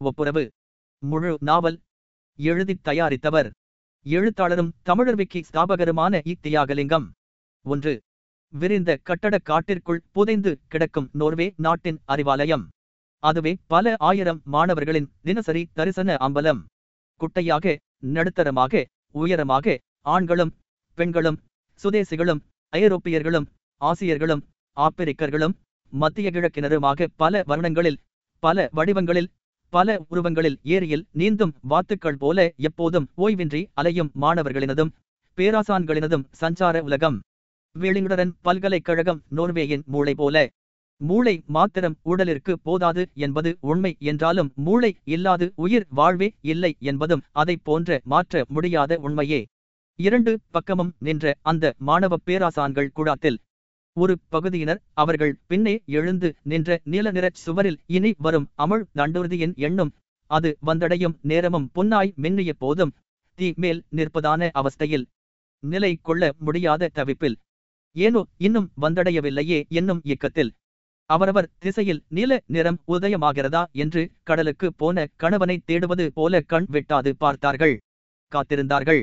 ஒப்புரவு. முழு நாவல். எழுதித் தயாரித்தவர். எழுத்தாளரும் தமிழர்விக்கி ஸ்தாபகருமான இத்தியாகலிங்கம். ஒன்று. விரிந்த கட்டடக் காட்டிற்குள் புதைந்து கிடக்கும் நோர்வே நாட்டின் அறிவாலயம். அதுவே பல ஆயிரம் மாணவர்களின் தினசரி தரிசன அம்பலம். குட்டையாக நடுத்தரமாக உயரமாக ஆண்களும் பெண்களும் சுதேசிகளும் ஐரோப்பியர்களும் ஆசியர்களும் ஆப்பிரிக்கர்களும் மத்திய கிழக்கினருமாக பல வருணங்களில் பல வடிவங்களில் பல உருவங்களில் ஏரியில் நீந்தும் வாத்துக்கள் போல எப்போதும் ஓய்வின்றி அலையும் மாணவர்களினதும் பேராசான்களினதும் சஞ்சார உலகம். வெளியுடரன் பல்கலைக்கழகம் நோர்வேயின் மூளை போல. மூளை மாத்திரம் உடலிற்கு போதாது என்பது உண்மை என்றாலும் மூளை இல்லாது உயிர் வாழ்வே இல்லை என்பதும் அதைப் போன்ற மாற்ற முடியாத உண்மையே. இரண்டு பக்கமும் நின்ற அந்த மாணவ பேராசான்கள் குழாத்தில் ஒரு பகுதியினர் அவர்கள் பின்னே எழுந்து நின்ற நீல நிறச் சுவரில் இனி வரும் அமுள் நண்டுறுதியின் எண்ணும் அது வந்தடையும் நேரமும் பொன்னாய் மின்னிய போதும். தீ மேல் நிற்பதான அவஸ்தையில் நிலை கொள்ள முடியாத தவிப்பில் ஏனோ இன்னும் வந்தடையவில்லையே என்னும் இயக்கத்தில் அவரவர் திசையில் நீல நிறம் உதயமாகிறதா என்று கடலுக்கு போன கணவனை தேடுவது போல கண் வெட்டாது பார்த்தார்கள். காத்திருந்தார்கள்.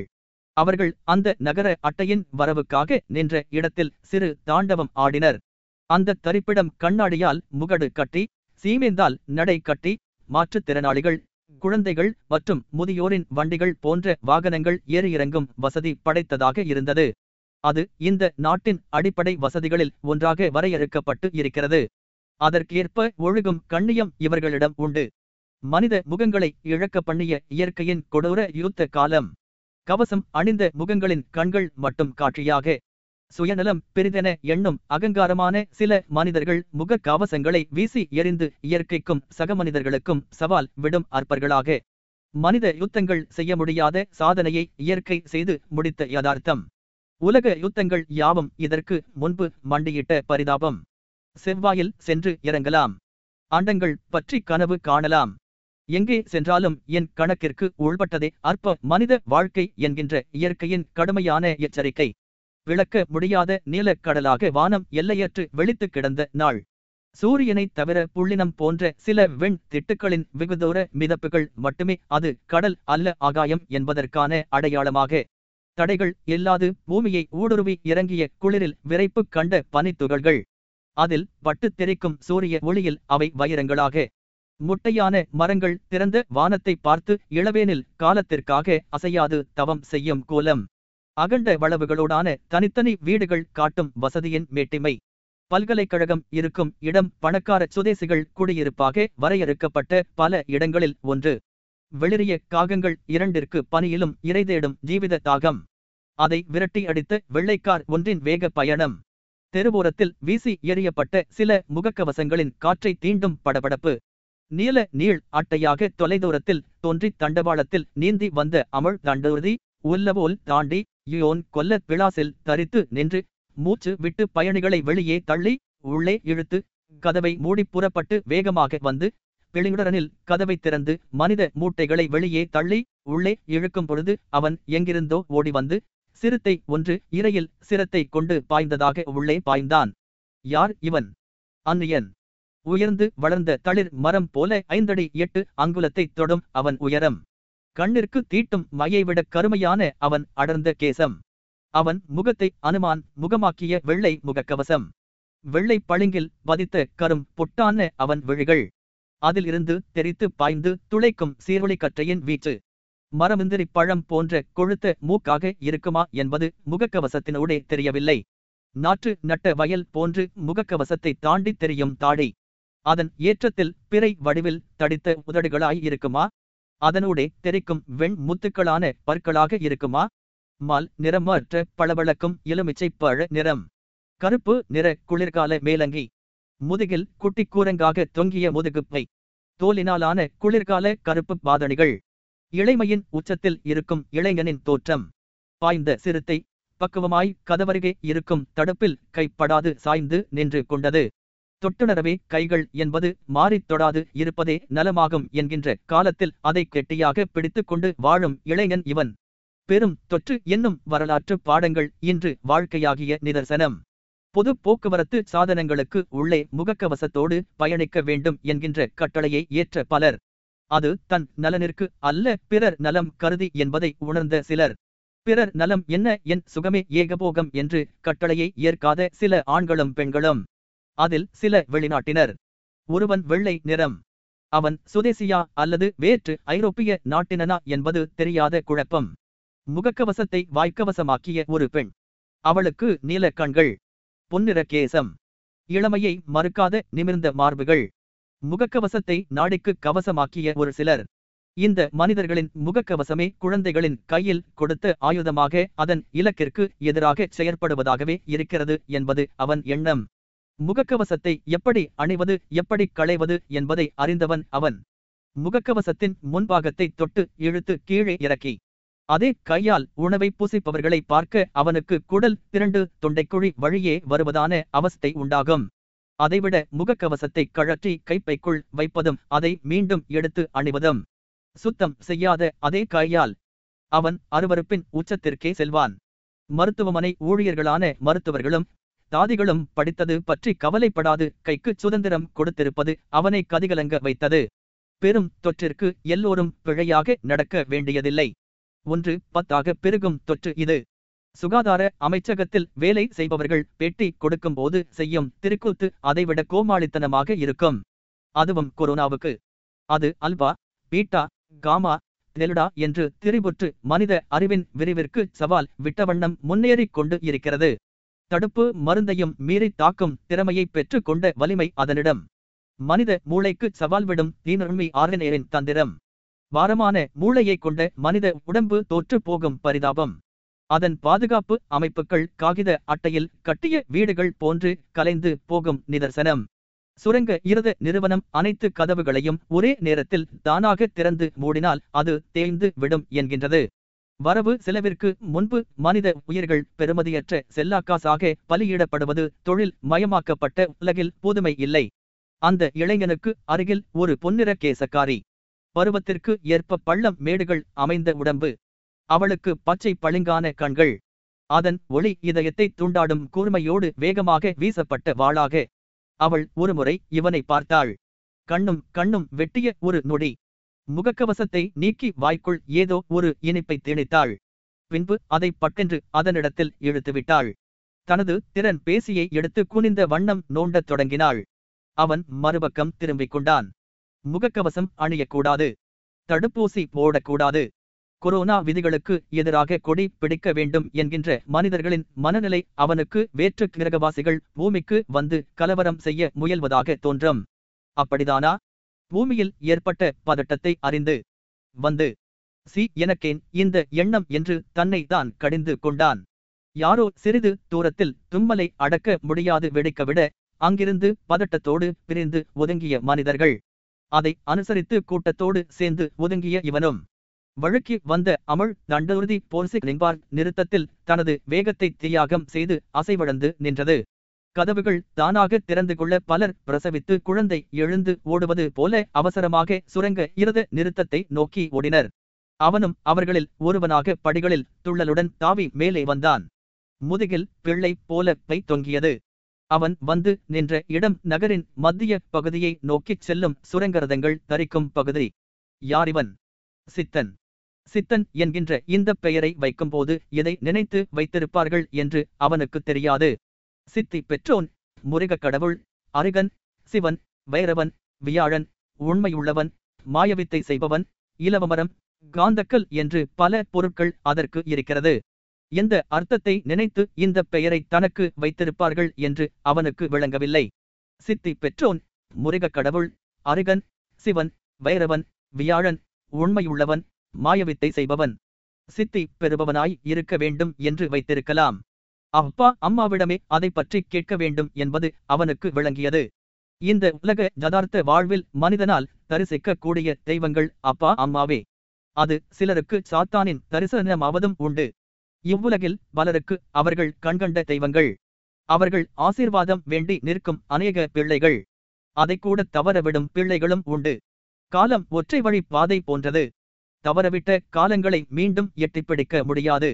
அவர்கள் அந்த நகர அட்டையின் வரவுக்காக நின்ற இடத்தில் சிறு தாண்டவம் ஆடினர். அந்த தரிப்பிடம் கண்ணாடியால் முகடு கட்டி சீமேந்தால் நடை கட்டி மாற்றுத்திறனாளிகள் குழந்தைகள் மற்றும் முதியோரின் வண்டிகள் போன்ற வாகனங்கள் ஏறி இறங்கும் வசதி படைத்ததாக இருந்தது. அது இந்த நாட்டின் அடிப்படை வசதிகளில் ஒன்றாக வரையறுக்கப்பட்டு இருக்கிறது. அதற்கேற்ப ஒழுகும் கண்ணியம் இவர்களிடம் உண்டு. மனித முகங்களை இழக்க பண்ணிய இயற்கையின் கொடூர யுத்த காலம். கவசம் அணிந்த முகங்களின் கண்கள் மட்டும் காட்சியாக சுயநலம் பெரிதென எண்ணும் அகங்காரமான சில மனிதர்கள் முக கவசங்களை வீசி எறிந்து இயற்கைக்கும் சக மனிதர்களுக்கும் சவால் விடும் அற்பர்களாக மனித யுத்தங்கள் செய்ய முடியாத சாதனையை இயற்கை செய்து முடித்த யதார்த்தம். உலக யுத்தங்கள் யாவும் இதற்கு முன்பு மண்டியிட்ட பரிதாபம். செவ்வாயில் சென்று இறங்கலாம். அண்டங்கள் பற்றி கனவு காணலாம். எங்கே சென்றாலும் என் கணக்கிற்கு உள்பட்டதே அற்ப மனித வாழ்க்கை என்கின்ற இயற்கையின் கடுமையான எச்சரிக்கை. விளக்க முடியாத நீலக்கடலாக வானம் எல்லையற்று வெளித்து கிடந்த நாள். சூரியனைத் தவிர புள்ளினம் போன்ற சில வெண் திட்டுக்களின் வெகுதூர மிதப்புகள் மட்டுமே அது கடல் அல்ல ஆகாயம் என்பதற்கான அடையாளமாக. தடைகள் இல்லாது பூமியை ஊடுருவி இறங்கிய குளிரில் விரைப்பு கண்ட பனித்துகள்கள். அதில் பட்டு தெரிக்கும் சூரிய ஒளியில் அவை வைரங்களாக. முட்டையான மரங்கள் திறந்த வானத்தை பார்த்து இளவேனில் காலத்திற்காக அசையாது தவம் செய்யும் கோலம். அகண்ட வளவுகளோடான தனித்தனி வீடுகள் காட்டும் வசதியின் மேட்டிமை. பல்கலைக்கழகம் இருக்கும் இடம் பணக்கார சுதேசிகள் குடியிருப்பாக வரையறுக்கப்பட்ட பல இடங்களில் ஒன்று. வெளிரிய காகங்கள் இரண்டிற்கு பனியிலும் இறைதேடும் ஜீவித தாகம். அதை விரட்டி அடித்த வெள்ளைக்கார் ஒன்றின் வேக பயணம். தெருவோரத்தில் வீசி எறியப்பட்ட சில முகக்கவசங்களின் காற்றை தீண்டும் படபடப்பு. நீல நீள் அட்டையாக தொலைதூரத்தில் தோன்றி தண்டவாளத்தில் நீந்தி வந்த அமழ் தண்டூர்தி உள்ளபோல் தாண்டி யோன் கொல்ல பிளாசில் தரித்து நின்று மூச்சு விட்டு பயணிகளை வெளியே தள்ளி உள்ளே இழுத்து கதவை மூடி புறப்பட்டு வேகமாக வந்து பிளிங்குடரனில் கதவை திறந்து மனித மூட்டைகளை வெளியே தள்ளி உள்ளே இழுக்கும் பொழுது அவன் எங்கிருந்தோ ஓடி வந்து சிறுத்தை ஒன்று இரையில் சிரத்தை கொண்டு பாய்ந்ததாக உள்ளே பாய்ந்தான். யார் இவன்? அந்நியன். உயர்ந்து வளர்ந்த தளிர் மரம் போல ஐந்தடி எட்டு அங்குலத்தை தொடும் அவன் உயரம். கண்ணிற்கு தீட்டும் மையைவிடக் கருமையான அவன் அடர்ந்த கேசம். அவன் முகத்தை அனுமான் முகமாக்கிய வெள்ளை முகக்கவசம். வெள்ளை பளிங்கில் பதித்த கரும் பொட்டான அவன் விழிகள். அதிலிருந்து தெரித்து பாய்ந்து துளைக்கும் சீர்வழி கற்றையின் வீச்சு. மரமுந்திரி பழம் போன்ற கொழுத்த மூக்காக இருக்குமா என்பது முகக்கவசத்தினூடே தெரியவில்லை. நாற்று நட்ட வயல் போன்று முகக்கவசத்தை தாண்டி தெரியும் தாடி. அதன் ஏற்றத்தில் பிறை வடிவில் தடித்த உதடுகளாய் இருக்குமா? அதனூடே தெரிக்கும் வெண் முத்துக்களான பற்களாக இருக்குமா? மால் நிறமற்ற பளபளக்கும் எலுமிச்சை பழ நிறம். கருப்பு நிற குளிர்கால மேலங்கி. முதுகில் குட்டி கூரங்காக தொங்கிய முதுகுப்பை தோலினாலான குளிர்கால கருப்பு பாதணிகள். இளைமையின் உச்சத்தில் இருக்கும் இளைஞனின் தோற்றம். பாய்ந்த சிறுத்தை. பக்குவமாய் கதவருகே இருக்கும் தடுப்பில் கைப்படாது சாய்ந்து நின்று கொண்டது. தொட்டுணரவே கைகள் என்பது மாறித் தொடாது இருப்பதே நலமாகும் என்கின்ற காலத்தில் அதை கெட்டியாக பிடித்துக் கொண்டு வாழும் இளைஞன் இவன். பெரும் தொற்று என்னும் வரலாற்று பாடங்கள் இன்று வாழ்க்கையாகிய நிதர்சனம். பொது போக்குவரத்து சாதனங்களுக்கு உள்ளே முகக்கவசத்தோடு பயணிக்க வேண்டும் என்கின்ற கட்டளையை ஏற்ற பலர். அது தன் நலனிற்கு அல்ல பிறர் நலம் கருதி என்பதை உணர்ந்த சிலர். பிறர் நலம் என்ன என் சுகமே ஏகபோகம் என்று கட்டளையை ஏற்காத சில ஆண்களும் பெண்களும். அதில் சில வெளிநாட்டினர். ஒருவன் வெள்ளை நிறம். அவன் சுதேசியா அல்லது வேற்று ஐரோப்பிய நாட்டினனா என்பது தெரியாத குழப்பம். முகக்கவசத்தை வாய்க்கவசமாக்கிய ஒரு பெண். அவளுக்கு நீல கண்கள். பொன்னிற கேசம். இளமையை மறுக்காத நிமிர்ந்த மார்புகள். முகக்கவசத்தை நாடிக்கு கவசமாக்கிய ஒரு சிலர். இந்த மனிதர்களின் முகக்கவசமே குழந்தைகளின் கையில் கொடுத்த ஆயுதமாக அதன் இலக்கிற்கு எதிராக செயற்படுவதாகவே இருக்கிறது என்பது அவன் எண்ணம். முகக்கவசத்தை எப்படி அணிவது எப்படி களைவது என்பதை அறிந்தவன் அவன். முகக்கவசத்தின் முன்பாகத்தை தொட்டு இழுத்து கீழே இறக்கி. அதே கையால் உணவை பூசிப்பவர்களை பார்க்க அவனுக்கு குடல் திரண்டு தொண்டைக்குழி வழியே வருவதான அவஸ்தை உண்டாகும். அதைவிட முகக்கவசத்தை கழற்றி கைப்பைக்குள் வைப்பதும் அதை மீண்டும் எடுத்து அணிவதும். சுத்தம் செய்யாத அதே கையால் அவன் அருவருப்பின் உச்சத்திற்கே செல்வான். மருத்துவமனை ஊழியர்களான மருத்துவர்களும் தாதிகளும் படித்தது பற்றி கவலைப்படாது கைக்கு சுதந்திரம் கொடுத்திருப்பது அவனை கதிகலங்க வைத்தது. பெரும் தொற்றிற்கு எல்லோரும் பிழையாக நடக்க வேண்டியதில்லை. ஒன்று பத்தாக பெருகும் தொற்று இது. சுகாதார அமைச்சகத்தில் வேலை செய்பவர்கள் பேட்டி கொடுக்கும்போது செய்யும் திருக்கூத்து அதைவிட கோமாளித்தனமாக இருக்கும். அதுவும் கொரோனாவுக்கு. அது அல்வா பீட்டா காமா தெலுடா என்று திரிபுற்று மனித அறிவின் விரிவிற்கு சவால் விட்டவண்ணம் முன்னேறிக் கொண்டு இருக்கிறது. தடுப்பு மருந்தையும் மீறி தாக்கும் திறமையை பெற்று கொண்ட வலிமை அதனிடம். மனித மூளைக்கு சவால் விடும் தீநுண்மை ஆர்கனேரின் தந்திரம். வாரமான மூளையைக் கொண்ட மனித உடம்பு தோற்று போகும் பரிதாபம். அதன் பாதுகாப்பு அமைப்புகள் காகித அட்டையில் கட்டிய வீடுகள் போன்று கலைந்து போகும் நிதர்சனம். சுரங்க இருத நிறுவனம் அனைத்து கதவுகளையும் ஒரே நேரத்தில் தானாக திறந்து மூடினால் அது தேய்ந்து விடும் என்கின்றது. வரவு செலவிற்கு முன்பு மனித உயிர்கள் பெறுமதியற்ற செல்லாக்காசாக பலியிடப்படுவது தொழில் மயமாக்கப்பட்ட உலகில் புதுமை இல்லை. அந்த இளைஞனுக்கு அருகில் ஒரு பொன்னிற கேசக்காரி. பருவத்திற்கு ஏற்ப பள்ளம் மேடுகள் அமைந்த உடம்பு. அவளுக்கு பச்சை பளிங்கான கண்கள். அதன் ஒளி இதயத்தை தூண்டாடும் கூர்மையோடு வேகமாக வீசப்பட்ட வாளாக. அவள் ஒருமுறை இவனை பார்த்தாள். கண்ணும் கண்ணும் வெட்டிய ஒரு நொடி. முகக்கவசத்தை நீக்கி வாய்க்குள் ஏதோ ஒரு இனிப்பை திணித்தாள் பின்பு அதை பட்டென்று அதனிடத்தில் இழுத்துவிட்டாள். தனது திறன் பேசியை எடுத்து குனிந்த வண்ணம் நோண்டத் தொடங்கினாள். அவன் மறுபக்கம் திரும்பிக் கொண்டான். முகக்கவசம் அணியக்கூடாது. தடுப்பூசி போடக்கூடாது. கொரோனா விதிகளுக்கு எதிராக கொடி பிடிக்க வேண்டும் என்கின்ற மனிதர்களின் மனநிலை அவனுக்கு வேற்று கிரகவாசிகள் பூமிக்கு வந்து கலவரம் செய்ய முயல்வதாக தோன்றும். அப்படிதானா? பூமியில் ஏற்பட்ட பதட்டத்தை அறிந்து வந்து சி எனக்கேன் இந்த எண்ணம் என்று தன்னை தான் கடிந்து கொண்டான். யாரோ சிறிது தூரத்தில் தும்மலை அடக்க முடியாது வெடிக்கவிட அங்கிருந்து பதட்டத்தோடு பிரிந்து ஒதுங்கிய மனிதர்கள். அதை அனுசரித்து கூட்டத்தோடு சேர்ந்து ஒதுங்கிய இவனும். வழுக்கி வந்த அமல் தண்டருதி போர்சிக் லிங்பார் நிறுத்தத்தில் தனது வேகத்தை தியாகம் செய்து அசைவழந்து நின்றது. கதவுகள் தானாக திறந்து கொள்ள பலர் பிரசவித்து குழந்தை எழுந்து ஓடுவது போல அவசரமாக சுரங்க இருத நிறுத்தத்தை நோக்கி ஓடினர். அவனும் அவர்களில் ஒருவனாக படிகளில் துள்ளலுடன் தாவி மேலே வந்தான். முதுகில் பிள்ளை போல பை தொங்கியது. அவன் வந்து நின்ற இடம் நகரின் மத்திய பகுதியை நோக்கிச் செல்லும் சுரங்கரதங்கள் தரிக்கும் பகுதி. யாரிவன்? சித்தன். சித்தன் என்கின்ற இந்த பெயரை வைக்கும்போது எதை நினைத்து வைத்திருப்பார்கள் என்று அவனுக்கு தெரியாது. சித்தி பெற்றோன் முருகக் கடவுள் அருகன் சிவன் வைரவன் வியாழன் உண்மையுள்ளவன் மாயவித்தை செய்பவன் இலவமரம் காந்தக்கல் என்று பல பொருட்கள் அதற்கு இருக்கிறது. எந்த அர்த்தத்தை நினைத்து இந்த பெயரை தனக்கு வைத்திருப்பார்கள் என்று அவனுக்கு விளங்கவில்லை. சித்தி பெற்றோன் முருகக் கடவுள் அருகன் சிவன் வைரவன் வியாழன் உண்மையுள்ளவன் மாயவித்தை செய்பவன். சித்தி பெறுபவனாய் இருக்க வேண்டும் என்று வைத்திருக்கலாம். அப்பா அம்மாவிடமே அதை பற்றி கேட்க வேண்டும் என்பது அவனுக்கு விளங்கியது. இந்த உலக யதார்த்த வாழ்வில் மனிதனால் தரிசிக்கக்கூடிய தெய்வங்கள் அப்பா அம்மாவே. அது சிலருக்கு சாத்தானின் தரிசனமாவதும் உண்டு. இவ்வுலகில் பலருக்கு அவர்கள் கண்கண்ட தெய்வங்கள். அவர்கள் ஆசீர்வாதம் வேண்டி நிற்கும் அநேக பிள்ளைகள். அதைக்கூட தவறவிடும் பிள்ளைகளும் உண்டு. காலம் ஒற்றை வழி பாதை போன்றது. தவறவிட்ட காலங்களை மீண்டும் எட்டிப்பிடிக்க முடியாது.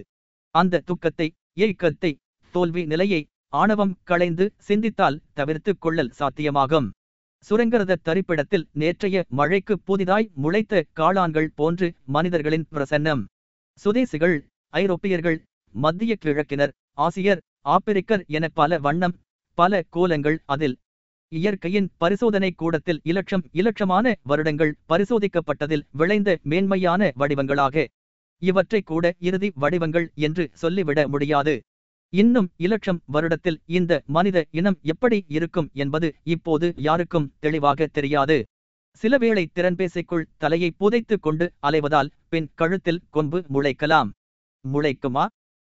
அந்த துக்கத்தை ஏக்கத்தை தோல்வி நிலையை ஆணவம் களைந்து சிந்தித்தால் தவிர்த்து கொள்ளல் சாத்தியமாகும். சுரங்கரத தரிப்பிடத்தில் நேற்றைய மழைக்கு புதிதாய் முளைத்த காளான்கள் போன்று மனிதர்களின் பிரசன்னம். சுதேசிகள் ஐரோப்பியர்கள் மத்திய கிழக்கினர் ஆசியர் ஆப்பிரிக்கர் என பல வண்ணம் பல கோலங்கள் அதில். இயற்கையின் பரிசோதனை கூடத்தில் இலட்சம் இலட்சமான வருடங்கள் பரிசோதிக்கப்பட்டதில் விளைந்த மேன்மையான வடிவங்களாக இவற்றை கூட இறுதி வடிவங்கள் என்று சொல்லிவிட முடியாது. இன்னும் இலட்சம் வருடத்தில் இந்த மனித இனம் எப்படி இருக்கும் என்பது இப்போது யாருக்கும் தெளிவாக தெரியாது. சிலவேளை திறன்பேசைக்குள் தலையை புதைத்துக் கொண்டு அலைவதால் பின் கழுத்தில் கொம்பு முளைக்கலாம். முளைக்குமா?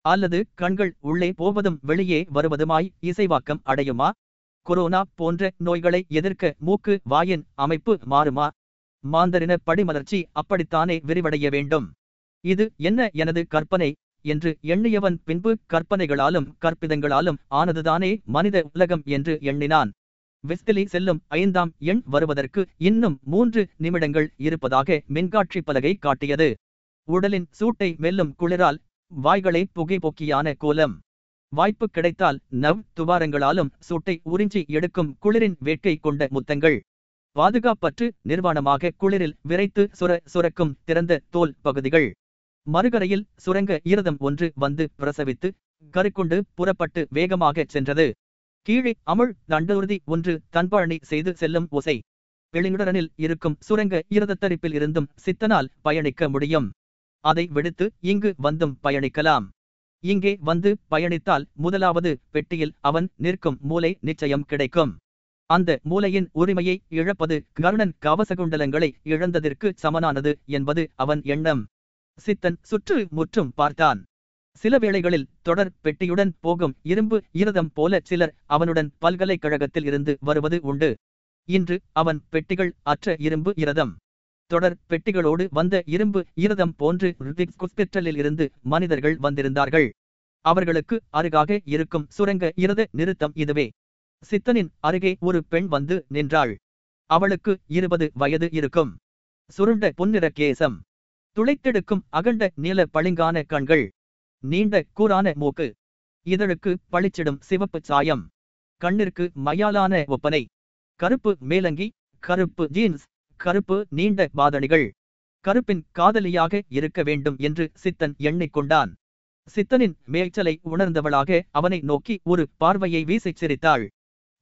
அல்லது கண்கள் உள்ளே போவதும் வெளியே வருவதுமாய் இசைவாக்கம் அடையுமா? கொரோனா போன்ற நோய்களை எதிர்க்க மூக்கு வாயின் அமைப்பு மாறுமா? மாந்தரின படிமலர்ச்சி அப்படித்தானே விரிவடைய வேண்டும்? இது என்ன எனது கற்பனை? என்று எண்ணியவன் பின்பு கற்பனைகளாலும் கற்பிதங்களாலும் ஆனதுதானே மனித உலகம் என்று எண்ணினான். வெஸ்திலி செல்லும் ஐந்தாம் எண் வருவதற்கு இன்னும் மூன்று நிமிடங்கள் இருப்பதாக மின்காட்சி பலகை காட்டியது. உடலின் சூட்டை மெல்லும் குளிரால் வாய்களை புகைபோக்கியான கோலம். வாய்ப்பு கிடைத்தால் நவ் துவாரங்களாலும் சூட்டை உறிஞ்சி எடுக்கும் குளிரின் வேட்கை கொண்ட முத்தங்கள். பாதுகாப்பற்று நிர்வாணமாக குளிரில் விரைத்து சுர சுரக்கும் திறந்த தோல் பகுதிகள். மறுகரையில் சுரங்க ஈரதம் ஒன்று வந்து பிரசவித்து கருக்கொண்டு புறப்பட்டு வேகமாகச் சென்றது. கீழே அமுள் தண்டுறுதி ஒன்று தன்பழனி செய்து செல்லும் ஒசை வெளியுடனில் இருக்கும் சுரங்க ஈரதத்தரிப்பில் இருந்தும் சித்தனால் பயணிக்க முடியும். அதை விடுத்து இங்கு வந்தும் பயணிக்கலாம். இங்கே வந்து பயணித்தால் முதலாவது பெட்டியில் அவன் நிற்கும் மூலை நிச்சயம் கிடைக்கும். அந்த மூலையின் உரிமையை இழப்பது கருணன் கவசகுண்டலங்களை இழந்ததற்கு சமனானது என்பது அவன் எண்ணம். சித்தன் சுற்று முற்றும் பார்த்தான். சில வேளைகளில் தொடர் பெட்டியுடன் போகும் இரும்பு ஈரதம் போல சிலர் அவனுடன் பல்கலைக்கழகத்தில் இருந்து வருவது உண்டு. இன்று அவன் பெட்டிகள் அற்ற இரும்பு இரதம். தொடர் பெட்டிகளோடு வந்த இரும்பு ஈரதம் போன்று ரிதிக் குஸ்பிட்டலில் இருந்து மனிதர்கள் வந்திருந்தார்கள். அவர்களுக்கு அருகாக இருக்கும் சுரங்க இரத நிறுத்தம் இதுவே. சித்தனின் அருகே ஒரு பெண் வந்து நின்றாள். அவளுக்கு இருபது வயது இருக்கும். சுருண்ட பொன்னிற கேசம். துளைத்தெடுக்கும் அகண்ட நீல பளிங்கான கண்கள் நீண்ட கூரான மூக்கு இதழுக்கு பளிச்சிடும் சிவப்பு சாயம் கண்ணிற்கு மயாலான ஒப்பனை கருப்பு மேலங்கி கருப்பு ஜீன்ஸ் கருப்பு நீண்ட பாதணிகள் கருப்பின் காதலியாக இருக்க வேண்டும் என்று சித்தன் எண்ணிக்கொண்டான் சித்தனின் மேய்ச்சலை உணர்ந்தவளாக அவனை நோக்கி ஒரு பார்வையை வீசிச் சிரித்தாள்.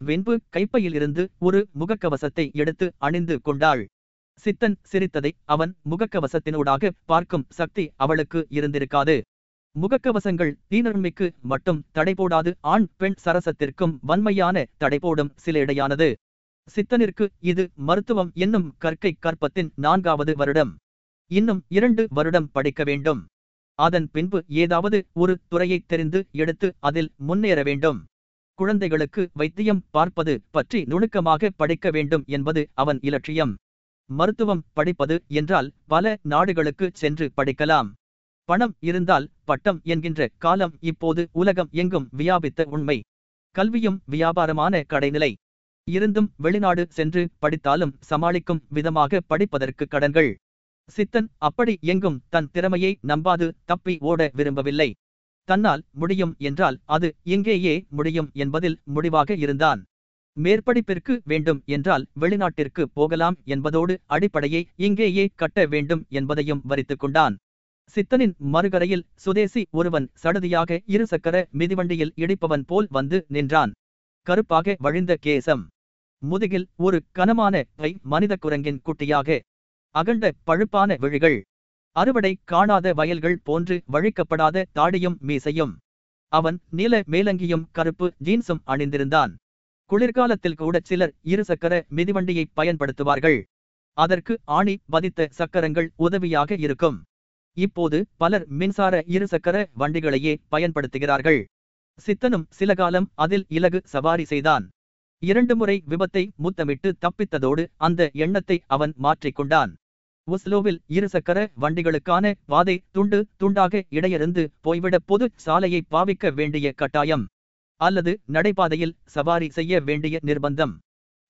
வெண்பு கைப்பையில் இருந்து ஒரு முகக்கவசத்தை எடுத்து அணிந்து கொண்டாள். சித்தன் சிரித்ததை அவன் முகக்கவசத்தினூடாக பார்க்கும் சக்தி அவளுக்கு இருந்திருக்காது. முகக்கவசங்கள் தீநன்மைக்கு மட்டும் தடைபோடாது ஆண் பெண் சரசத்திற்கும் வன்மையான தடைபோடும் சில இடையானது சித்தனிற்கு இது மருத்துவம் என்னும் கற்கை கற்பத்தின் நான்காவது வருடம். இன்னும் இரண்டு வருடம் படிக்க வேண்டும். அதன் பின்பு ஏதாவது ஒரு துறையை தெரிந்து எடுத்து அதில் முன்னேற வேண்டும். குழந்தைகளுக்கு வைத்தியம் பார்ப்பது பற்றி நுணுக்கமாக படிக்க வேண்டும் என்பது அவன் இலட்சியம். மருத்துவம் படிப்பது என்றால் பல நாடுகளுக்கு சென்று படிக்கலாம். பணம் இருந்தால் பட்டம் என்கின்ற காலம் இப்போது உலகம் எங்கும் வியாபித்த உண்மை. கல்வியும் வியாபாரமான கடைநிலை. இருந்தும் வெளிநாடு சென்று படித்தாலும் சமாளிக்கும் விதமாக படிப்பதற்கு கடன்கள். சித்தன் அப்படி எங்கும் தன் திறமையை நம்பாது தப்பி ஓட விரும்பவில்லை. தன்னால் முடியும் என்றால் அது இங்கேயே முடியும் என்பதில் முடிவாக இருந்தான். மேற்படிப்பிற்கு வேண்டும் என்றால் வெளிநாட்டிற்கு போகலாம் என்பதோடு அடிப்படையை இங்கேயே கட்ட வேண்டும் என்பதையும் வரித்துக் கொண்டான். சித்தனின் மறுகரையில் சுதேசி ஒருவன் சடதியாக இருசக்கர மிதிவண்டியில் இடிப்பவன் போல் வந்து நின்றான். கருப்பாக வழிந்த கேசம். முதுகில் ஒரு கனமான கை மனித குரங்கின் குட்டியாக. அகண்ட பழுப்பான விழிகள். அறுவடை காணாத வயல்கள் போன்று வழிக்கப்படாத தாடியும் மீசையும். அவன் நீல மேலங்கியும் கருப்பு ஜீன்ஸும் அணிந்திருந்தான். குளிர்காலத்தில் கூட சிலர் இருசக்கர மிதிவண்டியை பயன்படுத்துவார்கள். அதற்கு ஆணி பதித்த சக்கரங்கள் உதவியாக இருக்கும். இப்போது பலர் மின்சார இருசக்கர வண்டிகளையே பயன்படுத்துகிறார்கள். சித்தனும் சில காலம் அதில் இலகு சவாரி செய்தான். இரண்டு முறை விபத்தை முத்தமிட்டு தப்பித்ததோடு அந்த எண்ணத்தை அவன் மாற்றிக்கொண்டான். ஒஸ்லோவில் இருசக்கர வண்டிகளுக்கான பாதை துண்டு துண்டாக இடையிருந்து போய்விட பொது சாலையை பாவிக்க வேண்டிய கட்டாயம். அல்லது நடைபாதையில் சவாரி செய்ய வேண்டிய நிர்பந்தம்.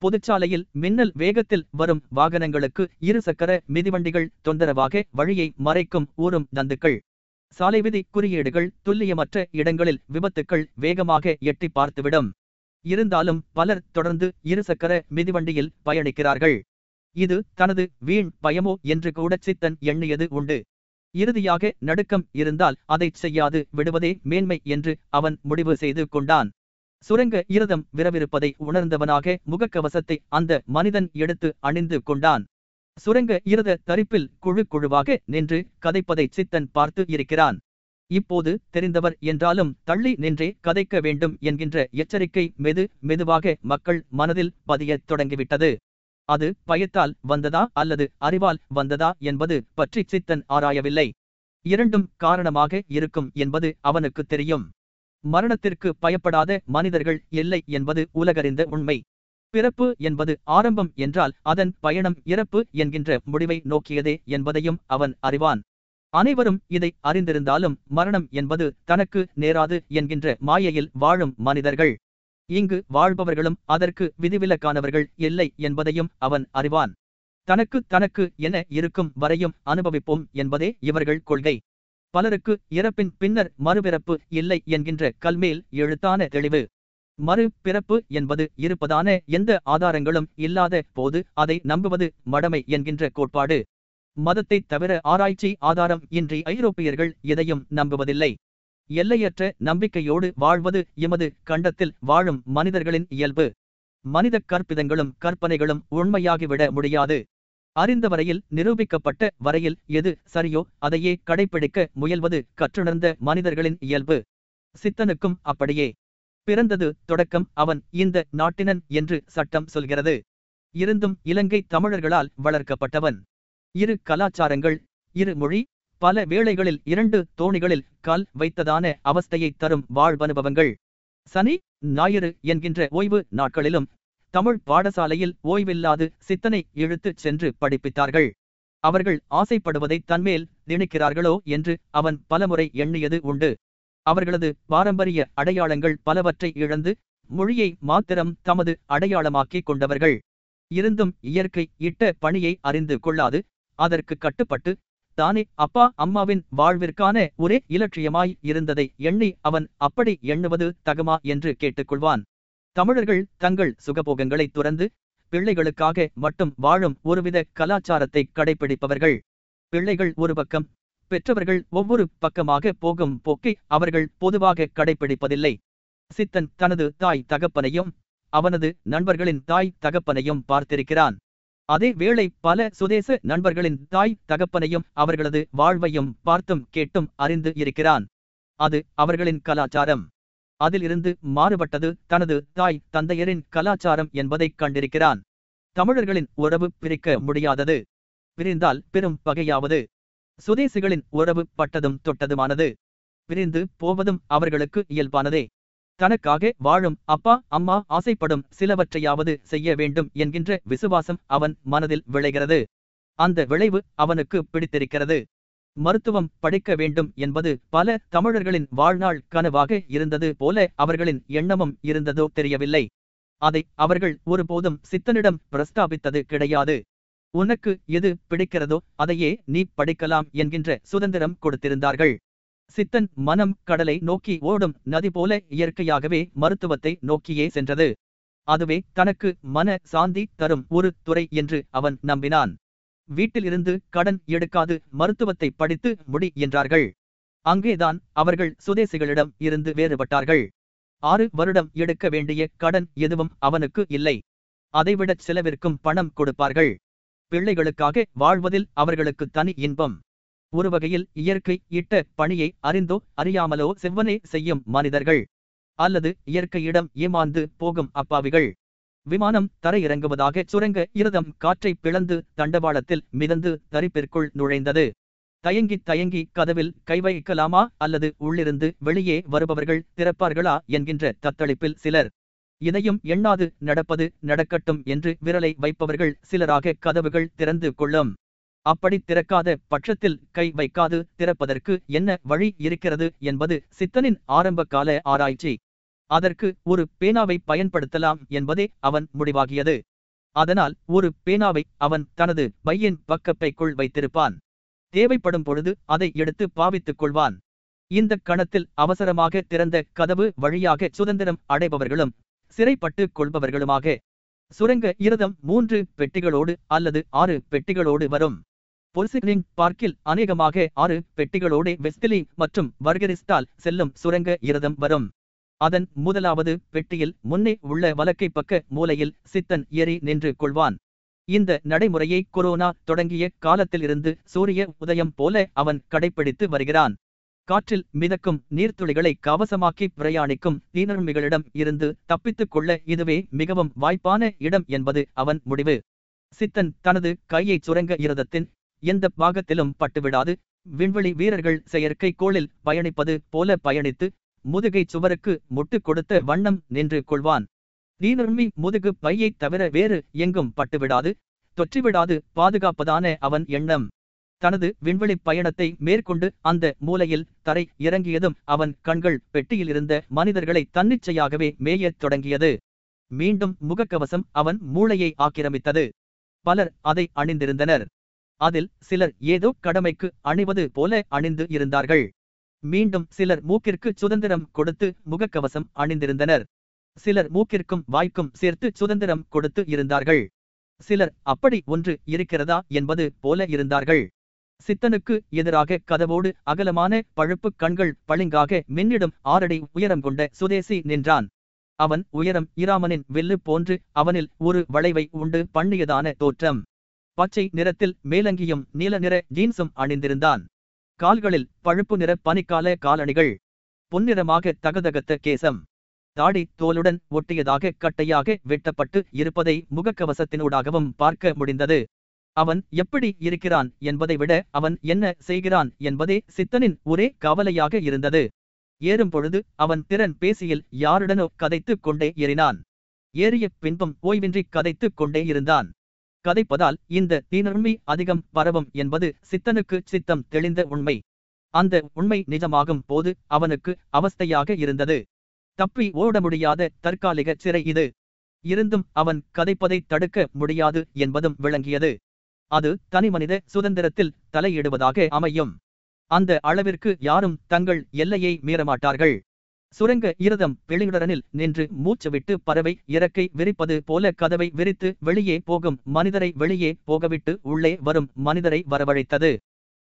பொதுச்சாலையில் மின்னல் வேகத்தில் வரும் வாகனங்களுக்கு இருசக்கர மிதிவண்டிகள் தொந்தரவாக வழியை மறைக்கும் ஊறும் தந்துக்கள். சாலை விதி குறியீடுகள் துல்லியமற்ற இடங்களில் விபத்துக்கள் வேகமாக எட்டி பார்த்துவிடும். இருந்தாலும் பலர் தொடர்ந்து இருசக்கர மிதிவண்டியில் பயணிக்கிறார்கள். இது தனது வீண் பயமோ என்று கூட சித்தன் எண்ணியது உண்டு. இறுதியாக நடுக்கம் இருந்தால் அதைச் செய்யாது விடுவதே மேன்மை என்று அவன் முடிவு செய்து கொண்டான். சுரங்க இருதம் விரவிருப்பதை உணர்ந்தவனாக முகக்கவசத்தை அந்த மனிதன் எடுத்து அணிந்து கொண்டான். சுரங்க இருத தரிப்பில் குழு குழுவாக நின்று கதைப்பதை சித்தன் பார்த்து இருக்கிறான். இப்போது தெரிந்தவர் என்றாலும் தள்ளி நின்றே கதைக்க வேண்டும் என்கின்ற எச்சரிக்கை மெது மெதுவாக மக்கள் மனதில் பதியத் தொடங்கிவிட்டது. அது பயத்தால் வந்ததா அல்லது அறிவால் வந்ததா என்பது பற்றி சித்தன் ஆராயவில்லை. இரண்டும் காரணமாக இருக்கும் என்பது அவனுக்கு தெரியும். மரணத்திற்கு பயப்படாத மனிதர்கள் இல்லை என்பது உலகறிந்த உண்மை. பிறப்பு என்பது ஆரம்பம் என்றால் அதன் பயணம் இறப்பு என்கின்ற முடிவை நோக்கியதே என்பதையும் அவன் அறிவான். அனைவரும் இதை அறிந்திருந்தாலும் மரணம் என்பது தனக்கு நேராது என்கின்ற மாயையில் வாழும் மனிதர்கள். இங்கு வாழ்பவர்களும் அதற்கு விதிவிலக்கானவர்கள் இல்லை என்பதையும் அவன் அறிவான். தனக்கு தனக்கு என இருக்கும் வரையும் அனுபவிப்போம் என்பதே இவர்கள் கொள்கை. பலருக்கு இறப்பின் பின்னர் மறுபிறப்பு இல்லை என்கின்ற கல்மேல் எழுத்தான தெளிவு. மறு பிறப்பு என்பது இருப்பதான எந்த ஆதாரங்களும் இல்லாத போது அதை நம்புவது மடமை என்கின்ற கோட்பாடு. மதத்தை தவிர ஆராய்ச்சி ஆதாரம் இன்றி ஐரோப்பியர்கள் இதையும் நம்புவதில்லை. எல்லையற்ற நம்பிக்கையோடு வாழ்வது எமது கண்டத்தில் வாழும் மனிதர்களின் இயல்பு. மனித கற்பிதங்களும் கற்பனைகளும் உண்மையாகிவிட முடியாது. அறிந்த வரையில் நிரூபிக்கப்பட்ட வரையில் எது சரியோ அதையே கடைப்பிடிக்க முயல்வது கற்றுணர்ந்த மனிதர்களின் இயல்பு. சித்தனுக்கும் அப்படியே. பிறந்தது தொடக்கம் அவன் இந்த நாட்டினன் என்று சட்டம் சொல்கிறது. இருந்தும் இலங்கை தமிழர்களால் வளர்க்கப்பட்டவன். இரு கலாச்சாரங்கள் இரு மொழி பல வேளைகளில் இரண்டு தோணிகளில் கால் வைத்ததான அவஸ்தையை தரும் வாழ்வனுபவங்கள். சனி ஞாயிறு என்கின்ற ஓய்வு நாட்களிலும் தமிழ் பாடசாலையில் ஓய்வில்லாது சித்தனை இழுத்துச் சென்று படிப்பித்தார்கள். அவர்கள் ஆசைப்படுவதை தன்மேல் திணிக்கிறார்களோ என்று அவன் பலமுறை எண்ணியது உண்டு. அவர்களது பாரம்பரிய அடையாளங்கள் பலவற்றை இழந்து மொழியை மாத்திரம் தமது அடையாளமாக்கிக் கொண்டவர்கள். இருந்தும் இயற்கை இட்ட பணியை அறிந்து கொள்ளாது அதற்கு கட்டுப்பட்டு தானே அப்பா அம்மாவின் வாழ்விற்கான ஒரே இலட்சியமாய் இருந்ததை எண்ணி அவன் அப்படி எண்ணுவது தகுமா என்று கேட்டுக்கொள்வான். தமிழர்கள் தங்கள் சுகபோகங்களை துறந்து பிள்ளைகளுக்காக மட்டும் வாழும் ஒருவித கலாச்சாரத்தை கடைபிடிப்பவர்கள் பிள்ளைகள் ஒரு பக்கம் பெற்றவர்கள் ஒவ்வொரு பக்கமாக போகும் போக்கை அவர்கள் பொதுவாக கடைபிடிப்பதில்லை சித்தன் தனது தாய் தகப்பனையும் அவனது நண்பர்களின் தாய் தகப்பனையும் பார்த்திருக்கிறான். அதே வேளை பல சுதேச நண்பர்களின் தாய் தகப்பனையும் அவர்களது வாழ்வையும் பார்த்தும் கேட்டும் அறிந்து இருக்கிறான். அது அவர்களின் கலாச்சாரம். அதிலிருந்து மாறுபட்டது தனது தாய் தந்தையரின் கலாச்சாரம் என்பதைக் கண்டிருக்கிறான். தமிழர்களின் உறவு பிரிக்க முடியாதது. பிரிந்தால் பெரும் பகையாவது. சுதேசிகளின் உறவு பட்டதும் தொட்டதுமானது. பிரிந்து போவதும் அவர்களுக்கு இயல்பானதே. தனக்காக வாழும் அப்பா அம்மா ஆசைப்படும் சிலவற்றையாவது செய்ய வேண்டும் என்கின்ற விசுவாசம் அவன் மனதில் விளைகிறது. அந்த விளைவு அவனுக்கு பிடித்திருக்கிறது. மருத்துவம் படிக்க வேண்டும் என்பது பல தமிழர்களின் வாழ்நாள் கனவாக இருந்தது போல அவர்களின் எண்ணமும் இருந்ததோ தெரியவில்லை. அதை அவர்கள் ஒருபோதும் சித்தனிடம் பிரஸ்தாபித்தது கிடையாது. உனக்கு எது பிடிக்கிறதோ அதையே நீ படிக்கலாம் என்கின்ற சுதந்திரம் கொடுத்திருந்தார்கள். சித்தன் மனம் கடலை நோக்கி ஓடும் நதி போல இயற்கையாகவே மருத்துவத்தை நோக்கியே சென்றது. அதுவே தனக்கு மன சாந்தி தரும் ஒரு துறை என்று அவன் நம்பினான். வீட்டிலிருந்து கடன் எடுக்காது மருத்துவத்தை படித்து முடி என்றார்கள். அங்கேதான் அவர்கள் சுதேசிகளிடம் இருந்து வேறுபட்டார்கள். ஆறு வருடம் எடுக்க வேண்டிய கடன் எதுவும் அவனுக்கு இல்லை. அதைவிடச் செலவிற்கும் பணம் கொடுப்பார்கள். பிள்ளைகளுக்காக வாழ்வதில் அவர்களுக்கு தனி இன்பம். ஒரு வகையில் இயற்கை இட்ட பணியை அறிந்தோ அறியாமலோ செவ்வனே செய்யும் மனிதர்கள். அல்லது இயற்கையிடம் ஏமாந்து போகும் அப்பாவிகள். விமானம் தரையிறங்குவதாக சுரங்க இருதம் காற்றை பிளந்து தண்டவாளத்தில் மிதந்து தரிப்பிற்குள் நுழைந்தது. தயங்கி தயங்கி கதவில் கை வைக்கலாமா அல்லது உள்ளிருந்து வெளியே வருபவர்கள் திறப்பார்களா என்கின்ற தத்தளிப்பில் சிலர். இதையும் எண்ணாது நடப்பது நடக்கட்டும் என்று விரலை வைப்பவர்கள் சிலராக கதவுகள் திறந்து கொள்ளும். அப்படி திறக்காத பட்சத்தில் கை வைக்காது திறப்பதற்கு என்ன வழி இருக்கிறது என்பது சித்தனின் ஆரம்பகால ஆராய்ச்சி. அதற்கு ஒரு பேனாவை பயன்படுத்தலாம் என்பதே அவன் முடிவாகியது. அதனால் ஒரு பேனாவை அவன் தனது பையின் பக்கப்பைக்குள் வைத்திருப்பான். தேவைப்படும் பொழுது அதை எடுத்து பாவித்துக் கொள்வான். இந்த கணத்தில் அவசரமாக திறந்த கதவு வழியாக சுதந்திரம் அடைபவர்களும் சிறைப்பட்டு கொள்பவர்களுமாக. சுரங்க இருதம் மூன்று பெட்டிகளோடு அல்லது ஆறு பெட்டிகளோடு வரும். பொல்சிக்னிங் பார்க்கில் அநேகமாக ஆறு பெட்டிகளோடு வெஸ்டிலி மற்றும் வர்கரிஸ்டால் செல்லும் சுரங்க இரதம் வரும். அதன் முதலாவது பெட்டியில் முன்னே உள்ள வலக்கை பக்க மூலையில் சித்தன் ஏறி நின்று கொள்வான். இந்த நடைமுறையை கொரோனா தொடங்கிய காலத்திலிருந்து சூரிய உதயம் போல அவன் கடைப்பிடித்து வருகிறான். காற்றில் மிதக்கும் நீர்த்துளிகளை கவசமாக்கி பிரயாணிக்கும் தீனர்மிகளிடம் இருந்து தப்பித்துக் கொள்ள இதுவே மிகவும் வாய்ப்பான இடம் என்பது அவன் முடிவு. சித்தன் தனது கையை சுரங்க இருதத்தின் எந்த பாகத்திலும் பட்டுவிடாது. விண்வெளி வீரர்கள் செயற்கை கோளில் பயணிப்பது போல பயணித்து முதுகை சுவருக்கு முட்டு கொடுத்த வண்ணம் நின்று கொள்வான். தீனர்மி முதுகு பையை தவிர வேறு எங்கும் பட்டுவிடாது. தொற்றிவிடாது பாதுகாப்பதான அவன் எண்ணம். தனது விண்வெளி பயணத்தை மேற்கொண்டு அந்த மூலையில் தரை இறங்கியதும் அவன் கண்கள் பெட்டியில் இருந்த மனிதர்களை தன்னிச்சையாகவே மேயத் தொடங்கியது. மீண்டும் முகக்கவசம் அவன் மூளையை ஆக்கிரமித்தது. பலர் அதை அணிந்திருந்தனர். அதில் சிலர் ஏதோ கடமைக்கு அணிவது போல அணிந்து இருந்தார்கள். மீண்டும் சிலர் மூக்கிற்கு சுதந்திரம் கொடுத்து முகக்கவசம் அணிந்திருந்தனர். சிலர் மூக்கிற்கும் வாய்க்கும் சேர்த்து சுதந்திரம் கொடுத்து இருந்தார்கள். சிலர் அப்படி ஒன்று இருக்கிறதா? என்பது போல இருந்தார்கள். சித்தனுக்கு எதிராக கதவோடு அகலமான பழுப்பு கண்கள் பளிங்காக மின்னிடும் ஆறடி உயரம் கொண்ட சுதேசி நின்றான். அவன் உயரம் இராமனின் வில்லு போன்று அவனில் ஒரு வளைவை உண்டு பண்ணியதான தோற்றம். பச்சை நிறத்தில் மேலங்கியும் நீல நிற ஜீன்ஸும் அணிந்திருந்தான். கால்களில் பழுப்பு நிற பனிக்கால காலணிகள் பொன்னிறமாக தகதகத்த கேசம். தாடி தோலுடன் ஒட்டியதாக கட்டையாக வெட்டப்பட்டு இருப்பதை முகக்கவசத்தினூடாகவும் பார்க்க முடிந்தது. அவன் எப்படி இருக்கிறான் என்பதை விட அவன் என்ன செய்கிறான் என்பதே சித்தனின் ஒரே கவலையாக இருந்தது. ஏறும் பொழுது அவன் திறன் பேசியில் யாருடனோ கதைத்துக் கொண்டே ஏறினான். ஏறிய பின்பும் ஓய்வின்றி கதைத்துக் கொண்டே இருந்தான். கதைப்பதால் இந்த தீநன்மை அதிகம் பரவும் என்பது சித்தனுக்கு சித்தம் தெளிந்த உண்மை. அந்த உண்மை நிஜமாகும் போது அவனுக்கு அவஸ்தையாக இருந்தது. தப்பி ஓட முடியாத தற்காலிக சிறை இது. இருந்தும் அவன் கதைப்பதை தடுக்க முடியாது என்பதும் விளங்கியது. அது தனிமனித சுதந்திரத்தில் தலையிடுவதாக அமையும். அந்த அளவிற்கு யாரும் தங்கள் எல்லையை மீறமாட்டார்கள். சுரங்க இருதம் வெளியுடனில் நின்று மூச்சுவிட்டு பறவை இறக்கை விரிப்பது போல கதவை விரித்து வெளியே போகும் மனிதரை வெளியே போகவிட்டு உள்ளே வரும் மனிதரை வரவழைத்தது.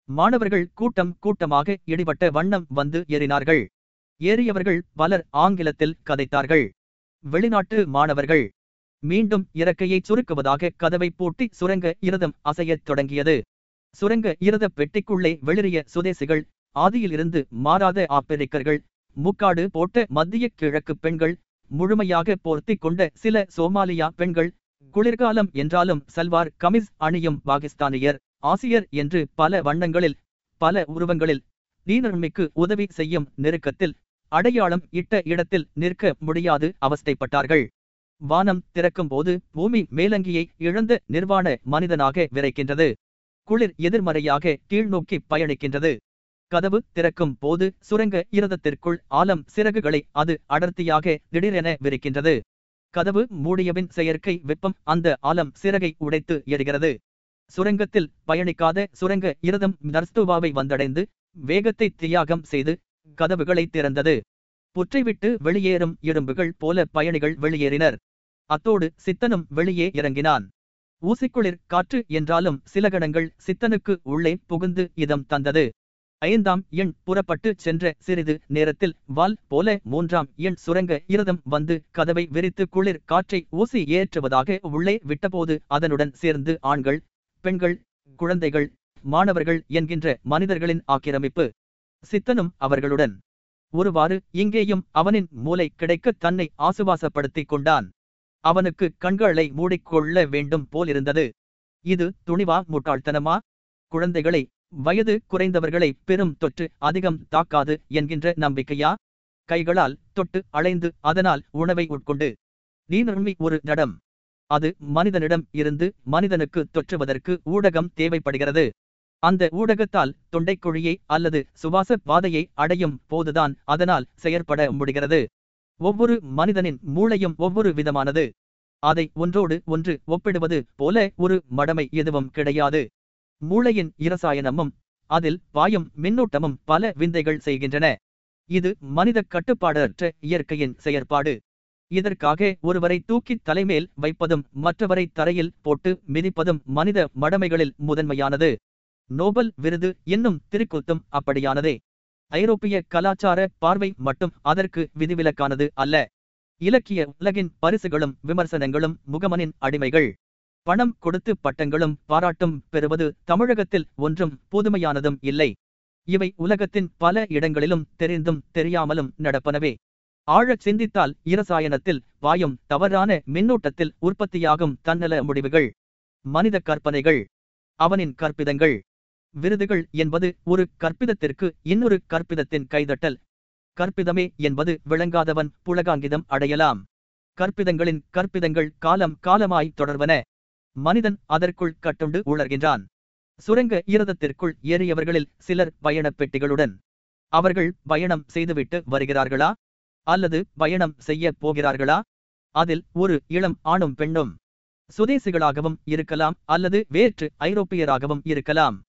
மாணவர்கள் கூட்டம் கூட்டமாக இடிபட்ட வண்ணம் வந்து ஏறினார்கள். ஏறியவர்கள் பலர் ஆங்கிலத்தில் கதைத்தார்கள். வெளிநாட்டு மாணவர்கள் மீண்டும் இறக்கையை சுருக்குவதாக கதவை பூட்டி சுரங்க இருதம் அசையத் தொடங்கியது. சுரங்க இருத பெட்டிக்குள்ளே வெளிறிய சுதேசிகள் ஆதியிலிருந்து மாறாத ஆப்பிரிக்கர்கள் முக்காடு போட்ட மத்திய கிழக்கு பெண்கள் முழுமையாக போர்த்தி கொண்ட சில சோமாலியா பெண்கள் குளிர்காலம் என்றாலும் சல்வார் கமிஸ் அணியும் பாகிஸ்தானியர் ஆசியர் என்று பல வண்ணங்களில் பல உருவங்களில் தீனர்மிக்கு உதவி செய்யும் நெருக்கத்தில் அடையாளம் இட்ட இடத்தில் நிற்க முடியாது அவஸ்தைப்பட்டார்கள். வானம் திறக்கும் போது பூமி மேலங்கியை இழந்த நிர்வாண மனிதனாக விரைக்கின்றது. குளிர் எதிர்மறையாக கீழ்நோக்கி பயணிக்கின்றது. கதவு திறக்கும் போது சுரங்க இரதத்திற்குள் ஆலம் சிறகுகளை அது அடர்த்தியாக திடீரென விரிக்கின்றது. கதவு மூடியவின் செயற்கை வெப்பம் அந்த ஆலம் சிறகை உடைத்து எரிகிறது. சுரங்கத்தில் பயணிக்காத சுரங்க இரதம் நர்ஸ்துவாவை வந்தடைந்து வேகத்தை தியாகம் செய்து கதவுகளை திறந்தது. புற்றைவிட்டு வெளியேறும் எறும்புகள் போல பயணிகள் வெளியேறினர். அத்தோடு சித்தனும் வெளியே இறங்கினான். ஊசிக்குளிர் காற்று என்றாலும் சில கணங்கள் சித்தனுக்கு உள்ளே புகுந்து இதம் தந்தது. ஐந்தாம் எண் புறப்பட்டு சென்ற சிறிது நேரத்தில் வால் போல மூன்றாம் எண் சுரங்க இருதம் வந்து கதவை விரித்து குளிர் காற்றை ஊசி ஏற்றுவதாக உள்ளே விட்டபோது அதனுடன் சேர்ந்து ஆண்கள் பெண்கள் குழந்தைகள் மாணவர்கள் என்கின்ற மனிதர்களின் ஆக்கிரமிப்பு. சித்தனும் அவர்களுடன். ஒருவாறு இங்கேயும் அவனின் மூளை கிடைக்க தன்னை ஆசுவாசப்படுத்திக் கொண்டான். அவனுக்கு கண்களை மூடிக்கொள்ள வேண்டும் போலிருந்தது. இது துணிவா முட்டாள்தனமா? குழந்தைகளை வயது குறைந்தவர்களை பெரும் தொற்று அதிகம் தாக்காது என்கின்ற நம்பிக்கையா? கைகளால் தொட்டு அலைந்து அதனால் உணவை உட்கொண்டு நீர்மி ஒரு நடம். அது மனிதனிடம் இருந்து மனிதனுக்கு தொற்றுவதற்கு ஊடகம் தேவைப்படுகிறது. அந்த ஊடகத்தால் தொண்டைக்குழியை அல்லது சுவாச பாதையை அடையும் போதுதான் அதனால் செயற்பட முடிகிறது. ஒவ்வொரு மனிதனின் மூளையும் ஒவ்வொரு விதமானது. அதை ஒன்றோடு ஒன்று ஒப்பிடுவது போல ஒரு மடமை எதுவும் கிடையாது. மூளையின் இரசாயனமும் அதில் பாயும் மின்னூட்டமும் பல விந்தைகள் செய்கின்றன. இது மனித கட்டுப்பாடற்ற இயற்கையின் செயற்பாடு. இதற்காக ஒருவரை தூக்கித் தலைமேல் வைப்பதும் மற்றவரை தரையில் போட்டு மிதிப்பதும் மனித மடமைகளில் முதன்மையானது. நோபல் விருது என்னும் திருக்குத்தம் அப்படியானதே. ஐரோப்பிய கலாச்சார பார்வை மட்டும் அதற்கு விதிவிலக்கானது அல்ல. இலக்கிய உலகின் பரிசுகளும் விமர்சனங்களும் முகமனின் அடிமைகள். பணம் கொடுத்து பட்டங்களும் பாராட்டும் பெறுவது தமிழகத்தில் ஒன்றும் புதுமையானதும் இல்லை. இவை உலகத்தின் பல இடங்களிலும் தெரிந்தும் தெரியாமலும் நடப்பனவே. ஆழச் சிந்தித்தால் இரசாயனத்தில் வாயும் தவறான மின்னூட்டத்தில் உற்பத்தியாகும் தன்னல முடிவுகள் மனித கற்பனைகள் அவனின் கற்பிதங்கள். விருதுகள் என்பது ஒரு கற்பிதத்திற்கு இன்னொரு கற்பிதத்தின் கைதட்டல். கற்பிதமே என்பது விளங்காதவன் புலகாங்கிதம் அடையலாம். கற்பிதங்களின் கற்பிதங்கள் காலம் காலமாய் தொடர்வன. மனிதன் அதற்குள் கட்டுண்டு உளர்கின்றான் சுரங்க ஈரதத்திற்குள் ஏறியவர்களில் சிலர் பயணப் பெட்டிகளுடன். அவர்கள் பயணம் செய்துவிட்டு வருகிறார்களா? அல்லது பயணம் செய்ய போகிறார்களா? அதில் ஒரு இளம் ஆணும் பெண்ணும் சுதேசிகளாகவும் இருக்கலாம் அல்லது வேற்று ஐரோப்பியராகவும் இருக்கலாம்.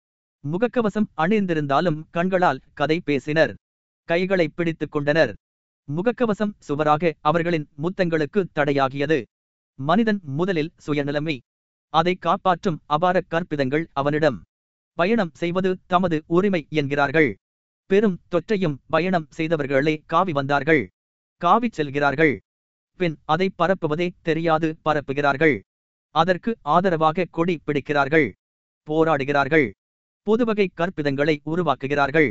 முகக்கவசம் அணிந்திருந்தாலும் கண்களால் கதை பேசினர். கைகளை பிடித்துக் கொண்டனர். முகக்கவசம் சுவராக அவர்களின் முத்தங்களுக்கு தடையாகியது. மனிதன் முதலில் சுயநிலைமை அதை காப்பாற்றும் அபார கற்பிதங்கள் அவனிடம். பயணம் செய்வது தமது உரிமை என்கிறார்கள். பெரும் தொற்றையும் பயணம் செய்தவர்களே காவி வந்தார்கள். காவிச் செல்கிறார்கள். பின் அதை பரப்புவதே தெரியாது பரப்புகிறார்கள். அதற்கு ஆதரவாக கொடி பிடிக்கிறார்கள். போராடுகிறார்கள். புதுவகை கற்பிதங்களை உருவாக்குகிறார்கள்.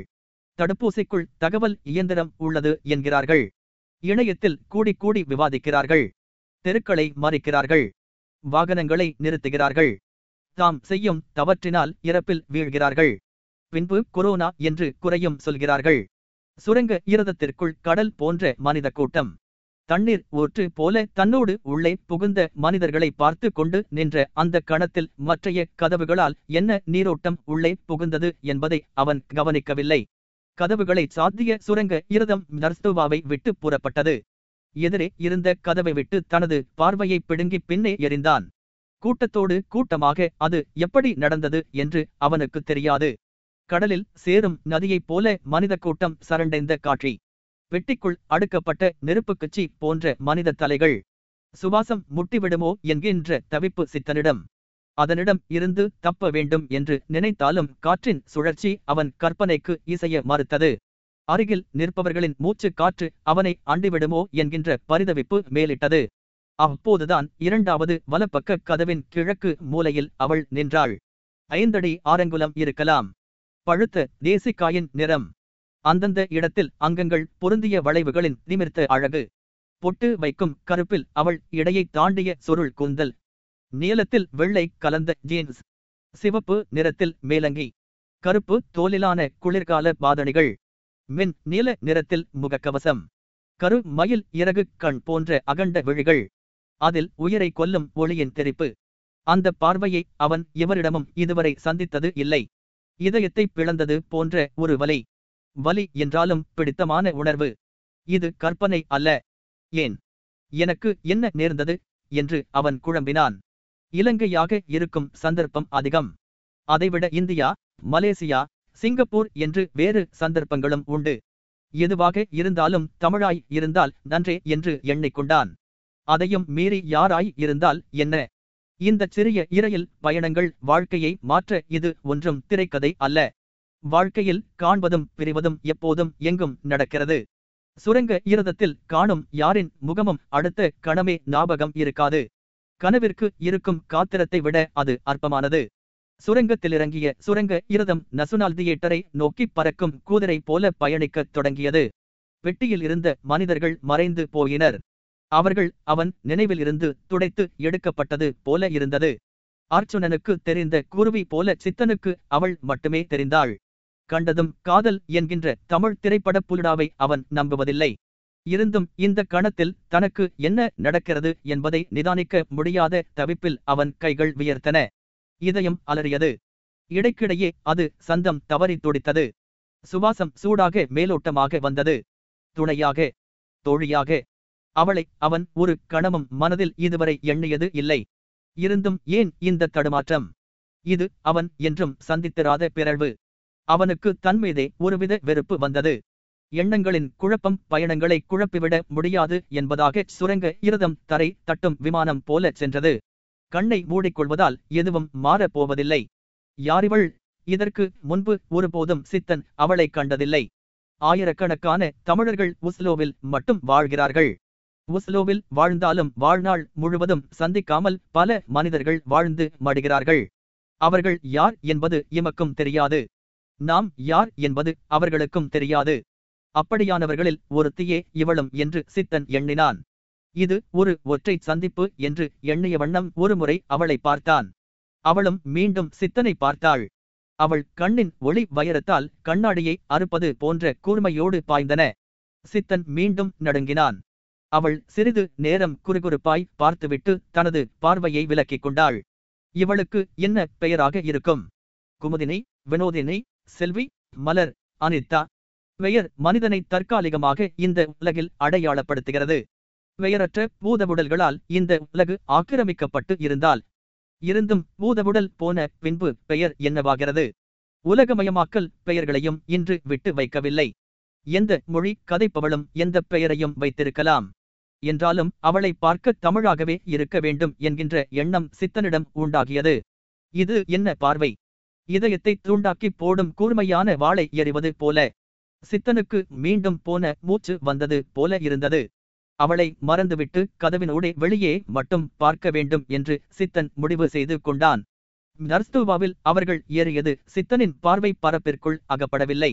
தடுப்பூசிக்குள் தகவல் இயந்திரம் உள்ளது என்கிறார்கள். இணையத்தில் கூடி கூடி விவாதிக்கிறார்கள். தெருக்களை மறிக்கிறார்கள். வாகனங்களை நிறுத்துகிறார்கள். தாம் செய்யும் தவற்றினால் இறப்பில் வீழ்கிறார்கள். பின்பு கொரோனா என்று குறையும் சொல்கிறார்கள். சுரங்க ஈரதத்திற்குள் கடல் போன்ற மனித கூட்டம். தண்ணீர் ஊற்று போல தன்னோடு உள்ளே புகுந்த மனிதர்களை பார்த்து கொண்டு நின்ற அந்த கணத்தில் மற்றைய கதவுகளால் என்ன நீரோட்டம் உள்ளே புகுந்தது என்பதை அவன் கவனிக்கவில்லை. கதவுகளை சாத்திய சுரங்க இரதம் நர்ஸ்துவாவை விட்டு புறப்பட்டது. எதிரே இருந்த கதவை விட்டு தனது பார்வையை பிடுங்கி பின்னே எறிந்தான். கூட்டத்தோடு கூட்டமாக அது எப்படி நடந்தது என்று அவனுக்கு தெரியாது. கடலில் சேரும் நதியைப் போல மனித கூட்டம் சரண்டைந்த காட்சி. வெட்டிக்குள் அடுக்கப்பட்ட நெருப்புக்குச்சி போன்ற மனித தலைகள். சுவாசம் முட்டிவிடுமோ என்கின்ற தவிப்பு சித்தனிடம். அதனிடம் இருந்து தப்ப வேண்டும் என்று நினைத்தாலும் காற்றின் சுழற்சி அவன் கற்பனைக்கு இசைய மறுத்தது. அருகில் நிற்பவர்களின் மூச்சு காற்று அவனை அண்டிவிடுமோ என்கின்ற பரிதவிப்பு மேலிட்டது. அப்போதுதான் இரண்டாவது வலப்பக்க கதவின் கிழக்கு மூலையில் அவள் நின்றாள். ஐந்தடி ஆரங்குலம் இருக்கலாம். பழுத்த தேசிக்காயின் நிறம். அந்தந்த இடத்தில் அங்கங்கள் பொருந்திய வளைவுகளின் நிமிர்த்த அழகு. பொட்டு வைக்கும் கருப்பில் அவள் இடையை தாண்டிய சுருள் கூந்தல். நீலத்தில் வெள்ளை கலந்த ஜீன்ஸ். சிவப்பு நிறத்தில் மேலங்கி. கருப்பு தோலிலான குளிர்கால பாதணிகள். மின் நீல நிறத்தில் முகக்கவசம். கரு மயில் இறகு கண் போன்ற அகண்ட விழிகள். அதில் உயிரை கொல்லும் ஒளியின் தெரிப்பு. அந்த பார்வையை அவன் எவரிடமும் இதுவரை சந்தித்தது இல்லை. இதயத்தை பிளந்தது போன்ற ஒரு வலி. வலி என்றாலும் பிடித்தமான உணர்வு. இது கற்பனை அல்ல. ஏன்? எனக்கு என்ன நேர்ந்தது? என்று அவன் குழம்பினான். இலங்கையாக இருக்கும் சந்தர்ப்பம் அதிகம். அதைவிட இந்தியா மலேசியா சிங்கப்பூர் என்று வேறு சந்தர்ப்பங்களும் உண்டு. எதுவாக இருந்தாலும் தமிழாய் இருந்தால் நன்றே என்று எண்ணிக்கொண்டான். அதையும் மீறி யாராய் இருந்தால் என்ன? இந்த சிறிய இரயில் பயணங்கள் வாழ்க்கையை மாற்ற இது ஒன்றும் திரைக்கதை அல்ல. வாழ்க்கையில் காண்பதும் பிரிவதும் எப்போதும் எங்கும் நடக்கிறது. சுரங்க ஈரதத்தில் காணும் யாரின் முகமும் அடுத்த கணமே ஞாபகம் இருக்காது. கனவிற்கு இருக்கும் காத்திரத்தை விட அது அற்பமானது. சுரங்கத்திலிறங்கிய சுரங்க இரதம் நசுனால் தியேட்டரை நோக்கி பறக்கும் கூதரை போல பயணிக்கத் தொடங்கியது. பெட்டியில் இருந்த மனிதர்கள் மறைந்து போயினர். அவர்கள் அவன் நினைவில் இருந்து துடைத்து எடுக்கப்பட்டது போல இருந்தது. அர்ச்சுனனுக்கு தெரிந்த குருவி போல சித்தனுக்கு அவள் மட்டுமே தெரிந்தாள். கண்டதும் காதல் என்கின்ற தமிழ் திரைப்பட புலிடாவை அவன் நம்புவதில்லை. இருந்தும் இந்த கணத்தில் தனக்கு என்ன நடக்கிறது என்பதை நிதானிக்க முடியாத தவிப்பில் அவன் கைகள் வியர்த்தன. இதயம் அலறியது. இடைக்கிடையே அது சந்தம் தவறி துடித்தது. சுவாசம் சூடாக மேலோட்டமாக வந்தது. துணையாக தோழியாக அவளை அவன் ஒரு கணமும் மனதில் இதுவரை எண்ணியது இல்லை. இருந்தும் ஏன் இந்த தடுமாற்றம்? இது அவன் என்றும் சந்தித்திராத பிறழ்வு. அவனுக்கு தன்மீதே ஒருவித வெறுப்பு வந்தது. எண்ணங்களின் குழப்பம் பயணங்களை குழப்பிவிட முடியாது என்பதாக சுரங்க இருதம் தரை தட்டும் விமானம் போல சென்றது. கண்ணை மூடிக்கொள்வதால் எதுவும் மாறப் போவதில்லை யாரிவள் இதற்கு முன்பு ஒருபோதும் சித்தன் அவளை கண்டதில்லை. ஆயிரக்கணக்கான தமிழர்கள் உஸ்லோவில் மட்டும் வாழ்கிறார்கள். உஸ்லோவில் வாழ்ந்தாலும் வாழ்நாள் முழுவதும் சந்திக்காமல் பல மனிதர்கள் வாழ்ந்து மடிகிறார்கள். அவர்கள் யார் என்பது எமக்கும் தெரியாது. நாம் யார் என்பது அவர்களுக்கும் தெரியாது. அப்படியானவர்களில் ஒருத்தியே இவளும் என்று சித்தன் எண்ணினான். இது ஒரு ஒற்றை சந்திப்பு என்று எண்ணிய வண்ணம் ஒருமுறை அவளை பார்த்தான். அவளும் மீண்டும் சித்தனை பார்த்தாள். அவள் கண்ணின் ஒளி வயரத்தால் கண்ணாடியை அறுப்பது போன்ற கூர்மையோடு பாய்ந்தன. சித்தன் மீண்டும் நடுங்கினான். அவள் சிறிது நேரம் குறுகுறுப்பாய் பார்த்துவிட்டு தனது பார்வையை விலக்கிக் கொண்டாள். இவளுக்கு என்ன பெயராக இருக்கும்? குமுதினை வினோதினை செல்வி மலர் அனிதா? பெயர் மனிதனை தற்காலிகமாக இந்த உலகில் அடையாளப்படுத்துகிறது. பெயரற்ற பூதவுடல்களால் இந்த உலகு ஆக்கிரமிக்கப்பட்டு இருந்தால் இருந்தும் பூதவுடல் போன பின்பு பெயர் என்னவாகிறது? உலகமயமாக்கல் பெயர்களையும் இன்று விட்டு வைக்கவில்லை. எந்த மொழி கதைப்பவளும் எந்த பெயரையும் வைத்திருக்கலாம். என்றாலும் அவளை பார்க்க தமிழாகவே இருக்க வேண்டும் என்கின்ற எண்ணம் சித்தனிடம் உண்டாகியது. இது என்ன பார்வை? இதயத்தை தூண்டாக்கி போடும் கூர்மையான வாளை எறிவது போல. சித்தனுக்கு மீண்டும் போன மூச்சு வந்தது போல இருந்தது. அவளை மறந்துவிட்டு கதவினூடே வெளியே மட்டும் பார்க்க வேண்டும் என்று சித்தன் முடிவு செய்து கொண்டான். நர்ஸ்தூவாவில் அவர்கள் ஏறியது சித்தனின் பார்வை பரப்பிற்குள் அகப்படவில்லை.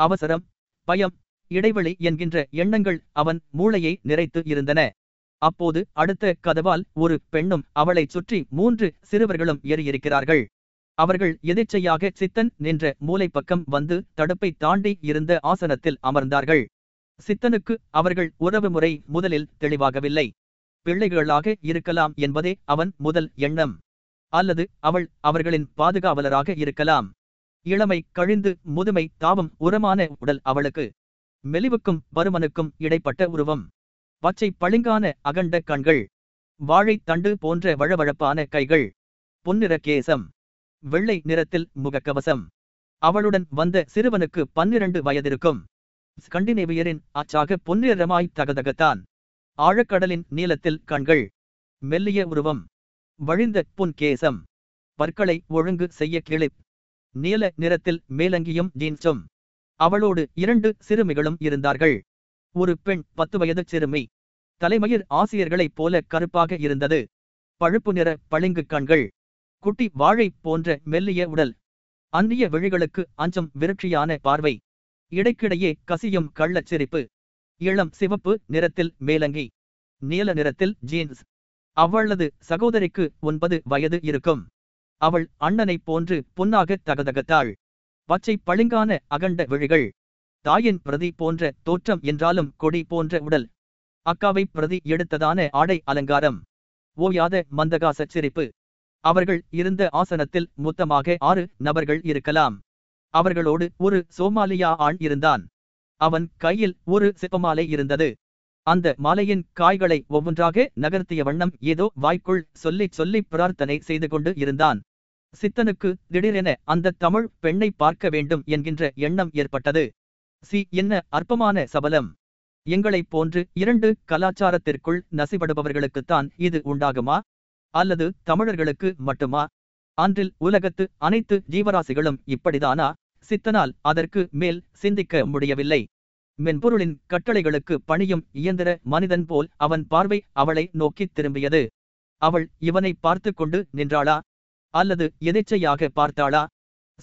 அவசரம் பயம் இடைவெளி என்கின்ற எண்ணங்கள் அவன் மூளையை நிறைத்து இருந்தன. அப்போது அடுத்த கதவால் ஒரு பெண்ணும் அவளைச் சுற்றி மூன்று சிறுவர்களும் ஏறியிருக்கிறார்கள். அவர்கள் எதிர்ச்சையாக சித்தன் நின்ற மூலைப்பக்கம் வந்து தடுப்பை தாண்டி இருந்த ஆசனத்தில் அமர்ந்தார்கள். சித்தனுக்கு அவர்கள் உறவுமுறை முதலில் தெளிவாகவில்லை. பிள்ளைகளாக இருக்கலாம் என்பதே அவன் முதல் எண்ணம். அல்லது அவள் அவர்களின் பாதுகாவலராக இருக்கலாம். இளமை கழிந்து முதுமை தாவம் உரமான உடல் அவளுக்கு. மெலிவுக்கும் பருமனுக்கும் இடைப்பட்ட உருவம். பச்சை பளிங்கான அகண்ட கண்கள். வாழைத் தண்டு போன்ற வழவழப்பான கைகள். பொன்னிற கேசம். வெள்ளை நிறத்தில் முகக்கவசம். அவளுடன் வந்த சிறுவனுக்கு பன்னிரண்டு வயதிருக்கும். ஸ்கண்டினேவியரின் அச்சாக பொன்னிறமாய் தகதகத்தான். ஆழக்கடலின் நீளத்தில் கண்கள் மெல்லிய உருவம் வழிந்த புன் கேசம் பற்களை ஒழுங்கு செய்ய கிளிப் நீல நிறத்தில் மேலங்கியும் ஜீன்ஸும். அவளோடு இரண்டு சிறுமிகளும் இருந்தார்கள். ஒரு பெண் பத்து வயது சிறுமி தலைமயிர் ஆசிரியர்களைப் போல கருப்பாக இருந்தது. பழுப்பு நிற பளிங்கு கண்கள் குட்டி வாழை போன்ற மெல்லிய உடல் அந்நிய விழிகளுக்கு அஞ்சம் விரட்சியான பார்வை. இடைக்கிடையே கசியும் கள்ளச் சிரிப்பு இளம் சிவப்பு நிறத்தில் மேலங்கி. நீல நிறத்தில் ஜீன்ஸ் அவளது சகோதரிக்கு ஒன்பது வயது இருக்கும். அவள் அண்ணனைப் போன்று பொன்னாக தகதகத்தாள். பச்சை பளிங்கான அகண்ட விழிகள். தாயின் பிரதி போன்ற தோற்றம் என்றாலும் கொடி போன்ற உடல். அக்காவை பிரதி எடுத்ததான ஆடை அலங்காரம். ஓயாத மந்தகாச சிரிப்பு. அவர்கள் இருந்த ஆசனத்தில் மொத்தமாக ஆறு நபர்கள் இருக்கலாம். அவர்களோடு ஒரு சோமாலியா ஆண் இருந்தான். அவன் கையில் ஒரு சிப்பமாலை இருந்தது. அந்த மாலையின் காய்களை ஒவ்வொன்றாக நகர்த்திய வண்ணம் ஏதோ வாய்க்குள் சொல்லிச் சொல்லி பிரார்த்தனை செய்து கொண்டு இருந்தான். சித்தனுக்கு திடீரென அந்த தமிழ் பெண்ணை பார்க்க வேண்டும் என்கின்ற எண்ணம் ஏற்பட்டது. சி என்ன அற்பமான சபலம். எங்களைப் போன்று இரண்டு கலாச்சாரத்திற்குள் நசிபடுபவர்களுக்குத்தான் இது உண்டாகுமா? அல்லது தமிழர்களுக்கு மட்டுமா? அன்றில் உலகத்து அனைத்து ஜீவராசிகளும் இப்படிதானா? சித்தனால் அதற்கு மேல் சிந்திக்க முடியவில்லை. மென்பொருளின் கட்டளைகளுக்கு பணியும் இயந்திர மனிதன் போல் அவன் பார்வை அவளை நோக்கித் திரும்பியது. அவள் இவனை பார்த்து கொண்டு நின்றாளா? அல்லது எதிர்ச்சையாக பார்த்தாளா?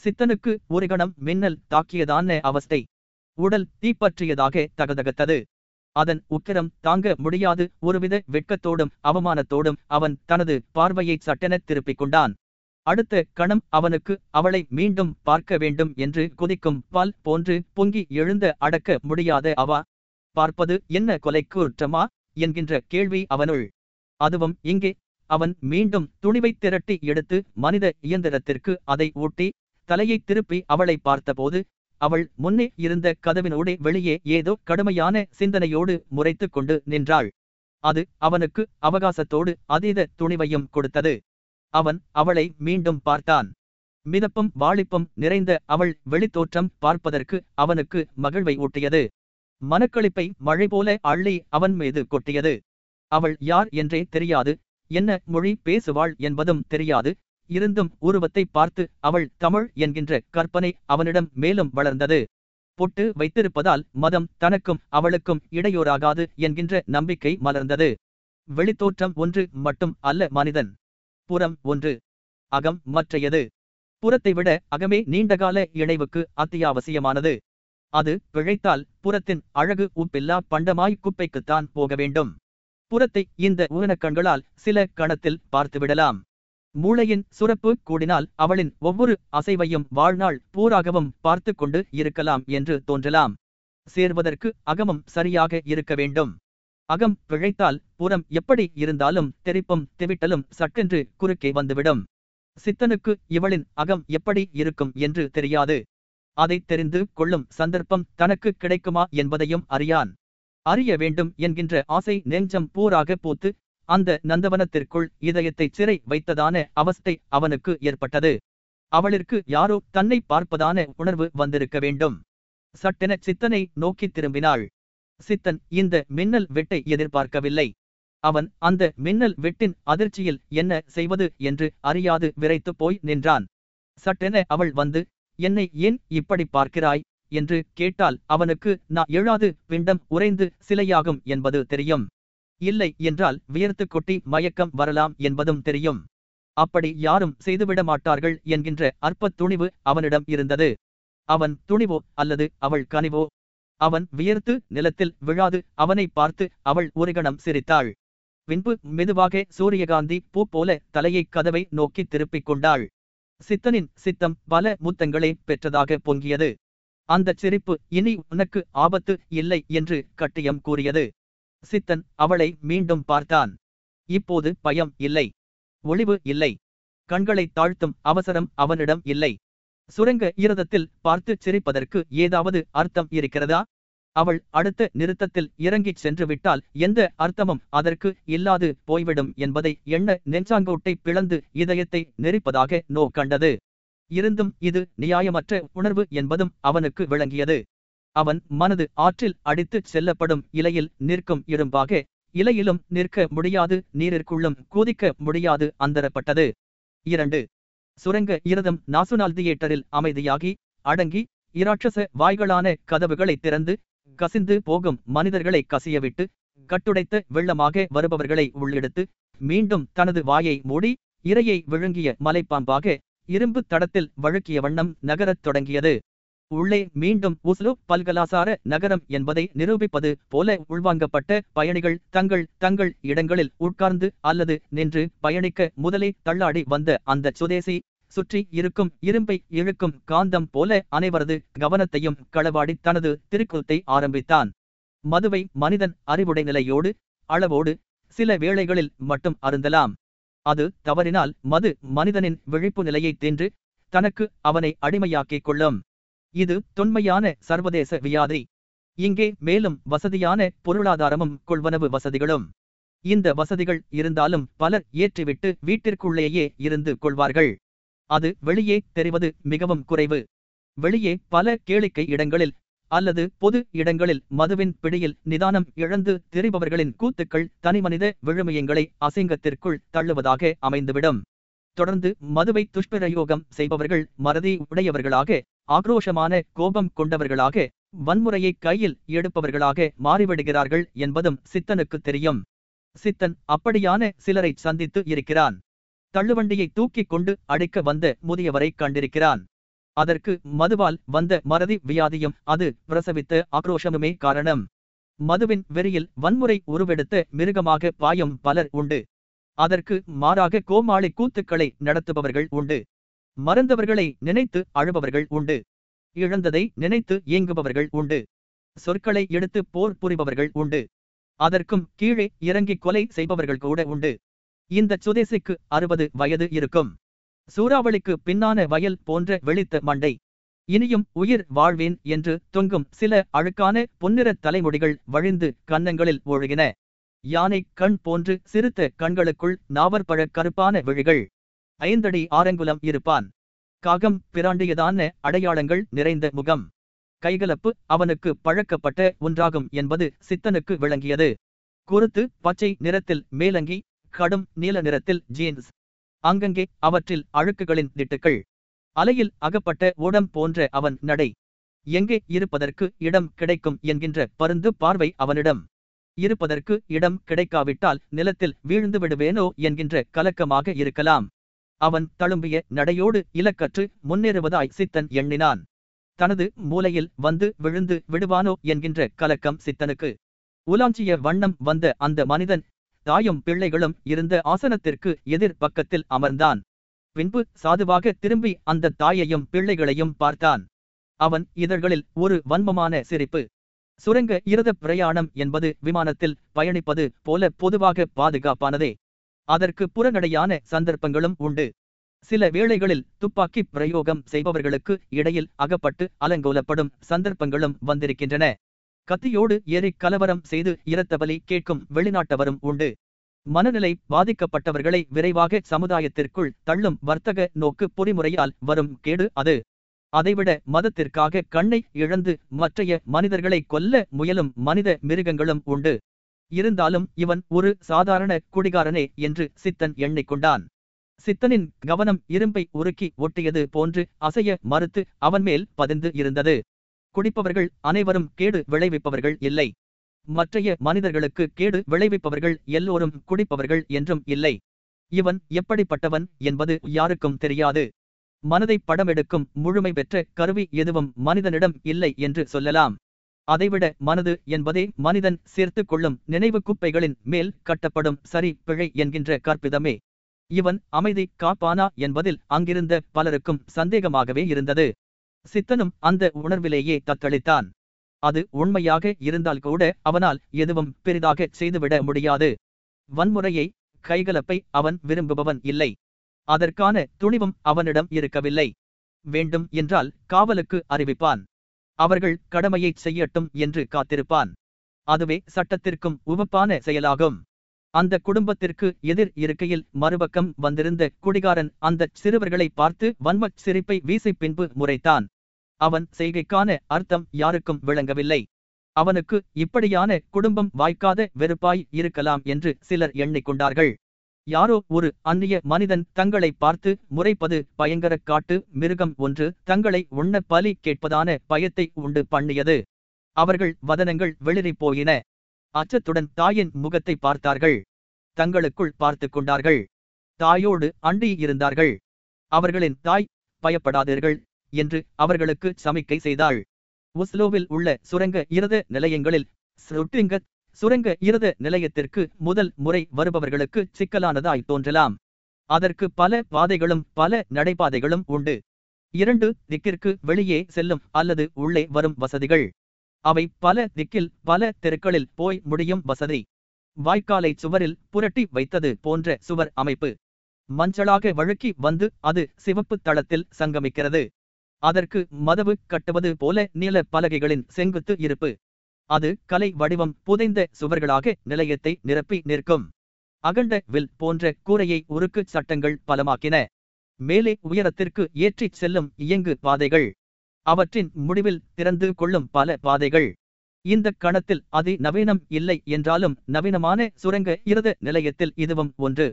சித்தனுக்கு ஒரு கணம் மின்னல் தாக்கியதான அவஸ்தை. உடல் தீப்பற்றியதாக தகதகத்தது. அதன் உக்கிரம் தாங்க முடியாது. ஒருவித வெட்கத்தோடும் அவமானத்தோடும் அவன் தனது பார்வையை சட்டென திருப்பிக் கொண்டான். அடுத்த கணம் அவனுக்கு அவளை மீண்டும் பார்க்க வேண்டும் என்று கொதிக்கும் பால் போன்று பொங்கி எழுந்த அடக்க முடியாத அவா பார்ப்பது என்ன கொலைக்கு குற்றமா என்கின்ற கேள்வி அவனுள். அதுவும் இங்கே அவன் மீண்டும் துணிவை திரட்டி எடுத்து மனித இயந்திரத்திற்கு அதை ஊட்டி தலையை திருப்பி அவளை பார்த்தபோது அவள் முன்னே இருந்த கதவினோடு வெளியே ஏதோ கடுமையான சிந்தனையோடு முறைத்துக் கொண்டு நின்றாள். அது அவனுக்கு அவகாசத்தோடு அதீத துணிவையும் கொடுத்தது. அவன் அவளை மீண்டும் பார்த்தான். மிதப்பும் வாளிப்பும் நிறைந்த அவள் வெளித்தோற்றம் பார்ப்பதற்கு அவனுக்கு மகிழ்வை ஊட்டியது. மனக்களிப்பை மழை போல அள்ளி அவன் மீது கொட்டியது. அவள் யார் என்றே தெரியாது. என்ன மொழி பேசுவாள் என்பதும் தெரியாது. இருந்தும் உருவத்தை பார்த்து அவள் தமிழ் என்கின்ற கற்பனை அவனிடம் மேலும் வளர்ந்தது. பொட்டு வைத்திருப்பதால் மதம் தனக்கும் அவளுக்கும் இடையூறாகாது என்கின்ற நம்பிக்கை மலர்ந்தது. வெளித்தோற்றம் ஒன்று மட்டும் அல்ல மனிதன். புறம் ஒன்று. அகம் மற்றையது. புறத்தை விட அகமே நீண்டகால இணைவுக்கு அத்தியாவசியமானது. அது பிழைத்தால் புறத்தின் அழகு உப்பில்லா பண்டமாய் குப்பைக்குத்தான் போக வேண்டும். புறத்தை இந்த ஊனக்கண்களால் சில கணத்தில் பார்த்துவிடலாம். மூளையின் சுரப்பு கூடினால் அவளின் ஒவ்வொரு அசைவையும் வாழ்நாள் பூராகவும் பார்த்து கொண்டு இருக்கலாம் என்று தோன்றலாம். சேர்வதற்கு அகமும் சரியாக இருக்க வேண்டும். அகம் பிழைத்தால் புறம் எப்படி இருந்தாலும் தெரிப்பும் தெவிட்டலும் சட்டென்று குறுக்கே வந்துவிடும். சித்தனுக்கு இவளின் அகம் எப்படி இருக்கும் என்று தெரியாது. அதை தெரிந்து கொள்ளும் சந்தர்ப்பம் தனக்கு கிடைக்குமா என்பதையும் அறியான். அறிய வேண்டும் என்கின்ற ஆசை நெஞ்சம் பூராக பூத்து அந்த நந்தவனத்திற்குள் இதயத்தை சிறை வைத்ததான அவஸ்தை அவனுக்கு ஏற்பட்டது. அவளிற்கு யாரோ தன்னை பார்ப்பதான உணர்வு வந்திருக்க வேண்டும். சட்டென சித்தனை நோக்கி திரும்பினாள். சித்தன் இந்த மின்னல் வெட்டை எதிர்பார்க்கவில்லை. அவன் அந்த மின்னல் வெட்டின் அதிர்ச்சியில் என்ன செய்வது என்று அறியாது விரைத்து போய் நின்றான். சட்டென அவள் வந்து என்னை ஏன் இப்படி பார்க்கிறாய்? என்று கேட்டால் அவனுக்கு நான் எழாது பிண்டம் உறைந்து சிலையாகும் என்பது தெரியும். இல்லை என்றால் வியர்த்து கொட்டி மயக்கம் வரலாம் என்பதும் தெரியும். அப்படி யாரும் செய்துவிட மாட்டார்கள் என்கின்ற அற்பத் துணிவு அவனிடம் இருந்தது. அவன் துணிவோ அல்லது அவள் கனிவோ அவன் வியர்த்து நிலத்தில் விழாது அவனை பார்த்து அவள் ஒரு கணம் சிரித்தாள். பின்பு மெதுவாக சூரியகாந்தி பூ போல தலையை கதவை நோக்கி திருப்பிக் கொண்டாள். சித்தனின் சித்தம் பல முத்தங்களை பெற்றதாக பொங்கியது. அந்தச் சிரிப்பு இனி உனக்கு ஆபத்து இல்லை என்று கட்டியம் கூறியது. சித்தன் அவளை மீண்டும் பார்த்தான். இப்போது பயம் இல்லை. ஒளிவு இல்லை. கண்களை தாழ்த்தும் அவசரம் அவனிடம் இல்லை. சுரங்க ஈரதத்தில் பார்த்து சிரிப்பதற்கு ஏதாவது அர்த்தம் இருக்கிறதா? அவள் அடுத்த நிறுத்தத்தில் இறங்கிச் சென்று விட்டால் எந்த அர்த்தமும் அதற்கு இல்லாது போய்விடும் என்பதை எண்ண நெஞ்சாங்கோட்டை பிளந்து இதயத்தை நெரிப்பதாக நோ கண்டது. இருந்தும் இது நியாயமற்ற உணர்வு என்பதும் அவனுக்கு விளங்கியது. அவன் மனது ஆற்றில் அடித்துச் செல்லப்படும் இலையில் நிற்கும் இரும்பாக இலையிலும் நிற்க முடியாது நீரிற்குள்ளும் குதிக்க முடியாது அந்தரப்பட்டது. இரண்டு சுரங்க இரதம் நாசுனால் தியேட்டரில் அமைதியாகி அடங்கி இராட்சச வாய்களான கதவுகளை திறந்து கசிந்து போகும் மனிதர்களை கசியவிட்டு கட்டுடைத்த வெள்ளமாக வருபவர்களை உள்ளெடுத்து மீண்டும் தனது வாயை மூடி இரையை விழுங்கிய மலைப்பாம்பாக இரும்பு தடத்தில் வழுக்கிய வண்ணம் நகரத் தொடங்கியது. உள்ளே மீண்டும் உஸ்லு பல்கலாசார நகரம் என்பதை நிரூபிப்பது போல உள்வாங்கப்பட்ட பயணிகள் தங்கள் தங்கள் இடங்களில் உட்கார்ந்து அல்லது நின்று பயணிக்க முதலே தள்ளாடி வந்த அந்த சுதேசி சுற்றி இருக்கும் இரும்பை இழுக்கும் காந்தம் போல அனைவரது கவனத்தையும் களவாடி தனது திருக்குத்தை ஆரம்பித்தான். மதுவை மனிதன் அறிவுடை நிலையோடு அளவோடு சில வேளைகளில் மட்டும் அருந்தலாம். அது தவறினால் மது மனிதனின் விழிப்பு நிலையை தின்று தனக்கு அவனை அடிமையாக்கிக் கொள்ளும். இது தொன்மையான சர்வதேச வியாதி. இங்கே மேலும் வசதியான பொருளாதாரமும் கொள்வனவு வசதிகளும். இந்த வசதிகள் இருந்தாலும் பலர் ஏற்றிவிட்டு வீட்டிற்குள்ளேயே இருந்து கொள்வார்கள். அது வெளியே தெரிவது மிகவும் குறைவு. வெளியே பல கேளிக்கை இடங்களில் அல்லது பொது இடங்களில் மதுவின் பிடியில் நிதானம் இழந்து திரிபவர்களின் கூத்துக்கள் தனிமனித விழுமியங்களை அசிங்கத்திற்குள் தள்ளுவதாக அமைந்துவிடும். தொடர்ந்து மதுவை துஷ்பிரயோகம் செய்பவர்கள் மறதி உடையவர்களாக ஆக்ரோஷமான கோபம் கொண்டவர்களாக வன்முறையை கையில் எடுப்பவர்களாக மாறிவிடுகிறார்கள் என்பதும் சித்தனுக்கு தெரியும். சித்தன் அப்படியான சிலரை சந்தித்து இருக்கிறான். தள்ளுவண்டியை தூக்கிக் கொண்டு அடைக்க வந்த முதியவரை கண்டிருக்கிறான். அதற்கு மதுவால் வந்த மறதி வியாதியும் அது பிரசவித்த ஆக்ரோஷமுமே காரணம். மதுவின் வெறியில் வன்முறை உருவெடுத்த மிருகமாக பாயும் பலர் உண்டு. அதற்கு மாறாக கோமாளி கூத்துக்களை நடத்துபவர்கள் உண்டு. மறந்தவர்களை நினைத்து அழுபவர்கள் உண்டு. இழந்ததை நினைத்து இயங்குபவர்கள் உண்டு. சொற்களை எடுத்து போர் புரிபவர்கள் உண்டு. அதற்கும் கீழே இறங்கி கொலை செய்பவர்கள் கூட உண்டு. இந்த சுதேசிக்கு அறுபது வயது இருக்கும். சூறாவளிக்கு பின்னான வயல் போன்ற வெளித்த மண்டை. இனியும் உயிர் வாழ்வேன் என்று தொங்கும் சில அழுக்கான பொன்னிற தலைமுடிகள் வழிந்து கன்னங்களில் ஒழுகின. யானை கண் போன்று சிறுத்த கண்களுக்குள் நாவற்பழ கருப்பான விழிகள். ஐந்தடி ஆரங்குலம் இருப்பான். காகம் பிராண்டியதான அடையாளங்கள் நிறைந்த முகம். கைகலப்பு அவனுக்கு பழக்கப்பட்ட ஒன்றாகும் என்பது சித்தனுக்கு விளங்கியது. குறுத்து பச்சை நிறத்தில் மேலங்கி கடும் நீல நிறத்தில் ஜீன்ஸ் அங்கங்கே அவற்றில் அழுக்குகளின் திட்டுக்கள். அலையில் அகப்பட்ட ஓடம் போன்ற அவன் நடை. எங்கே இருப்பதற்கு இடம் கிடைக்கும் என்கின்ற பருந்து பார்வை அவனிடம். இருப்பதற்கு இடம் கிடைக்காவிட்டால் நிலத்தில் வீழ்ந்து விடுவேனோ என்கின்ற கலக்கமாக இருக்கலாம். அவன் தழும்பிய நடையோடு இலக்கற்று முன்னேறுவதாய் சித்தன் எண்ணினான். தனது மூலையில் வந்து விழுந்து விடுவானோ என்கின்ற கலக்கம் சித்தனுக்கு. உலாஞ்சிய வண்ணம் வந்த அந்த மனிதன் தாயும் பிள்ளைகளும் இருந்த ஆசனத்திற்கு எதிர் பக்கத்தில் அமர்ந்தான். பின்பு சாதுவாக திரும்பி அந்த தாயையும் பிள்ளைகளையும் பார்த்தான். அவன் இதழ்களில் ஒரு வன்மமான சிரிப்பு. சுரங்க இருத பிரயாணம் என்பது விமானத்தில் பயணிப்பது போல பொதுவாக பாதுகாப்பானதே. அதற்கு புறநடையான சந்தர்ப்பங்களும் உண்டு. சில வேளைகளில் துப்பாக்கி பிரயோகம் செய்பவர்களுக்கு இடையில் அகப்பட்டு அலங்கோலப்படும் சந்தர்ப்பங்களும் வந்திருக்கின்றன. கத்தியோடு ஏறி கலவரம் செய்து இரத்தபலி கேட்கும் வெளிநாட்டவரும் உண்டு. மனநிலை பாதிக்கப்பட்டவர்களை விரைவாக சமுதாயத்திற்குள் தள்ளும் வர்த்தக நோக்கு பொறிமுறையால் வரும் கேடு அது. அதைவிட மதத்திற்காக கண்ணை இழந்து மற்றைய மனிதர்களை கொல்ல முயலும் மனித மிருகங்களும் உண்டு. இருந்தாலும் இவன் ஒரு சாதாரண குடிகாரனே என்று சித்தன் எண்ணிக்கொண்டான். சித்தனின் கவனம் இரும்பை உருக்கி ஒட்டியது போன்று அசைய மறுத்து அவன் மேல் பதிந்து இருந்தது. குடிப்பவர்கள் அனைவரும் கேடு விளைவிப்பவர்கள் இல்லை. மற்றைய மனிதர்களுக்கு கேடு விளைவிப்பவர்கள் எல்லோரும் குடிப்பவர்கள் என்றும் இல்லை. இவன் எப்படிப்பட்டவன் என்பது யாருக்கும் தெரியாது. மனதை படமெடுக்கும் முழுமை பெற்ற கருவி எதுவும் மனிதனிடம் இல்லை என்று சொல்லலாம். அதைவிட மனது என்பதே மனிதன் சேர்த்து கொள்ளும் நினைவு குப்பைகளின் மேல் கட்டப்படும் சரி பிழை என்கின்ற கற்பிதமே. இவன் அமைதி காப்பானா என்பதில் அங்கிருந்த பலருக்கும் சந்தேகமாகவே இருந்தது. சித்தனும் அந்த உணர்விலேயே தத்தளித்தான். அது உண்மையாக இருந்தால் கூட அவனால் எதுவும் பெரிதாக செய்துவிட முடியாது. வன்முறையை கைகலப்பை அவன் விரும்புபவன் இல்லை. அதற்கான துணிவும் அவனிடம் இருக்கவில்லை. வேண்டும் என்றால் காவலுக்கு அறிவிப்பான். அவர்கள் கடமையைச் செய்யட்டும் என்று காத்திருப்பான். அதுவே சட்டத்திற்கும் உவப்பான செயலாகும். அந்த குடும்பத்திற்கு எதிர் இருக்கையில் மறுபக்கம் வந்திருந்த குடிகாரன் அந்த சிறுவர்களை பார்த்து வன்மச் சிரிப்பை வீசி பின்பு முறைத்தான். அவன் செய்கைக்கான அர்த்தம் யாருக்கும் விளங்கவில்லை. அவனுக்கு இப்படியான குடும்பம் வாய்க்காத வெறுப்பாய் இருக்கலாம் என்று சிலர் எண்ணிக்கொண்டார்கள். யாரோ ஒரு அந்நிய மனிதன் தங்களை பார்த்து முறைப்பது பயங்கர காட்டு மிருகம் ஒன்று தங்களை உண்ண பலி கேட்பதான பயத்தை உண்டு பண்ணியது. அவர்கள் வதனங்கள் வெளிறிப் போயின. அச்சத்துடன் தாயின் முகத்தை பார்த்தார்கள். தங்களுக்குள் பார்த்து கொண்டார்கள். தாயோடு அண்டி இருந்தார்கள். அவர்களின் தாய் பயப்படாதீர்கள் என்று அவர்களுக்கு சமிக்கை செய்தாள். உஸ்லோவில் உள்ள சுரங்க இரத நிலையங்களில் ஸ்ருட்டிங்கத் சுரங்க இரத நிலையத்திற்கு முதல் முறை வருபவர்களுக்கு சிக்கலானதாய் தோன்றலாம். அதற்கு பல பாதைகளும் பல நடைபாதைகளும் உண்டு. இரண்டு திக்கிற்கு வெளியே செல்லும் அல்லது உள்ளே வரும் வசதிகள். அவை பல திக்கில் பல தெருக்களில் போய் முடியும் வசதி. வாய்க்காலை சுவரில் புரட்டி வைத்தது போன்ற சுவர் அமைப்பு. மஞ்சளாக வழுக்கி வந்து அது சிவப்பு தளத்தில் சங்கமிக்கிறது. அதற்கு மதவு கட்டுவது போல நீல பலகைகளின் செங்குத்து இருப்பு. அது கலை வடிவம் புதைந்த சுவர்களாக நிலையத்தை நிரப்பி நிற்கும். அகண்ட வில் போன்ற கூரையை உருக்கு சட்டங்கள் பலமாக்கின. மேலே உயரத்திற்கு ஏற்றிச் செல்லும் இயங்கு பாதைகள். அவற்றின் முடிவில் திறந்து கொள்ளும் பல பாதைகள். இந்த கணத்தில் அதி நவீனம் இல்லை என்றாலும் நவீனமான சுரங்க இருத நிலையத்தில் இதுவும் ஒன்று.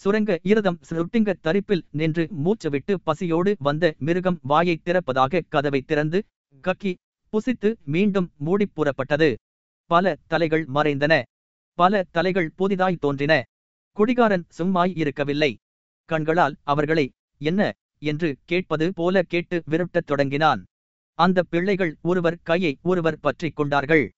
சுரங்க இருதம் சுருட்டிங்க தரிப்பில் நின்று மூச்சுவிட்டு பசியோடு வந்த மிருகம் வாயை திறப்பதாக கதவை திறந்து கக்கி புசித்து மீண்டும் மூடிப் புறப்பட்டது பல தலைகள் மறைந்தன. பல தலைகள் புதிதாய் தோன்றின. குடிகாரன் சும்மாய் இருக்கவில்லை. கண்களால் அவர்களை என்ன என்று கேட்பது போல கேட்டு விரட்டத் தொடங்கினான். அந்த பிள்ளைகள் ஒருவர் கையை ஒருவர் பற்றிக் கொண்டார்கள்.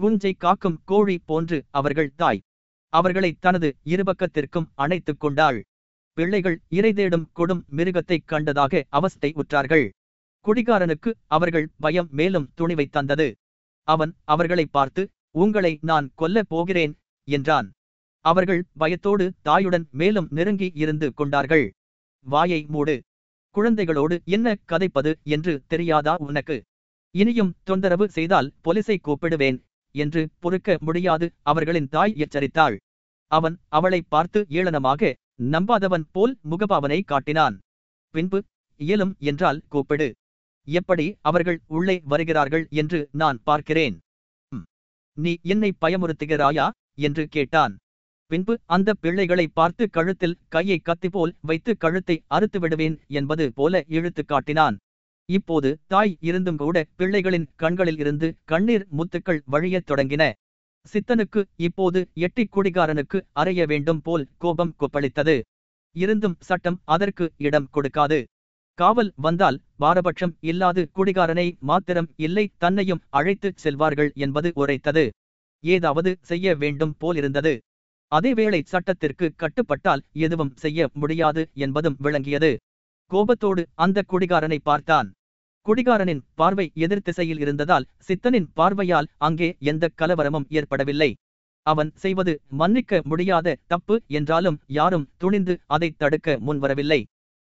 குஞ்சை காக்கும் கோழி போன்று அவர்கள் தாய். அவர்களை தனது இருபக்கத்திற்கும் அணைத்துக் கொண்டாள். பிள்ளைகள் இறைதேடும் கொடும் மிருகத்தைக் கண்டதாக அவஸ்தை உற்றார்கள். குடிகாரனுக்கு அவர்கள் பயம் மேலும் துணிவை தந்தது. அவன் அவர்களை பார்த்து உங்களை நான் கொல்லப் போகிறேன் என்றான். அவர்கள் பயத்தோடு தாயுடன் மேலும் நெருங்கி இருந்து கொண்டார்கள். வாயை மூடு. குழந்தைகளோடு என்ன கதைப்பது என்று தெரியாதா உனக்கு? இனியும் தொந்தரவு செய்தால் போலீசை கூப்பிடுவேன் என்று பொறுக்க முடியாது அவர்களின் தாய் எச்சரித்தாள். அவன் அவளை பார்த்து ஏளனமாக நம்பாதவன் போல் முகபாவனை காட்டினான். பின்பு இயலும் என்றால் கூப்பிடு. எப்படி அவர்கள் உள்ளே வருகிறார்கள் என்று நான் பார்க்கிறேன். நீ என்னை பயமுறுத்துகிறாயா? என்று கேட்டான். பின்பு அந்த பிள்ளைகளை பார்த்து கழுத்தில் கையை கத்தி போல் வைத்து கழுத்தை அறுத்து விடுவேன் என்பது போல இழுத்து காட்டினான். இப்போது தாய் இருந்தும் கூட பிள்ளைகளின் கண்களில் இருந்து கண்ணீர் முத்துக்கள் வழியத் தொடங்கின. சித்தனுக்கு இப்போது எட்டி குடிகாரனுக்கு அறைய வேண்டும் போல் கோபம் கொப்பளித்தது. இருந்தும் சட்டம் அதற்கு இடம் கொடுக்காது. காவல் வந்தால் பாரபட்சம் இல்லாது குடிகாரனை மாத்திரம் இல்லை தன்னையும் அழைத்துச் செல்வார்கள் என்பது உரைத்தது. ஏதாவது செய்ய வேண்டும் போலிருந்தது அதேவேளை சட்டத்திற்கு கட்டுப்பட்டால் எதுவும் செய்ய முடியாது என்பதும் விளங்கியது. கோபத்தோடு அந்த குடிகாரனை பார்த்தான். குடிகாரனின் பார்வை எதிர் திசையில் இருந்ததால் சித்தனின் பார்வையால் அங்கே எந்த கலவரமும் ஏற்படவில்லை. அவன் செய்வது மன்னிக்க முடியாத தப்பு என்றாலும் யாரும் துணிந்து அதைத் தடுக்க முன்வரவில்லை.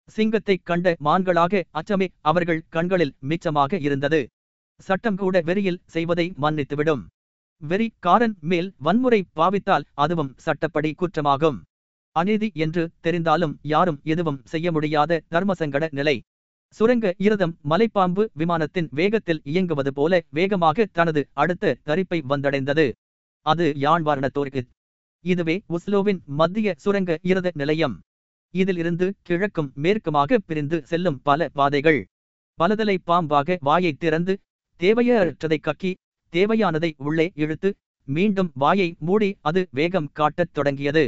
சிங்கத்தைக் கண்ட மான்களாக அச்சமே அவர்கள் கண்களில் மிச்சமாக இருந்தது. சட்டம் கூட வெறியில் செய்வதை மன்னித்துவிடும். வெறி காரன் மேல் வன்முறை பாவித்தால் அதுவும் சட்டப்படி குற்றமாகும். அநீதி என்று தெரிந்தாலும் யாரும் எதுவும் செய்ய முடியாத தர்மசங்கட நிலை. சுரங்க இருதம் மலைப்பாம்பு விமானத்தின் வேகத்தில் இயங்குவது போல வேகமாக தனது அடுத்த தரிப்பை வந்தடைந்தது. அது யாழ்வாரணத்தோருக்கு இதுவே உஸ்லோவின் மத்திய சுரங்க இருத நிலையம். இதில் இருந்து கிழக்கும் மேற்குமாக பிரிந்து செல்லும் பல பாதைகள். பலதலை பாம்பாக வாயை திறந்து தேவையற்றதை கக்கி தேவையானதை உள்ளே இழுத்து மீண்டும் வாயை மூடி அது வேகம் காட்டத் தொடங்கியது.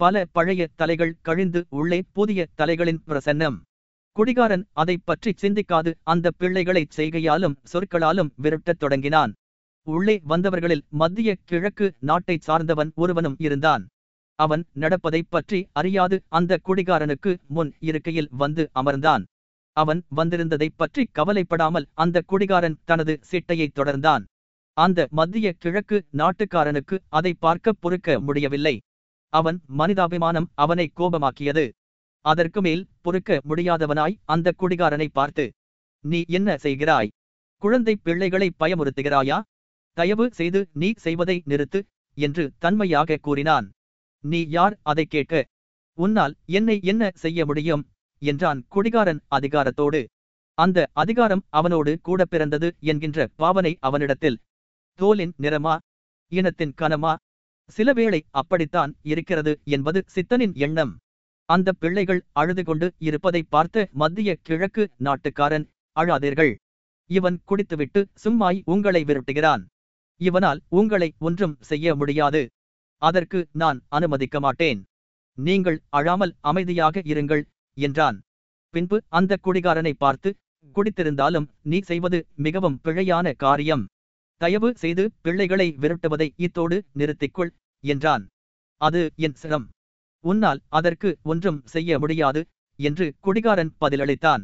பல பழைய தலைகள் கழிந்து உள்ளே புதிய தலைகளின் பிரசன்னம். குடிகாரன் அதைப் பற்றி சிந்திக்காது அந்த பிள்ளைகளைச் செய்கையாலும் சொற்களாலும் விரட்டத் தொடங்கினான். உள்ளே வந்தவர்களில் மத்திய கிழக்கு நாட்டைச் சார்ந்தவன் ஒருவனும் இருந்தான். அவன் நடப்பதைப் பற்றி அறியாது அந்த குடிகாரனுக்கு முன் இருக்கையில் வந்து அமர்ந்தான். அவன் வந்திருந்ததைப் பற்றி கவலைப்படாமல் அந்த குடிகாரன் தனது சிட்டையைத் தொடர்ந்தான். அந்த மத்திய கிழக்கு நாட்டுக்காரனுக்கு அதை பார்க்க பொறுக்க முடியவில்லை. அவன் மனிதாபிமானம் அவனை கோபமாக்கியது. அதற்கு மேல் பொறுக்க முடியாதவனாய் அந்த குடிகாரனை பார்த்து நீ என்ன செய்கிறாய்? குழந்தை பிள்ளைகளை பயமுறுத்துகிறாயா? தயவு செய்து நீ செய்வதை நிறுத்து என்று தன்மையாக கூறினான். நீ யார் அதை கேட்க? உன்னால் என்னை என்ன செய்ய முடியும்? என்றான் குடிகாரன் அதிகாரத்தோடு. அந்த அதிகாரம் அவனோடு கூட பிறந்தது என்கின்ற பாவனை அவனிடத்தில் தோலின் நிறமா இனத்தின் கனமா சிலவேளை அப்படித்தான் இருக்கிறது என்பது சித்தனின் எண்ணம். அந்த பிள்ளைகள் அழுது கொண்டு இருப்பதை பார்த்த மத்திய கிழக்கு நாட்டுக்காரன் அழாதீர்கள். இவன் குடித்துவிட்டு சும்மாய் உங்களை விரட்டுகிறான். இவனால் உங்களை ஒன்றும் செய்ய முடியாது. அதற்கு நான் அனுமதிக்க மாட்டேன். நீங்கள் அழாமல் அமைதியாக இருங்கள் என்றான். பின்பு அந்த குடிகாரனை பார்த்து குடித்திருந்தாலும் நீ செய்வது மிகவும் பிழையான காரியம். தயவு செய்து பிள்ளைகளை விரட்டுவதை இத்தோடு நிறுத்திக்கொள் என்றான். அது என் சிரம். உன்னால் அதற்கு ஒன்றும் செய்ய முடியாது என்று குடிகாரன் பதிலளித்தான்.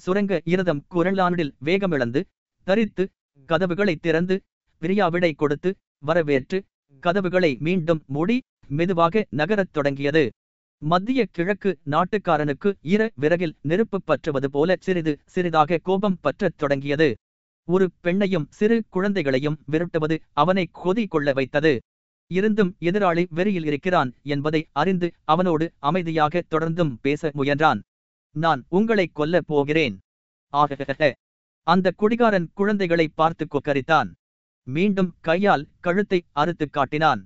சுரங்க இருதம் குரலானில் வேகமிழந்து தரித்து கதவுகளை திறந்து பிரியாவிடை கொடுத்து வரவேற்று கதவுகளை மீண்டும் மூடி மெதுவாக நகரத் தொடங்கியது. மத்திய கிழக்கு நாட்டுக்காரனுக்கு ஈர விறகில் நெருப்பு பற்றுவது போல சிறிது சிறிதாக கோபம் பற்றத் தொடங்கியது. ஒரு பெண்ணையும் சிறு குழந்தைகளையும் விரட்டுவது அவனை கொதி கொள்ள வைத்தது. இருந்தும் எதிராளி வெறியில் இருக்கிறான் என்பதை அறிந்து அவனோடு அமைதியாக தொடர்ந்தும் பேச முயன்றான். நான் உங்களை கொல்லப் போகிறேன். ஆக அந்த குடிகாரன் குழந்தைகளை பார்த்து கொக்கரித்தான். மீண்டும் கையால் கழுத்தை அறுத்துக் காட்டினான்.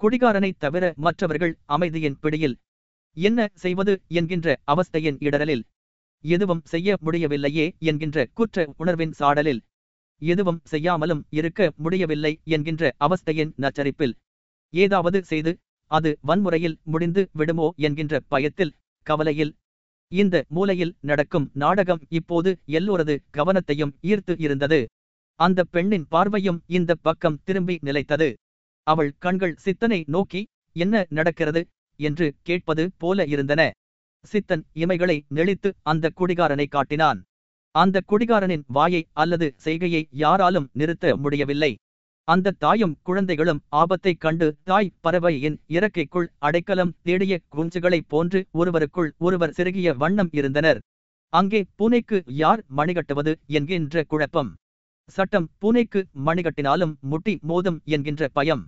குடிகாரனைத் தவிர மற்றவர்கள் அமைதியின் பிடியில் என்ன செய்வது? என்கின்ற அவஸ்தையின் இடரலில் எதுவும் செய்ய முடியவில்லையே என்கின்ற குற்ற உணர்வின் சாடலில் எதுவும் செய்யாமலும் இருக்க முடியவில்லை என்கின்ற அவஸ்தையின் நச்சரிப்பில். ஏதாவது செய்து அது வன்முறையில் முடிந்து விடுமோ என்கின்ற பயத்தில் கவலையில். இந்த மூலையில் நடக்கும் நாடகம் இப்போது எல்லோரது கவனத்தையும் ஈர்த்து இருந்தது. அந்த பெண்ணின் பார்வையும் இந்த பக்கம் திரும்பி நிலைத்தது. அவள் கண்கள் சித்தனை நோக்கி என்ன நடக்கிறது? என்று கேட்பது போல இருந்தன. சித்தன் இமைகளை நெளித்து அந்த குடிகாரனை காட்டினான். அந்த குடிகாரனின் வாயை அல்லது செய்கையை யாராலும் நிறுத்த முடியவில்லை. அந்த தாயும் குழந்தைகளும் ஆபத்தைக் கண்டு தாய் பறவையின் இறக்கைக்குள் அடைக்கலம் தேடிய குஞ்சுகளைப் போன்று ஒருவருக்குள் ஒருவர் சிறுகிய வண்ணம் இருந்தனர். அங்கே பூனைக்கு யார் மணிகட்டுவது என்கின்ற குழப்பம். சட்டம் பூனைக்கு மணிகட்டினாலும் முட்டி மோதும் என்கின்ற பயம்.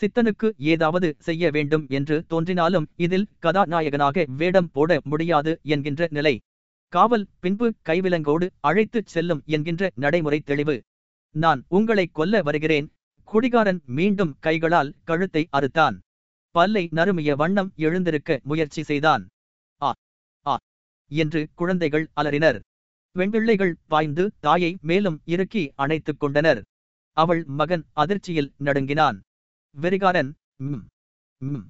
சித்தனுக்கு ஏதாவது செய்ய வேண்டும் என்று தோன்றினாலும் இதில் கதாநாயகனாக வேடம் போட முடியாது என்கின்ற நிலை. காவல் பின்பு கைவிலங்கோடு அழைத்துச் செல்லும் என்கின்ற நடைமுறை தெளிவு. நான் உங்களை கொல்ல வருகிறேன். குடிகாரன் மீண்டும் கைகளால் கழுத்தை அறுத்தான். பல்லை நறுமிய வண்ணம் எழுந்திருக்க முயற்சி செய்தான். ஆ ஆ என்று குழந்தைகள் அலறினர். பெண்பிள்ளைகள் பாய்ந்து தாயை மேலும் இறுக்கி அணைத்துக் கொண்டனர். அவள் மகன் அதிர்ச்சியில் நடுங்கினான். வெறிகாரன் ம் ம்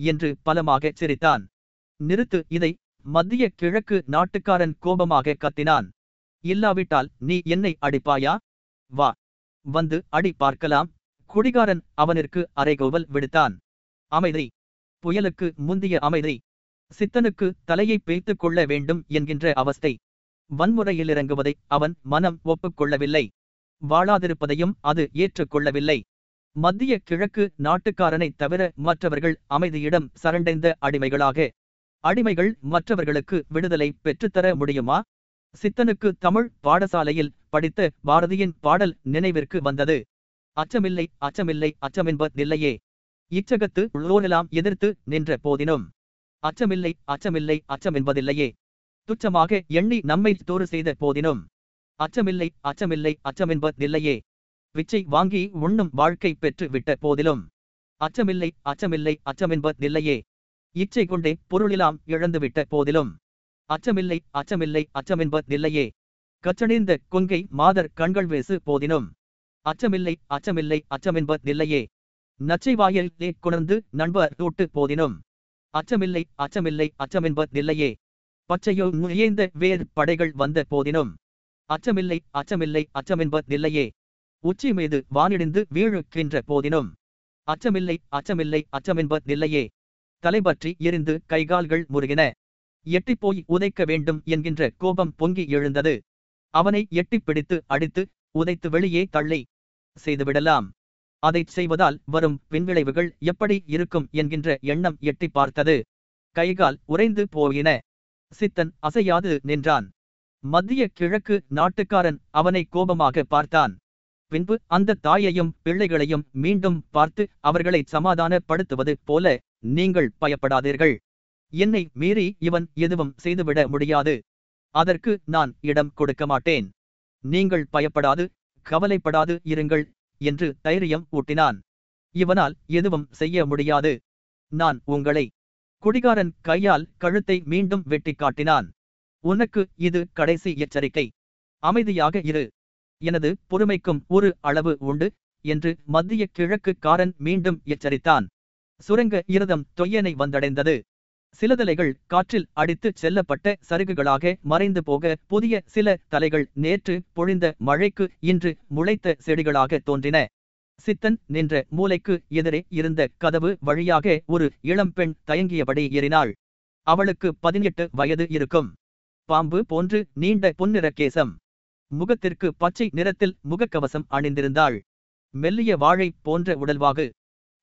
என்று பலமாக சிரித்தான். நிறுத்து இதை மத்திய கிழக்கு நாட்டுக்காரன் கோபமாக கத்தினான். இல்லாவிட்டால் நீ என்னை அடிப்பாயா? வா. வந்து அடி பார்க்கலாம். குடிகாரன் அவனிற்கு அரைகோவல் விடுத்தான். அமைதி. புயலுக்கு முந்திய அமைதி. சித்தனுக்கு தலையை பேய்த்துக் கொள்ள வேண்டும் என்கின்ற அவஸ்தை. வன்முறையில் இறங்குவதை அவன் மனம் ஒப்புக்கொள்ளவில்லை. வாழாதிருப்பதையும் அது ஏற்றுக்கொள்ளவில்லை. மத்திய கிழக்கு நாட்டுக்காரனை தவிர மற்றவர்கள் அமைதியிடம் சரண்டைந்த அடிமைகளாக அடிமைகள் மற்றவர்களுக்கு விடுதலை பெற்றுத்தர முடியுமா? சித்தனுக்கு தமிழ் பாடசாலையில் படித்த பாரதியின் பாடல் நினைவிற்கு வந்தது. அச்சமில்லை அச்சமில்லை அச்சமென்பதில்லையே. இச்சகத்து உள்ளோரெல்லாம் எதிர்த்து நின்ற போதினும் அச்சமில்லை அச்சமில்லை அச்சமென்பதில்லையே. துச்சமாக எண்ணி நம்மை தோறு செய்த போதினும் அச்சமில்லை அச்சமில்லை அச்சமென்பதில்லையே. விச்சை வாங்கி உண்ணும் வாழ்க்கை பெற்று விட்ட போதிலும் அச்சமில்லை அச்சமில்லை அச்சமென்பதில்லையே. இச்சை கொண்டே பொருளிலாம் இழந்துவிட்ட போதிலும் அச்சமில்லை அச்சமில்லை அச்சமென்பதில்லையே கச்சணிந்த கொங்கை மாதர் கண்கள் வேசு போதினும் அச்சமில்லை அச்சமில்லை அச்சமென்பதில்லையே நச்சை வாயிலே குணர்ந்து நண்பர் தூட்டு போதினும் அச்சமில்லை அச்சமில்லை அச்சமென்பதில்லையே பச்சையோ நுழைந்த வேர் படைகள் வந்த போதினும் அச்சமில்லை அச்சமில்லை அச்சமென்பதில்லையே உச்சி மீது வானிடிந்து வீழுக்கின்ற போதினும் அச்சமில்லை அச்சமில்லை அச்சமென்பதில்லையே தலைபற்றி எரிந்து கைகால்கள் முருகின. எட்டிப்போய் உதைக்க வேண்டும் என்கின்ற கோபம் பொங்கி எழுந்தது. அவனை எட்டிப் பிடித்து அடித்து உதைத்து வெளியே தள்ளி செய்துவிடலாம். அதைச் செய்வதால் வரும் பின்விளைவுகள் எப்படி இருக்கும் என்கின்ற எண்ணம் எட்டி பார்த்தது. கைகால் உறைந்து போயின. சித்தன் அசையாது நின்றான். மத்திய கிழக்கு நாட்டுக்காரன் அவனை கோபமாக பார்த்தான். பின்பு அந்த தாயையும் பிள்ளைகளையும் மீண்டும் பார்த்து அவர்களை சமாதானப்படுத்துவது போல நீங்கள் பயப்படாதீர்கள். என்னை மீறி இவன் எதுவும் செய்துவிட முடியாது. அதற்கு நான் இடம் கொடுக்க மாட்டேன். நீங்கள் பயப்படாது கவலைப்படாது இருங்கள் என்று தைரியம் ஊட்டினான். இவனால் எதுவும் செய்ய முடியாது. நான் உங்களை குடிகாரன் கையால் கழுத்தை மீண்டும் வெட்டிக் காட்டினான். உனக்கு இது கடைசி எச்சரிக்கை. அமைதியாக இரு. எனது பொறுமைக்கும் ஒரு அளவு உண்டு என்று மத்திய கிழக்கு காரன் மீண்டும் எச்சரித்தான். சுரங்க இருதம் தொய்யனை வந்தடைந்தது. சிலதலைகள் காற்றில் அடித்து செல்லப்பட்ட சருகுகளாக மறைந்து போக புதிய சில தலைகள் நேற்று பொழிந்த மழைக்கு இன்று முளைத்த செடிகளாக தோன்றின. சித்தன் நின்ற மூலைக்கு எதிரே இருந்த கதவு வழியாக ஒரு இளம்பெண் தயங்கியபடி ஏறினாள். அவளுக்கு பதினெட்டு வயது இருக்கும். பாம்பு போன்று நீண்ட பொன்னிற கேசம். முகத்திற்கு பச்சை நிறத்தில் முகக்கவசம் அணிந்திருந்தாள். மெல்லிய வாழை போன்ற உடல்வாகு.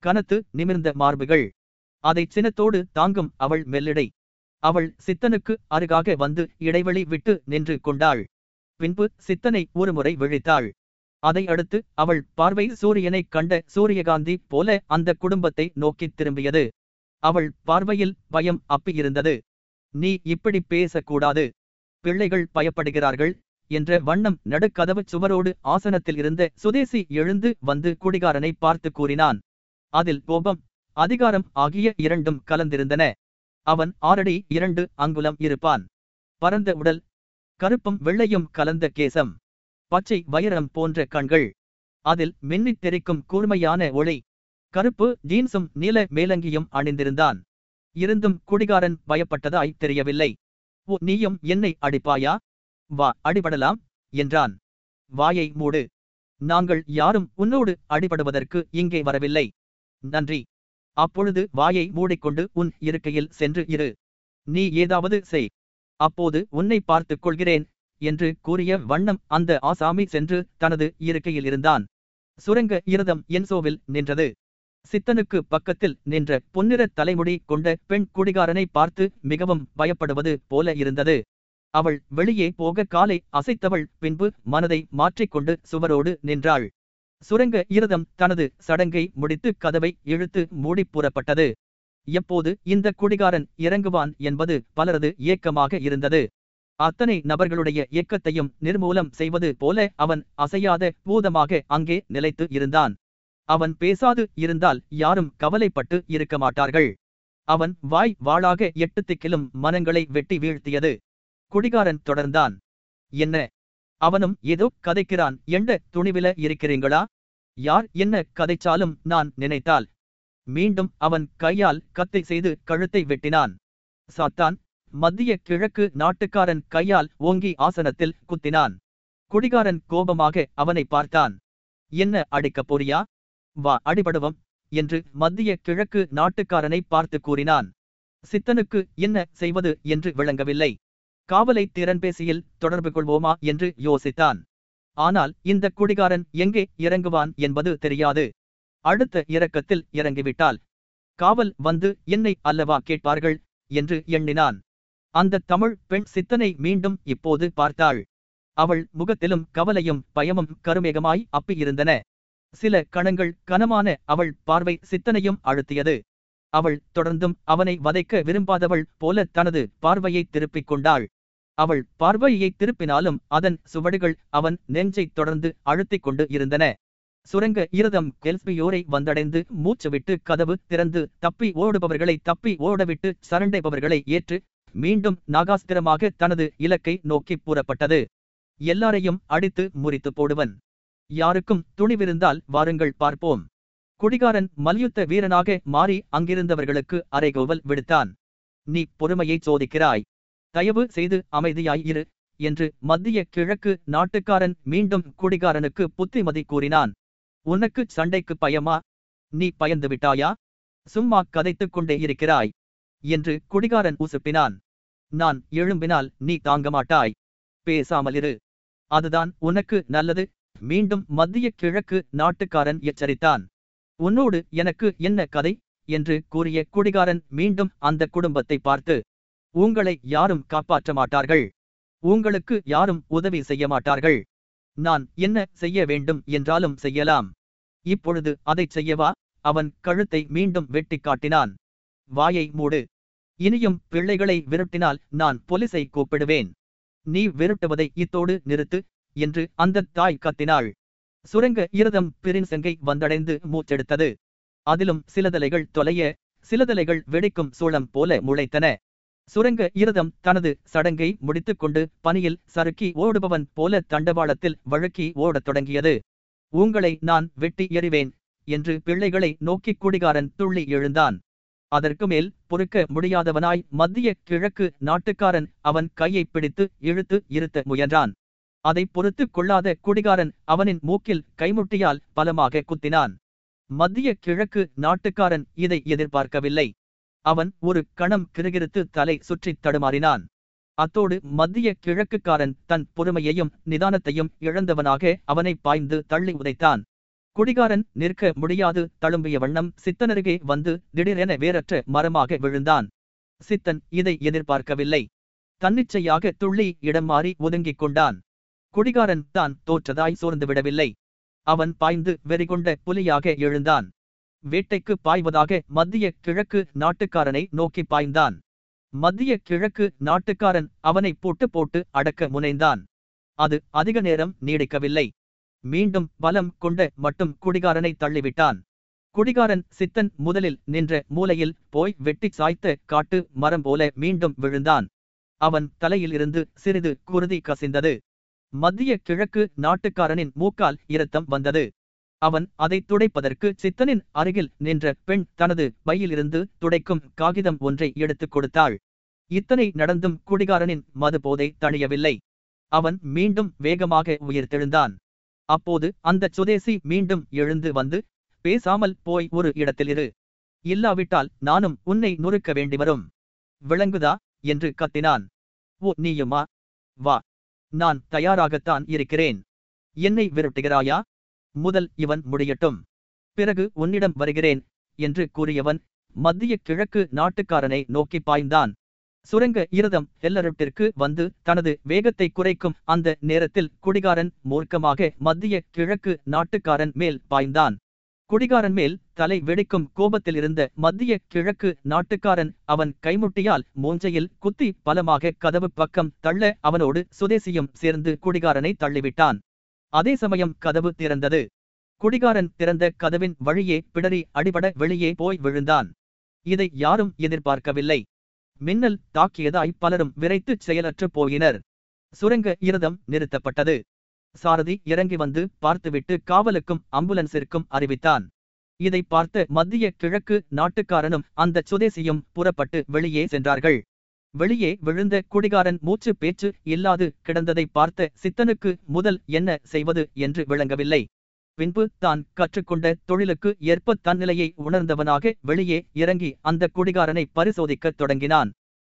கனத்து நிமிர்ந்த மார்புகள். அதைச் சினத்தோடு தாங்கும் அவள் மெல்லிடை. அவள் சித்தனுக்கு அருகாக வந்து இடைவெளி விட்டு நின்று கொண்டாள். பின்பு சித்தனை ஒருமுறை விழித்தாள். அதை அடுத்து அவள் பார்வை சூரியனைக் கண்ட சூரியகாந்தி போல அந்த குடும்பத்தை நோக்கித் திரும்பியது. அவள் பார்வையில் பயம் அப்பியிருந்தது நீ இப்படி பேசக்கூடாது. பிள்ளைகள் பயப்படுகிறார்கள் என்ற வண்ணம் நடுக்கதவு சுவரோடு ஆசனத்தில் இருந்த சுதேசி எழுந்து வந்து குடிகாரனை பார்த்து கூறினான். அதில் கோபம் அதிகாரம் ஆகிய இரண்டும் கலந்திருந்தன. அவன் ஆறடி இரண்டு அங்குலம் இருப்பான். பரந்த உடல் கருப்பும் வெள்ளையும் கலந்த கேசம் பச்சை வைரம் போன்ற கண்கள். அதில் மின்னித் தெரிக்கும் கூர்மையான ஒளி கருப்பு ஜீன்ஸும் நீல மேலங்கியும் அணிந்திருந்தான். இருந்தும் குடிகாரன் பயப்பட்டதாய் தெரியவில்லை. ஓ நீயும் என்னை அடிப்பாயா? வா அடிபடலாம் என்றான். வாயை மூடு. நாங்கள் யாரும் உன்னோடு அடிபடுவதற்கு இங்கே வரவில்லை. நன்றி. அப்பொழுது வாயை மூடிக்கொண்டு உன் இருக்கையில் சென்று இரு. நீ ஏதாவது செய். அப்போது உன்னை பார்த்துக் கொள்கிறேன் என்று கூறிய வண்ணம் அந்த ஆசாமி சென்று தனது இருக்கையில் இருந்தான். சுரங்க இருதம் என்சோவில் நின்றது. சித்தனுக்கு பக்கத்தில் நின்ற பொன்னிற தலைமுடி கொண்ட பெண் குடிகாரனை பார்த்து மிகவும் பயப்படுவது போல இருந்தது. அவள் வெளியே போக காலை அசைத்தவள் பின்பு மனதை மாற்றிக்கொண்டு சுவரோடு நின்றாள். சுரங்க இருதம் தனது சடங்கை முடித்து கதவை இழுத்து மூடிப் புறப்பட்டது எப்போது இந்த குடிகாரன் இறங்குவான் என்பது பலரது ஏக்கமாக இருந்தது. அத்தனை நபர்களுடைய இயக்கத்தையும் நிர்மூலம் செய்வது போல அவன் அசையாத பூதமாக அங்கே நிலைத்து இருந்தான். அவன் பேசாது இருந்தால் யாரும் கவலைப்பட்டு இருக்க மாட்டார்கள். அவன் வாய் வாளாக எட்டு திக்கிலும் மனங்களை வெட்டி வீழ்த்தியது. குடிகாரன் தொடர்ந்தான். என்ன? அவனும் ஏதோ கதைக்கிறான் என்ற துணிவில இருக்கிறீங்களா யார் என்ன கதைச்சாலும் நான் நினைத்தால். மீண்டும் அவன் கையால் கத்தை செய்து கழுத்தை வெட்டினான். சாத்தான் மத்திய கிழக்கு நாட்டுக்காரன் கையால் ஓங்கி ஆசனத்தில் குத்தினான். குடிகாரன் கோபமாக அவனை பார்த்தான். என்ன அடிக்கப் போறியா? வா அடிபடுவம் என்று மத்திய கிழக்கு நாட்டுக்காரனை பார்த்து கூறினான். சித்தனுக்கு என்ன செய்வது? என்று விளங்கவில்லை. காவலை திறன்பேசியில் தொடர்பு கொள்வோமா என்று யோசித்தான். ஆனால் இந்த குடிகாரன் எங்கே இறங்குவான் என்பது தெரியாது. அடுத்த இறக்கத்தில் இறங்கிவிட்டால் காவல் வந்து என்னை அல்லவா கேட்பார்கள் என்று எண்ணினான். அந்த தமிழ் பெண் சித்தனை மீண்டும் இப்போது பார்த்தாள். அவள் முகத்திலும் கவலையும் பயமும் கருமேகமாய் அப்பியிருந்தன சில கணங்கள் கனமான அவள் பார்வை சித்தனையும் அழுத்தியது. அவள் தொடர்ந்தும் அவனை வதைக்க விரும்பாதவள் போல தனது பார்வையை திருப்பிக் கொண்டாள். அவள் பார்வையை திருப்பினாலும் அதன் சுவடுகள் அவன் நெஞ்சைத் தொடர்ந்து அழுத்திக் கொண்டு இருந்தன. சுரங்க இருதம் கெல்பியோரை வந்தடைந்து மூச்சுவிட்டு கதவு திறந்து தப்பி ஓடுபவர்களை தப்பி ஓடவிட்டு சரண்டைபவர்களை ஏற்று மீண்டும் நாகாஸ்திரமாக தனது இலக்கை நோக்கிப் புறப்பட்டது. எல்லாரையும் அடித்து முறித்து போடுவன். யாருக்கும் துணிவிருந்தால் வாருங்கள் பார்ப்போம். குடிகாரன் மல்யுத்த வீரனாக மாறி அங்கிருந்தவர்களுக்கு அரைகோவல் விடுத்தான். நீ பொறுமையை சோதிக்கிறாய். தயவு செய்து அமைதியாயிரு என்று மத்திய கிழக்கு நாட்டுக்காரன் மீண்டும் குடிகாரனுக்கு புத்திமதி கூறினான். உனக்கு சண்டைக்கு பயமா? நீ பயந்து விட்டாயா? சும்மா கதைத்துக் கொண்டே இருக்கிறாய் என்று குடிகாரன் உசுப்பினான். நான் எழும்பினால் நீ தாங்க மாட்டாய். பேசாமலிரு அதுதான் உனக்கு நல்லது மீண்டும் மத்திய கிழக்கு நாட்டுக்காரன் எச்சரித்தான். உன்னோடு எனக்கு என்ன கதை? என்று கூறிய குடிகாரன் மீண்டும் அந்த குடும்பத்தை பார்த்து உங்களை யாரும் காப்பாற்ற மாட்டார்கள். உங்களுக்கு யாரும் உதவி செய்ய மாட்டார்கள். நான் என்ன செய்ய வேண்டும் என்றாலும் செய்யலாம். இப்பொழுது அதைச் செய்யவா? அவன் கழுத்தை மீண்டும் வெட்டிக் காட்டினான். வாயை மூடு. இனியும் பிள்ளைகளை விரட்டினால் நான் போலீஸை கூப்பிடுவேன். நீ விரட்டுவதை இத்தோடு நிறுத்து என்று அந்த தாய் கத்தினாள். சுரங்க இருதம் பிரின்செங்கை வந்தடைந்து மூச்செடுத்தது. அதிலும் சிலதலைகள் தொலைய சிலதலைகள் வெடிக்கும் சூளம் போல முளைத்தன. சுரங்க இருதம் தனது சடங்கை முடித்துக்கொண்டு பனியில் சறுக்கி ஓடுபவன் போல தண்டவாளத்தில் வழுக்கி ஓடத் தொடங்கியது. உங்களை நான் வெட்டி எறிவேன் என்று பிள்ளைகளை நோக்கிக் குடிகாரன் துள்ளி எழுந்தான். அதற்கு மேல் பொறுக்க முடியாதவனாய் மத்திய கிழக்கு நாட்டுக்காரன் அவன் கையை பிடித்து இழுத்து இருத்த முயன்றான். அதை பொறுத்து கொள்ளாத குடிகாரன் அவனின் மூக்கில் கைமுட்டியால் பலமாக குத்தினான். மத்திய கிழக்கு நாட்டுக்காரன் இதை எதிர்பார்க்கவில்லை. அவன் ஒரு கணம் கிருகிருத்து தலை சுற்றித் தடுமாறினான். அத்தோடு மத்திய கிழக்குக்காரன் தன் பொறுமையையும் நிதானத்தையும் இழந்தவனாக அவனை பாய்ந்து தள்ளி உதைத்தான். குடிகாரன் நிற்க முடியாது தழும்பிய வண்ணம் சித்தனருகே வந்து திடீரென வேறற்ற மரமாக விழுந்தான். சித்தன் இதை எதிர்பார்க்கவில்லை. தன்னிச்சையாக துள்ளி இடம் மாறி ஒதுங்கிக் கொண்டான். குடிகாரன் தான் தோற்றதாய் சோர்ந்து விடவில்லை. அவன் பாய்ந்து வெறிகொண்ட புலியாக எழுந்தான். வேட்டைக்கு பாய்வதாக மத்திய கிழக்கு நாட்டுக்காரனை நோக்கி பாய்ந்தான். மத்திய கிழக்கு நாட்டுக்காரன் அவனை போட்டு போட்டு அடக்க முனைந்தான். அது அதிக நேரம் நீடிக்கவில்லை. மீண்டும் பலம் கொண்ட மட்டும் குடிகாரனை தள்ளிவிட்டான். குடிகாரன் சித்தன் முதலில் நின்ற மூலையில் போய் வெட்டி சாய்த்த காட்டு மரம் போல மீண்டும் விழுந்தான். அவன் தலையில் இருந்து சிறிது குருதி கசிந்தது. மத்திய கிழக்கு நாட்டுக்காரனின் மூக்கால் இரத்தம் வந்தது. அவன் அதை துடைப்பதற்கு சித்தனின் அருகில் நின்ற பெண் தனது பையிலிருந்து துடைக்கும் காகிதம் ஒன்றை எடுத்துக் கொடுத்தாள். இத்தனை நடந்தும் குடிகாரனின் மது போதை தணியவில்லை. அவன் மீண்டும் வேகமாக உயிர்த்தெழுந்தான். அப்போது அந்த சுதேசி மீண்டும் எழுந்து வந்து பேசாமல் போய் ஒரு இடத்தில் இரு. இல்லாவிட்டால் நானும் உன்னை நொறுக்க வேண்டி வரும். விளங்குதா? என்று கத்தினான். ஓ நீயுமா? வா. நான் தயாராகத்தான் இருக்கிறேன். என்னை விரட்டுகிறாயா? முதல் இவன் முடியட்டும். பிறகு உன்னிடம் வருகிறேன் என்று கூறியவன் மத்திய கிழக்கு நாட்டுக்காரனை நோக்கி பாய்ந்தான். சுரங்க இருதம் ஹெல்லரட்டிற்கு வந்து தனது வேகத்தை குறைக்கும் அந்த நேரத்தில் குடிகாரன் மூர்க்கமாக மத்திய கிழக்கு நாட்டுக்காரன் மேல் பாய்ந்தான். குடிகாரன் மேல் தலை வெடிக்கும் கோபத்தில் இருந்த மத்திய கிழக்கு நாட்டுக்காரன் அவன் கைமுட்டியால் மூஞ்சையில் குத்தி பலமாக கதவு பக்கம் தள்ள அவனோடு சுதேசியும் சேர்ந்து குடிகாரனை தள்ளிவிட்டான். அதே சமயம் கதவு திறந்தது. குடிகாரன் திறந்த கதவின் வழியே பிடரி அடிபட வெளியே போய் விழுந்தான். இதை யாரும் எதிர்பார்க்கவில்லை. மின்னல் தாக்கியதாய் பலரும் விரைத்துச் செயலற்று போயினர். சுரங்க இருதம் நிறுத்தப்பட்டது. சாரதி இறங்கி வந்து பார்த்துவிட்டு காவலுக்கும் அம்புலன்ஸிற்கும் அறிவித்தான். இதை பார்த்த மத்திய கிழக்கு நாட்டுக்காரனும் அந்த சுதேசியும் புறப்பட்டு வெளியே சென்றார்கள். வெளியே விழுந்த குடிகாரன் மூச்சு பேச்சு இல்லாது கிடந்ததை பார்த்த சித்தனுக்கு முதல் என்ன செய்வது என்று விளங்கவில்லை. பின்பு தான் கற்றுக்கொண்ட தொழிலுக்கு ஏற்ப தன்னிலையை உணர்ந்தவனாக வெளியே இறங்கி அந்த குடிகாரனை பரிசோதிக்கத் தொடங்கினான்.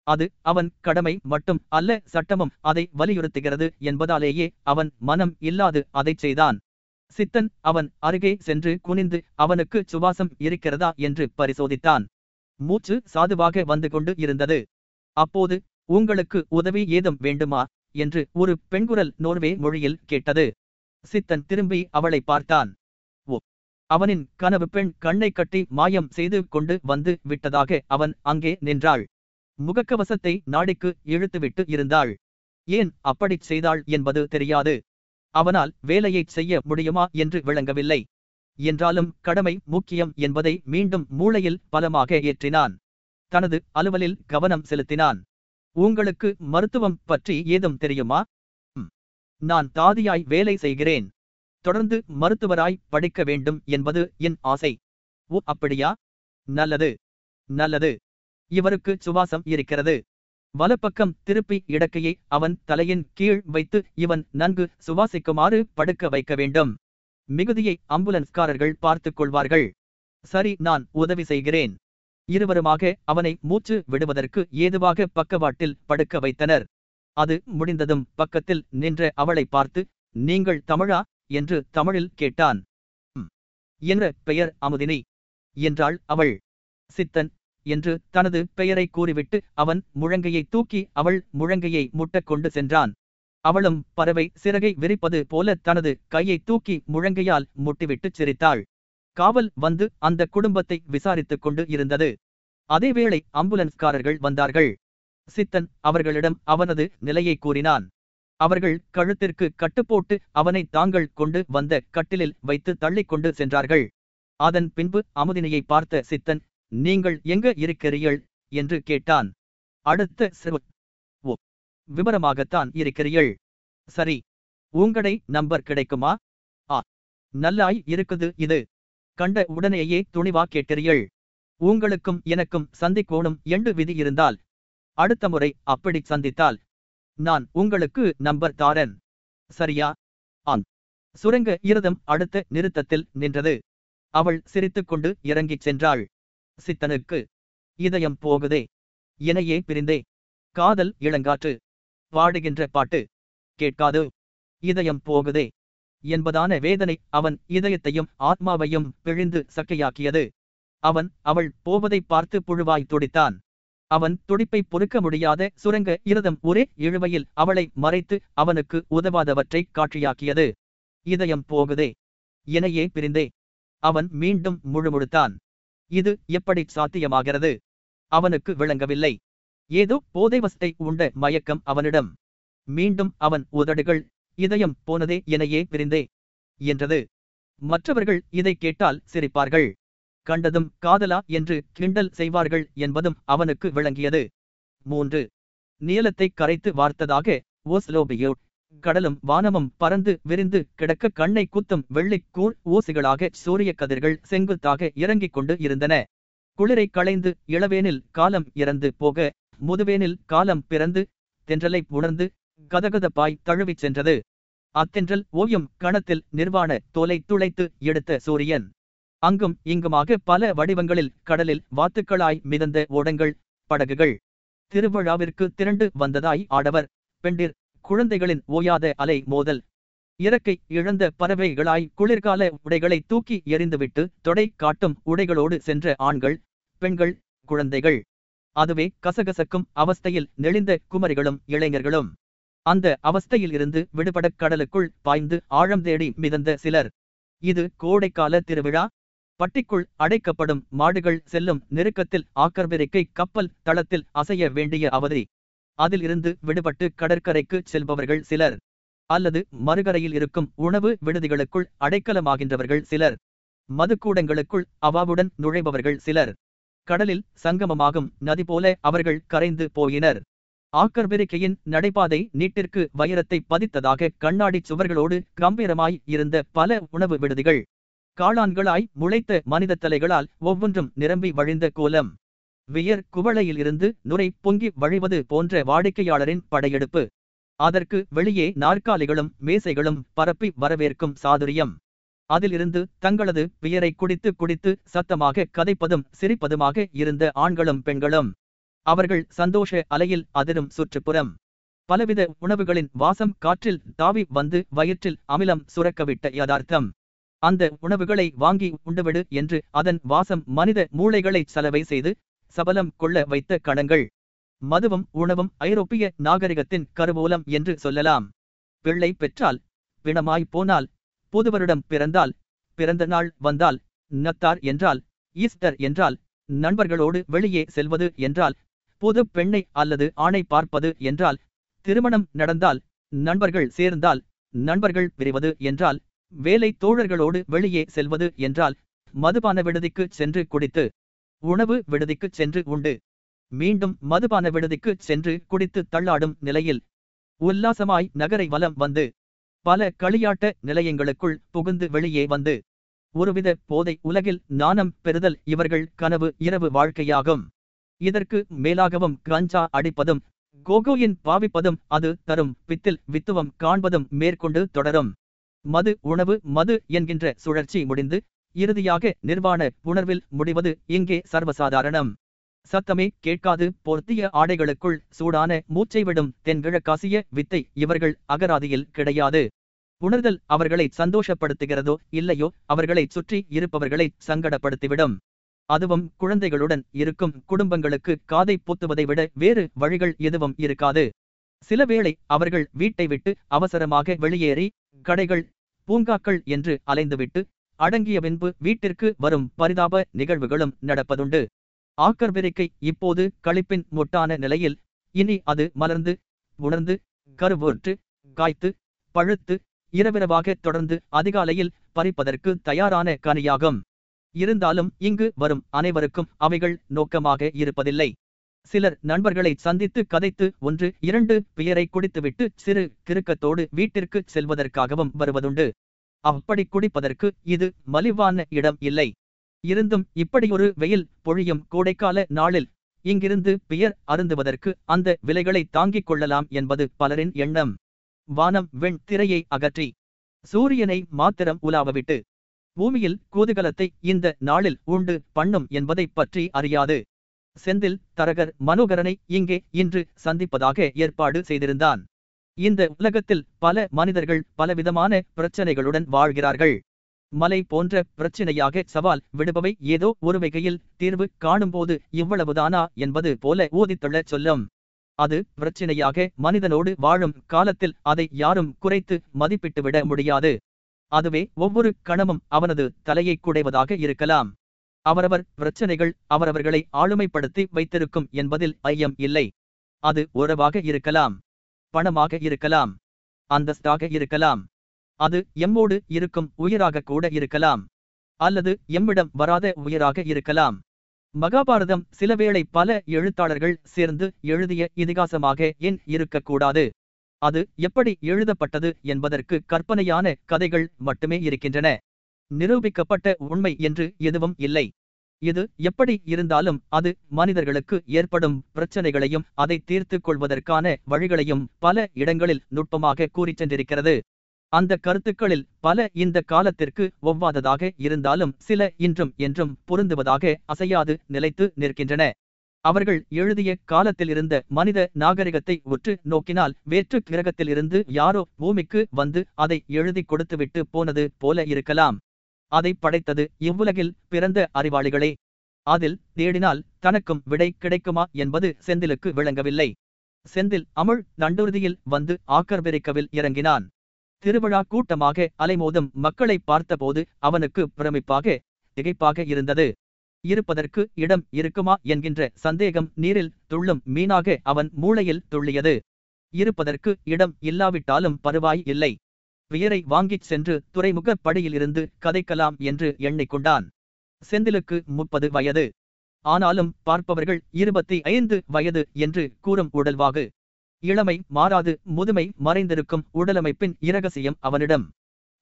அது அவன் கடமை மட்டும் அல்ல சட்டமும் அதை வலியுறுத்துகிறது என்பதாலேயே அவன் மனம் இல்லாது அதைச் செய்தான். சித்தன் அவன் அருகே சென்று குனிந்து அவனுக்கு சுவாசம் இருக்கிறதா என்று பரிசோதித்தான். மூச்சு சாதுவாக வந்து கொண்டு இருந்தது. அப்போது உங்களுக்கு உதவி ஏதும் வேண்டுமா? என்று ஒரு பெண்குரல் நோர்வே மொழியில் கேட்டது. சித்தன் திரும்பி அவளை பார்த்தான். ஓ அவனின் கனவு பெண் கண்ணை கட்டி மாயம் செய்து கொண்டு வந்து விட்டதாக அவன் அங்கே நின்றாள். முகக்கவசத்தை நாடிக்கு இழுத்துவிட்டு இருந்தாள். ஏன் அப்படிச் செய்தாள்? என்பது தெரியாது. அவனால் வேலையைச் செய்ய முடியுமா என்று விளங்கவில்லை. என்றாலும் கடமை முக்கியம் என்பதை மீண்டும் மூளையில் பலமாக ஏற்றினான். தனது அலுவலில் கவனம் செலுத்தினான். உங்களுக்கு மருத்துவம் பற்றி ஏதும் தெரியுமா? நான் தாதியாய் வேலை செய்கிறேன். தொடர்ந்து மருத்துவராய் படிக்க வேண்டும் என்பது என் ஆசை. ஓ அப்படியா? நல்லது. நல்லது. இவருக்கு சுவாசம் இருக்கிறது. வலப்பக்கம் திருப்பி இடக்கையை அவன் தலையின் கீழ் வைத்து இவன் நன்கு சுவாசிக்குமாறு படுக்க வைக்க வேண்டும். மிகுதியை அம்புலன்ஸ்காரர்கள் பார்த்துக் கொள்வார்கள். சரி நான் உதவி செய்கிறேன். இருவருமாக அவனை மூச்சு விடுவதற்கு ஏதுவாக பக்கவாட்டில் படுக்க வைத்தனர். அது முடிந்ததும் பக்கத்தில் நின்ற அவளை பார்த்து நீங்கள் தமிழா? என்று தமிழில் கேட்டான். என்ற பெயர் அமுதினி என்றாள் அவள். சித்தன் என்று தனது பெயரை கூறிவிட்டு அவன் முழங்கையை தூக்கி அவள் முழங்கையை முட்டக் கொண்டு சென்றான். அவளும் பறவை சிறகை விரிப்பது போல தனது கையை தூக்கி முழங்கையால் முட்டிவிட்டுச் சிரித்தாள். காவல் வந்து அந்த குடும்பத்தை விசாரித்துக் கொண்டு இருந்தது. அதேவேளை அம்புலன்ஸ்காரர்கள் வந்தார்கள். சித்தன் அவர்களிடம் அவனது நிலையை கூறினான். அவர்கள் கழுத்திற்கு கட்டுப்போட்டு அவனை தாங்கள் கொண்டு வந்த கட்டிலில் வைத்து தள்ளிக்கொண்டு சென்றார்கள். அதன் பின்பு அமுதினியை பார்த்த சித்தன் நீங்கள் எங்க இருக்கிறீர்கள்? என்று கேட்டான். அடுத்த சிறு ஓ விவரமாகத்தான் இருக்கிறீர்கள். சரி உங்களை நம்பர் கிடைக்குமா? ஆ நல்லாய் இருக்குது இது. கண்ட உடனேயே துணிவா கேட்கிறீர்கள் உங்களுக்கும் எனக்கும் சந்திக்கோணும் எண்டு விதி இருந்தால். அடுத்த முறை அப்படி சந்தித்தால். நான் உங்களுக்கு நம்பர் தாரன். சரியா? ஆம். சுரங்க இருதம் அடுத்த நிறுத்தத்தில் நின்றது. அவள் சிரித்துக்கொண்டு இறங்கிச் சென்றாள். சித்தனுக்கு இதயம் போகுதே இணையே பிரிந்தே காதல் இளங்காற்று பாடுகின்ற பாட்டு கேட்காது இதயம் போகுதே என்பதான வேதனை அவன் இதயத்தையும் ஆத்மாவையும் பிழிந்து சக்கையாக்கியது. அவன் அவள் போவதை பார்த்து புழுவாய் துடித்தான். அவன் துடிப்பை பொறுக்க முடியாத சுரங்க இருதம் ஒரே இழுவையில் அவளை மறைத்து அவனுக்கு உதவாதவற்றை காட்சியாக்கியது. இதயம் போகுதே இணையே பிரிந்தே அவன் மீண்டும் முழுமுழுத்தான். இது எப்படி சாத்தியமாகிறது? அவனுக்கு விளங்கவில்லை. ஏதோ போதைவஸ்தை உண்ட மயக்கம் அவனிடம். மீண்டும் அவன் உதடுகள் இதயம் போனதே எனையே பிரிந்தே என்றது. மற்றவர்கள் இதை கேட்டால் சிரிப்பார்கள். கண்டதும் காதலா என்று கிண்டல் செய்வார்கள் என்பதும் அவனுக்கு விளங்கியது. மூன்று. நீளத்தை கரைத்து வார்த்ததாக ஓஸ்லோபியோட் கடலும் வானமும் பறந்து விரிந்து கிடக்க கண்ணை குத்தும் வெள்ளிக் கூர் ஊசிகளாக சூரிய கதிர்கள் செங்குத்தாக இறங்கிக் கொண்டு இருந்தன. குளிரை களைந்து இளவேனில் காலம் இறந்து போக முதுவேனில் காலம் பிறந்து தென்றலை உணர்ந்து கதகதப்பாய் தழுவிச் சென்றது. அத்தென்றல் ஓயும் கணத்தில் நிர்வாண தோலை துளைத்து எடுத்த சூரியன். அங்கும் இங்குமாக பல வடிவங்களில் கடலில் வாத்துக்களாய் மிதந்த ஓடங்கள் படகுகள். திருவிழாவிற்கு திரண்டு வந்ததாய் ஆடவர் பெண்டிர் குழந்தைகளின் ஓயாத அலை மோதல். இறக்கை இழந்த பறவைகளாய் குளிர்கால உடைகளை தூக்கி எறிந்துவிட்டு தொடை காட்டும் உடைகளோடு சென்ற ஆண்கள் பெண்கள் குழந்தைகள். அதுவே கசகசக்கும் அவஸ்தையில் நெளிந்த குமரிகளும் இளைஞர்களும். அந்த அவஸ்தையில் இருந்து விடுபடக் கடலுக்குள் பாய்ந்து ஆழம் தேடி மிதந்த சிலர். இது கோடைக்கால திருவிழா. பட்டிக்குள் அடைக்கப்படும் மாடுகள் செல்லும் நெருக்கத்தில் ஆக்கர்பிரிக்கை கப்பல் தளத்தில் அசைய வேண்டிய அவதி. அதில் இருந்து விடுபட்டு கடற்கரைக்கு செல்பவர்கள் சிலர். அல்லது மறுகரையில் இருக்கும் உணவு விடுதிகளுக்குள் அடைக்கலமாகின்றவர்கள் சிலர். மதுக்கூடங்களுக்குள் அவாவுடன் நுழைபவர்கள் சிலர். கடலில் சங்கமமாகும் நதி போல அவர்கள் கரைந்து போயினர். ஆக்கர்பெருக்கையின் நடைபாதை நீட்டிற்கு வைரத்தை பதித்ததாக கண்ணாடிச் சுவர்களோடு கம்பீரமாய் இருந்த பல உணவு விடுதிகள். காளான்களாய் முளைத்த மனித தலைகளால் ஒவ்வொன்றும் நிரம்பி வழிந்த கோலம். வியர் குவளையில் இருந்து நுரை பொங்கி வழிவது போன்ற வாடிக்கையாளரின் படையெடுப்பு. அதற்கு வெளியே நாற்காலிகளும் மேசைகளும் பரப்பி வரவேற்கும் சாதுரியம். அதிலிருந்து தங்களது வியரை குடித்து குடித்து சத்தமாக கதைப்பதும் சிரிப்பதுமாக இருந்த ஆண்களும் பெண்களும். அவர்கள் சந்தோஷ அலையில் அதிரும் சுற்றுப்புறம். பலவித உணவுகளின் வாசம் காற்றில் தாவி வந்து வயிற்றில் அமிலம் சுரக்கவிட்ட யதார்த்தம். அந்த உணவுகளை வாங்கி உண்டுவிடு என்று அதன் வாசம் மனித மூளைகளை சலவை செய்து சபலம் கொள்ள வைத்த கணங்கள். மதுவும் உணவும் ஐரோப்பிய நாகரிகத்தின் கருவூலம் என்று சொல்லலாம். பிள்ளை பெற்றால் பிணமாய் போனால் புதுவருடம் பிறந்தால் பிறந்த நாள் வந்தால் நத்தார் என்றால் ஈஸ்டர் என்றால் நண்பர்களோடு வெளியே செல்வது என்றால் புது பெண்ணை அல்லது ஆணை பார்ப்பது என்றால் திருமணம் நடந்தால் நண்பர்கள் சேர்ந்தால் நண்பர்கள் பிரிவது என்றால் வேலை தோழர்களோடு வெளியே செல்வது என்றால் மதுபான விடுதிக்கு சென்று குடித்து உணவு விடுதிக்கு சென்று உண்டு. மீண்டும் மதுபான விடுதிக்கு சென்று குடித்து தள்ளாடும் நிலையில் உல்லாசமாய் நகரை வலம் வந்து பல களியாட்ட நிலையங்களுக்குள் புகுந்து வெளியே வந்து ஒருவித போதை உலகில் நாணம் பெறுதல் இவர்கள் கனவு இரவு வாழ்க்கையாகும். இதற்கு மேலாகவும் கஞ்சா அடிப்பதும் கோகோயின் பாவிப்பதும் அது தரும் பித்தில் வித்துவம் காண்பதும் மேற்கொண்டு தொடரும். மது உணவு மது என்கின்ற சுழற்சி முடிந்து இறுதியாக நிர்வாண உணர்வில் முடிவது இங்கே சர்வசாதாரணம். சத்தமே கேட்காது போர்த்திய ஆடைகளுக்குள் சூடான மூச்சை விடும் தென்கிழக்காசிய வித்தை இவர்கள் அகராதியில் கிடையாது. உணர்தல் அவர்களை சந்தோஷப்படுத்துகிறதோ இல்லையோ அவர்களை சுற்றி இருப்பவர்களை சங்கடப்படுத்திவிடும். அதுவும் குழந்தைகளுடன் இருக்கும் குடும்பங்களுக்கு காதை பொத்துவதை விட வேறு வழிகள் எதுவும் இருக்காது. சிலவேளை அவர்கள் வீட்டை விட்டு அவசரமாக வெளியேறி கடைகள் பூங்காக்கள் என்று அலைந்துவிட்டு அடங்கிய பின்பு வீட்டிற்கு வரும் பரிதாப நிகழ்வுகளும் நடப்பதுண்டு. ஆக்கர்பிரிக்கை இப்போது களிப்பின் முட்டான நிலையில் இனி அது மலர்ந்து உணர்ந்து கருவுற்று காய்த்து பழுத்து இரவிரவாக தொடர்ந்து அதிகாலையில் பறிப்பதற்கு தயாரான கனியாகும். இருந்தாலும் இங்கு வரும் அனைவருக்கும் அவைகள் நோக்கமாக இருப்பதில்லை. சிலர் நண்பர்களை சந்தித்து கதைத்து ஒன்று இரண்டு பெயரை குடித்துவிட்டு சிறு கிறுக்கத்தோடு வீட்டிற்கு செல்வதற்காகவும் வருவதுண்டு. அப்படி குடிப்பதற்கு இது மலிவான இடம் இல்லை. இருந்தும் இப்படியொரு வெயில் பொழியும் கோடைக்கால நாளில் இங்கிருந்து பியர் அருந்துவதற்கு அந்த விலைகளை தாங்கிக் கொள்ளலாம் என்பது பலரின் எண்ணம். வானம் வெண் திரையை அகற்றி சூரியனை மாத்திரம் உலாவவிட்டு பூமியில் கூதுகலத்தை இந்த நாளில் உண்டு பண்ணும் என்பதைப் பற்றி அறியாது. செந்தில் தரகர் மனோகரனை இங்கே இன்று சந்திப்பதாக ஏற்பாடு செய்திருந்தான். இந்த உலகத்தில் பல மனிதர்கள் பலவிதமான பிரச்சனைகளுடன் வாழ்கிறார்கள். மலை போன்ற பிரச்சினையாக சவால் விடுபவை ஏதோ ஒரு வகையில் தீர்வு காணும்போது இவ்வளவுதானா என்பது போல ஊதித்தள்ளச் சொல்லும். அது பிரச்சினையாக மனிதனோடு வாழும் காலத்தில் அதை யாரும் குறைத்து மதிப்பிட்டுவிட முடியாது. அதுவே ஒவ்வொரு கணமும் அவனது தலையை குடைவதாக இருக்கலாம். அவரவர் பிரச்சனைகள் அவரவர்களை ஆளுமைப்படுத்தி வைத்திருக்கும் என்பதில் ஐயம் இல்லை. அது உறவாக இருக்கலாம். பணமாக இருக்கலாம். அந்தஸ்தாக இருக்கலாம். அது எம்மோடு இருக்கும் உயிராக கூட இருக்கலாம். அல்லது எம்மிடம் வராத உயிராக இருக்கலாம். மகாபாரதம் சிலவேளை பல எழுத்தாளர்கள் சேர்ந்து எழுதிய இதிகாசமாக ஏன் இருக்கக்கூடாது? அது எப்படி எழுதப்பட்டது என்பதற்கு கற்பனையான கதைகள் மட்டுமே இருக்கின்றன. நிரூபிக்கப்பட்ட உண்மை என்று எதுவும் இல்லை. இது எப்படி இருந்தாலும் அது மனிதர்களுக்கு ஏற்படும் பிரச்சனைகளையும் அதை தீர்த்து கொள்வதற்கான வழிகளையும் பல இடங்களில் நுட்பமாக கூறிச் சென்றிருக்கிறது. அந்த கருத்துக்களில் பல இந்த காலத்திற்கு ஒவ்வாததாக இருந்தாலும் சில இன்றும் என்றும் பொருந்துவதாக அசையாது நிலைத்து நிற்கின்றன. அவர்கள் எழுதிய காலத்தில் இருந்த மனித நாகரிகத்தை உற்று நோக்கினால் வேற்று கிரகத்திலிருந்து யாரோ பூமிக்கு வந்து அதை எழுதி கொடுத்துவிட்டு போனது போல இருக்கலாம். அதை படைத்தது இவ்வுலகில் பிறந்த அறிவாளிகளே. அதில் தேடினால் தனக்கும் விடை கிடைக்குமா என்பது செந்திலுக்கு விளங்கவில்லை. செந்தில் அமுள் நண்டுறுதியில் வந்து ஆக்கர்பிரிக்கவில் இறங்கினான். திருவிழா கூட்டமாக அலைமோதும் மக்களை பார்த்தபோது அவனுக்கு பிரமிப்பாக திகைப்பாக இருந்தது. இருப்பதற்கு இடம் இருக்குமா என்கின்ற சந்தேகம் நீரில் துள்ளும் மீனாக அவன் மூளையில் துள்ளியது. இருப்பதற்கு இடம் இல்லாவிட்டாலும் பருவாய் இல்லை. வியரை வாங்கிச் சென்று துறைமுக படியிலிருந்து கதைக்கலாம் என்று எண்ணிக்கொண்டான். செந்திலுக்கு முப்பது வயது. ஆனாலும் பார்ப்பவர்கள் இருபத்தி ஐந்து வயது என்று கூறும் உடல்வாகு. இளமை மாறாது முதுமை மறைந்திருக்கும் உடலமைப்பின் இரகசியம் அவனிடம்.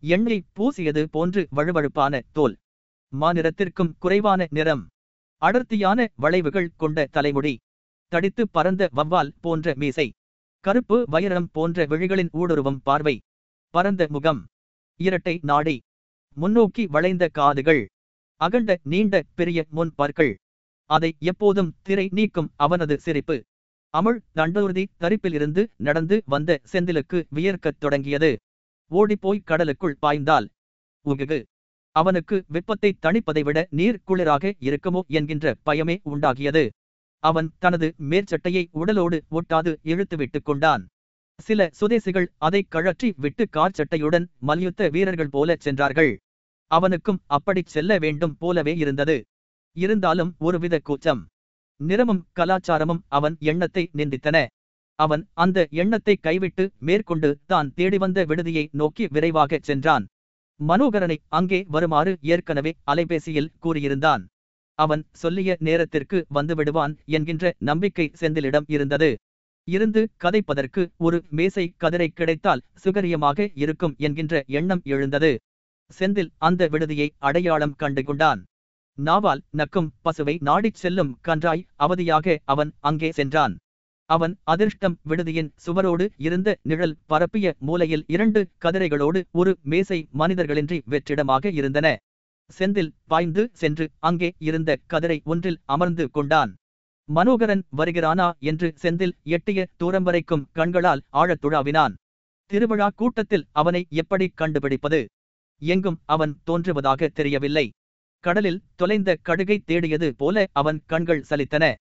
எண்ணெய் பூசியது போன்று வழுவழுப்பான தோல். மாநிறத்திற்கும் குறைவான நிறம். அடர்த்தியான வளைவுகள் கொண்ட தலைமுடி. தடித்து பறந்த வவ்வால் போன்ற மீசை. கருப்பு வைரம் போன்ற விழிகளின் ஊடுருவும் பார்வை. பரந்த முகம். இரட்டை நாடி. முன்னோக்கி வளைந்த காதுகள். அகண்ட நீண்ட பெரிய முன் பற்கள் அதை எப்போதும் திரை நீக்கும் அவனது சிரிப்பு. அமுள் தண்டூர்தி தரிப்பிலிருந்து நடந்து வந்த செந்திலுக்கு வியர்க்கத் தொடங்கியது. ஓடிப்போய் கடலுக்குள் பாய்ந்தால் உகுகு. அவனுக்கு வெப்பத்தை தணிப்பதை விட நீர் குளிராக இருக்குமோ என்கின்ற பயமே உண்டாகியது. அவன் தனது மேற்சட்டையை உடலோடு ஒட்டாது இழுத்துவிட்டு கொண்டான். சில சுதேசிகள் அதை கழற்றி விட்டு கார்ச்சட்டையுடன் மல்யுத்த வீரர்கள் போல சென்றார்கள். அவனுக்கும் அப்படிச் செல்ல வேண்டும் போலவே இருந்தது. இருந்தாலும் ஒருவித கூச்சம். நிறமும் கலாச்சாரமும் அவன் எண்ணத்தை நிந்தித்தன. அவன் அந்த எண்ணத்தை கைவிட்டு மேற்கொண்டு தான் தேடி வந்த விடுதியை நோக்கி விரைவாகச் சென்றான். மனோகரனை அங்கே வருமாறு ஏற்கனவே அலைபேசியில் கூறியிருந்தான். அவன் சொல்லிய நேரத்திற்கு வந்துவிடுவான் என்கின்ற நம்பிக்கை செந்திலிடம் இருந்தது. இருந்து கதைப்பதற்கு ஒரு மேசை கதிரை கிடைத்தால் சுகரியமாக இருக்கும் என்கின்ற எண்ணம் எழுந்தது. செந்தில் அந்த விடுதியை அடையாளம் கண்டு கொண்டான் நாவால் நக்கும் பசுவை நாடிச் செல்லும் கன்றாய் அவதியாக அவன் அங்கே சென்றான். அவன் அதிர்ஷ்டம் விடுதியின் சுவரோடு இருந்த நிழல் பரப்பிய மூலையில் இரண்டு கதிரைகளோடு ஒரு மேசை மனிதர்களின்றி வெற்றிடமாக இருந்தன. செந்தில் பாய்ந்து சென்று அங்கே இருந்த கதிரை ஒன்றில் அமர்ந்து கொண்டான். மனோகரன் வருகிறானா என்று செந்தில் எட்டிய தூரம் வரைக்கும் கண்களால் ஆழத் துழாவினான். திருவிழா கூட்டத்தில் அவனை எப்படி கண்டுபிடிப்பது? எங்கும் அவன் தோன்றுவதாக தெரியவில்லை. கடலில் தொலைந்த கடுகை தேடியது போல அவன் கண்கள் சலித்தன.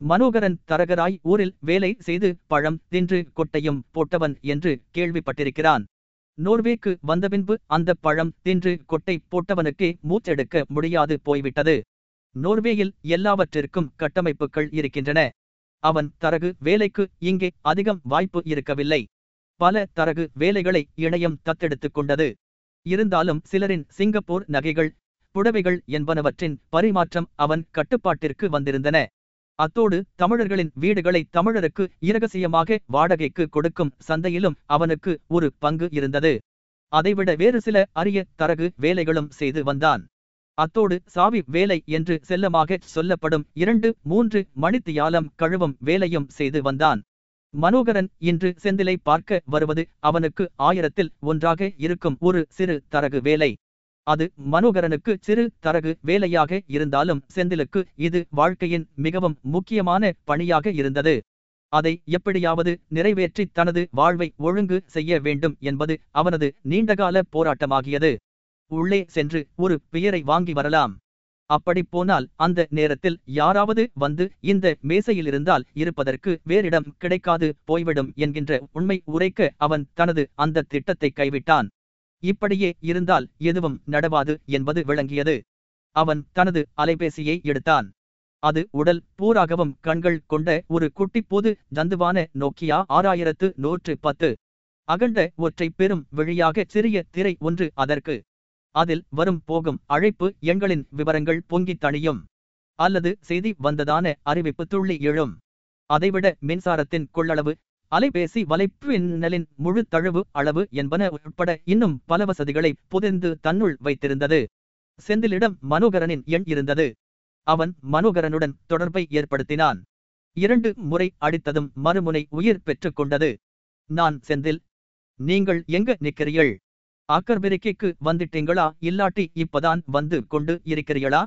மனோகரன் தரகராய் ஊரில் வேலை செய்து பழம் தின்று கொட்டையும் போட்டவன் என்று கேள்விப்பட்டிருக்கிறான். நோர்வேக்கு வந்தபின்பு அந்த பழம் தின்று கொட்டை போட்டவனுக்கே மூச்செடுக்க முடியாது போய்விட்டது. நோர்வேயில் எல்லாவற்றிற்கும் கட்டமைப்புகள் இருக்கின்றன. அவன் தரகு வேலைக்கு இங்கே அதிகம் வாய்ப்பு இருக்கவில்லை. பல தரகு வேலைகளை இணையம் தத்தெடுத்துக் கொண்டது. இருந்தாலும் சிலரின் சிங்கப்பூர் நகைகள் புடவைகள் என்பனவற்றின் பரிமாற்றம் அவன் கட்டுப்பாட்டிற்கு வந்திருந்தன. அத்தோடு தமிழர்களின் வீடுகளை தமிழருக்கு இரகசியமாக வாடகைக்கு கொடுக்கும் சந்தையிலும் அவனுக்கு ஒரு பங்கு இருந்தது. அதைவிட வேறு சில அரிய தரகு வேலைகளும் செய்து வந்தான். அத்தோடு சாவி வேலை என்று செல்லமாக சொல்லப்படும் இரண்டு மூன்று மணித்தியாலம் கழுவும் வேலையும் செய்து வந்தான். மனோகரன் இன்று செந்திலை பார்க்க வருவது அவனுக்கு ஆயிரத்தில் ஒன்றாக இருக்கும் ஒரு சிறு தரகு வேலை. அது மனோகரனுக்கு சிறு தரகு வேலையாக இருந்தாலும் செந்திலுக்கு இது வாழ்க்கையின் மிகவும் முக்கியமான பணியாக இருந்தது. அதை எப்படியாவது நிறைவேற்றி தனது வாழ்வை ஒழுங்கு செய்ய வேண்டும் என்பது அவனது நீண்டகால போராட்டமாகியது. உள்ளே சென்று ஒரு பெயரை வாங்கி வரலாம். அப்படி போனால் அந்த நேரத்தில் யாராவது வந்து இந்த மேசையிலிருந்தால் இருப்பதற்கு வேறிடம் கிடைக்காது போய்விடும் என்கின்ற உண்மை உரைக்க அவன் தனது அந்த திட்டத்தை கைவிட்டான். இப்படியே இருந்தால் எதுவும் நடவாது என்பது விளங்கியது. அவன் தனது அலைபேசியை எடுத்தான். அது உடல் பூராகவும் கண்கள் கொண்ட ஒரு குட்டி பொது ஜந்துவான நோக்கியா ஆறாயிரத்து நூற்று பத்து. அகண்ட ஒற்றை பெரும் வழியாக சிறிய திரை ஒன்று அதற்கு அதில் வரும் போகும் அழைப்பு எண்களின் விவரங்கள் பொங்கித் தணியும். அல்லது செய்தி வந்ததான அறிவிப்பு துள்ளி எழும். அதைவிட மின்சாரத்தின் கொள்ளளவு அலைபேசி வலைப்பின்னலின் முழு தழுவு அளவு என்பன உட்பட இன்னும் பல வசதிகளை புதிந்து தன்னுள் வைத்திருந்தது. செந்திலிடம் மனோகரனின் எண் இருந்தது. அவன் மனோகரனுடன் தொடர்பை ஏற்படுத்தினான். இரண்டு முறை அடித்ததும் மறுமுனை உயிர் பெற்றுக் கொண்டது. நான் செந்தில் நீங்கள் எங்க நிற்கிறீர்கள்? அக்கர்பெருக்கிக்கு வந்துட்டீங்களா? இல்லாட்டி இப்பதான் வந்து கொண்டு இருக்கிறீங்களா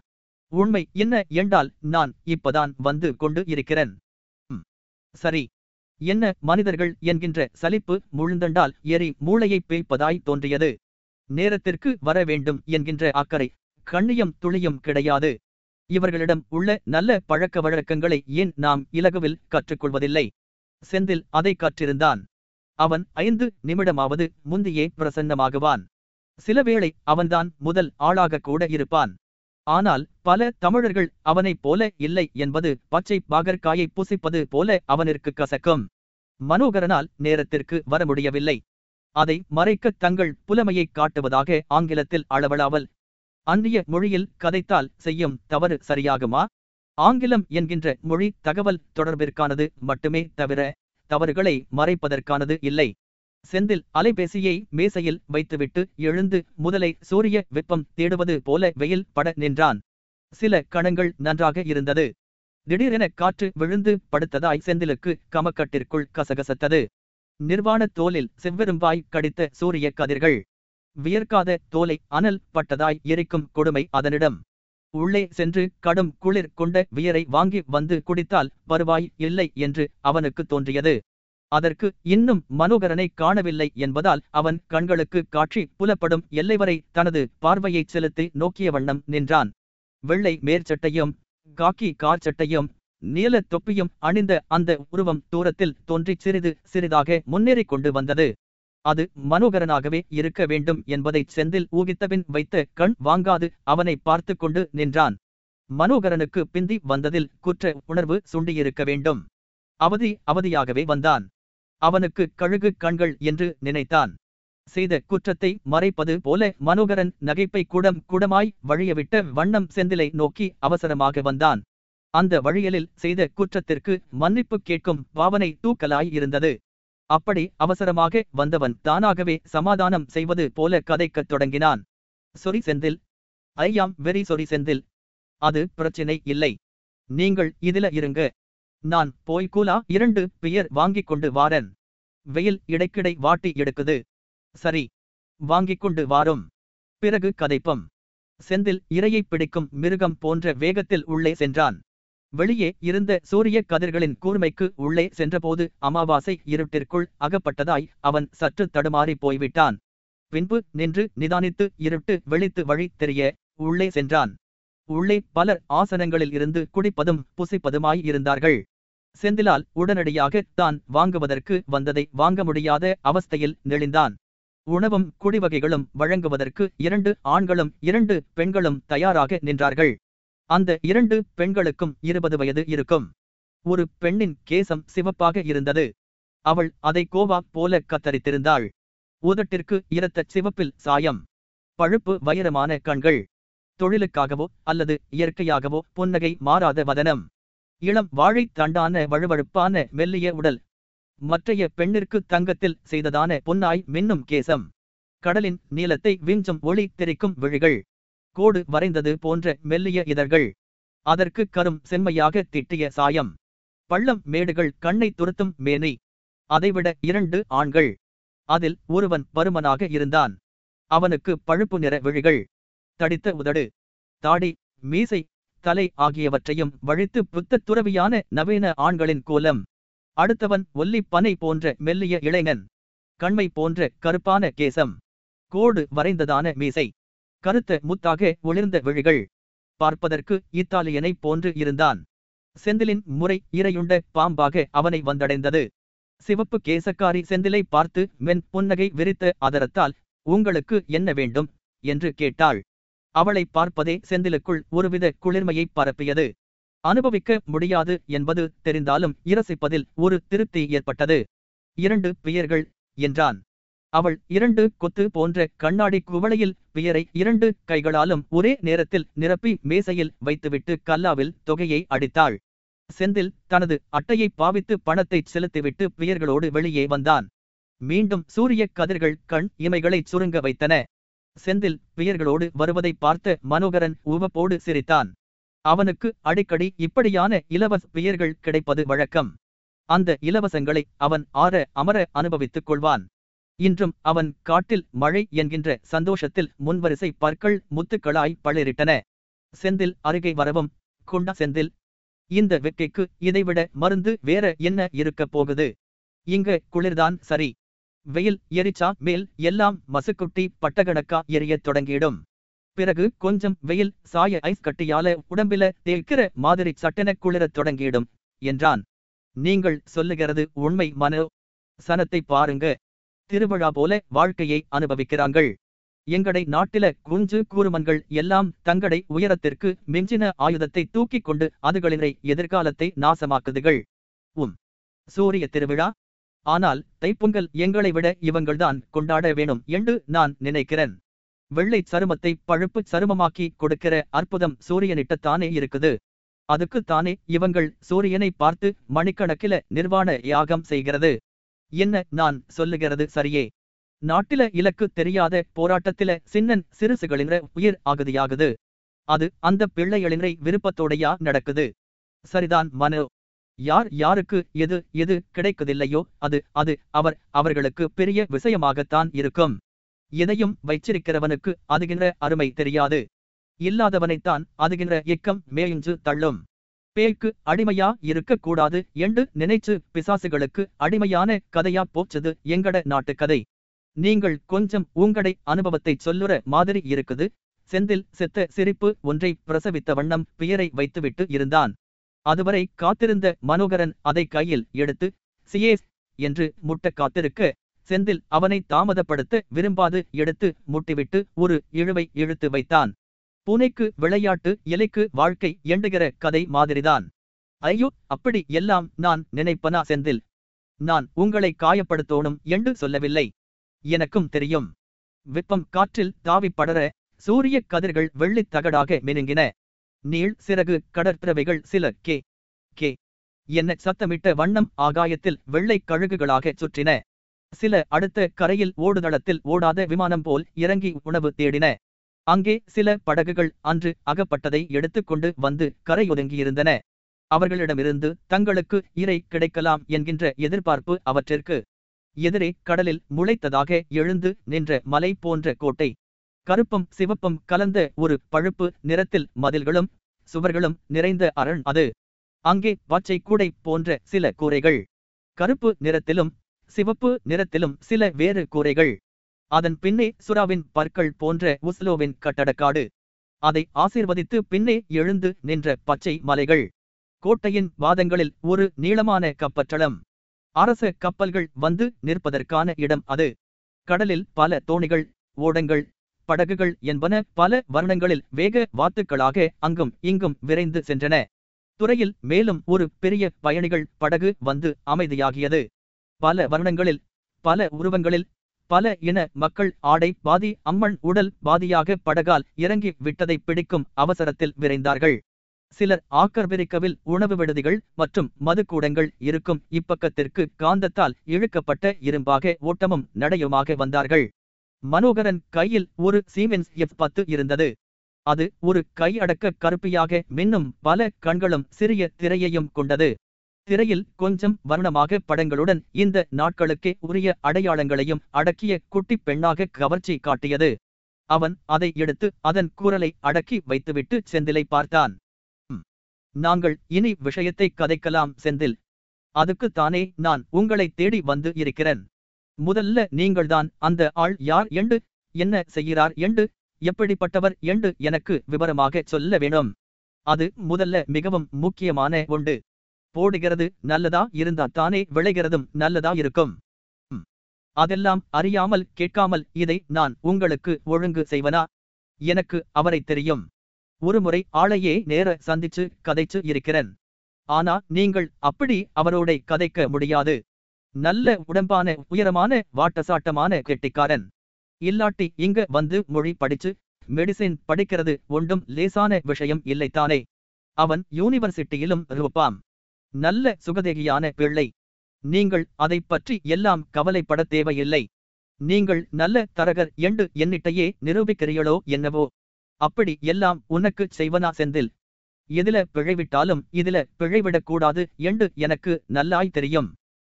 உண்மை என்ன என்றால் நான் இப்பதான் வந்து கொண்டு இருக்கிறேன். சரி. என்ன மனிதர்கள் என்கின்ற சலிப்பு முழுந்தண்டால் எரி மூளையை பேய்ப்பதாய் தோன்றியது. நேரத்திற்கு வர வேண்டும் என்கின்ற அக்கறை. கண்ணியம் துளியும் கிடையாது. இவர்களிடம் உள்ள நல்ல பழக்க வழக்கங்களை ஏன் நாம் இலகுவில் கற்றுக்கொள்வதில்லை? செந்தில் அதை கற்றிருந்தான். அவன் ஐந்து நிமிடமாவது முந்தியே பிரசன்னமாகுவான். சிலவேளை அவன்தான் முதல் ஆளாக கூட இருப்பான். ஆனால் பல தமிழர்கள் அவனைப் போல இல்லை என்பது பச்சை பாகற்காயை புசிப்பது போல அவனிற்கு கசக்கும். மனோகரனால் நேரத்திற்கு வர முடியவில்லை. அதை மறைக்க தங்கள் புலமையை காட்டுவதாக ஆங்கிலத்தில் அளவலாவல். அந்நிய மொழியில் கதைத்தால் செய்யும் தவறு சரியாகுமா? ஆங்கிலம் என்கின்ற மொழி தகவல் தொடர்பிற்கானது மட்டுமே தவிர தவறுகளை மறைப்பதற்கானது இல்லை. செந்தில் அலைபேசியை மேசையில் வைத்துவிட்டு எழுந்து முதலை சூரிய வெப்பம் தேடுவது போல வெயில் பட நின்றான். சில கணங்கள் நன்றாக இருந்தது. திடீரென காற்று விழுந்து படுத்ததாய் செந்திலுக்கு கமக்கட்டிற்குள் கசகசத்தது. நிர்வாண தோலில் செவ்வெரும்பாய் கடித்த சூரிய கதிர்கள். வியர்க்காத தோலை அனல் பட்டதாய் எரிக்கும் கொடுமை அதனிடம். உள்ளே சென்று கடும் குளிர் கொண்ட வியரை வாங்கி வந்து குடித்தால் பருவாய் இல்லை என்று அவனுக்கு தோன்றியது. அதற்கு இன்னும் மனோகரனை காணவில்லை என்பதால் அவன் கண்களுக்கு காட்சி புலப்படும் எல்லைவரை தனது பார்வையைச் செலுத்தி நோக்கிய வண்ணம் நின்றான். வெள்ளை மேற்சட்டையும் காக்கி கார் சட்டையும் நீல தொப்பியும் அணிந்த அந்த உருவம் தூரத்தில் தோன்றிச் சிறிது சிறிதாக முன்னேறிக் கொண்டு வந்தது. அது மனோகரனாகவே இருக்க வேண்டும் என்பதைச் செந்தில் ஊகித்தபின் வைத்த கண் வாங்காது அவனை பார்த்து கொண்டு நின்றான். மனோகரனுக்கு பிந்தி வந்ததில் குற்ற உணர்வு சுண்டியிருக்க வேண்டும். அவதி அவதியாகவே வந்தான். அவனுக்கு கழுகு கண்கள் என்று நினைத்தான். செய்த குற்றத்தை மறைப்பது போல மனோகரன் நகைப்பை கூடம் கூடமாய் வழியவிட்ட வண்ணம் செந்திலை நோக்கி அவசரமாக வந்தான். அந்த வழியலில் செய்த குற்றத்திற்கு மன்னிப்பு கேட்கும் பாவனை தூக்கலாய் இருந்தது. அப்படி அவசரமாக வந்தவன் தானாகவே சமாதானம் செய்வது போல கதைக்கத் தொடங்கினான். Sorry Senthil. I'm very sorry Senthil. அது பிரச்சினை இல்லை. நீங்கள் இதில இருங்க. நான் போய் கூலா இரண்டு பியர் வாங்கிக் கொண்டு வாரன். வெயில் இடைக்கிடை வாட்டி எடுக்குது. சரி வாங்கிக் கொண்டு வாரும். பிறகு கதைப்பம். செந்தில் இரையைப் பிடிக்கும் மிருகம் போன்ற வேகத்தில் உள்ளே சென்றான். வெளியே இருந்த சூரிய கதிர்களின் கூர்மைக்கு உள்ளே சென்றபோது அமாவாசை இருட்டிற்குள் அகப்பட்டதாய் அவன் சற்று தடுமாறி போய்விட்டான். பின்பு நின்று நிதானித்து இருட்டு வெளித்து வழி தெரிய உள்ளே சென்றான். உள்ளே பலர் ஆசனங்களில் இருந்து குடிப்பதும் புசிப்பதுமாய் இருந்தார்கள். செந்திலால் உடனடியாக தான் வாங்குவதற்கு வந்ததை வாங்க முடியாத அவஸ்தையில் நெளிந்தான். உணவும் குடிவகைகளும் வழங்குவதற்கு இரண்டு ஆண்களும் இரண்டு பெண்களும் தயாராக நின்றார்கள். அந்த இரண்டு பெண்களுக்கும் இருபது வயது இருக்கும். ஒரு பெண்ணின் கேசம் சிவப்பாக இருந்தது. அவள் அதை கோவா போல கத்தரித்திருந்தாள். உதட்டிற்கு இரத்தச் சிவப்பில் சாயம். பழுப்பு வைரமான கண்கள். தொழிலுக்காகவோ அல்லது இயற்கையாகவோ புன்னகை மாறாத வதனம். இளம் வாழைத் தண்டான வழுவழுப்பான மெல்லிய உடல். மற்றைய பெண்ணிற்கு தங்கத்தில் செய்ததான பொன்னாய் மின்னும் கேசம். கடலின் நீளத்தை விஞ்சும் ஒளி தெரிக்கும் விழிகள். கோடு வரைந்தது போன்ற மெல்லிய இதழ்கள். அதற்கு கரும் செம்மையாக திட்டிய சாயம். பள்ளம் மேடுகள் கண்ணை துருத்தும் மேனி. அதைவிட இரண்டு ஆண்கள். அதில் ஒருவன் பருமனாக இருந்தான். அவனுக்கு பழுப்பு நிற விழிகள். தடித்த உதடு. தாடி மீசை தலை ஆகியவற்றையும் வழித்து புத்தத் துறவியான நவீன ஆண்களின் கோலம். அடுத்தவன் ஒல்லிப் பனை போன்ற மெல்லிய இளைஞன். கண்மை போன்ற கருப்பான கேசம். கோடு வரைந்ததான மீசை. கருத்த முத்தாக ஒளிர்ந்த விழிகள். பார்ப்பதற்கு இத்தாலியனைப் போன்று இருந்தான். செந்திலின் முறை இரையுண்ட பாம்பாக அவனை வந்தடைந்தது. சிவப்பு கேசக்காரி செந்திலை பார்த்து மென் புன்னகை விரித்த அதரத்தால் உங்களுக்கு என்ன வேண்டும் என்று கேட்டாள். அவளை பார்ப்பதே செந்திலுக்குள் ஒருவித குளிர்மையை பரப்பியது. அனுபவிக்க முடியாது என்பது தெரிந்தாலும் இரசிப்பதில் ஒரு திருப்தி ஏற்பட்டது. இரண்டு பெயர்கள் என்றான். அவள் இரண்டு கொத்து போன்ற கண்ணாடி குவளையில் வியரை இரண்டு கைகளாலும் ஒரே நேரத்தில் நிரப்பி மேசையில் வைத்துவிட்டு கல்லாவில் தொகையை அடித்தாள். செந்தில் தனது அட்டையை பாவித்து பணத்தை செலுத்திவிட்டு பியர்களோடு வெளியே வந்தான். மீண்டும் சூரிய கதிர்கள் கண் இமைகளைச் சுருங்க வைத்தன. செந்தில் பியர்களோடு வருவதை பார்த்த மனோகரன் உவப்போடு சிரித்தான். அவனுக்கு அடிக்கடி இப்படியான இலவச பியர்கள் கிடைப்பது வழக்கம். அந்த இலவசங்களை அவன் ஆற அமர அனுபவித்துக் கொள்வான். இன்றும் அவன் காட்டில் மழை என்கின்ற சந்தோஷத்தில் முன்வரிசை பற்கள் முத்துக்களாய் பளிரிட்டன. செந்தில் அருகே வரவும் கொண்டா செந்தில் இந்த வெக்கைக்கு இதைவிட மருந்து வேற என்ன இருக்கப் போகுது? இங்க குளிர்தான் சரி. வெயில் எரிச்சா மேல் எல்லாம் மசுக்குட்டி பட்டகணக்கா எரியத் தொடங்கிடும். பிறகு கொஞ்சம் வெயில் சாய ஐஸ் கட்டியால உடம்பில தேய்க்கிற மாதிரி சட்டென குளிரத் தொடங்கிடும் என்றான். நீங்கள் சொல்லுகிறது உண்மை மனோ சனத்தை பாருங்க. திருவிழா போல வாழ்க்கையை அனுபவிக்கிறாங்கள் எங்கடை நாட்டில குஞ்சு கூறுமன்கள் எல்லாம் தங்கடை உயரத்திற்கு மிஞ்சின ஆயுதத்தை தூக்கிக் கொண்டு அதுகளினை எதிர்காலத்தை நாசமாக்குதுகள். உம். சூரிய திருவிழா. ஆனால் தைப்பொங்கல் எங்களை விட இவங்கள்தான் கொண்டாட வேணும் என்று நான் நினைக்கிறேன். வெள்ளை சருமத்தை பழுப்பு சருமமாக்கி கொடுக்கிற அற்புதம் சூரியனிட்டத்தானே இருக்குது. அதுக்குத்தானே இவங்கள் சூரியனை பார்த்து மணிக்கணக்கில நிர்வாண யாகம் செய்கிறது. என்ன நான் சொல்லுகிறது சரியே? நாட்டில இலக்கு தெரியாத போராட்டத்தில சின்னன் சிறுசுகளின உயிர் ஆகுதியாகுது அது அந்த பிள்ளைகளினை விருப்பத்தோடையா நடக்குது. சரிதான் மனு. யார் யாருக்கு எது எது கிடைக்குதில்லையோ அது அது அவர் அவர்களுக்கு பெரிய விஷயமாகத்தான் இருக்கும். எதையும் வைச்சிருக்கிறவனுக்கு அதுகின்ற அருமை தெரியாது. இல்லாதவனைத்தான் அதுகின்ற இக்கம் மேயுஞ்சு தள்ளும். பேய்க்கு அடிமையா இருக்க கூடாது என்று நினைச்சு பிசாசுகளுக்கு அடிமையான கதையா போச்சது எங்கட நாட்டு கதை. நீங்கள் கொஞ்சம் உங்கடை அனுபவத்தை சொல்லுற மாதிரி இருக்குது. செந்தில் செத்த சிரிப்பு ஒன்றை பிரசவித்த வண்ணம் பெயரை வைத்துவிட்டு இருந்தான். அதுவரை காத்திருந்த மனோகரன் அதை கையில் எடுத்து சியேஸ் என்று முட்ட காத்திருக்க செந்தில் அவனை தாமதப்படுத்த விரும்பாது எடுத்து முட்டிவிட்டு ஒரு இழுவை இழுத்து வைத்தான். பூனைக்கு விளையாட்டு இலைக்கு வாழ்க்கை எண்டுகிற கதை மாதிரிதான். ஐயோ அப்படி எல்லாம் நான் நினைப்பனா செந்தில்? நான் உங்களை காயப்படுத்தோணும் என்று சொல்லவில்லை. எனக்கும் தெரியும். வெப்பம் காற்றில் தாவி படர சூரிய கதிர்கள் வெள்ளித் தகடாக மினுங்கின. நீள் சிறகு கடற்பிறவைகள் சில கே கே. என்ன சத்தமிட்ட வண்ணம் ஆகாயத்தில் வெள்ளை கழுகுகளாக சுற்றின. சில அடுத்த கரையில் ஓடுதளத்தில் ஓடாத விமானம் போல் இறங்கி உணவு தேடின. அங்கே சில படகுகள் அன்று அகப்பட்டதை எடுத்துக்கொண்டு வந்து கரையொதுங்கியிருந்தன. அவர்களிடமிருந்து தங்களுக்கு இறை கிடைக்கலாம் என்கின்ற எதிர்பார்ப்பு அவற்றிற்கு எதிரே கடலில் முளைத்ததாக எழுந்து நின்ற மலை போன்ற கோட்டை. கருப்பம் சிவப்பம் கலந்த ஒரு பழுப்பு நிறத்தில் மதில்களும் சுவர்களும் நிறைந்த அரண் அது. அங்கே பச்சை கூடை போன்ற சில கூரைகள். கருப்பு நிறத்திலும் சிவப்பு நிறத்திலும் சில வேறு கூரைகள். அதன் பின்னே சுறாவின் பற்கள் போன்ற உஸ்லோவின் கட்டடக்காடு. அதை ஆசீர்வதித்து பின்னே எழுந்து நின்ற பச்சை மலைகள். கோட்டையின் வாதங்களில் ஒரு நீளமான கப்பற்றளம். அரச கப்பல்கள் வந்து நிற்பதற்கான இடம் அது. கடலில் பல தோணிகள் ஓடங்கள் படகுகள் என்பன பல வர்ணங்களில் வேக வாத்துக்களாக அங்கும் இங்கும் விரைந்து சென்றன. துறையில் மேலும் ஒரு பெரிய பயணிகள் படகு வந்து அமைதியாகியது. பல வர்ணங்களில் பல உருவங்களில் பல இன மக்கள் ஆடை பாதி அம்மன் உடல் பாதியாக படகால் இறங்கி விட்டதை பிடிக்கும் அவசரத்தில் விரைந்தார்கள். சிலர் ஆக்கர்விரிக்கவில் உணவு விடுதிகள் மற்றும் மதுக்கூடங்கள் இருக்கும் இப்பக்கத்திற்கு காந்தத்தால் இழுக்கப்பட்ட இரும்பாக ஓட்டமும் நடையுமாக வந்தார்கள். மனோகரன் கையில் ஒரு சீமென்ஸ் எஃப் பத்து இருந்தது. அது ஒரு கையடக்க கருப்பியாக மின்னும் பல கண்களும் சிறிய திரையையும் கொண்டது. திரையில் கொஞ்சம் வருணமாக படங்களுடன் இந்த நாட்களுக்கே உரிய அடையாளங்களையும் அடக்கிய குட்டிப் பெண்ணாக கவர்ச்சி காட்டியது. அவன் அதை எடுத்து அதன் கூறலை அடக்கி வைத்துவிட்டு செந்திலை பார்த்தான். நாங்கள் இனி விஷயத்தை கதைக்கலாம் செந்தில். அதுக்குத்தானே நான் உங்களை தேடி வந்து இருக்கிறேன். முதல்ல நீங்கள்தான் அந்த ஆள் யார் என்று என்ன செய்கிறார் என்று எப்படிப்பட்டவர் என்று எனக்கு விவரமாக சொல்ல வேணும் அது முதல்ல மிகவும் முக்கியமான ஒன்று. போடுகிறது நல்லதா இருந்தா தானே விளைகிறதும் நல்லதா இருக்கும். அதெல்லாம் அறியாமல் கேட்காமல் இதை நான் உங்களுக்கு ஒழுங்கு செய்வனா? எனக்கு அவரை தெரியும். ஒருமுறை ஆளையே நேர சந்திச்சு கதைச்சு இருக்கிறேன். ஆனா நீங்கள் அப்படி அவரோட கதைக்க முடியாது. நல்ல உடம்பான உயரமான வாட்டசாட்டமான கெட்டிக்காரன். இல்லாட்டி இங்க வந்து மொழி படிச்சு மெடிசின் படிக்கிறது ஒன்றும் லேசான விஷயம் இல்லைத்தானே. அவன் யூனிவர்சிட்டியிலும் இருப்பாம் நல்ல சுகதேகியான பிள்ளை. நீங்கள் அதைப் பற்றி எல்லாம் கவலைப்பட தேவையில்லை. நீங்கள் நல்ல தரகர் என்று என்னிட்டையே நிரூபிக்கிறீர்களோ என்னவோ. அப்படி எல்லாம் உனக்கு செய்வனா செந்தில்? எதில பிழைவிட்டாலும் இதில பிழைவிடக்கூடாது என்று எனக்கு நல்லாய் தெரியும்.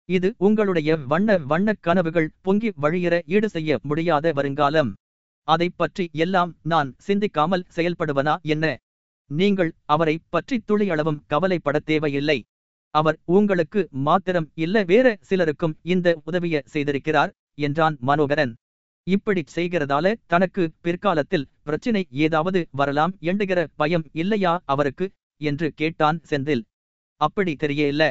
இது உங்களுடைய வண்ண வண்ணக் கனவுகள் பொங்கி வழியிற ஈடு செய்ய முடியாத வருங்காலம். அதைப் பற்றி எல்லாம் நான் சிந்திக்காமல் செயல்படுவனா என்ன? நீங்கள் அவரை பற்றி துளியளவும் கவலைப்பட தேவையில்லை. அவர் உங்களுக்கு மாத்திரம் இல்ல வேற சிலருக்கும் இந்த உதவிய செய்திருக்கிறார் என்றான் மனோகரன். இப்படி செய்கிறதால தனக்கு பிற்காலத்தில் பிரச்சினை ஏதாவது வரலாம் எண்டுகிற பயம் இல்லையா அவருக்கு? என்று கேட்டான் செந்தில். அப்படி தெரியல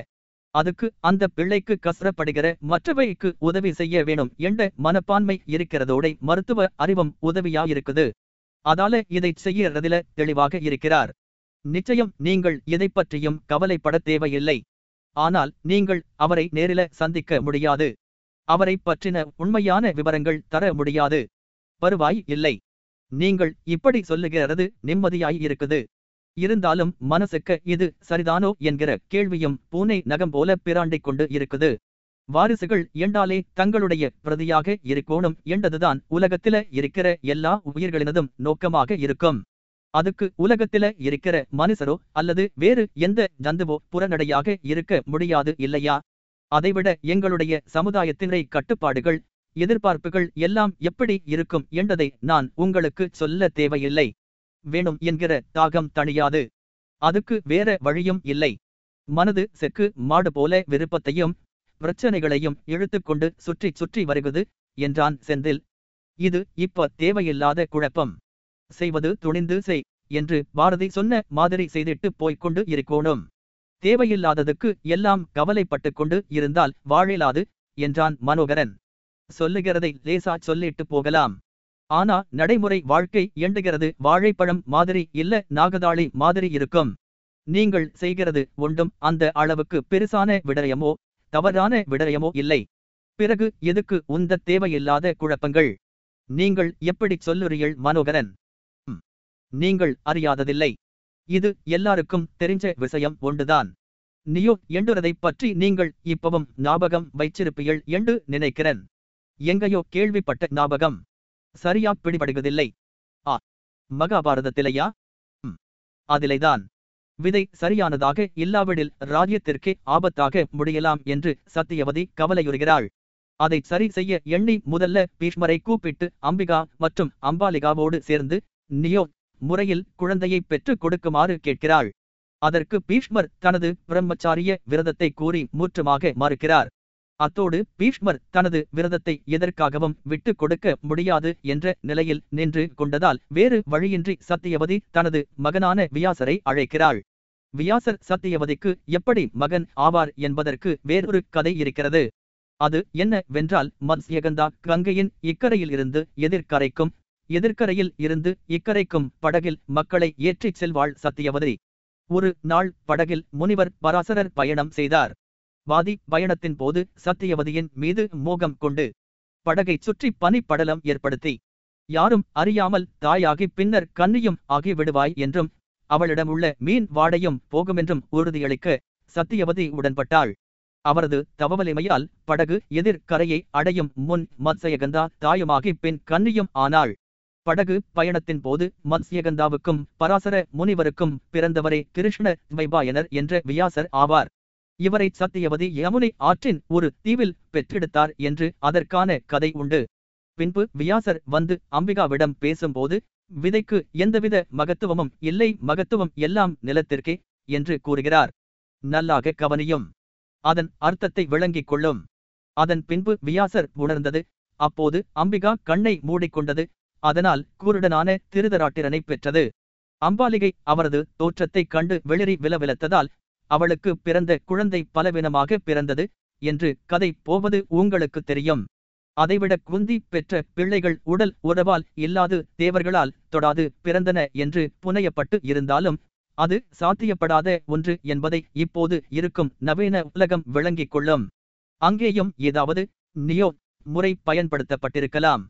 அதுக்கு அந்த பிள்ளைக்கு கசரப்படுகிற மற்றவைக்கு உதவி செய்ய வேணும் என்ற மனப்பான்மை இருக்கிறதோட மருத்துவ அறிவும் உதவியா இருக்குது அதால இதை செய்யறதில தெளிவாக இருக்கிறார். நிச்சயம் நீங்கள் இதை பற்றியும் கவலைப்பட தேவையில்லை. ஆனால் நீங்கள் அவரை நேரில சந்திக்க முடியாது. அவரை பற்றின உண்மையான விவரங்கள் தர முடியாது. வருவாய் இல்லை. நீங்கள் இப்படி சொல்லுகிறது நிம்மதியாய் இருக்குது. இருந்தாலும் மனசுக்கு இது சரிதானோ என்கிற கேள்வியும் பூனை நகம் போல பிராண்டிக் கொண்டு இருக்குது. வாரிசுகள் என்றாலே தங்களுடைய பிரதியாக இருக்கோணும் என்றதுதான் உலகத்தில இருக்கிற எல்லா உயிர்களினதும் நோக்கமாக இருக்கும். அதுக்கு உலகத்தில இருக்கிற மனுஷரோ அல்லது வேறு எந்த ஜந்துவோ புறநடையாக இருக்க முடியாது இல்லையா? அதைவிட எங்களுடைய சமுதாயத்தினை கட்டுப்பாடுகள் எதிர்பார்ப்புகள் எல்லாம் எப்படி இருக்கும் என்றதை நான் உங்களுக்கு சொல்ல தேவையில்லை. வேணும் என்கிற தாகம் தணியாது. அதுக்கு வேற வழியும் இல்லை. மனது செக்கு மாடு போல விருப்பத்தையும் பிரச்சனைகளையும் இழுத்துக்கொண்டு சுற்றி சுற்றி வருவது என்றான் செந்தில். இது இப்ப தேவையில்லாத குழப்பம். செய்வது துணிந்து செய் என்று பாரதி சொன்ன மாதிரி செய்திட்டு போய்க்கொண்டு இருக்கோணும். தேவையில்லாததுக்கு எல்லாம் கவலைப்பட்டு கொண்டு இருந்தால் வாழிலாது என்றான் மனோகரன். சொல்லுகிறதை லேசா சொல்லிட்டு போகலாம். ஆனா நடைமுறை வாழ்க்கை எண்டுகிறது வாழைப்பழம் மாதிரி இல்ல நாகதாளி மாதிரி இருக்கும். நீங்கள் செய்கிறது ஒன்றும் அந்த அளவுக்கு பெருசான விடயமோ தவறான விடயமோ இல்லை. பிறகு எதுக்கு உந்த தேவையில்லாத குழப்பங்கள்? நீங்கள் எப்படி சொல்லுறீள் மனோகரன்? நீங்கள் அறியாததில்லை. இது எல்லாருக்கும் தெரிஞ்ச விஷயம் ஒன்றுதான். நியோ என்றுறதைப் பற்றி நீங்கள் இப்பவும் ஞாபகம் வைச்சிருப்பீர்கள் என்று நினைக்கிறேன். எங்கேயோ கேள்விப்பட்ட ஞாபகம். சரியா பிடிபடுவதில்லை. ஆ. மகாபாரதத்திலையா? அதிலைதான். விதை சரியானதாக இல்லாவிடில் ராஜ்யத்திற்கே ஆபத்தாக முடியலாம் என்று சத்தியவதி கவலையுறுகிறாள். அதை சரி செய்ய எண்ணி முதல்ல பீஷ்மரை கூப்பிட்டு அம்பிகா மற்றும் அம்பாலிகாவோடு சேர்ந்து நியோ முறையில் குழந்தையை பெற்றுக் கொடுக்குமாறு கேட்கிறாள். அதற்கு பீஷ்மர் தனது பிரம்மச்சாரிய விரதத்தை கூறி மூற்றமாக மறுக்கிறார். அத்தோடு பீஷ்மர் தனது விரதத்தை எதற்காகவும் விட்டுக் கொடுக்க முடியாது என்ற நிலையில் நின்று கொண்டதால் வேறு வழியின்றி சத்தியவதி தனது மகனான வியாசரை அழைக்கிறாள். வியாசர் சத்தியவதிக்கு எப்படி மகன் ஆவார் என்பதற்கு வேறொரு கதை இருக்கிறது. அது என்ன வென்றால் மத்ஸ்யகந்தா கங்கையின் இக்கரையில் இருந்து எதிர்க்கரையில் இருந்து இக்கரைக்கும் படகில் மக்களை ஏற்றிச் செல்வாள் சத்தியவதி. ஒரு நாள் படகில் முனிவர் பராசரர் பயணம் செய்தார். வாதி பயணத்தின் போது சத்தியவதியின் மீது மோகம் கொண்டு படகைச் சுற்றி பனிப்படலம் படலம் ஏற்படுத்தி யாரும் அறியாமல் தாயாகி பின்னர் கன்னியும் ஆகி விடுவாய் என்றும் அவளிடமுள்ள மீன் வாடையும் போகுமென்றும் உறுதியளிக்க சத்தியவதி உடன்பட்டாள். அவரது தவவலிமையால் படகு எதிர் கரையை அடையும் முன் மத்சயகந்தா தாயுமாகி பின் கன்னியும் ஆனாள். படகு பயணத்தின் போது மத்ஸ்யகந்தாவுக்கும் பராசர முனிவருக்கும் பிறந்தவரே கிருஷ்ண வைபாயனர் என்ற வியாசர் ஆவார். இவரை சத்தியவதி யமுனை ஆற்றின் ஒரு தீவில் பெற்றெடுத்தார் என்று அதற்கான கதை உண்டு. பின்பு வியாசர் வந்து அம்பிகாவிடம் பேசும்போது விதைக்கு எந்தவித மகத்துவமும் இல்லை மகத்துவம் எல்லாம் நிலத்திற்கே என்று கூறுகிறார். நல்லாக கவனியும். அதன் அர்த்தத்தை விளங்கிக் கொள்ளும் அதன் பின்பு வியாசர் உணர்ந்தது. அப்போது அம்பிகா கண்ணை மூடிக்கொண்டது. அதனால் கூருடனான திருதராட்டிரனை பெற்றது. அம்பாலிகை அவரது தோற்றத்தைக் கண்டு வெளிரி விலவிலத்ததால் அவளுக்கு பிறந்த குழந்தை பலவீனமாக பிறந்தது என்று கதை போவது உங்களுக்கு தெரியும். அதைவிட குந்தி பெற்ற பிள்ளைகள் உடல் உறவால் இல்லாது தேவர்களால் தொடாது பிறந்தன என்று புனையப்பட்டு இருந்தாலும் அது சாத்தியப்படாத ஒன்று என்பதை இப்போது இருக்கும் நவீன உலகம் விளங்கிக் கொள்ளும். அங்கேயும் ஏதாவது நியோ முறை பயன்படுத்தப்பட்டிருக்கலாம்.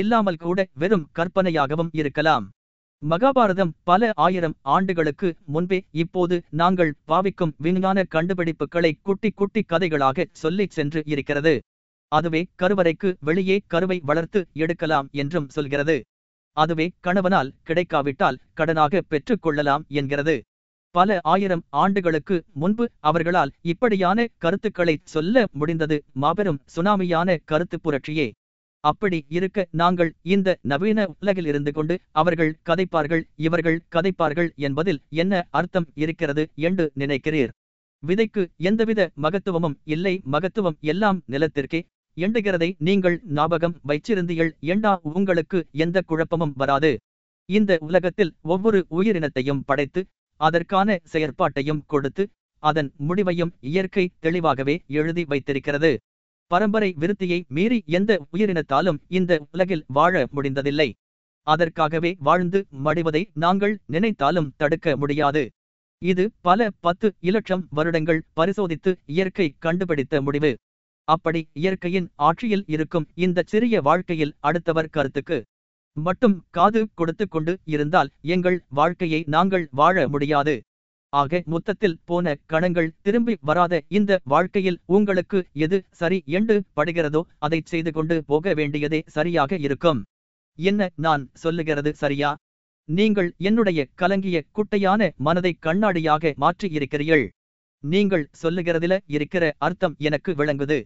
இல்லாமல் கூட வெறும் கற்பனையாகவும் இருக்கலாம். மகாபாரதம் பல ஆயிரம் ஆண்டுகளுக்கு முன்பே இப்போது நாங்கள் பாவிக்கும் விஞ்ஞான கண்டுபிடிப்புகளை குட்டி குட்டி கதைகளாக சொல்லிச் சென்று இருக்கிறது. அதுவே கருவறைக்கு வெளியே கருவை வளர்த்து எடுக்கலாம் என்றும் சொல்கிறது. அதுவே கணவனால் கிடைக்காவிட்டால் கடனாக பெற்றுக் கொள்ளலாம் என்கிறது. பல ஆயிரம் ஆண்டுகளுக்கு முன்பு அவர்களால் இப்படியான கருத்துக்களை சொல்ல முடிந்தது மாபெரும் சுனாமியான கருத்து புரட்சியே. அப்படி இருக்க நாங்கள் இந்த நவீன உலகில் இருந்து கொண்டு அவர்கள் கதைப்பார்கள் இவர்கள் கதைப்பார்கள் என்பதில் என்ன அர்த்தம் இருக்கிறது என்று நினைக்கிறீர்? விதைக்கு எந்தவித மகத்துவமும் இல்லை மகத்துவம் எல்லாம் நிலத்திற்கே. எண்டுகிறதை நீங்கள் ஞாபகம் வைச்சிருந்தீர்கள் எண்டா உங்களுக்கு எந்த குழப்பமும் வராது. இந்த உலகத்தில் ஒவ்வொரு உயிரினத்தையும் படைத்து அதற்கான செயற்பாட்டையும் கொடுத்து அதன் முடிவையும் இயற்கை தெளிவாகவே எழுதி வைத்திருக்கிறது. பரம்பரை விருத்தியை மீறி எந்த உயிரினத்தாலும் இந்த உலகில் வாழ முடிந்ததில்லை. அதற்காகவே வாழ்ந்து மடிவதை நாங்கள் நினைத்தாலும் தடுக்க முடியாது. இது பல பத்து இலட்சம் வருடங்கள் பரிசோதித்து இயற்கை கண்டுபிடித்த முடிவு. அப்படி இயற்கையின் ஆட்சியில் இருக்கும் இந்த சிறிய வாழ்க்கையில் அடுத்தவர் கருத்துக்கு மட்டும் காது கொடுத்து கொண்டு இருந்தால் எங்கள் வாழ்க்கையை நாங்கள் வாழ முடியாது. ஆக மொத்தத்தில் போன கணங்கள் திரும்பி வராத இந்த வாழ்க்கையில் உங்களுக்கு எது சரி என்று படுகிறதோ அதை செய்து கொண்டு போக வேண்டியதே சரியாக இருக்கும். என்ன நான் சொல்லுகிறது சரியா? நீங்கள் என்னுடைய கலங்கிய குட்டையான மனதை கண்ணாடியாக மாற்றி இருக்கிறீர்கள். நீங்கள் சொல்லுகிறதில இருக்கிற அர்த்தம் எனக்கு விளங்குது.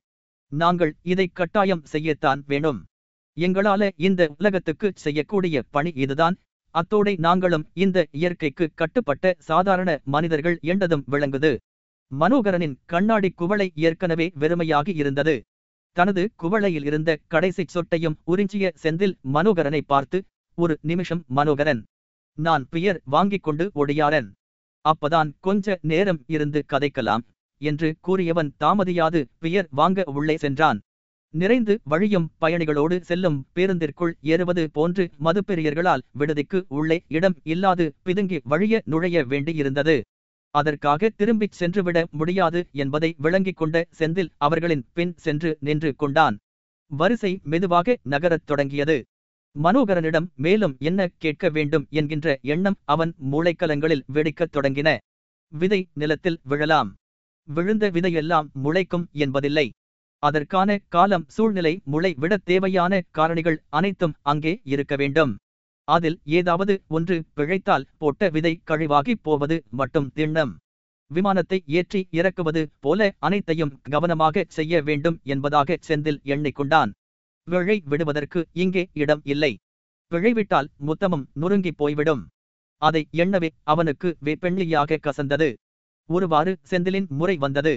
நாங்கள் இதை கட்டாயம் செய்யத்தான் வேணும். எங்களால இந்த உலகத்துக்கு செய்யக்கூடிய பணி இதுதான். அத்தோடை நாங்களும் இந்த இயற்கைக்கு கட்டுப்பட்ட சாதாரண மனிதர்கள் என்றதும் விளங்குது. மனோகரனின் கண்ணாடி குவளை ஏற்கனவே வெறுமையாகி இருந்தது. தனது குவளையில் இருந்த கடைசி சொட்டையும் உறிஞ்சிய செந்தில் மனோகரனை பார்த்து ஒரு நிமிஷம் மனோகரன். நான் பெயர் வாங்கிக் கொண்டு ஒடியாரன். அப்பதான் கொஞ்ச நேரம் இருந்து கதைக்கலாம் என்று கூறியவன் தாமதியாது பெயர் வாங்க உள்ளே சென்றான். நிறைந்து வழியும் பயணிகளோடு செல்லும் பேருந்திற்குள் ஏறுவது போன்று மதுப்பெரியர்களால் விடுதிக்கு உள்ளே இடம் இல்லாது பிதுங்கி வழிய நுழைய வேண்டியிருந்தது. அதற்காக திரும்பிச் சென்றுவிட முடியாது என்பதை விளங்கிக் கொண்ட செந்தில் அவர்களின் பின் சென்று நின்று கொண்டான். வரிசை மெதுவாக நகரத் தொடங்கியது. மனோகரனிடம் மேலும் என்ன கேட்க வேண்டும் என்கின்ற எண்ணம் அவன் மூளைக்கலங்களில் வெடிக்கத் தொடங்கின. விதை நிலத்தில் விழலாம். விழுந்த விதையெல்லாம் முளைக்கும் என்பதில்லை. அதற்கான காலம் சூழ்நிலை முளை விட தேவையான காரணிகள் அனைத்தும் அங்கே இருக்க வேண்டும். அதில் ஏதாவது ஒன்று பிழைத்தால் போட்ட விதை கழிவாகிப் போவது மட்டும் திண்ணம். விமானத்தை ஏற்றி இறக்குவது போல அனைத்தையும் கவனமாக செய்ய வேண்டும் என்பதாக செந்தில் எண்ணிக்கொண்டான். விழை விடுவதற்கு இங்கே இடம் இல்லை. விழைவிட்டால் முத்தமும் நொறுங்கிப் போய்விடும். அதை எண்ணவே அவனுக்கு வெப்பெண்ணியாக கசந்தது. ஒருவாறு செந்திலின் முறை வந்தது.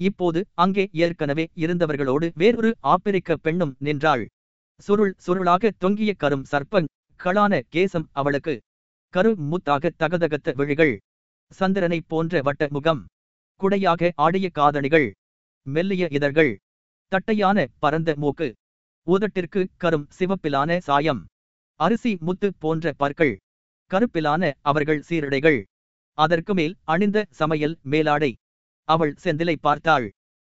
இப்போது அங்கே ஏற்கனவே இருந்தவர்களோடு வேறொரு ஆப்பிரிக்க பெண்ணும் நின்றாள். சுருள் சுருளாக தொங்கிய கரும் சர்ப்பங் களான கேசம் அவளுக்கு. கரு முத்தாக தகதகத்த விழிகள். சந்திரனை போன்ற வட்ட முகம். குடையாக ஆடிய காதணிகள். மெல்லிய இதழ்கள். தட்டையான பரந்த மூக்கு. உதட்டிற்கு கரும் சிவப்பிலான சாயம். அரிசி முத்து போன்ற பற்கள். கருப்பிலான அவர்கள் சீரடைகள். அதற்கு மேல் அணிந்த சமையல் மேலாடை. அவள் செந்திலை பார்த்தாள்.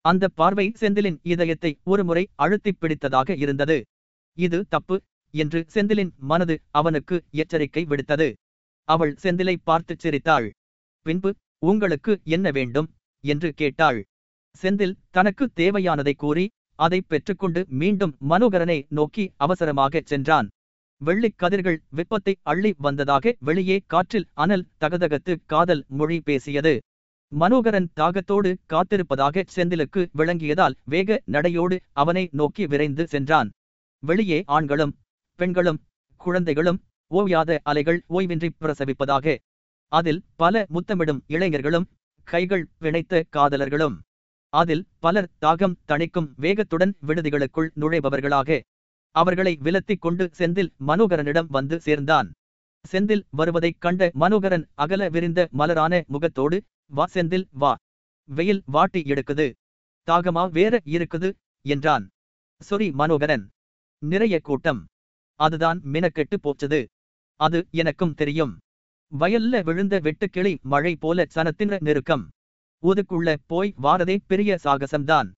அந்த பார்வை செந்திலின் இதயத்தை ஒருமுறை அழுத்திப் பிடித்ததாக இருந்தது. இது தப்பு என்று செந்திலின் மனது அவனுக்கு எச்சரிக்கை விடுத்தது. அவள் செந்திலை பார்த்துச் சிரித்தாள். பின்பு உங்களுக்கு என்ன வேண்டும்? என்று கேட்டாள். செந்தில் தனக்கு தேவையானதை கூறி அதை பெற்றுக்கொண்டு மீண்டும் மனோகரனை நோக்கி அவசரமாகச் சென்றான். வெள்ளிக் கதிர்கள் வெப்பத்தை அள்ளி வந்ததாக வெளியே காற்றில் அனல் தகதகத்து காதல் மொழி பேசியது. மனோகரன் தாகத்தோடு காத்திருப்பதாக செந்திலுக்கு விளங்கியதால் வேக நடையோடு அவனை நோக்கி விரைந்து சென்றான். வெளியே ஆண்களும் பெண்களும் குழந்தைகளும் ஓயாத அலைகள் ஓய்வின்றி பிரசவிப்பதாக. அதில் பல முத்தமிடும் இளைஞர்களும் கைகள் பிணைத்த காதலர்களும். அதில் பலர் தாகம் தணிக்கும் வேகத்துடன் விடுதிகளுக்குள் நுழைபவர்களாக. அவர்களை விலத்திக் கொண்டு செந்தில் மனோகரனிடம் வந்து சேர்ந்தான். செந்தில் வருவதைக் கண்ட மனோகரன் அகல விரிந்த மலரான முகத்தோடு வா செந்தில் வா. வெயில் வாட்டி எடுக்குது. தாகமா வேற இருக்குது என்றான். சொரி மனோகரன். நிறைய கூட்டம். அதுதான் மினக்கெட்டு போச்சது. அது எனக்கும் தெரியும். வயல்ல விழுந்த வெட்டுக்கிளி மழை போல சனத்தின நெருக்கம். ஊதுக்குள்ள போய் வாரதே பெரிய சாகசம்தான்.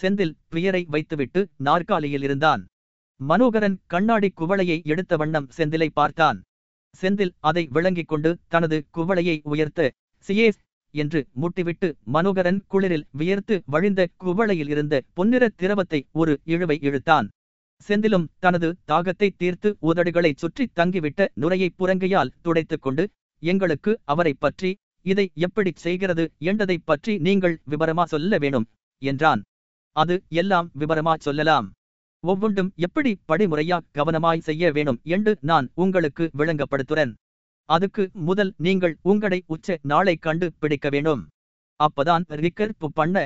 செந்தில் பியரை வைத்துவிட்டு நாற்காலியில் இருந்தான். மனோகரன் கண்ணாடி குவளையை எடுத்த வண்ணம் செந்திலை பார்த்தான். செந்தில் அதை விளங்கிக் கொண்டு தனது குவளையை உயர்த்த சியேஸ் என்று முட்டிவிட்டு மனோகரன் குளிரில் வியர்த்து வழிந்த குவளையில் இருந்த பொன்னிற திரவத்தை ஒரு இழுவை இழுத்தான். செந்திலும் தனது தாகத்தை தீர்த்து உதடுகளைச் சுற்றி தங்கிவிட்ட நுரையை புரங்கையால் துடைத்துக் கொண்டு எங்களுக்கு அவரைப் பற்றி இதை எப்படிச் செய்கிறது என்றதைப் பற்றி நீங்கள் விபரமா சொல்ல வேணும் என்றான். அது எல்லாம் விபரமா சொல்லலாம். ஒவ்வொன்றும் எப்படி படிமுறையா கவனமாய் செய்ய வேணும் என்று நான் உங்களுக்கு விளங்கப்படுத்துறேன். அதுக்கு முதல் நீங்கள் உங்களை உச்ச நாளை கண்டு பிடிக்க வேணும் அப்பதான் ரிக்கர் பு பண்ண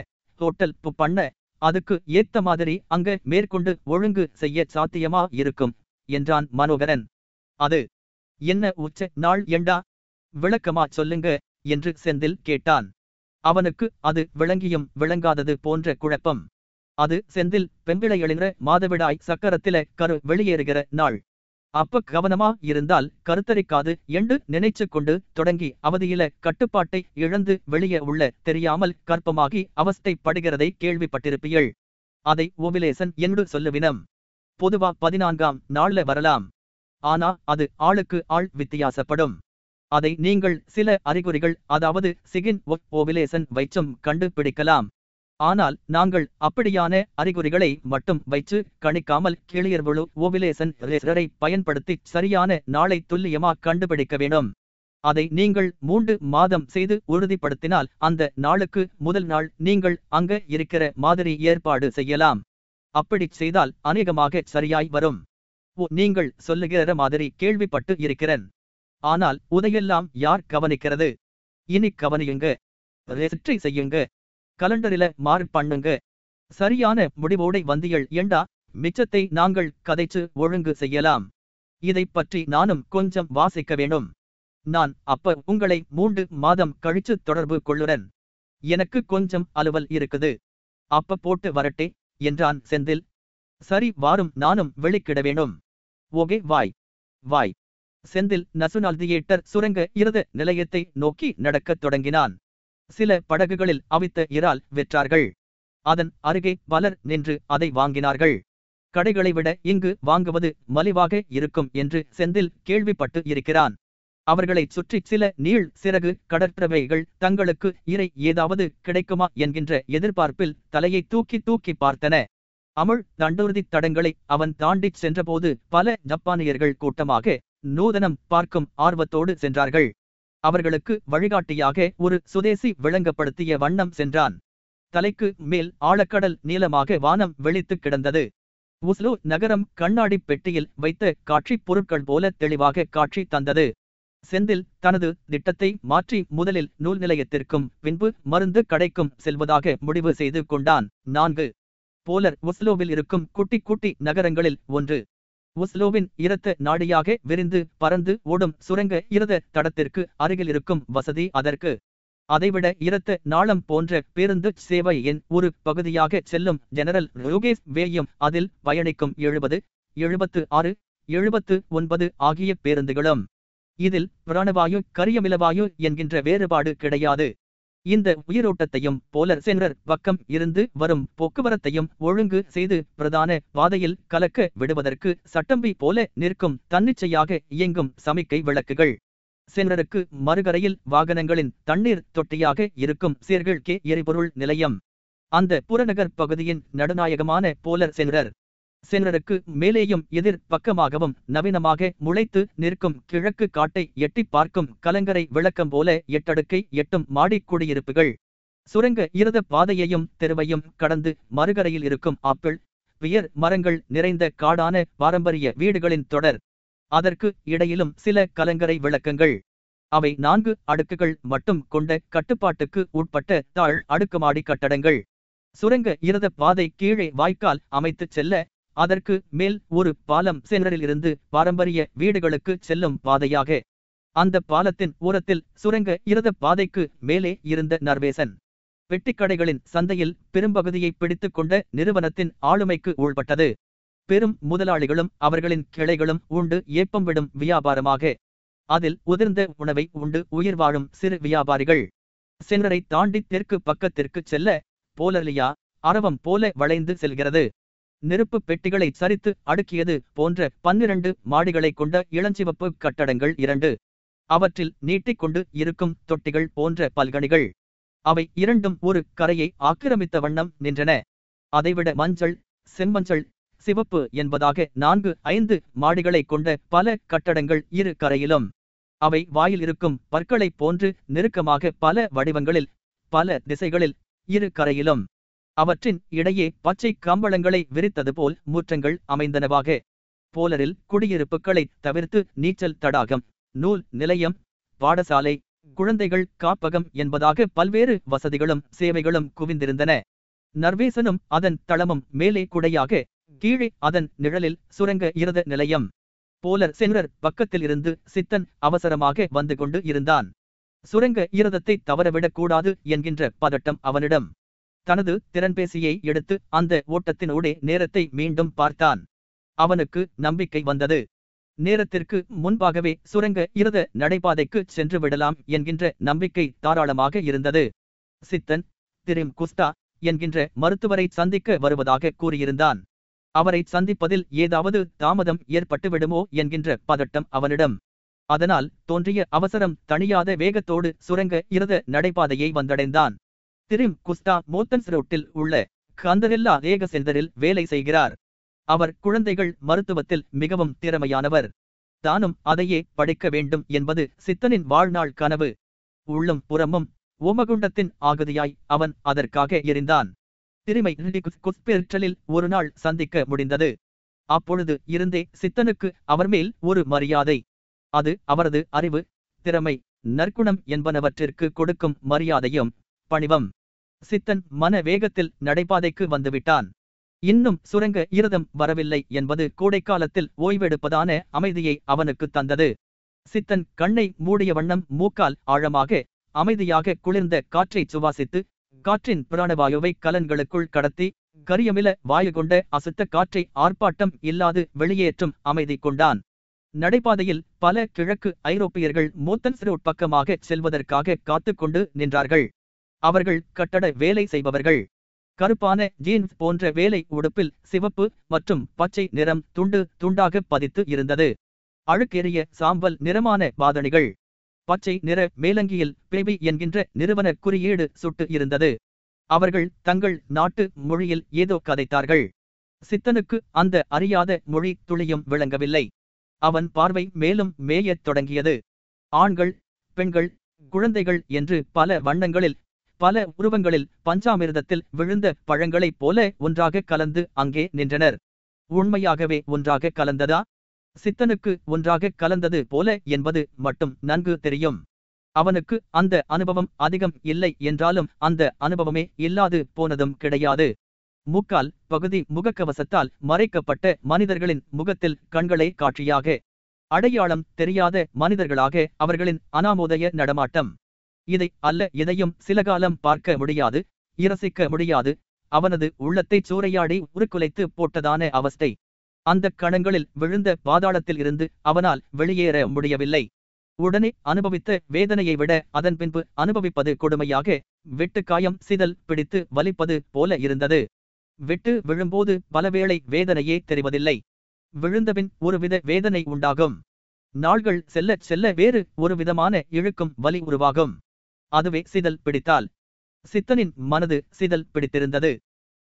ஹோட்டல் பண்ண அதுக்கு ஏத்த மாதிரி அங்க மேற்கொண்டு ஒழுங்கு செய்ய சாத்தியமா இருக்கும் என்றான் மனோகரன். அது என்ன உச்ச நாள் எண்டா விளக்கமா சொல்லுங்க என்று செந்தில் கேட்டான். அவனுக்கு அது விளங்கியும் விளங்காதது போன்ற குழப்பம். அது செந்தில் பெம்பிளை எழுகிற மாதவிடாய் சக்கரத்தில கரு வெளியேறுகிற நாள். அப்ப கவனமா இருந்தால் கருத்தரிக்காது என்று நினைச்சு கொண்டு தொடங்கி அவதியில கட்டுப்பாட்டை இழந்து வெளியே உள்ள தெரியாமல் கற்பமாகி அவஸ்தைப்படுகிறதை கேள்விப்பட்டிருப்பீள் அதை ஓவிலேசன் என்று சொல்லுவினம். பொதுவா பதினான்காம் நாள்ல வரலாம். ஆனா அது ஆளுக்கு ஆள் வித்தியாசப்படும். அதை நீங்கள் சில அறிகுறிகள் அதாவது சிகின் ஒக் ஓவிலேசன் வைச்சும் கண்டுபிடிக்கலாம். ஆனால் நாங்கள் அப்படியான அறிகுறிகளை மட்டும் வைச்சு கணிக்காமல் கிளியர்வுழு ஓவிலேசன் ரேசரை பயன்படுத்தி சரியான நாளை துல்லியமா கண்டுபிடிக்க வேண்டும். அதை நீங்கள் மூன்று மாதம் செய்து உறுதிப்படுத்தினால் அந்த நாளுக்கு முதல் நாள் நீங்கள் அங்க இருக்கிற மாதிரி ஏற்பாடு செய்யலாம். அப்படி செய்தால் அநேகமாக சரியாய் வரும். ஓ நீங்கள் சொல்லுகிற மாதிரி கேள்விப்பட்டு இருக்கிறேன். ஆனால் உதையெல்லாம் யார் கவனிக்கிறது? இனி கவனியுங்க. செய்யுங்க. கலண்டரில மார்க் பண்ணுங்க. சரியான முடிவோடை வந்தியள் ஏண்டா மிச்சத்தை நாங்கள் கதைச்சு ஒழுங்கு செய்யலாம். இதை பற்றி நானும் கொஞ்சம் வாசிக்க வேணும் நான் அப்ப உங்களை மூன்று மாதம் கழிச்சு தொடர்பு கொள்ளுடன் எனக்கு கொஞ்சம் அலுவல் இருக்குது. அப்ப போட்டு வரட்டே என்றான் செந்தில். சரி வாரும் நானும் வெளிக்கிட வேணும் okay bye bye. Senthil national theatre சுரங்க இருத நிலையத்தை நோக்கி நடக்கத் தொடங்கினான். சில படகுகளில் அவித்த இறால் விற்றார்கள். அதன் அருகே பலர் நின்று அதை வாங்கினார்கள். கடைகளை விட இங்கு வாங்குவது மலிவாக இருக்கும் என்று செந்தில் கேள்விப்பட்டு இருக்கிறான். அவர்களைச் சுற்றி சில நீள் சிறகு கடற்றவைகள் தங்களுக்கு இறை ஏதாவது கிடைக்குமா என்கின்ற எதிர்பார்ப்பில் தலையை தூக்கி தூக்கி பார்த்தன. அமுள் தண்டூர்தித் தடங்களை அவன் தாண்டிச் சென்றபோது பல ஜப்பானியர்கள் கூட்டமாக நூதனம் பார்க்கும் ஆர்வத்தோடு சென்றார்கள். அவர்களுக்கு வழிகாட்டியாக ஒரு சுதேசி விளங்கப்படுத்திய வண்ணம் சென்றான். தலைக்கு மேல் ஆழக்கடல் நீளமாக வானம் வெளித்துக் கிடந்தது. உஸ்லோ நகரம் கண்ணாடிப் பெட்டியில் வைத்த காட்சிப் பொருட்கள் போல தெளிவாக காட்சி தந்தது. செந்தில் தனது திட்டத்தை மாற்றி முதலில் நூல் நிலையத்திற்கும் பின்பு மருந்து கடைக்கும் செல்வதாக முடிவு செய்து கொண்டான். நான்கு. போலர் ஒஸ்லோவில் இருக்கும் குட்டி குட்டி நகரங்களில் ஒன்று. ஒஸ்லோவின் இரத்த நாடியாக விரிந்து பறந்து ஓடும் சுரங்க இரத தடத்திற்கு அருகில் இருக்கும் வசதி அதற்கு. அதைவிட இரத்த நாளம் போன்ற பேருந்து சேவையின் ஒரு பகுதியாக செல்லும் ஜெனரல் ரோகேஸ் வேயும் அதில் பயணிக்கும் எழுபது எழுபத்து ஆறு எழுபத்து ஒன்பது ஆகிய பேருந்துகளும். இதில் பிராணவாயு கரியமிலவாயு என்கின்ற வேறுபாடு கிடையாது. இந்த உயிரோட்டத்தையும் போலர் சென்றர் பக்கம் இருந்து வரும் போக்குவரத்தையும் ஒழுங்கு செய்து பிரதான பாதையில் கலக்க விடுவதற்கு சட்டம்பி போல நிற்கும் தன்னிச்சையாக இயங்கும் சமிக்கை விளக்குகள். சென்றருக்கு மறுகரையில் வாகனங்களின் தண்ணீர் தொட்டியாக இருக்கும் சீர்கள் கே எரிபொருள் நிலையம். அந்த புறநகர் பகுதியின் நடுநாயகமான போலர் சென்றர். சென்றருக்கு மேலேயும் எதிர் பக்கமாகவும் நவீனமாக முளைத்து நிற்கும் கிழக்கு காட்டை எட்டி பார்க்கும் கலங்கரை விளக்கம் போல எட்டடுக்கை எட்டும் மாடிக் குடியிருப்புகள். சுரங்க இருத பாதையையும் தெருவையும் கடந்து மறுகரையில் இருக்கும் ஆப்பிள் வியர் மரங்கள் நிறைந்த காடான பாரம்பரிய வீடுகளின் தொடர். அதற்கு இடையிலும் சில கலங்கரை விளக்கங்கள். அவை நான்கு அடுக்குகள் மட்டும் கொண்ட கட்டுப்பாட்டுக்கு உட்பட்ட தாழ் அடுக்குமாடி கட்டடங்கள். சுரங்க இருத பாதை கீழே வாய்க்கால் அமைத்துச் செல்ல அதற்கு மேல் ஒரு பாலம் சென்றரிலிருந்து பாரம்பரிய வீடுகளுக்கு செல்லும் பாதையாக அந்த பாலத்தின் ஓரத்தில் சுரங்க இருத பாதைக்கு மேலே இருந்த நர்வேசன் பெட்டிக்கடைகளின் சந்தையில் பெரும்பகுதியை பிடித்துக் கொண்ட நிறுவனத்தின் ஆளுமைக்கு உள்பட்டது. பெரும் முதலாளிகளும் அவர்களின் கிளைகளும் உண்டு ஏப்பம் விடும் வியாபாரமாக. அதில் உதிர்ந்த உணவை உண்டு உயிர் வாழும் சிறு வியாபாரிகள். சென்னரை தாண்டி தெற்கு பக்கத்திற்கு செல்ல போலலியா அரவம் போல வளைந்து செல்கிறது. நெருப்பு பெட்டிகளை சரித்து அடுக்கியது போன்ற பன்னிரண்டு மாடிகளை கொண்ட இளஞ்சிவப்பு கட்டடங்கள் இரண்டு. அவற்றில் நீட்டிக்கொண்டு இருக்கும் தொட்டிகள் போன்ற பல்கணிகள். அவை இரண்டும் ஒரு கரையை ஆக்கிரமித்த வண்ணம் நின்றன. அதைவிட மஞ்சள் செம்மஞ்சள் சிவப்பு என்பதாக நான்கு ஐந்து மாடிகளை கொண்ட பல கட்டடங்கள் இரு கரையிலும். அவை வாயில் இருக்கும் பற்களைப் போன்று நெருக்கமாக பல வடிவங்களில் பல திசைகளில் இரு கரையிலும். அவற்றின் இடையே பச்சை கம்பளங்களை விரித்தது போல் முற்றங்கள் அமைந்தனவாக. போலரில் குடியிருப்புகளை தவிர்த்து நீச்சல் தடாகம் நூல் நிலையம் பாடசாலை குழந்தைகள் காப்பகம் என்பதாக பல்வேறு வசதிகளும் சேவைகளும் குவிந்திருந்தன. நர்வேசனும் அதன் தளமும் மேலே குடையாக கீழே அதன் நிழலில் சுரங்க இருத நிலையம். போலர் சென்றர் பக்கத்தில் இருந்து சித்தன் அவசரமாக வந்து கொண்டு இருந்தான். சுரங்க ஈரதத்தை தவறவிடக் கூடாது என்கின்ற பதட்டம் அவனிடம். தனது திறன்பேசியை எடுத்து அந்த ஓட்டத்தினோடே நேரத்தை மீண்டும் பார்த்தான். அவனுக்கு நம்பிக்கை வந்தது. நேரத்திற்கு முன்பாகவே சுரங்க இருத நடைபாதைக்கு சென்று விடலாம் என்கின்ற நம்பிக்கை தாராளமாக இருந்தது. சித்தன் திரிம் குஸ்தா என்கின்ற மருத்துவரை சந்திக்க வருவதாக கூறியிருந்தான். அவரை சந்திப்பதில் ஏதாவது தாமதம் ஏற்பட்டு விடுமோ என்கின்ற பதட்டம் அவனிடம். அதனால் தோன்றிய அவசரம் தணியாத வேகத்தோடு சுரங்க இருத நடைபாதையை வந்தடைந்தான். திரிம் குஸ்தா மோத்தன்ஸ் ரோட்டில் உள்ள கந்தரெல்லா ரேக சென்டரில் வேலை செய்கிறார். அவர் குழந்தைகள் மருத்துவத்தில் மிகவும் திறமையானவர். தானும் அதையே படிக்க வேண்டும் என்பது சித்தனின் வாழ்நாள் கனவு. உள்ளும் புறமும் ஓமகுண்டத்தின் ஆகுதியாய் அவன் அதற்காக எரிந்தான். திரிமை குஸ்பெற்றலில் ஒரு நாள் சந்திக்க முடிந்தது. அப்பொழுது இருந்தே சித்தனுக்கு அவர் மேல் ஒரு மரியாதை. அது அவரது அறிவு திறமை நற்குணம் என்பனவற்றிற்கு கொடுக்கும் மரியாதையும் பணிவம். சித்தன் மன வேகத்தில் நடைபாதைக்கு வந்துவிட்டான். இன்னும் சுரங்க ஈரதம் வரவில்லை என்பது கோடைக்காலத்தில் ஓய்வெடுப்பதான அமைதியை அவனுக்கு தந்தது. சித்தன் கண்ணை மூடிய வண்ணம் மூக்கால் ஆழமாக அமைதியாக குளிர்ந்த காற்றை சுவாசித்து காற்றின் பிராணவாயுவை கலன்களுக்குள் கடத்தி கரியமில வாயு கொண்ட அசுத்த காற்றை ஆர்ப்பாட்டம் இல்லாது வெளியேற்றும் அமைதி கொண்டான். நடைபாதையில் பல கிழக்கு ஐரோப்பியர்கள் மோத்தன்ஸ் ரோட் பக்கமாக செல்வதற்காக காத்துக்கொண்டு நின்றார்கள். அவர்கள் கட்டட வேலை செய்பவர்கள். கருப்பான ஜீன்ஸ் போன்ற வேலை உடுப்பில் சிவப்பு மற்றும் பச்சை நிறம் துண்டு துண்டாக பதித்து இருந்தது. அழுக்கேறிய சாம்பல் நிறமான பாதணிகள் பச்சை நிற மேலங்கியில் பேபி என்கின்ற நிறுவன குறியீடு சுட்டு இருந்தது. அவர்கள் தங்கள் நாட்டு மொழியில் ஏதோ கதைத்தார்கள். சித்தனுக்கு அந்த அறியாத மொழி துளியும் விளங்கவில்லை. அவன் பார்வை மேலும் மேயத் தொடங்கியது. ஆண்கள் பெண்கள் குழந்தைகள் என்று பல வண்ணங்களில் பல உருவங்களில் பஞ்சாமிர்தத்தில் விழுந்த பழங்களைப் போல ஒன்றாக கலந்து அங்கே நின்றனர். உண்மையாகவே ஒன்றாக கலந்ததா? சித்தனுக்கு ஒன்றாக கலந்தது போல என்பது மட்டும் நன்கு தெரியும். அவனுக்கு அந்த அனுபவம் அதிகம் இல்லை என்றாலும் அந்த அனுபவமே இல்லாது போனதும் கிடையாது. முக்கால் பகுதி முகக்கவசத்தால் மறைக்கப்பட்ட மனிதர்களின் முகத்தில் கண்களை காட்சியாக. அடையாளம் தெரியாத மனிதர்களாக அவர்களின் அனாமோதய நடமாட்டம். இதை அல்ல எதையும் சில காலம் பார்க்க முடியாது இரசிக்க முடியாது. அவனது உள்ளத்தைச் சூறையாடி உருக்குலைத்து போட்டதான அவஸ்தை. அந்த கணங்களில் விழுந்த பாதாளத்தில் இருந்து அவனால் வெளியேற முடியவில்லை. உடனே அனுபவித்த வேதனையை விட அதன் பின்பு அனுபவிப்பது கொடுமையாக வெட்டு காயம் சிதல் பிடித்து வலிப்பது போல இருந்தது. விட்டு விழும்போது பலவேளை வேதனையே தெரிவதில்லை. விழுந்தபின் ஒருவித வேதனை உண்டாகும். நாள்கள் செல்ல செல்ல வேறு ஒருவிதமான இழுக்கும் வலி உருவாகும். அதுவே சிதல் பிடித்தால். சித்தனின் மனது சிதல் பிடித்திருந்தது.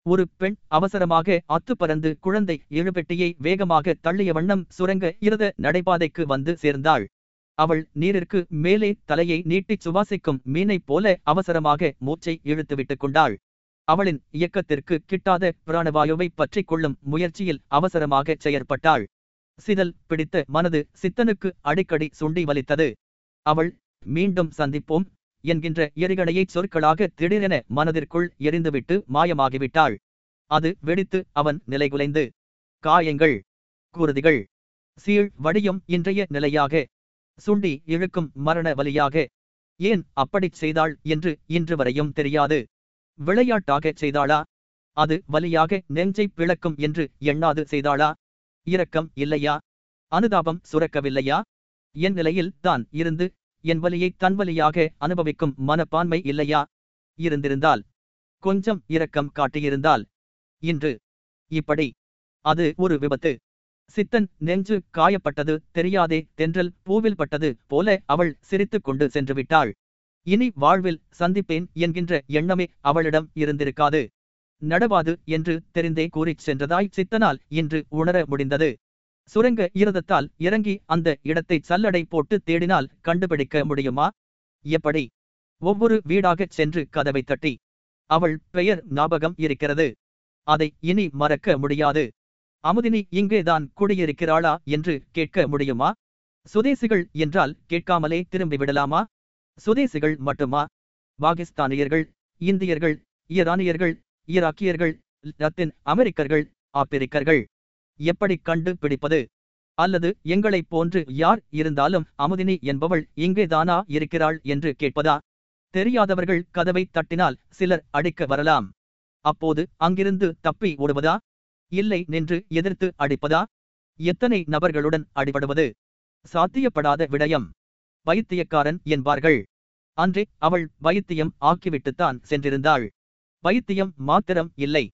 ஒரு பெண் அவசரமாக அத்து பறந்து குழந்தை இழுபெட்டியை வேகமாக தள்ளிய வண்ணம் சுரங்க இருத நடைபாதைக்கு வந்து சேர்ந்தாள். அவள் நீரிற்கு மேலே தலையை நீட்டிச் சுவாசிக்கும் மீனைப் போல அவசரமாக மூச்சை இழுத்துவிட்டுக் கொண்டாள். அவளின் இயக்கத்திற்கு கிட்டாத பிராணவாயுவை பற்றிக் கொள்ளும் முயற்சியில் அவசரமாக செயற்பட்டாள். சிதல் பிடித்த மனது சித்தனுக்கு அடிக்கடி சுண்டி வலித்தது. அவள் மீண்டும் சந்திப்போம் என்கின்ற எரிகணையை சொற்களாக திடீரென மனதிற்குள் எரிந்துவிட்டு மாயமாகிவிட்டாள். அது வெடித்து அவன் நிலைகுலைந்து காயங்கள் குருதிகள் சீழ் வடியும் இன்றைய நிலையாக சுண்டி இழுக்கும் மரண வலியாக ஏன் அப்படிச் செய்தாள் என்று இன்று வரையும் தெரியாது. விளையாட்டாகச் செய்தாளா? அது வலியாக நெஞ்சை பிளக்கும் என்று எண்ணாது செய்தாளா? இரக்கம் இல்லையா? அனுதாபம் சுரக்கவில்லையா? என் நிலையில் தான் இருந்து என் வலியை தன் வலியாக அனுபவிக்கும் மனப்பான்மை இல்லையா? இருந்திருந்தால் கொஞ்சம் இரக்கம் காட்டியிருந்தால். இன்று இப்படி. அது ஒரு விபத்து. சித்தன் நெஞ்சு காயப்பட்டது தெரியாதே தென்றல் பூவில் பட்டது போல அவள் சிரித்துக் கொண்டு சென்று விட்டாள் இனி வாழ்வில் சந்திப்பேன் என்கின்ற எண்ணமே அவளிடம் இருந்திருக்காது. நடவாது என்று தெரிந்தே கூறிச் சென்றதாய் சித்தனால் இன்று உணர முடிந்தது. சுரங்க ஈரதத்தால் இறங்கி அந்த இடத்தை சல்லடை போட்டு தேடினால் கண்டுபிடிக்க முடியுமா? எப்படி? ஒவ்வொரு வீடாகச் சென்று கதவை தட்டி அவள் பெயர் ஞாபகம் இருக்கிறது. அதை இனி மறக்க முடியாது. அமுதினி இங்கேதான் குடியிருக்கிறாளா? என்று கேட்க முடியுமா? சுதேசிகள் என்றால் கேட்காமலே திரும்பி விடலாமா? சுதேசிகள் மட்டுமா? பாகிஸ்தானியர்கள் இந்தியர்கள் ஈரானியர்கள் ஈராக்கியர்கள் லத்தின் அமெரிக்கர்கள் ஆப்பிரிக்கர்கள். எப்படி கண்டு பிடிப்பது அல்லது எங்களைப் போன்று யார் இருந்தாலும் அமுதினி என்பவள் இங்கேதானா இருக்கிறாள் என்று கேட்பதா? தெரியாதவர்கள் கதவை தட்டினால் சிலர் அடிக்க வரலாம். அப்போது அங்கிருந்து தப்பி ஓடுவதா? இல்லை நின்று எதிர்த்து அடிப்பதா? எத்தனை நபர்களுடன் அடிபடுவது? சாத்தியப்படாத விடயம். வைத்தியக்காரன் என்பார்கள். அன்றே அவள் வைத்தியம் ஆக்கிவிட்டுத்தான் சென்றிருந்தாள். வைத்தியம் மாத்திரம் இல்லை.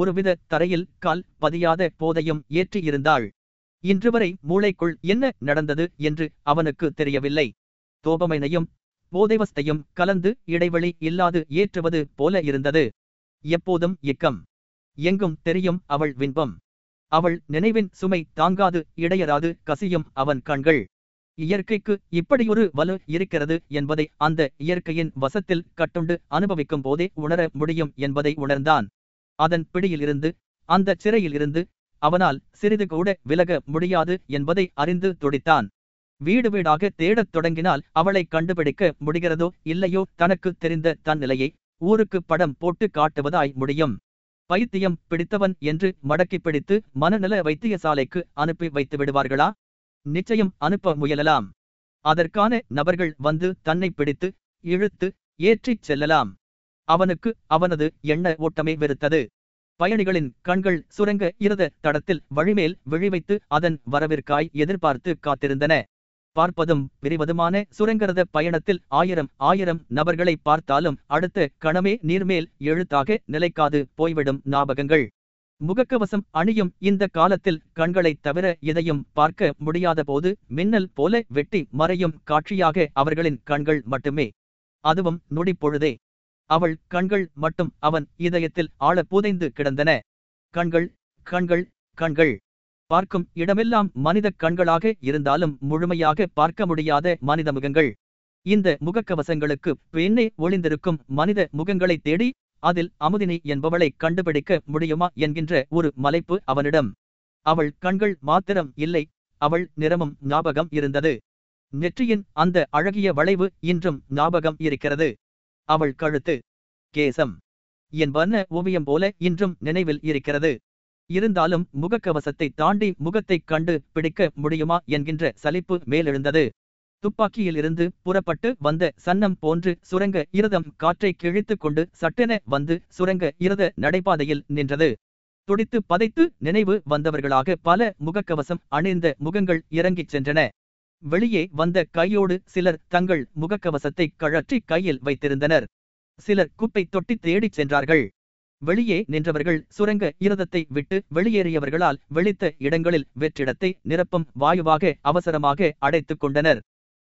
ஒருவித தரையில் கால் பதியாத போதையும் ஏற்றியிருந்தாள் இன்றுவரை மூளைக்குள் என்ன நடந்தது என்று அவனுக்கு தெரியவில்லை. தோபமைனையும் போதைவஸ்தையும் கலந்து இடைவெளி இல்லாது ஏற்றுவது போல இருந்தது. எப்போதும் இக்கம். எங்கும் தெரியும் அவள் வின்பம். அவள் நினைவின் சுமை தாங்காது இடையராது கசியும் அவன் கண்கள். இயற்கைக்கு இப்படியொரு வலு இருக்கிறது என்பதை அந்த இயற்கையின் வசத்தில் கட்டுண்டு அனுபவிக்கும் போதே உணர முடியும் என்பதை உணர்ந்தான். அதன் பிடியிலிருந்து அந்த சிறையிலிருந்து அவனால் சிறிது கூட விலக முடியாது என்பதை அறிந்து துடித்தான். வீடு வீடாக தேடத் தொடங்கினால் அவளை கண்டுபிடிக்க முடிகிறதோ இல்லையோ தனக்கு தெரிந்த தன் நிலையை ஊருக்கு படம் போட்டு காட்டுவதாய் முடியும். பைத்தியம் பிடித்தவன் என்று மடக்கி பிடித்து மனநல வைத்தியசாலைக்கு அனுப்பி வைத்து விடுவார்களா? நிச்சயம் அனுப்ப முயலலாம். அதற்கான நபர்கள் வந்து தன்னை பிடித்து இழுத்து ஏற்றிச் செல்லலாம். அவனுக்கு அவனது எண்ண ஓட்டமே வெறுத்தது. பயணிகளின் கண்கள் சுரங்க இருத தடத்தில் வழிமேல் விழிவைத்து அதன் வரவிற்காய் எதிர்பார்த்து காத்திருந்தன. பார்ப்பதும் பிரிவதுமான சுரங்கரத பயணத்தில் ஆயிரம் ஆயிரம் நபர்களை பார்த்தாலும் அடுத்த கணமே நீர்மேல் எழுத்தாக நிலைக்காது போய்விடும் ஞாபகங்கள். முகக்கவசம் அணியும் இந்த காலத்தில் கண்களைத் தவிர எதையும் பார்க்க முடியாத போது மின்னல் போல வெட்டி மறையும் காட்சியாக அவர்களின் கண்கள் மட்டுமே. அதுவும் நொடிப்பொழுதே. அவள் கண்கள் மட்டும் அவன் இதயத்தில் ஆழ புதைந்து கிடந்தன. கண்கள் கண்கள் கண்கள். பார்க்கும் இடமெல்லாம் மனித கண்களாக இருந்தாலும் முழுமையாக பார்க்க முடியாத மனித முகங்கள். இந்த முகக்கவசங்களுக்கு பெண்ணே ஒளிந்திருக்கும் மனித முகங்களை தேடி அதில் அமுதினி என்பவளை கண்டுபிடிக்க முடியுமா என்கின்ற ஒரு மலைப்பு அவனிடம். அவள் கண்கள் மாத்திரம் இல்லை அவள் நிறமும் ஞாபகம் இருந்தது. நெற்றியின் அந்த அழகிய வளைவு இன்றும் ஞாபகம் இருக்கிறது. அவள் கழுத்து. கேசம். என் வர்ண ஓவியம் போல இன்றும் நினைவில் இருக்கிறது. இருந்தாலும் முகக்கவசத்தை தாண்டி முகத்தைக் கண்டு பிடிக்க முடியுமா? என்கின்ற சலிப்பு மேலெழுந்தது. துப்பாக்கியிலிருந்து புறப்பட்டு வந்த சன்னம் போன்று சுரங்க இருதம் காற்றை கிழித்துக் கொண்டு சட்டென வந்து சுரங்க இருத நடைபாதையில் நின்றது. துடித்து பதைத்து நினைவு வந்தவர்களாக பல முகக்கவசம் அணிந்த முகங்கள் இறங்கிச் சென்றன. வெளியே வந்த கையோடு சிலர் தங்கள் முகக்கவசத்தை கழற்றி கையில் வைத்திருந்தனர். சிலர் குப்பை தொட்டி தேடிச் சென்றார்கள். வெளியே நின்றவர்கள் சுரங்க இரதத்தை விட்டு வெளியேறியவர்களால் வெளித்த இடங்களில் வெற்றிடத்தை நிரப்பும் வாயுவாக அவசரமாக அடைத்துக் கொண்டனர்.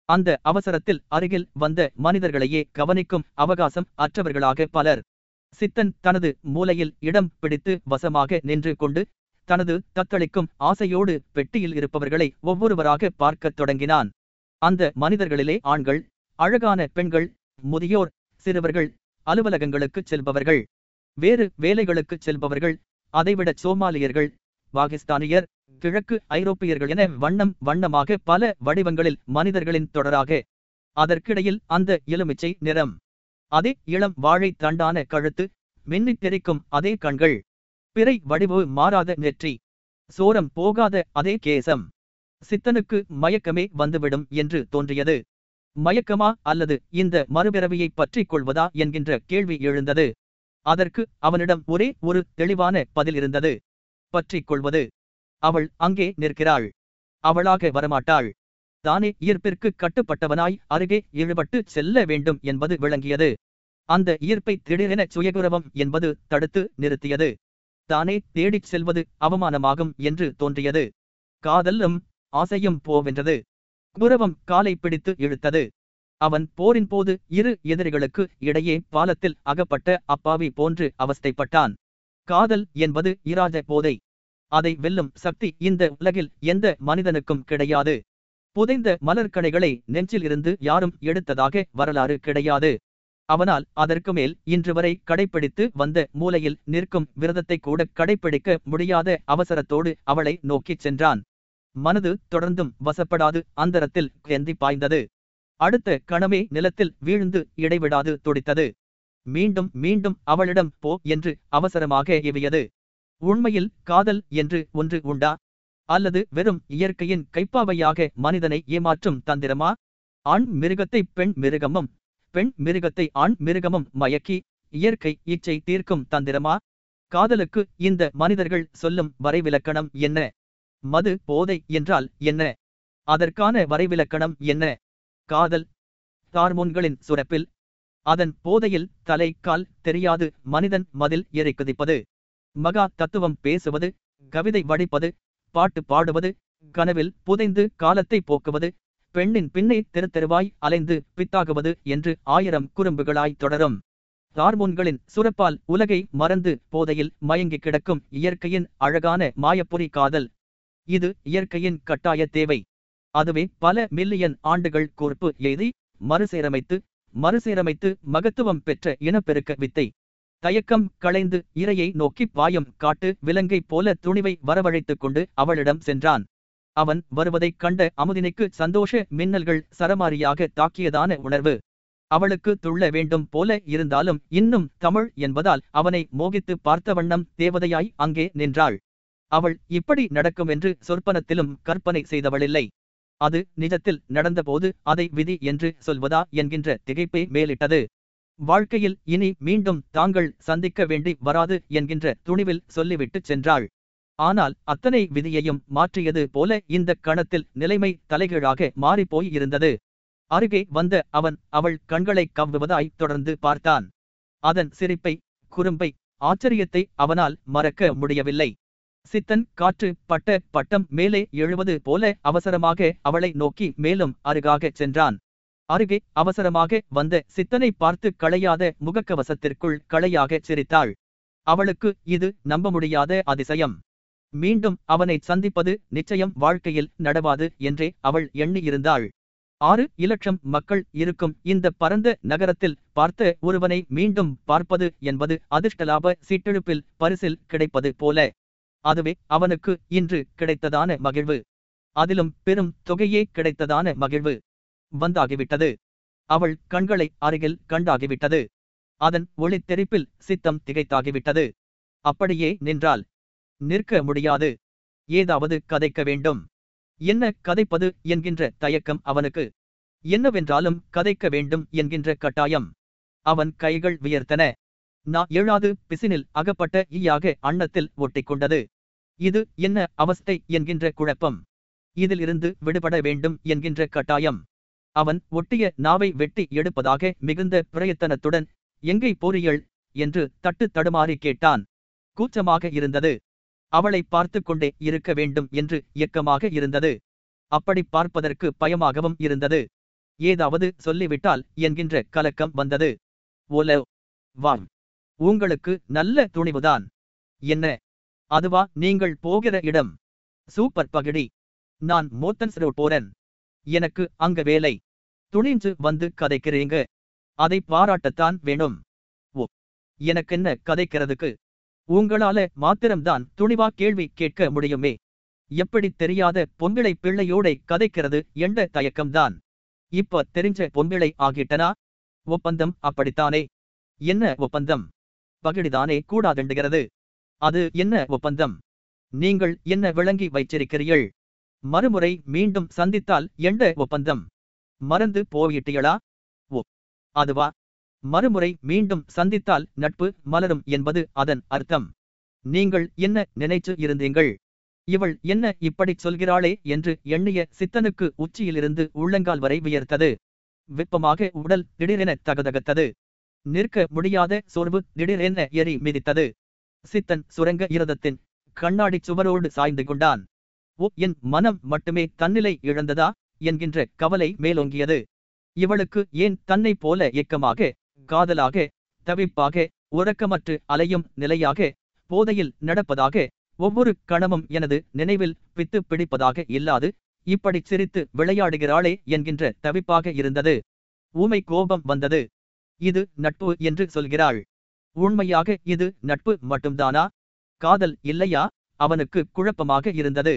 அந்த அவசரத்தில் அருகில் வந்த மனிதர்களையே கவனிக்கும் அவகாசம் அற்றவர்களாக பலர். சித்தன் தனது மூலையில் இடம் பிடித்து வசமாக நின்று கொண்டு தனது தத்தளிக்கும் ஆசையோடு பெட்டியில் இருப்பவர்களை ஒவ்வொருவராக பார்க்கத் தொடங்கினான். அந்த மனிதர்களிலே ஆண்கள் அழகான பெண்கள் முதியோர் சிறுவர்கள் அலுவலகங்களுக்குச் செல்பவர்கள் வேறு வேலைகளுக்குச் செல்பவர்கள் அதைவிட சோமாலியர்கள் பாகிஸ்தானியர் கிழக்கு ஐரோப்பியர்கள் என வண்ணம் வண்ணமாக பல வடிவங்களில் மனிதர்களின் தொடராக அதற்கிடையில் அந்த எலுமிச்சை நிறம் அதே இளம் வாழை தண்டான கழுத்து மின்னித் தெரிக்கும் அதே கண்கள் பிறை வடிவு மாறாத நெற்றி. சோரம் போகாத அதே கேசம். சித்தனுக்கு மயக்கமே வந்துவிடும் என்று தோன்றியது. மயக்கமா அல்லது இந்த மறுபிறவியை பற்றிக் கொள்வதா என்கின்ற கேள்வி எழுந்தது. அதற்கு அவனிடம் ஒரே ஒரு தெளிவான பதில் இருந்தது. பற்றிக் கொள்வது. அவள் அங்கே நிற்கிறாள். அவளாக வரமாட்டாள். தானே ஈர்ப்பிற்கு கட்டுப்பட்டவனாய் அருகே இழுபட்டு செல்ல வேண்டும் என்பது விளங்கியது. அந்த ஈர்ப்பை திடீரென சுயகுரவம் என்பது தடுத்து நிறுத்தியது. தானே தேடிச் செல்வது அவமானமாகும் என்று தோன்றியது. காதலும் ஆசையும் போவென்றது குரவம் காலை பிடித்து இழுத்தது. அவன் போரின் போது இரு எதிரிகளுக்கு இடையே பாலத்தில் அகப்பட்ட அப்பாவி போன்று அவஸ்தைப்பட்டான். காதல் என்பது இராஜ போதை. அதை வெல்லும் சக்தி இந்த உலகில் எந்த மனிதனுக்கும் கிடையாது. புதைந்த மலர்கணைகளை நெஞ்சில் இருந்து யாரும் எடுத்ததாக வரலாறு கிடையாது. அவனால் அதற்கு மேல் இன்று வரை கடைப்பிடித்து வந்த மூலையில் நிற்கும் விரதத்தை கூட கடைப்பிடிக்க முடியாத அவசரத்தோடு அவளை நோக்கிச் சென்றான். மனது தொடர்ந்தும் வசப்படாது அந்தரத்தில் கெந்தி பாய்ந்தது. அடுத்த கணமே நிலத்தில் வீழ்ந்து இடைவிடாது துடித்தது. மீண்டும் மீண்டும் அவளிடம் போ என்று அவசரமாக எவியது. உண்மையில் காதல் என்று ஒன்று உண்டா? அல்லது வெறும் இயற்கையின் கைப்பாவையாக மனிதனை ஏமாற்றும் தந்திரமா? ஆண் மிருகத்தை பெண் மிருகமும் பெண் மிருகத்தை ஆண் மிருகமும் மயக்கி இயற்கை இச்சை தீர்க்கும் தந்திரமா? காதலுக்கு இந்த மனிதர்கள் சொல்லும் வரைவிலக்கணம் என்ன? மது போதை என்றால் என்ன? அதற்கான வரைவிலக்கணம் என்ன? காதல் ஹார்மோன்களின் சுரப்பில் அதன் போதையில் தலை கால் தெரியாது மனிதன் மதில் எரை குதிப்பது. மகா தத்துவம் பேசுவது கவிதை வடிப்பது பாட்டு பாடுவது கனவில் புதைந்து காலத்தை போக்குவது பெண்ணின் பின்னை தெரு தெருவாய் அலைந்து பித்தாகுவது என்று ஆயிரம் குறும்புகளாய் தொடரும். ஹார்மோன்களின் சுரப்பால் உலகை மறந்து போதையில் மயங்கி கிடக்கும் இயற்கையின் அழகான மாயப்புரி காதல். இது இயற்கையின் கட்டாய தேவை. அதுவே பல மில்லியன் ஆண்டுகள் கூர்ப்பு எய்தி மறுசீரமைத்து மறுசீரமைத்து மகத்துவம் பெற்ற இனப்பெருக்க வித்தை. தயக்கம் களைந்து இரையை நோக்கி பாயம் காட்டு விலங்கை போல துணிவை வரவழைத்துக் கொண்டு அவளிடம் சென்றான். அவன் வருவதைக் கண்ட அமுதினைக்கு சந்தோஷ மின்னல்கள் சரமாரியாக தாக்கியதான உணர்வு. அவளுக்கு துள்ள வேண்டும் போல இருந்தாலும் இன்னும் தமிழ் என்பதால் அவனை மோகித்து பார்த்த வண்ணம் தேவதையாய் அங்கே நின்றாள். அவள் இப்படி நடக்கும் என்று சொற்பனத்திலும் கற்பனை செய்தவளில்லை. அது நிஜத்தில் நடந்தபோது அதை விதி என்று சொல்வதா என்கின்ற திகைப்பை மேலிட்டது. வாழ்க்கையில் இனி மீண்டும் தாங்கள் சந்திக்க வேண்டி வராது என்கின்ற துணிவில் சொல்லிவிட்டுச் சென்றாள். ஆனால் அத்தனை விதியையும் மாற்றியது போல இந்த கணத்தில் நிலைமை தலைகீழாக மாறிப்போய் இருந்தது அருகே வந்த அவன் அவள் கண்களை கவ்வுவதாய் தொடர்ந்து பார்த்தான். அதன் சிரிப்பை குறும்பை ஆச்சரியத்தை அவனால் மறக்க முடியவில்லை. சித்தன் காற்று பட்ட பட்டம் மேலே எழுவது போல அவசரமாக அவளை நோக்கி மேலும் அருகாகச் சென்றான். அருகே அவசரமாக வந்த சித்தனை பார்த்து களையாத முகக்கவசத்திற்குள் களையாகச் சிரித்தாள். அவளுக்கு இது நம்ப முடியாத அதிசயம். மீண்டும் அவனை சந்திப்பது நிச்சயம் வாழ்க்கையில் நடவாது என்றே அவள் எண்ணியிருந்தாள். ஆறு இலட்சம் மக்கள் இருக்கும் இந்த பரந்த நகரத்தில் பார்த்த ஒருவனை மீண்டும் பார்ப்பது என்பது அதிர்ஷ்டலாப சீட்டெழுப்பில் பரிசில் கிடைப்பது போல. அதுவே அவனுக்கு இன்று கிடைத்ததான மகிழ்வு. அதிலும் பெரும் தொகையே கிடைத்ததான மகிழ்வு. வந்தாகிவிட்டது. அவள் கண்களை அருகில் கண்டாகிவிட்டது. அதன் ஒளித்தெரிப்பில் சித்தம் திகைத்தாகிவிட்டது. அப்படியே நின்றாள். நிற்க முடியாது. ஏதாவது கதைக்க வேண்டும். என்ன கதைப்பது என்கின்ற தயக்கம் அவனுக்கு. என்னவென்றாலும் கதைக்க வேண்டும் என்கின்ற கட்டாயம். அவன் கைகள் வியர்த்தன. நான் எழாது பிசினில் அகப்பட்ட ஈயாக அன்னத்தில் ஒட்டிக்கொண்டது. இது என்ன அவஸ்தை என்கின்ற குழப்பம். இதிலிருந்து விடுபட வேண்டும் என்கின்ற கட்டாயம். அவன் ஒட்டிய நாவை வெட்டி எடுப்பதாக மிகுந்த பிரயத்தனத்துடன் எங்கை போறியள் என்று தட்டு தடுமாறி கேட்டான். கூச்சமாக இருந்தது. அவளை பார்த்து கொண்டே இருக்க வேண்டும் என்று இயக்கமாக இருந்தது. அப்படி பார்ப்பதற்கு பயமாகவும் இருந்தது. ஏதாவது சொல்லிவிட்டால் என்கின்ற கலக்கம் வந்தது. ஓல வா உங்களுக்கு நல்ல துணிவுதான். என்ன? அதுவா நீங்கள் போகிற இடம். சூப்பர் பகிடி நான் மோத்தன்ஸ் ரோட் போறேன். எனக்கு அங்க வேலை. துணிஞ்சு வந்து கதைக்கிறீங்க. அதை பாராட்டத்தான் வேணும். ஓ எனக்கென்ன கதைக்கிறதுக்கு? உங்களால மாத்திரம்தான் துணிவா கேள்வி கேட்க முடியுமே? எப்படி தெரியாத பொம்பிளை பிள்ளையோடை கதைக்கிறது என்ற தயக்கம்தான். இப்ப தெரிஞ்ச பொம்பிளை ஆகிட்டனா? ஒப்பந்தம் அப்படித்தானே? என்ன ஒப்பந்தம்? பகிடிதானே கூடாதுண்டுகிறது. அது என்ன ஒப்பந்தம்? நீங்கள் என்ன விளங்கி வைச்சிருக்கிறீர்கள் மறுமுறை மீண்டும் சந்தித்தால் எந்த ஒப்பந்தம்? மறந்து போயிட்டீங்களா ஓ அதுவா? மறுமுறை மீண்டும் சந்தித்தால் நட்பு மலரும் என்பது அதன் அர்த்தம். நீங்கள் என்ன நினைச்சு இருந்தீங்கள் இவள் என்ன இப்படிச் சொல்கிறாளே என்று எண்ணிய சித்தனுக்கு உச்சியிலிருந்து உள்ளங்கால் வரை வியர்த்தது. வெப்பமாக உடல் திடீரென தகதகத்தது. நிற்க முடியாத சோர்வு திடீரென எரி மிதித்தது. சித்தன் சுரங்க இரதத்தின் கண்ணாடி சுவரோடு சாய்ந்து கொண்டான். ஓ என் மனம் மட்டுமே தன்னிலை இழந்ததா? என்கின்ற கவலை மேலோங்கியது. இவளுக்கு ஏன் தன்னை போல ஏக்கமாக காதலாக தவிப்பாக உறக்கமற்று அலையும் நிலையாக போதையில் நடப்பதாக ஒவ்வொரு கணமும் எனது நினைவில் பித்து பிடிப்பதாக இல்லாது இப்படி சிரித்து விளையாடுகிறாளே என்கின்ற தவிப்பாக இருந்தது. ஊமை கோபம் வந்தது. இது நட்பு என்று சொல்கிறாள். உண்மையாக இது நட்பு மட்டும்தானா? காதல் இல்லையா? அவனுக்கு குழப்பமாக இருந்தது.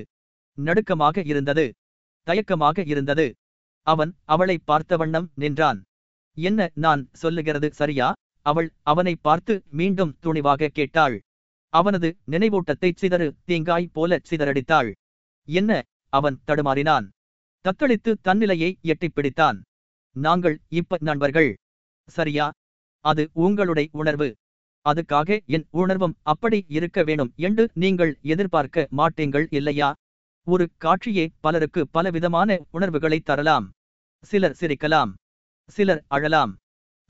நடுக்கமாக இருந்தது. தயக்கமாக இருந்தது. அவன் அவளை பார்த்த வண்ணம் நின்றான். என்ன நான் சொல்லுகிறது சரியா? அவள் அவனை பார்த்து மீண்டும் துணிவாக கேட்டாள். அவனது நினைவூட்டத்தை சிதறு தீங்காய் போல சிதறடித்தாள். என்ன? அவன் தடுமாறினான். தத்தளித்து தன்னிலையை எட்டிப் பிடித்தான். நாங்கள் இப்ப நண்பர்கள். சரியா? அது உங்களுடைய உணர்வு. அதுக்காக என் உணர்வும் அப்படி இருக்க வேணும் என்று நீங்கள் எதிர்பார்க்க மாட்டீங்கள் இல்லையா? ஒரு காட்சியே பலருக்கு பலவிதமான உணர்வுகளை தரலாம். சிலர் சிரிக்கலாம். சிலர் அழலாம்.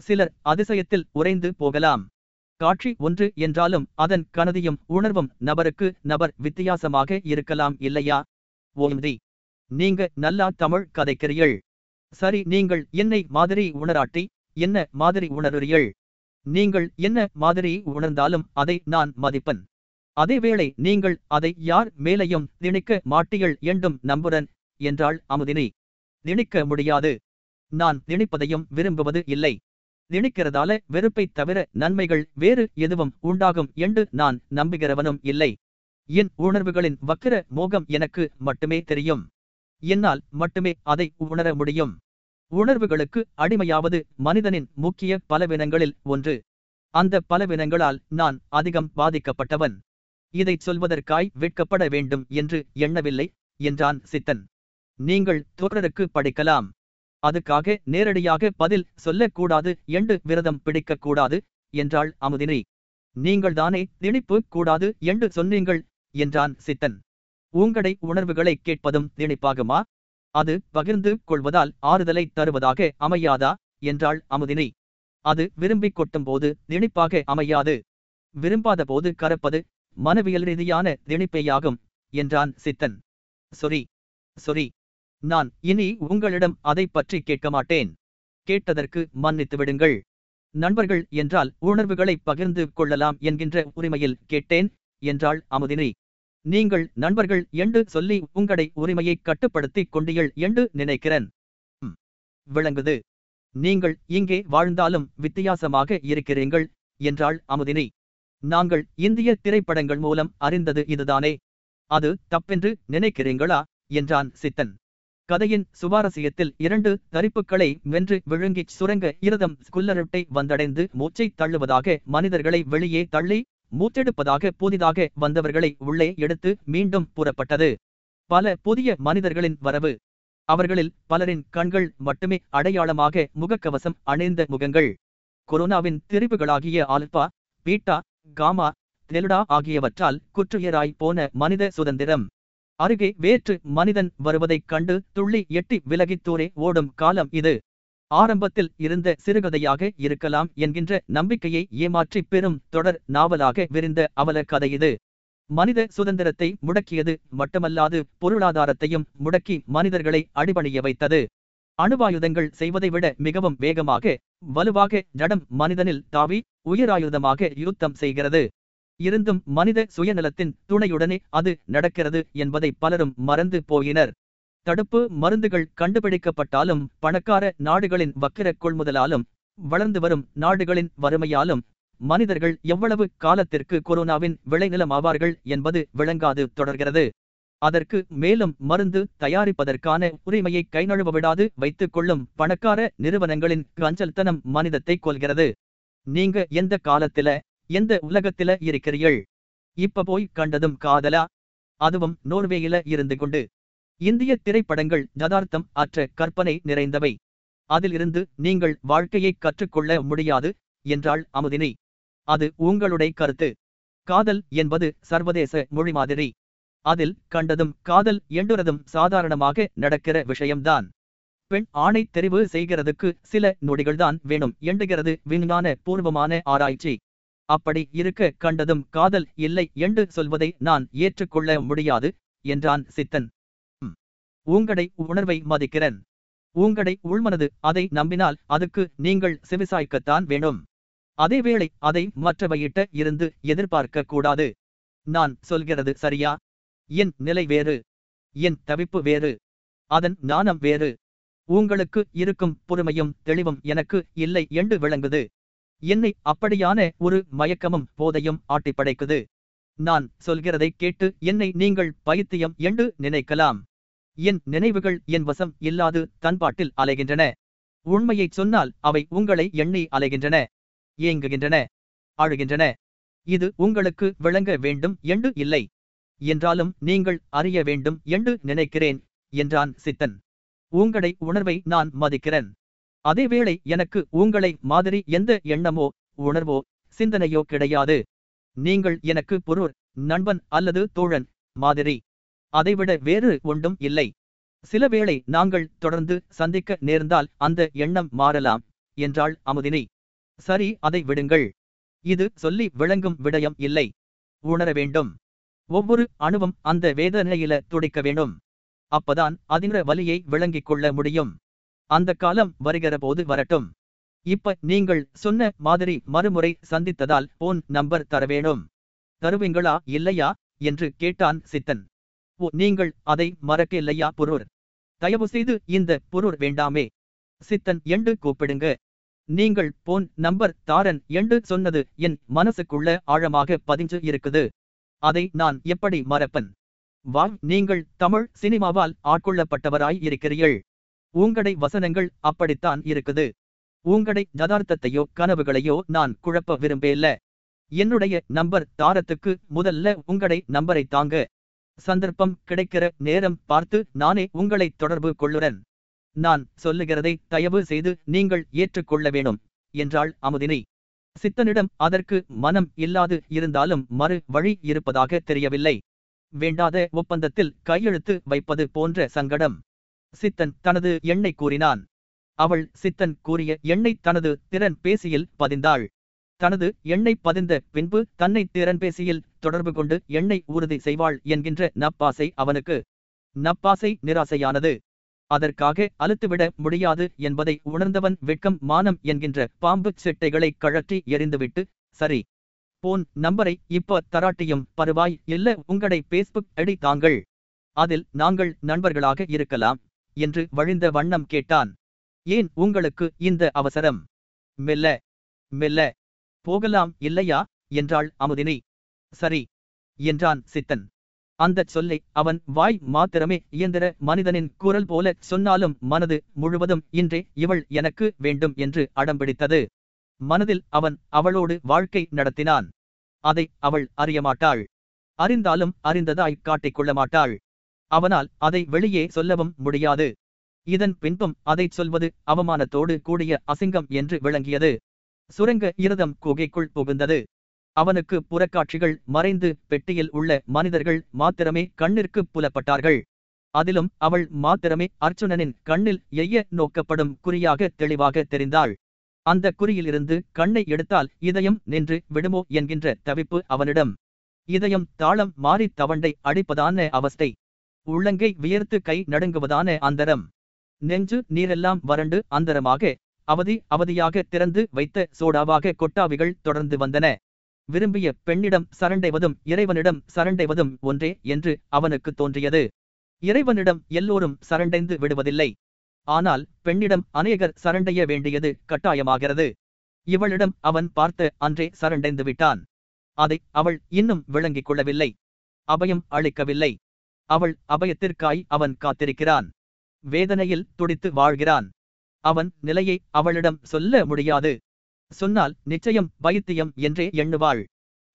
சிலர் அதிசயத்தில் உறைந்து போகலாம். காட்சி ஒன்று என்றாலும் அதன் கனதியும் உணர்வும் நபருக்கு நபர் வித்தியாசமாக இருக்கலாம் இல்லையா? ஓம்தி. நீங்க நல்லா தமிழ் கதைக்கிறீள் சரி நீங்கள் என்னை மாதிரி உணராட்டி என்ன மாதிரி உணருறீள் நீங்கள் என்ன மாதிரி உணர்ந்தாலும் அதை நான் மதிப்பன். அதேவேளை நீங்கள் அதை யார் மேலையும் திணிக்க மாட்டீள் என்றும் நம்புறன் என்றாள் அமுதினி. திணிக்க முடியாது. நான் நினைப்பதையும் விரும்புவது இல்லை. நினைக்கிறதால வெறுப்பைத் தவிர நன்மைகள் வேறு எதுவும் உண்டாகும் என்று நான் நம்புகிறவனும் இல்லை. என் உணர்வுகளின் வக்கிர மோகம் எனக்கு மட்டுமே தெரியும். என்னால் மட்டுமே அதை உணர முடியும். உணர்வுகளுக்கு அடிமையாவது மனிதனின் முக்கிய பலவினங்களில் ஒன்று. அந்த பலவினங்களால் நான் அதிகம் பாதிக்கப்பட்டவன். இதைச் சொல்வதற்காய் வெட்கப்பட வேண்டும் என்று எண்ணவில்லை என்றான் சித்தன். நீங்கள் தொடருக்கு படிக்கலாம். அதுக்காக நேரடியாக பதில் சொல்லக்கூடாது என்று விரதம் பிடிக்கக்கூடாது என்றாள் அமுதினி. நீங்கள்தானே திணிப்பு கூடாது என்று சொன்னீங்கள் என்றான் சித்தன். உங்களை உணர்வுகளை கேட்பதும் திணிப்பாகுமா? அது பகிர்ந்து கொள்வதால் ஆறுதலை தருவதாக அமையாதா? என்றாள் அமுதினி. அது விரும்பிக் கொட்டும்போது திணிப்பாக அமையாது. விரும்பாத போது கரப்பது மனவியல் ரீதியான திணிப்பேயாகும் என்றான் சித்தன். சொரி சொரி நான் இனி உங்களிடம் அதைப் பற்றி கேட்க மாட்டேன். கேட்டதற்கு மன்னித்து விடுங்கள். நண்பர்கள் என்றால் உணர்வுகளை பகிர்ந்து கொள்ளலாம் என்கின்ற உரிமையில் கேட்டேன் என்றாள் அமுதினி. நீங்கள் நண்பர்கள் என்று சொல்லி உங்களை உரிமையை கட்டுப்படுத்திக் கொண்டீர்கள் என்று நினைக்கிறேன். விளங்குது. நீங்கள் இங்கே வாழ்ந்தாலும் வித்தியாசமாக இருக்கிறீர்கள் என்றாள் அமுதினி. நாங்கள் இந்திய திரைப்படங்கள் மூலம் அறிந்தது இதுதானே. அது தப்பென்று நினைக்கிறீங்களா என்றான் சித்தன். கதையின் சுவாரஸ்யத்தில் இரண்டு தரிப்புகளை வென்று விழுங்கிச் சுரங்க இருதம் குல்லரட்டை வந்தடைந்து மூச்சைத் தள்ளுவதாக மனிதர்களை வெளியே தள்ளி மூச்செடுப்பதாக புதிதாக வந்தவர்களை உள்ளே எடுத்து மீண்டும் புறப்பட்டது. பல புதிய மனிதர்களின் வரவு. அவர்களில் பலரின் கண்கள் மட்டுமே அடையாளமாக முகக்கவசம் அணிந்த முகங்கள். கொரோனாவின் திரிவுகளாகிய ஆல்பா பீட்டா காமா தெலுடா ஆகியவற்றால் குற்றுயராய் போன மனித சுதந்திரம். அருகே வேற்று மனிதன் வருவதைக் கண்டு துள்ளி எட்டி விலகித்தூரே ஓடும் காலம் இது. ஆரம்பத்தில் இருந்த சிறுகதையாக இருக்கலாம் என்கின்ற நம்பிக்கையை ஏமாற்றி பெரும் தொடர் நாவலாக விரிந்த அவல கதை இது. மனித சுதந்திரத்தை முடக்கியது மட்டுமல்லாது பொருளாதாரத்தையும் முடக்கி மனிதர்களை அடிபணிய வைத்தது. அணுவாயுதங்கள் செய்வதை விட மிகவும் வேகமாக வலுவாக ஜடம் மனிதனில் தாவி உயிராயுதமாக யுத்தம் செய்கிறது. இருந்தும் மனித சுயநலத்தின் துணையுடனே அது நடக்கிறது என்பதை பலரும் மறந்து போயினர். தடுப்பு மருந்துகள் கண்டுபிடிக்கப்பட்டாலும் பணக்கார நாடுகளின் வக்கிர கொள்முதலாலும் வளர்ந்து வரும் நாடுகளின் வறுமையாலும் மனிதர்கள் எவ்வளவு காலத்திற்கு கொரோனாவின் விளைநிலமாவார்கள் என்பது விளங்காது தொடர்கிறது. அதற்கு மேலும் மருந்து தயாரிப்பதற்கான உரிமையை கைநழுவவிடாது வைத்துக் கொள்ளும் பணக்கார நிறுவனங்களின் கஞ்சல்தனம் மனிதத்தை கொள்கிறது நீங்க எந்த காலத்தில எந்த உலகத்தில இருக்கிறீள் இப்ப போய் கண்டதும் காதலா? அதுவும் நோர்வேயில இருந்து கொண்டு. இந்திய திரைப்படங்கள் யதார்த்தம் அற்ற கற்பனை நிறைந்தவை. அதிலிருந்து நீங்கள் வாழ்க்கையை கற்றுக்கொள்ள முடியாது என்றாள் அமுதினி. அது உங்களுடைய கருத்து. காதல் என்பது சர்வதேச மொழி மாதிரி. அதில் கண்டதும் காதல் என்றுறதும் சாதாரணமாக நடக்கிற விஷயம்தான். பெண் ஆணை தெரிவு செய்கிறதுக்கு சில நொடிகள்தான் வேணும். எண்டுகிறது விஞ்ஞான பூர்வமான ஆராய்ச்சி. அப்படி இருக்க கண்டதும் காதல் இல்லை என்று சொல்வதை நான் ஏற்றுக்கொள்ள முடியாது என்றான் சித்தன். "ம். உங்கடை உணர்வை மதிக்கிறேன். உங்கடை உள்மனது அதை நம்பினால் அதுக்கு நீங்கள் செவிசாய்க்கத்தான் வேணும் அதேவேளை அதை மற்றவையிட்ட இருந்து எதிர்பார்க்க கூடாது. நான் சொல்கிறது சரியா? என் நிலை வேறு. என் தவிப்பு வேறு. அதன் ஞானம் வேறு. உங்களுக்கு இருக்கும் பொறுமையும் தெளிவும் எனக்கு இல்லை என்று விளங்குது. என்னை அப்படியான ஒரு மயக்கமும் போதையும் ஆட்டிப்படைக்குது நான் சொல்கிறதை கேட்டு என்னை நீங்கள் பைத்தியம் என்று நினைக்கலாம். என் நினைவுகள் என் வசம் இல்லாது தன்பாட்டில் அலைகின்றன. உண்மையைச் சொன்னால் அவை உங்களை எண்ணி அலைகின்றன. ஏங்குகின்றன. அழுகின்றன. இது உங்களுக்கு விளங்க வேண்டும் என்று இல்லை. என்றாலும் நீங்கள் அறிய வேண்டும் என்று நினைக்கிறேன் என்றான் சித்தன். உங்களை உணர்வை நான் மதிக்கிறேன். அதேவேளை எனக்கு உங்களை மாதிரி எந்த எண்ணமோ உணர்வோ சிந்தனையோ கிடையாது. நீங்கள் எனக்கு பொருள் நண்பன் அல்லது தோழன் மாதிரி. அதைவிட வேறு ஒன்றும் இல்லை. சிலவேளை நாங்கள் தொடர்ந்து சந்திக்க நேர்ந்தால் அந்த எண்ணம் மாறலாம் என்றாள் அமுதினி. சரி அதை விடுங்கள். இது சொல்லி விளங்கும் விடயம் இல்லை. உணர வேண்டும். ஒவ்வொரு அணுவும் அந்த வேதனையில துடிக்க வேண்டும். அப்பதான் அதிர வலியை விளங்கிக் கொள்ள முடியும். அந்த காலம் வருகிற போது வரட்டும். இப்ப நீங்கள் சொன்ன மாதிரி மறுமுறை சந்தித்ததால் போன் நம்பர் தரவேணும். தருவீங்களா இல்லையா? என்று கேட்டான் சித்தன். ஓ நீங்கள் அதை மறக்க இல்லையா புரூர்? தயவு செய்து இந்த புரூர் வேண்டாமே. சித்தன் என்று கூப்பிடுங்க. நீங்கள் போன் நம்பர் தாரன் என்று சொன்னது என் மனசுக்குள்ள ஆழமாக பதிஞ்சு இருக்குது. அதை நான் எப்படி மறப்பன்? வா நீங்கள் தமிழ் சினிமாவால் ஆட்கொள்ளப்பட்டவராய் இருக்கிறீர்கள். உங்கடை வசனங்கள் அப்படித்தான் இருக்குது. உங்கடை யதார்த்தத்தையோ கனவுகளையோ நான் குழப்ப விரும்பேல்ல. என்னுடைய நம்பர் தாரத்துக்கு முதல்ல உங்கடை நம்பரை தாங்க. சந்தர்ப்பம் கிடைக்கிற நேரம் பார்த்து நானே உங்களை தொடர்பு கொள்ளுறன். நான் சொல்லுகிறதை தயவு செய்து நீங்கள் ஏற்றுக்கொள்ள வேணும் என்றாள் அமுதினி. சித்தனிடம் அதற்கு மனம் இல்லாது இருந்தாலும் மறு வழி இருப்பதாக தெரியவில்லை. வேண்டாத ஒப்பந்தத்தில் கையெழுத்து வைப்பது போன்ற சங்கடம். சித்தன் தனது எண்ணை கூறினான். அவள் சித்தன் கூறிய எண்ணை தனது திறன் பேசியில் பதிந்தாள். தனது எண்ணை பதிந்த பின்பு தன்னை திறன் பேசியில் தொடர்பு கொண்டு எண்ணை உறுதி செய்வாள் என்கின்ற நப்பாசை அவனுக்கு. நப்பாசை நிராசையானது. அதற்காக அழுத்துவிட முடியாது என்பதை உணர்ந்தவன் வெட்கம் மானம் என்கின்ற பாம்பு சிட்டைகளை கழற்றி எறிந்துவிட்டு சரி. போன் நம்பரை இப்ப தராட்டியும் பருவாய் இல்ல உங்களை பேஸ்புக் அடி தாங்கள். அதில் நாங்கள் நண்பர்களாக இருக்கலாம். என்று வழிந்த வண்ணம் கேட்டான். ஏன் உங்களுக்கு இந்த அவசரம்? மெல்ல மெல்ல போகலாம் இல்லையா? என்றாள் அமுதினி. சரி என்றான் சித்தன். அந்தச் சொல்லை அவன் வாய் மாத்திரமே இயந்திர மனிதனின் குரல் போல சொன்னாலும் மனது முழுவதும் இன்றே இவள் எனக்கு வேண்டும் என்று அடம்பிடித்தது மனதில் அவன் அவளோடு வாழ்க்கை நடத்தினான். அதை அவள் அறியமாட்டாள். அறிந்தாலும் அறிந்ததாய் காட்டிக்கொள்ள மாட்டாள். அவனால் அதை வெளியே சொல்லவும் முடியாது. இதன் பின்பும் அதைச் சொல்வது அவமானத்தோடு கூடிய அசிங்கம் என்று விளங்கியது. சுரங்க இருதம் குகைக்குள் புகுந்தது. அவனுக்கு புறக்காட்சிகள் மறைந்து பெட்டியில் உள்ள மனிதர்கள் மாத்திரமே கண்ணிற்கு புலப்பட்டார்கள். அதிலும் அவள் மாத்திரமே அர்ச்சுனனின் கண்ணில் எய்ய நோக்கப்படும் குறியாக தெளிவாக தெரிந்தாள். அந்த குறியிலிருந்து கண்ணை எடுத்தால் இதயம் நின்று விடுமோ என்கின்ற தவிப்பு அவனிடம். இதயம் தாளம் மாறி தவண்டை அடிப்பதான அவஸ்தை. உள்ளங்கை வியர்த்து கை நடுங்குவதான அந்தரம். நெஞ்சு நீரெல்லாம் வறண்டு அந்தரமாக அவதி அவதியாக திறந்து வைத்த சோடாவாக கொட்டாவிகள் தொடர்ந்து வந்தன. விரும்பிய பெண்ணிடம் சரண்டைவதும் இறைவனிடம் சரண்டைவதும் ஒன்றே என்று அவனுக்கு தோன்றியது. இறைவனிடம் எல்லோரும் சரண்டைந்து விடுவதில்லை. ஆனால் பெண்ணிடம் அநேகர் சரண்டைய வேண்டியது கட்டாயமாகிறது. இவளிடம் அவன் பார்த்த அன்றே சரண்டைந்து விட்டான். அதை அவள் இன்னும் விளங்கிக் கொள்ளவில்லை. அபயம் அளிக்கவில்லை. அவள் அபயத்திற்காய் அவன் காத்திருக்கிறான். வேதனையில் துடித்து வாழ்கிறான். அவன் நிலையை அவளிடம் சொல்ல முடியாது. சொன்னால் நிச்சயம் பைத்தியம் என்றே எண்ணுவாள்.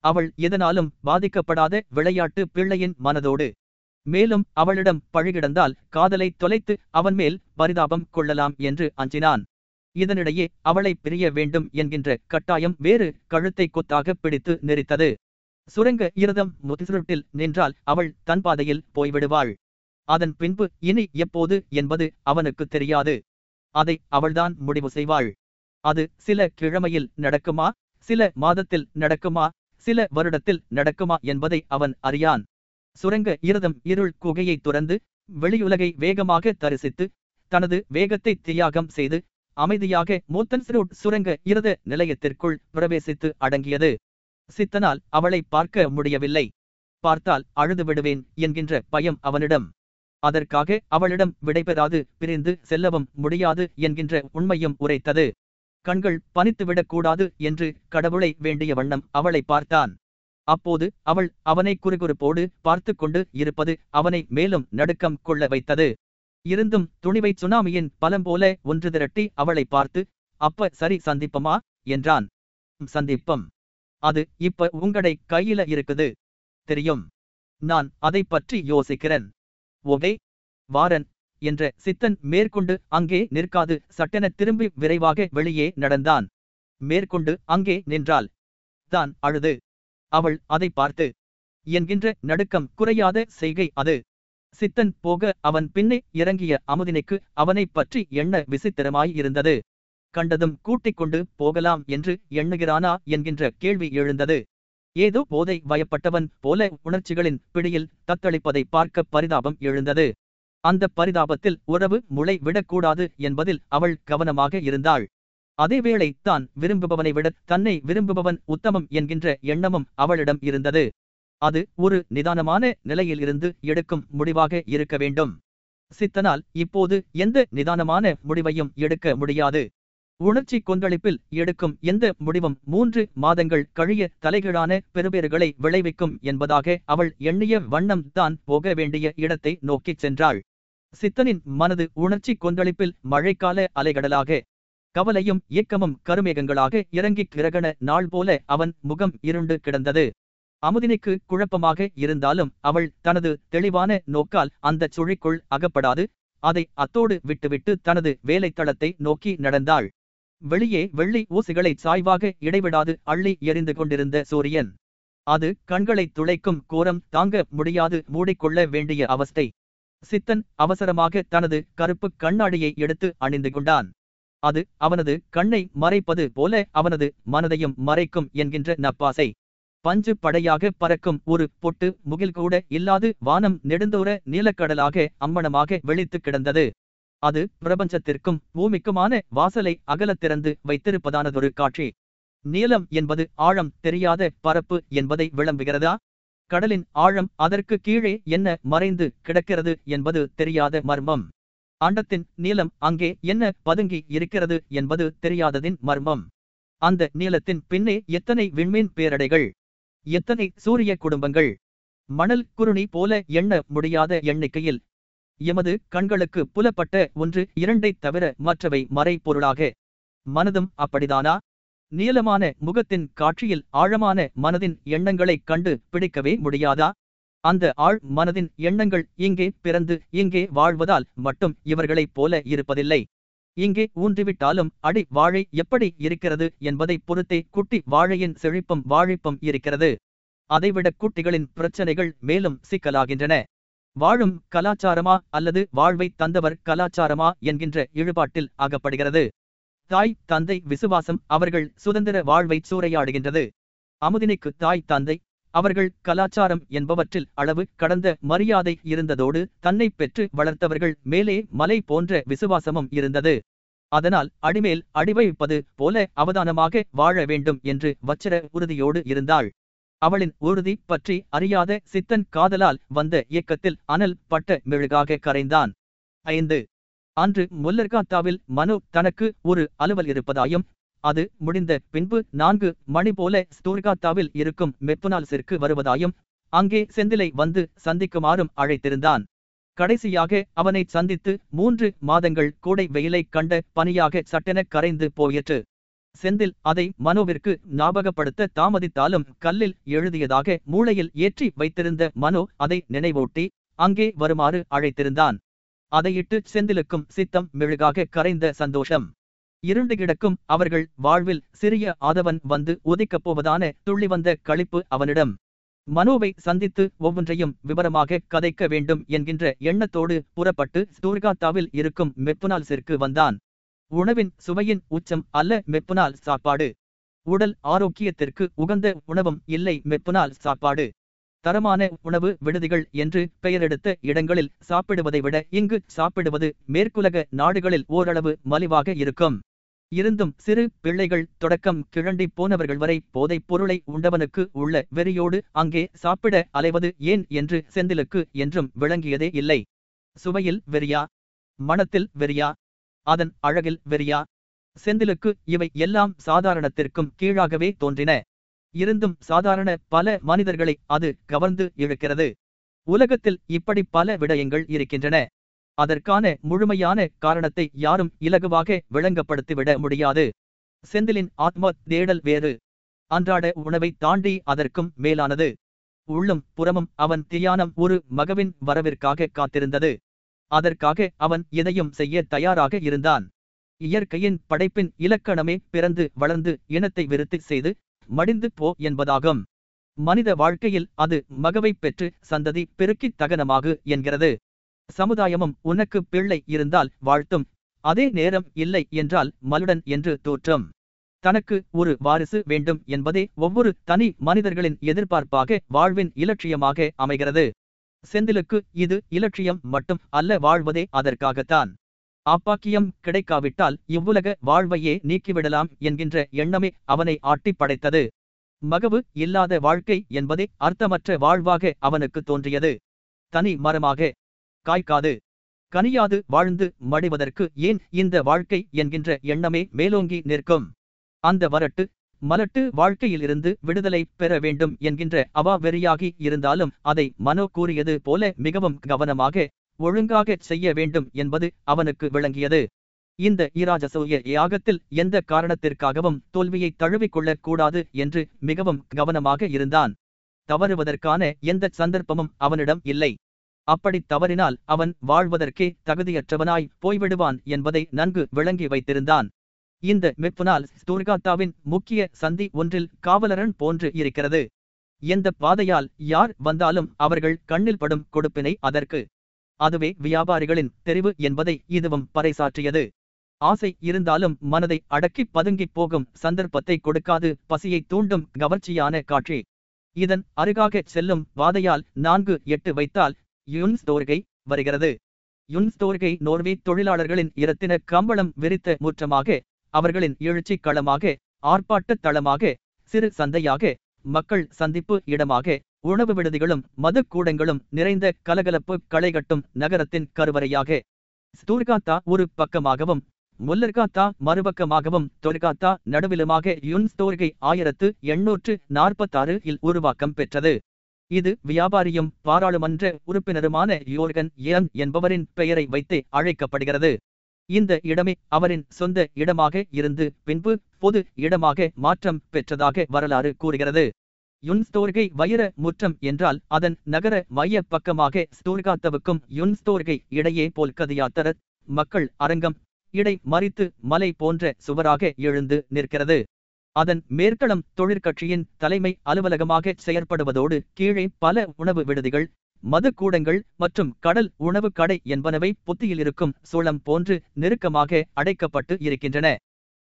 அவள் எதனாலும் பாதிக்கப்படாத விளையாட்டு பிள்ளையின் மனதோடு. மேலும் அவளிடம் பழுகிடந்தால் காதலை தொலைத்து அவன் மேல் பரிதாபம் கொள்ளலாம் என்று அஞ்சினான். இதனிடையே அவளை பிரிய வேண்டும் என்கின்ற கட்டாயம் வேறு கழுத்தை கொத்தாக பிடித்து நெறித்தது. சுரங்க இருதம் முத்திசுருட்டில் நின்றால் அவள் தன் பாதையில் போய்விடுவாள். அதன் பின்பு இனி எப்போது என்பது அவனுக்கு தெரியாது. அதை அவள்தான் முடிவு செய்வாள். அது சில கிழமையில் நடக்குமா? சில மாதத்தில் நடக்குமா? சில வருடத்தில் நடக்குமா என்பதை அவன் அறியான். சுரங்க இருதம் இருள் குகையை துறந்து வெளியுலகை வேகமாக தரிசித்து தனது வேகத்தை தியாகம் செய்து அமைதியாக மூத்தன்சிரோட் சுரங்க இருத நிலையத்திற்குள் பிரவேசித்து அடங்கியது. சித்தனால் அவளை பார்க்க முடியவில்லை. பார்த்தால் அழுது விடுவேன் என்கின்ற பயம் அவனிடம். அதற்காக அவளிடம் விடைபெறாது பிரிந்து செல்லவும் முடியாது என்கின்ற உண்மையும் உரைத்தது. கண்கள் பனித்துவிடக்கூடாது என்று கடவுளை வேண்டிய வண்ணம் அவளை பார்த்தான். அப்போது அவள் அவனை குறுகுறுப்போடு பார்த்து கொண்டு இருப்பது அவனை மேலும் நடுக்கம் கொள்ள வைத்தது. இருந்தும் துணிவை சுனாமியின் பலம் போல ஒன்று திரட்டி அவளை பார்த்து அப்ப சரி சந்திப்பமா? என்றான். சந்திப்பம். அது இப்ப உங்களை கையில இருக்குது. தெரியும். நான் அதை பற்றி யோசிக்கிறேன். ஓகே. வாரன் என்ற சித்தன் மேற்கொண்டு அங்கே நிற்காது. சட்டென திரும்பி விரைவாக வெளியே நடந்தான். மேற்கொண்டு அங்கே நின்றாள். தான் அழுது. அவள் அதை பார்த்து. என்கின்ற நடுக்கம் குறையாத செய்கை அது. சித்தன் போக அவன் பின்னே இறங்கிய அமுதினைக்கு அவனைப் பற்றி எண்ண விசித்திரமாயிருந்தது கண்டதும் கூட்டிக் கொண்டு போகலாம் என்று எண்ணுகிறானா என்கின்ற கேள்வி எழுந்தது. ஏதோ போதை வயப்பட்டவன் போல உணர்ச்சிகளின் பிடியில் தத்தளிப்பதை பார்க்க பரிதாபம் எழுந்தது. அந்த பரிதாபத்தில் உறவு முளை விடக்கூடாது என்பதில் அவள் கவனமாக இருந்தாள். அதேவேளை தான் விரும்புபவனை விட தன்னை விரும்புபவன் உத்தமம் என்கின்ற எண்ணமும் அவளிடம் இருந்தது. அது ஒரு நிதானமான நிலையிலிருந்து எடுக்கும் முடிவாக இருக்க வேண்டும். சித்தனால் இப்போது எந்த நிதானமான முடிவையும் எடுக்க முடியாது. உணர்ச்சி கொந்தளிப்பில் எடுக்கும் எந்த முடிவும் மூன்று மாதங்கள் கழிய தலைகீழான பெருபேறுகளை விளைவிக்கும் என்பதாக அவள் எண்ணிய வண்ணம் தான் போக வேண்டிய இடத்தை நோக்கிச் சென்றாள். சித்தனின் மனது உணர்ச்சி கொந்தளிப்பில் மழைக்கால அலைகடலாக கவலையும் இயக்கமும் கருமேகங்களாக இறங்கிக் கிரகண நாள் போல அவன் முகம் இருண்டு கிடந்தது. அமுதினிக்கு குழப்பமாக இருந்தாலும் அவள் தனது தெளிவான நோக்கால் அந்தச் சுழிக்குள் அகப்படாது அதை அத்தோடு விட்டுவிட்டு தனது வேலைத்தளத்தை நோக்கி நடந்தாள். வெளியே வெள்ளி ஊசிகளை சாய்வாக இடைவிடாது அள்ளி எறிந்து கொண்டிருந்த சூரியன். அது கண்களை துளைக்கும் கோரம் தாங்க முடியாது மூடிக்கொள்ள வேண்டிய அவஸ்தை. சித்தன் அவசரமாக தனது கருப்பு கண்ணாடியை எடுத்து அணிந்து கொண்டான். அது அவனது கண்ணை மறைப்பது போல அவனது மனதையும் மறைக்கும் என்கின்ற நப்பாசை. பஞ்சு படையாக பறக்கும் ஒரு பொட்டு முகில் கூட இல்லாது வானம் நெடுந்தூர நீலக்கடலாக அம்மணமாக வெளித்து கிடந்தது. அது பிரபஞ்சத்திற்கும் பூமிக்குமான வாசலை அகலத் திறந்து வைத்திருப்பதானதொரு காட்சி. நீளம் என்பது ஆழம் தெரியாத பரப்பு என்பதை விளம்புகிறதா? கடலின் ஆழம் அதற்கு கீழே என்ன மறைந்து கிடக்கிறது என்பது தெரியாத மர்மம். அண்டத்தின் நீளம் அங்கே என்ன பதுங்கி இருக்கிறது என்பது தெரியாததின் மர்மம். அந்த நீளத்தின் பின்னே எத்தனை விண்மீன் பேரடைகள்? எத்தனை சூரிய குடும்பங்கள்? மணல் குருணி போல எண்ண முடியாத எண்ணிக்கையில் எமது கண்களுக்கு புலப்பட்ட ஒன்று இரண்டைத் தவிர மற்றவை மறைப்பொருளாக மனதும் அப்படிதானா? நீளமான முகத்தின் காட்சியில் ஆழமான மனதின் எண்ணங்களைக் கண்டு பிடிக்கவே முடியாதா? அந்த ஆழ் மனதின் எண்ணங்கள் இங்கே பிறந்து இங்கே வாழ்வதால் மட்டும் இவர்களைப் போல இருப்பதில்லை. இங்கே ஊன்றிவிட்டாலும் அடி வாழை எப்படி இருக்கிறது என்பதை பொறுத்தே குட்டி வாழையின் செழிப்பும் வாழிப்பும் இருக்கிறது. அதைவிட குட்டிகளின் பிரச்சனைகள் மேலும் சிக்கலாகின்றன. வாழும் கலாச்சாரமா அல்லது வாழ்வை தந்தவர் கலாச்சாரமா என்கின்ற இழுபாட்டில் ஆகப்படுகிறது. தாய் தந்தை விசுவாசம் அவர்கள் சுதந்திர வாழ்வை சூறையாடுகின்றது. அமுதினைக்கு தாய் தந்தை அவர்கள் கலாச்சாரம் என்பவற்றில் அளவு கடந்த மரியாதை இருந்ததோடு தன்னை பெற்று வளர்த்தவர்கள் மேலே மலை போன்ற விசுவாசமும் இருந்தது. அதனால் அடிமேல் அடிவைப்பது போல அவதானமாக வாழ வேண்டும் என்று வச்சர உறுதியோடு இருந்தாள். அவளின் உறுதி பற்றி அறியாத சித்தன் காதலால் வந்த இயக்கத்தில் அனல் பட்ட மெழுகாக கரைந்தான். ஐந்து. அன்று முல்லர்காத்தாவில் மனு தனக்கு ஒரு அலுவல் இருப்பதாயும் அது முடிந்த பின்பு நான்கு மணி போல ஸ்தூர்காத்தாவில் இருக்கும் மெப்புனால்ஸிற்கு வருவதாயும் அங்கே செந்திலை வந்து சந்திக்குமாறும் அழைத்திருந்தான். கடைசியாக அவனை சந்தித்து மூன்று மாதங்கள் கூடை வெயிலைக் கண்ட பனியாக சட்டென கரைந்து போயிற்று. செந்தில் அதை மனோவிற்கு ஞாபகப்படுத்த தாமதித்தாலும் கல்லில் எழுதியதாக மூளையில் ஏற்றி வைத்திருந்த மனோ அதை நினைவூட்டி அங்கே வருமாறு அழைத்திருந்தான். அதையிட்டு செந்திலுக்கும் சித்தம் மெழுகாக கரைந்த சந்தோஷம். இருண்டு கிடக்கும் அவர்கள் வாழ்வில் சிறிய ஆதவன் வந்து உதிக்கப் போவதான துள்ளி வந்த களிப்பு அவனிடம். மனோவை சந்தித்து ஒவ்வொன்றையும் விவரமாக கதைக்க வேண்டும் என்கின்ற எண்ணத்தோடு புறப்பட்டு ஸ்டூர்காத்தாவில் இருக்கும் மெப்புனால்சிற்கு வந்தான். உணவின் சுவையின் உச்சம் அல்ல மெப்புனால் சாப்பாடு. உடல் ஆரோக்கியத்திற்கு உகந்த உணவும் இல்லை மெப்புனால் சாப்பாடு. தரமான உணவு விடுதிகள் என்று பெயரெடுத்த இடங்களில் சாப்பிடுவதை விட இங்கு சாப்பிடுவது மேற்குலக நாடுகளில் ஓரளவு மலிவாக இருக்கும். இருந்தும் சிறு பிள்ளைகள் தொடக்கம் கிழண்டி போனவர்கள் வரை போதைப் பொருளை உண்டவனுக்கு உள்ள வெறியோடு அங்கே சாப்பிட அலைவது ஏன் என்று செந்திலுக்கு என்றும் விளங்கியதே இல்லை. சுவையில் வெறியா? மணத்தில் வெறியா? அதன் அழகில் வெறியா. செந்திலுக்கு இவை எல்லாம் சாதாரணத்திற்கும் கீழாகவே தோன்றின. இருந்தும் சாதாரண பல மனிதர்களை அது கவர்ந்து இழுக்கிறது. உலகத்தில் இப்படி பல விடயங்கள் இருக்கின்றன. அதற்கான முழுமையான காரணத்தை யாரும் இலகுவாக விளங்கப்படுத்திவிட முடியாது. செந்திலின் ஆத்ம தேடல் வேறு. அன்றாட உணவை தாண்டி அதற்கும் மேலானது. உள்ளும் புறமும் அவன் தியானம் ஒரு மகவின் வரவிற்காக காத்திருந்தது. அதற்காக அவன் எதையும் செய்ய தயாராக இருந்தான். இயற்கையின் படைப்பின் இலக்கணமே பிறந்து வளர்ந்து இனத்தை விருத்தி செய்து மடிந்து போ என்பதாகும். மனித வாழ்க்கையில் அது மகவை பெற்று சந்ததி பெருக்கித் தகனமாகு என்கிறது. சமுதாயமும் உனக்கு பிள்ளை இருந்தால் வாழ்த்தும். அதே நேரம் இல்லை என்றால் மலுடன் என்று தோற்றம். தனக்கு ஒரு வாரிசு வேண்டும் என்பதே ஒவ்வொரு தனி மனிதர்களின் எதிர்பார்ப்பாக வாழ்வின் இலட்சியமாக அமைகிறது. செந்திலுக்கு இது இலட்சியம் மட்டும் அல்ல வாழ்வதே அதற்காகத்தான். ஆப்பாக்கியம் கிடைக்காவிட்டால் இவ்வுலக வாழ்வையே நீக்கிவிடலாம் என்கின்ற எண்ணமே அவனை ஆட்டிப் படைத்தது. மகவு இல்லாத வாழ்க்கை என்பதே அர்த்தமற்ற வாழ்வாக அவனுக்கு தோன்றியது. தனி மரமாக காய்க்காது. கனியாது வாழ்ந்து மடிவதற்கு ஏன் இந்த வாழ்க்கை என்கின்ற எண்ணமே மேலோங்கி நிற்கும். அந்த வரட்டு மலட்டு வாழ்க்கையிலிருந்து விடுதலை பெற வேண்டும் என்கின்ற அவா வெறியாகி இருந்தாலும் அதை மனோ கூறியது போல மிகவும் கவனமாக ஒழுங்காக செய்ய வேண்டும் என்பது அவனுக்கு விளங்கியது. இந்த இராஜசூய யாகத்தில் எந்த காரணத்திற்காகவும் தோல்வியை தழுவிக்கொள்ளக் கூடாது என்று மிகவும் கவனமாக இருந்தான். தவறுவதற்கான எந்த சந்தர்ப்பமும் அவனிடம் இல்லை. அப்படி தவறினால் அவன் வாழ்வதற்கே தகுதியற்றவனாய் போய்விடுவான் என்பதை நன்கு விளங்கி வைத்திருந்தான். இந்த மெப்புனால் ஸ்டூர்காத்தாவின் முக்கிய சந்தி ஒன்றில் காவலரன் போன்று இருக்கிறது. எந்த பாதையால் யார் வந்தாலும் அவர்கள் கண்ணில் படும் கொடுப்பினை அதற்கு. அதுவே வியாபாரிகளின் தெரிவு என்பதை இதுவும் பறைசாற்றியது. ஆசை இருந்தாலும் மனதை அடக்கி பதுங்கிப் போகும் சந்தர்ப்பத்தை கொடுக்காது பசியை தூண்டும் கவர்ச்சியான காட்சி. இதன் அருகாக செல்லும் பாதையால் நான்கு எட்டு வைத்தால் யுன்ஸ்டோர்கை வருகிறது. யுன்ஸ்டோர்கை நோர்வே தொழிலாளர்களின் இரத்தின கம்பளம் விரித்த முற்றமாக அவர்களின் எழுச்சி களமாக ஆர்ப்பாட்ட தளமாக சிறு சந்தையாக மக்கள் சந்திப்பு இடமாக உணவு விடுதிகளும் மதுக்கூடங்களும் நிறைந்த கலகலப்பு களைகட்டும் நகரத்தின் கருவறையாக. ஸ்தூர்காத்தா ஒரு பக்கமாகவும் முல்லர்காத்தா மறுபக்கமாகவும் தொல்காத்தா நடுவிலுமாக யுன்ஸ்தோர்கை ஆயிரத்து எண்ணூற்று நாற்பத்தாறு இல் உருவாக்கம் பெற்றது. இது வியாபாரியும் பாராளுமன்ற உறுப்பினருமான யோர்கன் ஏன் என்பவரின் பெயரை வைத்தே அழைக்கப்படுகிறது. இந்த இடமே அவரின் சொந்த இடமாக இருந்து பின்பு பொது இடமாக மாற்றம் பெற்றதாக வரலாறு கூறுகிறது. யுன்ஸ்தோர்கை வைர முற்றம் என்றால் அதன் நகர மைய பக்கமாக ஸ்தூர்காத்தவுக்கும் யுன்ஸ்தோர்கை இடையே போல்கதியாத்தர மக்கள் அரங்கம் இடை மறித்து மலை போன்ற சுவராக எழுந்து நிற்கிறது. அதன் மேற்களம் தொழிற்கட்சியின் தலைமை அலுவலகமாக செயற்படுவதோடு கீழே பல உணவு விடுதிகள் மதுக்கூடங்கள் மற்றும் கடல் உணவு கடை என்பனவை புத்தியில் இருக்கும் சூளம் போன்று நெருக்கமாக அடைக்கப்பட்டு இருக்கின்றன.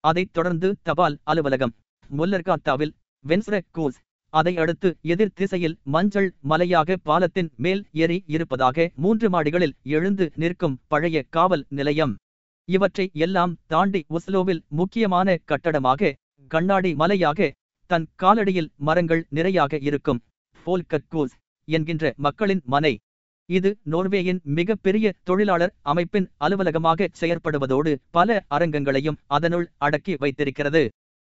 அதைத் தொடர்ந்து தபால் அலுவலகம் முல்லர்காத்தாவில் வென்ஸ்ர கூஸ் அதை அடுத்து எதிர் திசையில் மஞ்சள் மலையாக பாலத்தின் மேல் ஏறி இருப்பதாக மூன்று மாடிகளில் எழுந்து நிற்கும் பழைய காவல் நிலையம். இவற்றை எல்லாம் தாண்டி ஒஸ்லோவில் முக்கியமான கட்டடமாக கண்ணாடி மலையாக தன் காலடியில் மரங்கள் நிறையாக இருக்கும். போல்கட்கூஸ் என்கின்ற மக்களின் மனை. இது நோர்வேயின் மிகப்பெரிய தொழிலாளர் அமைப்பின் அலுவலகமாக செயற்படுவதோடு பல அரங்கங்களையும் அதனுள் அடக்கி வைத்திருக்கிறது.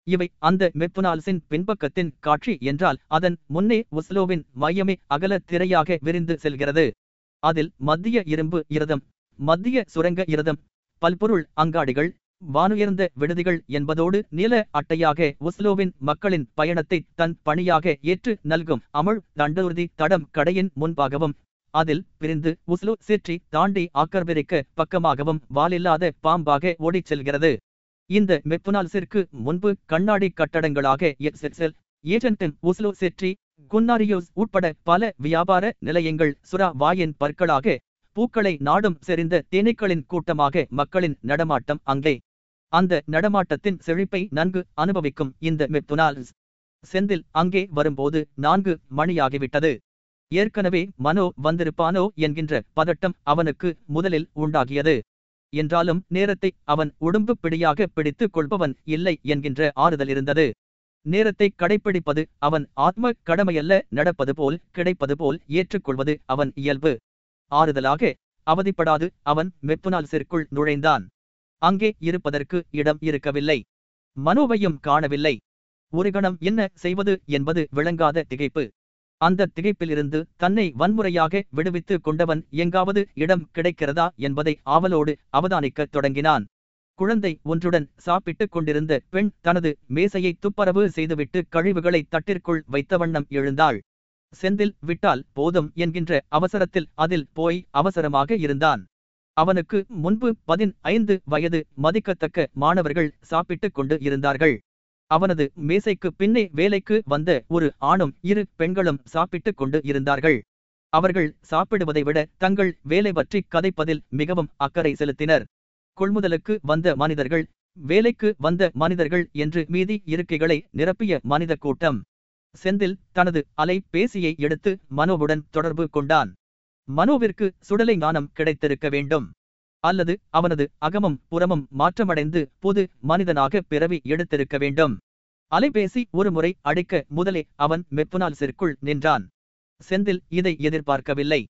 இவை அந்த மெப்புனால்ஸின் பின்பக்கத்தின் காட்சி என்றால் அதன் முன்னே ஒஸ்லோவின் மையமே அகல திரையாக விரிந்து செல்கிறது. அதில் மத்திய இரும்பு இரதம் மத்திய சுரங்க இரதம் பல்பொருள் அங்காடிகள் வானுயர்ந்த விடுதிகள் என்பதோடு நில அட்டையாக ஒஸ்லோவின் மக்களின் பயணத்தை தன் பணியாக ஏற்று நல்கும் அமுழ் தண்டூர்தி தடம் கடையின் முன்பாகவும் அதில் பிரிந்து உஸ்லோ சிற்றி தாண்டி ஆக்கர்விரிக்க பக்கமாகவும் வாலில்லாத பாம்பாக ஓடிச் செல்கிறது. இந்த மெப்புனால்சிற்கு முன்பு கண்ணாடி கட்டடங்களாக எக்ஸெல் ஏஜென்டன் உஸ்லோ சிற்றி குன்னாரியோஸ் உட்பட பல வியாபார நிலையங்கள் சுறா வாயின் பற்களாக பூக்களை நாடும் செறிந்த தேனீக்களின் கூட்டமாக மக்களின் நடமாட்டம் அங்கே அந்த நடமாட்டத்தின் செழிப்பை நன்கு அனுபவிக்கும் இந்த மெப்புனால்ஸ் செந்தில் அங்கே வரும்போது நான்கு மணியாகிவிட்டது. ஏற்கனவே மனோ வந்திருப்பானோ என்கின்ற பதட்டம் அவனுக்கு முதலில் உண்டாகியது. என்றாலும் நேரத்தை அவன் உடம்பு பிடியாக பிடித்துக் கொள்பவன் இல்லை என்கின்ற ஆறுதல் இருந்தது. நேரத்தை கடைப்பிடிப்பது அவன் ஆத்ம கடமையல்ல நடப்பது போல் கிடைப்பது போல் ஏற்றுக்கொள்வது அவன் இயல்பு. ஆறுதலாக அவதிப்படாது அவன் மெப்புனால்ஸிற்குள் நுழைந்தான். அங்கே இருப்பதற்கு இடம் இருக்கவில்லை. மனோவையும் காணவில்லை. ஒரு கணம் என்ன செய்வது என்பது விளங்காத திகைப்பு. அந்த திகைப்பிலிருந்து தன்னை வன்முறையாக விடுவித்து கொண்டவன் எங்காவது இடம் கிடைக்கிறதா என்பதை ஆவலோடு அவதானிக்கத் தொடங்கினான். குழந்தை ஒன்றுடன் சாப்பிட்டுக் கொண்டிருந்த பெண் தனது மேசையை துப்பரவு செய்துவிட்டு கழிவுகளை தட்டிற்குள் வைத்த வண்ணம் எழுந்தாள். செந்தில் விட்டால் போதும் என்கின்ற அவசரத்தில் அதில் போய் அவசரமாக இருந்தான். அவனுக்கு முன்பு பதினைந்து வயது மதிக்கத்தக்க மாணவர்கள் சாப்பிட்டுக் கொண்டு இருந்தார்கள். அவனது மேசைக்கு பின்னே வேலைக்கு வந்த ஒரு ஆணும் இரு பெண்களும் சாப்பிட்டுக் கொண்டு இருந்தார்கள். அவர்கள் சாப்பிடுவதை விட தங்கள் வேலை பற்றி கதைப்பதில் மிகவும் அக்கறை செலுத்தினர். கொள்முதலுக்கு வந்த மனிதர்கள் வேலைக்கு வந்த மனிதர்கள் என்று மீதி இருக்கைகளை நிரப்பிய மனித கூட்டம். செந்தில் தனது அலை பேசியை எடுத்து மனோவுடன் தொடர்பு கொண்டான். மனோவிற்கு சுடலை ஞானம் கிடைத்திருக்க வேண்டும். அல்லது அவனது அகமும் புறமும் மாற்றமடைந்து புது மனிதனாக பிறவி எடுத்திருக்க வேண்டும். அலைபேசி ஒரு முறை அடிக்க முதலே அவன் மெப்புனால்சிற்குள் நின்றான். செந்தில் இதை எதிர்பார்க்கவில்லை.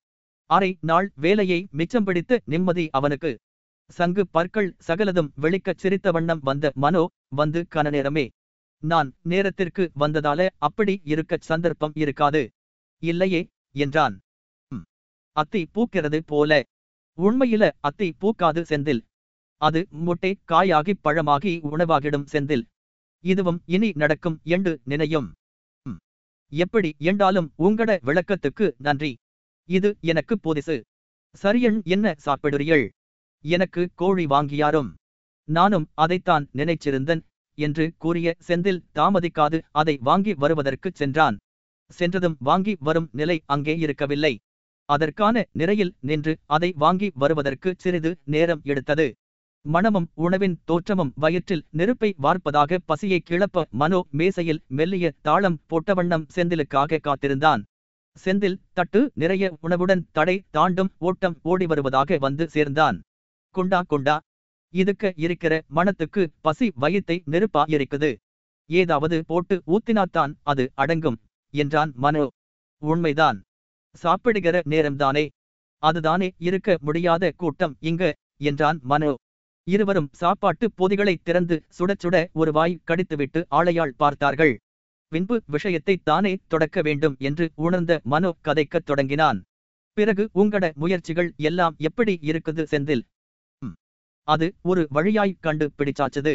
அரை நாள் வேலையை மிச்சம் பிடித்து நிம்மதி அவனுக்கு. சங்கு பற்கள் சகலதும் வெளிக்கச் சிரித்த வண்ணம் வந்த மனோ வந்து கன நேரமே. நான் நேரத்திற்கு வந்ததால அப்படி இருக்கச் சந்தர்ப்பம் இருக்காது. இல்லையே என்றான். அத்தி பூக்கிறது போல. உண்மையில அத்தி பூக்காது செந்தில். அது முட்டை காயாகி பழமாகி உணவாகிடும் செந்தில். இதுவும் இனி நடக்கும் என்று நினையும். எப்படி என்றாலும் உங்கட விளக்கத்துக்கு நன்றி. இது எனக்கு போதிசு. சரியன் என்ன சாப்பிடுறீள் எனக்கு கோழி வாங்கியாரும். நானும் அதைத்தான் நினைச்சிருந்தன் என்று கூறிய செந்தில் தாமதிக்காது அதை வாங்கி வருவதற்குச் சென்றான். சென்றதும் வாங்கி வரும் நிலை அங்கே இருக்கவில்லை. அதற்கான நிறையில் நின்று அதை வாங்கி வருவதற்கு சிறிது நேரம் எடுத்தது. மணமும் உணவின் தோற்றமும் வயிற்றில் நெருப்பை வார்ப்பதாக பசியை கிளப்ப மனோ மேசையில் மெல்லிய தாளம் போட்டவண்ணம் செந்திலுக்காக காத்திருந்தான். செந்தில் தட்டு நிறைய உணவுடன் தடை தாண்டும் ஓட்டம் ஓடி வருவதாக வந்து சேர்ந்தான். கொண்டா கொண்டா. இதுக்க இருக்கிற மனத்துக்கு பசி வயித்தை நெருப்பா இருக்குது ஏதாவது போட்டு ஊத்தினாத்தான் அது அடங்கும் என்றான் மனோ. உண்மைதான். சாப்பிடுகிற நேரம்தானே? அதுதானே இருக்க முடியாத கூட்டம் இங்க என்றான் மனோ. இருவரும் சாப்பாட்டு பொதிகளை திறந்து சுடச் சுட ஒரு வாய் கடித்துவிட்டு ஆளையாள் பார்த்தார்கள். பின்பு விஷயத்தை தானே தொடக்க வேண்டும் என்று உணர்ந்த மனோ கதைக்கத் தொடங்கினான். பிறகு உங்கட முயற்சிகள் எல்லாம் எப்படி இருக்குது செந்தில்? அது ஒரு வழியாய் கண்டு பிடிச்சாச்சது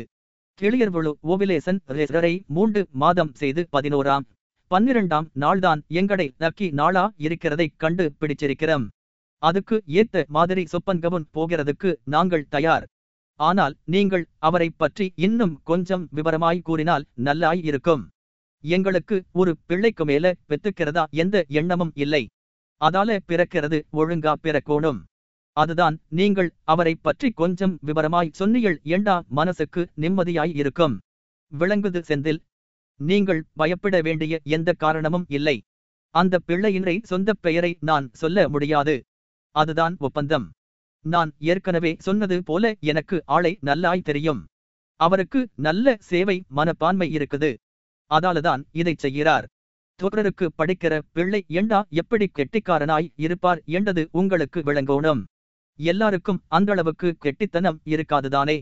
கிளியர்வழு ஓவிலேசன் ரெசரை மூன்று மாதம் செய்து பதினோராம் பன்னிரண்டாம் நாள்தான் எங்கடை நக்கி நாளா இருக்கிறதைக் கண்டு பிடிச்சிருக்கிறோம். அதுக்கு ஏத்த மாதிரி சொப்பன்கவுன் போகிறதுக்கு நாங்கள் தயார். ஆனால் நீங்கள் அவரைப் பற்றி இன்னும் கொஞ்சம் விவரமாய் கூறினால் நல்லாய் இருக்கும். எங்களுக்கு ஒரு பிள்ளைக்கு மேல பெத்துக்கிறதா எந்த எண்ணமும் இல்லை. அதால பிறக்கிறது ஒழுங்கா பிறக்கோணும். அதுதான் நீங்கள் அவரைப் பற்றி கொஞ்சம் விவரமாய் சொன்னியல் ஏண்டா மனசுக்கு நிம்மதியாய் இருக்கும். விளங்குது செந்தில் நீங்கள் பயப்பட வேண்டிய எந்த காரணமும் இல்லை. அந்த பிள்ளையினரை சொந்தப் பெயரை நான் சொல்ல முடியாது. அதுதான் ஒப்பந்தம். நான் ஏற்கனவே சொன்னது போல எனக்கு ஆளை நல்லாய் தெரியும். அவருக்கு நல்ல சேவை மனப்பான்மை இருக்குது. அதாலதான் இதைச் செய்கிறார். தொடருக்கு படிக்கிற பிள்ளை ஏண்டா எப்படி கெட்டிக்காரனாய் இருப்பார் என்றது உங்களுக்கு விளங்கோணும். எல்லாருக்கும் அந்தளவுக்கு கெட்டித்தனம் இருக்காதுதானே.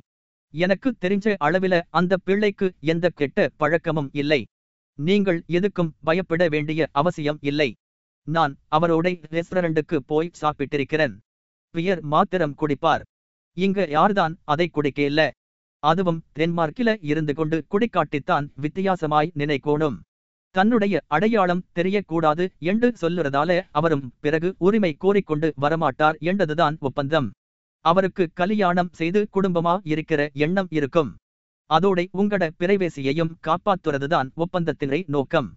எனக்கு தெரிஞ்ச அளவில அந்த பிள்ளைக்கு எந்த கெட்ட பழக்கமும் இல்லை. நீங்கள் எதுக்கும் பயப்பட வேண்டிய அவசியம் இல்லை. நான் அவரோட ரெஸ்டாரண்டுக்கு போய் சாப்பிட்டிருக்கிறேன். பியர் மாத்திரம் குடிப்பார். இங்க யார்தான் அதை குடிக்கல அதுவும் டென்மார்க்கில இருந்து கொண்டு குடிக்காட்டித்தான் வித்தியாசமாய் நினைக்கோணும். தன்னுடைய அடையாளம் தெரியக்கூடாது என்று சொல்லுறதால அவரும் பிறகு உரிமை கோரிக்கொண்டு வரமாட்டார் என்றதுதான் ஒப்பந்தம். அவருக்கு கலியாணம் செய்து குடும்பமா இருக்கிற எண்ணம் இருக்கும். அதோட உங்கட பிரைவேசியையும் காப்பாத்துறதுதான் ஒப்பந்தத்தினை நோக்கம்.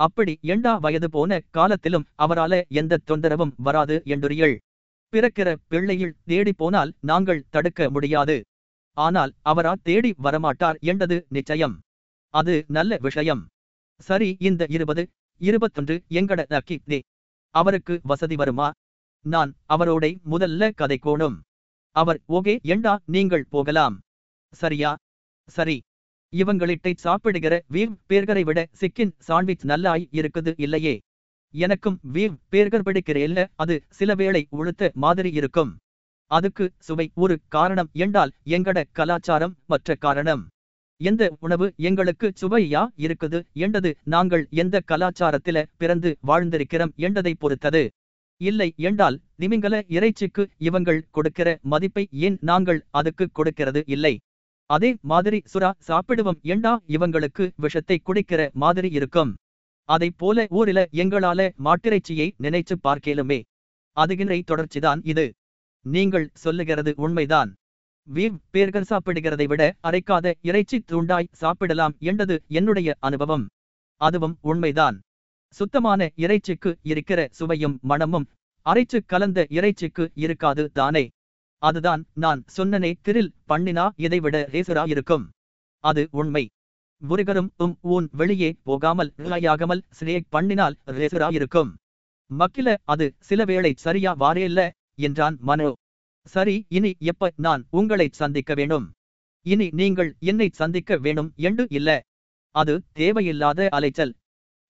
அப்படி எண்டா வயது போன காலத்திலும் அவரால எந்த தொந்தரவும் வராது என்றுரியள் பிறக்கிற பிள்ளையில் தேடி போனால் நாங்கள் தடுக்க முடியாது. ஆனால் அவரா தேடி வரமாட்டார் என்றது நிச்சயம். அது நல்ல விஷயம். சரி இந்த இருபது இருபத்தொன்று எங்கட லக்கி அவருக்கு வசதி வருமா? நான் அவரோட முதல்ல கதை கோணும். அவர் ஓகே ஏண்டா நீங்கள் போகலாம்? சரியா சரி. இவங்களிட்டை சாப்பிடுகிற வீவ் பேர்கரை விட சிக்கின் சாண்ட்விச் நல்லாய் இருக்குது இல்லையே? எனக்கும் வீவ் பேர்கர் பிடிக்கிறேல்ல அது சில வேளை உழுத்த மாதிரி இருக்கும். அதுக்கு சுவை ஒரு காரணம் என்றால் எங்கட கலாச்சாரம் மற்ற காரணம். எந்த உணவு எங்களுக்கு சுவையா இருக்குது? என்றது நாங்கள் எந்த கலாச்சாரத்தில பிறந்து வாழ்ந்திருக்கிறோம் என்றதை பொறுத்தது. இல்லை என்றால் திமிங்கல இறைச்சிக்கு இவங்கள் கொடுக்கிற மதிப்பை ஏன் நாங்கள் அதுக்கு கொடுக்கிறது இல்லை? அதே மாதிரி சுறா சாப்பிடுவோம் ஏண்டா இவங்களுக்கு விஷத்தை குடிக்கிற மாதிரி இருக்கும். அதைப் போல ஊரில எங்களால மாட்டிறைச்சியை நினைச்சு பார்க்கலுமே. அதுகின்ற தொடர்ச்சிதான் இது. நீங்கள் சொல்லுகிறது உண்மைதான். வீவ் பேர்கள் சாப்பிடுகிறதை விட அரைக்காத இறைச்சி தூண்டாய் சாப்பிடலாம் என்றது என்னுடைய அனுபவம். அதுவும் உண்மைதான். சுத்தமான இறைச்சிக்கு இருக்கிற சுவையும் மணமும் அரைச்சு கலந்த இறைச்சிக்கு இருக்காது தானே. அதுதான் நான் சொன்னனே திரில் பண்ணினா இதைவிட ரேசரா இருக்கும் அது உண்மை. முருகரும் உம் ஊன் வெளியே போகாமல் ரிலாயாகாமல் ஸ்னேக் பண்ணினால் ரேசரா இருக்கும் மக்கில அது சில வேளை சரியா வாரேல்ல என்றான் மனோ. சரி இனி எப்ப நான் உங்களை சந்திக்க வேணும் இனி நீங்கள் என்னை சந்திக்க வேணும் என்று இல்ல. அது தேவையில்லாத அலைச்சல்.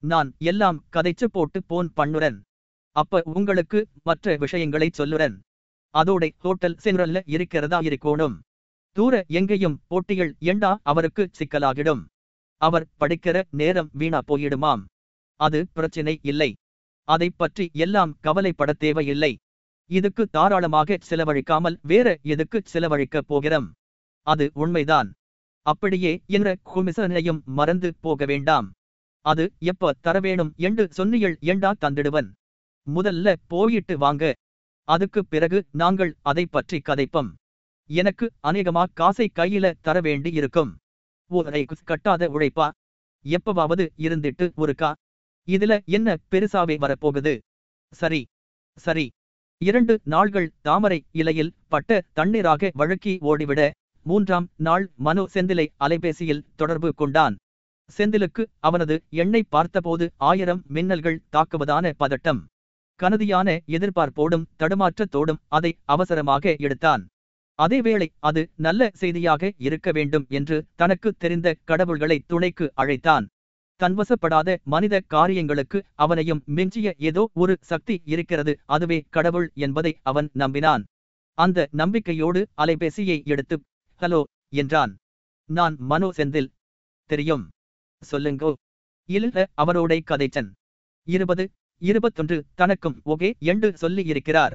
நான் எல்லாம் கதைச்சு போட்டு போன் பண்ணுறன். அப்ப உங்களுக்கு மற்ற விஷயங்களை சொல்லுறன். அதோட ஹோட்டல் சென்ரல்ல இருக்கிறதா இருக்கோணும். தூர எங்கேயும் போட்டிகள் ஏண்டா அவருக்கு சிக்கலாகிடும். அவர் படிக்கிற நேரம் வீணா போயிடுமாம். அது பிரச்சினை இல்லை. அதைப் பற்றி எல்லாம் கவலைப்பட தேவையில்லை. இதுக்கு தாராளமாக செலவழிக்காமல் வேற எதுக்கு செலவழிக்க போகிறோம். அது உண்மைதான். அப்படியே என்ற குமிசனையும் மறந்து போக வேண்டாம். அது எப்ப தரவேணும் என்று சொன்னியள் ஏண்டா தந்திடுவன்? முதல்ல போயிட்டு வாங்க. அதுக்கு பிறகு நாங்கள் அதை பற்றி கதைப்பம். எனக்கு அநேகமா காசை கையில தர வேண்டி இருக்கும். ஓரை கட்டாத உழைப்பா? எப்பவாவது இருந்துட்டு ஒருக்கா? இதுல என்ன பெருசாவே வரப்போகுது? சரி சரி. இரண்டு நாள்கள் தாமரை இலையில் பட்ட தண்ணீராக வழுக்கி ஓடிவிட மூன்றாம் நாள் மனோ செந்திலை அலைபேசியில் தொடர்பு கொண்டான். செந்திலுக்கு அவனது எண்ணை பார்த்தபோது ஆயிரம் மின்னல்கள் தாக்குவதான பதட்டம். கனதியான எதிர்பார்ப்போடும் தடுமாற்றத்தோடும் அதை அவசரமாக எடுத்தான். அதேவேளை அது நல்ல செய்தியாக இருக்க வேண்டும் என்று தனக்கு தெரிந்த கடவுள்களை துணைக்கு அழைத்தான். தன்வசப்படாத மனித காரியங்களுக்கு அவனையும் மிஞ்சிய ஏதோ ஒரு சக்தி இருக்கிறது அதுவே கடவுள் என்பதை அவன் நம்பினான். அந்த நம்பிக்கையோடு அலைபேசியை எடுத்து ஹலோ என்றான். நான் மனோ செந்தில். தெரியும். சொல்லுங்கோ. இல்ல அவரோட கதைச்சன். இருபது இருபத்தொன்று தனக்கும் ஒகே என்று சொல்லி இருக்கிறார்.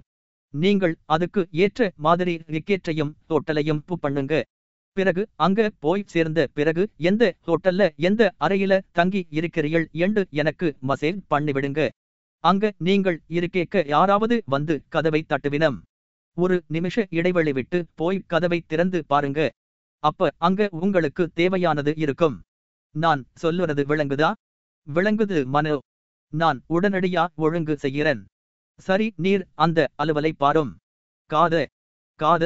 நீங்கள் அதுக்கு ஏற்ற மாதிரி ரிக்கெட்டையும் ஹோட்டலையும் புக் பண்ணுங்க. பிறகு அங்க போய் சேர்ந்த பிறகு எந்த ஹோட்டல்ல எந்த அறையில தங்கி இருக்கிறீர்கள் என்று எனக்கு மசேல் பண்ணிவிடுங்க. அங்க நீங்கள் இருக்கேக்க யாராவது வந்து கதவை தட்டுவினம். ஒரு நிமிஷ இடைவெளி விட்டு போய் கதவை திறந்து பாருங்க. அப்ப அங்க உங்களுக்கு தேவையானது இருக்கும். நான் சொல்லுறது விளங்குதா? விளங்குது மனோ. நான் உடனடியா ஒழுங்கு செய்கிறேன். சரி நீர் அந்த அலுவலை பாரும். காத. காத.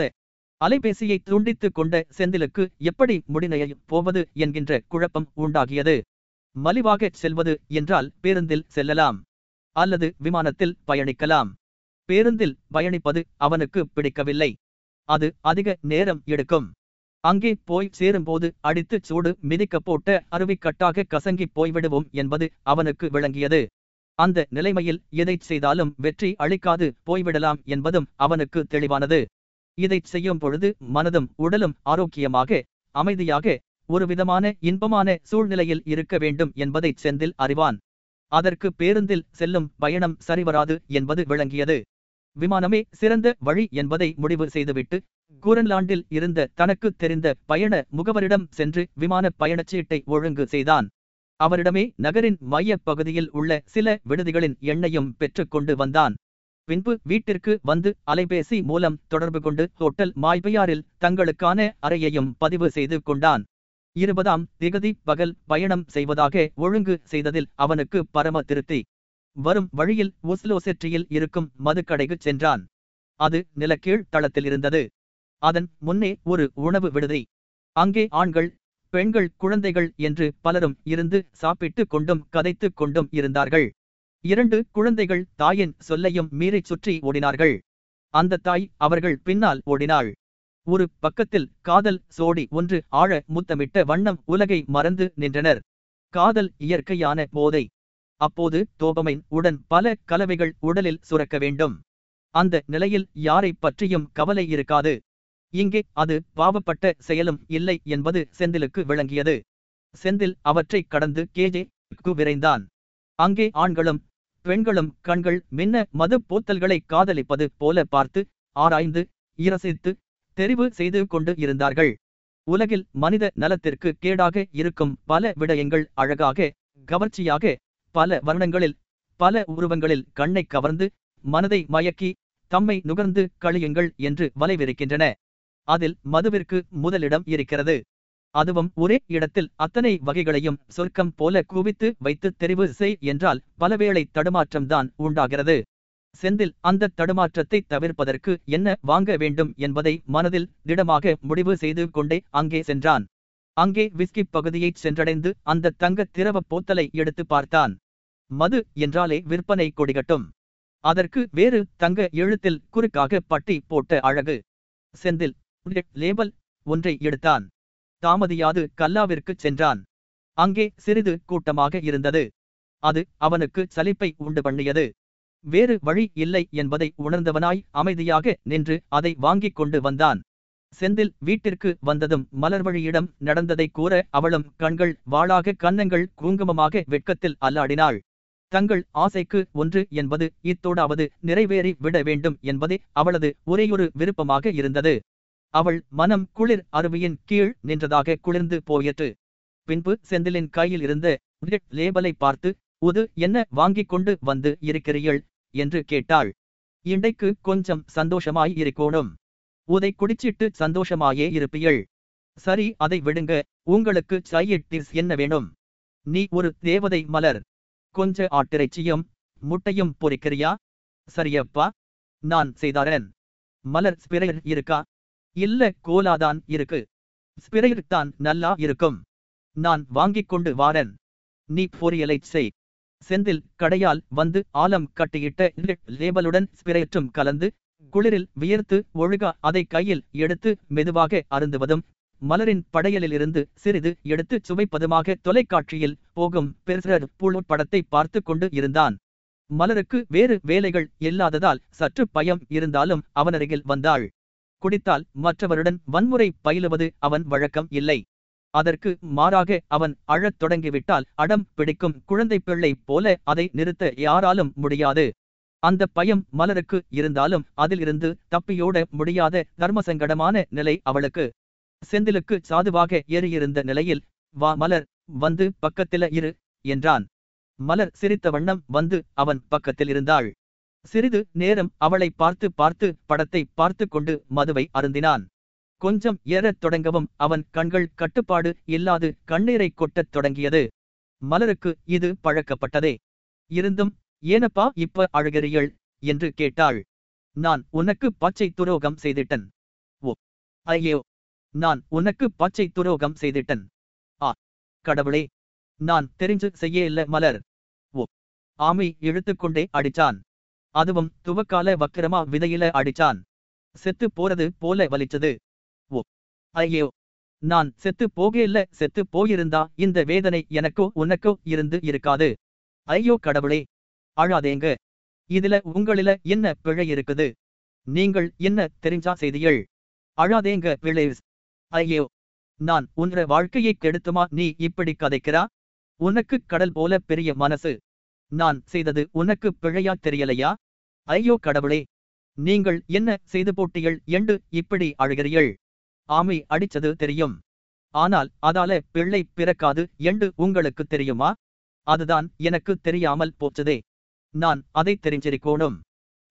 அலைபேசியை துண்டித்துக் கொண்ட செந்திலுக்கு எப்படி முடிநைய போவது என்கின்ற குழப்பம் உண்டாகியது. மலிவாக செல்வது என்றால் பேருந்தில் செல்லலாம். அல்லது விமானத்தில் பயணிக்கலாம். பேருந்தில் பயணிப்பது அவனுக்கு பிடிக்கவில்லை. அது அதிக நேரம் எடுக்கும். அங்கே போய் சேரும்போது அடித்து சூடு மிதிக்க போட்ட அருவிக்கட்டாக கசங்கி போய்விடுவோம் என்பது அவனுக்கு விளங்கியது. அந்த நிலைமையில் எதைச் செய்தாலும் வெற்றி அளிக்காது போய்விடலாம் என்பதும் அவனுக்கு தெளிவானது. இதைச் செய்யும் பொழுது மனதும் உடலும் ஆரோக்கியமாக அமைதியாக ஒருவிதமான இன்பமான சூழ்நிலையில் இருக்க வேண்டும் என்பதை செந்தில் அறிவான். அதற்கு பேருந்தில் செல்லும் பயணம் சரிவராது என்பது விளங்கியது. விமானமே சிறந்த வழி என்பதை முடிவு செய்துவிட்டு கூரன்லாண்டில் இருந்த தனக்கு தெரிந்த பயண முகவரிடம் சென்று விமான பயணச்சீட்டை ஒழுங்கு செய்தான். அவரிடமே நகரின் மையப் பகுதியில் உள்ள சில விடுதிகளின் எண்ணையும் பெற்றுக்கொண்டு வந்தான். பின்பு வீட்டிற்கு வந்து அலைபேசி மூலம் தொடர்பு கொண்டு ஹோட்டல் மாய்பையாரில் தங்களுக்கான அறையையும் பதிவு செய்து கொண்டான். இருபதாம் திகதி பகல் பயணம் செய்வதாக ஒழுங்கு செய்ததில் அவனுக்கு பரம திருப்தி. வரும் வழியில் ஒஸ்லோ செற்றியில் இருக்கும் மதுக்கடைக்கு சென்றான். அது நிலக்கீழ் தளத்தில் இருந்தது. அதன் முன்னே ஒரு உணவு விடுதி. அங்கே ஆண்கள் பெண்கள் குழந்தைகள் என்று பலரும் இருந்து சாப்பிட்டு கொண்டும் கதைத்துக் கொண்டும் இருந்தார்கள். இரண்டு குழந்தைகள் தாயின் சொல்லையும் மீறிச் சுற்றி ஓடினார்கள். அந்த தாய் அவர்கள் பின்னால் ஓடினாள். ஒரு பக்கத்தில் காதல் சோடி ஒன்று ஆழ முத்தமிட்ட வண்ணம் உலகை மறந்து நின்றனர். காதல் இயற்கையான போதை. அப்போது தோபமைன் உடன் பல கலவைகள் உடலில் சுரக்க வேண்டும். அந்த நிலையில் யாரைப் பற்றியும் கவலை இருக்காது. இங்கே அது பாவப்பட்ட செயலும் இல்லை என்பது செந்திலுக்கு விளங்கியது. செந்தில் அவற்றைக் கடந்து கேஜே கு விரைந்தான். அங்கே ஆண்களும் பெண்களும் கண்கள் மின்ன மது போத்தல்களை காதலிப்பது போல பார்த்து ஆராய்ந்து இரசித்து தெரிவு செய்து கொண்டு இருந்தார்கள். உலகில் மனித நலத்திற்கு கேடாக இருக்கும் பல விடயங்கள் அழகாக கவர்ச்சியாக பல வருணங்களில் பல உருவங்களில் கண்ணை கவர்ந்து மனதை மயக்கி தம்மை நுகர்ந்து கழியுங்கள் என்று வலைவிருக்கின்றன. அதில் மதுவிற்கு முதலிடம் இருக்கிறது. அதுவும் ஒரே இடத்தில் அத்தனை வகைகளையும் சொர்க்கம் போல குவித்து வைத்து தெரிவு செய் என்றால் பலவேளை தடுமாற்றம்தான் உண்டாகிறது. செந்தில் அந்த தடுமாற்றத்தை தவிர்ப்பதற்கு என்ன வாங்க வேண்டும் என்பதை மனதில் திடமாக முடிவு செய்து கொண்டே அங்கே சென்றான். அங்கே விஸ்கி பகுதியைச் சென்றடைந்து அந்த தங்க திரவ போத்தலை எடுத்து பார்த்தான். மது என்றாலே விற்பனை கொடிகட்டும். அதற்கு வேறு தங்க எழுத்தில் குறுக்காக பட்டி போட்ட அழகு. செந்தில் லேபல் ஒன்றை எடுத்தான். தாமதியாது கல்லாவிற்குச் சென்றான். அங்கே சிறிது கூட்டமாக இருந்தது. அது அவனுக்கு சலிப்பை உண்டு பண்ணியது. வேறு வழி இல்லை என்பதை உணர்ந்தவனாய் அமைதியாக நின்று அதை வாங்கிக் கொண்டு வந்தான். செந்தில் வீட்டிற்கு வந்ததும் மலர்வழியிடம் நடந்ததை கூற அவளும் கண்கள் வாளாக கன்னங்கள் குங்குமமாக வெட்கத்தில் அல்லாடினாள். தங்கள் ஆசைக்கு ஒன்று என்பது இத்தோடாவது நிறைவேறி விட வேண்டும் என்பதே அவளது ஒரேயொரு விருப்பமாக இருந்தது. அவள் மனம் குளிர் அருவியின் கீழ் நின்றதாக குளிர்ந்து போயிற்று. பின்பு செந்திலின் கையில் இருந்த லேபலை பார்த்து உது என்ன வாங்கிக் கொண்டு வந்து இருக்கிறீள் என்று கேட்டாள். இண்டைக்கு கொஞ்சம் சந்தோஷமாய் இருக்கோணும். உதை குடிச்சிட்டு சந்தோஷமாயே இருப்பீள் சரி அதை விடுங்க உங்களுக்கு சாயிட்டிஸ் என்ன வேணும்? நீ ஒரு தேவதை மலர். கொஞ்ச ஆட்டிறைச்சியும் முட்டையும் பொறிக்கிறியா? சரியப்பா நான் செய்தாரன் மலர் ஸ்பிரையர் இருக்கா? இல்ல கோலாதான் இருக்கு. ஸ்பிரையர் தான் நல்லா இருக்கும். நான் வாங்கிக் கொண்டு வாரன். நீ பொரியலை செய். செந்தில் கடையால் வந்து ஆலம் கட்டியிட்ட லேபலுடன் ஸ்பிரையற்றும் கலந்து குளிரில் வியர்த்து ஒழுகா அதை கையில் எடுத்து மெதுவாக அருந்துவதும் மலரின் படையலிலிருந்து சிறிது எடுத்து சுவைப்பதுமாக தொலைக்காட்சியில் போகும் பெருசர் புழு படத்தை பார்த்து கொண்டு இருந்தான். மலருக்கு வேறு வேலைகள் இல்லாததால் சற்று பயம் இருந்தாலும் அவனருகில் வந்தாள். குடித்தால் மற்றவருடன் வன்முறை பயிலுவது அவன் வழக்கம் இல்லை. அதற்கு மாறாக அவன் அழத் தொடங்கிவிட்டால் அடம் பிடிக்கும் குழந்தை பிள்ளை போல அதை நிறுத்த யாராலும் முடியாது. அந்த பயம் மலருக்கு இருந்தாலும் அதிலிருந்து தப்பியோட முடியாத தர்மசங்கடமான நிலை அவளுக்கு. செந்திலுக்கு சாதுவாக ஏறியிருந்த நிலையில் வா மலர் வந்து பக்கத்தில இரு என்றான். மலர் சிரித்த வண்ணம் வந்து அவன் பக்கத்தில் இருந்தாள். சிறிது நேரம் அவளை பார்த்து பார்த்து படத்தை பார்த்து கொண்டு மதுவை அருந்தினான். கொஞ்சம் ஏறத் தொடங்கவும் அவன் கண்கள் கட்டுப்பாடு இல்லாது கண்ணீரை கொட்டத் தொடங்கியது. மலருக்கு இது பழக்கப்பட்டதே. இருந்தும் ஏனப்பா இப்ப அழுகிறீள் என்று கேட்டாள். நான் உனக்கு பச்சை துரோகம் செய்திட்டன் ஓ ஐயோ நான் உனக்கு பச்சை துரோகம் செய்திட்டன் ஆ கடவுளே நான் தெரிஞ்சு செய்ய இல்ல மலர். ஓ ஆமை இழுத்துக்கொண்டே அடிச்சான். அதுவும் துவக்கால வக்கிரமா விதையில அடிச்சான். செத்து போறது போல வலிச்சது. ஓ ஐயோ நான் செத்து போகையில்ல செத்து போயிருந்தா இந்த வேதனை எனக்கோ உனக்கோ இருந்து இருக்காது. ஐயோ கடவுளே அழாதேங்க இதுல உங்களில என்ன பிழை இருக்குது? நீங்கள் என்ன தெரிஞ்சா செய்தியள் அழாதேங்க பிளேஸ் ஐயோ நான் உன்ற வாழ்க்கையை கெடுத்துமா? நீ இப்படி கதைக்கிறா? உனக்கு கடல் போல பெரிய மனசு. நான் செய்தது உனக்கு பிழையா தெரியலையா? ஐயோ கடவுளே நீங்கள் என்ன செய்து போட்டீர்கள் என்று இப்படி அழுகிறீள் ஆமை அடிச்சது தெரியும். ஆனால் அதால பிள்ளை பிறக்காது என்று உங்களுக்கு தெரியுமா? அதுதான் எனக்கு தெரியாமல் போச்சதே. நான் அதை தெரிஞ்சிருக்கோணும்.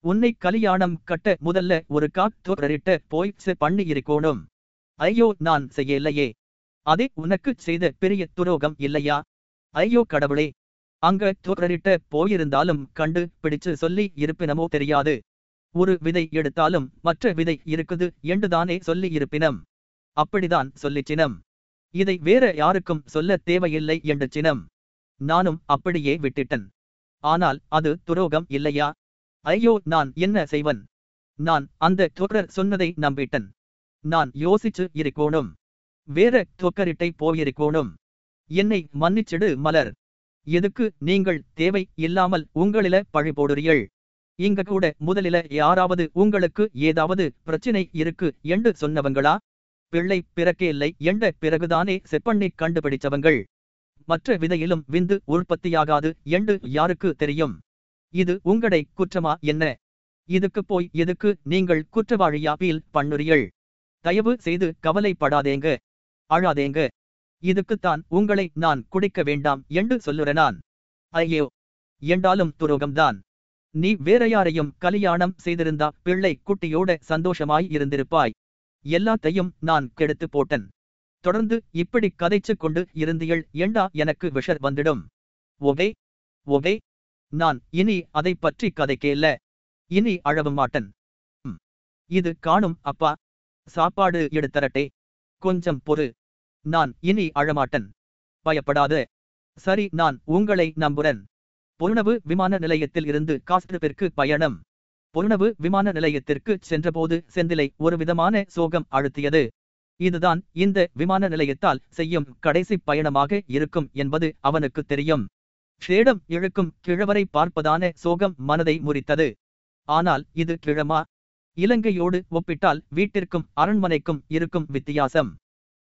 உன்னை கலியாணம் கட்ட முதல்ல ஒரு காத்தோரிட்ட போய் செ பண்ணி இருக்கோணும் ஐயோ நான் செய்யலையே. அதே உனக்கு செய்த பெரிய துரோகம் இல்லையா? ஐயோ கடவுளே. அங்க தோற்றரிட்ட போயிருந்தாலும் கண்டு பிடிச்சு சொல்லி இருப்பினமோ தெரியாது. ஒரு விதை எடுத்தாலும் மற்ற விதை இருக்குது என்றுதானே சொல்லி இருப்பினம். அப்படிதான் சொல்லிச்சினம். இதை வேற யாருக்கும் சொல்ல தேவையில்லை என்று சினம். நானும் அப்படியே விட்டிட்டன். ஆனால் அது துரோகம் இல்லையா? ஐயோ நான் என்ன செய்வன்? நான் அந்த தொக்கர் சொன்னதை நம்பிட்டன். நான் யோசிச்சு இருக்கோணும். வேற தொக்கரிட்டை போயிருக்கோணும். என்னை மன்னிச்சிடு மலர். எதுக்கு நீங்கள் தேவை இல்லாமல் உங்களில பழி போடுறீள் இங்க கூட முதலில யாராவது உங்களுக்கு ஏதாவது பிரச்சனை இருக்கு என்று சொன்னவங்களா? பிள்ளை பிறக்கே இல்லை என்ற பிறகுதானே செப்பண்ணி கண்டுபிடிச்சவங்கள். மற்ற விதையிலும் விந்து உற்பத்தியாகாது என்று யாருக்கு தெரியும்? இது உங்களை குற்றமா என்ன? இதுக்கு போய் எதுக்கு நீங்கள் குற்றவாளியா பீல் பண்ணுறீள் தயவு செய்து கவலைப்படாதேங்க. அழாதேங்க. இதுக்குத்தான் உங்களை நான் குடிக்க வேண்டாம் என்று சொல்லுறனான் நான். ஐயோ. என்றாலும் துரோகம்தான். நீ வேற யாரையும் கல்யாணம் செய்திருந்தா பிள்ளை குட்டியோட சந்தோஷமாய் இருந்திருப்பாய். எல்லாத்தையும் நான் கெடுத்து போட்டன். தொடர்ந்து இப்படி கதைச்சு கொண்டு இருந்தியள் ஏண்டா எனக்கு விஷர் வந்துடும்? ஒகே ஒகே நான் இனி அதை பற்றி கதைக்கேல்ல. இனி அழவும் மாட்டன். இது காணும் அப்பா. சாப்பாடு எடுத்தரட்டே. கொஞ்சம் பொறு. நான் இனி அழமாட்டன். பயப்படாத. சரி நான் உங்களை நம்புறன். பொருணவு விமான நிலையத்தில் இருந்து காஸ்ட்ரிப்பிற்கு பயணம். பொருணவு விமான நிலையத்திற்கு சென்றபோது செந்திலை ஒரு விதமான சோகம் அழுத்தியது. இதுதான் இந்த விமான நிலையத்தால் செய்யும் கடைசி பயணமாக இருக்கும் என்பது அவனுக்கு தெரியும். ஷேடம் இழுக்கும் கிழவரை பார்ப்பதான சோகம் மனதை முறித்தது. ஆனால் இது கிழமா? இலங்கையோடு ஒப்பிட்டால் வீட்டிற்கும் அரண்மனைக்கும் இருக்கும் வித்தியாசம்.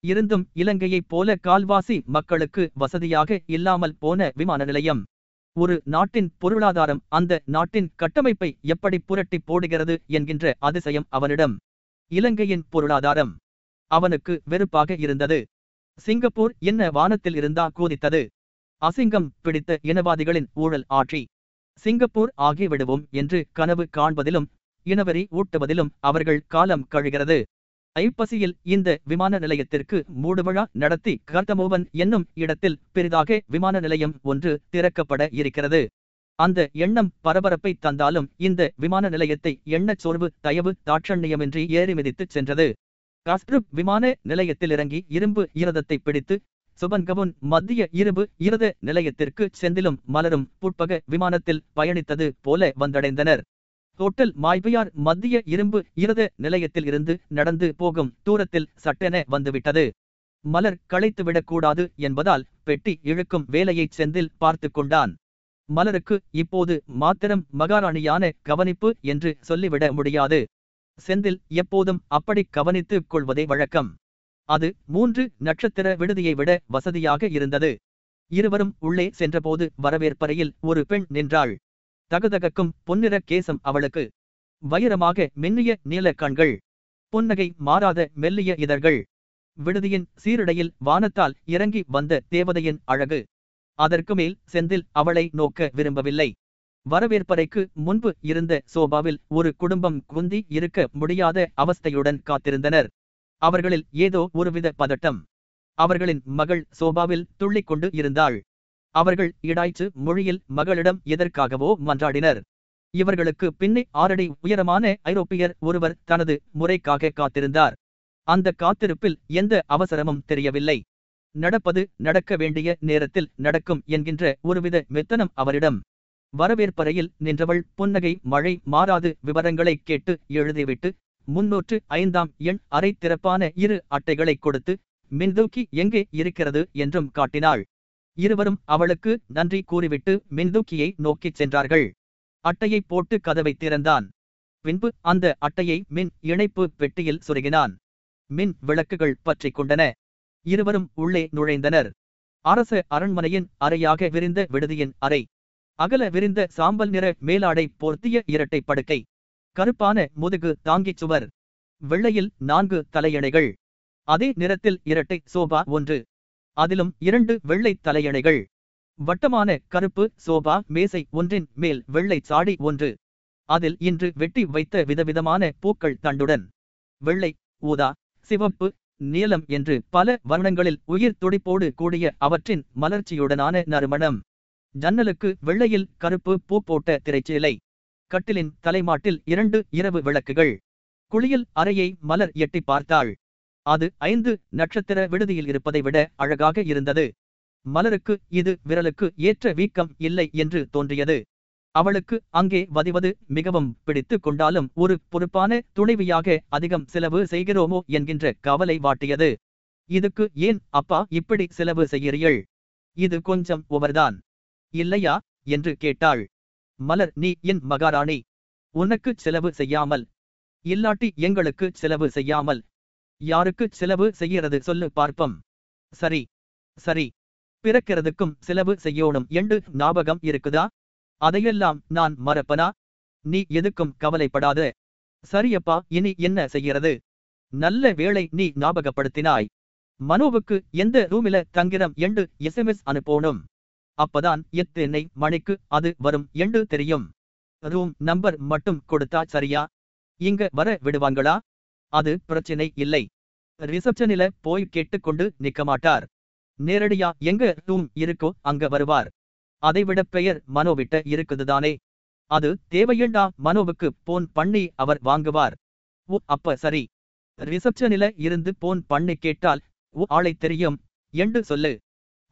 இருந்தும் இலங்கையைப் போல கால்வாசி மக்களுக்கு வசதியாக இல்லாமல் போன விமான நிலையம். ஒரு நாட்டின் பொருளாதாரம் அந்த நாட்டின் கட்டமைப்பை எப்படி புரட்டி போடுகிறது என்கின்ற அதிசயம் அவனிடம். இலங்கையின் பொருளாதாரம். அவனுக்கு வெறுப்பாக இருந்தது. சிங்கப்பூர் என்ன வானத்தில் இருந்தா கோதித்தது. அசிங்கம் பிடித்த இனவாதிகளின் ஊழல் ஆட்சி. சிங்கப்பூர் ஆகிவிடுவோம் என்று கனவு காண்பதிலும் இனவெறி ஊட்டுவதிலும் அவர்கள் காலம் கழுகிறது. ஐப்பசியில் இந்த விமான நிலையத்திற்கு மூடுவிழா நடத்தி கர்த்தமோவன் என்னும் இடத்தில் பெரிதாக விமான நிலையம் ஒன்று திறக்கப்பட இருக்கிறது. அந்த எண்ணம் பரபரப்பை தந்தாலும் இந்த விமான நிலையத்தை எண்ணச் சோர்வு தயவு தாட்சண்யமின்றி ஏறி மிதித்துச் சென்றது. காஸ்ட்ருப் விமான நிலையத்தில் இறங்கி இரும்பு ஈரதத்தை பிடித்து சுபன்கவுன் மத்திய இரும்பு ஈரத நிலையத்திற்கு செந்திலும் மலரும் புட்பக விமானத்தில் பயணித்தது போல வந்தடைந்தனர். ஹோட்டல் மாய்பியார் மத்திய இரும்பு ஈரத நிலையத்தில் இருந்து நடந்து போகும் தூரத்தில் சட்டென வந்துவிட்டது. மலர் களைத்துவிடக்கூடாது என்பதால் பெட்டி இழுக்கும் வேலையைச் செந்தில் பார்த்து கொண்டான். மலருக்கு இப்போது மாத்திரம் மகாராணியான கவனிப்பு என்று சொல்லிவிட முடியாது. செந்தில் எப்போதும் அப்படி கவனித்துக் கொள்வதே வழக்கம். அது மூன்று நட்சத்திர விடுதியை விட வசதியாக இருந்தது. இருவரும் உள்ளே சென்றபோது வரவேற்பறையில் ஒரு பெண் நின்றாள். தகதகக்கும் பொன்னிற கேசம் அவளுக்கு. வைரமாக மென்னிய நீல கண்கள். புன்னகை மாறாத மெல்லிய இதழ்கள். விடுதியின் சீருடையில் வானத்தால் இறங்கி வந்த தேவதையின் அழகு. அதற்கு மேல் செந்தில் அவளை நோக்க விரும்பவில்லை. வரவேற்பறைக்கு முன்பு இருந்த சோபாவில் ஒரு குடும்பம் குந்தி இருக்க முடியாத அவஸ்தையுடன் காத்திருந்தனர். அவர்களில் ஏதோ ஒருவித பதட்டம். அவர்களின் மகள் சோபாவில் துள்ளிக் கொண்டு இருந்தாள். அவர்கள் இடாய்ச்சு மொழியில் மகளிடம் எதற்காகவோ மன்றாடினர். இவர்களுக்கு பின்னே ஆறடி உயரமான ஐரோப்பியர் ஒருவர் தனது முறைக்காக காத்திருந்தார். அந்த காத்திருப்பில் எந்த அவசரமும் தெரியவில்லை. நடப்பது நடக்க வேண்டிய நேரத்தில் நடக்கும் என்கின்ற ஒருவித மெத்தனம் அவரிடம். வரவேற்பறையில் நின்றவள் புன்னகை மழை மாறாது விவரங்களை கேட்டு எழுதிவிட்டு முன்னூற்று ஐந்தாம் எண் அரை திறப்பான இரு அட்டைகளை கொடுத்து மின்தூக்கி எங்கே இருக்கிறது என்றும் காட்டினாள். இருவரும் அவளுக்கு நன்றி கூறிவிட்டு மின்தூக்கியை நோக்கிச் சென்றார்கள். அட்டையை போட்டு கதவை திறந்தான். பின்பு அந்த அட்டையை மின் இணைப்பு பெட்டியில் சொருகினான். மின் விளக்குகள் பற்றிக் கொண்டன. இருவரும் உள்ளே நுழைந்தனர். அரச அரண்மனையின் அறையாக விரிந்த விடுதியின் அறை. அகல விரிந்த சாம்பல் நிற மேலாடை போர்த்திய இரட்டை படுக்கை. கருப்பான முதுகு தாங்கிச் சுவர். வெள்ளையில் நான்கு தலையணைகள். அதே நிறத்தில் இரட்டை சோபா ஒன்று. அதிலும் இரண்டு வெள்ளை தலையணைகள். வட்டமான கருப்பு சோபா மேசை ஒன்றின் மேல் வெள்ளை சாடி ஒன்று. அதில் இன்று வெட்டி வைத்த விதவிதமான பூக்கள் தண்டுடன். வெள்ளை ஊதா சிவப்பு நீலம் என்று பல வர்ணங்களில் உயிர் துடிப்போடு கூடிய அவற்றின் மலர்ச்சியுடனான நறுமணம். ஜன்னலுக்கு வெள்ளையில் கருப்பு பூ போட்ட திரைச்சீலை கட்டிலின் தலைமாட்டில் இரண்டு இரவு விளக்குகள். குளியல் அறையை மலர் எட்டி பார்த்தாள். அது ஐந்து நட்சத்திர விடுதியில் இருப்பதை விட அழகாக இருந்தது. மலருக்கு இது விரலுக்கு ஏற்ற வீக்கம் இல்லை என்று தோன்றியது. அவளுக்கு அங்கே வதிவது மிகவும் பிடித்து கொண்டாலும் ஒரு பொறுப்பான துணைவியாக அதிகம் செலவு செய்கிறோமோ என்கின்ற கவலை வாட்டியது. இதுக்கு ஏன் அப்பா இப்படி செலவு செய்கிறீள் இது கொஞ்சம் ஒவர்தான் இல்லையா? என்று கேட்டாள். மலர் நீ என் மகாராணி. உனக்கு செலவு செய்யாமல். இல்லாட்டி எங்களுக்கு செலவு செய்யாமல். யாருக்கு செலவு செய்கிறது சொல்லு பார்ப்பம். சரி சரி. பிறக்கிறதுக்கும் செலவு செய்யோணும் என்று ஞாபகம் இருக்குதா? அதையெல்லாம் நான் மறப்பனா? நீ எதுக்கும் கவலைப்படாத. சரியப்பா இனி என்ன செய்கிறது? நல்ல வேளை நீ ஞாபகப்படுத்தினாய். மனோவுக்கு எந்த ரூமில தங்கிடம் என்று எஸ்எம்எஸ் அனுப்போனும் அப்பதான் எத்தனை மணிக்கு அது வரும் என்று தெரியும். ரூம் நம்பர் மட்டும் கொடுத்தா சரியா? இங்க வர விடுவாங்களா? அது பிரச்சனை இல்லை. ரிசப்ஷனில போய் கேட்டுக்கொண்டு நிக்க மாட்டார் நேரடியா எங்க ரூம் இருக்கோ அங்க வருவார். அதைவிட பெயர் மனோவிட்ட இருக்குதுதானே? அது தேவையண்டா மனோவுக்கு போன் பண்ணி அவர் வாங்குவார். ஓ அப்ப சரி. ரிசப்ஷனில இருந்து போன் பண்ணி கேட்டால் ஓ ஆளை தெரியும். என்று சொல்லு.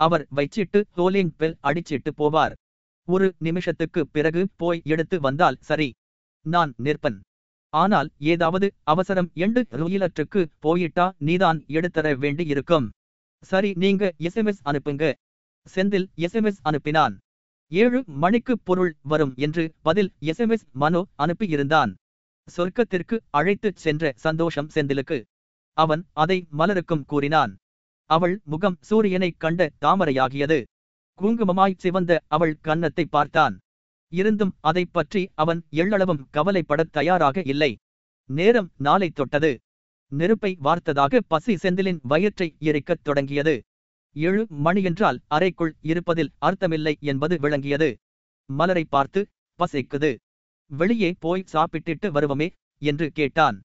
அவர் வைச்சிட்டு ரோலிங் பெல் அடிச்சிட்டு போவார். ஒரு நிமிஷத்துக்கு பிறகு போய் எடுத்து வந்தால் சரி. நான் நிற்பன். ஆனால் ஏதாவது அவசரம் எண்டு ரோயிலற்றுக்கு போயிட்டா நீதான் எடுத்தர வேண்டி இருக்கும் சரி நீங்க எஸ்எம்எஸ் அனுப்புங்க. செந்தில் எஸ்எம்எஸ் அனுப்பினான். ஏழு மணிக்கு பொருள் வரும் என்று பதில் எஸ்எம்எஸ் மனோ அனுப்பியிருந்தான். சொர்க்கத்திற்கு அழைத்துச் சென்ற சந்தோஷம் செந்திலுக்கு. அவன் அதை மலருக்கும் கூறினான். அவள் முகம் சூரியனைக் கண்ட தாமரையாகியது. குங்குமமாய் சிவந்த அவள் கன்னத்தை பார்த்தான். இருந்தும் அதைப் பற்றி அவன் எள்ளளவும் கவலைப்படத் தயாராக இல்லை. நேரம் நாளை தொட்டது. நெருப்பை வார்த்ததாக பசி செந்திலின் வயிற்றை எரிக்கத் தொடங்கியது. ஏழு மணியென்றால் அறைக்குள் இருப்பதில் அர்த்தமில்லை என்பது விளங்கியது. மலரை பார்த்து பசிக்குது. வெளியே போய் சாப்பிட்டிட்டு வருவமே என்று கேட்டான்.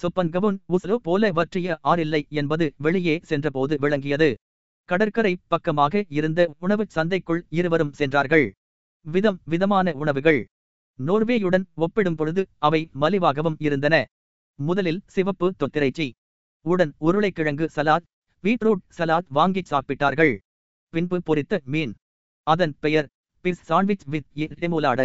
சொப்பன்கவுன் உஸ்லோ போல வற்றிய ஆறில்லை என்பது வெளியே சென்றபோது விளங்கியது. கடற்கரை பக்கமாக இருந்த உணவுச் சந்தைக்குள் இருவரும் சென்றார்கள். விதம் விதமான உணவுகள். நோர்வேயுடன் ஒப்பிடும் பொழுது அவை மலிவாகவும் இருந்தன. முதலில் சிவப்பு தொத்திரைச்சி உடன் உருளைக்கிழங்கு சலாத் பீட்ரூட் சலாத் வாங்கிச் சாப்பிட்டார்கள். பின்பு பொரித்த மீன் அதன் பெயர் பிஸ் சாண்ட்விச் வித் எமுலாட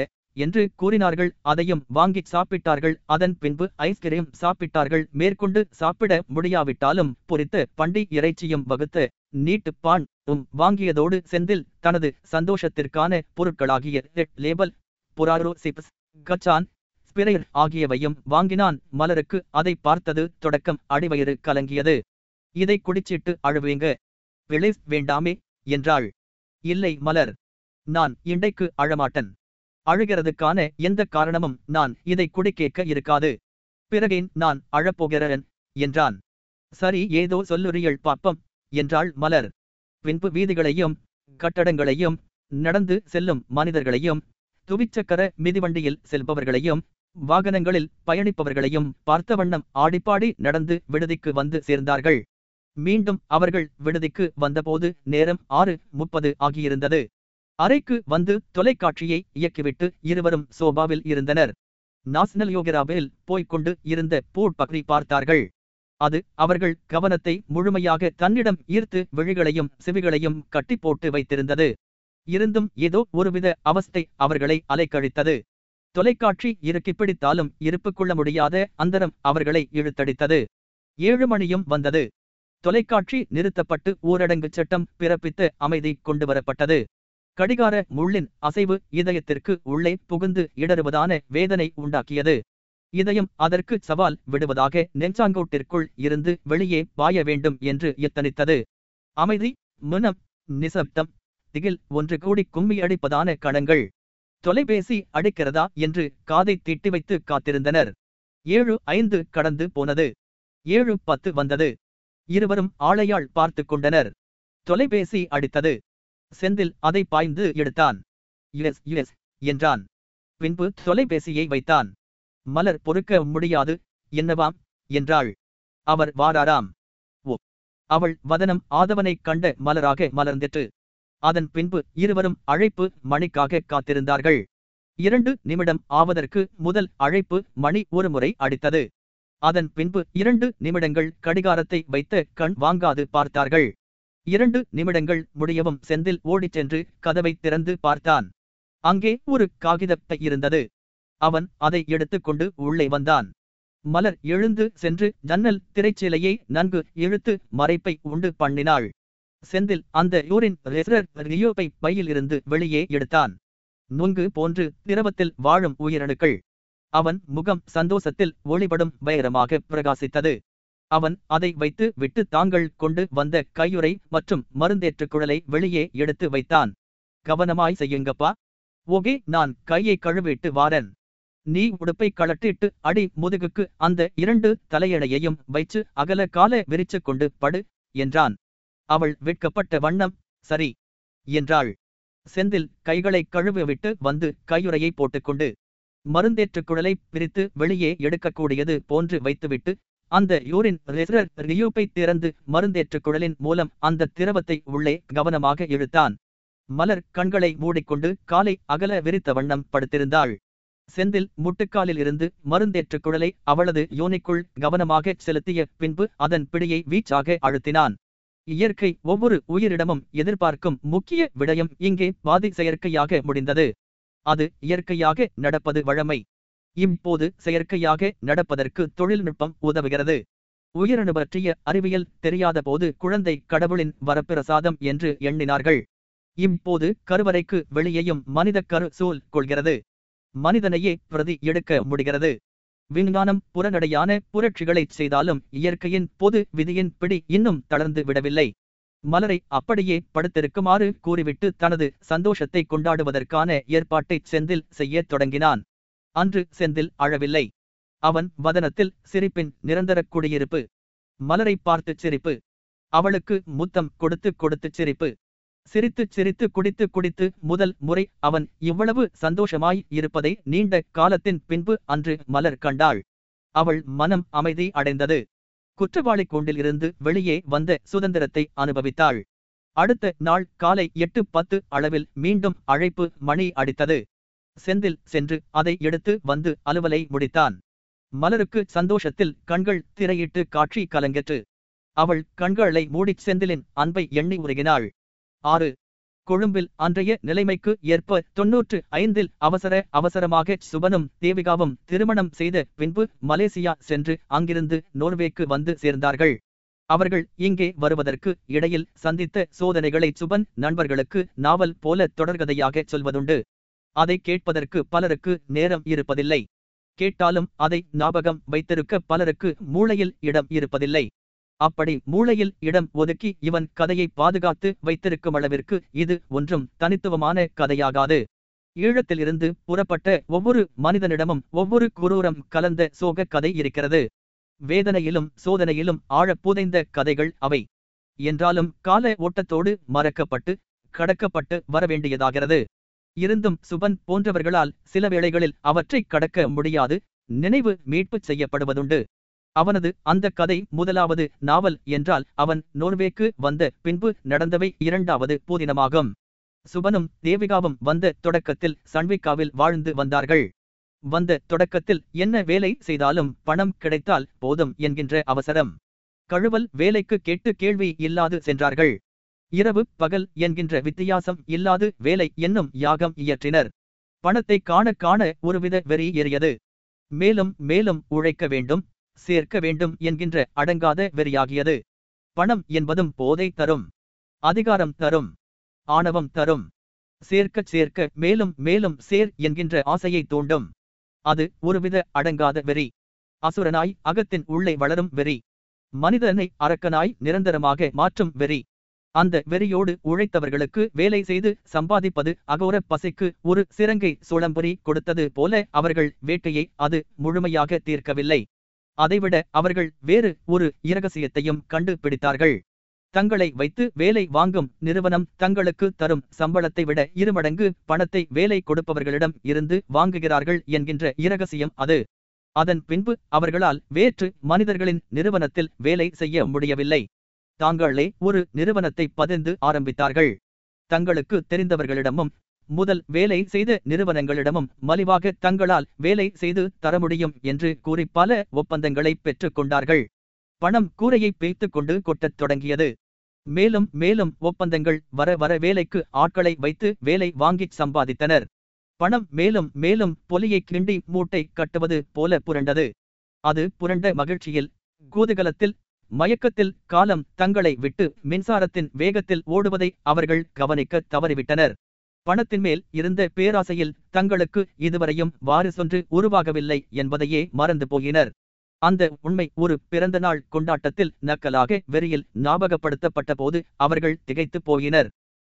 என்று கூறினார்கள். அதையும் வாங்கிச் சாப்பிட்டார்கள். அதன் பின்பு ஐஸ்கிரீம் சாப்பிட்டார்கள். மேற்கொண்டு சாப்பிட முடியாவிட்டாலும் பொறித்து பண்டி இறைச்சியும் வகுத்து நீட்டு பான் உம் வாங்கியதோடு செந்தில் தனது சந்தோஷத்திற்கான பொருட்களாகிய ரெட் லேபல் புராரோ சிப்ஸ் கச்சான் ஸ்பிரைர் ஆகியவையும் வாங்கினான். மலருக்கு அதை பார்த்தது தொடக்கம் அடிவயிறு கலங்கியது. இதை குடிச்சிட்டு அழுவீங்க? பிளேஸ் வேண்டாமே என்றாள். இல்லை மலர். நான் இண்டைக்கு அழமாட்டன். அழுகிறதுக்கான எந்த காரணமும் நான் இதை குடிக்கேக்க இருக்காது. பிறகேன் நான் அழப்போகிறேன் என்றான். சரி ஏதோ சொல்லுறியல் பாப்பம் என்றாள் மலர். பின்பு வீதிகளையும் கட்டடங்களையும் நடந்து செல்லும் மனிதர்களையும் துவிச்சக்கர மிதிவண்டியில் செல்பவர்களையும் வாகனங்களில் பயணிப்பவர்களையும் பார்த்த வண்ணம் ஆடிப்பாடி நடந்து விடுதிக்கு வந்து சேர்ந்தார்கள். மீண்டும் அவர்கள் விடுதிக்கு வந்தபோது நேரம் ஆறு முப்பது ஆகியிருந்தது. அறைக்கு வந்து தொலைக்காட்சியை இயக்கிவிட்டு இருவரும் சோபாவில் இருந்தனர். நாசனல் யோகிராவில் போய்க் கொண்டு இருந்த பூட் பக்ரி பார்த்தார்கள். அது அவர்கள் கவனத்தை முழுமையாக தன்னிடம் ஈர்த்து விழிகளையும் செவிகளையும் கட்டி போட்டு வைத்திருந்தது. இருந்தும் ஏதோ ஒருவித அவஸ்தை அவர்களை அலைக்கழித்தது. தொலைக்காட்சி இறுக்கி பிடித்தாலும் இருப்பு கொள்ள முடியாத அந்தரம் அவர்களை இழுத்தடித்தது. ஏழு மணியும் வந்தது. தொலைக்காட்சி நிறுத்தப்பட்டு ஊரடங்கு சட்டம் பிறப்பித்து அமைதி கொண்டு வரப்பட்டது கடிகார முள்ளின் அசைவு இதயத்திற்கு உள்ளே புகுந்து இடறுவதான வேதனை உண்டாக்கியது. இதயம் அதற்கு சவால் விடுவதாக நெஞ்சாங்கோட்டிற்குள் இருந்து வெளியே பாய வேண்டும் என்று எத்தனித்தது. அமைதி முனம் நிசப்தம் திகில் ஒன்று கூடி கும்மி அடிப்பதான கணங்கள். தொலைபேசி அடிக்கிறதா என்று காதை தீட்டி வைத்து காத்திருந்தனர். ஏழு ஐந்து கடந்து போனது. ஏழு பத்து வந்தது. இருவரும் ஆளையாள் பார்த்து கொண்டனர். தொலைபேசி அடித்தது. செந்தில் அதை பாய்ந்து எடுத்தான். யுஎஸ் யுஎஸ் என்றான். பின்பு தொலைபேசியை வைத்தான். மலர் பொறுக்க முடியாது என்னவாம்? என்றாள். அவர் வாராராம். ஓ. அவள் வதனம் ஆதவனைக் கண்ட மலராக மலர்ந்திற்று அதன் பின்பு இருவரும் அழைப்பு மணிக்காக காத்திருந்தார்கள். இரண்டு நிமிடம் ஆவதற்கு முதல் அழைப்பு மணி ஒரு முறை அடித்தது. அதன் பின்பு இரண்டு நிமிடங்கள் கடிகாரத்தை வைத்த கண் வாங்காது பார்த்தார்கள். இரண்டு நிமிடங்கள் முடியவும் செந்தில் ஓடிச் சென்று கதவை திறந்து பார்த்தான். அங்கே ஒரு காகிதப்பை இருந்தது. அவன் அதை எடுத்துக்கொண்டு உள்ளே வந்தான். மலர் எழுந்து சென்று ஜன்னல் திரைச்சீலையை நன்கு இழுத்து மறைப்பை உண்டு பண்ணினாள். செந்தில் அந்த யூரின் ரெசரர் பையில் இருந்து வெளியே எடுத்தான். நுங்கு போன்று திரவத்தில் வாழும் உயிரணுக்கள். அவன் முகம் சந்தோஷத்தில் ஒளிபடும் வைரமாக பிரகாசித்தது. அவன் அதை வைத்து விட்டு தாங்கள் கொண்டு வந்த கையுறை மற்றும் மருந்தேற்றுக் குழலை வெளியே எடுத்து வைத்தான். கவனமாய் செய்யுங்கப்பா. ஓகே நான் கையை கழுவிட்டு வாரன். நீ உடுப்பை கழட்டிட்டு அடி முதுகுக்கு அந்த இரண்டு தலையணையையும் வைச்சு அகல கால விரிச்சு கொண்டு படு என்றான். அவள் வெட்கப்பட்ட வண்ணம் சரி என்றாள். செந்தில் கைகளை கழுவிவிட்டு வந்து கையுறையை போட்டுக்கொண்டு மருந்தேற்றுக் குழலை பிரித்து வெளியே எடுக்கக்கூடியது போன்று வைத்துவிட்டு அந்த யூரின் ரெசரர் ரியூப்பை திறந்து மருந்தேற்ற குழலின் மூலம் அந்த திரவத்தை உள்ளே கவனமாக இழுத்தான். மலர் கண்களை மூடிக்கொண்டு காலை அகல விரித்த வண்ணம் படுத்திருந்தாள். செந்தில் முட்டுக்காலில் இருந்து மருந்தேற்ற குழலை அவளது யோனிக்குள் கவனமாக செலுத்திய பின்பு அதன் பிடியை வீச்சாக அழுத்தினான். இயற்கை ஒவ்வொரு உயிரிடமும் எதிர்பார்க்கும் முக்கிய விடயம் இங்கே பாதி செயற்கையாக முடிந்தது. அது இயற்கையாக நடப்பது வழமை. இப்போது செயற்கையாக நடப்பதற்கு தொழில்நுட்பம் உதவுகிறது. உயிரணு பற்றிய அறிவியல் தெரியாத போது குழந்தை கடவுளின் வரப்பிரசாதம் என்று எண்ணினார்கள். இப்போது கருவறைக்கு வெளியேயும் மனித கரு சூழ் கொள்கிறது. மனிதனையே பிரதி எடுக்க முடிகிறது. விஞ்ஞானம் புறநடையான புரட்சிகளைச் செய்தாலும் இயற்கையின் பொது விதியின் பிடி இன்னும் தளர்ந்து விடவில்லை. மலரை அப்படியே படுத்திருக்குமாறு கூறிவிட்டு தனது சந்தோஷத்தை கொண்டாடுவதற்கான ஏற்பாட்டைச் செந்தில் செய்யத் தொடங்கினான். அன்று செந்தில் அழவில்லை. அவன் வதனத்தில் சிரிப்பின் நிரந்தர குடியிருப்பு. மலரை பார்த்து சிரிப்பு. அவளுக்கு முத்தம் கொடுத்து கொடுத்து சிரிப்பு. சிரித்து சிரித்து குடித்து குடித்து முதல் முறை அவன் இவ்வளவு சந்தோஷமாய் இருப்பதை நீண்ட காலத்தின் பின்பு அன்று மலர் கண்டாள். அவள் மனம் அமைதி அடைந்தது. குற்றவாளி கூண்டில் இருந்து வெளியே வந்த சுதந்திரத்தை அனுபவித்தாள். அடுத்த நாள் காலை எட்டு பத்து அளவில் மீண்டும் அழைப்பு மணி அடித்தது. செந்தில் சென்று அதை எடுத்து வந்து அலுவலை முடித்தான். மலருக்கு சந்தோஷத்தில் கண்கள் திரையிட்டு காட்சி கலங்கற்று. அவள் கண்களை மூடிச் செந்திலின் அன்பை எண்ணி உருகினாள். ஆறு. கொழும்பில் அன்றைய நிலைமைக்கு ஏற்ப தொன்னூற்று ஐந்தில் அவசர அவசரமாக சுபனும் தேவிகாவும் திருமணம் செய்த பின்பு மலேசியா சென்று அங்கிருந்து நோர்வேக்கு வந்து சேர்ந்தார்கள். அவர்கள் இங்கே வருவதற்கு இடையில் சந்தித்த சோதனைகளை சுபன் நண்பர்களுக்கு நாவல் போல தொடர்கதையாக சொல்வதுண்டு. அதை கேட்பதற்கு பலருக்கு நேரம் இருப்பதில்லை. கேட்டாலும் அதை ஞாபகம் வைத்திருக்க பலருக்கு மூளையில் இடம் இருப்பதில்லை. அப்படி மூளையில் இடம் ஒதுக்கி இவன் கதையை பாதுகாத்து வைத்திருக்கும் அளவிற்கு இது ஒன்றும் தனித்துவமான கதையாகாது. ஈழத்திலிருந்து புறப்பட்ட ஒவ்வொரு மனிதனிடமும் ஒவ்வொரு குரூரம் கலந்த சோக கதை இருக்கிறது. வேதனையிலும் சோதனையிலும் ஆழ புதைந்த கதைகள் அவை. என்றாலும் கால ஓட்டத்தோடு மறக்கப்பட்டு கடக்கப்பட்டு வரவேண்டியதாகிறது இருந்தும் சுபன் போன்றவர்களால் சில வேளைகளில் அவற்றை கடக்க முடியாது. நினைவு மீட்பு செய்யப்படுவதுண்டு. அவனது அந்த கதை முதலாவது நாவல் என்றால் அவன் நோர்வேக்கு வந்த பின்பு நடந்தவை இரண்டாவது பூதினமாகும். சுபனும் தேவிகாவும் வந்த தொடக்கத்தில் சண்விகாவில் வாழ்ந்து வந்தார்கள். வந்த தொடக்கத்தில் என்ன வேலை செய்தாலும் பணம் கிடைத்தால் போதும் என்கின்ற அவசரம். கழுவல் வேலைக்கு கேட்டு கேள்வி இல்லாது சென்றார்கள். இரவு பகல் என்கின்ற வித்தியாசம் இல்லாது வேலை என்னும் யாகம் இயற்றினர். பணத்தை காண காண ஒருவித வெறி எறியது மேலும் மேலும் உழைக்க வேண்டும் சேர்க்க வேண்டும் என்கின்ற அடங்காத வெறியாகியது. பணம் என்பதும் போதை தரும் அதிகாரம் தரும் ஆணவம் தரும். சேர்க்கச் சேர்க்க மேலும் மேலும் சேர் என்கின்ற ஆசையை தூண்டும். அது ஒருவித அடங்காத வெறி. அசுரனாய் அகத்தின் உள்ளே வளரும் வெறி. மனிதனை அரக்கனாய் நிரந்தரமாக மாற்றும் வெறி. அந்த வெறியோடு உழைத்தவர்களுக்கு வேலை செய்து சம்பாதிப்பது அகோர பசைக்கு ஒரு சிறங்கை சுழம்புரி கொடுத்தது போல அவர்கள் வேட்டையை அது முழுமையாக தீர்க்கவில்லை. அதைவிட அவர்கள் வேறு ஒரு இரகசியத்தையும் கண்டுபிடித்தார்கள். தங்களை வைத்து வேலை வாங்கும் நிறுவனம் தங்களுக்கு தரும் சம்பளத்தை விட இருமடங்கு பணத்தை வேலை கொடுப்பவர்களிடம் இருந்து வாங்குகிறார்கள் என்கின்ற இரகசியம் அது. அதன் பின்பு அவர்களால் வேற்று மனிதர்களின் நிறுவனத்தில் வேலை செய்ய முடியவில்லை. தாங்களே ஒரு நிறுவனத்தை பதிந்து ஆரம்பித்தார்கள். தங்களுக்கு தெரிந்தவர்களிடமும் முதல் வேலை செய்த நிறுவனங்களிடமும் மலிவாக தங்களால் வேலை செய்து தர முடியும் என்று கூறி பல ஒப்பந்தங்களை பெற்றுக் கொண்டார்கள். பணம் கூரையை பேய்த்து கொண்டு கொட்டத் தொடங்கியது. மேலும் மேலும் ஒப்பந்தங்கள் வர வர வேலைக்கு ஆட்களை வைத்து வேலை வாங்கிச் சம்பாதித்தனர். பணம் மேலும் மேலும் பொலியை கிண்டி மூட்டை கட்டுவது போல புரண்டது. அது புரண்ட மகிழ்ச்சியில் கூதுகலத்தில் மயக்கத்தில் காலம் தங்களை விட்டு மின்சாரத்தின் வேகத்தில் ஓடுவதை அவர்கள் கவனிக்க தவறிவிட்டனர். பணத்தின் மேல் இருந்த பேராசையில் தங்களுக்கு இதுவரையும் வாரிசொன்று உருவாகவில்லை என்பதையே மறந்து போயினர் அந்த உண்மை ஒரு பிறந்த நாள் கொண்டாட்டத்தில் நக்கலாக வெறியில் ஞாபகப்படுத்தப்பட்ட போது அவர்கள் திகைத்துப் போயினர்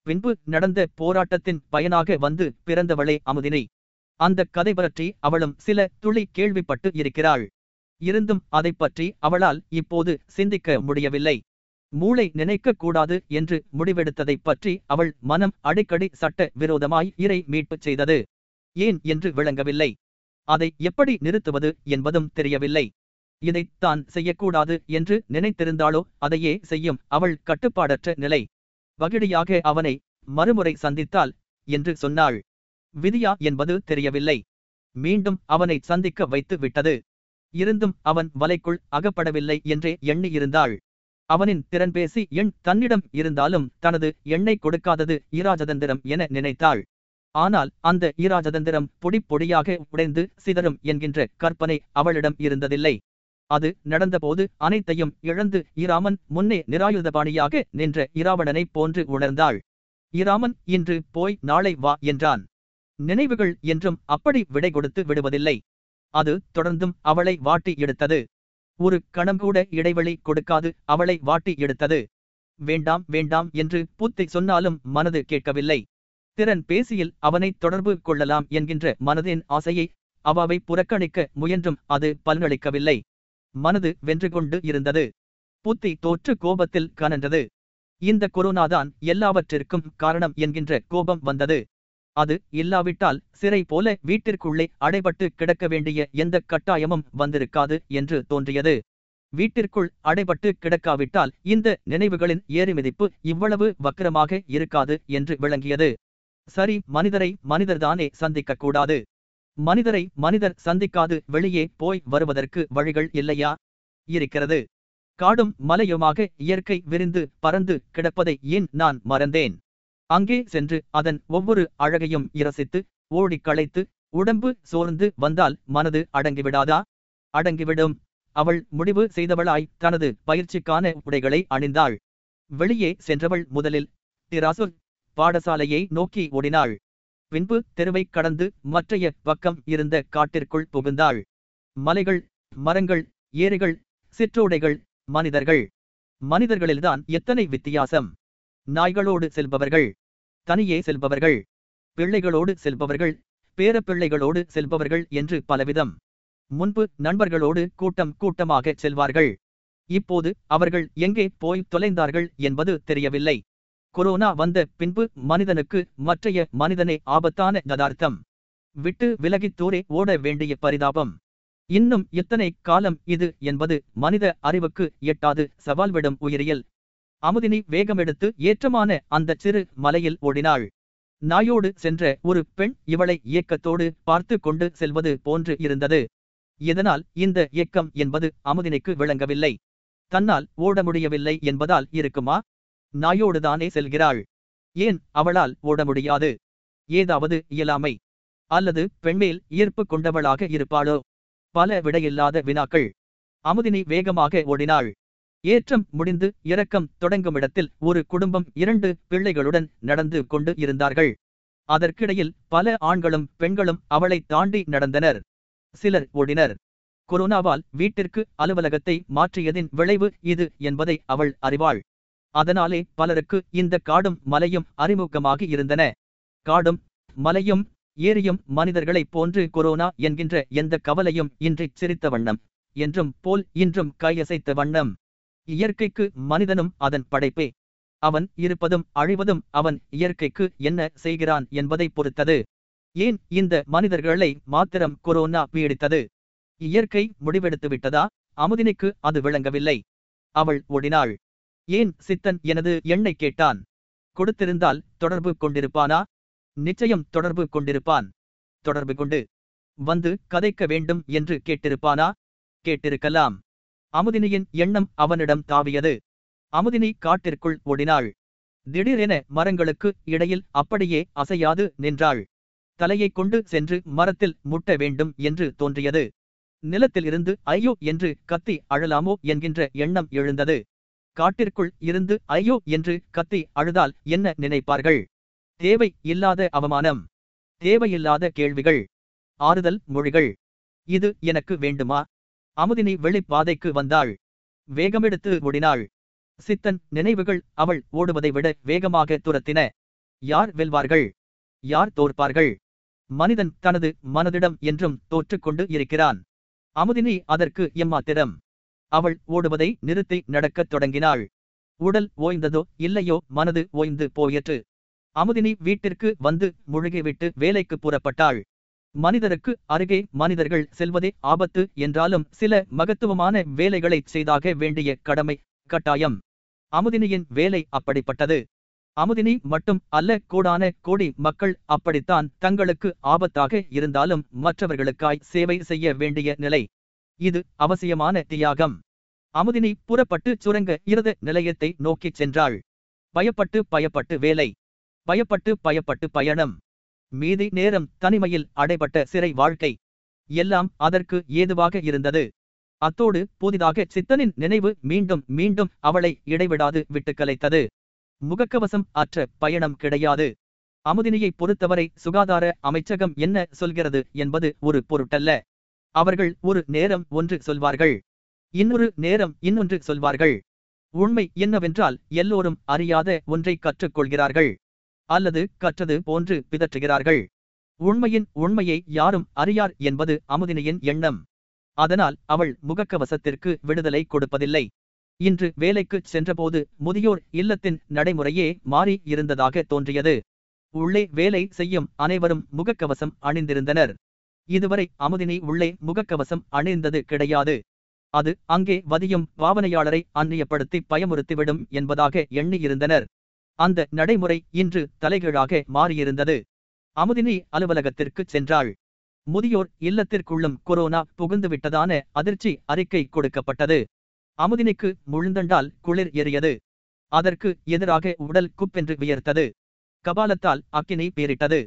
பின்பு நடந்த போராட்டத்தின் பயனாக வந்து பிறந்தவளே அமுதினை. அந்த கதை பற்றி அவளும் சில துளி கேள்விப்பட்டு இருக்கிறாள். இருந்தும் அதைப் பற்றி அவளால் இப்போது சிந்திக்க முடியவில்லை. மூளை நினைக்கக் கூடாது என்று முடிவெடுத்ததைப் பற்றி அவள் மனம் அடிக்கடி சட்ட விரோதமாய் இறை மீட்புச் செய்தது. ஏன் என்று விளங்கவில்லை. அதை எப்படி நிறுத்துவது என்பதும் தெரியவில்லை. இதைத் தான் செய்யக்கூடாது என்று நினைத்திருந்தாளோ அதையே செய்யும் அவள் கட்டுப்பாடற்ற நிலை. வகிடியாக அவனை மறுமுறை சந்தித்தாள் என்று சொன்னாள். விதியா என்பது தெரியவில்லை. மீண்டும் அவனை சந்திக்க வைத்து விட்டது இருந்தும் அவன் வலைக்குள் அகப்படவில்லை என்றே எண்ணியிருந்தாள். அவனின் திறன்பேசி எண் தன்னிடம் இருந்தாலும் தனது எண்ணை கொடுக்காதது ஈராஜதந்திரம் என நினைத்தாள். ஆனால் அந்த ஈராஜதந்திரம் பொடி பொடியாக உடைந்து சிதறும் என்கின்ற கற்பனை அவளிடம் இருந்ததில்லை. அது நடந்தபோது அனைத்தையும் இழந்து இராமன் முன்னே நிராயுதபாணியாக நின்ற இராவணனைப் போன்று உணர்ந்தாள். இராமன் இன்று போய் நாளை வா என்றான். நினைவுகள் என்றும் அப்படி விடை கொடுத்து விடுவதில்லை. அது தொடர்ந்தும் அவளை வாட்டி எடுத்தது. ஒரு கணம் கூட இடைவெளி கொடுக்காது அவளை வாட்டி எடுத்தது. வேண்டாம் வேண்டாம் என்று புத்தி சொன்னாலும் மனது கேட்கவில்லை. திறன் பேசியில் அவனை தொடர்பு கொள்ளலாம் என்கின்ற மனதின் ஆசையை அவாவை புறக்கணிக்க முயன்றும் அது பலனளிக்கவில்லை. மனது வென்று கொண்டு இருந்தது. புத்தி தோற்று கோபத்தில் கனன்றது இந்த கொரோனாதான் எல்லாவற்றிற்கும் காரணம் என்கின்ற கோபம் வந்தது. அது இல்லாவிட்டால் சிறை போல வீட்டிற்குள்ளே அடைபட்டு கிடக்க வேண்டிய எந்த கட்டாயமும் வந்திருக்காது என்று தோன்றியது. வீட்டிற்குள் அடைபட்டு கிடக்காவிட்டால் இந்த நினைவுகளின் ஏறிமிதிப்பு இவ்வளவு வக்கிரமாக இருக்காது என்று விளங்கியது. சரி மனிதரை மனிதர்தானே சந்திக்கக்கூடாது. மனிதரை மனிதர் சந்திக்காது வெளியே போய் வருவதற்கு வழிகள் இல்லையா? இருக்கிறது. காடும் மலையுமாக இயற்கை விரிந்து பறந்து கிடப்பதை ஏன் நான் மறந்தேன்? அங்கே சென்று அதன் ஒவ்வொரு அழகையும் இரசித்து ஓடிக் களைத்து உடம்பு சோர்ந்து வந்தால் மனது அடங்கிவிடாதா? அடங்கிவிடும். அவள் முடிவு செய்தவளாய் தனது பயிற்சிக்கான உடைகளை அணிந்தாள். வெளியே சென்றவள் முதலில் திராசுல் பாடசாலையை நோக்கி ஓடினாள். பின்பு தெருவைக் கடந்து மற்றைய பக்கம் இருந்த காட்டிற்குள் புகுந்தாள். மலைகள் மரங்கள் ஏரிகள் சிற்றோடைகள் மனிதர்கள். மனிதர்களில்தான் எத்தனை வித்தியாசம்! நாய்களோடு செல்பவர்கள் தனியே செல்பவர்கள் பிள்ளைகளோடு செல்பவர்கள் பேரப்பிள்ளைகளோடு செல்பவர்கள் என்று பலவிதம். முன்பு நண்பர்களோடு கூட்டம் கூட்டமாக செல்வார்கள். இப்போது அவர்கள் எங்கே போய் தொலைந்தார்கள் என்பது தெரியவில்லை. கொரோனா வந்த பின்பு மனிதனுக்கு மற்றைய மனிதனே ஆபத்தான யதார்த்தம். விட்டு விலகித் தூரே ஓட வேண்டிய பரிதாபம். இன்னும் எத்தனை காலம் இது என்பது மனித அறிவுக்கு எட்டாது சவால் விடும் உயிரியல். அமுதினி வேகமெடுத்து ஏற்றமான அந்த சிறு மலையில் ஓடினாள். நாயோடு சென்ற ஒரு பெண் இவளை இயக்கத்தோடு பார்த்து கொண்டு செல்வது போன்று இருந்தது. இதனால் இந்த இயக்கம் என்பது அமுதினிக்கு விளங்கவில்லை. தன்னால் ஓட முடியவில்லை என்பதால் இருக்குமா? நாயோடுதானே செல்கிறாள். ஏன் அவளால் ஓட முடியாது? ஏதாவது இயலாமை. அல்லது பெண்மேல் ஈர்ப்பு கொண்டவளாக இருப்பாளோ? பல விடையில்லாத வினாக்கள். அமுதினி வேகமாக ஓடினாள். ஏற்றம் முடிந்து இறக்கம் தொடங்கும் இடத்தில் ஒரு குடும்பம் இரண்டு பிள்ளைகளுடன் நடந்து கொண்டு இருந்தார்கள். அதற்கிடையில் பல ஆண்களும் பெண்களும் அவளை தாண்டி நடந்தனர். சிலர் ஓடினர். கொரோனாவால் வீட்டிற்கு அலுவலகத்தை மாற்றியதின் விளைவு இது என்பதை அவள் அறிவாள். அதனாலே பலருக்கு இந்த காடும் மலையும் அறிமுகமாகி இருந்தன. காடும் மலையும் ஏரியும் மனிதர்களைப் போன்று கொரோனா என்கின்ற எந்த கவலையும் இன்றிச் சிரித்த வண்ணம் என்றும் போல் இன்றும் கையசைத்த வண்ணம். இயற்கைக்கு மனிதனும் அதன் படைப்பே. அவன் இருப்பதும் அழிவதும் அவன் இயற்கைக்கு என்ன செய்கிறான் என்பதை பொறுத்தது. ஏன் இந்த மனிதர்களை மாத்திரம் கொரோனா பீடித்தது? இயற்கை முடிவெடுத்து விட்டதா? அமுதினிக்கு அது விளங்கவில்லை. அவள் ஓடினாள். ஏன் சித்தன் எனது எண்ணை கேட்டான்? கொடுத்திருந்தால் தொடர்பு கொண்டிருப்பானா? நிச்சயம் தொடர்பு கொண்டிருப்பான். தொடர்பு கொண்டு. வந்து கதைக்க வேண்டும் என்று கேட்டிருப்பானா? கேட்டிருக்கலாம். அமுதினியின் எண்ணம் அவனிடம் தாவியது. அமுதினி காட்டிற்குள் ஓடினாள். திடீரென மரங்களுக்கு இடையில் அப்படியே அசையாது நின்றாள். தலையைக் கொண்டு சென்று மரத்தில் முட்ட வேண்டும் என்று தோன்றியது. நிலத்தில் இருந்து ஐயோ என்று கத்தி அழலாமோ என்கின்ற எண்ணம் எழுந்தது. காட்டிற்குள் இருந்து ஐயோ என்று கத்தி அழுதால் என்ன நினைப்பார்கள்? தேவை இல்லாத அவமானம். தேவையில்லாத கேள்விகள். ஆறுதல் மொழிகள். இது எனக்கு வேண்டுமா? அமுதினி வெளிப்பாதைக்கு வந்தாள். வேகமெடுத்து ஓடினாள். சித்தன் நினைவுகள் அவள் ஓடுவதை விட வேகமாக துரத்தின. யார் வெல்வார்கள்? யார் தோற்பார்கள்? மனிதன் தனது மனதிடம் என்றும் தோற்றுக்கொண்டு இருக்கிறான். அமுதினி அதற்கு எம்மாத்திரம். அவள் ஓடுவதை நிறுத்தி நடக்கத் தொடங்கினாள். உடல் ஓய்ந்ததோ இல்லையோ மனது ஓய்ந்து போயிற்று. அமுதினி வீட்டிற்கு வந்து முழுகிவிட்டு வேலைக்கு புறப்பட்டாள். மனிதருக்கு அருகே மனிதர்கள் செல்வதே ஆபத்து என்றாலும் சில மகத்துவமான வேலைகளைச் செய்தாக வேண்டிய கடமை. கட்டாயம். அமுதினியின் வேலை அப்படிப்பட்டது. அமுதினி மட்டும் அல்ல கோடான கோடி மக்கள் அப்படித்தான் தங்களுக்கு ஆபத்தாக இருந்தாலும் மற்றவர்களுக்காய் சேவை செய்ய வேண்டிய நிலை. இது அவசியமான தியாகம். அமுதினி புறப்பட்டு சுரங்க இருத நிலையத்தை நோக்கிச் சென்றாள். பயப்பட்டு பயப்பட்டு வேலை. பயப்பட்டு பயப்பட்டு பயணம். மீதி நேரம் தனிமையில் அடைபட்ட சிறை வாழ்க்கை. எல்லாம் அதற்கு ஏதுவாக இருந்தது. அத்தோடு புதிதாக சித்தனின் நினைவு மீண்டும் மீண்டும் அவளை இடைவிடாது விட்டு கலைத்தது. முகக்கவசம் அற்ற பயணம் கிடையாது. அமுதினியை பொறுத்தவரை சுகாதார அமைச்சகம் என்ன சொல்கிறது என்பது ஒரு பொருட்டல்ல. அவர்கள் ஒரு நேரம் ஒன்று சொல்வார்கள். இன்னொரு நேரம் இன்னொன்று சொல்வார்கள். உண்மை என்னவென்றால் எல்லோரும் அறியாத ஒன்றை கற்றுக்கொள்கிறார்கள். அல்லது கற்றது போன்று பிதற்றுகிறார்கள். உண்மையின் உண்மையை யாரும் அறியார் என்பது அமுதினியின் எண்ணம். அதனால் அவள் முகக்கவசத்திற்கு விடுதலை கொடுப்பதில்லை. இன்று வேலைக்குச் சென்றபோது முதியோர் இல்லத்தின் நடைமுறையே மாறி இருந்ததாக தோன்றியது. உள்ளே வேலை செய்யும் அனைவரும் முகக்கவசம் அணிந்திருந்தனர். இதுவரை அமுதினி உள்ளே முகக்கவசம் அணிந்தது கிடையாது. அது அங்கே வதியும் பாவனையாளரை அந்நியப்படுத்தி பயமுறுத்திவிடும் என்பதாக எண்ணியிருந்தனர். அந்த நடைமுறை இன்று தலைகீழாக மாறியிருந்தது. அமுதினி அலுவலகத்திற்குச் சென்றாள். முதியோர் இல்லத்திற்குள்ளும் கொரோனா புகுந்துவிட்டதான அதிர்ச்சி அறிக்கை கொடுக்கப்பட்டது. அமுதினிக்கு முழுந்தண்டால் குளிர் எறியது அதற்கு எதிராக உடல் குப்பென்று வியர்த்தது. கபாலத்தால் அக்கினி பேரிட்டது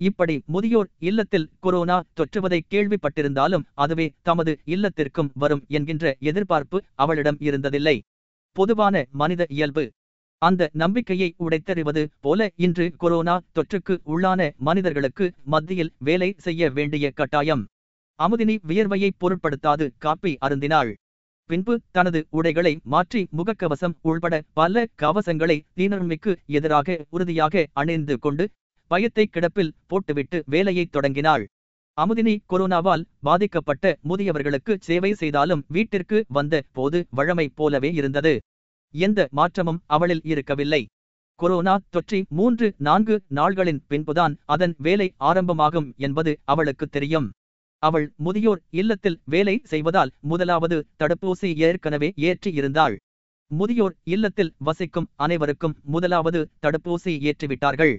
இப்படி முதியோர் இல்லத்தில் கொரோனா தொற்றுவதை கேள்விப்பட்டிருந்தாலும் அதுவே தமது இல்லத்திற்கும் வரும் என்கின்ற எதிர்பார்ப்பு அவளிடம் இருந்ததில்லை. பொதுவான மனித இயல்பு. அந்த நம்பிக்கையை உடைத்தறிவது போல இன்று கொரோனா தொற்றுக்கு உள்ளான மனிதர்களுக்கு மத்தியில் வேலை செய்ய வேண்டிய கட்டாயம். அமுதினி வியர்வையை பொருட்படுத்தாது காப்பி அருந்தினாள். பின்பு தனது உடைகளை மாற்றி முகக்கவசம் உள்பட பல கவசங்களை தீனர்மைக்கு எதிராக உறுதியாக அணிந்து கொண்டு பயத்தை கிடப்பில் போட்டுவிட்டு வேலையைத் தொடங்கினாள். அமுதினி கொரோனாவால் பாதிக்கப்பட்ட முதியவர்களுக்கு சேவை செய்தாலும் வீட்டிற்கு வந்த போது வழமை போலவே இருந்தது. எந்த மாற்றமும் அவளில் இருக்கவில்லை. கொரோனா தொற்றி மூன்று நான்கு நாள்களின் பின்புதான் அதன் வேலை ஆரம்பமாகும் என்பது அவளுக்கு தெரியும். அவள் முதியோர் இல்லத்தில் வேலை செய்வதால் முதலாவது தடுப்பூசி ஏற்கனவே ஏற்றி இருந்தாள். முதியோர் இல்லத்தில் வசிக்கும் அனைவருக்கும் முதலாவது தடுப்பூசி ஏற்றிவிட்டார்கள்.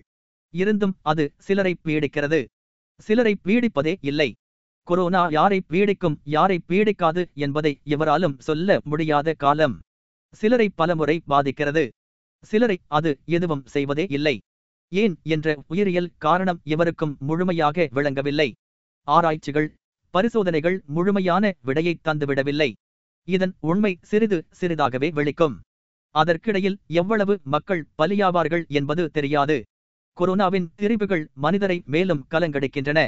இருந்தும் அது சிலரை பீடிக்கிறது. சிலரை பீடிப்பதே இல்லை. கொரோனா யாரை பீடிக்கும் யாரை பீடிக்காது என்பதை எவராலும் சொல்ல முடியாத காலம். சிலரை பலமுறை பாதிக்கிறது. சிலரை அது எதுவும் செய்வதே இல்லை. ஏன் என்ற உயிரியல் காரணம் எவருக்கும் முழுமையாக விளங்கவில்லை. ஆராய்ச்சிகள் பரிசோதனைகள் முழுமையான விடையை தந்துவிடவில்லை. இதன் உண்மை சிறிது சிறிதாகவே வெளிக்கும். அதற்கிடையில் எவ்வளவு மக்கள் பலியாவார்கள் என்பது தெரியாது. கொரோனாவின் திரிவுகள் மனிதரை மேலும் கலங்கடிக்கின்றன.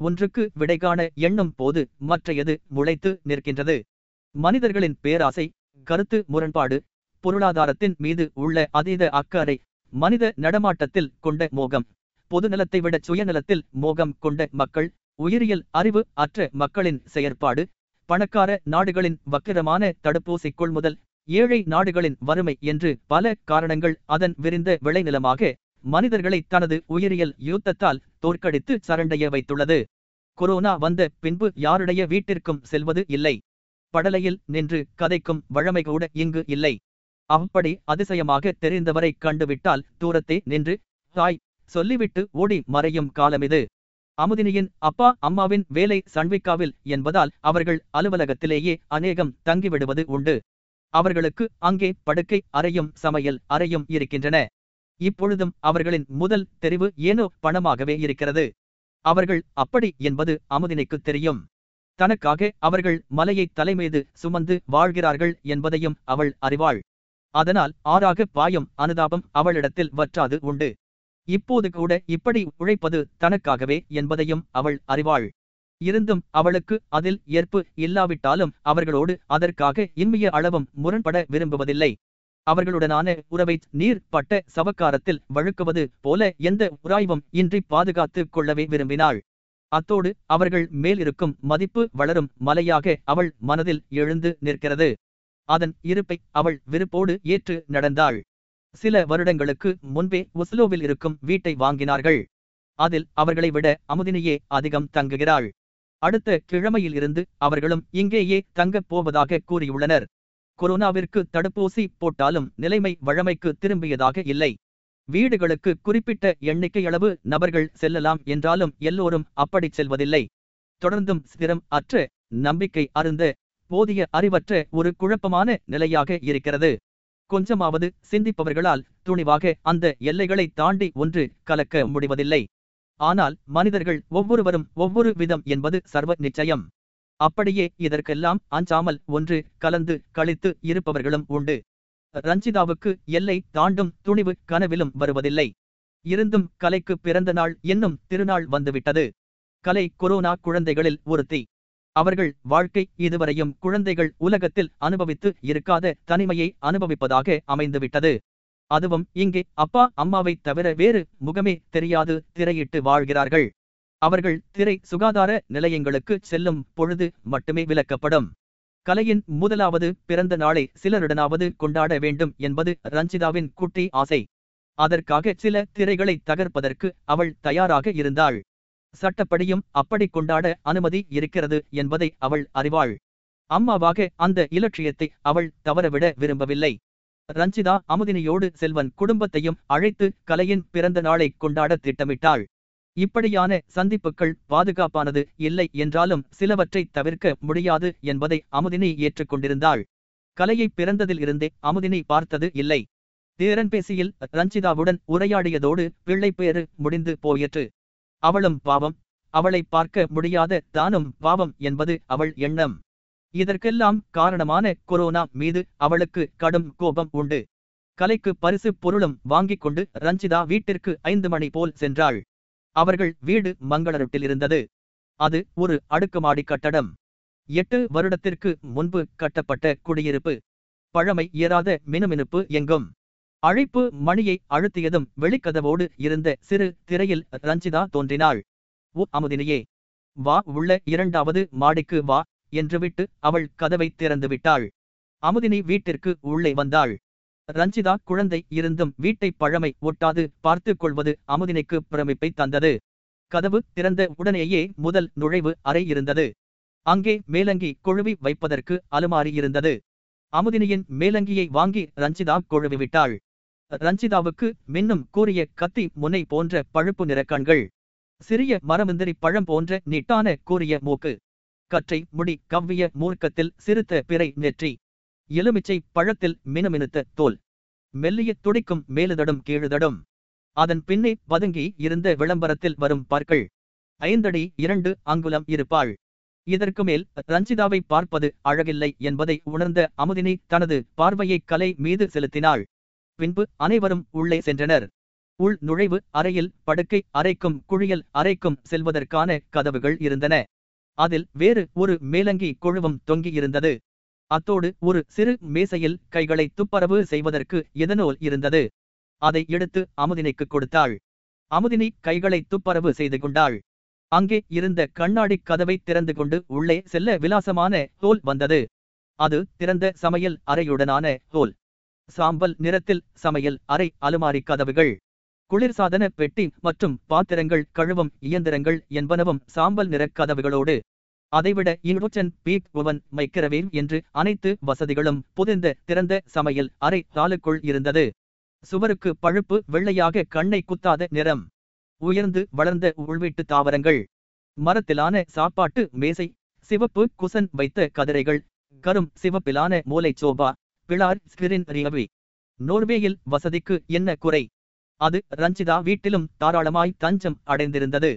ஒன்றுக்கு விடை காண எண்ணும் போது மற்றையது முளைத்து நிற்கின்றது. மனிதர்களின் பேராசை கருத்து முரண்பாடு பொருளாதாரத்தின் மீது உள்ள அதீத அக்கறை மனித நடமாட்டத்தில் கொண்ட மோகம். பொதுநலத்தை விட சுயநலத்தில் மோகம் கொண்ட மக்கள் உயிரியல் அறிவு அற்ற மக்களின் செயற்பாடு. பணக்கார நாடுகளின் வக்கிரமான தடுப்பூசி கொள்முதல் ஏழை நாடுகளின் வறுமை என்று பல காரணங்கள் அதன் விரிந்த விளைநிலமாக மனிதர்களை தனது உயிரியல் யுத்தத்தால் தோற்கடித்து சரண்டைய வைத்துள்ளது. கொரோனா வந்த பின்பு யாருடைய வீட்டிற்கும் செல்வது இல்லை. படலையில் நின்று கதைக்கும் வழமை கூட இங்கு இல்லை. அப்படி அதிசயமாக தெரிந்தவரை கண்டுவிட்டால் தூரத்தே நின்று தாய் சொல்லிவிட்டு ஓடி மறையும் காலமிது அமுதினியின் அப்பா அம்மாவின் வேலை சண்விக்காவில் என்பதால் அவர்கள் அலுவலகத்திலேயே அநேகம் தங்கிவிடுவது உண்டு. அவர்களுக்கு அங்கே படுக்கை அறையும் சமையல் அறையும் இருக்கின்றன. இப்பொழுதும் அவர்களின் முதல் தெரிவு ஏனோ பணமாகவே இருக்கிறது. அவர்கள் அப்படி என்பது அமுதினிக்கு தெரியும். தனக்காக அவர்கள் மலையை தலைமீது சுமந்து வாழ்கிறார்கள் என்பதையும் அவள் அறிவாள். அதனால் ஆறாக பாயும் அனுதாபம் அவளிடத்தில் வற்றாது உண்டு. இப்போது கூட இப்படி உழைப்பது தனக்காகவே என்பதையும் அவள் அறிவாள். இருந்தும் அவளுக்கு அதில் ஏற்பு இல்லாவிட்டாலும் அவர்களோடு அதற்காக இன்மைய அளவும் முரண்பட விரும்புவதில்லை. அவர்களுடனான உறவை நீர் பட்ட சவக்காரத்தில் வழுக்குவது போல எந்த உராய்வும் இன்றி பாதுகாத்து கொள்ளவே விரும்பினாள். அத்தோடு அவர்கள் மேலிருக்கும் மதிப்பு வளரும் மலையாக அவள் மனதில் எழுந்து நிற்கிறது. அதன் இருப்பை அவள் விருப்போடு ஏற்று நடந்தாள். சில வருடங்களுக்கு முன்பே ஒஸ்லோவில் இருக்கும் வீட்டை வாங்கினார்கள். அதில் அவர்களை விட அமுதினியே அதிகம் தங்குகிறாள். அடுத்த கிழமையில் இருந்து அவர்களும் இங்கேயே தங்கப் போவதாக கூறியுள்ளனர். கொரோனாவிற்கு தடுப்பூசி போட்டாலும் நிலைமை வழமைக்கு திரும்பியதாக இல்லை. வீடுகளுக்கு குறிப்பிட்ட எண்ணிக்கையளவு நபர்கள் செல்லலாம் என்றாலும் எல்லோரும் அப்படிச் செல்வதில்லை. தொடர்ந்தும் ஸ்திரம் அற்ற நம்பிக்கை அருந்த போதிய அறிவற்ற ஒரு குழப்பமான நிலையாக இருக்கிறது. கொஞ்சமாவது சிந்திப்பவர்களால் துணிவாக அந்த எல்லைகளை தாண்டி ஒன்று கலக்க முடிவதில்லை. ஆனால் மனிதர்கள் ஒவ்வொருவரும் ஒவ்வொரு விதம் என்பது சர்வ நிச்சயம். அப்படியே இதற்கெல்லாம் அஞ்சாமல் ஒன்று கலந்து கழித்து இருப்பவர்களும் உண்டு. ரஞ்சிதாவுக்கு எல்லை தாண்டும் துணிவு கனவிலும் வருவதில்லை. இருந்தும் கலைக்கு பிறந்த நாள் என்னும் திருநாள் வந்துவிட்டது. கலை கொரோனா குழந்தைகளில் ஒருத்தி. அவர்கள் வாழ்க்கை இதுவரையும் குழந்தைகள் உலகத்தில் அனுபவித்து இருக்காத தனிமையை அனுபவிப்பதாக அமைந்துவிட்டது. அதுவும் இங்கே அப்பா அம்மாவை தவிர வேறு முகமே தெரியாது திரையிட்டு வாழ்கிறார்கள். அவர்கள் திரை சுகாதார நிலையங்களுக்கு செல்லும் பொழுது மட்டுமே விலக்கப்படும் கலையின் முதலாவது பிறந்த நாளை சிலருடனாவது கொண்டாட வேண்டும் என்பது ரஞ்சிதாவின் குட்டி ஆசை. அதற்காக சில திரைகளை தகர்ப்பதற்கு அவள் தயாராக இருந்தாள். சட்டப்படியும் அப்படி கொண்டாட அனுமதி இருக்கிறது என்பதை அவள் அறிவாள். அம்மாவாக அந்த இலட்சியத்தை அவள் தவறவிட விரும்பவில்லை. ரஞ்சிதா அமுதினியோடு செல்வன் குடும்பத்தையும் அழைத்து கலையின் பிறந்த நாளை கொண்டாட திட்டமிட்டாள். இப்படியான சந்திப்புகள் பாதுகாப்பானது இல்லை என்றாலும் சிலவற்றை தவிர்க்க முடியாது என்பதை அமுதினி ஏற்றுக்கொண்டிருந்தாள். கலையை பிறந்ததில் இருந்தே அமுதினி பார்த்தது இல்லை. தீரன்பேசியில் ரஞ்சிதாவுடன் உரையாடியதோடு பிள்ளைப்பேறு முடிந்து போயிற்று. அவளும் பாவம் அவளை பார்க்க முடியாத தானும் பாவம் என்பது அவள் எண்ணம். இதற்கெல்லாம் காரணமான கொரோனா மீது அவளுக்கு கடும் கோபம் உண்டு. கலைக்கு பரிசு பொருளும் வாங்கிக் கொண்டு ரஞ்சிதா வீட்டிற்கு ஐந்து மணி போல் சென்றாள். அவர்கள் வீடு மங்களரட்டில் இருந்தது. அது ஒரு அடுக்குமாடி கட்டடம். எட்டு வருடத்திற்கு முன்பு கட்டப்பட்ட குடியிருப்பு. பழமை ஏறாத மினுமினுப்பு எங்கும். அழைப்பு மணியை அழுத்தியதும் வெளிக்கதவோடு இருந்த சிறு திரையில் ரஞ்சிதா தோன்றினாள். ஓ அமுதினியே வா உள்ள இரண்டாவது மாடிக்கு வா என்று விட்டு அவள் கதவை திறந்து விட்டாள். அமுதினி வீட்டிற்கு உள்ளே வந்தாள். ரஞ்சிதா குழந்தை இருந்தும் வீட்டை பழமை ஒட்டாது பார்த்து கொள்வது அமுதினைக்கு பிரமிப்பை தந்தது. கதவு திறந்த உடனேயே முதல் நுழைவு அறை இருந்தது. அங்கே மேலங்கி கொழுவி வைப்பதற்கு அலுமாரி இருந்தது. அமுதினியின் மேலங்கியை வாங்கி ரஞ்சிதா கொழுவி விட்டாள். ரஞ்சிதாவுக்கு மின்னும் கூறிய கத்தி முனை போன்ற பழுப்பு நிற கண்கள் சிறிய மரமுந்திரி பழம் போன்ற நீட்டான கூறிய மூக்கு கற்றை முடி கவ்விய மூர்க்கத்தில் சிறுத்த பிறை நெற்றி எலுமிச்சை பழத்தில் மினுமினுத்த தோல். மெல்லிய துடிக்கும் மேலுதடும் கீழுதடும். அதன் பின்னே பதுங்கி இருந்த விளம்பரத்தில் வரும் பார்கள் ஐந்தடி இரண்டு அங்குலம் இருப்பாள். இதற்கு மேல் ரஞ்சிதாவை பார்ப்பது அழகில்லை என்பதை உணர்ந்த அமுதினி தனது பார்வையை கலை மீது செலுத்தினாள். பின்பு அனைவரும் உள்ளே சென்றனர். உள் நுழைவு அறையில் படுக்கை அறைக்கும் குழியல் அறைக்கும் செல்வதற்கான கதவுகள் இருந்தன. அதில் வேறு ஒரு மேலங்கி கொழுவும் தொங்கி இருந்தது அத்தோடு ஒரு சிறு மேசையில் கைகளை துப்பரவு செய்வதற்கு எதனோல் இருந்தது? அதை எடுத்து அமுதினைக்கு கொடுத்தாள். அமுதினி கைகளை துப்பரவு செய்து கொண்டாள். அங்கே இருந்த கண்ணாடி கதவை திறந்து கொண்டு உள்ளே செல்ல விலாசமான தோல் வந்தது. அது திறந்த சமையல் அறையுடனான தோல். சாம்பல் நிறத்தில் சமையல் அறை அலுமாரி கதவுகள். குளிர்சாதன பெட்டி மற்றும் பாத்திரங்கள் கழுவும் இயந்திரங்கள் என்பனவும் சாம்பல் நிற கதவுகளோடு அதைவிட இன்வொச்சன் பீக் ஓவன் மைக்ரவேவ் என்று அனைத்து வசதிகளும் புதிந்த திறந்த சமையல் அறை தாளுக்குள் இருந்தது. சுவருக்கு பழுப்பு வெள்ளையாக கண்ணை குத்தாத நிறம். உயர்ந்து வளர்ந்த உள்வீட்டு தாவரங்கள். மரத்திலான சாப்பாட்டு மேசை. சிவப்பு குசன் வைத்த கதிரைகள். கரும் சிவப்பிலான மூலை சோபா. பிளார் ஸ்கிரின் ரியவி நோர்வேயில் வசதிக்கு என்ன குறை? அது ரஞ்சிதா வீட்டிலும் தாராளமாய் தஞ்சம் அடைந்திருந்தது.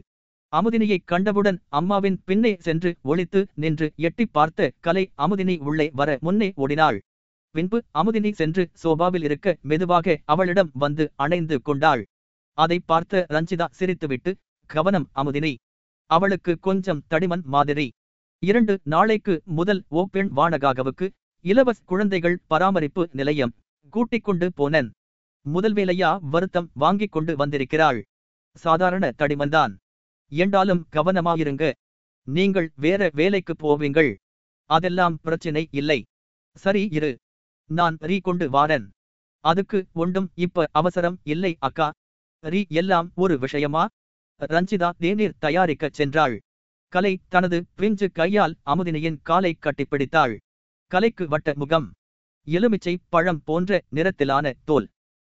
அமுதினியை கண்டவுடன் அம்மாவின் பின்னே சென்று ஒளித்து நின்று எட்டி பார்த்த கலை அமுதினி உள்ளே வர முன்னே ஓடினாள். பின்பு அமுதினி சென்று சோபாவில் இருக்க மெதுவாக அவளிடம் வந்து அணைந்து கொண்டாள். அதை பார்த்த ரஞ்சிதா சிரித்துவிட்டு கவனம் அமுதினி அவளுக்கு கொஞ்சம் தடிமன் மாதிரி. இரண்டு நாளைக்கு முதல் ஓப்பெண் வானகாகவுக்கு இலவஸ் குழந்தைகள் பராமரிப்பு நிலையம் கூட்டிக் கொண்டு போனன். முதல் வேலையா வருத்தம் வாங்கிக் கொண்டு வந்திருக்கிறாள். சாதாரண தடிமன்தான் என்றாலும் கவனமாயிருங்க. நீங்கள் வேற வேலைக்கு போவீங்கள். அதெல்லாம் பிரச்சினை இல்லை. சரி இரு. நான் ரீ கொண்டு வாரன். அதுக்கு ஒண்டும் இப்ப அவசரம் இல்லை அக்கா. ரீ எல்லாம் ஒரு விஷயமா? ரஞ்சிதா தேநீர் தயாரிக்கச் சென்றாள். கலை தனது பிஞ்சு கையால் அமுதினியின் காலை கட்டிப்பிடித்தாள். கலைக்கு வட்ட முகம். எலுமிச்சை பழம் போன்ற நிறத்திலான தோல்.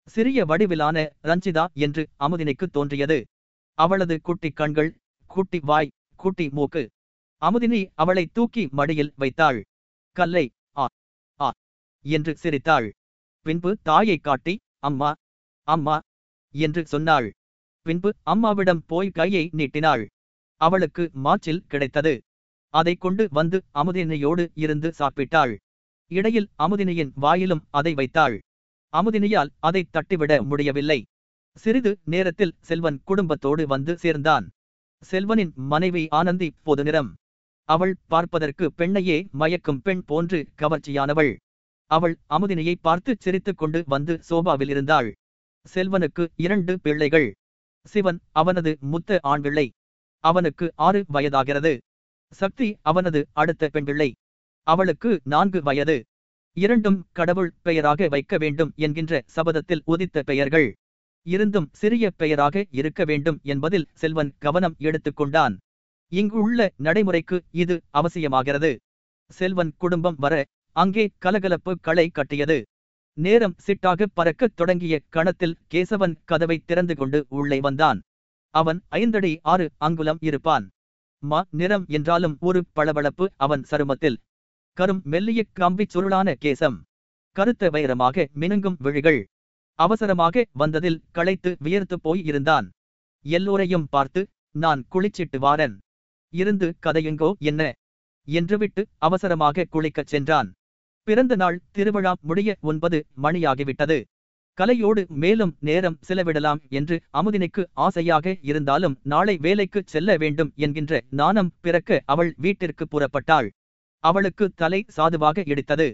சிறிய வடிவிலான ரஞ்சிதா என்று அமுதினிக்கு தோன்றியது. அவளது குட்டி கண்கள் குட்டி வாய் குட்டி மூக்கு. அமுதினி அவளை தூக்கி மடியில் வைத்தாள். கல்லை ஆ ஆ என்று சிரித்தாள். பின்பு தாயை காட்டி அம்மா அம்மா என்று சொன்னாள். பின்பு அம்மாவிடம் போய் கையை நீட்டினாள். அவளுக்கு மாச்சில் கிடைத்தது. அதைக் கொண்டு வந்து அமுதினியோடு இருந்து சாப்பிட்டாள். இடையில் அமுதினியின் வாயிலும் அதை வைத்தாள். அமுதினியால் அதை தட்டிவிட முடியவில்லை. சிறிது நேரத்தில் செல்வன் குடும்பத்தோடு வந்து சேர்ந்தான். செல்வனின் மனைவி ஆனந்தி பொது நிறம். அவள் பார்ப்பதற்கு பெண்ணையே மயக்கும் பெண் போன்று கவர்ச்சியானவள். அவள் அமுதினியை பார்த்து சிரித்துக் கொண்டு வந்து சோபாவில் இருந்தாள். செல்வனுக்கு இரண்டு பிள்ளைகள். சிவன் அவனது முத்த ஆண் பிள்ளை அவனுக்கு ஆறு வயதாகிறது. சக்தி அவனது அடுத்த பெண் பிள்ளை அவளுக்கு நான்கு வயது. இரண்டும் கடவுள் பெயராக வைக்க வேண்டும் என்கின்ற சபதத்தில் உதித்த பெயர்கள். இருந்தும் சிறிய பெயராக இருக்க வேண்டும் என்பதில் செல்வன் கவனம் எடுத்துக்கொண்டான் இங்குள்ள நடைமுறைக்கு இது அவசியமாகிறது. செல்வன் குடும்பம் வர அங்கே கலகலப்பு களை கட்டியது. நேரம் சிட்டாக பறக்கத் தொடங்கிய கணத்தில் கேசவன் கதவை திறந்து கொண்டு உள்ளே வந்தான். அவன் ஐந்தடி ஆறு அங்குலம் இருப்பான். மா நிறம் என்றாலும் ஒரு பளபளப்பு அவன் சருமத்தில். கரும் மெல்லிய கம்பிச் சுருளான கேசம். கருத்த வைரமாக மினுங்கும் விழிகள். அவசரமாக வந்ததில் களைத்து வியர்த்து போய் இருந்தான். எல்லோரையும் பார்த்து நான் குளிச்சிட்டு வாரன். இருந்து கதையுங்கோ என்ன? என்று விட்டு அவசரமாக குளிக்கச் சென்றான். பிறந்த நாள் திருவிழா முடிய ஒன்பது மணியாகிவிட்டது. கலையோடு மேலும் நேரம் செலவிடலாம் என்று அமுதினிக்கு ஆசையாக இருந்தாலும் நாளை வேலைக்கு செல்ல வேண்டும் என்கின்ற நாணம் பிறக்க அவள் வீட்டிற்கு புறப்பட்டாள். அவளுக்கு தலை சாதுவாக இடித்தது.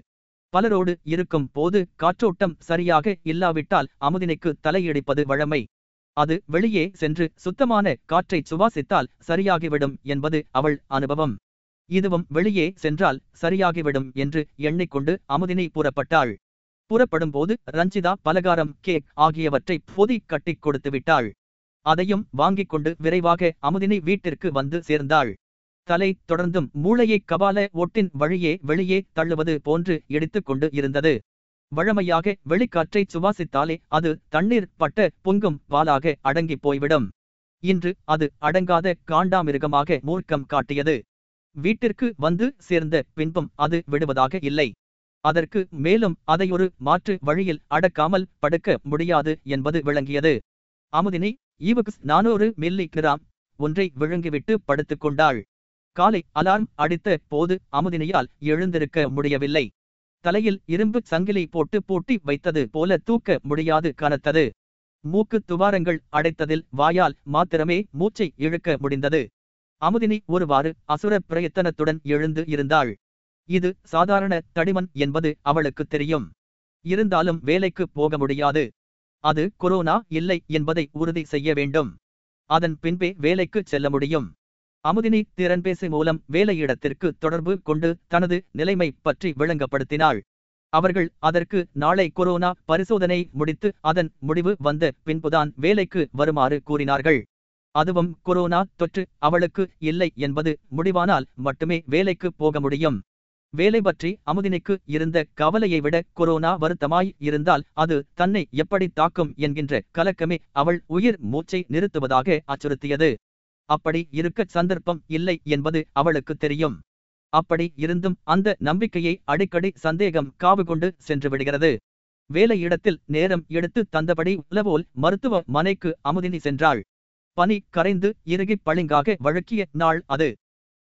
பலரோடு இருக்கும் போது காற்றோட்டம் சரியாக இல்லாவிட்டால் அமுதினைக்கு தலையடிப்பது வழமை. அது வெளியே சென்று சுத்தமான காற்றை சுவாசித்தால் சரியாகிவிடும் என்பது அவள் அனுபவம். இதுவும் வெளியே சென்றால் சரியாகிவிடும் என்று எண்ணிக்கொண்டு அமுதினி புறப்பட்டாள். புறப்படும்போது ரஞ்சிதா பலகாரம் கேக் ஆகியவற்றை பொதி கட்டிக் கொடுத்து விட்டாள் அதையும் வாங்கிக் கொண்டு விரைவாக அமுதினி வீட்டிற்கு வந்து சேர்ந்தாள். தலை தொடர்ந்தும் மூளையை கபால ஒட்டின் வழியே வெளியே தள்ளுவது போன்று இடித்துக் கொண்டு இருந்தது. வழமையாக வெளிக்காற்றை சுவாசித்தாலே அது தண்ணீர் பட்ட பொங்கும் பாலாக அடங்கிப் போய்விடும். இன்று அது அடங்காத காண்டாமிருகமாக மூர்க்கம் காட்டியது. வீட்டிற்கு வந்து சேர்ந்த பின்பும் அது விடுவதாக இல்லை. அதற்கு மேலும் அதையொரு மாற்று வழியில் அடக்காமல் படுக்க முடியாது என்பது விளங்கியது. அமுதினி ஈவுக்ஸ் நானூறு மில்லி கிராம் ஒன்றை விழுங்கிவிட்டு படுத்துக் கொண்டாள். காலை அலார்ம் அடித்த போது அமுதினியால் எழுந்திருக்க முடியவில்லை. தலையில் இரும்பு சங்கிலி போட்டு பூட்டி வைத்தது போல தூக்க முடியாது கனத்தது. மூக்கு துவாரங்கள் அடைத்ததில் வாயால் மாத்திரமே மூச்சை இழுக்க முடிந்தது. அமுதினி ஒருவாறு அசுர பிரயத்தனத்துடன் எழுந்து இருந்தாள். இது சாதாரண தடிமன் என்பது அவளுக்கு தெரியும். இருந்தாலும் வேலைக்கு போக முடியாது. அது கொரோனா இல்லை என்பதை உறுதி செய்ய வேண்டும். அதன் பின்பே வேலைக்கு செல்ல முடியும். அமுதினி திறன்பேசி மூலம் வேலையிடத்திற்கு தொடர்பு கொண்டு தனது நிலைமை பற்றி விளங்கப்படுத்தினாள். அவர்கள் அதற்கு நாளை கொரோனா பரிசோதனை முடித்து அதன் முடிவு வந்த பின்புதான் வேலைக்கு வருமாறு கூறினார்கள். அதுவும் கொரோனா தொற்று அவளுக்கு இல்லை என்பது முடிவானால் மட்டுமே வேலைக்கு போக முடியும். வேலை பற்றி அமுதினிக்கு இருந்த கவலையை விட கொரோனா வருத்தமாய் இருந்தால் அது தன்னை எப்படி தாக்கும் என்கின்ற கலக்கமே அவள் உயிர் மூச்சை நிறுத்துவதாக அச்சுறுத்தியது. அப்படி இருக்க சந்தர்ப்பம் இல்லை என்பது அவளுக்கு தெரியும். அப்படி இருந்தும் அந்த நம்பிக்கையை அடிக்கடி சந்தேகம் காவு கொண்டு சென்று விடுகிறது. வேலையிடத்தில் நேரம் எடுத்து தந்தபடி உலவோல் மருத்துவ மனைக்கு அமுதினி சென்றாள். பனி கரைந்து இறுகிப் பளிங்காக வழுக்கிய நாள் அது.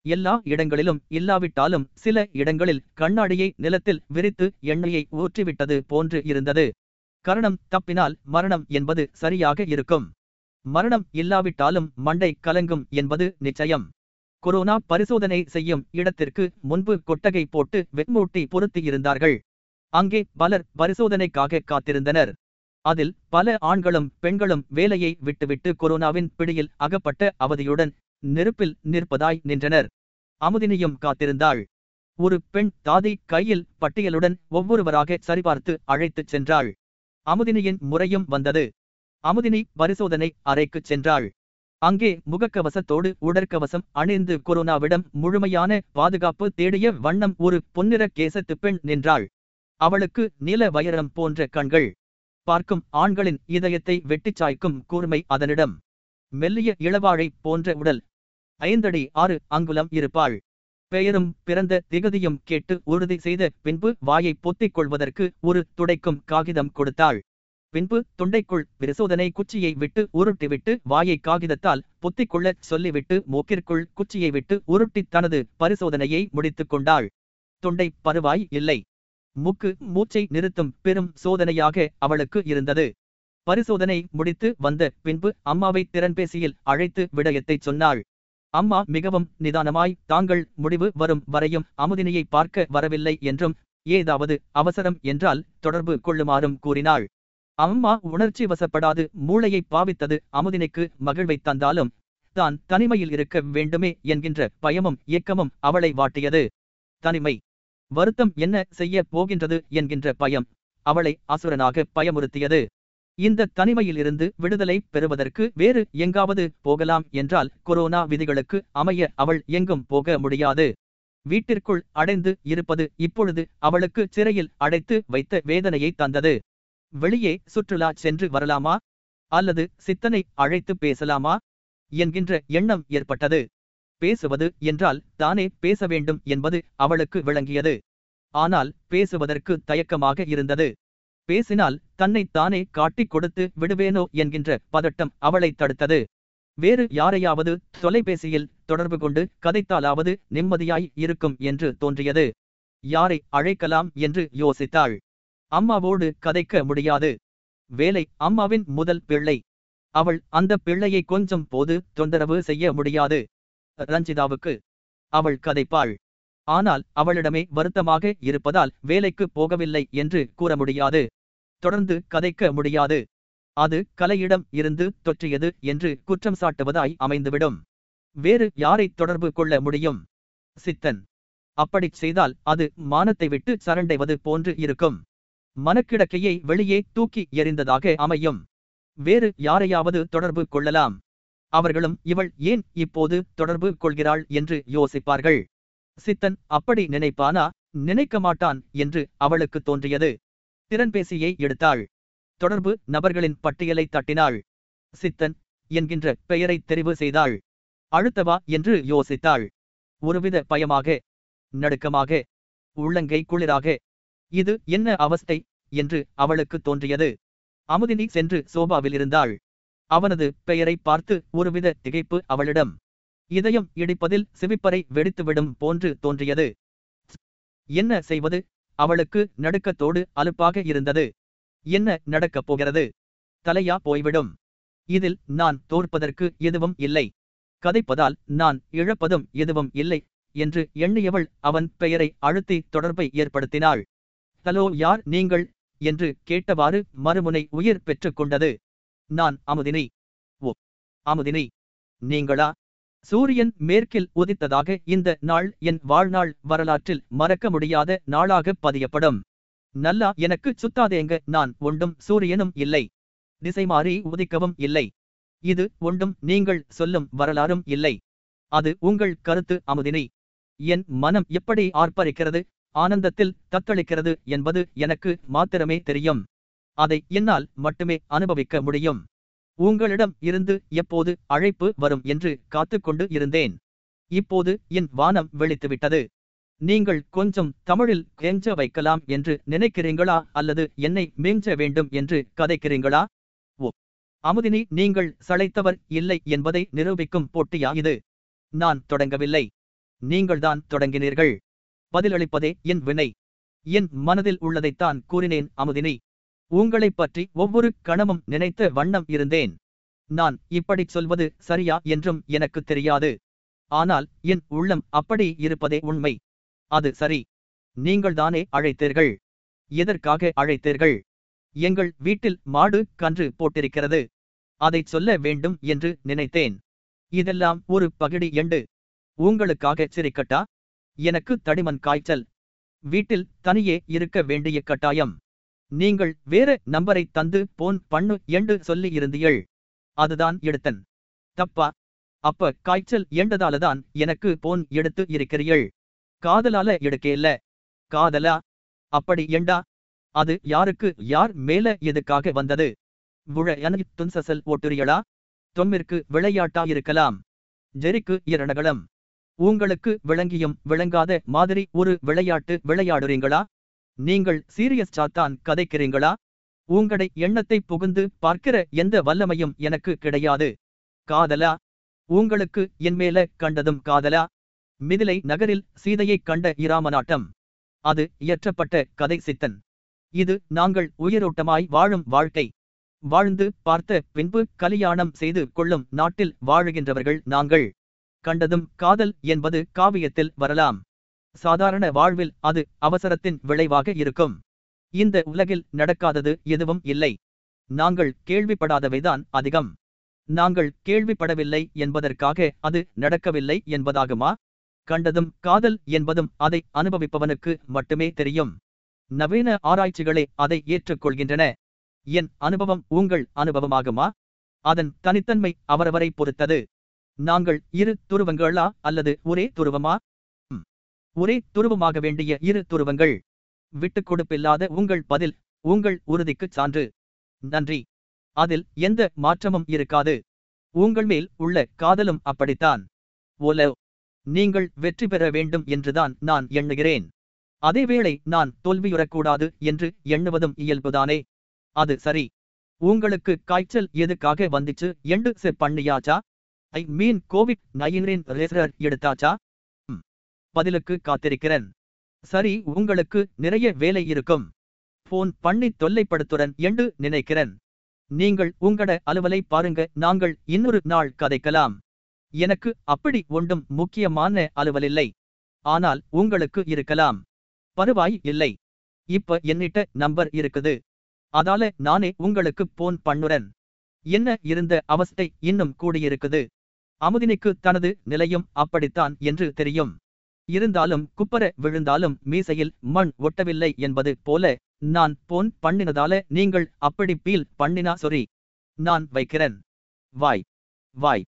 எல்லா இடங்களிலும் இல்லாவிட்டாலும் சில இடங்களில் கண்ணாடியை நிலத்தில் விரித்து எண்ணெயை ஊற்றிவிட்டது போன்று இருந்தது. கரணம் தப்பினால் மரணம் என்பது சரியாக இருக்கும். மரணம் இல்லாவிட்டாலும் மண்டை கலங்கும் என்பது நிச்சயம். கொரோனா பரிசோதனை செய்யும் இடத்திற்கு முன்பு கொட்டகை போட்டு வெண்மூட்டி பொருத்தி இருந்தார்கள். அங்கே பலர் பரிசோதனைக்காக காத்திருந்தனர். அதில் பல ஆண்களும் பெண்களும் வேலையை விட்டுவிட்டு கொரோனாவின் பிடியில் அகப்பட்ட அவதியுடன் நெருப்பில் நிற்பதாய் நின்றனர். அமுதினியும் காத்திருந்தாள். ஒரு பெண் தாதி கையில் பட்டியலுடன் ஒவ்வொருவராக சரிபார்த்து அழைத்துச் சென்றாள். அமுதினியின் முறையும் வந்தது. அமுதினி பரிசோதனை அறைக்குச் சென்றாள். அங்கே முகக்கவசத்தோடு உடற்கவசம் அணிந்து கொரோனாவிடம் முழுமையான பாதுகாப்பு தேடிய வண்ணம் ஒரு பொன்னிற கேசத்து பெண் நின்றாள். அவளுக்கு நீல வைரம் போன்ற கண்கள். பார்க்கும் ஆண்களின் இதயத்தை வெட்டிச் சாய்க்கும் கூர்மை அதனிடம். மெல்லிய இளவாழை போன்ற உடல். ஐந்தடி ஆறு அங்குலம் இருப்பாள். பெயரும் பிறந்த திகதியும் கேட்டு உறுதி செய்த பின்பு வாயை பொத்திக் கொள்வதற்கு ஒரு துடைக்கும் காகிதம் கொடுத்தாள். பின்பு தொண்டைக்குள் பிரசோதனை குச்சியை விட்டு உருட்டிவிட்டு வாயை காகிதத்தால் பொத்திக்கொள்ளச் சொல்லிவிட்டு மூக்கிற்குள் குச்சியை விட்டு உருட்டி தனது பரிசோதனையை முடித்துக் கொண்டாள். தொண்டை பருவாய் இல்லை. மூக்கு மூச்சை நிறுத்தும் பெரும் சோதனையாக அவளுக்கு இருந்தது. பரிசோதனை முடித்து வந்த பின்பு அம்மாவை திறன்பேசியில் அழைத்து விடயத்தை சொன்னாள். அம்மா மிகவும் நிதானமாய் தாங்கள் முடிவு வரும் வரையும் அமுதினியை பார்க்க வரவில்லை என்றும் ஏதாவது அவசரம் என்றால் தொடர்பு கொள்ளுமாறும் கூறினாள். அம்மா உணர்ச்சி வசப்படாது மூளையை பாவித்தது அமுதினைக்கு மகிழ்வை தந்தாலும் தான் தனிமையில் இருக்க வேண்டுமே என்கின்ற பயமும் இயக்கமும் அவளை வாட்டியது. தனிமை. வருத்தம் என்ன செய்ய போகின்றது என்கின்ற பயம் அவளை அசுரனாக பயமுறுத்தியது. இந்த தனிமையிலிருந்து விடுதலை பெறுவதற்கு வேறு எங்காவது போகலாம் என்றால் கொரோனா விதிகளுக்கு அமைய அவள் எங்கும் போக முடியாது. வீட்டிற்குள் அடைந்து இருப்பது இப்பொழுது அவளுக்கு சிறையில் அடைத்து வைத்த வேதனையை தந்தது. வெளியே சுற்றுலா சென்று வரலாமா? அல்லது சித்தனை அழைத்து பேசலாமா? என்கின்ற எண்ணம் ஏற்பட்டது. பேசுவது என்றால் தானே பேச வேண்டும் என்பது அவளுக்கு விளங்கியது. ஆனால் பேசுவதற்கு தயக்கமாக இருந்தது. பேசினால் தன்னை தானே காட்டிக் கொடுத்து விடுவேனோ என்கின்ற பதட்டம் அவளை தடுத்தது. வேறு யாரையாவது தொலைபேசியில் தொடர்பு கொண்டு கதைத்தாலாவது நிம்மதியாய் இருக்கும் என்று தோன்றியது. யாரை அழைக்கலாம் என்று யோசித்தாள். அம்மாவோடு கதைக்க முடியாது. வேலை அம்மாவின் முதல் பிள்ளை. அவள் அந்த பிள்ளையை கொஞ்சம் போது தொந்தரவு செய்ய முடியாது. ரஞ்சிதாவுக்கு அவள் கதைப்பாள். ஆனால் அவளிடமே வருத்தமாக இருப்பதால் வேலைக்கு போகவில்லை என்று கூற முடியாது. தொடர்ந்து கதைக்க முடியாது. அது கலையிடம் இருந்து தொற்றியது என்று குற்றம் சாட்டுவதாய் அமைந்துவிடும். வேறு யாரை தொடர்பு கொள்ள முடியும்? சித்தன். அப்படிச் செய்தால் அது மானத்தை விட்டு சரண்டைவது போன்று இருக்கும். மனக்கிடக்கையை வெளியே தூக்கி எறிந்ததாக அமையும். வேறு யாரையாவது தொடர்பு கொள்ளலாம். அவர்களும் இவள் ஏன் இப்போது தொடர்பு கொள்கிறாள்? என்று யோசிப்பார்கள். சித்தன் அப்படி நினைப்பானா? நினைக்க மாட்டான் என்று அவளுக்கு தோன்றியது. திறன்பேசியை எடுத்தாள். தொடர்பு நபர்களின் பட்டியலை தட்டினாள். சித்தன் என்கின்ற பெயரை தெரிவு செய்தாள். அழுத்தவா என்று யோசித்தாள். ஒருவித பயமாக நடுக்கமாக உள்ளங்கை குளிராக இது என்ன அவஸ்தை என்று அவளுக்கு தோன்றியது. அமுதினி சென்று சோபாவில் இருந்தாள். அவனது பெயரை பார்த்து ஒருவித திகைப்பு அவளிடம். இதயம் இடிப்பதில் சிவிப்பறை வெடித்துவிடும் போன்று தோன்றியது. என்ன செய்வது? அவளுக்கு நடுக்கத்தோடு அலுப்பாக இருந்தது. என்ன நடக்கப் போகிறது? தலையா போய்விடும். இதில் நான் தோற்பதற்கு எதுவும் இல்லை. கதைப்பதால் நான் இழப்பதும் எதுவும் இல்லை என்று எண்ணியவள் அவன் பெயரை அழுத்தி தொடர்பை ஏற்படுத்தினாள். ஹலோ யார் நீங்கள்? என்று கேட்டவாறு மறுமுனை உயிர் பெற்றுக் கொண்டது நான் அமுதினி. ஓ அமுதினி. நீங்களா? சூரியன் மேற்கில் உதித்ததாக இந்த நாள் என் வாழ்நாள் வரலாற்றில் மறக்க முடியாத நாளாக பதியப்படும். நல்லா எனக்கு சுத்தாதேங்க நான் ஒன்றும் சூரியனும் இல்லை. திசை மாறி உதிக்கவும் இல்லை. இது ஒன்றும் நீங்கள் சொல்லும் வரலாறும் இல்லை. அது உங்கள் கருத்து அமுதினி. என் மனம் எப்படி ஆர்ப்பரிக்கிறது? ஆனந்தத்தில் தத்தளிக்கிறது என்பது எனக்கு மாத்திரமே தெரியும். அதை என்னால் மட்டுமே அனுபவிக்க முடியும். உங்களிடம் இருந்து எப்போது அழைப்பு வரும் என்று காத்துக்கொண்டு இருந்தேன். இப்போது என் வானம் வெளித்துவிட்டது. நீங்கள் கொஞ்சம் தமிழில் கெஞ்ச வைக்கலாம் என்று நினைக்கிறீங்களா அல்லது என்னை மேஞ்ச வேண்டும் என்று கதைக்கிறீங்களா? ஓ அமுதினி நீங்கள் சளைத்தவர் இல்லை என்பதை நிரூபிக்கும் போட்டியா இது? நான் தொடங்கவில்லை. நீங்கள்தான் தொடங்கினீர்கள். பதிலளிப்பதே என் வினை. என் மனதில் உள்ளதைத்தான் கூறினேன் அமுதினி. உங்களைப் பற்றி ஒவ்வொரு கணமும் நினைத்த வண்ணம் இருந்தேன். நான் இப்படிச் சொல்வது சரியா என்றும் எனக்கு தெரியாது. ஆனால் என் உள்ளம் அப்படி இருப்பதே உண்மை. அது சரி. நீங்கள்தானே அழைத்தீர்கள். எதற்காக அழைத்தீர்கள்? எங்கள் வீட்டில் மாடு கன்று போட்டிருக்கிறது. அதைச் சொல்ல வேண்டும் என்று நினைத்தேன். இதெல்லாம் ஒரு பகிடி எண்டு. உங்களுக்காக சிரிக்கட்டா? எனக்கு தடிமன் காய்ச்சல். வீட்டில் தனியே இருக்க வேண்டிய கட்டாயம். நீங்கள் வேற நம்பரை தந்து போன் பண்ணு என்று சொல்லி இருந்தீள் அதுதான் எடுத்தன். தப்பா? அப்ப காய்ச்சல் என்றதாலதான் எனக்கு போன் எடுத்து இருக்கிறீள் காதலால எடுக்கல காதலா? அப்படி எண்டா அது யாருக்கு யார் மேல எதுக்காக வந்தது? உழ எனக்கு துன்சசல் ஓட்டுரியளா தொம்மிற்கு விளையாட்டா இருக்கலாம்? ஜெரிக்கு இரணகளம் உங்களுக்கு விளங்கியும் விளங்காத மாதிரி ஒரு விளையாட்டு விளையாடுறீங்களா? நீங்கள் சீரியஸ் தான் கதைக்கிறீங்களா? உங்களை எண்ணத்தை புகுந்து பார்க்கிற எந்த வல்லமையும் எனக்கு கிடையாது. காதலா? உங்களுக்கு என்மேல கண்டதும் காதலா? மிதிலை நகரில் சீதையைக் கண்ட இராமநாட்டம். அது இயற்றப்பட்ட கதை சித்தன். இது நாங்கள் உயிரோட்டமாய் வாழும் வாழ்க்கை. வாழ்ந்து பார்த்த பின்பு கலியாணம் செய்து கொள்ளும் நாட்டில் வாழுகின்றவர்கள் நாங்கள். கண்டதும் காதல் என்பது காவியத்தில் வரலாம். சாதாரண வாழ்வில் அது அவசரத்தின் விளைவாக இருக்கும். இந்த உலகில் நடக்காதது எதுவும் இல்லை. நாங்கள் கேள்விப்படாதவைதான் அதிகம். நாங்கள் கேள்விப்படவில்லை என்பதற்காக அது நடக்கவில்லை என்பதாகுமா? கண்டதும் காதல் என்பதும் அதை அனுபவிப்பவனுக்கு மட்டுமே தெரியும். நவீன ஆராய்ச்சிகளே அதை ஏற்றுக்கொள்கின்றன. என் அனுபவம் உங்கள் அனுபவமாகுமா? அதன் தனித்தன்மை அவரவரை பொறுத்தது. நாங்கள் இரு துருவங்களா அல்லது ஒரே துருவமா? ஒரே துருவமாக வேண்டிய இரு துருவங்கள். விட்டுக் கொடுப்பில்லாத உங்கள் பதில் உங்கள் உறுதிக்குச் சான்று. நன்றி. அதில் எந்த மாற்றமும் இருக்காது. உங்கள் மேல் உள்ள காதலும் அப்படித்தான். ஓல நீங்கள் வெற்றி பெற வேண்டும் என்றுதான் நான் எண்ணுகிறேன். அதேவேளை நான் தோல்வியுறக்கூடாது என்று எண்ணுவதும் இயல்புதானே. அது சரி. உங்களுக்கு காய்ச்சல் எதுக்காக வந்துச்சு? எண்டு செ பண்ணியாச்சா? ஐ மீன் கோவிட் நைன்டீன் ரெசர் எடுத்தாச்சா? பதிலுக்கு காத்திருக்கிறேன். சரி உங்களுக்கு நிறைய வேலை இருக்கும். போன் பண்ணி தொல்லைப்படுத்துறன் என்று நினைக்கிறேன். நீங்கள் உங்கட அலுவலை பாருங்க நாங்கள் இன்னொரு நாள் கதைக்கலாம். எனக்கு அப்படி ஒன்றும் முக்கியமான அலுவலில்லை ஆனால் உங்களுக்கு இருக்கலாம். பருவாய் இல்லை. இப்ப என்னிட்ட நம்பர் இருக்குது. அதால நானே உங்களுக்கு போன் பண்ணுறேன். என்ன இருந்த அவஸ்தை இன்னும் கூடியிருக்குது. அமுதினிக்கு தனது நிலையும் அப்படித்தான் என்று தெரியும். இருந்தாலும் குப்பர விழுந்தாலும் மீசையில் மண் ஒட்டவில்லை என்பது போல நான் போன் பண்ணினதால நீங்கள் அப்படி பீல் பண்ணினா சொரி நான் வைக்கிறேன். வாய். வாய்.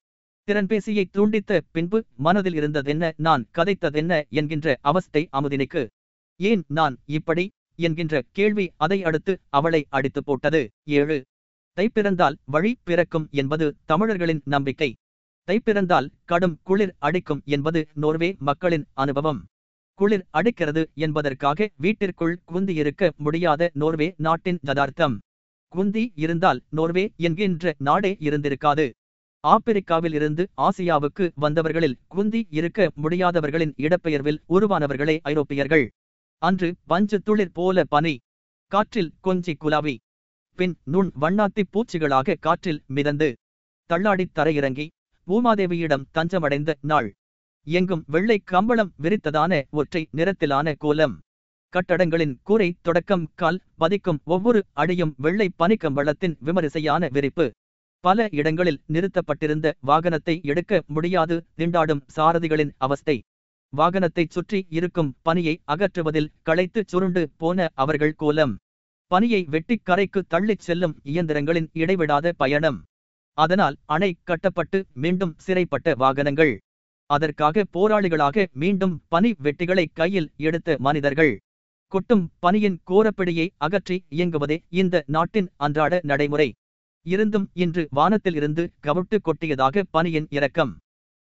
திறன்பேசியை தூண்டித்த பின்பு மனதில் இருந்ததென்ன நான் கதைத்ததென்ன என்கின்ற அவஸ்தை அமுதினிக்கு. ஏன் நான் இப்படி என்கின்ற கேள்வி அதை அடுத்து அவளை அடித்து போட்டது. ஏழு. தை பிறந்தால் வழி பிறக்கும் என்பது தமிழர்களின் நம்பிக்கை. தை பிறந்தால் கடும் குளிர் அடிக்கும் என்பது நோர்வே மக்களின் அனுபவம். குளிர் அடிக்கிறது என்பதற்காக வீட்டிற்குள் குந்தியிருக்க முடியாத நோர்வே நாட்டின் யதார்த்தம். குந்தி இருந்தால் நோர்வே என்கின்ற நாடே இருந்திருக்காது. ஆப்பிரிக்காவில் இருந்து ஆசியாவுக்கு வந்தவர்களில் குந்தி இருக்க முடியாதவர்களின் இடப்பெயர்வில் உருவானவர்களே ஐரோப்பியர்கள். அன்று பஞ்சு துளிர் போல பனி காற்றில் கொஞ்சி குலாவி பின் நுண் வண்ணாத்தி பூச்சிகளாக காற்றில் மிதந்து தள்ளாடித் தரையிறங்கி பூமாதேவியிடம் தஞ்சமடைந்த நாள். எங்கும் வெள்ளை கம்பளம் விரித்ததான ஒற்றை நிறத்திலான கோலம். கட்டடங்களின் கூரை தொடக்கம் கால் பதிக்கும் ஒவ்வொரு அடியும் வெள்ளை பனிக்கம்பளத்தின் விமரிசையான விரிப்பு. பல இடங்களில் நிறுத்தப்பட்டிருந்த வாகனத்தை எடுக்க முடியாது திண்டாடும் சாரதிகளின் அவஸ்தை. வாகனத்தைச் சுற்றி இருக்கும் பனியை அகற்றுவதில் களைத்து சுருண்டு போன அவர்கள் கோலம். பனியை வெட்டிக் கரைக்கு தள்ளிச் செல்லும் இயந்திரங்களின் இடைவிடாத பயணம். அதனால் அணை கட்டப்பட்டு மீண்டும் சிறைப்பட்ட வாகனங்கள். அதற்காக போராளிகளாக மீண்டும் பனி வெட்டிகளை கையில் எடுத்த மனிதர்கள். கொட்டும் பனியின் கோரப்பிடியை அகற்றி இயங்குவதே இந்த நாட்டின் அன்றாட நடைமுறை. இருந்தும் இன்று வானத்தில் இருந்து கவிட்டு கொட்டியதாக பனியின் இறக்கம்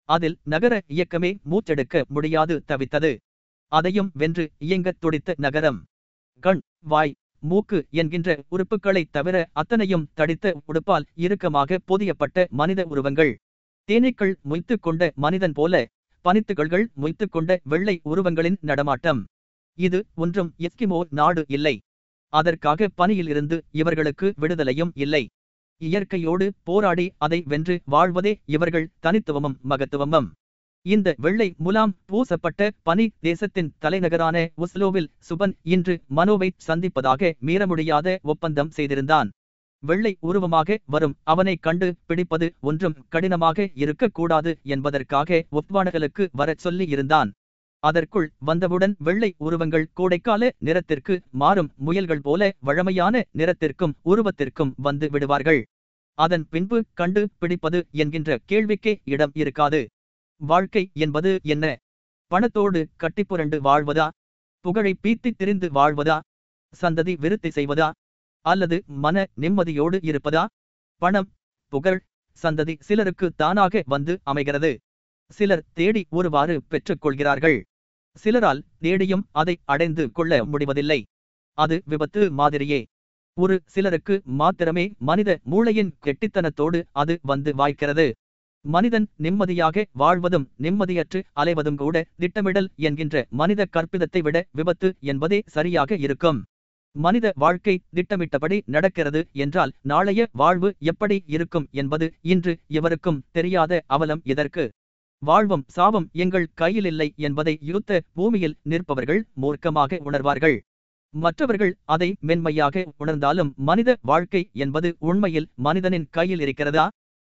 அதில் நகர இயக்கமே மூச்செடுக்க முடியாது தவித்தது. அதையும் வென்று இயங்கத் துடித்த நகரம். கண் வாய் மூக்கு என்கின்ற உறுப்புக்களைத் தவிர அத்தனையும் தடித்த உடுப்பால் இறுக்கமாக பொதியப்பட்ட மனித உருவங்கள். தேனீக்கள் முய்த்து கொண்ட மனிதன் போல பனித்துகள்கள் முய்த்து கொண்ட வெள்ளை உருவங்களின் நடமாட்டம். இது ஒன்றும் எஸ்கிமோ நாடு இல்லை. அதற்காக பனியிலிருந்து இவர்களுக்கு விடுதலையும் இல்லை. இயற்கையோடு போராடி அதை வென்று வாழ்வதே இவர்கள் தனித்துவமும் மகத்துவமும். இந்த வெள்ளை முலாம் பூசப்பட்ட பனி தேசத்தின் தலைநகரான ஒஸ்லோவில் சுபன் இன்று மனோவை சந்திப்பதாக மீற முடியாத ஒப்பந்தம் செய்திருந்தான். வெள்ளை உருவமாக வரும் அவனை கண்டு பிடிப்பது ஒன்றும் கடினமாக இருக்கக்கூடாது என்பதற்காக ஒப்வானகலுக்கு வரச் சொல்லி இருந்தான் அதற்குள் வந்தவுடன் வெள்ளை உருவங்கள் கோடைக்கால நிறத்திற்கு மாறும் முயல்கள் போல வழமையான நிறத்திற்கும் உருவத்திற்கும் வந்து விடுவார்கள். அதன் பின்பு கண்டு பிடிப்பது என்கின்ற கேள்விக்கே இடம் இருக்காது. வாழ்க்கை என்பது என்ன? பணத்தோடு கட்டிப்புரண்டு வாழ்வதா? புகழை பீத்தித் திரிந்து வாழ்வதா? சந்ததி விருத்தி செய்வதா? அல்லது மன நிம்மதியோடு இருப்பதா? பணம் புகழ் சந்ததி சிலருக்கு தானாக வந்து அமைகிறது. சிலர் தேடி ஒருவாறு பெற்றுக்கொள்கிறார்கள். சிலரால் தேடியும் அதை அடைந்து கொள்ள முடிவதில்லை. அது விபத்து மாதிரியே. ஒரு சிலருக்கு மாத்திரமே மனித மூளையின் கெட்டித்தனத்தோடு அது வந்து வாய்க்கிறது. மனிதன் நிம்மதியாக வாழ்வதும் நிம்மதியற்று அலைவதும் கூட திட்டமிடல் என்கின்ற மனித கற்பிதத்தை விட விபத்து என்பதே சரியாக இருக்கும். மனித வாழ்க்கை திட்டமிட்டபடி நடக்கிறது என்றால் நாளைய வாழ்வு எப்படி இருக்கும் என்பது இன்று இவருக்கும் தெரியாத அவலம் இதற்கு. வாழ்வும் சாவும் எங்கள் கையிலில்லை என்பதை யுத்த பூமியில் நிற்பவர்கள் மூர்க்கமாக உணர்வார்கள். மற்றவர்கள் அதை மென்மையாக உணர்ந்தாலும் மனித வாழ்க்கை என்பது உண்மையில் மனிதனின் கையில் இருக்கிறதா?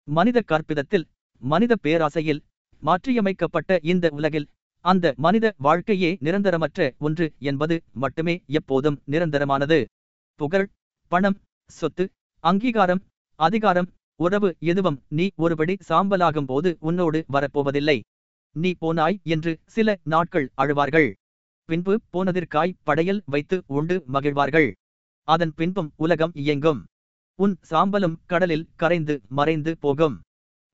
மனித கற்பிதத்தில் மனித பேராசையில் மாற்றியமைக்கப்பட்ட இந்த உலகில் அந்த மனித வாழ்க்கையே நிரந்தரமற்ற ஒன்று என்பது மட்டுமே எப்போதும் நிரந்தரமானது. புகழ் பணம் சொத்து அங்கீகாரம் அதிகாரம் உறவு எதுவும் நீ ஒருபடி சாம்பலாகும் போது உன்னோடு வரப்போவதில்லை. நீ போனாய் என்று சில நாட்கள் அழுவார்கள். பின்பு போனதிற்காய் படையல் வைத்து உண்டு மகிழ்வார்கள். அதன் பின்பும் உலகம் இயங்கும். உன் சாம்பலும் கடலில் கரைந்து மறைந்து போகும்.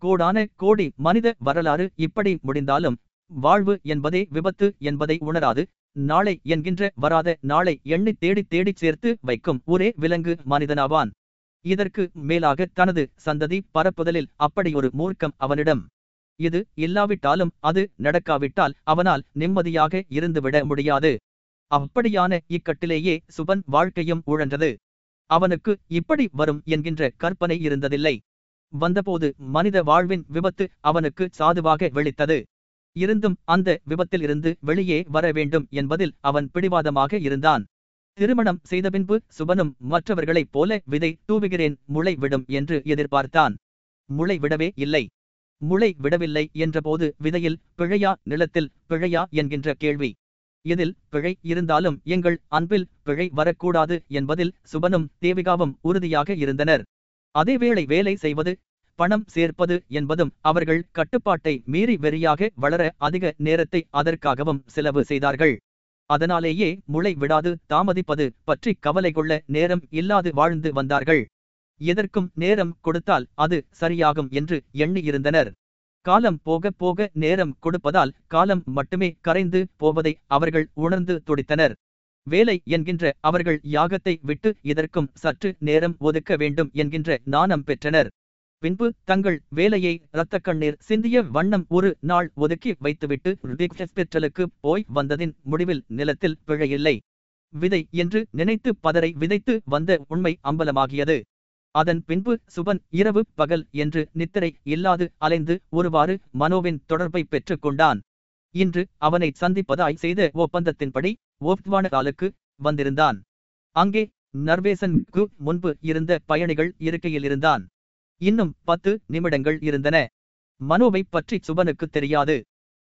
கோடான கோடி மனித வரலாறு இப்படி முடிந்தாலும் வாழ்வு என்பதே விபத்து என்பதை உணராது நாளை என்கின்ற வராத நாளை எண்ணி தேடி தேடிச் சேர்த்து வைக்கும் ஒரே விலங்கு மனிதனாவான். இதற்கு மேலாக தனது சந்ததி பரப்புதலில் அப்படியொரு மூர்க்கம் அவனிடம். இது இல்லாவிட்டாலும் அது நடக்காவிட்டால் அவனால் நிம்மதியாக இருந்துவிட முடியாது. அப்படியான இக்கட்டிலேயே சுபன் வாழ்க்கையும் உழன்றது. அவனுக்கு இப்படி வரும் என்கின்ற கற்பனை இருந்ததில்லை. வந்தபோது மனித வாழ்வின் விபத்து அவனுக்கு சாதுவாக வெளித்தது. இருந்தும் அந்த விபத்தில் இருந்து வெளியே வர வேண்டும் என்பதில் அவன் பிடிவாதமாக இருந்தான். திருமணம் செய்த பின்பு சுபனும் மற்றவர்களைப் போல விதை தூவுகிறேன் முளை விடும் என்று எதிர்பார்த்தான். முளை விடவே இல்லை. முளை விடவில்லை என்றபோது விதையில் பிழையா நிலத்தில் பிழையா என்கின்ற கேள்வி. இதில் பிழை இருந்தாலும் எங்கள் அன்பில் பிழை வரக்கூடாது என்பதில் சுபனும் தேவிகாவும் உறுதியாக இருந்தனர். அதேவேளை வேலை செய்வது பணம் சேர்ப்பது என்பதும் அவர்கள் கட்டுப்பாட்டை மீறி வெறியாக வளர அதிக நேரத்தை அதற்காகவும் செலவு செய்தார்கள். அதனாலேயே முளை விடாது தாமதிப்பது பற்றி கவலை கொள்ள நேரம் இல்லாது வாழ்ந்து வந்தார்கள். எதற்கும் நேரம் கொடுத்தால் அது சரியாகும் என்று எண்ணியிருந்தனர். காலம் போக போக நேரம் கொடுப்பதால் காலம் மட்டுமே கரைந்து போவதை அவர்கள் உணர்ந்து துடித்தனர். வேலை என்கின்ற அவர்கள் யாகத்தை விட்டு இதற்கும் சற்று நேரம் ஒதுக்க வேண்டும் என்கின்ற நாணம் பெற்றனர். பின்பு தங்கள் வேலையை இரத்த கண்ணீர் சிந்திய வண்ணம் ஒரு நாள் ஒதுக்கி வைத்துவிட்டு ஹாஸ்பிட்டலுக்கு போய் வந்ததின் முடிவில் நிலத்தில் பிழையில்லை. விதை என்று நினைத்து பதரை விதைத்து வந்த உண்மை அம்பலமாகியது. அதன் பின்பு சுபன் இரவு பகல் என்று நித்திரை இல்லாது அலைந்து ஒருவாறு மனோவின் தொடர்பை பெற்றுக் கொண்டான் இன்று அவனை சந்திப்பதாய் செய்த ஒப்பந்தத்தின்படி ஓப்வானகாலுக்கு வந்திருந்தான். அங்கே நர்வேசனுக்கு முன்பு இருந்த பயணிகள் இருக்கையில் இருந்தான். இன்னும் பத்து நிமிடங்கள் இருந்தன. மனுவை பற்றி சுபனுக்கு தெரியாது.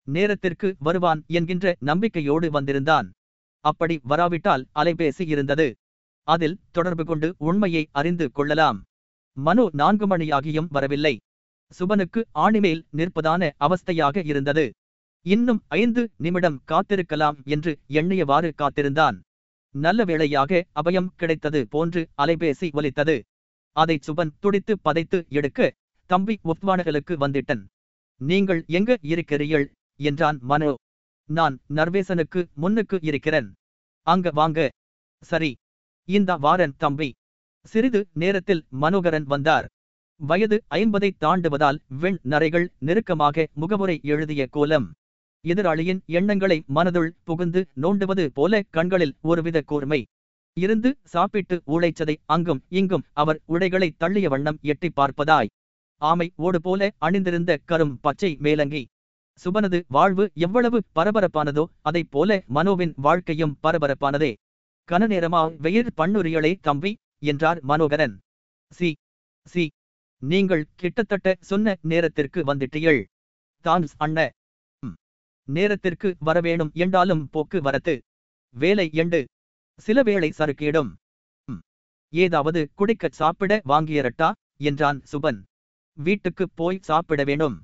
நேரத்திற்கு வருவான் என்கின்ற நம்பிக்கையோடு வந்திருந்தான். அப்படி வராவிட்டால் அலைபேசி இருந்தது. அதில் தொடர்பு கொண்டு உண்மையை அறிந்து கொள்ளலாம். மனு நான்கு மணியாகியும் வரவில்லை. சுபனுக்கு ஆணிமேல் நிற்பதான அவஸ்தையாக இருந்தது. இன்னும் ஐந்து நிமிடம் காத்திருக்கலாம் என்று எண்ணியவாறு காத்திருந்தான். நல்ல வேளையாக அபயம் கிடைத்தது போன்று அலைபேசி ஒலித்தது. அதை சுபன் துடித்து பதைத்து எடுக்க தம்பி உப்வானகளுக்கு வந்திட்டன். நீங்கள் எங்க இருக்கிறீர்கள்? என்றான் மனோ. நான் நர்வேசனுக்கு முன்னுக்கு இருக்கிறேன். அங்க வாங்க. சரி. இந்த வாரன் தம்பி. சிறிது நேரத்தில் மனோகரன் வந்தார். வயது ஐம்பதை தாண்டுவதால் வெண் நரைகள் நெருக்கமாக முகமுறை எழுதிய கோலம். எதிராளியின் எண்ணங்களை மனதுள் புகுந்து நோண்டுவது போல கண்களில் ஒருவித கூர்மை. இருந்து சாப்பிட்டு ஊழைச்சதை அங்கும் இங்கும் அவர் உடைகளை தள்ளிய வண்ணம் எட்டி பார்ப்பதாய். ஆமை ஓடு போல அணிந்திருந்த கரும் பச்சை மேலங்கி. சுபனது வாழ்வு எவ்வளவு பரபரப்பானதோ அதைப் போல மனோவின் வாழ்க்கையும் பரபரப்பானதே. கனநேரமா வெயிர் பண்ணுரியளே தம்பி என்றார் மனோகரன். சி சி நீங்கள் கிட்டத்தட்ட சொன்ன நேரத்திற்கு வந்துட்டீள் தான்ஸ் அண்ண நேரத்திற்கு வரவேணும் என்றாலும் போக்கு வரத்து. வேலை எண்டு. சில வேளை சறுக்கிடும். ஏதாவது குடிக்கச் சாப்பிட வாங்கியரட்டா? என்றான் சுபன். வீட்டுக்கு போய் சாப்பிட வேணும்.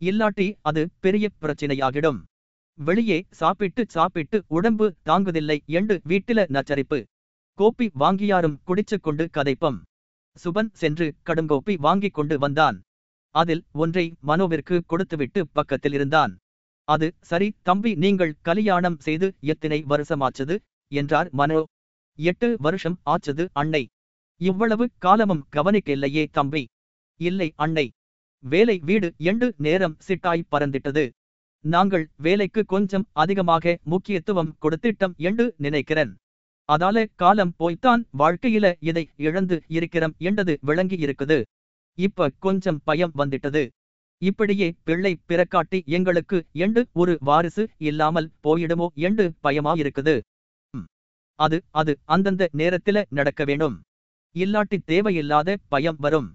இல்லாட்டி அது பெரிய பிரச்சினையாகிடும். வெளியே சாப்பிட்டு சாப்பிட்டு உடம்பு தாங்குதில்லை என்று வீட்டில நச்சரிப்பு. கோப்பி வாங்கியாரும் குடிச்சு கொண்டு கதைப்பம். சுபன் சென்று கடுங்கோப்பி வாங்கிக் கொண்டு வந்தான். அதில் ஒன்றை மனோவிற்கு கொடுத்துவிட்டு பக்கத்தில் இருந்தான். அது சரி தம்பி நீங்கள் கலியாணம் செய்து எத்தனை வருஷமாச்சது? என்றார் மனோ. எட்டு வருஷம் ஆச்சது அன்னை. இவ்வளவு காலமும் கவனிக்கலையே தம்பி. இல்லை அன்னை. வேலை வீடு எண்டு நேரம் சிட்டாய் பறந்திட்டது. நாங்கள் வேலைக்கு கொஞ்சம் அதிகமாக முக்கியத்துவம் கொடுத்திட்டம் என்று நினைக்கிறேன். அதால காலம் போய்த்தான் வாழ்க்கையில இதை இழந்து இருக்கிறோம் என்றது விளங்கி இருக்குது இப்ப கொஞ்சம் பயம் வந்துட்டது. இப்படியே பிள்ளை பிறக்காட்டி எங்களுக்கு எண்டு ஒரு வாரிசு இல்லாமல் போயிடுமோ எண்டு பயமாயிருக்குது. அது அது அந்தந்த நேரத்தில நடக்க வேணும் இல்லாட்டி தேவையில்லாத பயம் வரும்.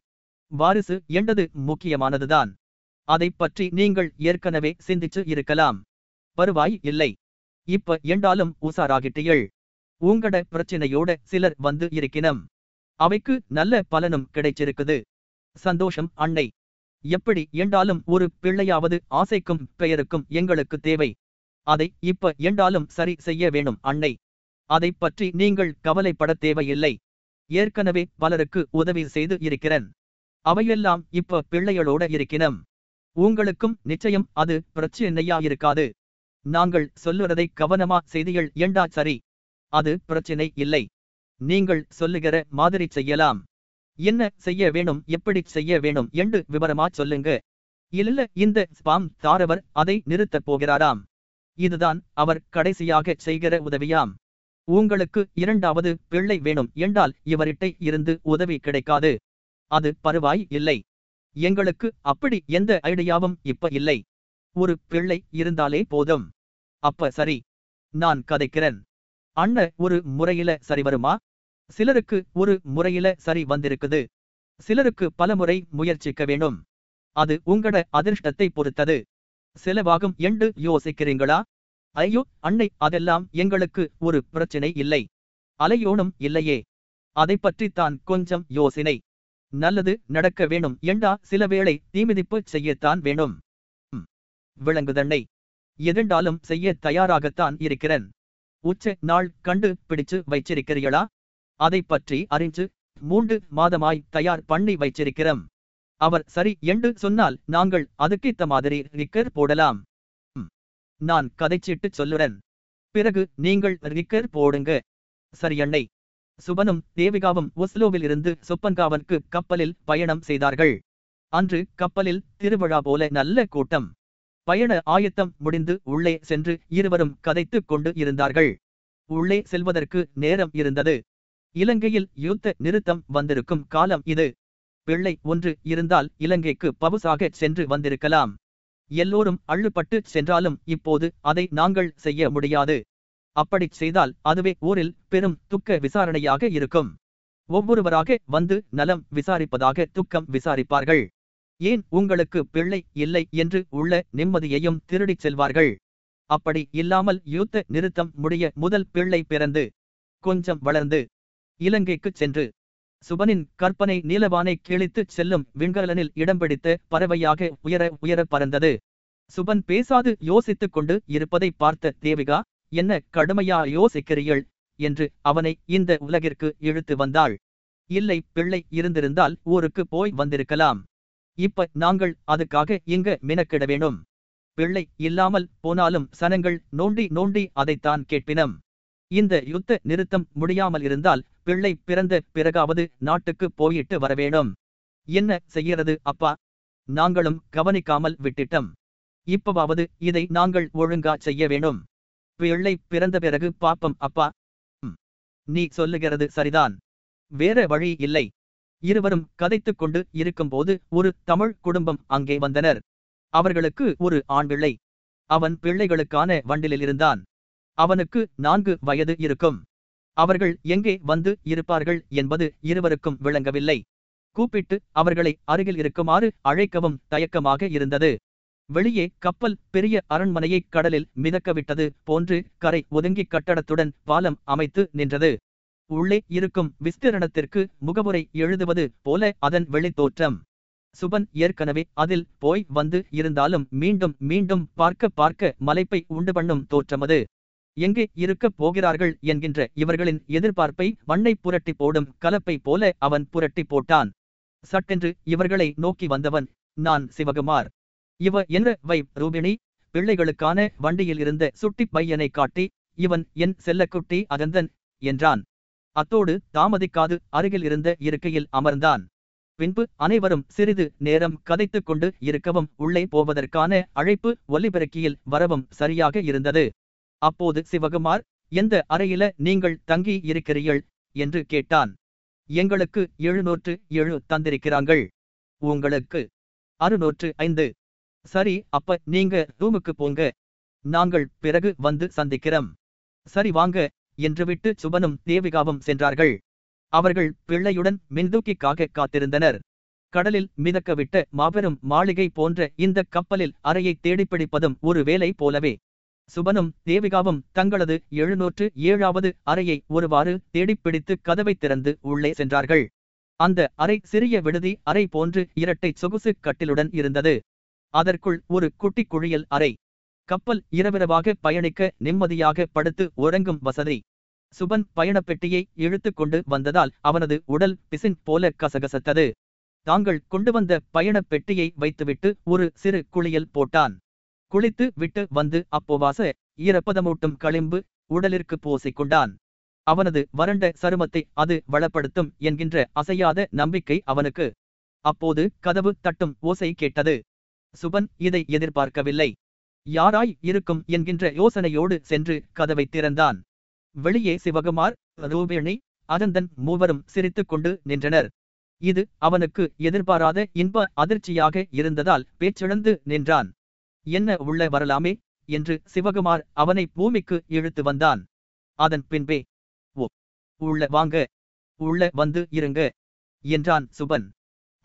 வாரிசு எண்டது முக்கியமானதுதான். அதைப் பற்றி நீங்கள் ஏற்கனவே சிந்திச்சு இருக்கலாம். வருவாய் இல்லை. இப்ப எண்டாலும் உசாராகிட்டீள். உங்கட பிரச்சனையோட சிலர் வந்து இருக்கினம். அவைக்கு நல்ல பலனும் கிடைச்சிருக்குது. சந்தோஷம் அன்னை. எப்படி என்றாலும் ஒரு பிள்ளையாவது ஆசைக்கும் பெயருக்கும் எங்களுக்கு தேவை. அதை இப்ப என்றாலும் சரி செய்ய வேணும் அன்னை. அதைப் பற்றி நீங்கள் கவலைப்பட தேவையில்லை. ஏற்கனவே பலருக்கு உதவி செய்து இருக்கிறேன். அவையெல்லாம் இப்ப பிள்ளைகளோட இருக்கினம். உங்களுக்கும் நிச்சயம் அது பிரச்சனையா இருக்காது. நாங்கள் சொல்லுறதை கவனமா செய்திகள் ஏண்டா சரி. அது பிரச்சினை இல்லை. நீங்கள் சொல்லுகிற மாதிரி செய்யலாம். என்ன செய்ய வேணும் எப்படி செய்ய வேணும் என்று விவரமா சொல்லுங்க. இல்ல இந்த ஸ்பாம் தாரவர் அதை நிறுத்தப் போகிறாராம். இதுதான் அவர் கடைசியாக செய்கிற உதவியாம். உங்களுக்கு இரண்டாவது பிள்ளை வேணும் என்றால் இவரிட்டை இருந்து உதவி கிடைக்காது. அது பருவாய் இல்லை. எங்களுக்கு அப்படி எந்த ஐடியாவும் இப்ப இல்லை. ஒரு பிள்ளை இருந்தாலே போதும். அப்ப சரி. நான் கதைக்கிறேன். அண்ண ஒரு முறையில சரி வருமா? சிலருக்கு ஒரு முறையில சரி வந்திருக்குது. சிலருக்கு பலமுறை முயற்சிக்க வேணும் அது உங்கட அதிர்ஷ்டத்தை பொறுத்தது. செலவாகும் என்று யோசிக்கிறீங்களா ஐயோ அன்னை அதெல்லாம் எங்களுக்கு ஒரு பிரச்சனை இல்லை. அலையோனும் இல்லையே. அதை பற்றித்தான் கொஞ்சம் யோசினை. நல்லது நடக்க வேணும் என்றா சில வேளை தீமிதிப்பு செய்யத்தான் வேணும். ம். விளங்குதண்ணை எதென்றாலும் செய்ய தயாராகத்தான் இருக்கிறேன். உச்ச நாள் கண்டு பிடிச்சு வைச்சிருக்கிறீங்களா அதை பற்றி அறிஞ்சு மூன்று மாதமாய் தயார் பண்ணி வைச்சிருக்கிறோம் அவர் சரி என்று சொன்னால் நாங்கள் அதுக்கேத்த மாதிரி ரிக்கர் போடலாம். நான் கதைச்சிட்டு சொல்லுறேன். பிறகு நீங்கள் ரிக்கர் போடுங்க. சரியண்ணை சுபனும் தேவிகாவும் ஒஸ்லோவிலிருந்து சொப்பன்காவனுக்கு கப்பலில் பயணம் செய்தார்கள். அன்று கப்பலில் திருவிழா போல நல்ல கூட்டம். பயண ஆயத்தம் முடிந்து உள்ளே சென்று இருவரும் கதைத்துக் கொண்டு இருந்தார்கள். உள்ளே செல்வதற்கு நேரம் இருந்தது. இலங்கையில் யுத்த நிறுத்தம் வந்திருக்கும் காலம் இது. பிள்ளை ஒன்று இருந்தால் இலங்கைக்கு பவுசாக சென்று வந்திருக்கலாம். எல்லோரும் அள்ளுப்பட்டு சென்றாலும் இப்போது அதை நாங்கள் செய்ய முடியாது. அப்படிச் செய்தால் அதுவே ஊரில் பெரும் துக்க விசாரணையாக இருக்கும். ஒவ்வொருவராக வந்து நலம் விசாரிப்பதாக துக்கம் விசாரிப்பார்கள். ஏன் உங்களுக்கு பிள்ளை இல்லை என்று உள்ள நிம்மதியையும் திருடிச் செல்வார்கள்? அப்படி இல்லாமல் யூத்த நிறுத்தம் முடிய முதல் பிள்ளை பிறந்து கொஞ்சம் வளர்ந்து இலங்கைக்குச் சென்று சுபனின் கற்பனை நீலவானை கிழித்துச் செல்லும் விண்கலனில் இடம் பிடித்து பறவையாக உயர உயர பறந்தது. சுபன் பேசாது யோசித்துக் கொண்டு இருப்பதை பார்த்த தேவிகா என்ன கடுமையா யோசிக்கிறீள் என்று அவனை இந்த உலகிற்கு இழுத்து வந்தாள். இல்லை பிள்ளை இருந்திருந்தால் ஊருக்கு போய் வந்திருக்கலாம். இப்ப நாங்கள் அதுக்காக இங்க மினக்கிட வேணும் பிள்ளை இல்லாமல் போனாலும் சனங்கள் நோண்டி நோண்டி அதைத்தான் கேட்பினம். இந்த யுத்த நிறுத்தம் முடியாமல் இருந்தால் பிள்ளை பிறந்த பிறகாவது நாட்டுக்கு போயிட்டு வரவேணும் என்ன செய்யறது அப்பா? நாங்களும் கவனிக்காமல் விட்டிட்டம். இப்பவாவது இதை நாங்கள் ஒழுங்கா செய்ய வேணும் பிள்ளை பிறந்த பிறகு பாப்பம் அப்பா. நீ சொல்லுகிறது சரிதான். வேற வழி இல்லை. இருவரும் கதைத்துக் கொண்டு இருக்கும்போது ஒரு தமிழ் குடும்பம் அங்கே வந்தனர். அவர்களுக்கு ஒரு ஆண் பிள்ளை அவன் பிள்ளைகளுக்கான வண்டிலில் இருந்தான் அவனுக்கு நான்கு வயது இருக்கும். அவர்கள் எங்கே வந்து இருப்பார்கள் என்பது இருவருக்கும் விளங்கவில்லை. கூப்பிட்டு அவர்களை அருகில் இருக்குமாறு அழைக்கவும் தயக்கமாக இருந்தது. வெளியே கப்பல் பெரிய அரண்மனையை கடலில் மிதக்கவிட்டது போன்று கரை ஒதுங்கி கட்டடத்துடன் பாலம் அமைத்து நின்றது. உள்ளே இருக்கும் விஸ்தீரணத்திற்கு முகவுரை எழுதுவது போல அதன் வெளித்தோற்றம். சுபன் ஏற்கனவே அதில் போய் வந்து இருந்தாலும் மீண்டும் மீண்டும் பார்க்க பார்க்க மலைப்பை உண்டு பண்ணும் தோற்றமது. எங்கே இருக்கப் போகிறார்கள் என்கின்ற இவர்களின் எதிர்பார்ப்பை மண்ணை புரட்டி போடும் கலப்பை போல அவன் புரட்டி போட்டான். சட்டென்று இவர்களை நோக்கி வந்தவன் நான் சிவகுமார். இவ என்ன வை ரூபிணி? பிள்ளைகளுக்கான வண்டியில் இருந்த சுட்டிப் பையனை காட்டி இவன் என் செல்லக்குட்டி அகந்தன் என்றான். அத்தோடு தாமதிக்காது அருகில் இருந்த இருக்கையில் அமர்ந்தான். பின்பு அனைவரும் சிறிது நேரம் கதைத்துக் கொண்டு இருக்கவும் உள்ளே போவதற்கான அழைப்பு ஒலிபெருக்கியில் வரவும் சரியாக இருந்தது. அப்போது சிவகுமார் எந்த அறையில நீங்கள் தங்கி இருக்கிறீர்கள்? என்று கேட்டான். எங்களுக்கு எழுநூற்று ஏழு தந்திருக்கிறாங்கள் உங்களுக்கு அறுநூற்று ஐந்து. சரி அப்ப நீங்க ரூமுக்கு போங்க. நாங்கள் பிறகு வந்து சந்திக்கிறோம். சரி வாங்க என்று விட்டு சுபனும் தேவிகாவும் சென்றார்கள். அவர்கள் பிள்ளையுடன் மின்தூக்கிக்காக காத்திருந்தனர். கடலில் மிதக்கவிட்ட மாபெரும் மாளிகை போன்ற இந்த கப்பலில் அறையை தேடிப்பிடிப்பதும் ஒரு வேலை போலவே. சுபனும் தேவிகாவும் தங்களது எழுநூற்று ஏழாவது அறையை ஒருவாறு தேடிப்பிடித்து கதவை திறந்து உள்ளே சென்றார்கள். அந்த அறை சிறிய விடுதி அறை போன்று இரட்டை சொகுசு கட்டிலுடன் இருந்தது. அதற்குள் ஒரு குட்டி குழியல் அறை. கப்பல் இரவிரவாக பயணிக்க நிம்மதியாக படுத்து உறங்கும் வசதி. சுபன் பயணப்பெட்டியை இழுத்துக் கொண்டு வந்ததால் அவனது உடல் பிசின் போல கசகசத்தது. தாங்கள் கொண்டு வந்த பயணப் பெட்டியை வைத்துவிட்டு ஒரு சிறு குளியல் போட்டான். குளித்து விட்டு வந்து அப்போவாச ஈரப்பதமூட்டும் களிம்பு உடலிற்கு பூசிக்கொண்டான். அவனது வறண்ட சருமத்தை அது வளப்படுத்தும் என்கின்ற அசையாத நம்பிக்கை அவனுக்கு. அப்போது கதவு தட்டும் ஓசை கேட்டது. சுபன் இதை எதிர்பார்க்கவில்லை. யாராய் இருக்கும்? என்கின்ற யோசனையோடு சென்று கதவை திறந்தான். வெளியே சிவகுமார் ரூபிணி அனந்தன் மூவரும் சிரித்துக் கொண்டு நின்றனர். இது அவனுக்கு எதிர்பாராத இன்ப அதிர்ச்சியாக இருந்ததால் பேச்சிழந்து நின்றான். என்ன உள்ள வரலாமே? என்று சிவகுமார் அவனை பூமிக்கு இழுத்து வந்தான். அதன் பின்பே ஓ உள்ள வாங்க உள்ள வந்து இருங்க என்றான் சுபன்.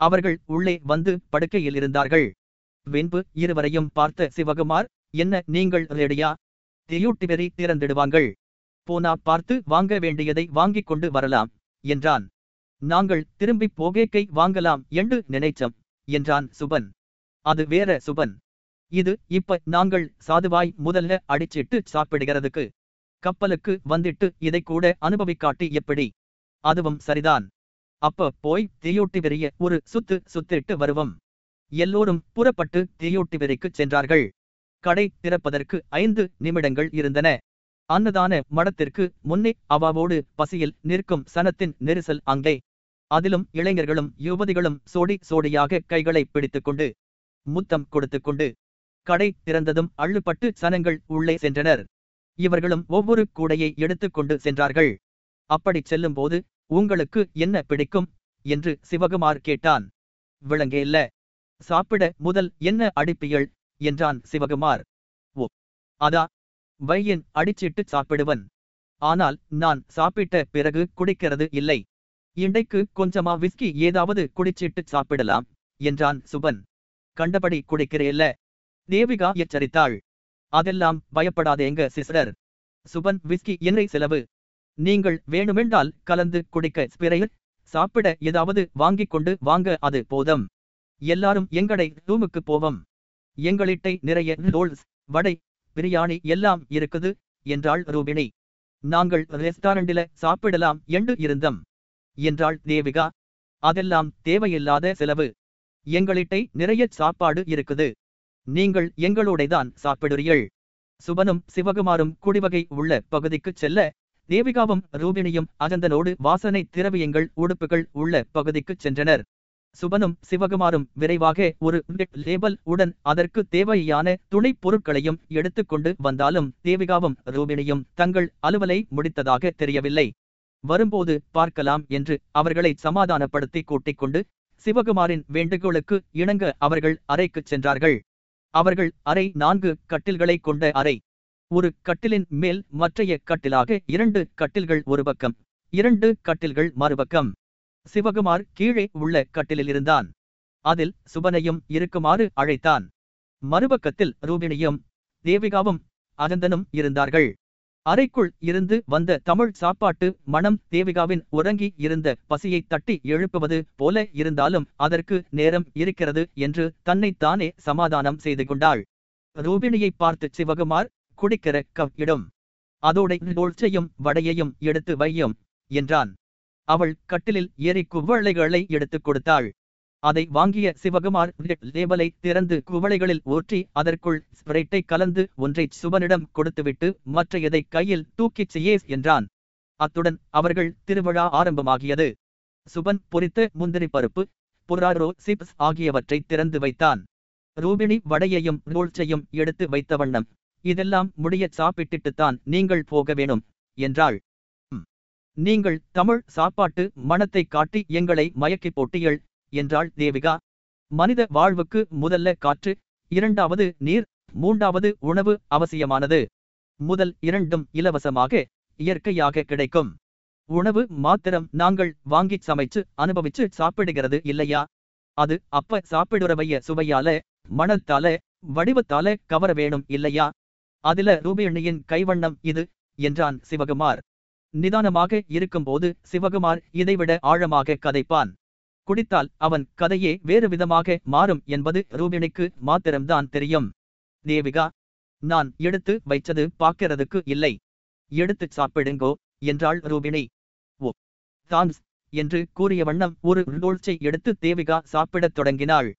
அவர்கள் உள்ளே வந்து படுக்கையில் இருந்தார்கள். பின்பு இருவரையும் பார்த்த சிவகுமார் என்ன நீங்கள் ரெடியா தியூட்டிவெறி திறந்திடுவாங்கள் போனா பார்த்து வாங்க வேண்டியதை வாங்கிக் கொண்டு வரலாம் என்றான். நாங்கள் திரும்பி போகேக்கை வாங்கலாம் என்று நினைச்சம் என்றான் சுபன். அது வேற சுபன். இது இப்ப நாங்கள் சாதுவாய் முதல்ல அடிச்சிட்டு சாப்பிடுகிறதுக்கு. கப்பலுக்கு வந்துட்டு இதை கூட அனுபவிக்காட்டி எப்படி? அதுவும் சரிதான். அப்ப போய் தீயோட்டி வெறிய ஒரு சுத்து சுத்திட்டு வருவோம். எல்லோரும் புறப்பட்டு தீயோட்டி வெறிக்கு சென்றார்கள். கடை திறப்பதற்கு ஐந்து நிமிடங்கள் இருந்தன. அன்னதான மடத்திற்கு முன்னே அவாவோடு பசியில் நிற்கும் சனத்தின் நெரிசல் அங்கே. அதிலும் இளைஞர்களும் யுவதிகளும் சோடி சோடியாக கைகளை பிடித்துக்கொண்டு முத்தம் கொடுத்துக்கொண்டு கடை திறந்ததும் அள்ளுப்பட்டு சனங்கள் உள்ளே சென்றனர். இவர்களும் ஒவ்வொரு கூடையை எடுத்துக்கொண்டு சென்றார்கள். அப்படிச் செல்லும்போது உங்களுக்கு என்ன பிடிக்கும்? என்று சிவகுமார் கேட்டான். விளங்கேல்ல சாப்பிட முதல் என்ன அடிப்பியல் என்றான் சிவகுமார். ஓ அதா வையன் அடிச்சிட்டு சாப்பிடுவன். ஆனால் நான் சாப்பிட்ட பிறகு குடிக்கிறது இல்லை. இண்டைக்கு கொஞ்சமா விஸ்கி ஏதாவது குடிச்சிட்டு சாப்பிடலாம் என்றான் சுபன். கண்டபடி குடிக்கிறேல்ல தேவிகா எச்சரித்தாள். அதெல்லாம் பயப்படாதேங்க சிஸ்டர். சுபன் விஸ்கி என்னை செலவு. நீங்கள் வேணுமென்றால் கலந்து குடிக்க ஸ்பிரையர் சாப்பிட ஏதாவது வாங்கிக் கொண்டு வாங்க அது போதும். எல்லாரும் எங்கடை ரூமுக்கு போவோம். எங்களிட்டை நிறைய ரோல்ஸ் வடை பிரியாணி எல்லாம் இருக்குது என்றாள் ரூபிணி. நாங்கள் ரெஸ்டாரண்டில சாப்பிடலாம் என்று இருந்தோம் என்றாள் தேவிகா. அதெல்லாம் தேவையில்லாத செலவு. எங்களிட்டை நிறைய சாப்பாடு இருக்குது. நீங்கள் எங்களோடைதான் சாப்பிடுறீர்கள் சுபனும் சிவகுமாரும் குடிவகை உள்ள பகுதிக்குச் செல்ல தேவிகாவும் ரூபிணியும் அகந்தனோடு வாசனை திரவியங்கள் உடுப்புகள் உள்ள பகுதிக்குச் சென்றனர். சுபனும் சிவகுமாரும் விரைவாக ஒரு லேபல் உடன் அதற்கு தேவையான துணைப் பொருட்களையும் எடுத்துக்கொண்டு வந்தாலும் தேவிகாவும் ரூபிணியும் தங்கள் அலுவலை முடித்ததாக தெரியவில்லை. வரும்போது பார்க்கலாம் என்று அவர்களை சமாதானப்படுத்தி கூட்டிக் கொண்டு சிவகுமாரின் வேண்டுகோளுக்கு இணங்க அவர்கள் அறைக்குச் சென்றார்கள். அவர்கள் அறை நான்கு கட்டில்களை கொண்ட அறை. ஒரு கட்டிலின் மேல் மற்றைய கட்டிலாக இரண்டு கட்டில்கள் ஒரு பக்கம் இரண்டு கட்டில்கள் மறுபக்கம் சிவகுமார் கீழே உள்ள கட்டிலில் இருந்தான். அதில் சுபனையும் இருக்குமாறு அழைத்தான். மறுபக்கத்தில் ரூபிணியும் தேவிகாவும் அனந்தனும் இருந்தார்கள். அறைக்குள் இருந்து வந்த தமிழ் சாப்பாட்டு மனம் தேவிகாவின் உறங்கி இருந்த பசியை தட்டி எழுப்புவது போல இருந்தாலும் அதற்கு நேரம் இருக்கிறது என்று தன்னைத்தானே சமாதானம் செய்து கொண்டாள். ரூபிணியை பார்த்து சிவகுமார் குடிக்கிற கவ் இடும். அதோட டோல்ச்சையும் வடையையும் எடுத்து வையும் என்றான். அவள் கட்டிலில் ஏறி குவளைகளை எடுத்துக் கொடுத்தாள். அதை வாங்கிய சிவகுமார் லேபலை திறந்து குவளைகளில் ஊற்றி அதற்குள் ஸ்பிரைட்டை கலந்து ஒன்றை சுபனிடம் கொடுத்துவிட்டு மற்றையதை கையில் தூக்கிச் செய்யேஸ் என்றான். அத்துடன் அவர்கள் திருவிழா ஆரம்பமாகியது. சுபன் பொறித்த முந்திரி பருப்பு புராரோ சிப்ஸ் ஆகியவற்றை திறந்து வைத்தான். ரூபிணி வடையையும் நூல்ச்சையும் எடுத்து வைத்த வண்ணம் இதெல்லாம் முடிய சாப்பிட்டுட்டுத்தான் நீங்கள் போக வேணும் என்றாள். நீங்கள் தமிழ் சாப்பாட்டு மனத்தை காட்டி எங்களை மயக்கி போட்டியள் என்றாள் தேவிகா. மனித வாழ்வுக்கு முதல்ல காற்று இரண்டாவது நீர் மூன்றாவது உணவு அவசியமானது. முதல் இரண்டும் இலவசமாக இயற்கையாக கிடைக்கும். உணவு மாத்திரம் நாங்கள் வாங்கி சமைச்சு அனுபவிச்சு சாப்பிடுகிறது இல்லையா? அது அப்ப சாப்பிடுறவைய சுவையால மணத்தால வடிவத்தால கவர வேணும் இல்லையா? அதில ரூபியண்ணியின் கைவண்ணம் இது என்றான் சிவகுமார். நிதானமாக இருக்கும்போது சிவகுமார் இதைவிட ஆழமாக கதைப்பான். குடித்தால் அவன் கதையே வேறு விதமாக மாறும் என்பது ரூபினிக்கு மாத்திரம்தான் தெரியும். தேவிகா நான் எடுத்து வைச்சது பார்க்கிறதுக்கு இல்லை. எடுத்து சாப்பிடுங்கோ என்றாள் ரூபிணி ஓ தான்ஸ் என்று கூறிய வண்ணம் ஒரு டோல்ச்சை எடுத்து தேவிகா சாப்பிடத் தொடங்கினாள்.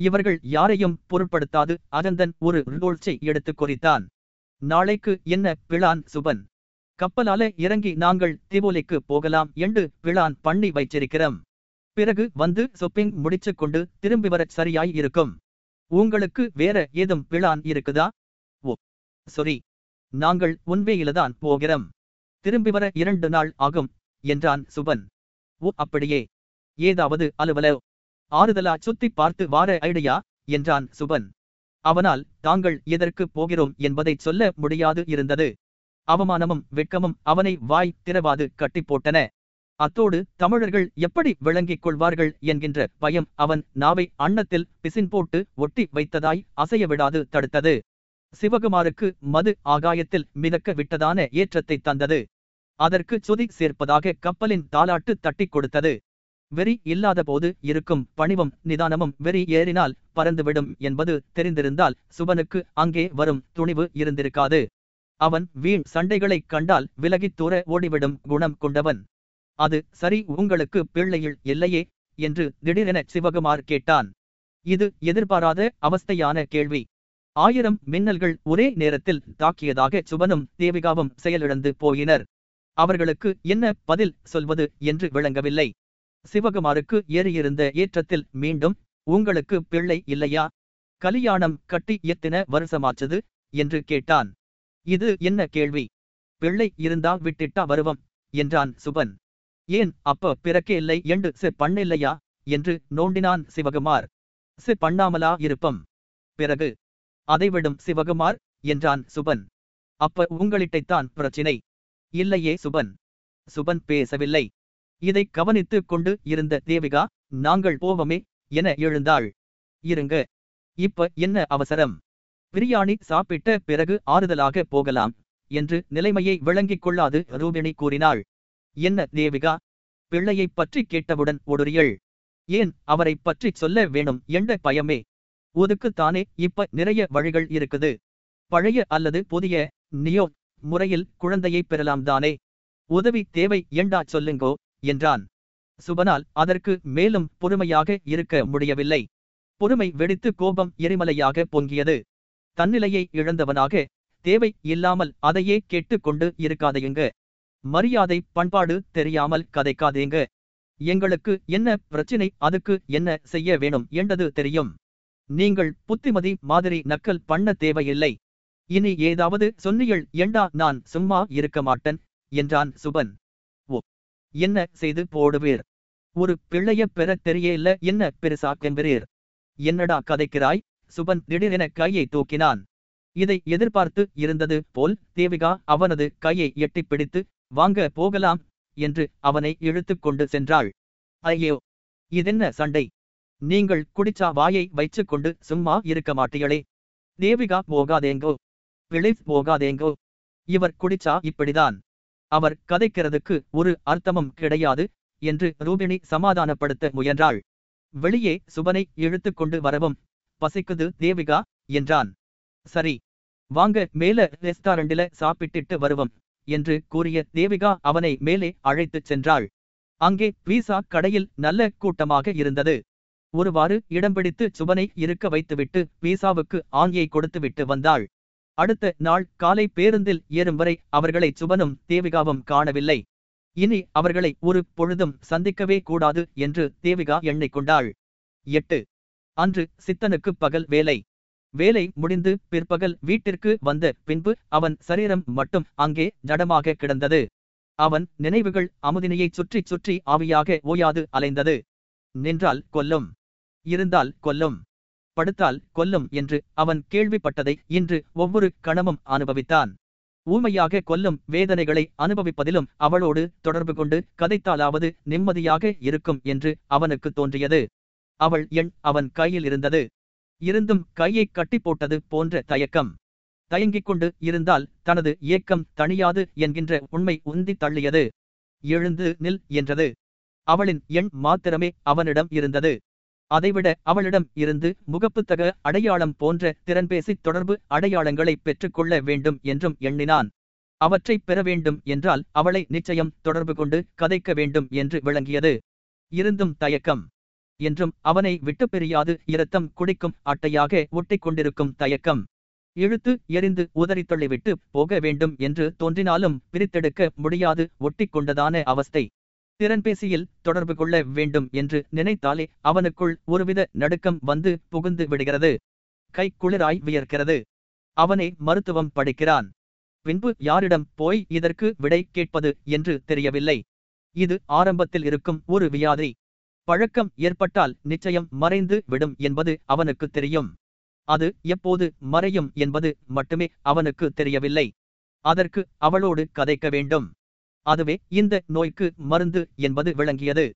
இவர்கள் யாரையும் பொருட்படுத்தாது. அகந்தன் ஒரு டோல்ச்சை எடுத்து குறித்தான். நாளைக்கு என்ன பிளான் சுபன்? கப்பலால இறங்கி நாங்கள் திவோலிக்கு போகலாம் என்று பிளான் பண்ணி வைச்சிருக்கிறோம் பிறகு வந்து ஷொப்பிங் முடிச்சு கொண்டு திரும்பி வர சரியாய் இருக்கும். உங்களுக்கு வேற ஏதும் பிளான் இருக்குதா? ஓ சொரி நாங்கள் உன்வேயில்தான் போகிறோம். திரும்பி வர இரண்டு நாள் ஆகும் என்றான் சுபன். ஓ அப்படியே. ஏதாவது அலுவல? ஆறுதலா சுத்தி பார்த்து வார ஐடியா என்றான் சுபன். அவனால் தாங்கள் எதற்கு போகிறோம் என்பதை சொல்ல முடியாது இருந்தது. அவமானமும் வெட்கமும் அவனை வாய் திறவாது கட்டி போட்டன. அத்தோடு தமிழர்கள் எப்படி விளங்கிக் கொள்வார்கள் என்கின்ற பயம் அவன் நாவை அன்னத்தில் பிசின் போட்டு ஒட்டி வைத்ததாய் அசைய விடாது தடுத்தது. சிவகுமாருக்கு மது ஆகாயத்தில் மிதக்க விட்டதான ஏற்றத்தை தந்தது. அதற்கு சுதி சேர்ப்பதாக கப்பலின் தாலாட்டு தட்டிக் கொடுத்தது. வெறி இல்லாத போது இருக்கும் பணிவும் நிதானமும் வெறி ஏறினால் பறந்துவிடும் என்பது தெரிந்திருந்தால் சுபனுக்கு அங்கே வரும் துணிவு இருந்திருக்காது. அவன் வீண் சண்டைகளைக் கண்டால் விலகித் தூர ஓடிவிடும் குணம் கொண்டவன். அது சரி உங்களுக்கு பிள்ளையில் இல்லையே என்று திடீரென சிவகுமார் கேட்டான். இது எதிர்பாராத அவஸ்தையான கேள்வி. ஆயிரம் மின்னல்கள் ஒரே நேரத்தில் தாக்கியதாக சுபனும் தேவிகாவும் செயலிழந்து போயினர். அவர்களுக்கு என்ன பதில் சொல்வது என்று விளங்கவில்லை. சிவகுமாருக்கு ஏறியிருந்த ஏற்றத்தில் மீண்டும் உங்களுக்கு பிள்ளை இல்லையா? கலியாணம் கட்டி எத்தின வருஷமாச்சது? என்று கேட்டான். இது என்ன கேள்வி? பிள்ளை இருந்தா விட்டிட்டா வருவம் என்றான் சுபன். ஏன் அப்ப பிறக்கே இல்லை? என்று செ பண்ணில்லையா? என்று நோண்டினான் சிவகுமார். செ பண்ணாமலா இருப்பம். பிறகு அதைவிடும் சிவகுமார் என்றான் சுபன். அப்ப உங்களிட்டைத்தான் பிரச்சினை. இல்லையே சுபன். சுபன் பேசவில்லை. இதை கவனித்துக் கொண்டு இருந்த தேவிகா நாங்கள் போவமே என எழுந்தாள். இருங்க. இப்ப என்ன அவசரம்? பிரியாணி சாப்பிட்ட பிறகு ஆறுதலாக போகலாம் என்று நிலைமையை விளங்கிக் கொள்ளாது ரூபிணி கூறினாள். என்ன தேவிகா? பிள்ளையைப் பற்றி கேட்டவுடன் ஒடுரியள் ஏன் அவரைப் பற்றி சொல்ல வேணும் என்ற பயமே. ஒதுக்குத்தானே இப்ப நிறைய வழிகள் இருக்குது. பழைய அல்லது புதிய நியோ முறையில் குழந்தையை பெறலாம் தானே. உதவி தேவை ஏண்டா சொல்லுங்கோ? என்றான். சுபனால் அதற்கு மேலும் பொறுமையாக இருக்க முடியவில்லை. பொறுமை வெடித்து கோபம் எரிமலையாக பொங்கியது. தன்னிலையை இழந்தவனாக தேவை இல்லாமல் அதையே கேட்டுக்கொண்டு இருக்காதையுங்க. மரியாதை பண்பாடு தெரியாமல் கதைக்காதேங்க. எங்களுக்கு என்ன பிரச்சினை அதுக்கு என்ன செய்ய வேணும் என்றது தெரியும். நீங்கள் புத்திமதி மாதிரி நக்கல் பண்ண தேவையில்லை. இனி ஏதாவது சொன்னியல் ஏண்டா நான் சும்மா இருக்க மாட்டேன் என்றான் சுபன். ஓ என்ன செய்து போடுவீர்? ஒரு பிள்ளைய பெற தெரியல என்ன பெருசாக்கென்பீர் என்னடா கதைக்கிறாய்? சுபன் திடீரென கையை தூக்கினான். இதை எதிர்பார்த்து இருந்தது போல் தேவிகா அவனது கையை எட்டிப் பிடித்து வாங்க போகலாம் என்று அவனை இழுத்துக் கொண்டு சென்றாள். ஐயோ இதென்ன சண்டை? நீங்கள் குடிச்சா வாயை வைச்சுக் கொண்டு சும்மா இருக்க மாட்டீங்களே தேவிகா போகாதேங்கோ. பிளிஸ் போகாதேங்கோ. இவர் குடிச்சா இப்படிதான். அவர் கதைக்கிறதுக்கு ஒரு அர்த்தமும் கிடையாது என்று ரூபிணி சமாதானப்படுத்த முயன்றாள். வெளியே சுபனை இழுத்துக் கொண்டு வரவும் பசிக்குது தேவிகா என்றான். சரி வாங்க மேல ரெஸ்டாரண்டில சாப்பிட்டுட்டு வருவோம். என்று கூறிய தேவிகா அவனை மேலே அழைத்துச் சென்றாள். அங்கே பீசா கடையில் நல்ல கூட்டமாக இருந்தது. ஒருவாறு இடம் பிடித்து சுபனை இருக்க வைத்துவிட்டு பீசாவுக்கு ஆங்கியை கொடுத்துவிட்டு வந்தாள். அடுத்த நாள் காலை பேருந்தில் ஏறும் வரை அவர்களை சுபனும் தேவிகாவும் காணவில்லை. இனி அவர்களை ஒரு பொழுதும் சந்திக்கவே கூடாது என்று தேவிகா எண்ணிக்கொண்டாள். எட்டு. அன்று சித்தனுக்கு பகல் வேலை வேலை முடிந்து பிற்பகல் வீட்டிற்கு வந்த பின்பு அவன் சரீரம் மட்டும் அங்கே ஜடமாக கிடந்தது. அவன் நினைவுகள் அமுதினியைச் சுற்றி சுற்றி ஆவியாக ஓயாது அலைந்தது. நின்றால் கொல்லும். இருந்தால் கொல்லும். படுத்தால் கொல்லும் என்று அவன் கேள்விப்பட்டதை இன்று ஒவ்வொரு கணமும் அனுபவித்தான். ஊமையாக கொல்லும் வேதனைகளை அனுபவிப்பதிலும் அவளோடு தொடர்பு கொண்டு கதைத்தாலாவது நிம்மதியாக இருக்கும் என்று அவனுக்கு தோன்றியது. அவள் எண் அவன் கையில் இருந்தது. இருந்தும் கையை கட்டி போட்டது போன்ற தயக்கம். தயங்கிக் கொண்டு இருந்தால் தனது ஏக்கம் தணியாது என்கின்ற உண்மை உந்தி தள்ளியது. எழுந்து நில் என்றது. அவளின் எண் மாத்திரமே அவனிடம் இருந்தது. அதைவிட அவளிடம் இருந்து முகப்புத்தக அடையாளம் போன்ற திறன்பேசி தொடர்பு அடையாளங்களை பெற்றுக்கொள்ள வேண்டும் என்றும் எண்ணினான். அவற்றைப் பெற வேண்டும் என்றால் அவளை நிச்சயம் தொடர்பு கொண்டு கதைக்க வேண்டும் என்று விளங்கியது. இருந்தும் தயக்கம். என்றும் அவனை விட்டு பிரியாது இரத்தம் குடிக்கும் அட்டையாக ஒட்டிக் கொண்டிருக்கும் தயக்கம். இழுத்து எரிந்து உதறித்தள்ளிவிட்டு போக வேண்டும் என்று தோன்றினாலும் பிரித்தெடுக்க முடியாது ஒட்டிக் கொண்டதான அவஸ்தை. திறன்பேசியில் தொடர்பு கொள்ள வேண்டும் என்று நினைத்தாலே அவனுக்குள் ஒருவித நடுக்கம் வந்து புகுந்து விடுகிறது. கை குளிராய் வியர்க்கிறது. அவனே மருத்துவம் படிக்கிறான். பின்பு யாரிடம் போய் இதற்கு விடை கேட்பது என்று தெரியவில்லை. இது ஆரம்பத்தில் இருக்கும் ஒரு வியாதி. பழக்கம் ஏற்பட்டால் நிச்சயம் மறைந்து விடும் என்பது அவனுக்கு தெரியும். அது எப்போது மறையும் என்பது மட்டுமே அவனுக்கு தெரியவில்லை. அதற்கு அவளோடு கதைக்க வேண்டும். அதுவே இந்த நோய்க்கு மருந்து என்பது விளங்கியது.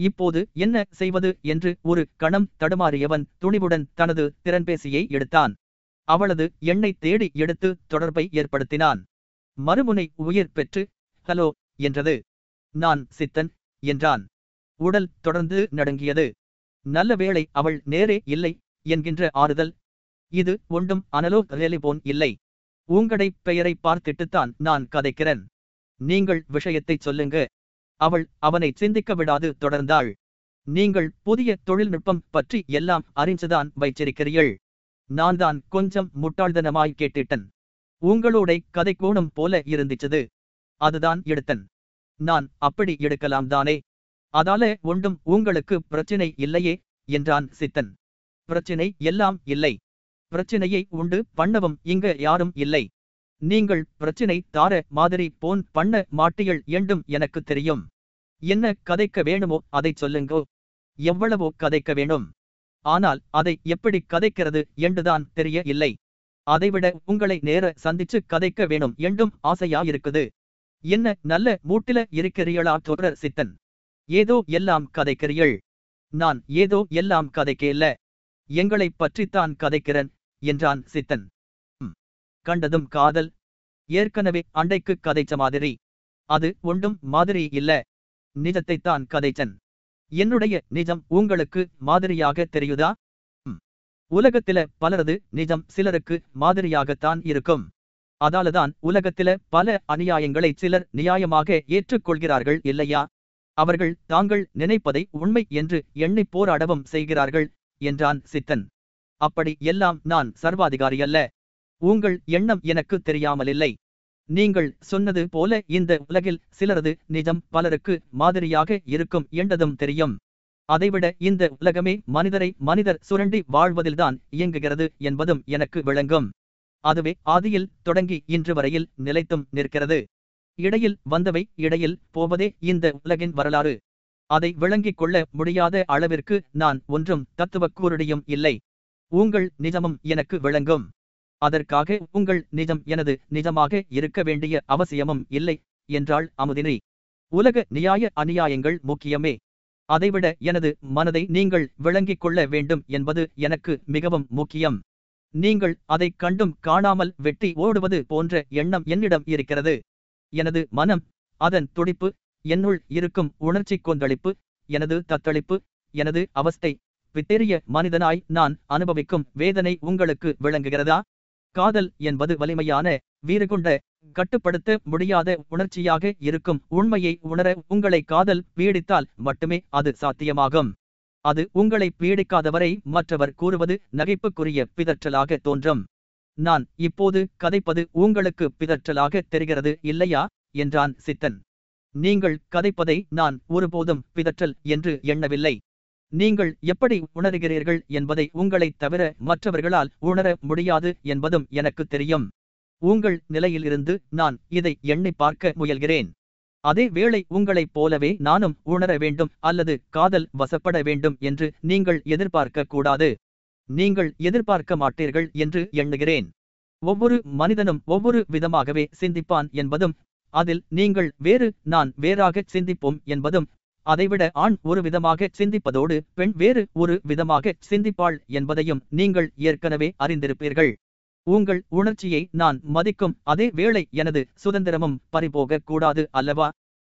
இப்போது என்ன செய்வது என்று ஒரு கணம் தடுமாறியவன் துணிவுடன் தனது திறன்பேசியை எடுத்தான். அவளது எண்ணை தேடி எடுத்து தொடர்பை ஏற்படுத்தினான். மறுமுனை உயிர் பெற்று ஹலோ என்றது. நான் சித்தன் என்றான். உடல் தொடர்ந்து நடுங்கியது. நல்ல வேளை அவள் நேரே இல்லை என்கின்ற ஆறுதல். இது ஒன்றும் அனலோ ரெலிபோன் இல்லை. உங்கடை பெயரை பார்த்திட்டுத்தான் நான் கதைக்கிறேன். நீங்கள் விஷயத்தைச் சொல்லுங்க. அவள் அவனை சிந்திக்க விடாது தொடர்ந்தாள். நீங்கள் புதிய தொழில்நுட்பம் பற்றி எல்லாம் அறிஞ்சுதான் வைச்சிருக்கிறீள் நான் தான் கொஞ்சம் முட்டாள்தனமாய் கேட்டுட்டேன். உங்களோட கதை கோணம் போல இருந்துச்சது அதுதான் எடுத்தன். நான் அப்படி எடுக்கலாம் தானே. அதால ஒன்றும் உங்களுக்கு பிரச்சினை இல்லையே என்றான் சித்தன். பிரச்சினை எல்லாம் இல்லை. பிரச்சினையை உண்டு பண்ணவும் இங்க யாரும் இல்லை. நீங்கள் பிரச்சினை தார மாதிரி போன் பண்ண மாட்டீள் என்றும் எனக்கு தெரியும். என்ன கதைக்க வேணுமோ அதைச் சொல்லுங்கோ. எவ்வளவோ கதைக்க வேணும். ஆனால் அதை எப்படி கதைக்கிறது என்றுதான் தெரிய இல்லை. அதைவிட உங்களை நேர சந்திச்சு கதைக்க வேணும் என்றும் ஆசையா இருக்குது. என்ன நல்ல மூட்டில இருக்கிறீளா தொடர் சித்தன்? ஏதோ எல்லாம் கதைக்கிறீள் நான் ஏதோ எல்லாம் கதைக்கேல்ல. எங்களைப் பற்றித்தான் கதைக்கிறன் என்றான் சித்தன். கண்டதும் காதல். ஏற்கனவே அண்டைக்கு கதைச்ச மாதிரி. அது ஒன்றும் மாதிரி இல்ல. நிஜத்தைத்தான் கதைச்சன். என்னுடைய நிஜம் உங்களுக்கு மாதிரியாக தெரியுதா? உலகத்தில பலரது நிஜம் சிலருக்கு மாதிரியாகத்தான் இருக்கும். அதாலதான் உலகத்தில பல அநியாயங்களை சிலர் நியாயமாக ஏற்றுக்கொள்கிறார்கள் இல்லையா? அவர்கள் தாங்கள் நினைப்பதை உண்மை என்று எண்ணி போராடவும் செய்கிறார்கள் என்றான் சித்தன். அப்படி எல்லாம் நான் சர்வாதிகாரி அல்ல. உங்கள் எண்ணம் எனக்கு தெரியாமலில்லை. நீங்கள் சொன்னது போல இந்த உலகில் சிலரது நிஜம் பலருக்கு மாதிரியாக இருக்கும் என்றதும் தெரியும். அதைவிட இந்த உலகமே மனிதரை மனிதர் சுரண்டி வாழ்வதில்தான் இயங்குகிறது என்பதும் எனக்கு விளங்கும். அதுவே ஆதியில் தொடங்கி இன்று வரையில் நிலைத்தும் நிற்கிறது. இடையில் வந்தவை இடையில் போவதே இந்த உலகின் வரலாறு. அதை விளங்கிக் கொள்ள முடியாத அளவிற்கு நான் ஒன்றும் தத்துவக்கூறுடையும் இல்லை. உங்கள் நிஜமும் எனக்கு விளங்கும். அதற்காக உங்கள் நிஜம் எனது நிஜமாக இருக்க வேண்டிய அவசியமும் இல்லை என்றாள் அமுதினி. உலக நியாய அநியாயங்கள் முக்கியமே. அதைவிட எனது மனதை நீங்கள் விளங்கிக் கொள்ள வேண்டும் என்பது எனக்கு மிகவும் முக்கியம். நீங்கள் அதைக் கண்டும் காணாமல் வெட்டி ஓடுவது போன்ற எண்ணம் என்னிடம் இருக்கிறது. எனது மனம் அதன் துடிப்பு என்னுள் இருக்கும் உணர்ச்சி கொந்தளிப்பு எனது தத்தளிப்பு எனது அவஸ்தை பித்தேறிய மனிதனாய் நான் அனுபவிக்கும் வேதனை உங்களுக்கு விளங்குகிறதா? காதல் என்பது வலிமையான வீறுகொண்ட கட்டுப்படுத்த முடியாத உணர்ச்சியாக இருக்கும் உண்மையை உணர உங்களை காதல் பீடித்தால் மட்டுமே அது சாத்தியமாகும். அது உங்களை பீடிக்காதவரை மற்றவர் கூறுவது நகைப்புக்குரிய பிதற்றலாக தோன்றும். நான் இப்போது கதைப்பது உங்களுக்கு பிதற்றலாக தெரிகிறது இல்லையா? என்றான் சித்தன். நீங்கள் கதைப்பதை நான் ஒருபோதும் பிதற்றல் என்று எண்ணவில்லை. நீங்கள் எப்படி உணர்கிறீர்கள் என்பதை உங்களைத் தவிர மற்றவர்களால் உணர முடியாது என்பதும் எனக்கு தெரியும். உங்கள் நிலையிலிருந்து நான் இதை எண்ணி பார்க்க முயல்கிறேன். அதே வேளை உங்களைப் போலவே நானும் உணர வேண்டும் அல்லது காதல் வசப்பட வேண்டும் என்று நீங்கள் எதிர்பார்க்க கூடாது. நீங்கள் எதிர்பார்க்க மாட்டீர்கள் என்று எண்ணுகிறேன். ஒவ்வொரு மனிதனும் ஒவ்வொரு விதமாகவே சிந்திப்பான் என்பதும் அதில் நீங்கள் வேறு நான் வேறாக சிந்திப்போம் என்பதும் அதைவிட ஆண் ஒரு விதமாக சிந்திப்பதோடு பெண் வேறு ஒரு விதமாக சிந்திப்பாள் என்பதையும் நீங்கள் ஏற்கனவே அறிந்திருப்பீர்கள். உங்கள் உணர்ச்சியை நான் மதிக்கும் அதே வேளை எனது சுதந்திரமும் பறிபோகக் கூடாது அல்லவா?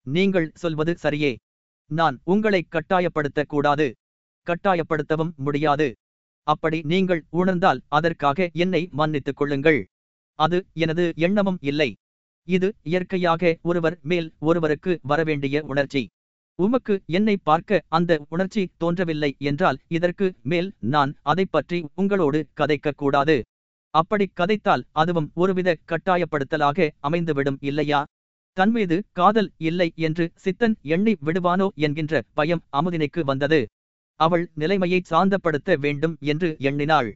நீங்கள் சொல்வது சரியே. நான் உங்களை கட்டாயப்படுத்தக் கூடாது. கட்டாயப்படுத்தவும் முடியாது. அப்படி நீங்கள் உணர்ந்தால் அதற்காக என்னை மன்னித்துக் கொள்ளுங்கள். அது எனது எண்ணமும் இல்லை. இது இயற்கையாக ஒருவர் மேல் ஒருவருக்கு வரவேண்டிய உணர்ச்சி. உமக்கு என்னை பார்க்க அந்த உணர்ச்சி தோன்றவில்லை என்றால் இதற்கு மேல் நான் அதைப் பற்றி உங்களோடு கதைக்கக் கூடாது அப்படி கதைத்தால் அதுவும் ஒருவித கட்டாயப்படுத்தலாக அமைந்துவிடும் இல்லையா? தன்மீது காதல் இல்லை என்று சித்தன் எண்ணி விடுவானோ என்கின்ற பயம் அமுதினைக்கு வந்தது. அவள் நிலைமையை சாந்தப்படுத்த வேண்டும் என்று எண்ணினாள்.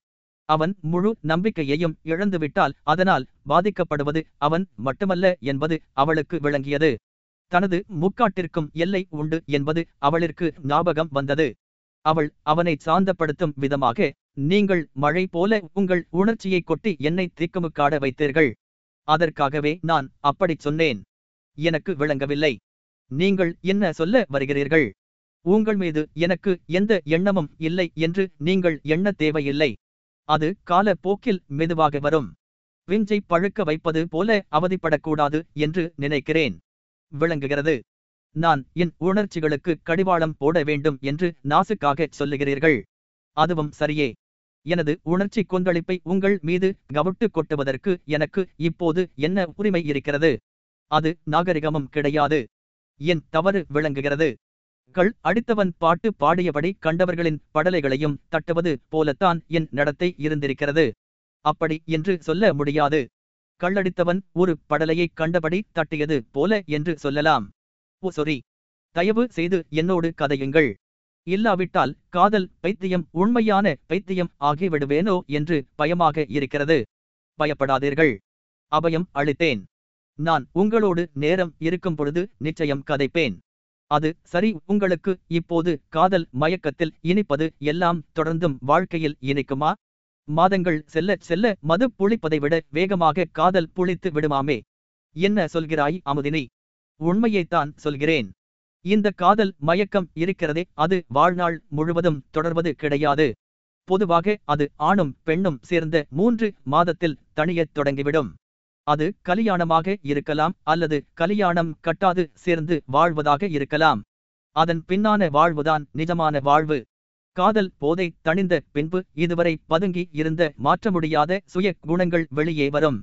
அவன் முழு நம்பிக்கையையும் இழந்துவிட்டால் அதனால் பாதிக்கப்படுவது அவன் மட்டுமல்ல என்பது அவளுக்கு விளங்கியது. தனது முக்காட்டிற்கும் எல்லை உண்டு என்பது அவளிற்கு ஞாபகம் வந்தது. அவள் அவனை சாந்தப்படுத்தும் விதமாக நீங்கள் மழை போல உங்கள் உணர்ச்சியை கொட்டி என்னை தீக்கமுக்காட வைத்தீர்கள். அதற்காகவே நான் அப்படிச் சொன்னேன். எனக்கு விளங்கவில்லை. நீங்கள் என்ன சொல்ல வருகிறீர்கள்? உங்கள் மீது எனக்கு எந்த எண்ணமும் இல்லை என்று நீங்கள் எண்ண தேவையில்லை. அது கால போக்கில் மெதுவாக வரும். விஞ்சை பழுக்க வைப்பது போல அவதிப்படக்கூடாது என்று நினைக்கிறேன். விளங்குகிறது. நான் என் உணர்ச்சிகளுக்கு கடிவாளம் போட வேண்டும் என்று நாசுக்காக சொல்லுகிறீர்கள். அதுவும் சரியே. எனது உணர்ச்சி கொந்தளிப்பை உங்கள் மீது கவிட்டு கொட்டுவதற்கு எனக்கு இப்போது என்ன உரிமை இருக்கிறது? அது நாகரிகமும் கிடையாது. என் தவறு விளங்குகிறது. கள் அடித்தவன் பாட்டு பாடியபடி கண்டவர்களின் படலைகளையும் தட்டுவது போலத்தான் என் நடத்தை இருந்திருக்கிறது. அப்படி என்று சொல்ல முடியாது. கள்ளடித்தவன் ஒரு படலையை கண்டபடி தட்டியது போல என்று சொல்லலாம். ஓ சொரி தயவு செய்து என்னோடு கதையுங்கள். இல்லாவிட்டால் காதல் பைத்தியம் உண்மையான பைத்தியம் ஆகிவிடுவேனோ என்று பயமாக இருக்கிறது. பயப்படாதீர்கள். அபயம் அளித்தேன். நான் உங்களோடு நேரம் இருக்கும் பொழுது நிச்சயம் கதைப்பேன். அது சரி உங்களுக்கு இப்போது காதல் மயக்கத்தில் இனிப்பது எல்லாம் தொடர்ந்தும் வாழ்க்கையில் இனிக்குமா? மாதங்கள் செல்ல செல்ல மது புளிப்பதை விட வேகமாக காதல் புளித்து விடுமாமே? என்ன சொல்கிறாய் அமுதினி? உண்மையைத்தான் சொல்கிறேன். இந்த காதல் மயக்கம் இருக்கிறதே அது வாழ்நாள் முழுவதும் தொடர்வது கிடையாது. பொதுவாக அது ஆணும் பெண்ணும் சேர்ந்த மூன்று மாதத்தில் தணியத் தொடங்கிவிடும். அது கலியாணமாக இருக்கலாம் அல்லது கலியாணம் கட்டாது சேர்ந்து வாழ்வதாக இருக்கலாம். அதன் பின்னான வாழ்வுதான் நிஜமான வாழ்வு. காதல் போதை தணிந்த பின்பு இதுவரை பதுங்கி இருந்த மாற்ற முடியாத சுய குணங்கள் வெளியே வரும்.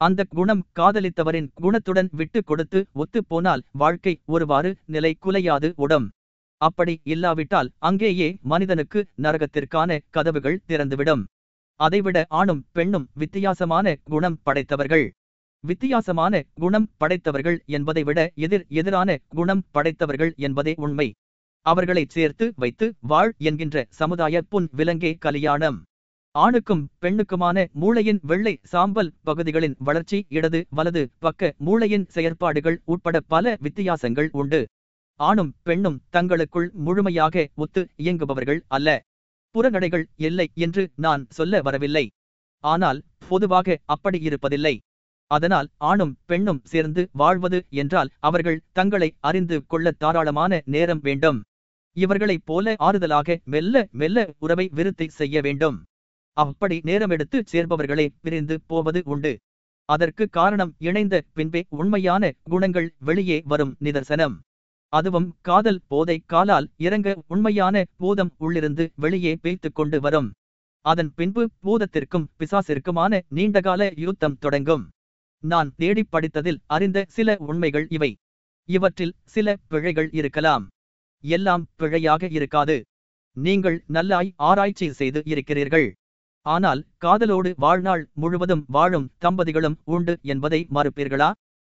அந்த குணம் காதலித்தவரின் குணத்துடன் விட்டு கொடுத்து ஒத்துப் போனால் வாழ்க்கை ஒருவாறு நிலை குலையாது உடம். அப்படி இல்லாவிட்டால் அங்கேயே மனிதனுக்கு நரகத்திற்கான கதவுகள் திறந்துவிடும். அதைவிட ஆணும் பெண்ணும் வித்தியாசமான குணம் படைத்தவர்கள். வித்தியாசமான குணம் படைத்தவர்கள் என்பதை விட எதிர் எதிரான குணம் படைத்தவர்கள் என்பதே உண்மை. அவர்களைச் சேர்த்து வைத்து வாழ் என்கின்ற சமுதாய புன் விலங்கே கலியாணம். ஆணுக்கும் பெண்ணுக்குமான மூளையின் வெள்ளை சாம்பல் பகுதிகளின் வளர்ச்சி இடது வலது பக்க மூளையின் செயற்பாடுகள் உட்பட பல வித்தியாசங்கள் உண்டு. ஆணும் பெண்ணும் தங்களுக்குள் முழுமையாக ஒத்து இயங்குபவர்கள் அல்ல. புறநடைகள் இல்லை என்று நான் சொல்ல வரவில்லை. ஆனால் பொதுவாக அப்படியிருப்பதில்லை அதனால் ஆணும் பெண்ணும் சேர்ந்து வாழ்வது என்றால் அவர்கள் தங்களை அறிந்து கொள்ள தாராளமான நேரம் வேண்டும். இவர்களைப் போல ஆறுதலாக மெல்ல மெல்ல உறவை விருத்தி செய்ய வேண்டும். அப்படி நேரமெடுத்து சேர்பவர்களே பிரிந்து போவது உண்டு. அதற்கு காரணம் இணைந்த பின்பே உண்மையான குணங்கள் வெளியே வரும் நிதர்சனம். அதுவும் காதல் போதை காலால் இறங்க உண்மையான பூதம் உள்ளிருந்து வெளியே பேய்த்து கொண்டு வரும். அதன் பின்பு பூதத்திற்கும் பிசாசிற்குமான நீண்டகால யுத்தம் தொடங்கும். நான் தேடிப் படித்ததில் அறிந்த சில உண்மைகள் இவை. இவற்றில் சில பிழைகள் இருக்கலாம். எல்லாம் பிழையாக இருக்காது. நீங்கள் நல்லாய் ஆராய்ச்சி செய்து இருக்கிறீர்கள். ஆனால் காதலோடு வாழ்நாள் முழுவதும் வாழும் தம்பதிகளும் உண்டு என்பதை மறுப்பீர்களா?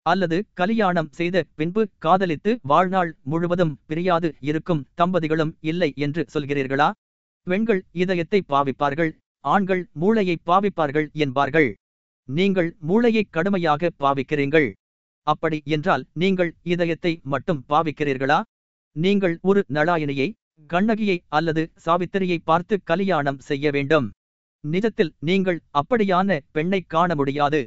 அல்லது கலியாணம் செய்த பின்பு காதலித்து வாழ்நாள் முழுவதும் பிரியாது இருக்கும் தம்பதிகளும் இல்லை என்று சொல்கிறீர்களா? பெண்கள் இதயத்தை பாவிப்பார்கள் ஆண்கள் மூளையை பாவிப்பார்கள் என்பார்கள். நீங்கள் மூளையை கடுமையாக பாவிக்கிறீர்கள். அப்படி என்றால் நீங்கள் இதயத்தை மட்டும் பாவிக்கிறீர்களா? நீங்கள் ஒரு நளாயினியை கண்ணகியை அல்லது சாவித்திரியை பார்த்து கலியாணம் செய்ய வேண்டும். நிஜத்தில் நீங்கள் அப்படியான பெண்ணை காண முடியாது.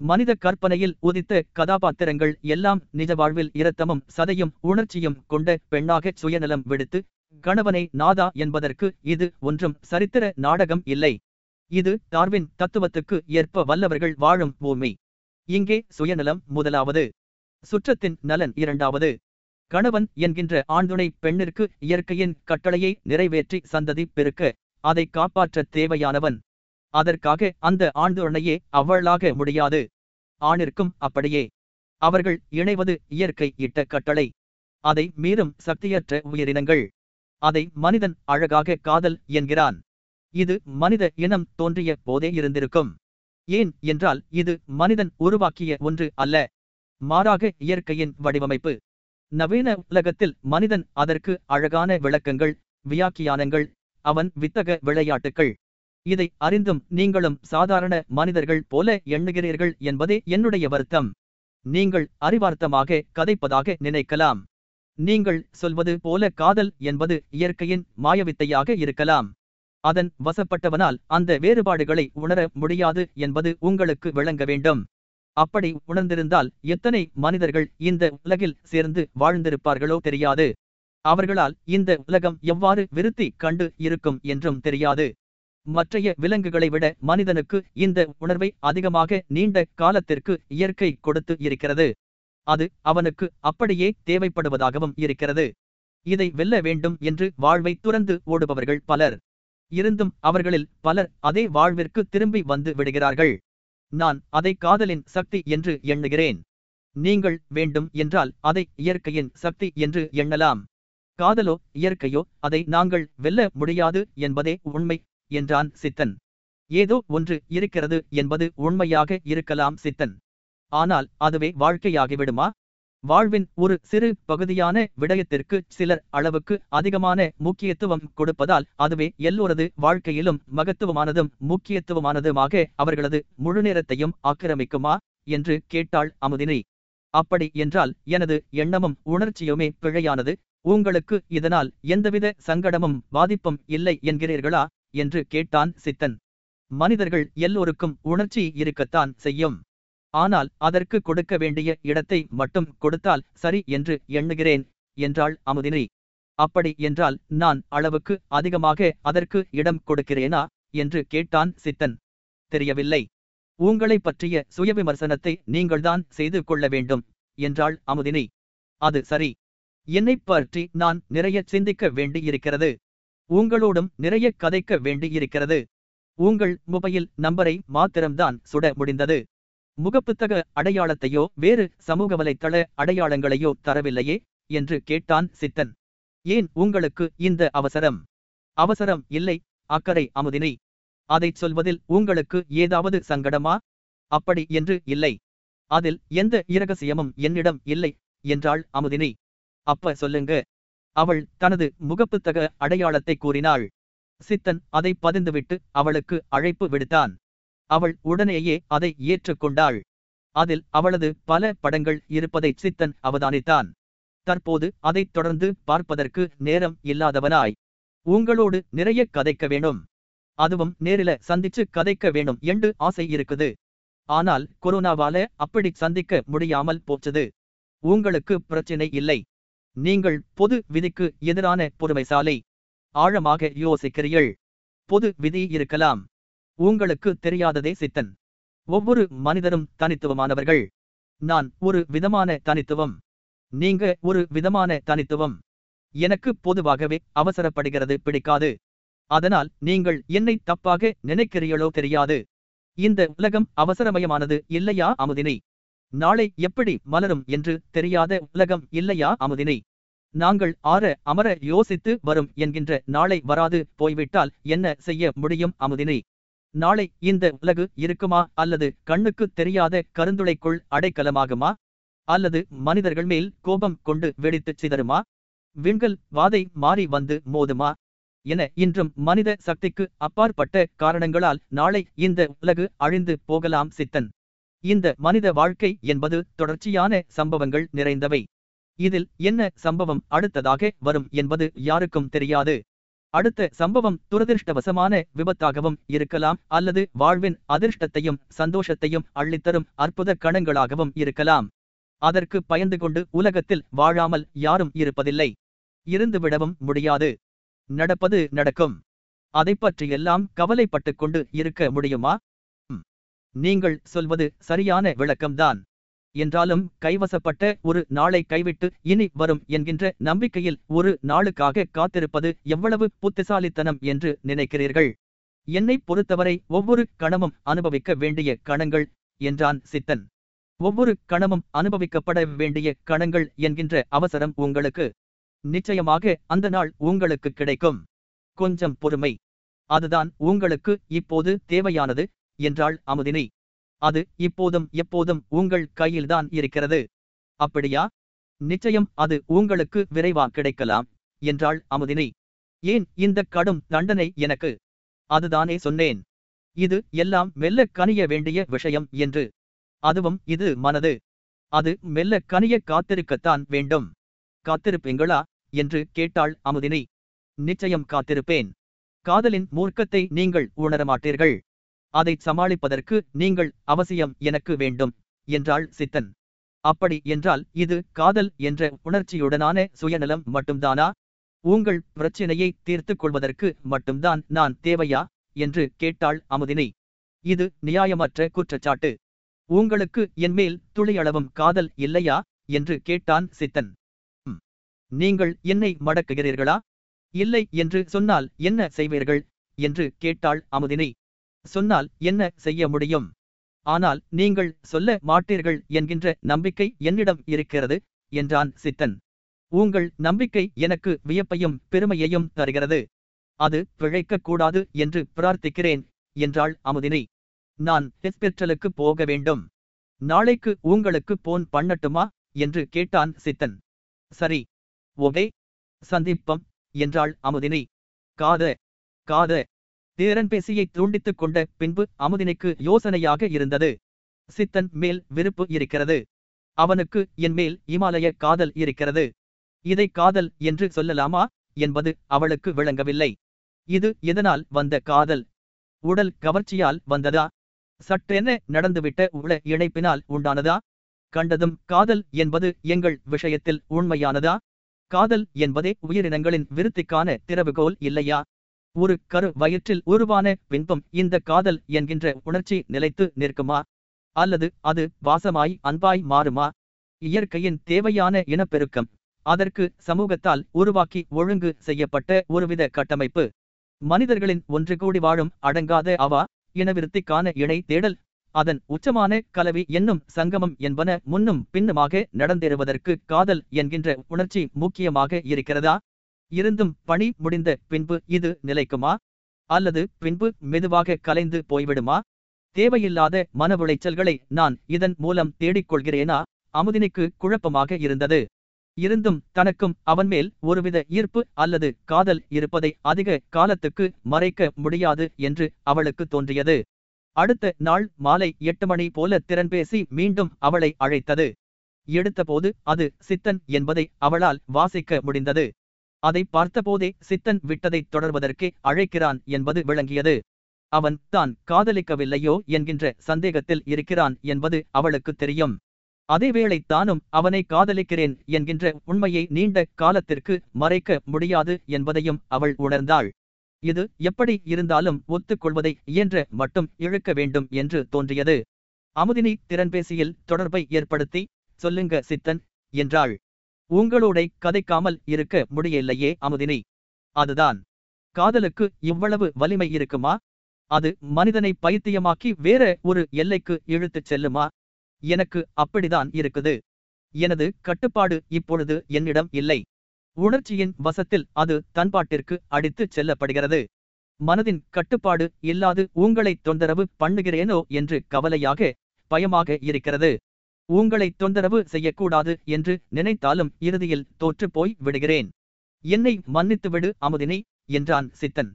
மனித கற்பனையில் உதித்த கதாபாத்திரங்கள் எல்லாம் நிஜ வாழ்வில் இரத்தமும் சதையும் உணர்ச்சியும் கொண்ட பெண்ணாக சுயநலம் விடுத்து கணவனை நாதா என்பதற்கு இது ஒன்றும் சரித்திர நாடகம் இல்லை. இது டார்வின் தத்துவத்துக்கு ஏற்ப வல்லவர்கள் வாழும் பூமி. இங்கே சுயநலம் முதலாவது. சுற்றத்தின் நலன் இரண்டாவது. கணவன் என்கின்ற ஆண்துணை பெண்ணிற்கு இயற்கையின் கட்டளையை நிறைவேற்றி சந்ததி பெருக்க. அதை காப்பாற்றத் தேவையானவன். அதற்காக அந்த ஆண்துணையே அவ்வளாக முடியாது. ஆணிற்கும் அப்படியே. அவர்கள் இணைவது இயற்கை இட்ட கட்டளை. அதை மீறும் சக்தியற்ற உயிரினங்கள். அதை மனிதன் அழகாக காதல் என்கிறான். இது மனித இனம் தோன்றிய போதே இருந்திருக்கும். ஏன் என்றால் இது மனிதன் உருவாக்கிய ஒன்று அல்ல. மாறாக இயற்கையின் வடிவமைப்பு. நவீன உலகத்தில் மனிதன் அதற்கு அழகான விளக்கங்கள் வியாக்கியானங்கள் அவன் வித்தக விளையாட்டுக்கள். இதை அறிந்தும் நீங்களும் சாதாரண மனிதர்கள் போல எண்ணுகிறீர்கள் என்பதே என்னுடைய வருத்தம். நீங்கள் அறிவார்த்தமாக கதைப்பதாக நினைக்கலாம். நீங்கள் சொல்வது போல காதல் என்பது இயற்கையின் மாயவித்தையாக இருக்கலாம். அதன் வசப்பட்டவனால் அந்த வேறுபாடுகளை உணர முடியாது என்பது உங்களுக்கு விளங்க வேண்டும். அப்படி உணர்ந்திருந்தால் எத்தனை மனிதர்கள் இந்த உலகில் சேர்ந்து வாழ்ந்திருப்பார்களோ தெரியாது. அவர்களால் இந்த உலகம் எவ்வாறு விருத்தி கண்டு இருக்கும் என்றும் தெரியாது. மற்றைய விலங்குகளை விட மனிதனுக்கு இந்த உணர்வை அதிகமாக நீண்ட காலத்திற்கு இயற்கை கொடுத்து இருக்கிறது. அது அவனுக்கு அப்படியே தேவைப்படுவதாகவும் இருக்கிறது. இதை வெல்ல வேண்டும் என்று வாழ்வை துறந்து ஓடுபவர்கள் பலர். இருந்தும் அவர்களில் பலர் அதே வாழ்விற்கு திரும்பி வந்து விடுகிறார்கள். நான் அதை காதலின் சக்தி என்று எண்ணுகிறேன். நீங்கள் வேண்டும் என்றால் அதை இயற்கையின் சக்தி என்று எண்ணலாம். காதலோ இயற்கையோ அதை நாங்கள் வெல்ல முடியாது என்பதே உண்மை என்றான் சித்தன். ஏதோ ஒன்று இருக்கிறது என்பது உண்மையாக இருக்கலாம் சித்தன். ஆனால் அதுவே வாழ்க்கையாகிவிடுமா? வாழ்வின் ஒரு சிறு பகுதியான விடயத்திற்கு சிலர் அளவுக்கு அதிகமான முக்கியத்துவம் கொடுப்பதால் அதுவே எல்லோரது வாழ்க்கையிலும் மகத்துவமானதும் முக்கியத்துவமானதுமாக அவர்களது முழுநேரத்தையும் ஆக்கிரமிக்குமா என்று கேட்டாள் அமுதினி. அப்படி என்றால் எனது எண்ணமும் உணர்ச்சியுமே பிழையானது. உங்களுக்கு இதனால் எந்தவித சங்கடமும் பாதிப்பும் இல்லை என்கிறீர்களா என்று கேட்டான் சித்தன். மனிதர்கள் எல்லோருக்கும் உணர்ச்சி இருக்கத்தான் செய்யும். ஆனால் அதற்கு கொடுக்க வேண்டிய இடத்தை மட்டும் கொடுத்தால் சரி என்று எண்ணுகிறேன் என்றாள் அமுதினி. அப்படி என்றால் நான் அளவுக்கு அதிகமாக அதற்கு இடம் கொடுக்கிறேனா? என்று கேட்டான் சித்தன். தெரியவில்லை. உங்களை பற்றிய சுயவிமர்சனத்தை நீங்கள்தான் செய்து கொள்ள வேண்டும் என்றாள் அமுதினி. அது சரி. என்னைப் பற்றி நான் நிறைய சிந்திக்க வேண்டியிருக்கிறது. உங்களோடும் நிறைய கதைக்க வேண்டியிருக்கிறது. உங்கள் மொபைல் நம்பரை மாத்திரம்தான் சுட முடிந்தது. முகப்புத்தக அடையாளத்தையோ வேறு சமூக வலைத்தள அடையாளங்களையோ தரவில்லையே என்று கேட்டான் சித்தன். ஏன் உங்களுக்கு இந்த அவசரம்? அவசரம் இல்லை அக்கறை அமுதினை. அதைச் சொல்வதில் உங்களுக்கு ஏதாவது சங்கடமா? அப்படி என்று இல்லை. அதில் எந்த இரகசியமும் என்னிடம் இல்லை என்றாள் அமுதினி. அப்ப சொல்லுங்க. அவள் தனது முகப்புத்தக அடையாளத்தை கூறினாள். சித்தன் அதை பதிந்துவிட்டு அவளுக்கு அழைப்பு விடுத்தான். அவள் உடனேயே அதை ஏற்றுக்கொண்டாள் அதில் அவளது பல படங்கள் இருப்பதை சித்தன் அவதானித்தான். தற்போது அதைத் தொடர்ந்து பார்ப்பதற்கு நேரம் இல்லாதவனாய். உங்களோடு நிறைய கதைக்க வேணும் அதுவும் நேரில சந்திச்சு கதைக்க வேணும் என்று ஆசை இருக்குது. ஆனால் கொரோனாவால அப்படி சந்திக்க முடியாமல் போச்சது. உங்களுக்கு பிரச்சினை இல்லை. நீங்கள் பொது விதிக்கு எதிரான பொறுமைசாலை. ஆழமாக யோசிக்கிறீர்கள். பொது விதி இருக்கலாம். உங்களுக்கு தெரியாததே சித்தன். ஒவ்வொரு மனிதரும் தனித்துவமானவர்கள். நான் ஒரு விதமான தனித்துவம். நீங்க ஒரு விதமான தனித்துவம். எனக்கு பொதுவாகவே அவசரப்படுகிறது பிடிக்காது. அதனால் நீங்கள் என்னை தப்பாக நினைக்கிறீர்களோ தெரியாது. இந்த உலகம் அவசரமயமானது இல்லையா அமுதினி? நாளை எப்படி மலரும் என்று தெரியாத உலகம் இல்லையா அமுதினி? நாங்கள் ஆற அமர யோசித்து வரும் என்கின்ற நாளை வராது போய்விட்டால் என்ன செய்ய முடியும் அமுதினி? நாளை இந்த உலகு இருக்குமா அல்லது கண்ணுக்கு தெரியாத கருந்துளைக்குள் அடைக்கலமாகுமா? அல்லது மனிதர்கள் மேல் கோபம் கொண்டு வெடித்துச் சிதறுமா? விண்கள் வாதை மாறி வந்து மோதுமா? என இன்றும் மனித சக்திக்கு அப்பாற்பட்ட காரணங்களால் நாளை இந்த உலகு அழிந்து போகலாம் சித்தன். இந்த மனித வாழ்க்கை என்பது தொடர்ச்சியான சம்பவங்கள் நிறைந்தவை. இதில் என்ன சம்பவம் அடுத்ததாக வரும் என்பது யாருக்கும் தெரியாது. அடுத்த சம்பவம் துரதிர்ஷ்டவசமான விபத்தாகவும் இருக்கலாம் அல்லது வாழ்வின் அதிர்ஷ்டத்தையும் சந்தோஷத்தையும் அள்ளித்தரும் அற்புத கணங்களாகவும் இருக்கலாம். அதற்கு பயந்து கொண்டு உலகத்தில் வாழாமல் யாரும் இருப்பதில்லை. இருந்துவிடவும் முடியாது. நடப்பது நடக்கும். அதைப் பற்றியெல்லாம் கவலைப்பட்டுக் கொண்டு இருக்க முடியுமா? நீங்கள் சொல்வது சரியான விளக்கம்தான். என்றாலும் கைவசப்பட்ட ஒரு நாளை கைவிட்டு இனி வரும் என்கின்ற நம்பிக்கையில் ஒரு நாளுக்காக காத்திருப்பது எவ்வளவு புத்திசாலித்தனம் என்று நினைக்கிறீர்கள்? என்னைப் பொறுத்தவரை ஒவ்வொரு கணமும் அனுபவிக்க வேண்டிய கணங்கள் என்றான் சித்தன். ஒவ்வொரு கணமும் அனுபவிக்கப்பட வேண்டிய கணங்கள் என்கின்ற அவசரம் உங்களுக்கு. நிச்சயமாக அந்த நாள் உங்களுக்கு கிடைக்கும். கொஞ்சம் பொறுமை. அதுதான் உங்களுக்கு இப்போது தேவையானது என்றாள் அமுதினி. அது இப்போதும் எப்போதும் உங்கள் கையில்தான் இருக்கிறது. அப்படியா? நிச்சயம் அது உங்களுக்கு விரைவா கிடைக்கலாம் என்றாள் அமுதினி. ஏன் இந்த கடும் தண்டனை எனக்கு? அதுதானே சொன்னேன். இது எல்லாம் மெல்ல கனிய வேண்டிய விஷயம் என்று. அதுவும் இது மனது. அது மெல்ல கனிய காத்திருக்கத்தான் வேண்டும். காத்திருப்பீங்களா? என்று கேட்டாள் அமுதினி. நிச்சயம் காத்திருப்பேன். காதலின் மூர்க்கத்தை நீங்கள் உணரமாட்டீர்கள். அதைச் சமாளிப்பதற்கு நீங்கள் அவசியம் எனக்கு வேண்டும் என்றாள் சித்தன். அப்படி என்றால் இது காதல் என்ற உணர்ச்சியுடனான சுயநலம் மட்டும்தானா? உங்கள் பிரச்சினையை தீர்த்துக் கொள்வதற்கு மட்டும்தான் நான் தேவையா? என்று கேட்டாள் அமுதினி. இது நியாயமற்ற குற்றச்சாட்டு. உங்களுக்கு என்மேல் துளியளவும் காதல் இல்லையா? என்று கேட்டான் சித்தன். நீங்கள் என்னை மடக்குகிறீர்களா? இல்லை என்று சொன்னால் என்ன செய்வீர்கள்? என்று கேட்டாள் அமுதினி. சொன்னால் என்ன செய்ய முடியும்? ஆனால் நீங்கள் சொல்ல மாட்டீர்கள் என்கின்ற நம்பிக்கை என்னிடம் இருக்கிறது என்றான் சித்தன். உங்கள் நம்பிக்கை எனக்கு வியப்பையும் பெருமையையும் தருகிறது. அது பிழைக்கக் கூடாது என்று பிரார்த்திக்கிறேன் என்றாள் அமுதினி. நான் ஹெஸ்பெற்றலுக்கு போக வேண்டும். நாளைக்கு உங்களுக்கு போன் பண்ணட்டுமா? என்று கேட்டான் சித்தன். சரி. ஓகே. சந்திப்பம் என்றாள் அமுதினி. காத. காத. திறன்பேசியை தூண்டித்துக் கொண்ட பின்பு அமுதினிக்கு யோசனையாக இருந்தது. சித்தன் மேல் விருப்பு இருக்கிறது. அவனுக்கு என் மேல் இமாலய காதல் இருக்கிறது. இதை காதல் என்று சொல்லலாமா என்பது அவளுக்கு விளங்கவில்லை. இது எதனால் வந்த காதல்? உடல் கவர்ச்சியால் வந்ததா? சற்றென நடந்துவிட்ட உள இணைப்பினால் உண்டானதா? கண்டதும் காதல் என்பது எங்கள் விஷயத்தில் உண்மையானதா? காதல் என்பதே உயிரினங்களின் விருத்திக்கான திறவுகோல் இல்லையா? ஒரு கரு வயிற்றில் உருவான பின்பம் இந்த காதல் என்கின்ற உணர்ச்சி நிலைத்து நிற்குமா? அல்லது அது வாசமாய் அன்பாய் மாறுமா? இயற்கையின் தேவையான இனப்பெருக்கம் அதற்கு சமூகத்தால் உருவாக்கி ஒழுங்கு செய்யப்பட்ட ஒருவித கட்டமைப்பு. மனிதர்களின் ஒன்று கூடி வாழும் அடங்காத அவா இனவிருத்திக்கான இணை தேடல். அதன் உச்சமான கலவி என்னும் சங்கமம் என்பன முன்னும் பின்னுமாக நடந்தேறுவதற்கு காதல் என்கின்ற உணர்ச்சி முக்கியமாக இருக்கிறதா? இருந்தும் பணி முடிந்த பின்பு இது நிலைக்குமா? அல்லது பின்பு மெதுவாக கலைந்து போய்விடுமா? தேவையில்லாத மன உளைச்சல்களை நான் இதன் மூலம் தேடிக்கொள்கிறேனா? அமுதினிக்கு குழப்பமாக இருந்தது. இருந்தும் தனக்கும் அவன் மேல் ஒருவித ஈர்ப்பு அல்லது காதல் இருப்பதை அதிக காலத்துக்கு மறைக்க முடியாது என்று அவளுக்கு தோன்றியது. அடுத்த நாள் மாலை எட்டு மணி போல திறன்பேசி மீண்டும் அவளை அழைத்தது. எடுத்தபோது அது சித்தன் என்பதை அவளால் வாசிக்க முடிந்தது. அதை பார்த்தபோதே சித்தன் விட்டதைத் தொடர்வதற்கே அழைக்கிறான் என்பது விளங்கியது. அவன் தான் காதலிக்கவில்லையோ? என்கின்ற சந்தேகத்தில் இருக்கிறான் என்பது அவளுக்கு தெரியும். அதேவேளை தானும் அவனை காதலிக்கிறேன் என்கின்ற உண்மையை நீண்ட காலத்திற்கு மறைக்க முடியாது என்பதையும் அவள் உணர்ந்தாள். இது எப்படி இருந்தாலும் ஒத்துக்கொள்வதை இயன்ற மட்டும் இழுக்க வேண்டும் என்று தோன்றியது. அமுதினி திறன்பேசியில் தொடர்பை ஏற்படுத்தி சொல்லுங்க சித்தன் என்றாள். உங்களோட கதைக்காமல் இருக்க முடியலையே அமுதினி. அதுதான். காதலுக்கு இவ்வளவு வலிமை இருக்குமா? அது மனிதனை பைத்தியமாக்கி வேற ஒரு எல்லைக்கு இழுத்துச் செல்லுமா? எனக்கு அப்படிதான் இருக்குது. எனது கட்டுப்பாடு இப்பொழுது என்னிடம் இல்லை. உணர்ச்சியின் வசத்தில் அது தன்பாட்டிற்கு அடித்துச் செல்லப்படுகிறது. மனதின் கட்டுப்பாடு இல்லாது உங்களை தொந்தரவு பண்ணுகிறேனோ என்று கவலையாக பயமாக இருக்கிறது. உங்களை தொந்தரவு செய்யக்கூடாது என்று நினைத்தாலும் இறுதியில் தோற்றுப் போய் விடுகிறேன். என்னை மன்னித்துவிடு அமுதினை அமுதினி என்றான் சித்தன்.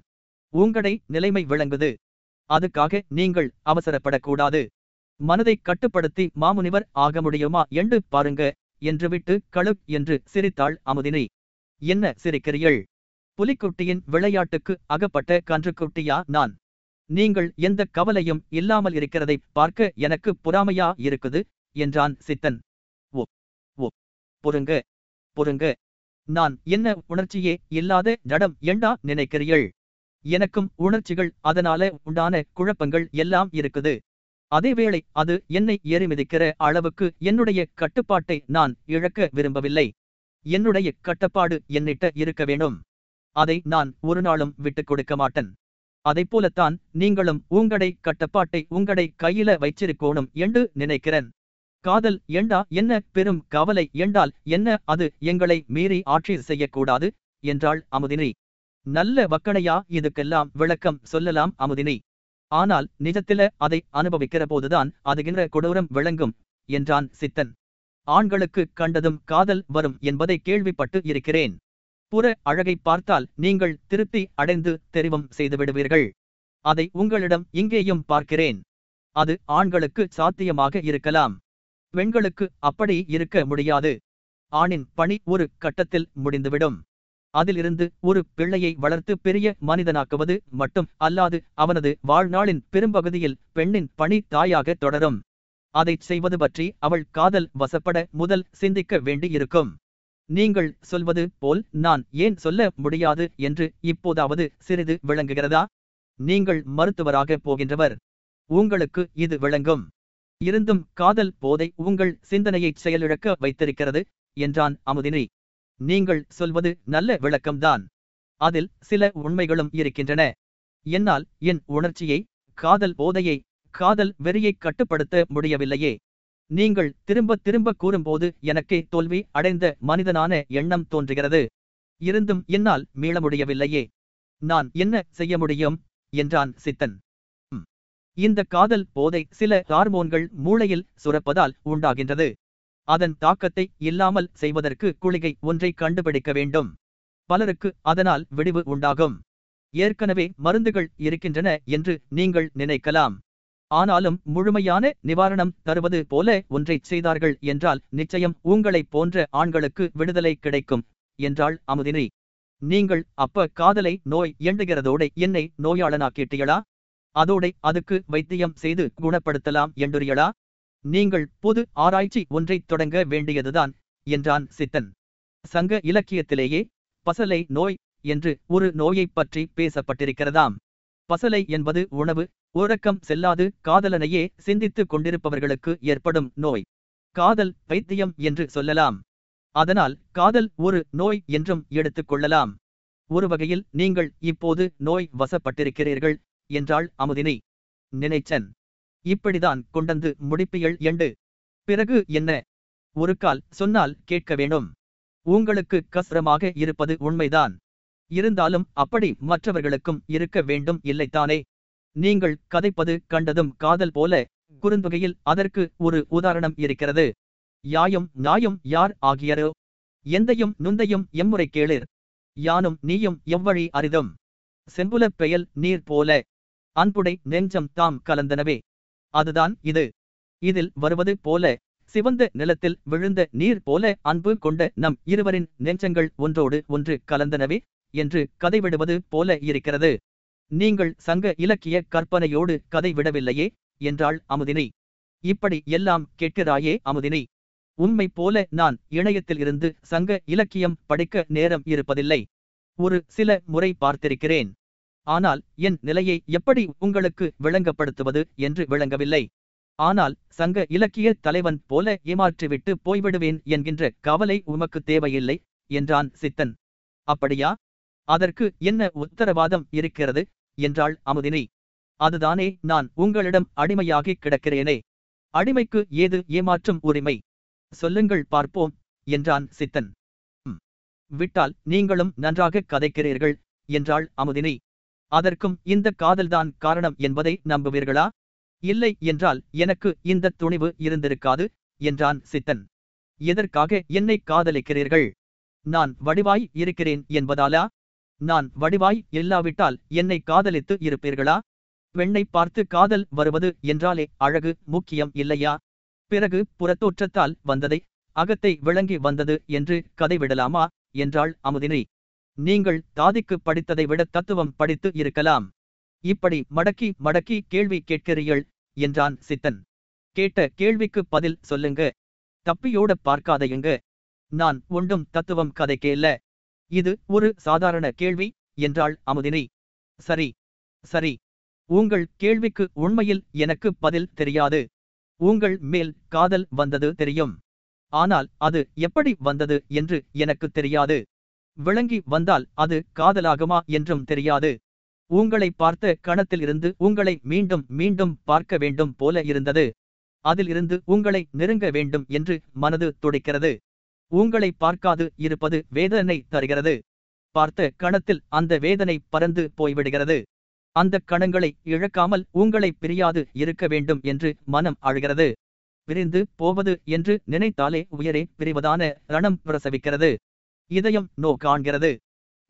உங்களை நிலைமை விளங்குது. அதுக்காக நீங்கள் அவசரப்படக்கூடாது. மனதை கட்டுப்படுத்தி மாமுனிவர் ஆக முடியுமா என்று பாருங்க என்று விட்டு கழுப் என்று சிரித்தாள் அமுதினி. என்ன சிரிக்கிறீள் புலிக்குட்டியின் விளையாட்டுக்கு அகப்பட்ட கன்றுக்குட்டியா நான்? நீங்கள் எந்த கவலையும் இல்லாமல் இருக்கிறதை பார்க்க எனக்கு பொறாமையா இருக்குது? என்றான் சித்தன். ஓ ஓ பொறுங்க பொறுங்க. நான் என்ன உணர்ச்சியே இல்லாத ஜடம் என்றா நினைக்கிறீள் எனக்கும் உணர்ச்சிகள் அதனால உண்டான குழப்பங்கள் எல்லாம் இருக்குது. அதேவேளை அது என்னை ஏறி மிதிக்கிற அளவுக்கு என்னுடைய கட்டுப்பாட்டை நான் இழக்க விரும்பவில்லை. என்னுடைய கட்டுப்பாடு என்னிட்ட இருக்க வேணும் அதை நான் ஒரு நாளும் விட்டுக் கொடுக்க மாட்டேன். அதைப் போலத்தான் நீங்களும் உங்கடை கட்டுப்பாட்டை உங்கடை கையில வைச்சிருக்கோணும் என்று நினைக்கிறேன். காதல் ஏண்டா? என்ன? பெரும் கவலை ஏண்டால் என்ன? அது எங்களை மீறி ஆட்சி செய்யக்கூடாது என்றாள் அமுதினி. நல்ல வக்கணையா? இதுக்கெல்லாம் விளக்கம் சொல்லலாம் அமுதினி. ஆனால் நிஜத்தில அதை அனுபவிக்கிற போதுதான் அதுகின்ற கொடூரம் விளங்கும் என்றான் சித்தன். ஆண்களுக்கு கண்டதும் காதல் வரும் என்பதை கேள்விப்பட்டு இருக்கிறேன். புற அழகை பார்த்தால் நீங்கள் திருப்தி அடைந்து தெரிவும் செய்துவிடுவீர்கள் அதை உங்களிடம் இங்கேயும் பார்க்கிறேன். அது ஆண்களுக்கு சாத்தியமாக இருக்கலாம். பெண்களுக்கு அப்படி இருக்க முடியாது. ஆணின் பணி ஒரு கட்டத்தில் முடிந்துவிடும். அதிலிருந்து ஒரு பிள்ளையை வளர்த்து பெரிய மனிதனாக்குவது மட்டும் அல்லாது அவனது வாழ்நாளின் பெரும்பகுதியில் பெண்ணின் பணி தாயாக தொடரும். அதைச் செய்வது பற்றி அவள் காதல் வசப்பட முதல் சிந்திக்க வேண்டியிருக்கும். நீங்கள் சொல்வது போல் நான் ஏன் சொல்ல முடியாது என்று இப்போதாவது சிறிது விளங்குகிறதா? நீங்கள் மருத்துவராக போகின்றவர். உங்களுக்கு இது விளங்கும். இருந்தும் காதல் போதை உங்கள் சிந்தனையைச் செயலிழக்க வைத்திருக்கிறது என்றான் அமுதினி. நீங்கள் சொல்வது நல்ல விளக்கம்தான். அதில் சில உண்மைகளும் இருக்கின்றன. என்னால் என் உணர்ச்சியை காதல் போதையை காதல் வெறியை கட்டுப்படுத்த முடியவில்லையே. நீங்கள் திரும்ப திரும்ப கூறும்போது எனக்கே தோல்வி அடைந்த மனிதனான எண்ணம் தோன்றுகிறது. இருந்தும் என்னால் மீள முடியவில்லையே. நான் என்ன செய்ய முடியும்? என்றான் சித்தன். இந்த காதல் போதை சில ஹார்மோன்கள் மூளையில் சுரப்பதால் உண்டாகின்றது. அதன் தாக்கத்தை இல்லாமல் செய்வதற்கு குளிகை ஒன்றை கண்டுபிடிக்க வேண்டும். பலருக்கு அதனால் விடிவு உண்டாகும். ஏற்கனவே மருந்துகள் இருக்கின்றன என்று நீங்கள் நினைக்கலாம். ஆனாலும் முழுமையான நிவாரணம் தருவது போல ஒன்றைச் செய்தார்கள் என்றால் நிச்சயம் உங்களைப் போன்ற ஆண்களுக்கு விடுதலை கிடைக்கும் என்றாள் அமுதினி. நீங்கள் அப்ப காதலை நோய் எண்டுகிறதோடு என்னை நோயாளனாக்கிட்டீங்களா அதோடை அதுக்கு வைத்தியம் செய்து குணப்படுத்தலாம் என்றுரியலா? நீங்கள் பொது ஆராய்ச்சி ஒன்றைத் தொடங்க வேண்டியதுதான் என்றான் சித்தன். சங்க இலக்கியத்திலேயே பசலை நோய் என்று ஒரு நோயைப் பற்றி பேசப்பட்டிருக்கிறதாம். பசலை என்பது உணவு உறக்கம் செல்லாது காதலனையே சிந்தித்துக் கொண்டிருப்பவர்களுக்கு ஏற்படும் நோய். காதல் வைத்தியம் என்று சொல்லலாம். அதனால் காதல் ஒரு நோய் என்றும் எடுத்துக் கொள்ளலாம். ஒரு வகையில் நீங்கள் இப்போது நோய் வசப்பட்டிருக்கிறீர்கள் என்றாள் அமுதினி. நினைச்சன். இப்படிதான் கொண்டந்து முடிப்பியல் எண்டு. பிறகு என்ன? ஒரு கால் சொன்னால் கேட்க வேணும் உங்களுக்கு கஸ்ரமாக இருப்பது உண்மைதான். இருந்தாலும் அப்படி மற்றவர்களுக்கும் இருக்க வேண்டும் இல்லைத்தானே? நீங்கள் கதைப்பது கண்டதும் காதல் போல குறுந்தொகையில் அதற்கு ஒரு உதாரணம் இருக்கிறது. யாயும் நாயும் யார் ஆகியரோ? எந்தையும் நுந்தையும் எம்முறை கேளிர். யானும் நீயும் எவ்வழி அரிதும். செம்புலப் பெயல் நீர் போல அன்புடை நெஞ்சம் தாம் கலந்தனவே. அதுதான் இது. இதில் வருவது போல சிவந்த நிலத்தில் விழுந்த நீர் போல அன்பு கொண்ட நம் இருவரின் நெஞ்சங்கள் ஒன்றோடு ஒன்று கலந்தனவே என்று கதை விடுவது போல இருக்கிறது. நீங்கள் சங்க இலக்கிய கற்பனையோடு கதை விடவில்லையே என்றாள் அமுதினி. இப்படி எல்லாம் கேட்கிறாயே அமுதினி. உண்மை போல நான் இணையத்தில் இருந்து சங்க இலக்கியம் படிக்க நேரம் இருப்பதில்லை. ஒரு சில முறை பார்த்திருக்கிறேன். ஆனால் என் நிலையை எப்படி உங்களுக்கு விளங்கப்படுத்துவது என்று விளங்கவில்லை. ஆனால் சங்க இலக்கிய தலைவன் போல ஏமாற்றிவிட்டு போய்விடுவேன் என்கின்ற கவலை உமக்கு தேவையில்லை என்றான் சித்தன். அப்படியா? அதற்கு என்ன உத்தரவாதம் இருக்கிறது? என்றாள் அமுதினி. அதுதானே நான் உங்களிடம் அடிமையாகி கிடக்கிறேனே. அடிமைக்கு ஏது ஏமாற்றும் உரிமை? சொல்லுங்கள் பார்ப்போம் என்றான் சித்தன். "ம். விட்டால் நீங்களும் நன்றாக கதைக்கிறீர்கள் என்றாள் அமுதினி. அதற்கும் இந்த காதல்தான் காரணம் என்பதை நம்புவீர்களா? இல்லை என்றால் எனக்கு இந்த துணிவு இருந்திருக்காது என்றான் சித்தன். எதற்காக என்னை காதலிக்கிறீர்கள்? நான் வடிவாய் இருக்கிறேன் என்பதாலா? நான் வடிவாய் இல்லாவிட்டால் என்னை காதலித்து இருப்பீர்களா? பெண்ணை பார்த்து காதல் வருவது என்றாலே அழகு முக்கியம் இல்லையா? பிறகு புறத்தோற்றத்தால் வந்ததை அகத்தை விளங்கி வந்தது என்று கதை விடலாமா என்றாள் அமுதினி. நீங்கள் தாதிக்கு படித்ததை விட தத்துவம் படித்து இருக்கலாம். இப்படி மடக்கி மடக்கி கேள்வி கேட்கிறீர்கள் என்றான் சித்தன். கேட்ட கேள்விக்கு பதில் சொல்லுங்க. தப்பியோட பார்க்காதையுங்க. நான் ஒன்றும் தத்துவம் கதைக்கேல்ல இது ஒரு சாதாரண கேள்வி என்றாள் அமுதினி. சரி சரி. உங்கள் கேள்விக்கு உண்மையில் எனக்கு பதில் தெரியாது. உங்கள் மேல் காதல் வந்தது தெரியும். ஆனால் அது எப்படி வந்தது என்று எனக்கு தெரியாது. விளங்கி வந்தால் அது காதலாகுமா என்றும் தெரியாது. உங்களை பார்த்த கணத்திலிருந்து உங்களை மீண்டும் மீண்டும் பார்க்க வேண்டும் போல இருந்தது. அதிலிருந்து உங்களை நெருங்க வேண்டும் என்று மனது துடிக்கிறது. உங்களை பார்க்காது இருப்பது வேதனை தருகிறது. பார்த்த கணத்தில் அந்த வேதனை பறந்து போய்விடுகிறது. அந்த கணங்களை இழக்காமல் உங்களை பிரியாது இருக்க வேண்டும் என்று மனம் அழுகிறது. பிரிந்து போவது என்று நினைத்தாலே உயரே பிரிவதான ரணம் பிரசவிக்கிறது. இதயம் நோ காண்கிறது.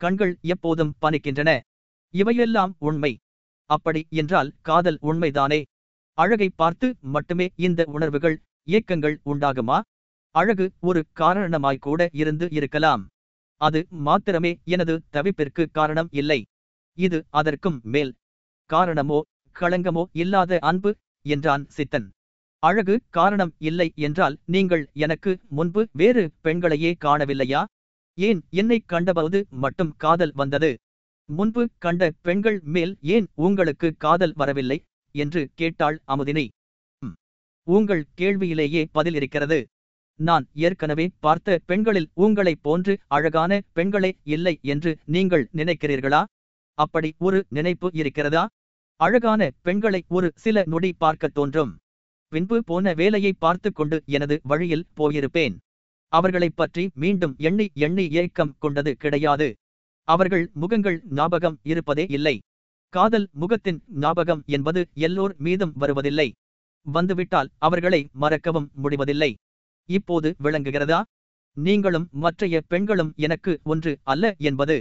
கண்கள் எப்போதும் பணிக்கின்றன இவையெல்லாம் உண்மை. அப்படி என்றால் காதல் உண்மைதானே? அழகை பார்த்து மட்டுமே இந்த உணர்வுகள் இயக்கங்கள் உண்டாகுமா? அழகு ஒரு காரணமாய் கூட இருந்து இருக்கலாம். அது மாத்திரமே எனது தவிப்பிற்கு காரணம் இல்லை. இது அதற்கும் மேல். காரணமோ களங்கமோ இல்லாத அன்பு என்றான் சித்தன். அழகு காரணம் இல்லை என்றால் நீங்கள் எனக்கு முன்பு வேறு பெண்களையே காணவில்லையா? ஏன் என்னை கண்டபோது மட்டும் காதல் வந்தது? முன்பு கண்ட பெண்கள் மேல் ஏன் உங்களுக்கு காதல் வரவில்லை? என்று கேட்டாள் அமுதினி. உங்கள் கேள்வியிலேயே பதில் இருக்கிறது. நான் ஏற்கனவே பார்த்த பெண்களில் உங்களைப் போன்று அழகான பெண்களே இல்லை என்று நீங்கள் நினைக்கிறீர்களா? அப்படி ஒரு நினைப்பு இருக்கிறதா? அழகான பெண்களை ஒரு சில நொடி பார்க்கத் தோன்றும். பின்பு போன வேலையை பார்த்துக் கொண்டு எனது வழியில் போயிருப்பேன். அவர்களைப் பற்றி மீண்டும் எண்ணி எண்ணி ஏக்கம் கொண்டது கிடையாது. அவர்கள் முகங்கள் ஞாபகம் இருப்பதே இல்லை. காதல் முகத்தின் ஞாபகம் என்பது எல்லோர் மீதும் வருவதில்லை. வந்துவிட்டால் அவர்களை மறக்கவும் முடிவதில்லை. இப்போது விளங்குகிறதா? நீங்களும் மற்றைய பெண்களும் எனக்கு ஒன்று அல்ல என்பது.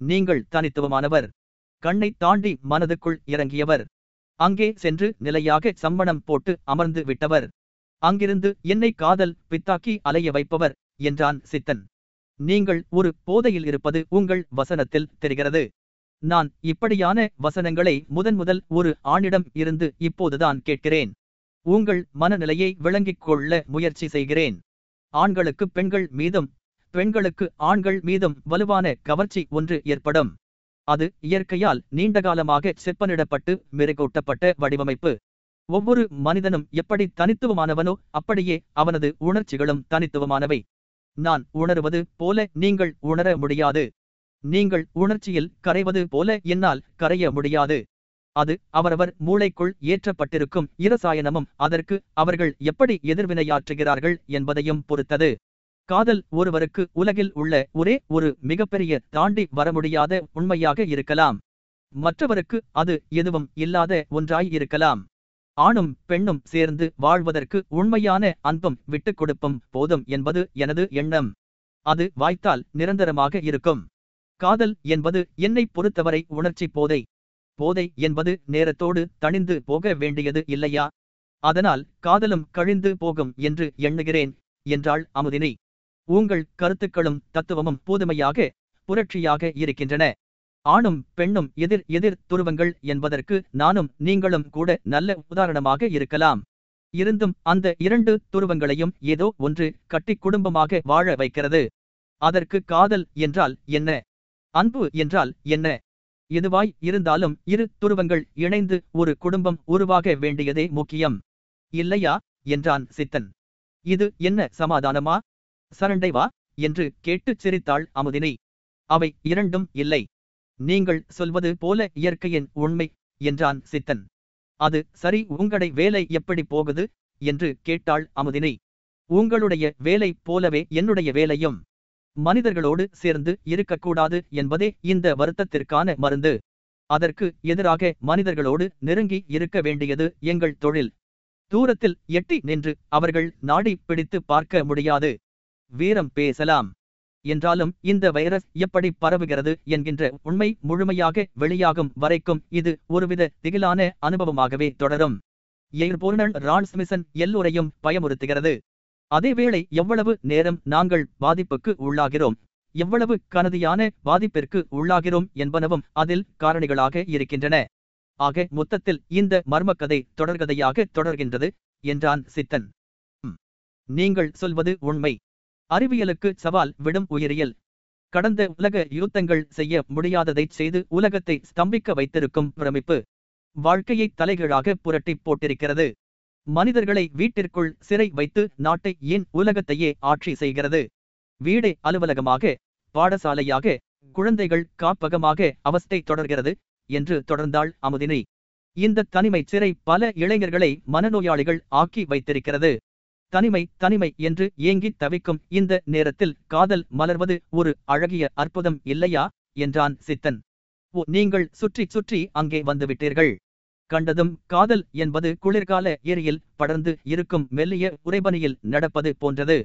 நீங்கள் தனித்துவமானவர். கண்ணை தாண்டி மனதுக்குள் இறங்கியவர். அங்கே சென்று நிலையாக சம்மணம் போட்டு அமர்ந்து விட்டவர். அங்கிருந்து என்னை காதல் பித்தாக்கி அலைய வைப்பவர் என்றான் சித்தன். நீங்கள் ஒரு போதையில் இருப்பது உங்கள் வசனத்தில் தெரிகிறது. நான் இப்படியான வசனங்களை முதன் முதல் ஒரு ஆணிடம் இருந்து இப்போதுதான் கேட்கிறேன். உங்கள் மனநிலையை விளங்கிக் கொள்ள முயற்சி செய்கிறேன். ஆண்களுக்கு பெண்கள் மீதும் பெண்களுக்கு ஆண்கள் மீதும் வலுவான கவர்ச்சி ஒன்று ஏற்படும். அது இயற்கையால் நீண்டகாலமாக செப்பனிடப்பட்டு மெருகூட்டப்பட்ட வடிவமைப்பு. ஒவ்வொரு மனிதனும் எப்படி தனித்துவமானவனோ அப்படியே அவனது உணர்ச்சிகளும் தனித்துவமானவை. நான் உணருவது போல நீங்கள் உணர முடியாது. நீங்கள் உணர்ச்சியில் கரைவது போல என்னால் கரைய முடியாது. அது அவரவர் மூளைக்குள் ஏற்றப்பட்டிருக்கும் இரசாயனமும் அதற்கு அவர்கள் எப்படி எதிர்வினையாற்றுகிறார்கள் என்பதையும் பொறுத்தது. காதல் ஒருவருக்கு உலகில் உள்ள ஒரே ஒரு மிகப்பெரிய தாண்டி வர முடியாத உண்மையாக இருக்கலாம். மற்றவருக்கு அது எதுவும் இல்லாத ஒன்றாய் இருக்கலாம். ஆணும் பெண்ணும் சேர்ந்து வாழ்வதற்கு உண்மையான அன்பும் விட்டுக் கொடுப்பும். போதும் என்பது எனது எண்ணம். அது வாய்த்தால் நிரந்தரமாக இருக்கும். காதல் என்பது என்னை பொறுத்தவரை உணர்ச்சி போதை. போதை என்பது நேரத்தோடு தணிந்து போக வேண்டியது இல்லையா? அதனால் காதலும் கழிந்து போகும் என்று எண்ணுகிறேன் என்றாள் அமுதினி. உங்கள் கருத்துக்களும் தத்துவமும் புதுமையாக புரட்சியாக இருக்கின்றன. ஆணும் பெண்ணும் எதிர் எதிர் துருவங்கள் என்பதற்கு நானும் நீங்களும் கூட நல்ல உதாரணமாக இருக்கலாம். இருந்தும் அந்த இரண்டு துருவங்களையும் ஏதோ ஒன்று கட்டிக் குடும்பமாக வாழ வைக்கிறது. அதற்கு காதல் என்றால் என்ன? அன்பு என்றால் என்ன? எதுவாய் இருந்தாலும் இரு துருவங்கள் இணைந்து ஒரு குடும்பம் உருவாக வேண்டியதே முக்கியம். இல்லையா? என்றான் சித்தன். இது என்ன சமாதானமா? சரண்டை வா என்று கேட்டுச் சிரித்தாள் அமுதினி. அவை இரண்டும் இல்லை. நீங்கள் சொல்வது போல இயற்கையின் உண்மை என்றான் சித்தன். அது சரி உங்களை வேலை எப்படி போகுது? என்று கேட்டாள் அமுதினை. உங்களுடைய வேலை போலவே என்னுடைய வேலையும். மனிதர்களோடு சேர்ந்து இருக்கக்கூடாது என்பதே இந்த வருத்தத்திற்கான மருந்து. அதற்கு எதிராக மனிதர்களோடு நெருங்கி இருக்க வேண்டியது எங்கள் தொழில். தூரத்தில் எட்டி நின்று அவர்கள் நாடி பிடித்து பார்க்க முடியாது. வீரம் பேசலாம். என்றாலும் இந்த வைரஸ் எப்படி பரவுகிறது என்கின்ற உண்மை முழுமையாக வெளியாகும் வரைக்கும் இது ஒருவித திகிலான அனுபவமாகவே தொடரும். எயிர்போர்னல் ரான்ஸ்மிசன் எல்லோரையும் பயமுறுத்துகிறது. அதேவேளை எவ்வளவு நேரம் நாங்கள் பாதிப்புக்கு உள்ளாகிறோம்? எவ்வளவு கனதியான பாதிப்பிற்கு உள்ளாகிறோம் என்பனவும் அதில் காரணிகளாக இருக்கின்றன. ஆக மொத்தத்தில் இந்த மர்மக்கதை தொடர்கதையாக தொடர்கின்றது என்றான் சித்தன். நீங்கள் சொல்வது உண்மை. அறிவியலுக்கு சவால் விடும் உயிரியல். கடந்த உலக யுத்தங்கள் செய்ய முடியாததைச் செய்து உலகத்தை ஸ்தம்பிக்க வைத்திருக்கும் பிரமிப்பு. வாழ்க்கையை தலைகீழாக புரட்டிப் போட்டிருக்கிறது. மனிதர்களை வீட்டிற்குள் சிறை வைத்து நாட்டை ஏன் உலகத்தையே ஆட்சி செய்கிறது? வீடே அலுவலகமாக பாடசாலையாக குழந்தைகள் காப்பகமாக அவஸ்தை தொடர்கிறது என்று தொடர்ந்தாள் அமுதினி. இந்த தனிமை சிறை பல இளைஞர்களை மனநோயாளிகள் ஆக்கி வைத்திருக்கிறது. தனிமை தனிமை என்று ஏங்கித் தவிக்கும் இந்த நேரத்தில் காதல் மலர்வது ஒரு அழகிய அற்புதம் இல்லையா? என்றான் சித்தன். ஓ நீங்கள் சுற்றி சுற்றி அங்கே வந்துவிட்டீர்கள். கண்டதும் காதல் என்பது குளிர்கால ஏரியில் படர்ந்து இருக்கும் மெல்லிய உறைபனியில் நடப்பது போன்றது.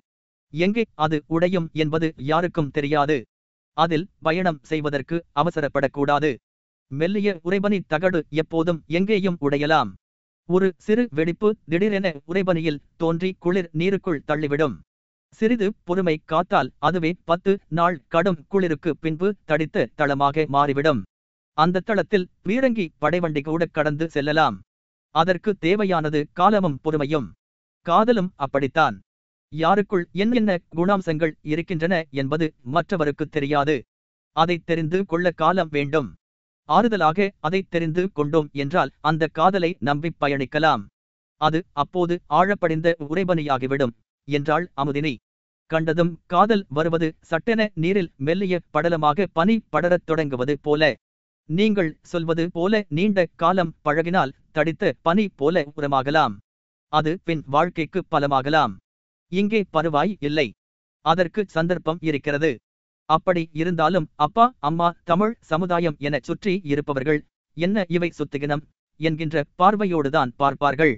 எங்கே அது உடையும் என்பது யாருக்கும் தெரியாது. அதில் பயணம் செய்வதற்கு அவசரப்படக்கூடாது. மெல்லிய உறைபனி தகடு எப்போதும் எங்கேயும் உடையலாம். ஒரு சிறு வெடிப்பு திடீரென உறைபனியில் தோன்றி குளிர் நீருக்குள் தள்ளிவிடும். சிறிது பொறுமை காத்தால் அதுவே பத்து நாள் கடும் குளிருக்கு பின்பு தடித்த தளமாக மாறிவிடும். அந்த தளத்தில் பீரங்கி படைவண்டி கூட கடந்து செல்லலாம். அதற்கு தேவையானது காலமும் பொறுமையும். காதலும் அப்படித்தான். யாருக்குள் என்னென்ன குணாம்சங்கள் இருக்கின்றன என்பது மற்றவருக்கு தெரியாது. அதை தெரிந்து கொள்ள காலம் வேண்டும். ஆறுதலாக அதை தெரிந்து கொண்டோம் என்றால் அந்த காதலை நம்பி பயணிக்கலாம். அது அப்போது ஆழப்படிந்த உறைபனியாகிவிடும் என்றாள் அமுதினி. கண்டதும் காதல் வருவது சட்டென நீரில் மெல்லிய படலமாக பனி படரத் தொடங்குவது போல. நீங்கள் சொல்வது போல நீண்ட காலம் பழகினால் தடித்த பனி போல உரமாகலாம். அது பின் வாழ்க்கைக்கு பலமாகலாம். இங்கே பருவாய் இல்லை. அதற்கு சந்தர்ப்பம் இருக்கிறது. அப்படி இருந்தாலும் அப்பா அம்மா தமிழ் சமுதாயம் என சுற்றி இருப்பவர்கள் என்ன இவை சுத்துகினம்? என்கின்ற பார்வையோடுதான் பார்ப்பார்கள்.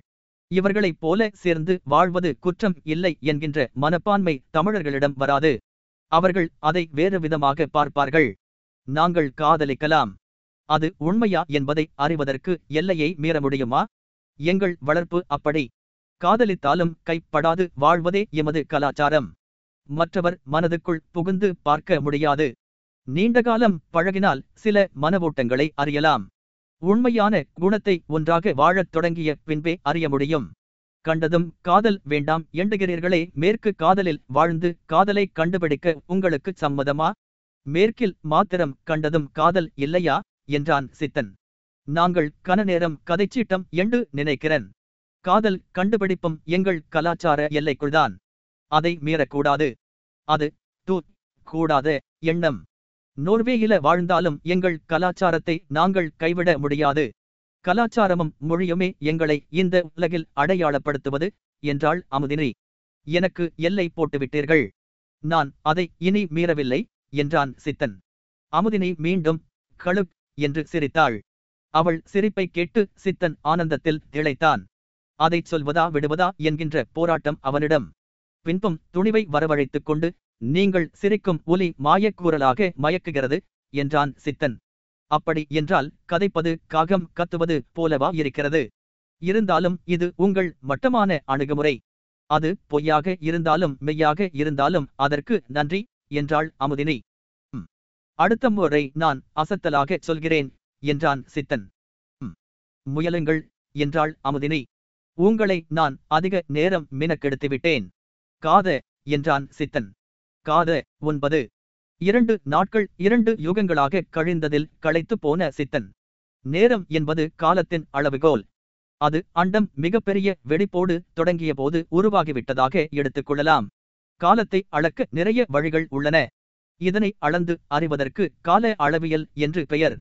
இவர்களைப் போல சேர்ந்து வாழ்வது குற்றம் இல்லை என்கின்ற மனப்பான்மை தமிழர்களிடம் வராது. அவர்கள் அதை வேறு விதமாக பார்ப்பார்கள். நாங்கள் காதலிக்கலாம். அது உண்மையா என்பதை அறிவதற்கு எல்லையை மீற முடியுமா? எங்கள் வளர்ப்பு அப்படி. காதலித்தாலும் கைப்படாது வாழ்வதே எமது கலாச்சாரம். மற்றவர் மனதுக்குள் புகுந்து பார்க்க முடியாது. நீண்டகாலம் பழகினால் சில மனவோட்டங்களை அறியலாம். உண்மையான குணத்தை ஒன்றாக வாழத் தொடங்கிய பின்பே அறிய முடியும். கண்டதும் காதல் வேண்டாம் எண்டுகிறீர்களே மேற்கு காதலில் வாழ்ந்து காதலை கண்டுபிடிக்க உங்களுக்கு சம்மதமா? மேற்கில் மாத்திரம் கண்டதும் காதல் இல்லையா? என்றான் சித்தன். நாங்கள் கனநேரம் கதைச்சீட்டம் என்று நினைக்கிறேன். காதல் கண்டுபிடிப்பும் எங்கள் கலாச்சார எல்லைக்குள்தான் அதை மீறக்கூடாது. அது தூ கூடாத எண்ணம். நோர்வேயில வாழ்ந்தாலும் எங்கள் கலாச்சாரத்தை நாங்கள் கைவிட முடியாது. கலாச்சாரமும் மொழியுமே எங்களை இந்த உலகில் அடையாளப்படுத்துவது என்றாள் அமுதினி. எனக்கு எல்லை போட்டுவிட்டீர்கள். நான் அதை இனி மீறவில்லை என்றான் சித்தன். அமுதினி மீண்டும் கழுக் என்று சிரித்தாள். அவள் சிரிப்பை கேட்டு சித்தன் ஆனந்தத்தில் திளைத்தான். அதைச் சொல்வதா விடுவதா என்கின்ற போராட்டம் அவனிடம். பின்பும் துணிவை வரவழைத்துக் கொண்டு நீங்கள் சிரிக்கும் ஒலி மாயக்கூறலாக மயக்குகிறது என்றான் சித்தன். அப்படி என்றால் கதைப்பது காகம் கத்துவது போலவா இருக்கிறது? இருந்தாலும் இது உங்கள் மட்டமான அணுகுமுறை. அது பொய்யாக இருந்தாலும் மெய்யாக இருந்தாலும் அதற்கு நன்றி என்றாள் அமுதினி. அடுத்த முறை நான் அசத்தலாக சொல்கிறேன் என்றான் சித்தன். "ம். முயலுங்கள் என்றாள் அமுதினி. உங்களை நான் அதிக நேரம் மினக்கெடுத்துவிட்டேன். காத என்றான் சித்தன். காத ஒன்பது. இரண்டு நாட்கள் இரண்டு யுகங்களாக கழிந்ததில் களைத்து போன சித்தன். நேரம் என்பது காலத்தின் அளவுகோல். அது அண்டம் மிகப்பெரிய வெடிப்போடு தொடங்கிய போது உருவாகிவிட்டதாக எடுத்துக்கொள்ளலாம் காலத்தை அளக்க நிறைய வழிகள் உள்ளன. இதனை அளந்து அறிவதற்கு கால அளவியல் என்று பெயர்.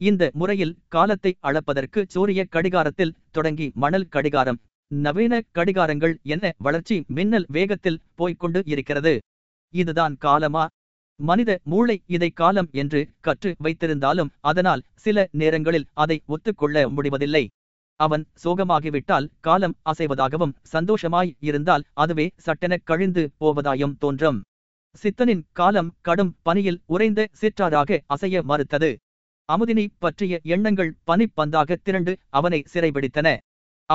இந்த முறையில் காலத்தை அளப்பதற்கு சூரிய கடிகாரத்தில் தொடங்கி மணல் கடிகாரம் நவீன கடிகாரங்கள் என்ன வளர்ச்சி மின்னல் வேகத்தில் போய்கொண்டு இருக்கிறது? இதுதான் காலமா? மனித மூளை இதை காலம் என்று கற்று வைத்திருந்தாலும் அதனால் சில நேரங்களில் அதை ஒத்துக்கொள்ள முடிவதில்லை. அவன் சோகமாகிவிட்டால் காலம் அசைவதாகவும் சந்தோஷமாய் இருந்தால் அதுவே சட்டென கழிந்து போவதாயும் தோன்றும். சித்தனின் காலம் கடும் பனியில் உறைந்த சிற்றாராக அசைய மறுத்தது. அமுதினி பற்றிய எண்ணங்கள் பனிப்பந்தாக திரண்டு அவனை சிறைபிடித்தன.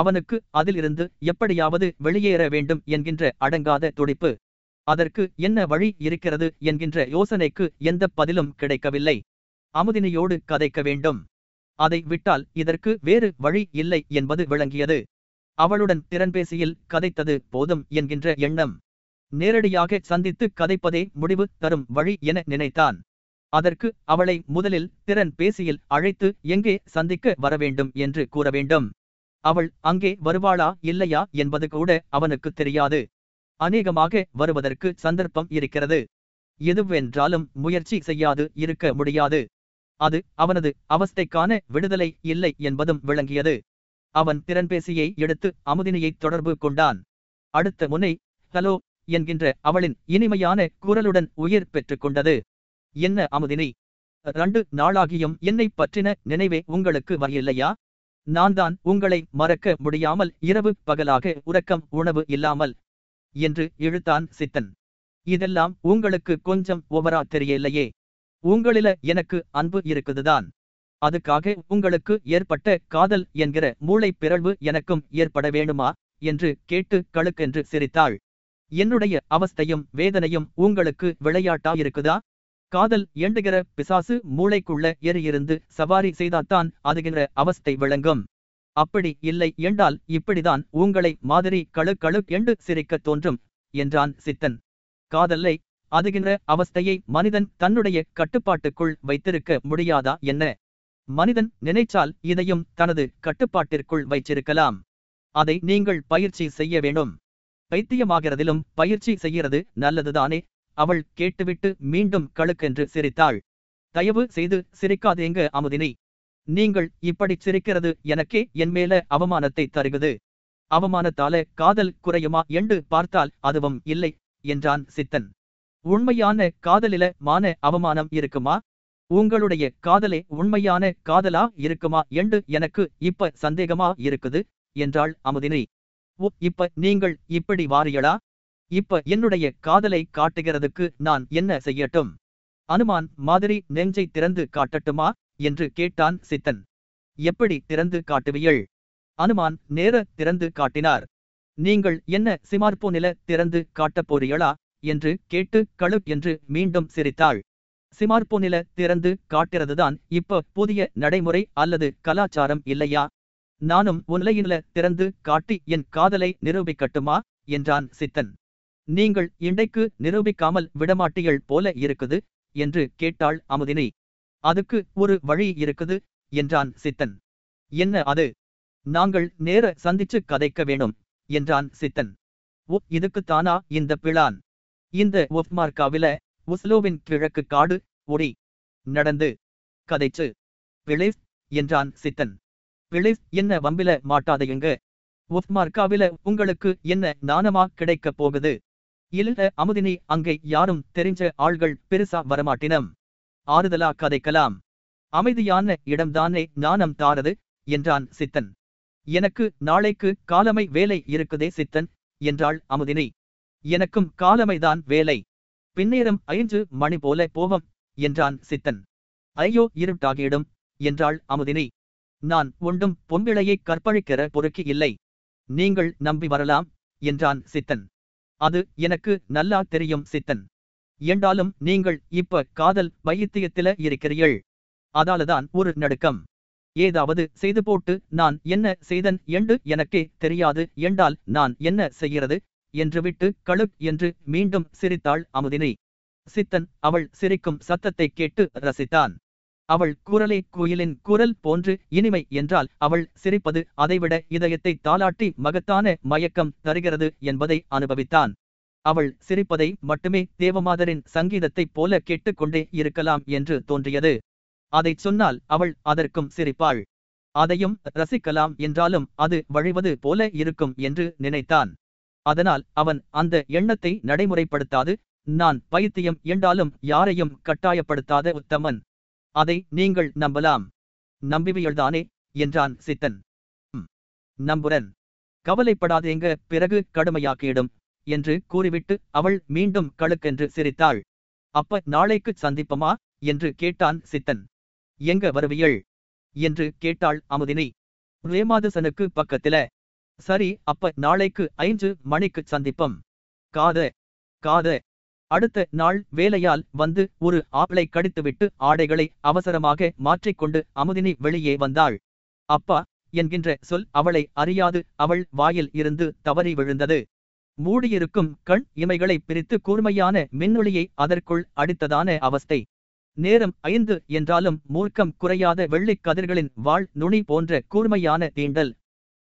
அவனுக்கு அதிலிருந்து எப்படியாவது வெளியேற வேண்டும் என்கின்ற அடங்காத துடிப்பு. அதற்கு என்ன வழி இருக்கிறது என்கின்ற யோசனைக்கு எந்த பதிலும் கிடைக்கவில்லை. அமுதினியோடு கதைக்க வேண்டும். அதை விட்டால் இதற்கு வேறு வழி இல்லை என்பது விளங்கியது. அவளுடன் திறன்பேசியில் கதைத்தது போதும் என்கின்ற எண்ணம். நேரடியாக சந்தித்து கதைப்பதே முடிவு தரும் வழி என நினைத்தான். அதற்கு அவளை முதலில் திறன் பேசியில் அழைத்து எங்கே சந்திக்க வரவேண்டும் என்று கூற வேண்டும். அவள் அங்கே வருவாளா இல்லையா என்பது கூட அவனுக்கு தெரியாது. அநேகமாக வருவதற்கு சந்தர்ப்பம் இருக்கிறது. எதுவென்றாலும் முயற்சி செய்யாது இருக்க முடியாது. அது அவனது அவஸ்தைக்கான விடுதலை இல்லை என்பதும் விளங்கியது. அவன் திறன்பேசியை எடுத்து அமுதினியை தொடர்பு கொண்டான். அடுத்த முனை ஹலோ என்கின்ற அவளின் இனிமையான குரலுடன் உயிர் பெற்றுக் கொண்டது. என்ன அமுதினி? ரெண்டு நாளாகியும் என்னை பற்றின நினைவே உங்களுக்கு வரையில்லையா நான் தான் உங்களை மறக்க முடியாமல் இரவு பகலாக உறக்கம் உணவு இல்லாமல் என்று இழுத்தான் சித்தன். இதெல்லாம் உங்களுக்கு கொஞ்சம் ஓவரா தெரியலையே. உங்களில எனக்கு அன்பு இருக்குதுதான். அதுக்காக உங்களுக்கு ஏற்பட்ட காதல் என்கிற மூளை பிறழ்வு எனக்கும் ஏற்பட வேணுமா என்று கேட்டு கழுக்கென்று சிரித்தாள். என்னுடைய அவஸ்தையும் வேதனையும் உங்களுக்கு விளையாட்டா இருக்குதா? காதல் எண்டுகிற பிசாசு மூளைக்குள்ள எரியிருந்து சவாரி செய்தாத்தான் அதுகிற அவஸ்தை விளங்கும். அப்படி இல்லை என்றால் இப்படிதான் உங்களை மாதிரி கழு கழு என்று சிரிக்கத் தோன்றும் என்றான் சித்தன். காதல்லை அதுகின்ற அவஸ்தையை மனிதன் தன்னுடைய கட்டுப்பாட்டுக்குள் வைத்திருக்க முடியாதா என்ன? மனிதன் நினைச்சால் இதையும் தனது கட்டுப்பாட்டிற்குள் வைச்சிருக்கலாம் அதை நீங்கள் பயிற்சி செய்ய வேணும் பைத்தியமாகிறதிலும் பயிற்சி செய்கிறது நல்லதுதானே? அவள் கேட்டுவிட்டு மீண்டும் கழுக்கென்று சிரித்தாள். தயவு செய்து சிரிக்காதேங்க அமுதினி. நீங்கள் இப்படிச் சிரிக்கிறது எனக்கே என் மேல அவமானத்தை தருகுது அவமானத்தால காதல் குறையுமா என்று பார்த்தால் அதுவும் இல்லை என்றான் சித்தன். உண்மையான காதலில மான அவமானம் இருக்குமா? உங்களுடைய காதலே உண்மையான காதலா இருக்குமா என்று எனக்கு இப்ப சந்தேகமா இருக்குது என்றாள் அமுதினி. இப்ப நீங்கள் இப்படி வாரியளா இப்ப என்னுடைய காதலை காட்டுகிறதுக்கு நான் என்ன செய்யட்டும்? அனுமான் மாதிரி நெஞ்சை திறந்து காட்டட்டுமா? என்று கேட்டான் சித்தன். எப்படி திறந்து காட்டுவியல் அனுமான் நேர திறந்து காட்டினார். நீங்கள் என்ன சிமார்போ நில திறந்து காட்டப் போறீங்களா என்று கேட்டு கழு என்று மீண்டும் சிரித்தாள். சிமார்போ நில திறந்து காட்டுறதுதான் இப்ப புதிய நடைமுறை அல்லது கலாச்சாரம் இல்லையா? நானும் உன்லையில திறந்து காட்டி என் காதலை நிரூபிக்கட்டுமா? என்றான் சித்தன். நீங்கள் இண்டைக்கு நிரூபிக்காமல் விடமாட்டியள் போல இருக்குது என்று கேட்டாள் அமுதினி. அதுக்கு ஒரு வழி இருக்குது என்றான் சித்தன். என்ன அது? நாங்கள் நேர சந்திச்சு கதைக்க வேணும் என்றான் சித்தன். ஓ இதுக்குத்தானா இந்த பிளான்? இந்த ஒப்மார்க்காவில உஸ்லோவின் கிழக்கு காடு ஒடி நடந்து கதைச்சு. பிளேஸ் என்றான் சித்தன். பிளேஸ் என்ன வம்பில மாட்டாதையுங்க ஒப்மார்க்காவில உங்களுக்கு என்ன நாணமா கிடைக்கப் போகுது? இல்ல அமுதினி அங்கே யாரும் தெரிஞ்ச ஆள்கள் பெருசா வரமாட்டினம். ஆறுதலா கதைக்கலாம். அமைதியான இடம்தானே ஞானம் தாரது? என்றான் சித்தன். எனக்கு நாளைக்கு காலமை வேலை இருக்குதே சித்தன் என்றாள் அமுதினி. எனக்கும் காலமைதான் வேலை. பின்னேரம் ஐந்து மணி போல போவம் என்றான் சித்தன். ஐயோ இருட்டாகிடும் என்றாள் அமுதினி. நான் ஒன்றும் பொம்பிளையை கற்பழிக்கிற பொறுக்கி இல்லை. நீங்கள் நம்பி வரலாம் என்றான் சித்தன். அது எனக்கு நல்லா தெரியும் சித்தன். என்றாலும் நீங்கள் இப்ப காதல் வைத்தியத்தில இருக்கிறீர்கள். அதாலதான் ஒரு நடுக்கம். ஏதாவது செய்து போட்டு நான் என்ன செய்தன் என்று எனக்கே தெரியாது என்றால் நான் என்ன செய்கிறது? என்று விட்டு கழுக் என்று மீண்டும் சிரித்தாள் அமுதினி. சித்தன் அவள் சிரிக்கும் சத்தத்தை கேட்டு ரசித்தான். அவள் குரலே குயிலின் குரல் போன்று இனிமை என்றால் அவள் சிரிப்பது அதைவிட இதயத்தை தாளாட்டி மகத்தான மயக்கம் தருகிறது என்பதை அனுபவித்தான். அவள் சிரிப்பதை மட்டுமே தேவமாதரின் சங்கீதத்தைப் போல கேட்டுக்கொண்டே இருக்கலாம் என்று தோன்றியது. அதைச் சொன்னால் அவள் அதற்கும் சிரிப்பாள். அதையும் ரசிக்கலாம் என்றாலும் அது வழிவது போல இருக்கும் என்று நினைத்தான். அதனால் அவன் அந்த எண்ணத்தை நடைமுறைப்படுத்தாது. நான் பைத்தியம் என்றாலும் யாரையும் கட்டாயப்படுத்தாத உத்தமன். அதை நீங்கள் நம்பலாம். நம்பிவியல்தானே? என்றான் சித்தன். நம்புறன். கவலைப்படாதேங்க பிறகு கடுமையாக்கிடும் என்று கூறிவிட்டு அவள் மீண்டும் கழுக்கென்று சிரித்தாள். அப்ப நாளைக்கு சந்திப்பமா? என்று கேட்டான் சித்தன். எங்க வருவியள் என்று கேட்டாள் அமுதினி. ரேமாதசனுக்கு பக்கத்தில. சரி அப்ப நாளைக்கு ஐந்து மணிக்கு சந்திப்பம். காத. காத. அடுத்த நாள் வேலையால் வந்து ஒரு ஆப்பிளை கடித்துவிட்டு ஆடைகளை அவசரமாக மாற்றிக்கொண்டு அமுதினி வெளியே வந்தாள். அப்பா என்கின்ற சொல் அவளை அறியாது. அவள் வாயில் இருந்து தவறி விழுந்தது. மூடியிருக்கும் கண் இமைகளை பிரித்து கூர்மையான மின்னொளியை அதற்குள் அடித்ததான அவஸ்தை. நேரம் ஐந்து என்றாலும் மூர்க்கம் குறையாத வெள்ளிக் கதிர்களின் வாழ் நுனி போன்ற கூர்மையான தீண்டல்.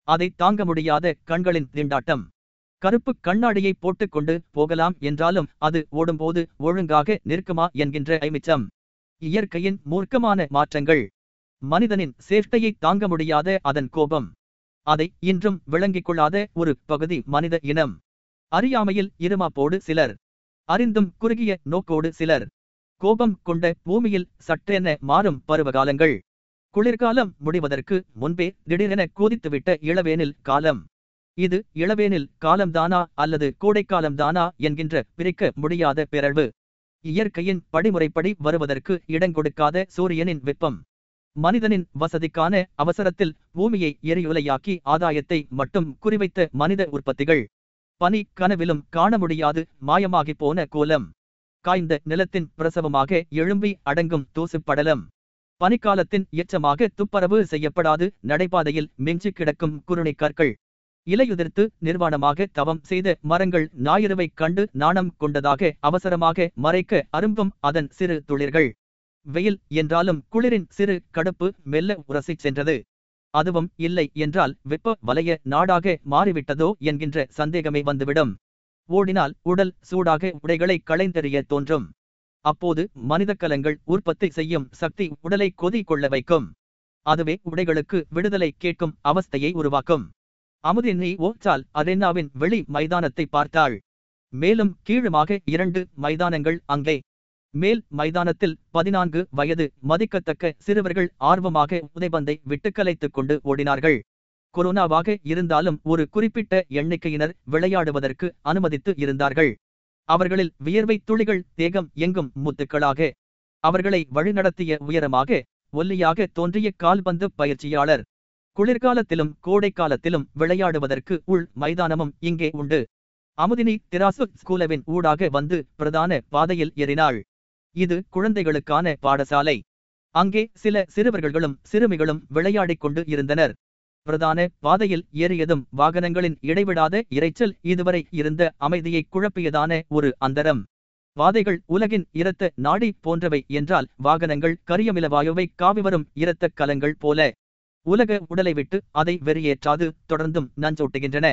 அதை தாங்க முடியாத கண்களின் தீண்டாட்டம். கருப்பு கண்ணாடியை போட்டுக்கொண்டு போகலாம் என்றாலும் அது ஓடும்போது ஒழுங்காக நிற்குமா என்கின்ற ஐமிச்சம். இயற்கையின் மூர்க்கமான மாற்றங்கள். மனிதனின் சேஷ்டையை தாங்க முடியாத அதன் கோபம். அதை இன்றும் விளங்கிக் கொள்ளாத ஒரு பகுதி மனித இனம். அறியாமையில் இருமாப்போடு சிலர். அறிந்தும் குறுகிய நோக்கோடு சிலர். கோபம் கொண்ட பூமியில் சற்றென மாறும் பருவகாலங்கள். குளிர்காலம் முடிவதற்கு முன்பே திடீரென கோதித்துவிட்ட இளவேனில் காலம். இது இளவேனில் காலம்தானா அல்லது கோடைக்காலம்தானா என்கின்ற பிரிக்க முடியாத பிறழ்வு. இயற்கையின் படிமுறைப்படி வருவதற்கு இடங்கொடுக்காத சூரியனின் வெப்பம். மனிதனின் வசதிக்கான அவசரத்தில் பூமியை எரியுலையாக்கி ஆதாயத்தை மட்டும் குறிவைத்த மனித உற்பத்திகள். பனி கனவிலும் காண முடியாது மாயமாகிப் போன கோலம். காய்ந்த நிலத்தின் பிரசவமாக எழும்பி அடங்கும் தூசுப்படலம். பனிக்காலத்தின் எச்சமாக துப்பரவு செய்யப்படாது நடைபாதையில் மிஞ்சி கிடக்கும் குருணை கற்கள். இலையுதிர்த்து நிர்வாணமாக தவம் செய்த மரங்கள் ஞாயிறுவைக் கண்டு நாணம் கொண்டதாக அவசரமாக மறைக்க அரும்பும் அதன் சிறு துளிர்கள். வெயில் என்றாலும் குளிரின் சிறு கடுப்பு மெல்ல உரசிச் சென்றது. அதுவும் இல்லை என்றால் வெப்ப வலைய நாடாக மாறிவிட்டதோ என்கின்ற சந்தேகமே வந்துவிடும். ஓடினால் உடல் சூடாக உடைகளை களைந்தெறிய தோன்றும். அப்போது மனிதக்கலங்கள் உற்பத்தி செய்யும் சக்தி உடலை கொதி கொள்ள வைக்கும். அதுவே உடைகளுக்கு விடுதலை கேட்கும் அவஸ்தையை உருவாக்கும். அமுதினி ஓச்சால் அரேனாவின் வெளி மைதானத்தை பார்த்தாள். மேலும் கீழுமாக இரண்டு மைதானங்கள் அங்கே. மேல் மைதானத்தில் பதினான்கு வயது மதிக்கத்தக்க சிறுவர்கள் ஆர்வமாக உதைபந்தை விட்டுக்கலைத்துக் கொண்டு ஓடினார்கள். கொரோனாவாக இருந்தாலும் ஒரு குறிப்பிட்ட எண்ணிக்கையினர் விளையாடுவதற்கு அனுமதித்து இருந்தார்கள். அவர்களில் வியர்வை துளிகள் தேகம் எங்கும் முத்துக்களாக. அவர்களை வழிநடத்திய உயரமாக ஒல்லியாக தோன்றிய கால்பந்து பயிற்சியாளர். குளிர்காலத்திலும் கோடைக்காலத்திலும் விளையாடுவதற்கு உள் மைதானமும் இங்கே உண்டு. அமுதினி திராசு ஸ்கூலவின் ஊடாக வந்து பிரதான பாதையில் ஏறினாள். இது குழந்தைகளுக்கான பாடசாலை. அங்கே சில சிறுவர்களும் சிறுமிகளும் விளையாடிக் கொண்டு இருந்தனர். பிரதான பாதையில் ஏறியதும் வாகனங்களின் இடைவிடாத இரைச்சல் இதுவரை இருந்த அமைதியை குழப்பியதான ஒரு அந்தரம். பாதைகள் உலகின் இரத்த நாடி போன்றவை என்றால் வாகனங்கள் கரியமிலவாயுவை காவிவரும் இரத்த கலங்கள் போல. உலக உடலை விட்டு அதை வெறியேற்றாது தொடர்ந்தும் நஞ்சோட்டுகின்றன.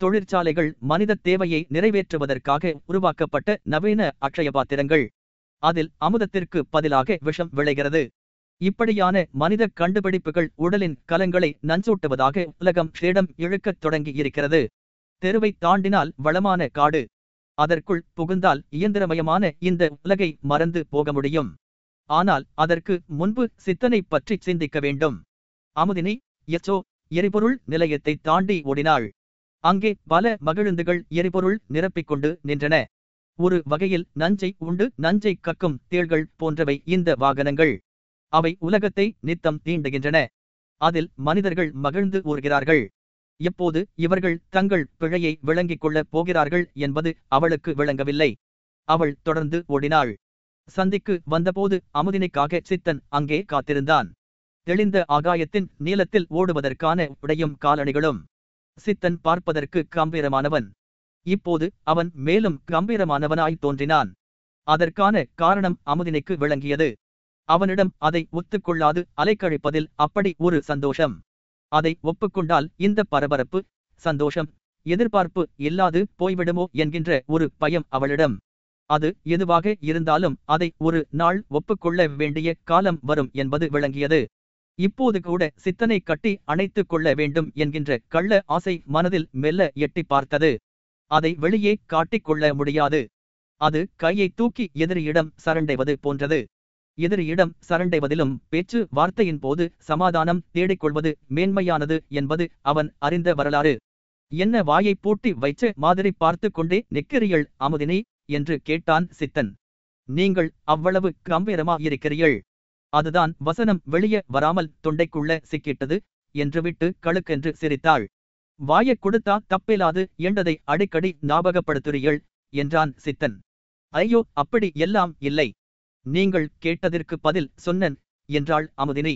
தொழிற்சாலைகள் மனித தேவையை நிறைவேற்றுவதற்காக உருவாக்கப்பட்ட நவீன அக்ஷய பாத்திரங்கள். அதில் அமுதத்திற்கு பதிலாக விஷம் விளைகிறது. இப்படியான மனித கண்டுபிடிப்புகள் உடலின் கலங்களை நஞ்சூட்டுவதாக உலகம் ஷேடம் இழுக்கத் தொடங்கி இருக்கிறது. தெருவை தாண்டினால் வளமான காடு. அதற்குள் புகுந்தால் இயந்திரமயமான இந்த உலகை மறந்து போக முடியும். ஆனால் அதற்கு முன்பு சித்தனை பற்றி சிந்திக்க வேண்டும். அமுதினி எச்சோ எரிபொருள் நிலையத்தை தாண்டி ஓடினாள். அங்கே பல மகிழுந்துகள் எரிபொருள் நிரப்பிக்கொண்டு நின்றன. ஒரு வகையில் நஞ்சை உண்டு நஞ்சை கக்கும் தேள்கள் போன்றவை இந்த வாகனங்கள். அவை உலகத்தை நித்தம் தீண்டுகின்றன. அதில் மனிதர்கள் மகிழ்ந்து ஊர்கிறார்கள் எப்போது இவர்கள் தங்கள் பிழையை விளங்கிக் கொள்ளப் போகிறார்கள் என்பது அவளுக்கு விளங்கவில்லை. அவள் தொடர்ந்து ஓடினாள். சந்திக்கு வந்தபோது அமுதினைக்காக சித்தன் அங்கே காத்திருந்தான். தெளிந்த ஆகாயத்தின் நீளத்தில் ஓடுவதற்கான உடையும் காலணிகளும் சித்தன் பார்ப்பதற்கு கம்பீரமானவன். இப்போது அவன் மேலும் கம்பீரமானவனாய் தோன்றினான். அதற்கான காரணம் அமுதினைக்கு விளங்கியது. அவனிடம் அதை ஒத்துக்கொள்ளாது அலைக்கழிப்பதில் அப்படி ஒரு சந்தோஷம். அதை ஒப்புக்கொண்டால் இந்த பரபரப்பு சந்தோஷம் எதிர்பார்ப்பு இல்லாது போய்விடுமோ என்கின்ற ஒரு பயம் அவளிடம். அது எதுவாக இருந்தாலும் அதை ஒரு நாள் ஒப்புக்கொள்ள வேண்டிய காலம் வரும் என்பது விளங்கியது. இப்போது கூட சித்தனை கட்டி அணைத்துக் கொள்ள வேண்டும் என்கின்ற கள்ள ஆசை மனதில் மெல்ல எட்டி பார்த்தது. அதை வெளியே காட்டிக் கொள்ள முடியாது. அது கையை தூக்கி எதிரியிடம் சரண்டைவது போன்றது. எதிரியிடம் சரண்டைவதிலும் பேச்சு வார்த்தையின் போது சமாதானம் தேடிக்கொள்வது மேன்மையானது என்பது அவன் அறிந்த வரலாறு. என்ன வாயை பூட்டி வைச்ச மாதிரி பார்த்து கொண்டே நிற்கிறீள் அமுதினி? என்று கேட்டான் சித்தன். நீங்கள் அவ்வளவு கம்பீரமா இருக்கிறீள் அதுதான் வசனம் வெளியே வராமல் தொண்டைக்குள்ள சிக்கிட்டது என்று விட்டு கழுக்கென்று சிரித்தாள். வாயைக் கொடுத்தா தப்பிலாது என்றதை அடிக்கடி ஞாபகப்படுத்துறீள் என்றான் சித்தன். ஐயோ அப்படி எல்லாம் இல்லை. நீங்கள் கேட்டதற்கு பதில் சொன்னன் என்றாள் அமுதினி.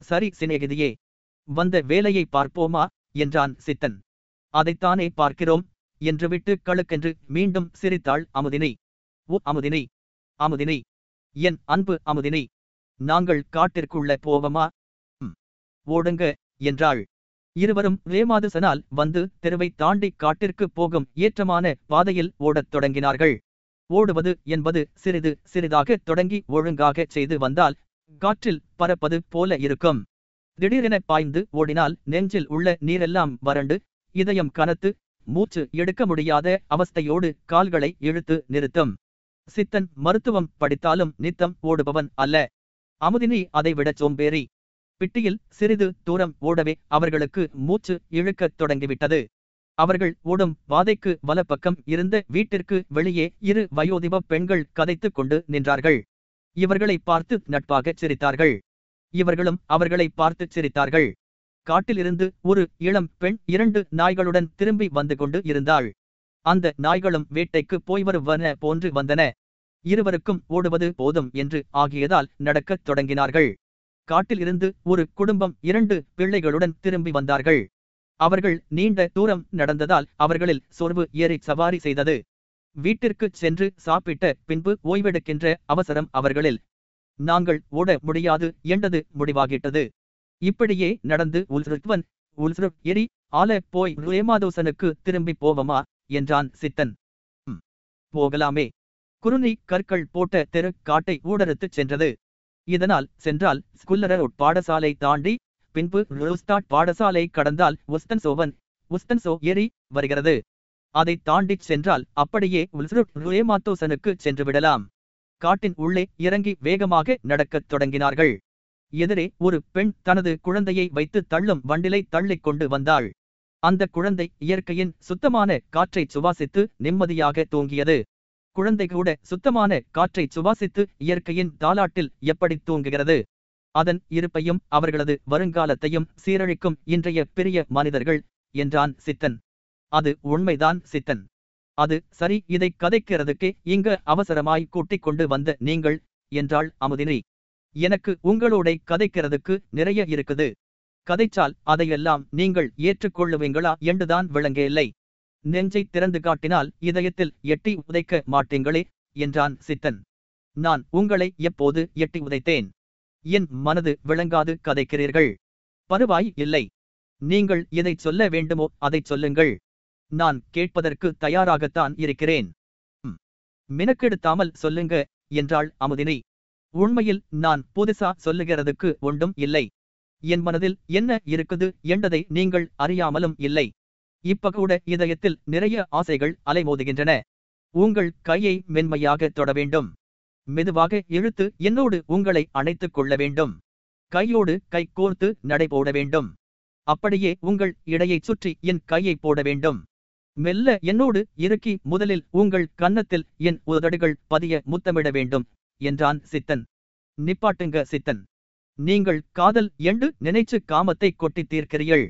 சரி சிநேகிதியே வந்த வேலையை பார்ப்போமா? என்றான் சித்தன். அதைத்தானே பார்க்கிறோம் என்று விட்டு கழுக்கென்று மீண்டும் சிரித்தாள் அமுதினி. ஓ அமுதினி அமுதினி என் அன்பு அமுதினி நாங்கள் காட்டிற்குள்ள போவமா? ஓடுங்க என்றாள். இருவரும் ரேமாதுசனால் வந்து தெருவை தாண்டி காட்டிற்கு போகும் ஏற்றமான பாதையில் ஓடத் தொடங்கினார்கள். ஓடுவது என்பது சிறிது சிறிதாக தொடங்கி ஒழுங்காக செய்து வந்தால் காற்றில் பறப்பது போல இருக்கும். திடீரென பாய்ந்து ஓடினால் நெஞ்சில் உள்ள நீரெல்லாம் வறண்டு இதயம் கனத்து மூச்சு எடுக்க முடியாத அவஸ்தையோடு கால்களை இழுத்து நிறுத்தும். சித்தன் மருத்துவம் படித்தாலும் நித்தம் ஓடுபவன் அல்ல. அமுதினி அதைவிடச் சோம்பேறி. பிட்டியில் சிறிது தூரம் ஓடவே அவர்களுக்கு மூச்சு இழுக்கத் தொடங்கிவிட்டது. அவர்கள் ஓடும் பாதைக்கு வலப்பக்கம் இருந்த வீட்டிற்கு வெளியே இரு வயோதிப பெண்கள் கதைத்துக் கொண்டு நின்றார்கள். இவர்களை பார்த்து நட்பாகச் சிரித்தார்கள். இவர்களும் அவர்களை பார்த்துச் சிரித்தார்கள். காட்டிலிருந்து ஒரு இளம் பெண் இரண்டு நாய்களுடன் திரும்பி வந்து கொண்டு இருந்தாள். அந்த நாய்களும் வேட்டைக்கு போய் வருவன போன்று வந்தன. இருவருக்கும் ஓடுவது போதும் என்று ஆகியதால் நடக்கத் தொடங்கினார்கள். காட்டிலிருந்து ஒரு குடும்பம் இரண்டு பிள்ளைகளுடன் திரும்பி வந்தார்கள். அவர்கள் நீண்ட தூரம் நடந்ததால் அவர்களில் சோர்வு ஏறி சவாரி செய்தது. வீட்டிற்குச் சென்று சாப்பிட்ட பின்பு ஓய்வெடுக்கின்ற அவசரம் அவர்களில். நாங்கள் ஓட முடியாது என்றது முடிவாகிட்டது. இப்படியே நடந்து உல்சுவன் உல்ருப் எரி ஆல போய் ரேமாதோசனுக்கு திரும்பி போவமா? என்றான் சித்தன். போகலாமே குருணி கற்கள் போட்ட தெரு காட்டை ஊடறுத்துச் சென்றது. இதனால் சென்றால் ஸ்குல்லரரோட் பாடசாலை தாண்டி பின்பு ரோஸ்டாட் பாடசாலை கடந்தால் உஸ்தன்சோவன் உஸ்தன்சோ எரி வருகிறது. அதை தாண்டிச் சென்றால் அப்படியே உல்ஸ்ருப் ரேமாத்தோசனுக்கு சென்று விடலாம். காட்டின் உள்ளே இறங்கி வேகமாக நடக்கத் தொடங்கினார்கள். எதிரே ஒரு பெண் தனது குழந்தையை வைத்து தள்ளும் வண்டிலை தள்ளிக் கொண்டு வந்தாள். அந்த குழந்தை இயற்கையின் சுத்தமான காற்றைச் சுவாசித்து நிம்மதியாக தூங்கியது. குழந்தை கூட சுத்தமான காற்றைச் சுவாசித்து இயற்கையின் தாலாட்டில் எப்படி தூங்குகிறது? அதன் இருப்பையும் அவர்களது வருங்காலத்தையும் சீரழிக்கும் இன்றைய பெரிய மனிதர்கள் என்றான் சித்தன். அது உண்மைதான் சித்தன். அது சரி இதை கதைக்கிறதுக்கு இங்க அவசரமாய் கூட்டிக் கொண்டு வந்த நீங்கள் என்றாள் அமுதினி. எனக்கு உங்களோட கதைக்கிறதுக்கு நிறைய இருக்குது. கதைச்சால் அதையெல்லாம் நீங்கள் ஏற்றுக்கொள்ளுவீங்களா? என்றுதான் விளங்கவில்லை நெஞ்சை திறந்து காட்டினால் இதயத்தில் எட்டி உதைக்க மாட்டீங்களே என்றான் சித்தன். நான் உங்களை எப்போது எட்டி உதைத்தேன்? என் மனது விளங்காது கதைக்கிறீர்கள். பருவாய் இல்லை. நீங்கள் இதை சொல்ல வேண்டுமோ அதைச் சொல்லுங்கள். நான் கேட்பதற்கு தயாராகத்தான் இருக்கிறேன். மினக்கெடுத்தாமல் சொல்லுங்க என்றாள் அமுதினி. உண்மையில் நான் புதுசா சொல்லுகிறதுக்கு ஒன்றும் இல்லை. என் மனதில் என்ன இருக்குது என்றதை நீங்கள் அறியாமலும் இல்லை. இப்பகூட இதயத்தில் நிறைய ஆசைகள் அலைமோதுகின்றன. உங்கள் கையை மென்மையாக தொட வேண்டும். மெதுவாக இழுத்து என்னோடு உங்களை அணைத்துக் கொள்ள வேண்டும். கையோடு கை கோர்த்து நடை போட வேண்டும். அப்படியே உங்கள் இடையைச் சுற்றி என் கையை போட வேண்டும். மெல்ல என்னோடு இறுக்கி முதலில் உங்கள் கன்னத்தில் என் உதடுகள் பதிய முத்தமிட வேண்டும் என்றான் சித்தன். நிப்பாட்டுங்க சித்தன். நீங்கள் காதல் என்று நினைச்சு காமத்தை கொட்டித் தீர்க்கிறீள்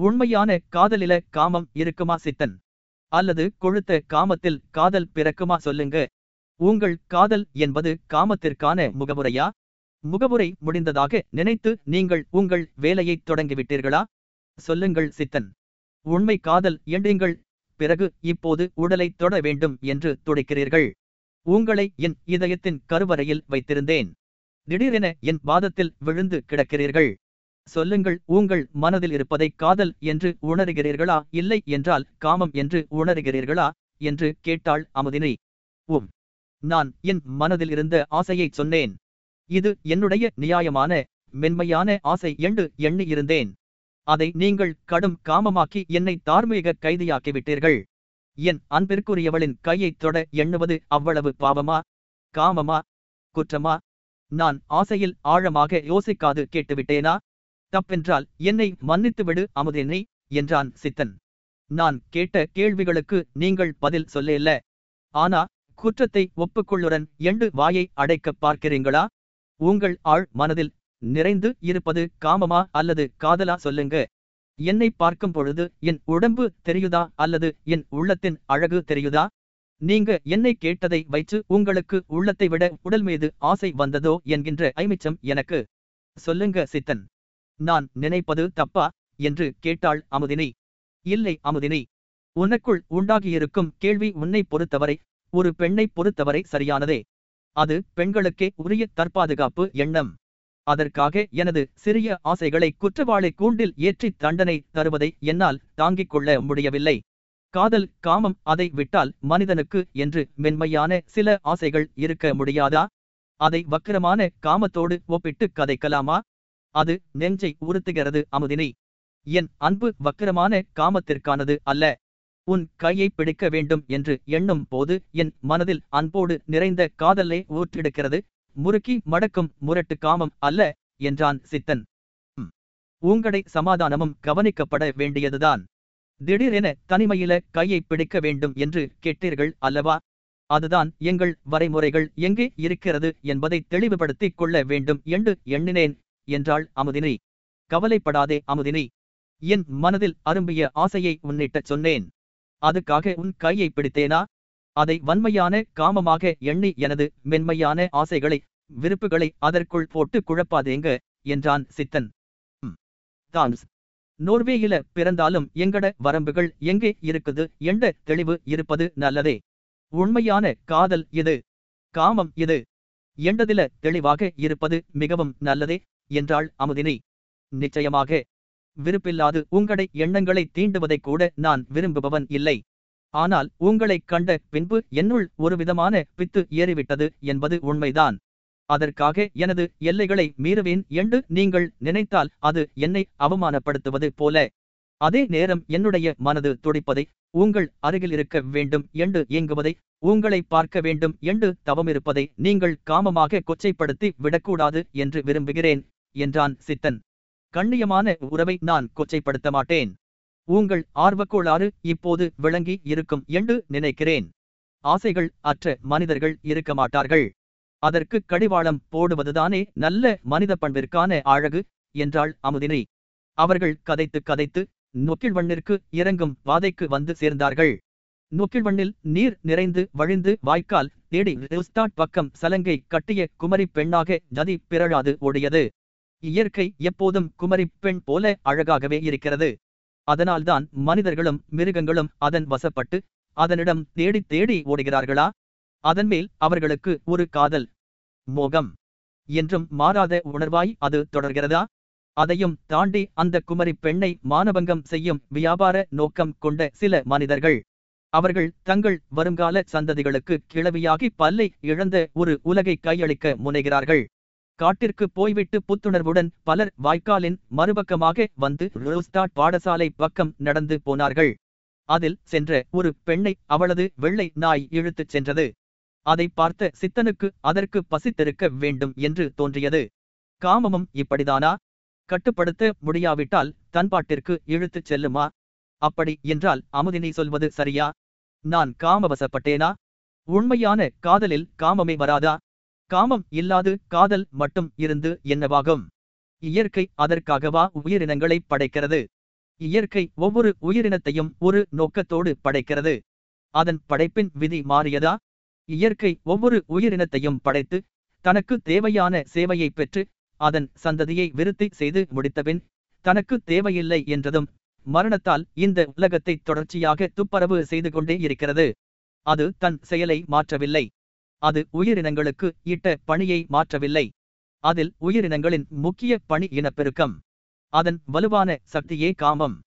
உண்மையான காதலில காமம் இருக்குமா சித்தன்? அல்லது கொழுத்த காமத்தில் காதல் பிறக்குமா சொல்லுங்க. உங்கள் காதல் என்பது காமத்திற்கான முகமுறையா? முகமுறை முடிந்ததாக நினைத்து நீங்கள் உங்கள் வேலையைத் தொடங்கிவிட்டீர்களா? சொல்லுங்கள் சித்தன். உண்மை காதல் என்றீங்கள் பிறகு இப்போது உடலைத் தொட வேண்டும் என்று துடைக்கிறீர்கள். உங்களை என் இதயத்தின் கருவறையில் வைத்திருந்தேன். திடீரென என் பாதத்தில் விழுந்து கிடக்கிறீர்கள். சொல்லுங்கள் உங்கள் மனதில் இருப்பதை காதல் என்று உணர்கிறீர்களா? இல்லை என்றால் காமம் என்று உணர்கிறீர்களா? என்று கேட்டாள் அமுதினி. உம் நான் என் மனதில் இருந்த ஆசையைச் சொன்னேன். இது என்னுடைய நியாயமான மென்மையான ஆசை என்று எண்ணி இருந்தேன். அதை நீங்கள் கடும் காமமாக்கி என்னை தார்மீக கைதியாக்கிவிட்டீர்கள். என் அன்பிற்குரியவளின் கையைத் தொட எண்ணுவது அவ்வளவு பாவமா? காமமா? குற்றமா? நான் ஆசையில் ஆழமாக யோசிக்காது கேட்டுவிட்டேனா? தப்பென்றால் என்னை மன்னித்துவிடு அமுதென்னை என்றான் சித்தன். நான் கேட்ட கேள்விகளுக்கு நீங்கள் பதில் சொல்லேல்ல. ஆனா குற்றத்தை ஒப்புக்கொள்ளுடன் எண்டு வாயை அடைக்கப் பார்க்கிறீங்களா? உங்கள் ஆள் மனதில் நிறைந்து இருப்பது காமமா அல்லது காதலா சொல்லுங்க. என்னை பார்க்கும் பொழுது என் உடம்பு தெரியுதா அல்லது என் உள்ளத்தின் அழகு தெரியுதா? நீங்க என்னை கேட்டதை வைத்து உங்களுக்கு உள்ளத்தை விட உடல் மீது ஆசை வந்ததோ என்கின்ற ஐமிச்சம் எனக்கு. சொல்லுங்க சித்தன். நான் நினைப்பது தப்பா? என்று கேட்டாள் அமுதினி. இல்லை அமுதினி. உனக்குள் உண்டாகியிருக்கும் கேள்வி உன்னை பொறுத்தவரை ஒரு பெண்ணை பொறுத்தவரை சரியானதே. அது பெண்களுக்கே உரிய தற்பாதுகாப்பு எண்ணம். அதற்காக எனது சிறிய ஆசைகளை குற்றவாளி கூண்டில் ஏற்றி தண்டனை தருவதை என்னால் தாங்கிக் கொள்ள முடியவில்லை. காதல் காமம் அதை விட்டால் மனிதனுக்கு என்று மென்மையான சில ஆசைகள் இருக்க முடியாதா? அதை வக்கிரமான காமத்தோடு ஒப்பிட்டு கதைக்கலாமா? அது நெஞ்சை உறுத்துகிறது அமுதினை. என் அன்பு வக்கிரமான காமத்திற்கானது அல்ல. உன் கையை பிடிக்க வேண்டும் என்று எண்ணும் போது என் மனதில் அன்போடு நிறைந்த காதலை ஊற்றெடுக்கிறது முறுக்கி மடக்கும் முரட்டு காமம் அல்ல என்றான் சித்தன். உங்களை சமாதானமும் கவனிக்கப்பட வேண்டியதுதான். திடீரென தனிமையில கையை பிடிக்க வேண்டும் என்று கேட்டீர்கள் அல்லவா? அதுதான் எங்கள் வரைமுறைகள். எங்கே இருக்கிறது என்பதை தெளிவுபடுத்திக் கொள்ள வேண்டும் என்று எண்ணினேன். என்றாள் அமுதினி. கவலைப்படாதே அமுதினி. என் மனதில் அரும்பிய ஆசையை உன்னிட்டச் சொன்னேன். அதுக்காக உன் கையை பிடித்தேனா? அதை வன்மையான காமமாக எண்ணி எனது மென்மையான ஆசைகளை விருப்புகளை அதற்குள் போட்டு குழப்பாதேங்க என்றான் சித்தன். தான்ஸ். நோர்வேயில பிறந்தாலும் எங்கட வரம்புகள் எங்கே இருக்குது? என்ற தெளிவு இருப்பது நல்லதே. உண்மையான காதல் இது. காமம் இது. எண்டதில தெளிவாக இருப்பது மிகவும் நல்லதே. என்றாள் அமுதினி. நிச்சயமாக. விருப்பில்லாது உங்களை எண்ணங்களை தீண்டுவதைக் கூட நான் விரும்புபவன் இல்லை. ஆனால் உங்களைக் கண்ட பின்பு என்னுள் ஒருவிதமான பித்து ஏறிவிட்டது என்பது உண்மைதான். அதற்காக எனது எல்லைகளை மீறுவேன் என்று நீங்கள் நினைத்தால் அது என்னை அவமானப்படுத்துவது போல. அதே நேரம் என்னுடைய மனது துடிப்பதை உங்கள் அருகில் இருக்க வேண்டும் என்று இயங்குவதை உங்களை பார்க்க வேண்டும் என்று தவமிருப்பதை நீங்கள் காமமாக கொச்சைப்படுத்தி விடக்கூடாது என்று விரும்புகிறேன். என்றான் சித்தன். கண்ணியமான உறவை நான் கொச்சைப்படுத்த மாட்டேன் உங்கள் ஆர்வக்கோளாறு இப்போது விளங்கி இருக்கும் என்று நினைக்கிறேன். ஆசைகள் அற்ற மனிதர்கள் இருக்க மாட்டார்கள். அதற்கு கடிவாளம் போடுவதுதானே நல்ல மனித பண்பிற்கான அழகு என்றாள் அமுதினி. அவர்கள் கதைத்து கதைத்து நொக்கிழ்வண்ணிற்கு இறங்கும் வாதைக்கு வந்து சேர்ந்தார்கள். நொக்கிழ்வண்ணில் நீர் நிறைந்து வழிந்து வாய்க்கால் தேடி ரிஸ்டாட் பக்கம் சலங்கை கட்டிய குமரி பெண்ணாக நதி பிறழாது ஓடியது. இயற்கை எப்போதும் குமரிப் பெண் போல அழகாகவே இருக்கிறது. அதனால்தான் மனிதர்களும் மிருகங்களும் அதன் வசப்பட்டு அதனிடம் தேடி தேடி ஓடுகிறார்களா? அதன்மேல் அவர்களுக்கு ஒரு காதல். மோகம். என்றும் மாறாத உணர்வாய் அது தொடர்கிறதா? அதையும் தாண்டி அந்த குமரி பெண்ணை மானபங்கம் செய்யும் வியாபார நோக்கம் கொண்ட சில மனிதர்கள். அவர்கள் தங்கள் வருங்கால சந்ததிகளுக்கு கிளவியாகி பல்லை இழந்த ஒரு உலகை கையளிக்க முனைகிறார்கள். காட்டிற்கு போய்விட்டு புத்துணர்வுடன் பலர் வாய்க்காலின் மறுபக்கமாக வந்து ரோஸ்டாட் பாடசாலை பக்கம் நடந்து போனார்கள். அதில் சென்ற ஒரு பெண்ணை அவளது வெள்ளை நாய் இழுத்துச் சென்றது. அதை பார்த்த சித்தனுக்கு அதற்கு பசித்திருக்க வேண்டும் என்று தோன்றியது. காமமும் இப்படிதானா? கட்டுப்படுத்த முடியாவிட்டால் தன்பாட்டிற்கு இழுத்துச் செல்லுமா? அப்படி என்றால் அமுதினி சொல்வது சரியா? நான் காமவசப்பட்டேனா? உண்மையான காதலில் காமமே வராதா? காமம் இல்லாது காதல் மட்டும் இருந்து என்னவாகும்? இயற்கை அதற்காகவா உயிரினங்களை படைக்கிறது? இயற்கை ஒவ்வொரு உயிரினத்தையும் ஒரு நோக்கத்தோடு படைக்கிறது. அதன் படைப்பின் விதி மாறியதா? இயற்கை ஒவ்வொரு உயிரினத்தையும் படைத்து தனக்கு தேவையான சேவையை பெற்று அதன் சந்ததியை விருத்தி செய்து முடித்தபின் தனக்கு தேவையில்லை என்றதும் மரணத்தால் இந்த உலகத்தை தொடர்ச்சியாக துப்பரவு செய்து கொண்டே இருக்கிறது. அது தன் செயலை மாற்றவில்லை. அது உயிரினங்களுக்கு இட்ட பணியை மாற்றவில்லை. அதில் உயிரினங்களின் முக்கிய பணி இனப்பெருக்கம். அதன் வலுவான சக்தியே காமம்.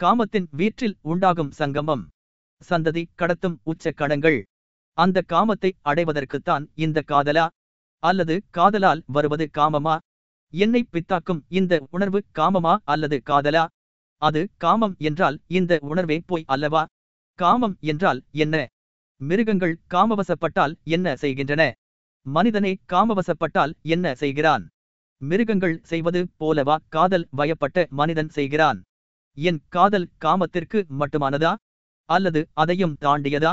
காமத்தின் வீற்றில் உண்டாகும் சங்கமம். சந்ததி கடத்தும் உச்ச கணங்கள். அந்த காமத்தை அடைவதற்குத்தான் இந்த காதலா? அல்லது காதலால் வருவது காமமா? என்னை பித்தாக்கும் இந்த உணர்வு காமமா அல்லது காதலா? அது காமம் என்றால் இந்த உணர்வே போய் அல்லவா? காமம் என்றால் என்ன? மிருகங்கள் காமவசப்பட்டால் என்ன செய்கின்றன? மனிதனே காமவசப்பட்டால் என்ன செய்கிறான்? மிருகங்கள் செய்வது போலவா காதல் வயப்பட்ட மனிதன் செய்கிறான்? என் காதல் காமத்திற்கு மட்டுமானதா? அல்லது அதையும் தாண்டியதா?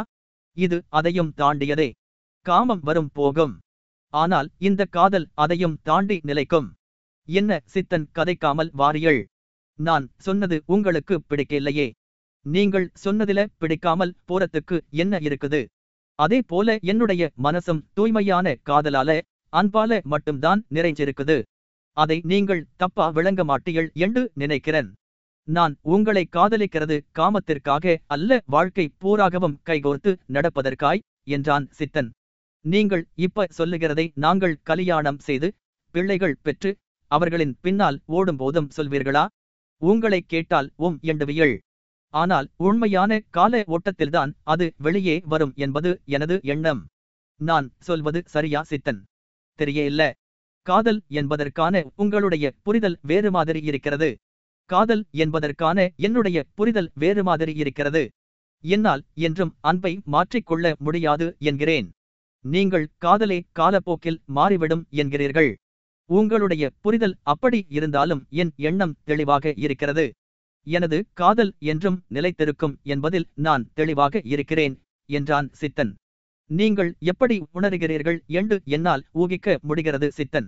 இது அதையும் தாண்டியதே. காமம் வரும் போகும். ஆனால் இந்த காதல் அதையும் தாண்டி நிலைக்கும். என்ன சித்தன் கதைக்காமல் வாரியள்? நான் சொன்னது உங்களுக்கு பிடிக்கலையே. நீங்கள் சொன்னதில பிடிக்காமல் போறத்துக்கு என்ன இருக்குது? அதே போல என்னுடைய மனசும் தூய்மையான காதலால அன்பால மட்டும்தான் நிறைஞ்சிருக்குது. அதை நீங்கள் தப்பா விளங்க மாட்டீள் என்று நினைக்கிறேன். நான் உங்களை காதலிக்கிறது காமத்திற்காக அல்ல வாழ்க்கை பூராகவும் கைகோர்த்து நடப்பதற்காய் என்றான் சித்தன். நீங்கள் இப்ப சொல்லுகிறதை நாங்கள் கலியாணம் செய்து பிள்ளைகள் பெற்று அவர்களின் பின்னால் ஓடும்போதும் சொல்வீர்களா? உங்களை கேட்டால் உம் எண்டுவியள் ஆனால் உண்மையான கால ஓட்டத்தில்தான் அது வெளியே வரும் என்பது எனது எண்ணம். நான் சொல்வது சரியா சித்தன்? தெரியல காதல் என்பதற்கான உங்களுடைய புரிதல் வேறு மாதிரி இருக்கிறது. காதல் என்பதற்கான என்னுடைய புரிதல் வேறு மாதிரி இருக்கிறது. என்னால் என்றும் அன்பை மாற்றிக்கொள்ள முடியாது என்கிறேன். நீங்கள் காதலே காலப்போக்கில் மாறிவிடும் என்கிறீர்கள். உங்களுடைய புரிதல் அப்படி இருந்தாலும் என் எண்ணம் தெளிவாக இருக்கிறது. எனது காதல் என்றும் நிலைத்திருக்கும் என்பதில் நான் தெளிவாக இருக்கிறேன் என்றான் சித்தன். நீங்கள் எப்படி உணர்கிறீர்கள்? என்று என்னால் ஊகிக்க முடிகிறது சித்தன்.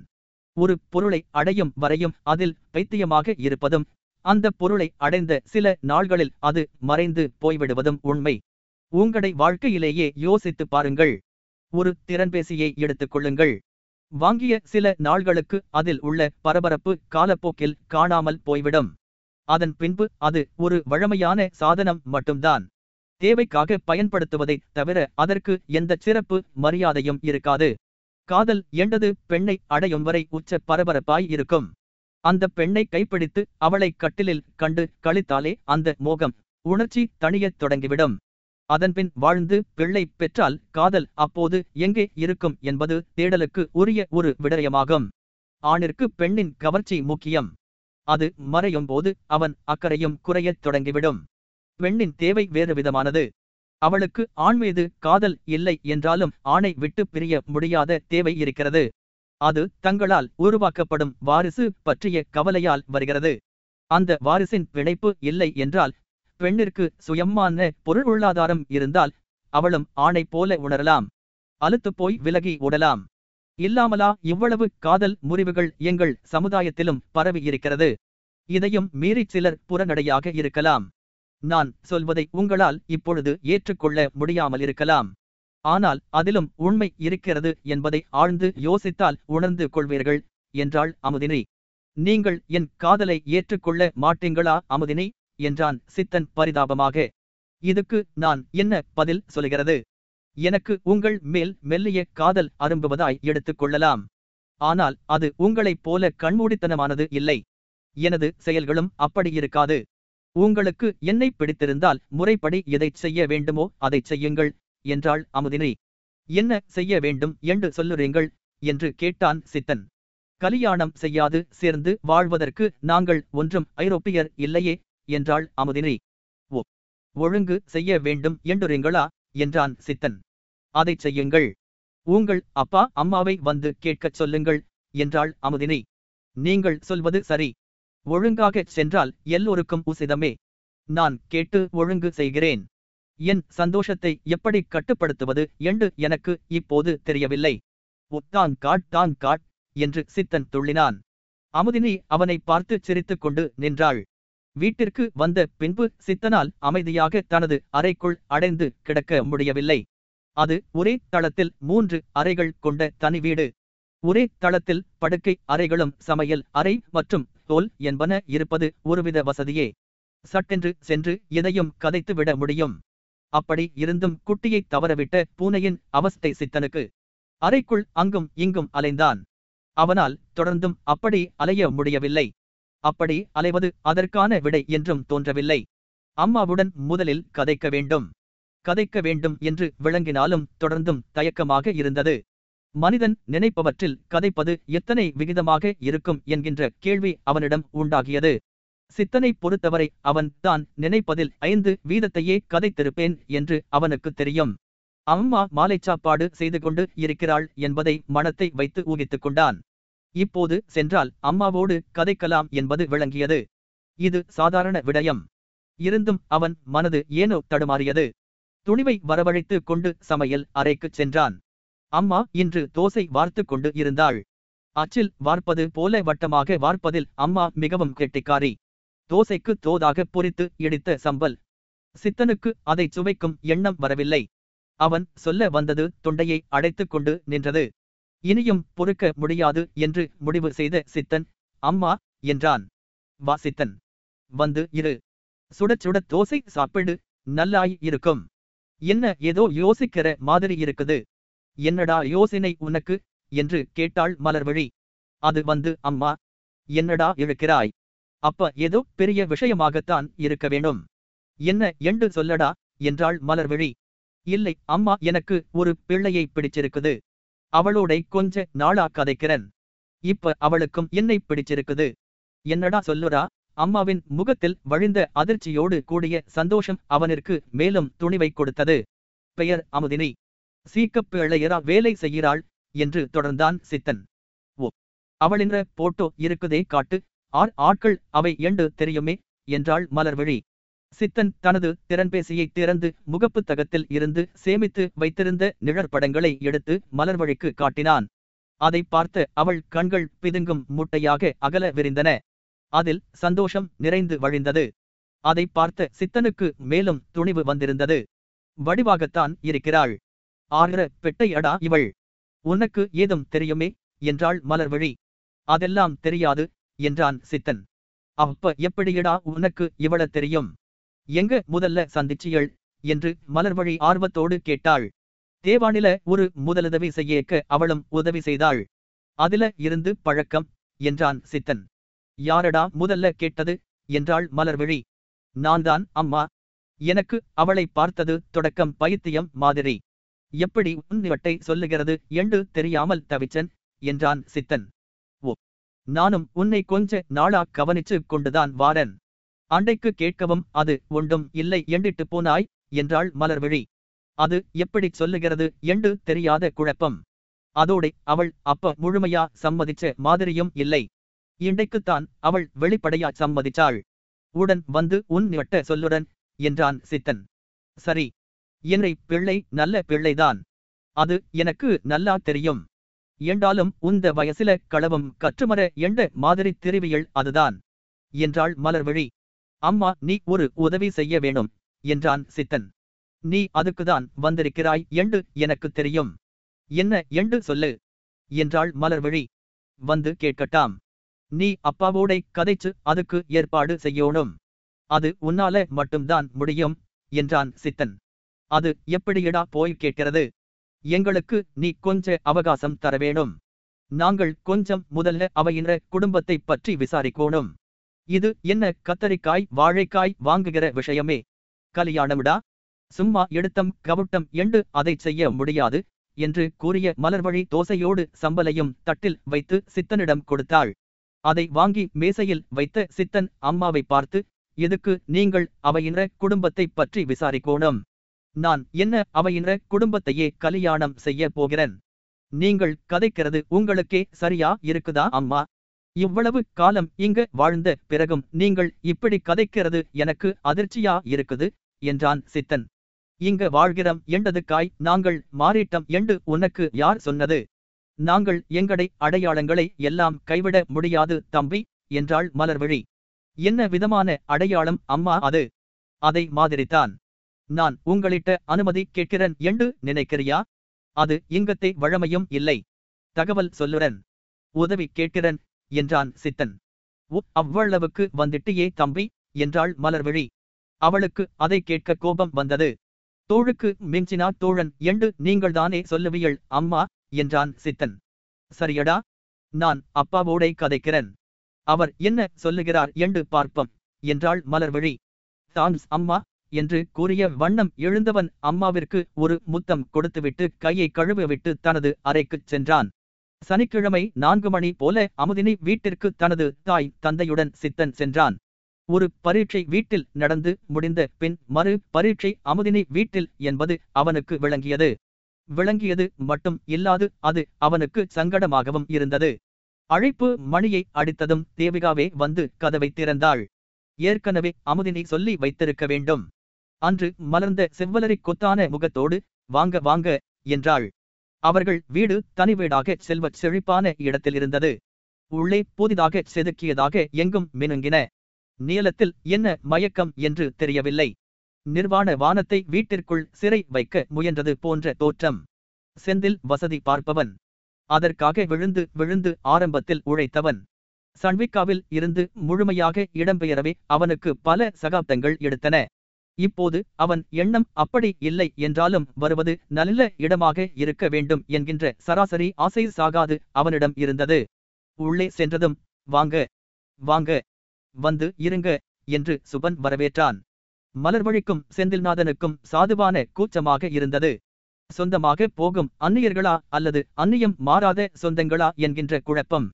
ஒரு பொருளை அடையும் வரையும் அதில் பைத்தியமாக இருப்பதும் அந்த பொருளை அடைந்த சில நாள்களில் அது மறைந்து போய்விடுவதும் உண்மை. உங்களை வாழ்க்கையிலேயே யோசித்து பாருங்கள். ஒரு திறன்பேசியை எடுத்துக் கொள்ளுங்கள். வாங்கிய சில நாள்களுக்கு அதில் உள்ள பரபரப்பு காலப்போக்கில் காணாமல் போய்விடும். அதன் பின்பு அது ஒரு வழமையான சாதனம் மட்டும்தான். தேவைக்காக பயன்படுத்துவதைத் தவிர அதற்கு எந்த சிறப்பு மரியாதையும் இருக்காது. காதல் என்றது பெண்ணை அடையும் வரை உச்ச பரபரப்பாய் இருக்கும். அந்த பெண்ணை கைப்பிடித்து அவளை கட்டிலில் கண்டு கழித்தாலே அந்த மோகம் உணர்ச்சி தணியத் தொடங்கிவிடும். அதன்பின் வாழ்ந்து பிள்ளை பெற்றால் காதல் அப்போது எங்கே இருக்கும் என்பது தேடலுக்கு உரிய ஒரு விடயமாகும். ஆணிற்கு பெண்ணின் கவர்ச்சி முக்கியம். அது மறையும் போது அவன் அக்கறையும் குறையத் தொடங்கிவிடும். பெண்ணின் தேவை வேறு விதமானது. அவளுக்கு ஆண் மீது காதல் இல்லை என்றாலும் ஆணை விட்டு பிரிய முடியாத தேவை இருக்கிறது. அது தங்களால் உருவாக்கப்படும் வாரிசு பற்றிய கவலையால் வருகிறது. அந்த வாரிசின் பிணைப்பு இல்லை என்றால் பெண்ணிற்கு சுயமான பொருள் இருந்தால் அவளும் ஆணை போல உணரலாம். அலுத்துப் போய் விலகி ஓடலாம் இல்லாமலா இவ்வளவு காதல் முறிவுகள் எங்கள் சமுதாயத்திலும் பரவி இருக்கிறது. இதையும் மீறி சிலர் புறநடையாக இருக்கலாம். நான் சொல்வதை உங்களால் இப்பொழுது ஏற்றுக்கொள்ள முடியாமல் இருக்கலாம். ஆனால் அதிலும் உண்மை இருக்கிறது என்பதை ஆழ்ந்து யோசித்தால் உணர்ந்து கொள்வீர்கள் என்றாள் அமுதினி. நீங்கள் என் காதலை ஏற்றுக்கொள்ள மாட்டீங்களா அமுதினி? என்றான் சித்தன் பரிதாபமாக. இதுக்கு நான் என்ன பதில் சொல்கிறது? எனக்கு உங்கள் மேல் மெல்லிய காதல் அரும்புவதாய் எடுத்துக் கொள்ளலாம். ஆனால் அது உங்களைப் போல கண்மூடித்தனமானது இல்லை. எனது செயல்களும் அப்படி இருக்காது. உங்களுக்கு என்னை பிடித்திருந்தால் முறைப்படி எதைச் செய்ய வேண்டுமோ அதைச் செய்யுங்கள் என்றாள் அமுதினி. என்ன செய்ய வேண்டும் என்று சொல்லுறீங்கள் என்று கேட்டான் சித்தன். கலியாணம் செய்யாது சேர்ந்து வாழ்வதற்கு நாங்கள் ஒன்றும் ஐரோப்பியர் இல்லையே என்றாள் அமுதினி. ஓ ஒழுங்கு செய்ய வேண்டும் என்றுறீங்களா? என்றான் சித்தன். அதைச் செய்யுங்கள். உங்கள் அப்பா அம்மாவை வந்து கேட்கச் சொல்லுங்கள் என்றாள் அமுதினி. நீங்கள் சொல்வது சரி. ஒழுங்காகச் சென்றால் எல்லோருக்கும் உசிதமே. நான் கேட்டு ஒழுங்கு செய்கிறேன். என் சந்தோஷத்தை எப்படி கட்டுப்படுத்துவது என்று எனக்கு இப்போது தெரியவில்லை. உத்தான் காட் தான் காட் என்று சித்தன் துள்ளினான். அமுதினி அவனை பார்த்து சிரித்துக் கொண்டு நின்றாள். வீட்டிற்கு வந்த பின்பு சித்தனால் அமைதியாக தனது அறைக்குள் அடைந்து கிடக்க முடியவில்லை. அது ஒரே தளத்தில் மூன்று அறைகள் கொண்ட தனி வீடு. ஒரே தளத்தில் படுக்கை அறைகளும் சமையல் அறை மற்றும் தோல் என்பன இருப்பது ஒருவித வசதியே. சட்டென்று சென்று எதையும் கதைத்து விட முடியும். அப்படி இருந்தும் குட்டியை தவறவிட்ட பூனையின் அவஸ்தை சித்தனுக்கு. அறைக்குள் அங்கும் இங்கும் அலைந்தான். அவனால் தொடர்ந்தும் அப்படி அலைய முடியவில்லை. அப்படி அலைவது அதற்கான விடை என்றும் தோன்றவில்லை. அம்மாவுடன் முதலில் கதைக்க வேண்டும். கதைக்க வேண்டும் என்று விளங்கினாலும் தொடர்ந்தும் தயக்கமாக இருந்தது. மனிதன் நினைப்பவற்றில் கதைப்பது எத்தனை விகிதமாக இருக்கும் என்கின்ற கேள்வி அவனிடம் உண்டாகியது. சித்தனை பொறுத்தவரை அவன் தான் நினைப்பதில் ஐந்து வீதத்தையே கதைத்திருப்பேன் என்று அவனுக்கு தெரியும். அம்மா மாலை சாப்பாடு செய்து கொண்டு இருக்கிறாள் என்பதை மனத்தை வைத்து ஊகித்துக் கொண்டான். இப்போது சென்றால் அம்மாவோடு கதைக்கலாம் என்பது விளங்கியது. இது சாதாரண விடயம். இருந்தும் அவன் மனது ஏனோ தடுமாறியது. துணிவை வரவழைத்து கொண்டு சமையல் அறைக்குச் சென்றான். அம்மா இன்று தோசை வார்த்து கொண்டு இருந்தாள். அச்சில் வார்ப்பது போல வட்டமாக வார்ப்பதில் அம்மா மிகவும் கெட்டிக்காரி. தோசைக்கு தோதாக பொரித்து இடித்த சம்பல். சித்தனுக்கு அதை சுவைக்கும் எண்ணம் வரவில்லை. அவன் சொல்ல வந்தது தொண்டையை அடைத்துக் கொண்டு நின்றது. இனியும் பொறுக்க முடியாது என்று முடிவு செய்த சித்தன் அம்மா என்றான். வா சித்தன். வந்து இரு. சுடச் சுட தோசை சாப்பிடு. நல்லாய் இருக்கும். என்ன ஏதோ யோசிக்கிற மாதிரி இருக்குது. என்னடா யோசனை உனக்கு? என்று கேட்டாள் மலர்விழி. அது வந்து அம்மா என்னடா இழுக்கிறாய்? அப்ப ஏதோ பெரிய விஷயமாகத்தான் இருக்க வேணும் என்ன என்று சொல்லடா? என்றாள் மலர்விழி. இல்லை அம்மா எனக்கு ஒரு பிள்ளையை பிடிச்சிருக்குது. அவளோடை கொஞ்ச நாளா கதைக்கிறன். இப்ப அவளுக்கும் என்னை பிடிச்சிருக்குது. என்னடா சொல்லுறா? அம்மாவின் முகத்தில் வழிந்த அதிர்ச்சியோடு கூடிய சந்தோஷம் அவனிற்கு மேலும் துணிவை கொடுத்தது. பெயர் அமுதினி. சீக்கப் பிள்ளையரா வேலை செய்கிறாள் என்று தொடர்ந்தான் சித்தன். ஓ அவளின்ற போட்டோ இருக்குதே காட்டு. ஆர் ஆட்கள் அவை எண்டு தெரியுமே? என்றாள் மலர்விழி. சித்தன் தனது திறன்பேசியை திறந்து முகப்புத் தகத்தில் இருந்து சேமித்து வைத்திருந்த நிழற்படங்களை எடுத்து மலர்வழிக்கு காட்டினான். அதை பார்த்த அவள் கண்கள் பிதுங்கும் முட்டையாக அகல விரிந்தன. அதில் சந்தோஷம் நிறைந்து வழிந்தது. அதை பார்த்த சித்தனுக்கு மேலும் துணிவு வந்திருந்தது. வடிவாகத்தான் இருக்கிறாள். ஆகிற பெட்டையடா இவள். உனக்கு ஏதும் தெரியுமே? என்றாள் மலர்விழி. அதெல்லாம் தெரியாது என்றான் சித்தன். அப்ப எப்படியடா உனக்கு இவள தெரியும்? எங்க முதல்ல சந்திச்சியள்? என்று மலர்வழி ஆர்வத்தோடு கேட்டாள். தேவானில ஒரு முதலுதவி செய்யக்க அவளும் உதவி செய்தாள். அதில இருந்து பழக்கம் என்றான் சித்தன். யாரடா முதல்ல கேட்டது? என்றாள் மலர்விழி. நான்தான் அம்மா. எனக்கு அவளை பார்த்தது தொடக்கம் பைத்தியம் மாதிரி. எப்படி உன்னிவட்டை சொல்லுகிறது என்று தெரியாமல் தவிச்சன் என்றான் சித்தன். ஓ நானும் உன்னை கொஞ்ச நாளா கவனிச்சு கொண்டுதான் வாரன். அண்டைக்கு கேட்கவும் அது ஒன்றும் இல்லை எண்டிட்டு போனாய் என்றாள் மலர்விழி. அது எப்படி சொல்லுகிறது என்று தெரியாத குழப்பம். அதோடு அவள் அப்ப முழுமையா சம்மதிச்ச மாதிரியும் இல்லை. இன்றைக்குத்தான் அவள் வெளிப்படையா சம்மதிச்சாள். உடன் வந்து உன் நிவட்ட சொல்லுடன் என்றான் சித்தன். சரி என்னை பிள்ளை நல்ல பிள்ளைதான். அது எனக்கு நல்லா தெரியும். என்றாலும் உந்த வயசில களவும் கற்றுமர எண்ட மாதிரி திருவியல் அதுதான் என்றாள் மலர்விழி. அம்மா நீ ஒரு உதவி செய்ய வேணும் என்றான் சித்தன். நீ அதுக்குதான் வந்திருக்கிறாய் என்று எனக்கு தெரியும். என்ன என்று சொல்லு என்றாள் மலர்விழி. வந்து கேட்கட்டாம். நீ அப்பாவோடை கதைச்சு அதுக்கு ஏற்பாடு செய்யணும். அது உன்னால மட்டும்தான் முடியும் என்றான் சித்தன். அது எப்படியடா போய் கேட்கிறது? எங்களுக்கு நீ கொஞ்ச அவகாசம் தர வேணும். நாங்கள் கொஞ்சம் முதல்ல அவையின்ற குடும்பத்தை பற்றி விசாரிக்கோணும். இது என்ன கத்தரிக்காய் வாழைக்காய் வாங்குகிற விஷயமே? கலியாணமிடா? சும்மா எடுத்தம் கவுட்டம் என்று அதை செய்ய முடியாது என்று கூறிய மலர்வழி தோசையோடு சம்பலையும் தட்டில் வைத்து சித்தனிடம் கொடுத்தாள். அதை வாங்கி மேசையில் வைத்த சித்தன் அம்மாவை பார்த்து எதுக்கு நீங்கள் அவையின்ற குடும்பத்தை பற்றி விசாரிக்கோணும்? நான் என்ன அவையின்ற குடும்பத்தையே கல்யாணம் செய்ய போகிறேன்? நீங்கள் கதைக்கிறது உங்களுக்கே சரியா இருக்குதா அம்மா? இவ்வளவு காலம் இங்க வாழ்ந்த பிறகும் நீங்கள் இப்படி கதைக்கிறது எனக்கு அதிர்ச்சியா இருக்குது? என்றான் சித்தன். இங்கு வாழ்கிறோம் என்றதுக்காய் நாங்கள் மாறிட்டம் என்று உனக்கு யார் சொன்னது? நாங்கள் எங்கடை அடையாளங்களை எல்லாம் கைவிட முடியாது தம்பி என்றாள் மலர்விழி. என்ன விதமான அடையாளம் அம்மா அது? அதை மாதிரித்தான். நான் உங்களிட்ட அனுமதி கேட்கிறேன் என்று நினைக்கிறியா? அது இங்கத்தை வழமையும் இல்லை. தகவல் சொல்லுறன். உதவி கேட்கிறன் என்றான் சித்தன். உ அவ்வளவுக்கு வந்துட்டியே தம்பி என்றாள் மலர்விழி. அவளுக்கு அதை கேட்க கோபம் வந்தது. தோழுக்கு மிஞ்சினா தோழன் என்று நீங்கள்தானே சொல்லுவியள் அம்மா என்றான் சித்தன். சரியடா நான் அப்பாவோடை கதைக்கிறேன். அவர் என்ன சொல்லுகிறார் என்று பார்ப்பம் என்றாள் மலர்விழி. தான்ஸ் அம்மா என்று கூறிய வண்ணம் எழுந்தவன் அம்மாவிற்கு ஒரு முத்தம் கொடுத்துவிட்டு கையை கழுவவிட்டு தனது அறைக்குச் சென்றான். சனிக்கிழமை நான்கு மணி போல அமுதினி வீட்டிற்கு தனது தாய் தந்தையுடன் சித்தன் சென்றான். ஒரு பரீட்சை வீட்டில் நடந்து முடிந்த பின் மறு பரீட்சை அமுதினி வீட்டில் என்பது அவனுக்கு விளங்கியது. விளங்கியது மட்டும் இல்லாது அது அவனுக்கு சங்கடமாகவும் இருந்தது. அழைப்பு மணியை அடித்ததும் தேவிகாவே வந்து கதவை திறந்தாள். ஏற்கனவே அமுதினை சொல்லி வைத்திருக்க வேண்டும். அன்று மலர்ந்த செவ்வலரி கொத்தான முகத்தோடு வாங்க வாங்க என்றாள். அவர்கள் வீடு தனி வீடாக செல்வச் செழிப்பான இடத்தில் இருந்தது. உள்ளே புதிதாக செதுக்கியதாக எங்கும் மினுங்கின. நீளத்தில் என்ன மயக்கம்? என்று தெரியவில்லை. நிர்வாண வானத்தை வீட்டிற்குள் சிறை வைக்க முயன்றது போன்ற தோற்றம். செந்தில் வசதி பார்ப்பவன். அதற்காக விழுந்து விழுந்து ஆரம்பத்தில் உழைத்தவன். சண்விக்காவில் இருந்து முழுமையாக இடம்பெயரவே அவனுக்கு பல சகாப்தங்கள் எடுத்தன. இப்போது அவன் எண்ணம் அப்படி இல்லை என்றாலும் வருவது நல்ல இடமாக இருக்க வேண்டும் என்கின்ற சராசரி ஆசை சாகாது அவனிடம் இருந்தது. உள்ளே சென்றதும் வாங்க வாங்க வந்து இருங்க என்று சுபன் வரவேற்றான். மலர்வழிக்கும் செந்தில்நாதனுக்கும் சாதுவான கூச்சமாக இருந்தது. சொந்தமாக போகும் அந்நியர்களா அல்லது அந்நியம் மாறாத சொந்தங்களா? என்கின்ற குழப்பம்.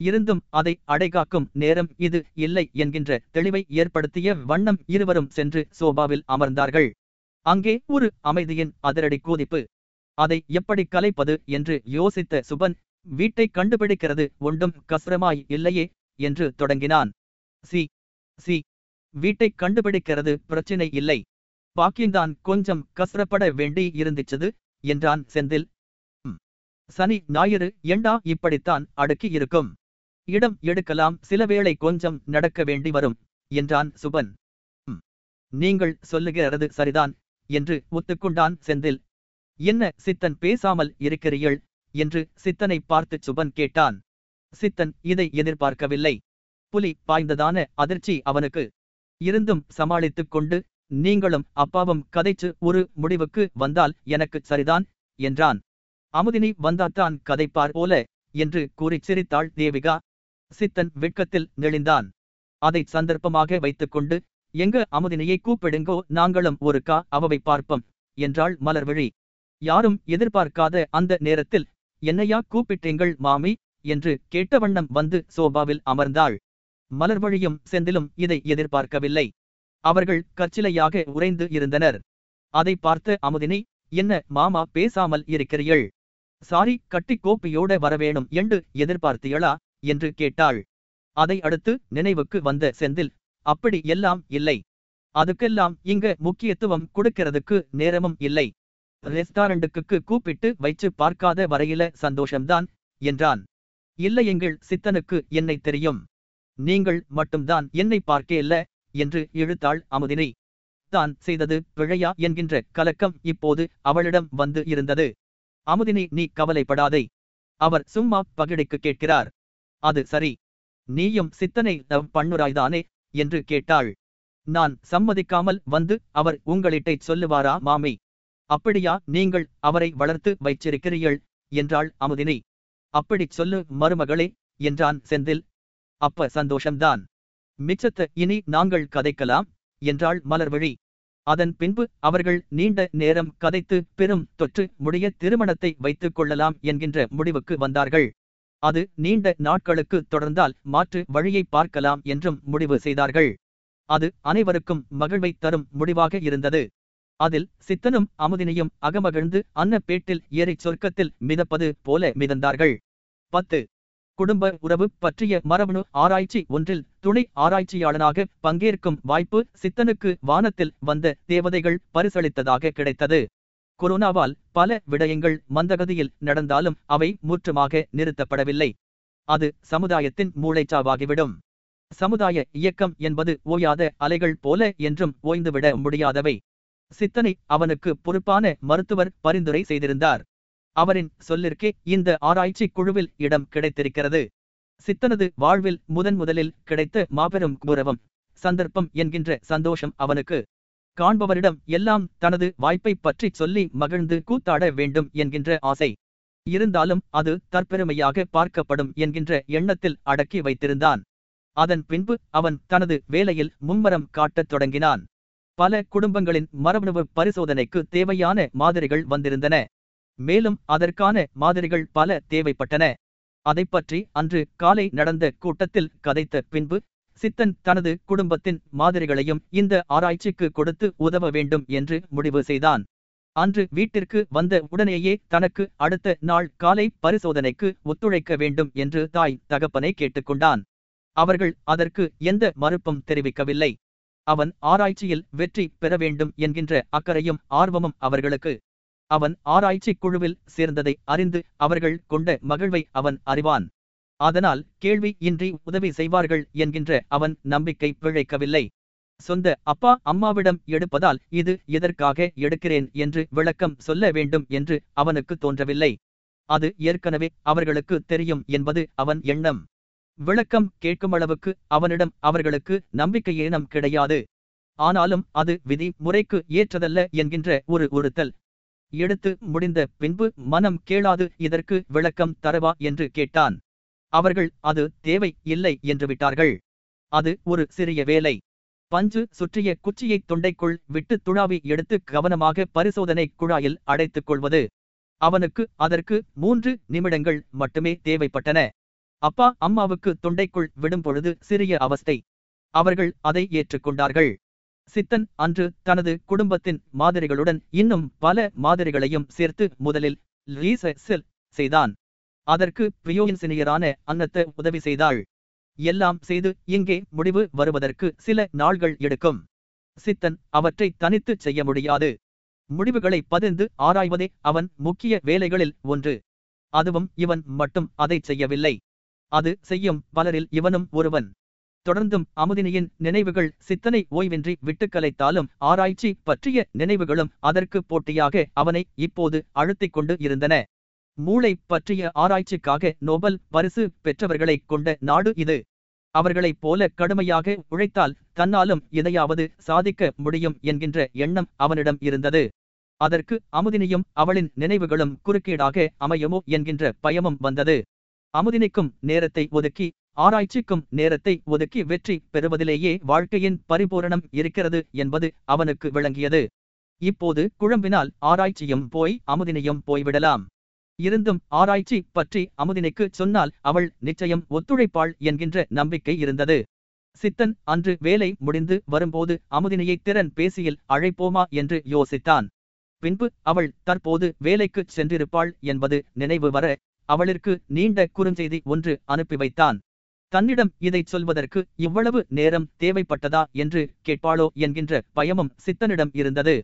இருந்தும் அதை அடைகாக்கும் நேரம் இது இல்லை என்கின்ற தெளிவை ஏற்படுத்திய வண்ணம் இருவரும் சென்று சோபாவில் அமர்ந்தார்கள். அங்கே ஒரு அமைதியின் அதிரடி கூதிப்பு. அதை எப்படி கலைப்பது? என்று யோசித்த சுபன் வீட்டை கண்டுபிடிக்கிறது ஒன்றும் கஸ்ரமாய் இல்லையே என்று தொடங்கினான். சி. சி. வீட்டை கண்டுபிடிக்கிறது பிரச்சினை இல்லை. பாக்கியந்தான் கொஞ்சம் கசரப்பட வேண்டி இருந்துச்சது என்றான் செந்தில். சனி ஞாயிறு எண்டா இப்படித்தான் அடுக்கி இருக்கும்? இடம் எடுக்கலாம் சில வேளை கொஞ்சம் நடக்க வேண்டி வரும் என்றான் சுபன். நீங்கள் சொல்லுகிறது சரிதான் என்று ஒத்துக்கொண்டான் செந்தில். என்ன சித்தன் பேசாமல் இருக்கிறீள் என்று சித்தனை பார்த்து சுபன் கேட்டான். சித்தன் இதை எதிர்பார்க்கவில்லை. புலி பாய்ந்ததான அதிர்ச்சி அவனுக்கு. இருந்தும் சமாளித்துக் கொண்டு நீங்களும் அப்பாவும் கதைச்சு ஒரு முடிவுக்கு வந்தால் எனக்கு சரிதான் என்றான். அமுதினி வந்தாத்தான் கதைப்பார் போல என்று கூறிச் சிரித்தாள் தேவிகா. சித்தன் வெட்கத்தில் நெளிந்தான். அதை சந்தர்ப்பமாக வைத்துக்கொண்டு எங்க அமுதினியை கூப்பிடுங்கோ நாங்களும் ஒரு கா அவவை பார்ப்போம் என்றாள் மலர்விழி. யாரும் எதிர்பார்க்காத அந்த நேரத்தில் என்னையா கூப்பிட்டீங்கள் மாமி? என்று கேட்ட வண்ணம் வந்து சோபாவில் அமர்ந்தாள். மலர்வழியும் செந்திலும் இதை எதிர்பார்க்கவில்லை. அவர்கள் கச்சிலையாக உறைந்து இருந்தனர். அதை பார்த்த அமுதினி என்ன மாமா பேசாமல் இருக்கிறீள் சாரி கட்டி கோப்பியோட வரவேணும். என்று எதிர்பார்த்தியளா? என்று கேட்டாள். அதை அடுத்து நினைவுக்கு வந்த செந்தில் அப்படி எல்லாம் இல்லை. அதுக்கெல்லாம் இங்க முக்கியத்துவம் கொடுக்கிறதுக்கு நேரமும் இல்லை. ரெஸ்டாரண்ட்டுக்கு கூப்பிட்டு வைச்சு பார்க்காத வரையில சந்தோஷம்தான் என்றான். இல்லை எங்கள் சித்தனுக்கு என்னை தெரியும். நீங்கள் மட்டும்தான் என்னை பார்க்கேல்ல என்று இழுத்தாள் அமுதினை. தான் செய்தது பிழையா என்கின்ற கலக்கம் இப்போது அவளிடம் வந்து இருந்தது. அமுதினை நீ கவலைப்படாதே. அவர் சும்மா பகிடைக்கு கேட்கிறார். அது சரி. நீயும் சித்தனை லவ் பண்ணுராய்தானே? என்று கேட்டாள். நான் சம்மதிக்காமல் வந்து அவர் உங்களிட்டை சொல்லுவாரா மாமி? அப்படியா நீங்கள் அவரை வளர்த்து வைச்சிருக்கிறீர்கள் என்றாள் அமுதினி. அப்படிச் சொல்லு மருமகளே என்றான் செந்தில். அப்ப சந்தோஷம்தான். மிச்சத்த இனி நாங்கள் கதைக்கலாம் என்றாள் மலர்வழி. அதன் பின்பு அவர்கள் நீண்ட நேரம் கதைத்து பெரும் தொற்று முடிய திருமணத்தை வைத்துக் கொள்ளலாம் என்கின்ற முடிவுக்கு வந்தார்கள். அது நீண்ட நாட்களுக்கு தொடர்ந்தால் மாற்று வழியை பார்க்கலாம் என்றும் முடிவு செய்தார்கள். அது அனைவருக்கும் மகிழ்வை தரும் முடிவாக இருந்தது. அதில் சித்தனும் அமுதினியும் அகமகிழ்ந்து அன்னப்பேட்டில் ஏறிச் சொர்க்கத்தில் மிதப்பது போல மிதந்தார்கள். பத்து குடும்ப உறவு பற்றிய மரபணு ஆராய்ச்சி ஒன்றில் துணை ஆராய்ச்சியாளனாக பங்கேற்கும் வாய்ப்பு சித்தனுக்கு வானத்தில் வந்த தேவதைகள் பரிசளித்ததாக கிடைத்தது. கொரோனாவால் பல விடயங்கள் மந்தகதியில் நடந்தாலும் அவை முற்றுமாக நிறுத்தப்படவில்லை. அது சமுதாயத்தின் மூளைச்சாவாகிவிடும். சமுதாய இயக்கம் என்பது ஓயாத அலைகள் போல என்றும் ஓய்ந்துவிட முடியாதவை. சித்தனை அவனுக்கு பொறுப்பான மருத்துவர் பரிந்துரை செய்திருந்தார். அவரின் சொல்லிற்கே இந்த ஆராய்ச்சி குழுவில் இடம் கிடைத்திருக்கிறது. சித்தனது வாழ்வில் முதன் முதலில் கிடைத்த மாபெரும் கௌரவம் சந்தர்ப்பம் என்கின்ற சந்தோஷம் அவனுக்கு. காண்பவரிடம் எல்லாம் தனது வாய்ப்பை பற்றி சொல்லி மகிழ்ந்து கூத்தாட வேண்டும் என்கின்ற ஆசை. இருந்தாலும் அது தற்பெருமையாக பார்க்கப்படும் என்கின்ற எண்ணத்தில் அடக்கி வைத்திருந்தான். அதன் பின்பு அவன் தனது வேலையில் மும்மரம் காட்டத் தொடங்கினான். பல குடும்பங்களின் மரபணு பரிசோதனைக்கு தேவையான மாதிரிகள் வந்திருந்தன. மேலும் அதற்கான மாதிரிகள் பல தேவைப்பட்டன. அதைப்பற்றி அன்று காலை நடந்த கூட்டத்தில் கதைத்த பின்பு சித்தன் தனது குடும்பத்தின் மாதிரிகளையும் இந்த ஆராய்ச்சிக்கு கொடுத்து உதவ வேண்டும் என்று முடிவு செய்தான். அன்று வீட்டிற்கு வந்த உடனேயே தனக்கு அடுத்த நாள் காலை பரிசோதனைக்கு ஒத்துழைக்க வேண்டும் என்று தாய் தகப்பனை கேட்டுக்கொண்டான். அவர்கள் அதற்கு எந்த மறுப்பும் தெரிவிக்கவில்லை. அவன் ஆராய்ச்சியில் வெற்றி பெற வேண்டும் என்கின்ற அக்கறையும் ஆர்வமும் அவர்களுக்கு அவன் ஆராய்ச்சிக் குழுவில் சேர்ந்ததை அறிந்து அவர்கள் கொண்ட மகிழ்வை அவன் அறிவான். அதனால் கேள்வி இன்றி உதவி செய்வார்கள் என்கின்ற அவன் நம்பிக்கை பிழைக்கவில்லை. சொந்த அப்பா அம்மாவிடம் எடுப்பதால் இது எதற்காக எடுக்கிறேன் என்று விளக்கம் சொல்ல வேண்டும் என்று அவனுக்கு தோன்றவில்லை. அது ஏற்கனவே அவர்களுக்கு தெரியும் என்பது அவன் எண்ணம். விளக்கம் கேட்கும் அளவுக்கு அவனிடம் அவர்களுக்கு நம்பிக்கையேனம் கிடையாது. ஆனாலும் அது விதி முறைக்கு ஏற்றதல்ல என்கின்ற ஒரு உறுத்தல். எடுத்து முடிந்த பின்பு மனம் கேளாது இதற்கு விளக்கம் தரவா என்று கேட்டான். அவர்கள் அது தேவை இல்லை என்று விட்டார்கள். அது ஒரு சிறிய வேலை. பஞ்சு சுற்றிய குச்சியை தொண்டைக்குள் விட்டு துழாவி எடுத்து கவனமாக பரிசோதனை குழாயில் அடைத்துக் கொள்வது. அவனுக்கு அதற்கு மூன்று நிமிடங்கள் மட்டுமே தேவைப்பட்டன. அப்பா அம்மாவுக்கு தொண்டைக்குள் விடும் பொழுது சிறிய அவஸ்தை. அவர்கள் அதை ஏற்றுக்கொண்டார்கள். சித்தன் அன்று தனது குடும்பத்தின் மாதிரிகளுடன் இன்னும் பல மாதிரிகளையும் சேர்த்து முதலில் ரீசெல் செய்தான். அதற்கு பிரியோயின்சினியரான அன்னத்த உதவி செய்தாள். எல்லாம் செய்து இங்கே முடிவு வருவதற்கு சில நாள்கள் எடுக்கும். சித்தன் அவற்றை தனித்துச் செய்ய முடியாது. முடிவுகளை பதிந்து ஆராய்வதே அவன் முக்கிய வேலைகளில் ஒன்று. அதுவும் இவன் மட்டும் அதை செய்யவில்லை. அது செய்யும் பலரில் இவனும் ஒருவன். தொடர்ந்தும் அமுதினியின் நினைவுகள் சித்தனை ஓய்வின்றி விட்டுக்கலைத்தாலும் ஆராய்ச்சி பற்றிய நினைவுகளும் அதற்கு போட்டியாக அவனை இப்போது அழுத்திக் கொண்டு இருந்தன. மூளை பற்றிய ஆராய்ச்சிக்காக நோபல் பரிசு பெற்றவர்களைக் கொண்ட நாடு இது. அவர்களைப் போல கடுமையாக உழைத்தால் தன்னாலும் எதையாவது சாதிக்க முடியும் என்கின்ற எண்ணம் அவனிடம் இருந்தது. அதற்கு அமுதினியும் அவளின் நினைவுகளும் குறுக்கீடாக அமையுமோ என்கின்ற பயமும் வந்தது. அமுதினிக்கும் நேரத்தை ஒதுக்கி ஆராய்ச்சிக்கும் நேரத்தை ஒதுக்கி வெற்றி பெறுவதிலேயே வாழ்க்கையின் பரிபூரணம் இருக்கிறது என்பது அவனுக்கு விளங்கியது. இப்போது குழம்பினால் ஆராய்ச்சியும் போய் அமுதினியும் போய்விடலாம். இருந்தும் ஆராய்ச்சி பற்றி அமுதினிக்கு சொன்னால் அவள் நிச்சயம் ஒத்துழைப்பாள் என்கின்ற நம்பிக்கை இருந்தது. சித்தன் அன்று வேலை முடிந்து வரும்போது அமுதினியை திறன் பேசியில் அழைப்போமா என்று யோசித்தான். பின்பு அவள் தற்போது வேலைக்குச் சென்றிருப்பாள் என்பது நினைவு வர அவளிற்கு நீண்ட குறுஞ்செய்தி ஒன்று அனுப்பி வைத்தான். தன்னிடம் இதைச் சொல்வதற்கு இவ்வளவு நேரம் தேவைப்பட்டதா என்று கேட்பாளோ என்கின்ற பயமும் சித்தனிடம் இருந்தது.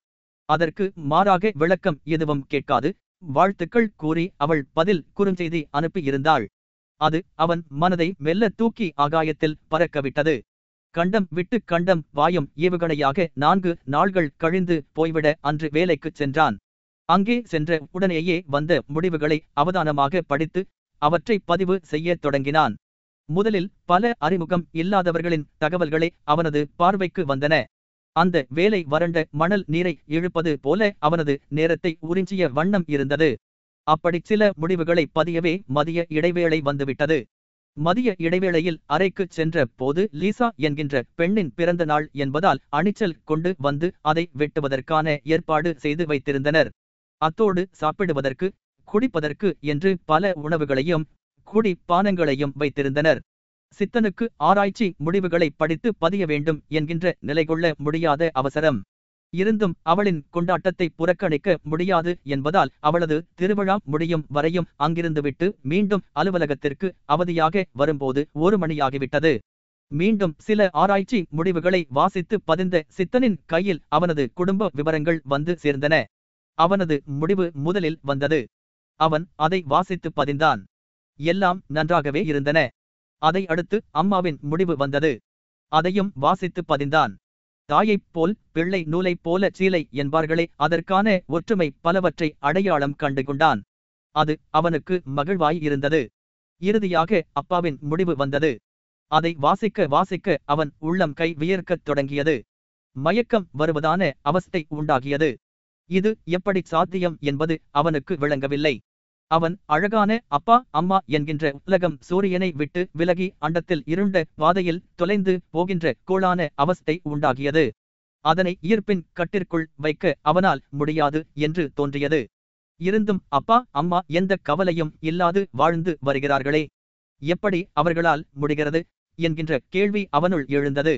அதற்கு மாறாக விளக்கம் எதுவும் கேட்காது. வாழ்த்துக்கள் கூறி அவள் பதில் குறுஞ்செய்தி அனுப்பியிருந்தாள். அது அவன் மனதை மெல்ல தூக்கி ஆகாயத்தில் பறக்கவிட்டது. கண்டம் விட்டு கண்டம் வாயும் ஏவுகணையாக நான்கு நாள்கள் கழிந்து போய்விட அன்று வேலைக்குச் சென்றான். அங்கே சென்ற உடனேயே வந்த முடிவுகளை அவதானமாக படித்து அவற்றை பதிவு செய்யத் தொடங்கினான். முதலில் பல அறிமுகம் இல்லாதவர்களின் தகவல்களே அவனது பார்வைக்கு வந்தன. அந்த வேலை வறண்ட மணல் நீரை இழுப்பது போல அவனது நேரத்தை உறிஞ்சிய வண்ணம் இருந்தது. அப்படி சில முடிவுகளை பதியவே மதிய இடைவேளை வந்துவிட்டது. மதிய இடைவேளையில் அறைக்கு சென்ற போது லீசா என்கின்ற பெண்ணின் பிறந்த நாள் என்பதால் அணிச்சல் கொண்டு வந்து அதை வெட்டுவதற்கான ஏற்பாடு செய்து வைத்திருந்தனர். அத்தோடு சாப்பிடுவதற்கு குடிப்பதற்கு என்று பல உணவுகளையும் குடி பானங்களையும் வைத்திருந்தனர். சித்தனுக்கு ஆராய்ச்சி முடிவுகளை படித்து பதிய வேண்டும் என்கின்ற நிலை கொள்ள முடியாத அவசரம். இருந்தும் அவளின் கொண்டாட்டத்தை புறக்கணிக்க முடியாது என்பதால் அவளது திருவிழா முடியும் வரையும் அங்கிருந்துவிட்டு மீண்டும் அலுவலகத்திற்கு அவதியாக வரும்போது ஒரு மணியாகிவிட்டது. மீண்டும் சில ஆராய்ச்சி முடிவுகளை வாசித்து பதிந்த சித்தனின் கையில் அவனது குடும்ப விவரங்கள் வந்து சேர்ந்தன. அவனது முடிவு முதலில் வந்தது. அவன் அதை வாசித்து பதிந்தான். எல்லாம் நன்றாகவே இருந்தன. அதை அடுத்து அம்மாவின் முடிவு வந்தது. அதையும் வாசித்து பதிந்தான். தாயைப் போல் பிள்ளை நூலைப் போல சீலை என்பார்களே அதற்கான ஒற்றுமை பலவற்றை அடையாளம் கண்டு கொண்டான். அது அவனுக்கு மகிழ்வாய் இருந்தது. இறுதியாக அப்பாவின் முடிவு வந்தது. அதை வாசிக்க வாசிக்க அவன் உள்ளம் கை வியர்க்கத் தொடங்கியது. மயக்கம் வருவதான அவஸ்தை உண்டாகியது. இது எப்படி சாத்தியம் என்பது அவனுக்கு விளங்கவில்லை. அவன் அழகான அப்பா அம்மா என்கின்ற உலகம் சூரியனை விட்டு விலகி அண்டத்தில் இருண்ட பாதையில் தொலைந்து போகின்ற கோளான அவஸ்தை உண்டாகியது. அதனை ஈர்ப்பின் கட்டிற்குள் வைக்க அவனால் முடியாது என்று தோன்றியது. இருந்தும் அப்பா அம்மா எந்த கவலையும் இல்லாது வாழ்ந்து வருகிறார்களே. எப்படி அவர்களால் முடிகிறது? என்கின்ற கேள்வி அவனுள் எழுந்தது.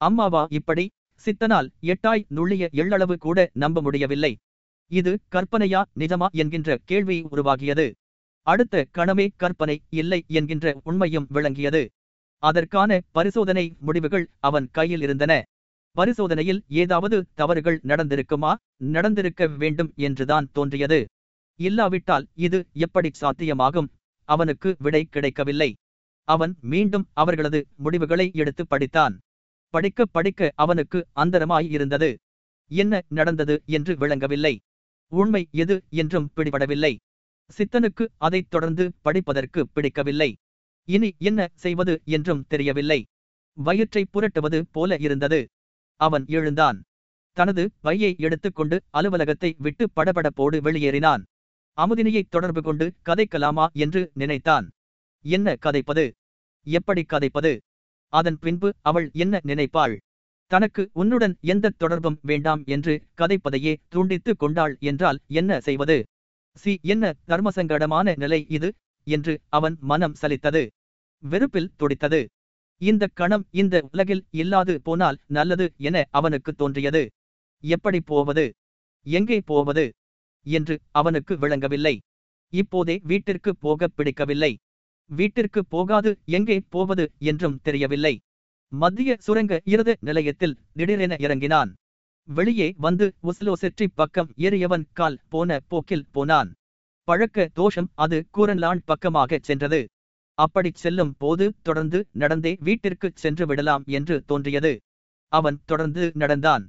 அம்மாவா இப்படி? சித்தனால் எட்டாய் நுள்ளிய எள்ளளவு கூட நம்ப முடியவில்லை. இது கற்பனையா நிஜமா என்கின்ற கேள்வி உருவாகியது. அடுத்த கணமே கற்பனை இல்லை என்கின்ற உண்மையும் விளங்கியது. அதற்கான பரிசோதனை முடிவுகள் அவன் கையில் இருந்தன. பரிசோதனையில் ஏதாவது தவறுகள் நடந்திருக்குமா? நடந்திருக்க வேண்டும் என்றுதான் தோன்றியது. இல்லாவிட்டால் இது எப்படி சாத்தியமாகும்? அவனுக்கு விடை கிடைக்கவில்லை. அவன் மீண்டும் அவர்களது முடிவுகளை எடுத்து படித்தான். படிக்க படிக்க அவனுக்கு அந்தரமாய் இருந்தது. என்ன நடந்தது என்று விளங்கவில்லை. உண்மை எது என்றும் பிடிபடவில்லை. சித்தனுக்கு அதைத் தொடர்ந்து படிப்பதற்கு பிடிக்கவில்லை. இனி என்ன செய்வது என்றும் தெரியவில்லை. வயிற்றை புரட்டுவது போல இருந்தது. அவன் எழுந்தான். தனது பையை எடுத்துக்கொண்டு அலுவலகத்தை விட்டு படபடப்போடு வெளியேறினான். அமுதினியை தொடர்பு கொண்டு கதைக்கலாமா என்று நினைத்தான். என்ன கதைப்பது? எப்படி கதைப்பது? அதன் பின்பு அவள் என்ன நினைப்பாள்? தனக்கு உன்னுடன் எந்த தொடர்பும் வேண்டாம் என்று கதைப்பதையே துண்டித்து கொண்டாள் என்றால் என்ன செய்வது? சி என்ன தர்மசங்கடமான நிலை இது? என்று அவன் மனம் சலித்தது. வெறுப்பில் துடித்தது. இந்த கணம் இந்த உலகில் இல்லாது போனால் நல்லது என அவனுக்கு தோன்றியது. எப்படி போவது? எங்கே போவது? என்று அவனுக்கு விளங்கவில்லை. இப்போதே வீட்டிற்கு போக பிடிக்கவில்லை. வீட்டிற்கு போகாது எங்கே போவது என்றும் தெரியவில்லை. மத்திய சுரங்க இருத நிலையத்தில் திடீரென இறங்கினான். வெளியே வந்து உஸ்லோ செற்றி பக்கம் ஏறியவன் கால் போன போக்கில் போனான். பழக்க தோஷம் அது கூரன்லான் பக்கமாகச் சென்றது. அப்படிச் செல்லும் போது தொடர்ந்து நடந்தே வீட்டிற்கு சென்று விடலாம் என்று தோன்றியது. அவன் தொடர்ந்து நடந்தான்.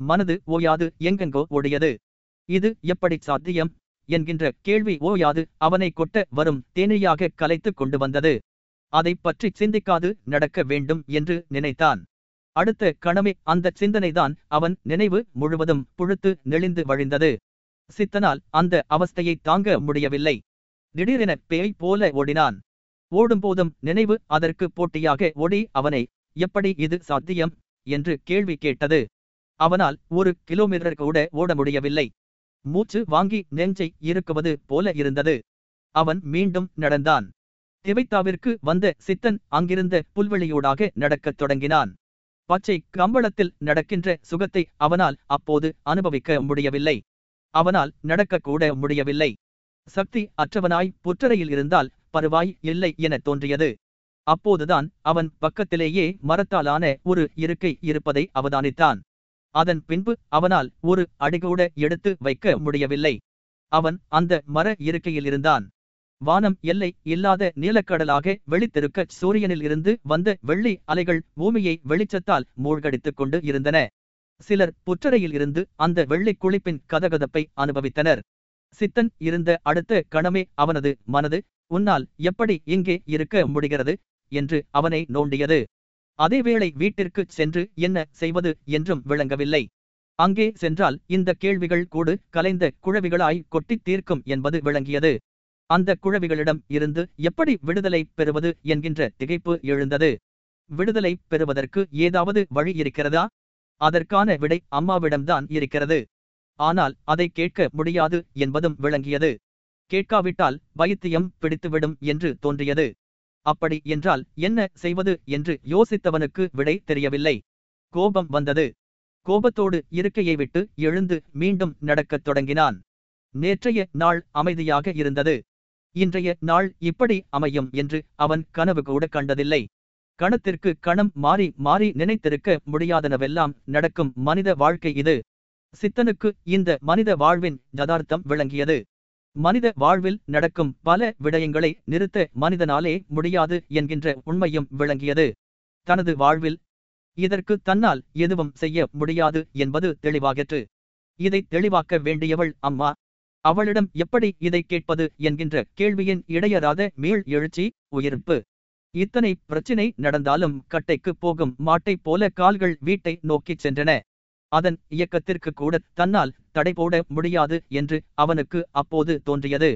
மனது ஓயாது எங்கெங்கோ ஓடியது. இது எப்படி சாத்தியம்? என்கின்ற கேள்வி ஓயாது அவனை கொட்ட வரும் தேனியாக கலைத்துக் கொண்டு வந்தது. அதைப் பற்றி சிந்திக்காது நடக்க வேண்டும் என்று நினைத்தான். அடுத்த கணமே அந்த சிந்தனைதான் அவன் நினைவு முழுவதும் புழுத்து நெளிந்து வழிந்தது. சித்தனால் அந்த அவஸ்தையை தாங்க முடியவில்லை. திடீரென பேய் போல ஓடினான். ஓடும்போதும் நினைவு அதற்கு போட்டியாக ஓடி அவனை எப்படி இது சாத்தியம்? என்று கேள்வி கேட்டது. அவனால் ஒரு கிலோமீட்டர் கூட ஓட முடியவில்லை. மூச்சு வாங்கி நெஞ்சை இருக்குவது போல இருந்தது. அவன் மீண்டும் நடந்தான். திவைத்தாவிற்கு வந்த சித்தன் அங்கிருந்த புல்வெளியூடாக நடக்கத் தொடங்கினான். பச்சை கம்பளத்தில் நடக்கின்ற சுகத்தை அவனால் அப்போது அனுபவிக்க முடியவில்லை. அவனால் நடக்கக்கூட முடியவில்லை. சக்தி அற்றவனாய் புற்றரையில் இருந்தால் பருவாய் இல்லை என தோன்றியது. அப்போதுதான் அவன் பக்கத்திலேயே மரத்தாலான ஒரு இருக்கை இருப்பதை அவதானித்தான். அதன் பின்பு அவனால் ஒரு அடிகூட எடுத்து வைக்க முடியவில்லை. அவன் அந்த மர இருக்கையில் இருந்தான். வானம் எல்லை இல்லாத நீலக்கடலாக வெளித்திருக்க சூரியனில் இருந்து வந்த வெள்ளி அலைகள் பூமியை வெளிச்சத்தால் மூழ்கடித்துக் கொண்டு இருந்தன. சிலர் புற்றரையில் இருந்து அந்த வெள்ளிக் குளிப்பின் கதகதப்பை அனுபவித்தனர். சித்தன் இருந்த அடுத்த கணமே அவனது மனது உன்னால் எப்படி இங்கே இருக்க முடிகிறது? என்று அவனை நோண்டியது. அதேவேளை வீட்டிற்கு சென்று என்ன செய்வது? என்றும் விளங்கவில்லை. அங்கே சென்றால் இந்த கேள்விகள் கூடு கலைந்த குழவிகளாய் கொட்டித் தீர்க்கும் என்பது விளங்கியது. அந்த குழவிகளிடம் இருந்து எப்படி விடுதலை பெறுவது என்கின்ற திகைப்பு எழுந்தது. விடுதலை பெறுவதற்கு ஏதாவது வழி இருக்கிறதா? அதற்கான விடை அம்மாவிடம்தான் இருக்கிறது. ஆனால் அதை கேட்க முடியாது என்பதும் விளங்கியது. கேட்காவிட்டால் பைத்தியம் பிடித்துவிடும் என்று தோன்றியது. அப்படி என்றால் என்ன செய்வது என்று யோசித்தவனுக்கு விடை தெரியவில்லை. கோபம் வந்தது. கோபத்தோடு இருக்கையை விட்டு எழுந்து மீண்டும் நடக்கத் தொடங்கினான். நேற்றைய நாள் அமைதியாக இருந்தது. இன்றைய நாள் இப்படி அமையும் என்று அவன் கனவு கூட கண்டதில்லை. கணத்திற்கு கணம் மாறி மாறி நினைத்திருக்க முடியாதனவெல்லாம் நடக்கும் மனித வாழ்க்கை இது. சித்தனுக்கு இந்த மனித வாழ்வின் யதார்த்தம் விளங்கியது. மனித வாழ்வில் நடக்கும் பல விடயங்களை நிறுத்த மனிதனாலே முடியாது என்கின்ற உண்மையும் விளங்கியது. தனது வாழ்வில் இதற்கு தன்னால் எதுவும் செய்ய முடியாது என்பது தெளிவாகிற்று. இதை தெளிவாக்க வேண்டியவள் அம்மா. அவளிடம் எப்படி இதை கேட்பது என்கின்ற கேள்வியின் இடையராத மீள் எழுச்சி உயிர்ப்பு. இத்தனை பிரச்சினை நடந்தாலும் கட்டைக்கு போகும் மாட்டைப் போல கால்கள் வீட்டை நோக்கிச் சென்றன. அதன் இயக்கத்திற்கு கூட தன்னால் தடை போட முடியாது என்று அவனுக்கு அப்போது தோன்றியது.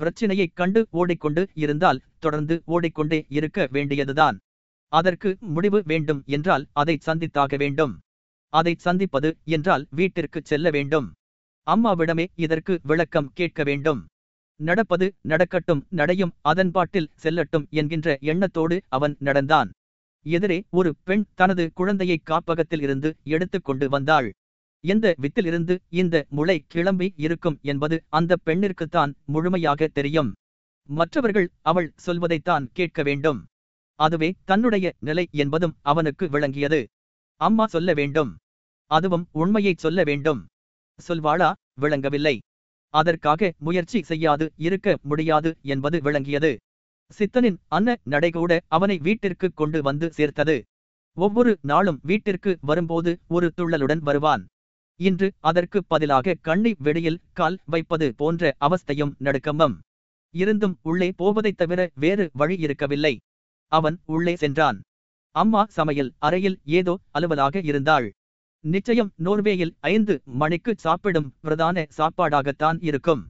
பிரச்சினையைக் கண்டு ஓடிக்கொண்டு இருந்தால் தொடர்ந்து ஓடிக்கொண்டே இருக்க வேண்டியதுதான். அதற்கு முடிவு வேண்டும் என்றால் அதை சந்தித்தாக வேண்டும். அதை சந்திப்பது என்றால் வீட்டிற்கு செல்ல வேண்டும். அம்மாவிடமே இதற்கு விளக்கம் கேட்க வேண்டும். நடப்பது நடக்கட்டும் நடையும் அதன் பாட்டில் செல்லட்டும் என்கின்ற எண்ணத்தோடு அவன் நடந்தான். எதிரே ஒரு பெண் தனது குழந்தையை காப்பகத்தில் இருந்து எடுத்துக் கொண்டு வந்தாள். எந்த வித்திலிருந்து இந்த முளை கிளம்பி இருக்கும் என்பது அந்த பெண்ணிற்குத்தான் முழுமையாக தெரியும். மற்றவர்கள் அவள் சொல்வதைத்தான் கேட்க வேண்டும். அதுவே தன்னுடைய நிலை என்பதும் அவனுக்கு விளங்கியது. அம்மா சொல்ல வேண்டும். அதுவும் உண்மையைச் சொல்ல வேண்டும். சொல்வாளா? விளங்கவில்லை. அதற்காக முயற்சி செய்யாது இருக்க முடியாது என்பது விளங்கியது. சித்தனின் அன்ன நடைகூட அவனை வீட்டிற்கு கொண்டு வந்து சேர்த்தது. ஒவ்வொரு நாளும் வீட்டிற்கு வரும்போது ஒரு துள்ளலுடன் வருவான். இன்று அதற்கு பதிலாக கண்ணி வெடியில் கால் வைப்பது போன்ற அவஸ்தையும் நடுக்கமும். இருந்தும் உள்ளே போவதைத் தவிர வேறு வழி இருக்கவில்லை. அவன் உள்ளே சென்றான். அம்மா சமையல் அறையில் ஏதோ அலுவலாக இருந்தாள். நிச்சயம் நோர்வேயில் ஐந்து மணிக்கு சாப்பிடும் பிரதான சாப்பாடாகத்தான் இருக்கும்.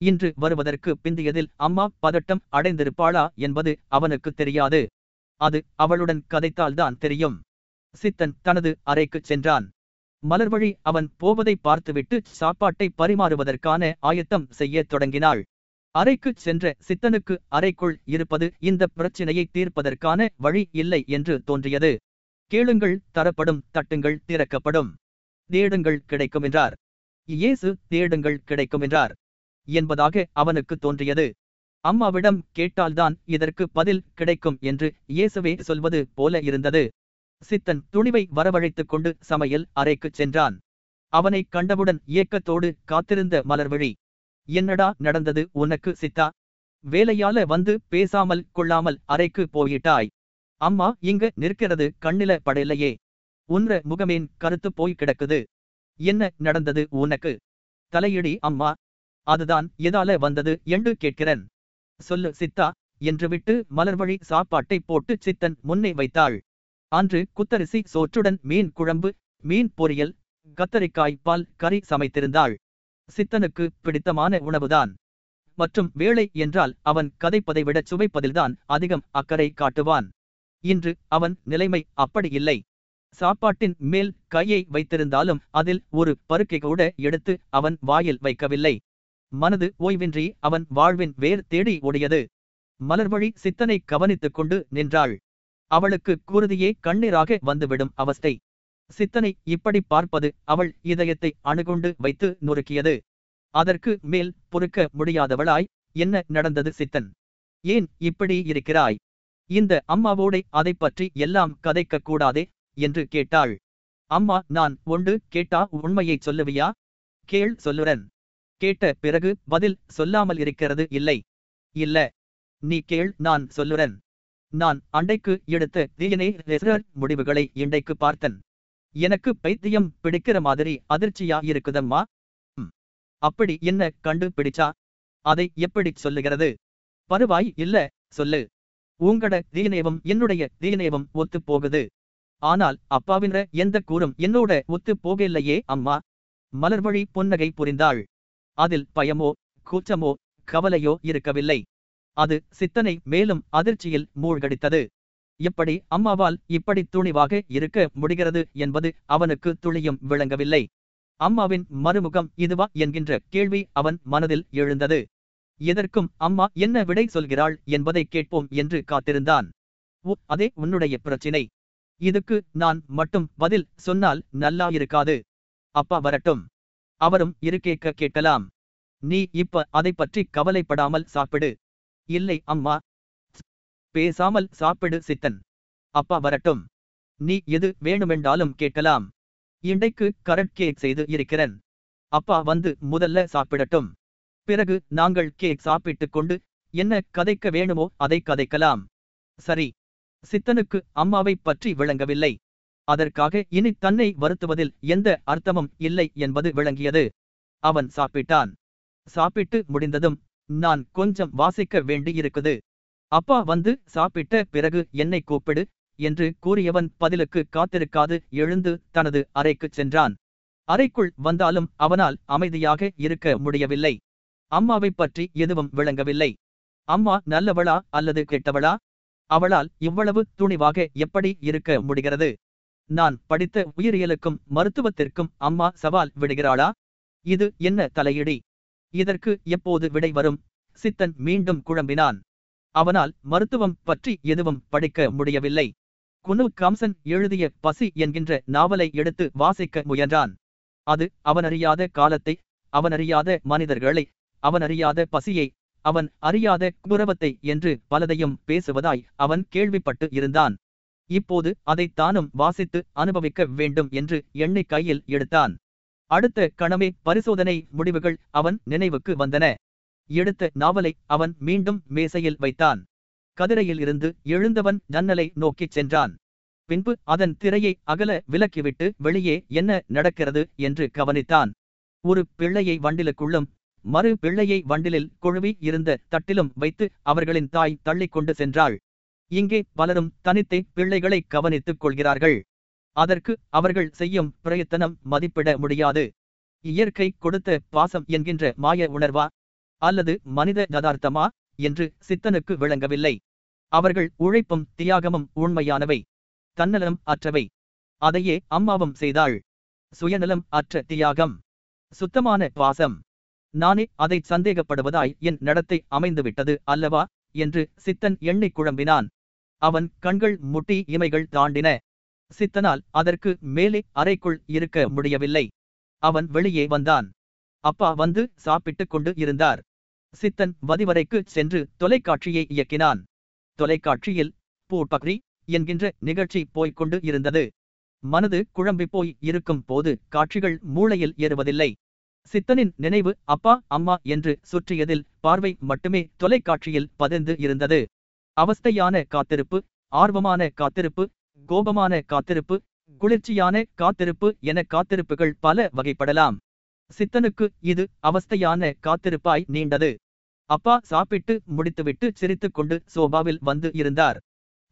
இன்று வருவதற்கு பிந்தியதில் அம்மா பதட்டம் அடைந்திருப்பாளா என்பது அவனுக்கு தெரியாது. அது அவளுடன் கதைத்தால்தான் தெரியும். சித்தன் தனது அறைக்குச் சென்றான். மலர்வழி அவன் போவதை பார்த்துவிட்டு சாப்பாட்டை பரிமாறுவதற்கான ஆயத்தம் செய்யத் தொடங்கினாள். அறைக்குச் சென்ற சித்தனுக்கு அறைக்குள் இருப்பது இந்த பிரச்சினையை தீர்ப்பதற்கான வழி இல்லை என்று தோன்றியது. கேளுங்கள் தரப்படும் தட்டுங்கள் திறக்கப்படும். தேடுங்கள் கிடைக்கும் என்றார். இயேசு தேடுங்கள் கிடைக்கும் என்றார். என்பதாக அவனுக்கு தோன்றியது. அம்மாவிடம் கேட்டால்தான் இதற்கு பதில் கிடைக்கும் என்று இயேசுவே சொல்வது போல இருந்தது. சித்தன் துணிவை வரவழைத்துக் கொண்டு சமையல் அறைக்குச் சென்றான். அவனைக் கண்டவுடன் இயக்கத்தோடு காத்திருந்த மலர்விழி என்னடா நடந்தது உனக்கு சித்தா? வேலையால வந்து பேசாமல் கொள்ளாமல் அறைக்கு போயிட்டாய். அம்மா இங்க நிற்கிறது கண்ணில படையிலையே. உன்ற முகமேன் கருத்து போய் கிடக்குது. என்ன நடந்தது உனக்கு? தலையிடி அம்மா. அதுதான் எதால வந்தது என்று கேட்கிறேன். சொல்லு சித்தா என்று விட்டு மலர்வழி சாப்பாட்டை போட்டு சித்தன் முன்னே வைத்தாள். அன்று குத்தரிசி சோற்றுடன் மீன் குழம்பு மீன் பொரியல் கத்தரிக்காய் பால் கறி சமைத்திருந்தாள். சித்தனுக்கு பிடித்தமான உணவுதான். மற்றும் வேலை என்றால் அவன் கதைப்பதை விட சுவைப்பதில்தான் அதிகம் அக்கறை காட்டுவான். இன்று அவன் நிலைமை அப்படியில்லை சாப்பாட்டின் மேல் கையை வைத்திருந்தாலும் அதில் ஒரு பருக்கை கூட எடுத்து அவன் வாயில் வைக்கவில்லை. மனது ஓய்வின்றி அவன் வாழ்வின் வேர் தேடி ஓடியது. மலர்வழி சித்தனை கவனித்துக் கொண்டு நின்றாள். அவளுக்கு குருதியே கண்ணீராக வந்துவிடும் அவஸ்தை. சித்தனை இப்படி பார்ப்பது அவள் இதயத்தை அணுகுண்டு வைத்து நொறுக்கியது. அதற்கு மேல் பொறுக்க முடியாதவளாய் என்ன நடந்தது சித்தன்? ஏன் இப்படி இருக்கிறாய்? இந்த அம்மாவோடை அதைப் பற்றி எல்லாம் கதைக்க கூடாதே என்று கேட்டாள். அம்மா நான் ஒன்று கேட்டா உண்மையைச் சொல்லுவியா? கேள் சொல்லுறன். கேட்ட பிறகு பதில் சொல்லாமல் இருக்கிறது இல்லை. இல்ல. நீ கேள் நான் சொல்லுறன். நான் அண்டைக்கு எடுத்த தீயனே ரிசர்ச் முடிவுகளை இண்டைக்கு பார்த்தன். எனக்கு பைத்தியம் பிடிக்கிற மாதிரி அதிர்ச்சியா இருக்குதம்மா? அப்படி என்ன கண்டு பிடிச்சா அதை எப்படி சொல்லுகிறது? பருவாய் இல்ல சொல்லு. உங்கட தீயநேவம் என்னுடைய தீயநேவம் ஒத்து போகுது ஆனால் அப்பாவின்ற எந்த கூறும் என்னோட ஒத்து போகலையே அம்மா. மலர்வழி புன்னகை புரிந்தாள். அதில் பயமோ கூச்சமோ கவலையோ இருக்கவில்லை. அது சித்தனை மேலும் அதிர்ச்சியில் மூழ்கடித்தது. எப்படி அம்மாவால் இப்படி துணிவாக இருக்க முடிகிறது என்பது அவனுக்கு துளியும் விளங்கவில்லை. அம்மாவின் மறுமுகம் இதுவா என்கின்ற கேள்வி அவன் மனதில் எழுந்தது. எதற்கும் அம்மா என்ன விடை சொல்கிறாள் என்பதை கேட்போம் என்று காத்திருந்தான். ஓ அதே உன்னுடைய பிரச்சினை. இதுக்கு நான் மட்டும் பதில் சொன்னால் நல்லா இருக்காது. அப்பா வரட்டும். அவரும் இருக்கேக்க கேட்கலாம். நீ இப்ப அதை பற்றி கவலைப்படாமல் சாப்பிடு. இல்லை அம்மா. பேசாமல் சாப்பிடு சித்தன். அப்பா வரட்டும். நீ எது வேணுமென்றாலும் கேட்கலாம். இண்டைக்கு கரட் கேக் செய்து இருக்கிறேன். அப்பா வந்து முதல்ல சாப்பிடட்டும். பிறகு நாங்கள் கேக் சாப்பிட்டுக் கொண்டு என்ன கதைக்க வேணுமோ அதை கதைக்கலாம். சரி. சித்தனுக்கு அம்மாவைப் பற்றி விளங்கவில்லை. அதற்காக இனி தன்னை வருத்துவதில் எந்த அர்த்தமும் இல்லை என்பது விளங்கியது. அவன் சாப்பிட்டான். சாப்பிட்டு முடிந்ததும் நான் கொஞ்சம் வாசிக்க வேண்டியிருக்குது. அப்பா வந்து சாப்பிட்ட பிறகு என்னை கூப்பிடு என்று கூறியவன் பதிலுக்கு காத்திருக்காது எழுந்து தனது அறைக்குச் சென்றான். அறைக்குள் வந்தாலும் அவனால் அமைதியாக இருக்க முடியவில்லை. அம்மாவைப் பற்றி எதுவும் விளங்கவில்லை. அம்மா நல்லவளா அல்லது கெட்டவளா? அவளால் இவ்வளவு துணிவாக எப்படி இருக்க முடிகிறது? நான் படித்த உயிரியலுக்கும் மருத்துவத்திற்கும் அம்மா சவால் விடுகிறாளா? இது என்ன தலையிடி? இதற்கு எப்போது விடை வரும்? சித்தன் மீண்டும் குழம்பினான். அவனால் மருத்துவம் பற்றி எதுவும் படிக்க முடியவில்லை. குனு காம்சன் எழுதிய பசி என்கின்ற நாவலை எடுத்து வாசிக்க முயன்றான். அது அவனறியாத காலத்தை அவனறியாத மனிதர்களை அவன் அறியாத பசியை அவன் அறியாத குரவத்தை என்று பலதையும் பேசுவதாய் அவன் கேள்விப்பட்டு இருந்தான். இப்போது அதை தானும் வாசித்து அனுபவிக்க வேண்டும் என்று எண்ணி கையில் எடுத்தான். அடுத்த கணமே பரிசோதனை முடிவுகள் அவன் நினைவுக்கு வந்தன. எடுத்த நாவலை அவன் மீண்டும் மேசையில் வைத்தான். கதிரையில் இருந்து எழுந்தவன் ஜன்னலை நோக்கிச் சென்றான். பின்பு அதன் திரையை அகல விலக்கிவிட்டு வெளியே என்ன நடக்கிறது என்று கவனித்தான். ஒரு பிள்ளையை வண்டிலுக்குள்ளும் மறு பிள்ளையை வண்டிலில் கொழுவி இருந்த தட்டிலும் வைத்து அவர்களின் தாய் தள்ளிக்கொண்டு சென்றாள். இங்கே பலரும் தனித்தே பிள்ளைகளை கவனித்துக் கொள்கிறார்கள். அதற்கு அவர்கள் செய்யும் பிரயத்தனம் மதிப்பிட முடியாது. இயற்கை கொடுத்த பாசம் என்கின்ற மாய உணர்வா? அல்லது மனித யதார்த்தமா? என்று சித்தனுக்கு விளங்கவில்லை. அவர்கள் உழைப்பும் தியாகமும் உண்மையானவை. தன்னலம் அற்றவை. அதையே அம்மாவும் செய்தாள். சுயநலம் அற்ற தியாகம். சுத்தமான பாசம். நானே அதை சந்தேகப்படுவதாய் என் நடத்தை அமைந்துவிட்டது அல்லவா? என்று சித்தன் எண்ணிக் குழம்பினான். அவன் கண்கள் முட்டி இமைகள் தாண்டின. சித்தனால் அதற்கு மேலே அறைக்குள் இருக்க முடியவில்லை. அவன் வெளியே வந்தான். அப்பா வந்து சாப்பிட்டுக் கொண்டு இருந்தார். சித்தன் வதிவரைக்கு சென்று தொலைக்காட்சியை இயக்கினான். தொலைக்காட்சியில் பூட்பக்ரி என்கின்ற நிகழ்ச்சி போய்க் கொண்டு இருந்தது. மனது குழம்பிப் போய் இருக்கும் போது காட்சிகள் மூளையில் ஏறுவதில்லை. சித்தனின் நினைவு அப்பா அம்மா என்று சுற்றியதில் பார்வை மட்டுமே தொலைக்காட்சியில் பதிந்து இருந்தது. அவஸ்தையான காத்திருப்பு ஆர்வமான காத்திருப்பு கோபமான காத்திருப்பு குளிர்ச்சியான காத்திருப்பு என காத்திருப்புகள் பல வகைப்படலாம். சித்தனுக்கு இது அவஸ்தையான காத்திருப்பாய் நீண்டது. அப்பா சாப்பிட்டு முடித்துவிட்டு சிரித்துக் கொண்டு சோபாவில் வந்து இருந்தார்.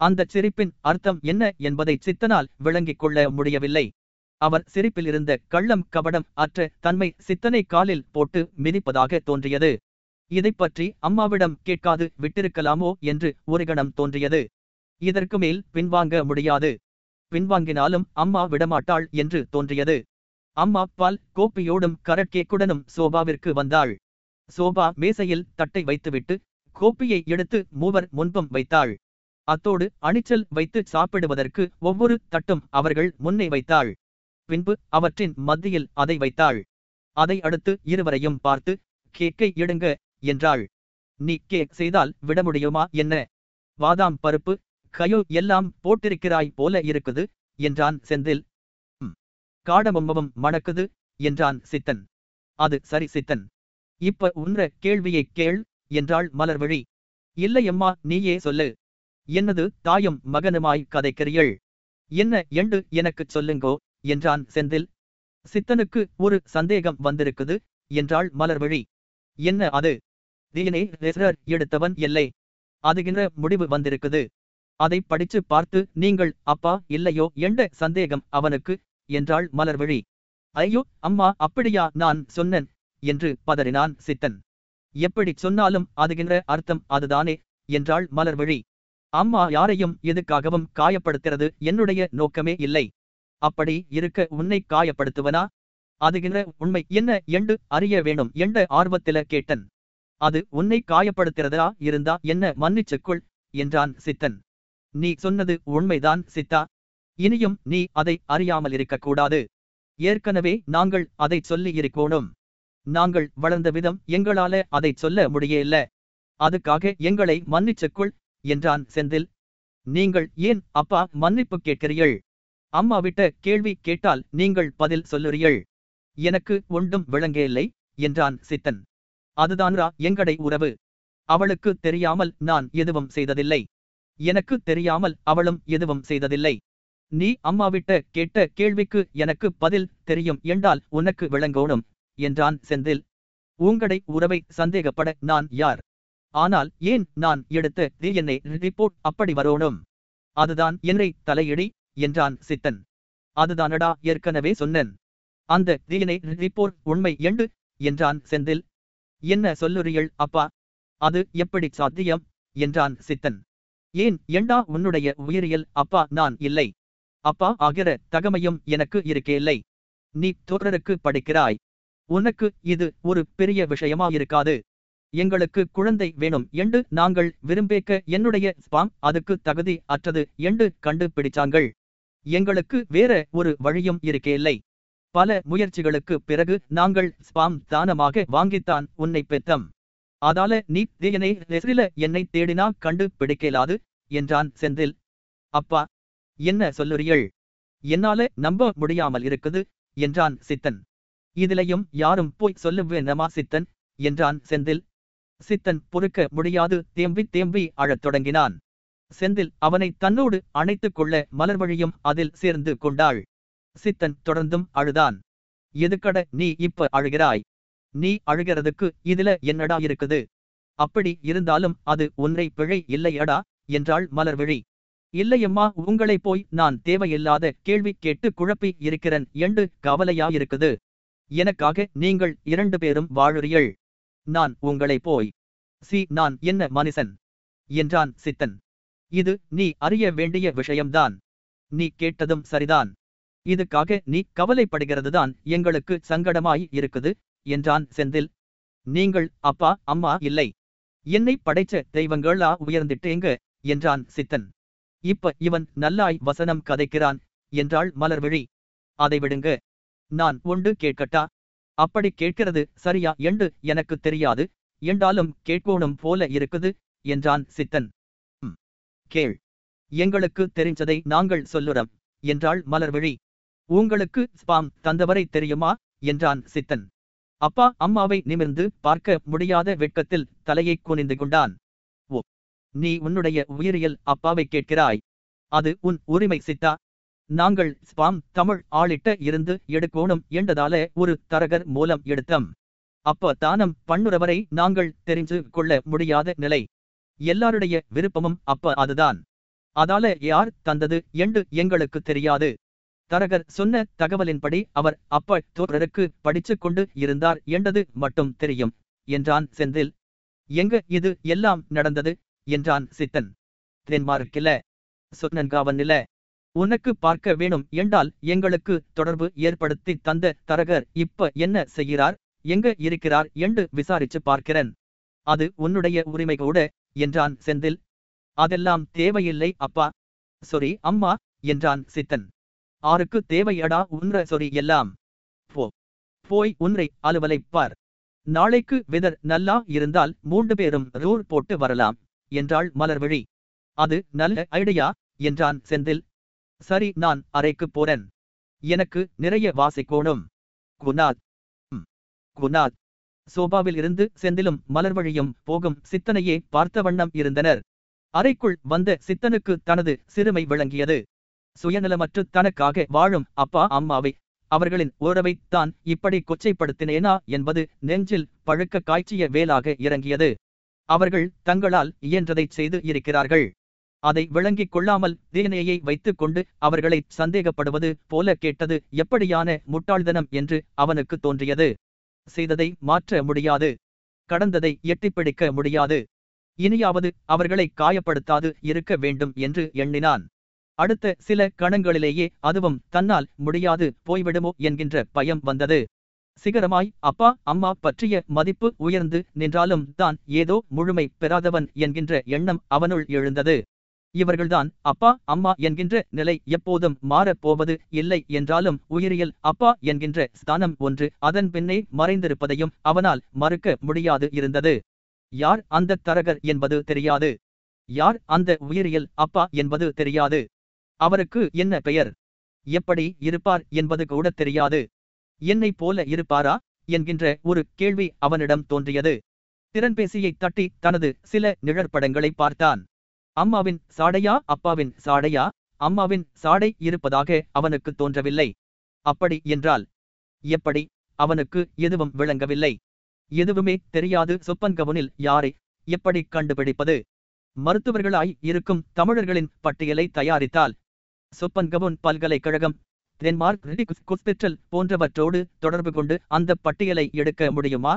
அந்தச் சிரிப்பின் அர்த்தம் என்ன என்பதை சித்தனால் விளங்கிக் கொள்ள முடியவில்லை. அவர் சிரிப்பில் இருந்த கள்ளம் கபடம் அற்ற தன்மை சித்தனை காலில் போட்டு மிதிப்பதாக தோன்றியது. இதைப் பற்றி அம்மாவிடம் கேட்காது விட்டிருக்கலாமோ என்று ஒரு கணம் தோன்றியது. இதற்கு மேல் பின்வாங்க முடியாது. பின்வாங்கினாலும் அம்மா விடமாட்டாள் என்று தோன்றியது. அம்மா பால் கோப்பையோடும் கரட்கேக்குடனும் சோபாவிற்கு வந்தாள். சோபா மேசையில் தட்டை வைத்துவிட்டு கோப்பியை எடுத்து மூவர் முன்பம் வைத்தாள். அத்தோடு அணிச்சல் வைத்து சாப்பிடுவதற்கு ஒவ்வொரு தட்டும் அவர்கள் முன்னே வைத்தாள். பின்பு அவற்றின் மத்தியில் அதை வைத்தாள். அதை அடுத்து இருவரையும் பார்த்து கேக்கை எடுங்க என்றாள். நீ கேக் செய்தால் விட முடியுமா என்ன? வாதாம் பருப்பு கயோ எல்லாம் போட்டிருக்கிறாய் போல இருக்குது என்றான் செந்தில். காடமொம்பவும் மணக்குது என்றான் சித்தன். அது சரி சித்தன். இப்ப உன்ற கேள்வியைக் கேள் என்றாள் மலர்விழி. இல்லையம்மா நீயே சொல்லு. என்னது தாயும் மகனுமாய் கதைக்கிறீள் என்ன எண்டு எனக்குச் சொல்லுங்கோ? என்றான் செந்தில். சித்தனுக்கு ஒரு சந்தேகம் வந்திருக்குது என்றாள் மலர்விழி. என்ன அது? டிஎன்ஏ ரெசரர் எடுத்தவன் இல்லை. அதுகின்ற முடிவு வந்திருக்குது. அதை படிச்சு பார்த்து நீங்கள் அப்பா இல்லையோ என்ற சந்தேகம் அவனுக்கு என்றாள் மலர்வழி. ஐயோ அம்மா அப்படியா நான் சொன்னன் என்று பதறினான் சித்தன். எப்படி சொன்னாலும் அதுகின்ற அர்த்தம் அதுதானே என்றாள் மலர்விழி. அம்மா யாரையும் எதுக்காகவும் காயப்படுத்துறது என்னுடைய நோக்கமே இல்லை. அப்படி இருக்க உன்னை காயப்படுத்துவனா? அதுகின்ற உண்மை என்ன என்று அறிய வேணும் என்ற ஆர்வத்தில கேட்டன். அது உன்னை காயப்படுத்துறதா இருந்தா என்ன மன்னிச்சுக்குள் என்றான் சித்தன். நீ சொன்னது உண்மைதான் சித்தா. இனியும் நீ அதை அறியாமல் இருக்கக்கூடாது. ஏற்கனவே நாங்கள் அதை சொல்லியிருக்கோணும் நாங்கள் வளர்ந்த விதம் எங்களால அதைச் சொல்ல முடியல அதுக்காக எங்களை மன்னிச்சுக்குள் என்றான் செந்தில். நீங்கள் ஏன் அப்பா மன்னிப்பு கேட்கிறீர்கள்? அம்மா விட்ட கேள்வி கேட்டால் நீங்கள் பதில் சொல்லுறீள் எனக்கு ஒன்றும் விளங்கவில்லை என்றான் சித்தன். அதுதான்ரா எங்கடை உறவு? அவளுக்கு தெரியாமல் நான் எதுவும் செய்ததில்லை. எனக்கு தெரியாமல் அவளும் எதுவும் செய்ததில்லை. நீ அம்மாவிட்ட கேட்ட கேள்விக்கு எனக்கு பதில் தெரியும் என்றால் உனக்கு விளங்கோணும் என்றான் செந்தில். உங்கடை உறவை சந்தேகப்பட நான் யார்? ஆனால் ஏன் நான் எடுத்த டிஎன்ஏ ரிப்போர்ட் அப்படி வரணும் அதுதான் என்னை தலையிடி என்றான் சித்தன். அதுதானடா ஏற்கனவே சொன்னேன். அந்த டிஎன்ஏ ரிப்போர்ட் உண்மை எண்டு? என்றான் செந்தில். என்ன சொல்லுறியள் அப்பா? அது எப்படி சாத்தியம்? என்றான் சித்தன். ஏன் எண்டா உன்னுடைய உயிரியல் அப்பா நான் இல்லை. அப்பா ஆகிற தகமையும் எனக்கு இருக்கேல்லை நீ தொடருக்கு படிக்கிறாய். உனக்கு இது ஒரு பெரிய விஷயமா இருக்காது. எங்களுக்கு குழந்தை வேணும் என்று நாங்கள் விரும்பேக்க என்னுடைய ஸ்பாம் அதுக்கு தகுதி அற்றது என்று கண்டுபிடிச்சாங்கள். எங்களுக்கு வேற ஒரு வழியும் இருக்கேல்லை பல முயற்சிகளுக்கு பிறகு நாங்கள் ஸ்பாம் தானமாக வாங்கித்தான் உன்னை பெத்தம் அதால நீ தேயனை நெசில என்னை தேடினா கண்டு பிடிக்கலாது என்றான் செந்தில். அப்பா என்ன சொல்லுறியள் என்னால நம்ப முடியாமல் இருக்குது என்றான் சித்தன். இதிலையும் யாரும் போய் சொல்லுவேனமா சித்தன் என்றான் செந்தில். சித்தன் பொறுக்க முடியாது தேம்பி தேம்பி அழத் தொடங்கினான். செந்தில் அவனை தன்னோடு அணைத்துக் கொள்ள மலர்வழியும் அதில் சேர்ந்து கொண்டாள். சித்தன் தொடர்ந்தும் அழுதான். எதுக்கட நீ இப்ப அழுகிறாய்? நீ அழுகிறதுக்கு இதுல என்னடா இருக்குது? அப்படி இருந்தாலும் அது உன்னை பிழை இல்லையடா என்றாள் மலர்விழி இல்லையம்மா உங்களை போய் நான் தேவையில்லாத கேள்வி கேட்டு குழப்பி இருக்கிறேன். என்று கவலையாயிருக்குது. எனக்காக நீங்கள் இரண்டு பேரும் வாழுறீள் நான் உங்களை போய் சி நான் என்ன மனுஷன்? என்றான் சித்தன். இது நீ அறிய வேண்டிய விஷயம்தான். நீ கேட்டதும் சரிதான். இதுக்காக நீ கவலைப்படுகிறதுதான் எங்களுக்கு சங்கடமாய் இருக்குது என்றான் செந்தில். நீங்கள் அப்பா அம்மா இல்லை. என்னை படைச்ச தெய்வங்களா உயர்ந்திட்டேங்க என்றான் சித்தன். இப்ப இவன் நல்லாய் வசனம் கதைக்கிறான் என்றாள் மலர்விழி. அதை விடுங்க. நான் ஒன்று கேட்கட்டா? அப்படி கேட்கிறது சரியா என்று எனக்கு தெரியாது. என்றாலும் கேட்கோணும் போல இருக்குது என்றான் சித்தன். கேள். எங்களுக்கு தெரிஞ்சதை நாங்கள் சொல்லுறோம் என்றாள் மலர்விழி. உங்களுக்கு ஸ்பாம் தந்தவரை தெரியுமா என்றான் சித்தன். அப்பா அம்மாவை நிமிர்ந்து பார்க்க முடியாத வெட்கத்தில் தலையை குனிந்து கொண்டான். ஓ நீ உன்னுடைய உயிரியல் அப்பாவை கேட்கிறாய். அது உன் உரிமை சித்தா. நாங்கள் ஸ்பாம் தமிழ் ஆளிட்ட இருந்து எடுக்கோணும் என்றதால ஒரு தரகர் மூலம் எடுத்தம். அப்ப தானம் பண்ணுறவரை நாங்கள் தெரிஞ்சு கொள்ள முடியாத நிலை. எல்லாருடைய விருப்பமும் அப்ப அதுதான். அதால யார் தந்தது என்று எங்களுக்கு தெரியாது. தரகர் சொன்ன தகவலின்படி அவர் அப்ப தோற்றருக்கு படிச்சு கொண்டு இருந்தார் என்றது மட்டும் தெரியும் என்றான் செந்தில். எங்க இது எல்லாம் நடந்தது? என்றான் சித்தன். தென்மார்க்கில சொன்னன்காவன்னில உனக்கு பார்க்க வேணும் என்றால் எங்களுக்கு தொடர்பு ஏற்படுத்தி தந்த தரகர் இப்ப என்ன செய்கிறார்? எங்க இருக்கிறார் என்று விசாரிச்சு பார்க்கிறேன். அது உன்னுடைய உரிமை கூட என்றான் செந்தில். அதெல்லாம் தேவையில்லை அப்பா. சொரி அம்மா என்றான் சித்தன். ஆருக்கு தேவையடா உன்ற சொரி எல்லாம். போ போய் உன்றை அலுவலை பார். நாளைக்கு வெதர் நல்லா இருந்தால் மூன்று பேரும் ரூர் போட்டு வரலாம் என்றாள் மலர்விழி. அது நல்ல ஐடியா என்றான் செந்தில். சரி நான் அறைக்கு போறேன். எனக்கு நிறைய வாசிக்கோணும். குணாத். ம், சோபாவில் இருந்து செந்திலும் மலர்வழியும் போகும் சித்தனையே பார்த்த வண்ணம் இருந்தனர். அறைக்குள் வந்த சித்தனுக்கு தனது சிறுமை விளங்கியது. சுயநலமற்று தனக்காக வாழும் அப்பா அம்மாவை அவர்களின் உறவை தான் இப்படி கொச்சைப்படுத்தினேனா என்பது நெஞ்சில் பழுக்க காய்ச்சிய வேலாக இறங்கியது. அவர்கள் தங்களால் இயன்றதைச் செய்து இருக்கிறார்கள். அதை விளங்கிக் கொள்ளாமல் தேனையை வைத்துக் கொண்டு அவர்களை சந்தேகப்படுவது போல கேட்டது எப்படியான முட்டாள்தனம் என்று அவனுக்கு தோன்றியது. செய்ததை மாற்ற முடியாது. கடந்ததை எட்டிப்பிடிக்க முடியாது. இனியாவது அவர்களை காயப்படுத்தாது இருக்க வேண்டும் என்று எண்ணினான். அடுத்த சில கணங்களிலேயே அதுவும் தன்னால் முடியாது போய்விடுமோ என்கின்ற பயம் வந்தது. சிகரமாய் அப்பா அம்மா பற்றிய மதிப்பு உயர்ந்து நின்றாலும் தான் ஏதோ முழுமை பெறாதவன் என்கின்ற எண்ணம் அவனுள் எழுந்தது. இவர்கள்தான் அப்பா அம்மா என்கின்ற நிலை எப்போதும் மாறப் போவது இல்லை என்றாலும் உயிரியல் அப்பா என்கின்ற ஸ்தானம் ஒன்று அதன் பின்னே மறைந்திருப்பதையும் அவனால் மறுக்க முடியாது இருந்தது. யார் அந்த தரகர் என்பது தெரியாது. யார் அந்த உயிரியல் அப்பா என்பது தெரியாது. அவருக்கு என்ன பெயர்? எப்படி இருப்பார் என்பது கூட தெரியாது. என்னைப் போல இருப்பாரா? என்கின்ற ஒரு கேள்வி அவனிடம் தோன்றியது. திறன்பேசியை தட்டி தனது சில நிழற்படங்களை பார்த்தான். அம்மாவின் சாடையா? அப்பாவின் சாடையா? அம்மாவின் சாடை இருப்பதாக அவனுக்கு தோன்றவில்லை. அப்படி என்றால் எப்படி அவனுக்கு எதுவும் விளங்கவில்லை? எதுவுமே தெரியாது. சொப்பன்கவனில் யாரை எப்படி கண்டுபிடிப்பது? மருத்துவர்களாய் இருக்கும் தமிழர்களின் பட்டியலை தயாரித்தால் சொப்பன்கவுன் பல்கலைக்கழகம் டென்மார்க் குஸ்பிற்றல் போன்றவற்றோடு தொடர்பு கொண்டு அந்த பட்டியலை எடுக்க முடியுமா?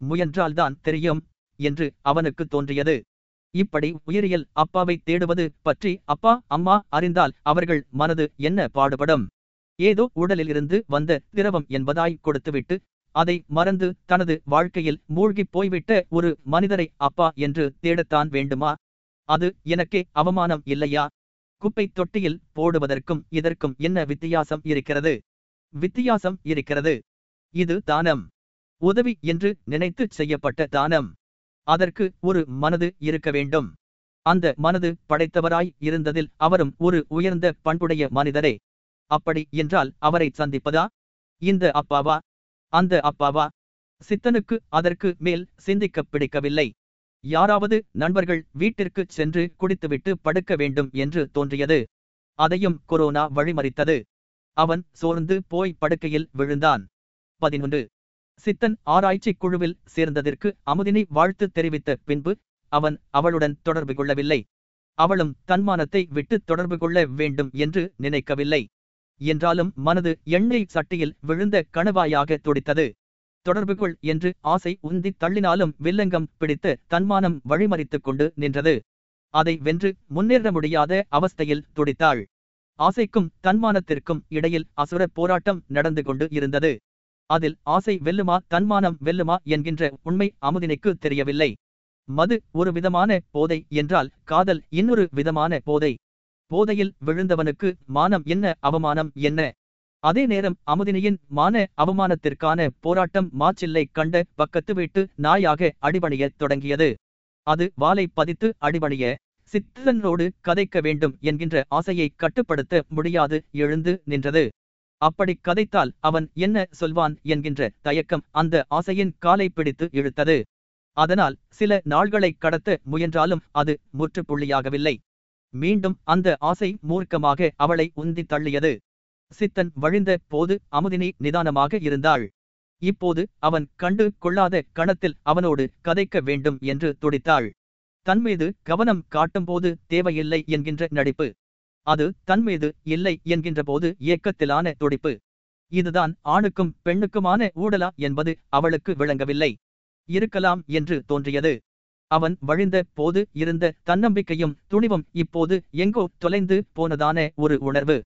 முயன்றால்தான் தெரியும் என்று அவனுக்கு தோன்றியது. இப்படி உயிரியல் அப்பாவை தேடுவது பற்றி அப்பா அம்மா அறிந்தால் அவர்கள் மனது என்ன பாடுபடும்? ஏதோ உடலிலிருந்து வந்த திரவம் என்பதாய் கொடுத்துவிட்டு அதை மறந்து தனது வாழ்க்கையில் மூழ்கிப் போய்விட்ட ஒரு மனிதரை அப்பா என்று தேடத்தான் வேண்டுமா? அது எனக்கே அவமானம் இல்லையா? குப்பை தொட்டியில் போடுவதற்கும் இதற்கும் என்ன வித்தியாசம் இருக்கிறது? வித்தியாசம் இருக்கிறது. இது தானம். உதவி என்று நினைத்து செய்யப்பட்ட தானம். அதற்கு ஒரு மனது இருக்க வேண்டும். அந்த மனது படைத்தவராய் இருந்ததில் அவரும் ஒரு உயர்ந்த பண்புடைய மனிதரே. அப்படி என்றால் அவரை சந்திப்பதா? இந்த அப்பாவா? அந்த அப்பாவா? சித்தனுக்கு அதற்கு மேல் சிந்திக்க பிடிக்கவில்லை. யாராவது நண்பர்கள் வீட்டிற்கு சென்று குடித்துவிட்டு படுக்க வேண்டும் என்று தோன்றியது. அதையும் கொரோனா வழிமறித்தது. அவன் சோர்ந்து போய் படுக்கையில் விழுந்தான். பதினொன்று. சித்தன் ஆராய்ச்சிக் குழுவில் சேர்ந்ததற்கு அமுதினி வாழ்த்து தெரிவித்த பின்பு அவன் அவளுடன் தொடர்பு கொள்ளவில்லை. அவளும் தன்மானத்தை விட்டு தொடர்பு கொள்ள வேண்டும் என்று நினைக்கவில்லை. என்றாலும் மனது எண்ணெய் சட்டியில் விழுந்த கணவாயாக துடித்தது. தொடர்பு கொள் என்று ஆசை உந்தி தள்ளினாலும் வில்லங்கம் பிடித்து தன்மானம் வழிமறித்துக் கொண்டு நின்றது. அதை வென்று முன்னேற முடியாத அவஸ்தையில் துடித்தாள். ஆசைக்கும் தன்மானத்திற்கும் இடையில் அசுர போராட்டம் நடந்து கொண்டு இருந்தது. அதில் ஆசை வெல்லுமா தன்மானம் வெல்லுமா என்கின்ற உண்மை அமுதினைக்கு தெரியவில்லை. மது ஒரு விதமான போதை என்றால் காதல் இன்னொரு விதமான போதை. போதையில் விழுந்தவனுக்கு மானம் என்ன அவமானம் என்ன? அதே நேரம் அமுதினியின் மான அவமானத்திற்கான போராட்டம் மாச்சில்லை கண்ட பக்கத்து வீட்டு நாயாக அடிபணியத் தொடங்கியது. அது வாலை பதித்து அடிபணிய சித்தனோடு கதைக்க வேண்டும் என்கின்ற ஆசையை கட்டுப்படுத்த முடியாது எழுந்து நின்றது. அப்படிக் கதைத்தால் அவன் என்ன சொல்வான் என்கின்ற தயக்கம் அந்த ஆசையின் காலை பிடித்து இழுத்தது. அதனால் சில நாள்களை கடத்த முயன்றாலும் அது முற்றுப்புள்ளியாகவில்லை. மீண்டும் அந்த ஆசை மூர்க்கமாக அவளை உந்தி தள்ளியது. சித்தன் வழிந்த போது அமுதினி நிதானமாக இருந்தாள். இப்போது அவன் கண்டு கொள்ளாத கணத்தில் அவனோடு கதைக்க வேண்டும் என்று துடித்தாள். தன்மீது கவனம் காட்டும்போது தேவையில்லை என்கின்ற நடிப்பு. அது தன்மீது இல்லை என்கின்ற போது ஏக்கத்திலான துடிப்பு. இதுதான் ஆணுக்கும் பெண்ணுக்குமான ஊடலா என்பது அவளுக்கு விளங்கவில்லை. இருக்கலாம் என்று தோன்றியது. அவன் வழிந்த போது இருந்த தன்னம்பிக்கையும் துணிவும் இப்போது எங்கோ தொலைந்து போனதான ஒரு உணர்வு.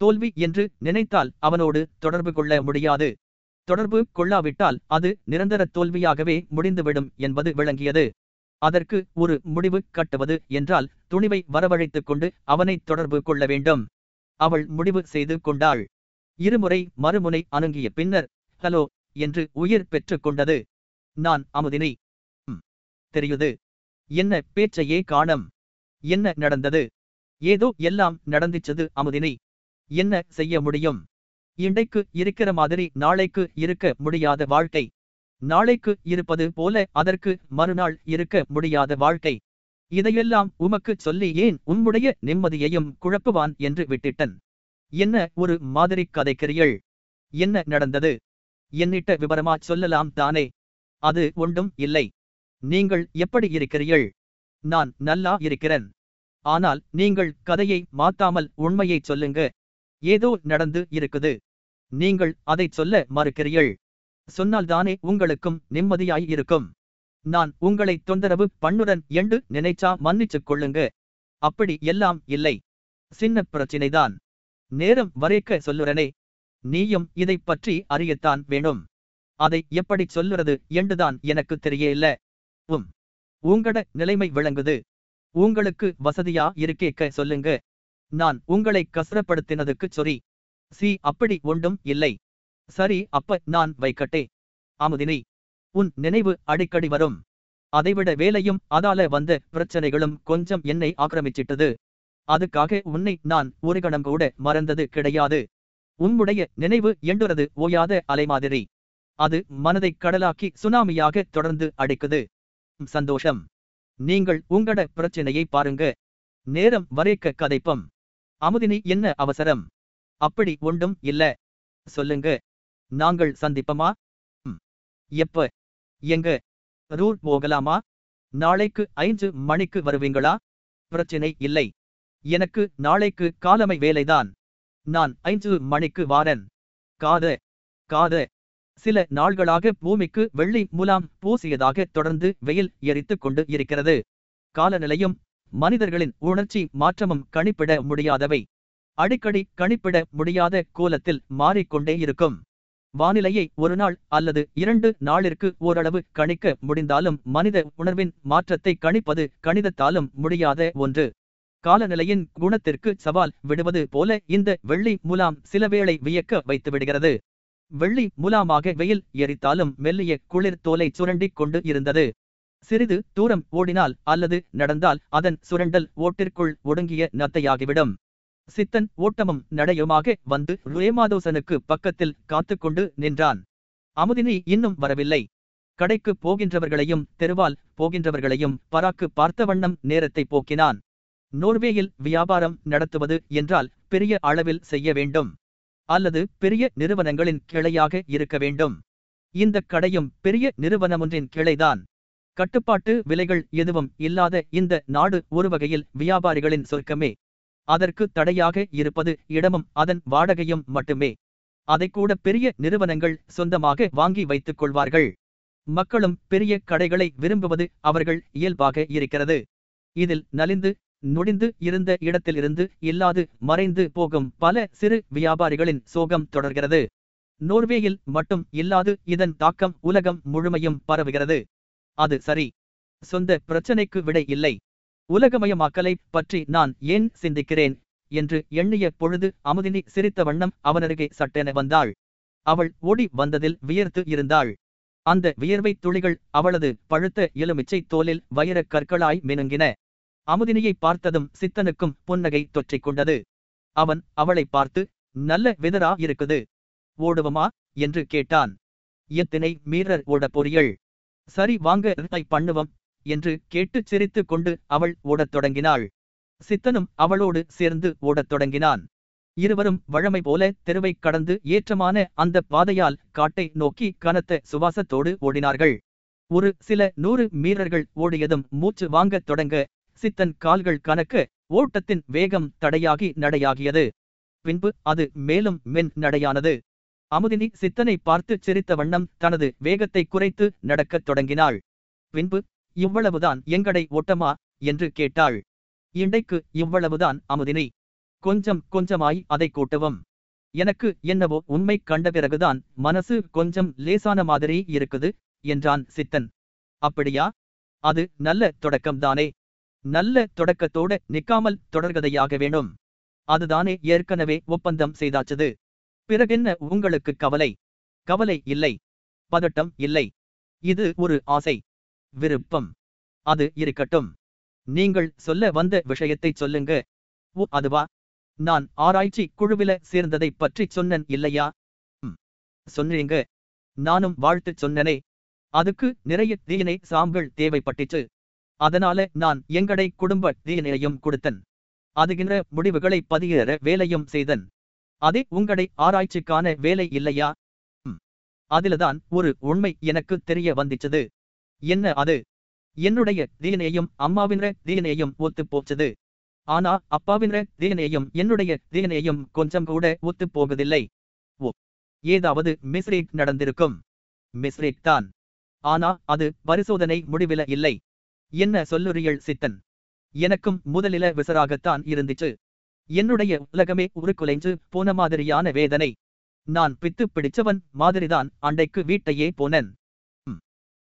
தோல்வி என்று நினைத்தால் அவனோடு தொடர்பு கொள்ள முடியாது. தொடர்பு கொள்ளாவிட்டால் அது நிரந்தர தோல்வியாகவே முடிந்துவிடும் என்பது விளங்கியது. அதற்கு ஒரு முடிவு கட்டுவது என்றால் துணிவை வரவழைத்துக் கொண்டு அவனை தொடர்பு கொள்ள வேண்டும். அவள் முடிவு செய்து கொண்டாள். இருமுறை மறுமுனை அணுங்கிய பின்னர் ஹலோ என்று உயிர் பெற்றுக் கொண்டது. நான் அமுதினி. தெரியுது. என்ன பேச்சையே காணம். என்ன நடந்தது? ஏதோ எல்லாம் நடந்துச்சது அமுதினி. என்ன செய்ய முடியும்? இன்றைக்கு இருக்கிற மாதிரி நாளைக்கு இருக்க முடியாத வாழ்க்கை. நாளைக்கு இருப்பது போல அதற்கு மறுநாள் இருக்க முடியாத வாழ்க்கை. இதையெல்லாம் உமக்கு சொல்லி ஏன் உம்முடைய நிம்மதியையும் குழப்புவான் என்று விட்டிட்டன். என்ன ஒரு மாதிரி கதைக்கிறீள் என்ன நடந்தது? என்னிட்ட விவரமா சொல்லலாம் தானே. அது ஒன்றும் இல்லை. நீங்கள் எப்படி இருக்கிறீள் நான் நல்லா இருக்கிறேன். ஆனால் நீங்கள் கதையை மாத்தாமல் உண்மையைச் சொல்லுங்க. ஏதோ நடந்து இருக்குது. நீங்கள் அதைச் சொல்ல மறுக்கிறீள் சொன்னால்தானே உங்களுக்கும் நிம்மதியாய் இருக்கும். நான் உங்களை தொந்தரவு பண்ணுடன் என்று நினைச்சா மன்னிச்சுக் கொள்ளுங்க. அப்படி எல்லாம் இல்லை. சின்ன பிரச்சினைதான். நேரம் வரைக்க சொல்லுறனே. நீயும் இதைப் பற்றி அறியத்தான் வேணும். அதை எப்படி சொல்லுறது என்றுதான் எனக்கு தெரியல உம். உங்கட நிலைமை விளங்குது. உங்களுக்கு வசதியா இருக்கேக்க சொல்லுங்க. நான் உங்களை கசரப்படுத்தினதுக்கு சொரி சி அப்படி ஒன்றும் இல்லை. சரி அப்ப நான் வைக்கட்டே. அமுதினி உன் நினைவு அடிக்கடி வரும். அதைவிட வேலையும் அதால வந்த பிரச்சனைகளும் கொஞ்சம் என்னை ஆக்கிரமிச்சிட்டது. அதுக்காக உன்னை நான் ஒரு கணம் கூட மறந்தது கிடையாது. உம்முடைய நினைவு எண்டுறது ஓயாத அலைமாதிரி அது மனதை கடலாக்கி சுனாமியாக தொடர்ந்து அடிக்குது. சந்தோஷம். நீங்கள் உங்கட பிரச்சனையை பாருங்க. நேரம் வரைக்க கதைப்பம். அமுதினி என்ன அவசரம்? அப்படி ஒன்றும் இல்ல. சொல்லுங்க. நாங்கள் சந்திப்பமா? எப்ப? எங்க? ரூட் போகலாமா? நாளைக்கு ஐந்து மணிக்கு வருவீங்களா? பிரச்சினை இல்லை. எனக்கு நாளைக்கு காலமை வேலைதான். நான் ஐந்து மணிக்கு வாரன். காத. காத. சில நாள்களாக பூமிக்கு வெள்ளி முலாம் பூசியதாக தொடர்ந்து வெயில் எரித்துக் கொண்டு இருக்கிறது. காலநிலையும் மனிதர்களின் உணர்ச்சி மாற்றமும் கணிப்பிட முடியாதவை. அடிக்கடி கணிப்பிட முடியாத கோலத்தில் மாறிக்கொண்டே இருக்கும். வானிலையை ஒரு நாள் அல்லது இரண்டு நாளிற்கு ஓரளவு கணிக்க முடிந்தாலும் மனித உணர்வின் மாற்றத்தை கணிப்பது கணிதத்தாலும் முடியாத ஒன்று. காலநிலையின் குணத்திற்கு சவால் விடுவது போல இந்த வெள்ளி முலாம் சிலவேளை வியக்க வைத்துவிடுகிறது. வெள்ளி முலாமாக வெயில் எரித்தாலும் மெல்லிய குளிர் தோலை சுரண்டிக் கொண்டு இருந்தது. சிறிது தூரம் ஓடினால் அல்லது நடந்தால் அதன் சுரண்டல் ஓட்டிற்குள் ஒடுங்கிய நத்தையாகிவிடும். சித்தன் ஓட்டமும் நடையுமாக வந்து ரேமாதோசனுக்கு பக்கத்தில் காத்துக்கொண்டு நின்றான். அமுதினி இன்னும் வரவில்லை. கடைக்கு போகின்றவர்களையும் தெருவால் போகின்றவர்களையும் பராக்கு பார்த்த வண்ணம் நேரத்தை போக்கினான். நோர்வேயில் வியாபாரம் நடத்துவது என்றால் பெரிய அளவில் செய்ய வேண்டும். அல்லது பெரிய நிறுவனங்களின் கிளையாக இருக்க வேண்டும். இந்த கடையும் பெரிய நிறுவனமொன்றின் கிளைதான். கட்டுப்பாட்டு விலைகள் எதுவும் இல்லாத இந்த நாடு ஒரு வகையில் வியாபாரிகளின் சொர்க்கமே. அதற்கு தடையாக இருப்பது இடமும் அதன் வாடகையும் மட்டுமே. அதைக்கூட பெரிய நிறுவனங்கள் சொந்தமாக வாங்கி வைத்துக் கொள்வார்கள். மக்களும் பெரிய கடைகளை விரும்புவது அவர்கள் இயல்பாக இருக்கிறது. இதில் நலிந்து நொடிந்து இருந்த இடத்திலிருந்து இல்லாது மறைந்து போகும் பல சிறு வியாபாரிகளின் சோகம் தொடர்கிறது. நோர்வேயில் மட்டும் இல்லாது இதன் தாக்கம் உலகம் முழுமையும் பரவுகிறது. அது சரி. சொந்த பிரச்சனைக்கு விடை இல்லை. உலகமயமாக்கலை பற்றி நான் ஏன் சிந்திக்கிறேன்? என்று எண்ணிய பொழுது அமுதினி சிரித்த வண்ணம் அவனருகே சட்டென வந்தாள். அவள் ஓடி வந்ததில் வியர்த்து இருந்தாள். அந்த வியர்வை துளிகள் அவளது பழுத்த எலுமிச்சை தோலில் வைரக் கற்களாய் மினுங்கின. அமுதினியை பார்த்ததும் சித்தனுக்கும் புன்னகை தொற்றிக் கொண்டது. அவன் அவளை பார்த்து நல்ல விதரா இருக்குது. ஓடுவமா? என்று கேட்டான். எத்தினை மீறர் ஓட பொறியள் சரி வாங்க பண்ணுவம். என்று கேட்டுச் சிரித்துக் கொண்டு அவள் ஓடத் தொடங்கினாள். சித்தனும் அவளோடு சேர்ந்து ஓடத் தொடங்கினான். இருவரும் வழமை போல தெருவைக் கடந்து ஏற்றமான அந்த பாதையால் காட்டை நோக்கி கனத்த சுவாசத்தோடு ஓடினார்கள். ஒரு சில நூறு மீறர்கள் ஓடியதும் மூச்சு வாங்கத் தொடங்க சித்தன் கால்கள் கனக்க ஓட்டத்தின் வேகம் தடையாகி நடையாகியது. பின்பு அது மேலும் மென் நடையானது. அமுதினி சித்தனை பார்த்து சிரித்த வண்ணம் தனது வேகத்தை குறைத்து நடக்கத் தொடங்கினாள். பின்பு இவ்வளவுதான் எங்கடை ஒட்டமா? என்று கேட்டாள். இண்டைக்கு இவ்வளவுதான் அமுதினி. கொஞ்சம் கொஞ்சமாய் அதை கூட்டவும். எனக்கு என்னவோ உண்மை கண்ட பிறகுதான் மனசு கொஞ்சம் லேசான மாதிரி இருக்குது என்றான் சித்தன். அப்படியா? அது நல்ல தொடக்கம்தானே. நல்ல தொடக்கத்தோட நிக்காமல் தொடர்கதையாக வேணும். அதுதானே ஏற்கனவே ஒப்பந்தம் செய்தாச்சது. பிறகென்ன உங்களுக்கு கவலை? கவலை இல்லை. பதட்டம் இல்லை. இது ஒரு ஆசை. விருப்பம். அது இருக்கட்டும். நீங்கள் சொல்ல வந்த விஷயத்தை சொல்லுங்க. ஓ அதுவா? நான் ஆராய்ச்சி குழுவில சேர்ந்ததை பற்றி சொன்னன் இல்லையா? சொன்னீங்க. நானும் வாழ்த்து சொன்னனே. அதுக்கு நிறைய தீனை சாம்பல் தேவைப்பட்டுச்சு. அதனால நான் எங்கடை குடும்ப தீனையையும் கொடுத்தன். அதுகின்ற முடிவுகளை பதியேற வேலையும் செய்தன். அதே உங்கடை ஆராய்ச்சிக்கான வேலை இல்லையா? அதில்தான் ஒரு உண்மை எனக்கு தெரிய வந்துச்சது. என்ன அது? என்னுடைய தீனையும் அம்மாவின்ற தீனையும் ஒத்துப் போச்சது. ஆனா அப்பாவின்ற தீனையும் என்னுடைய தீனையும் கொஞ்சம் கூட ஒத்துப் போவதில்லை ஓ ஏதாவது மிஸ்ரேக் நடந்திருக்கும். மிஸ்ரேக் தான். ஆனா அது பரிசோதனை முடிவில இல்லை. என்ன சொல்லுறியல் சித்தன்? எனக்கும் முதலில விசராகத்தான் இருந்துச்சு. என்னுடைய உலகமே உருக்குலைஞ்சு போன மாதிரியான வேதனை. நான் பித்து பிடிச்சவன் மாதிரிதான் அண்டைக்கு வீட்டையே போனேன்.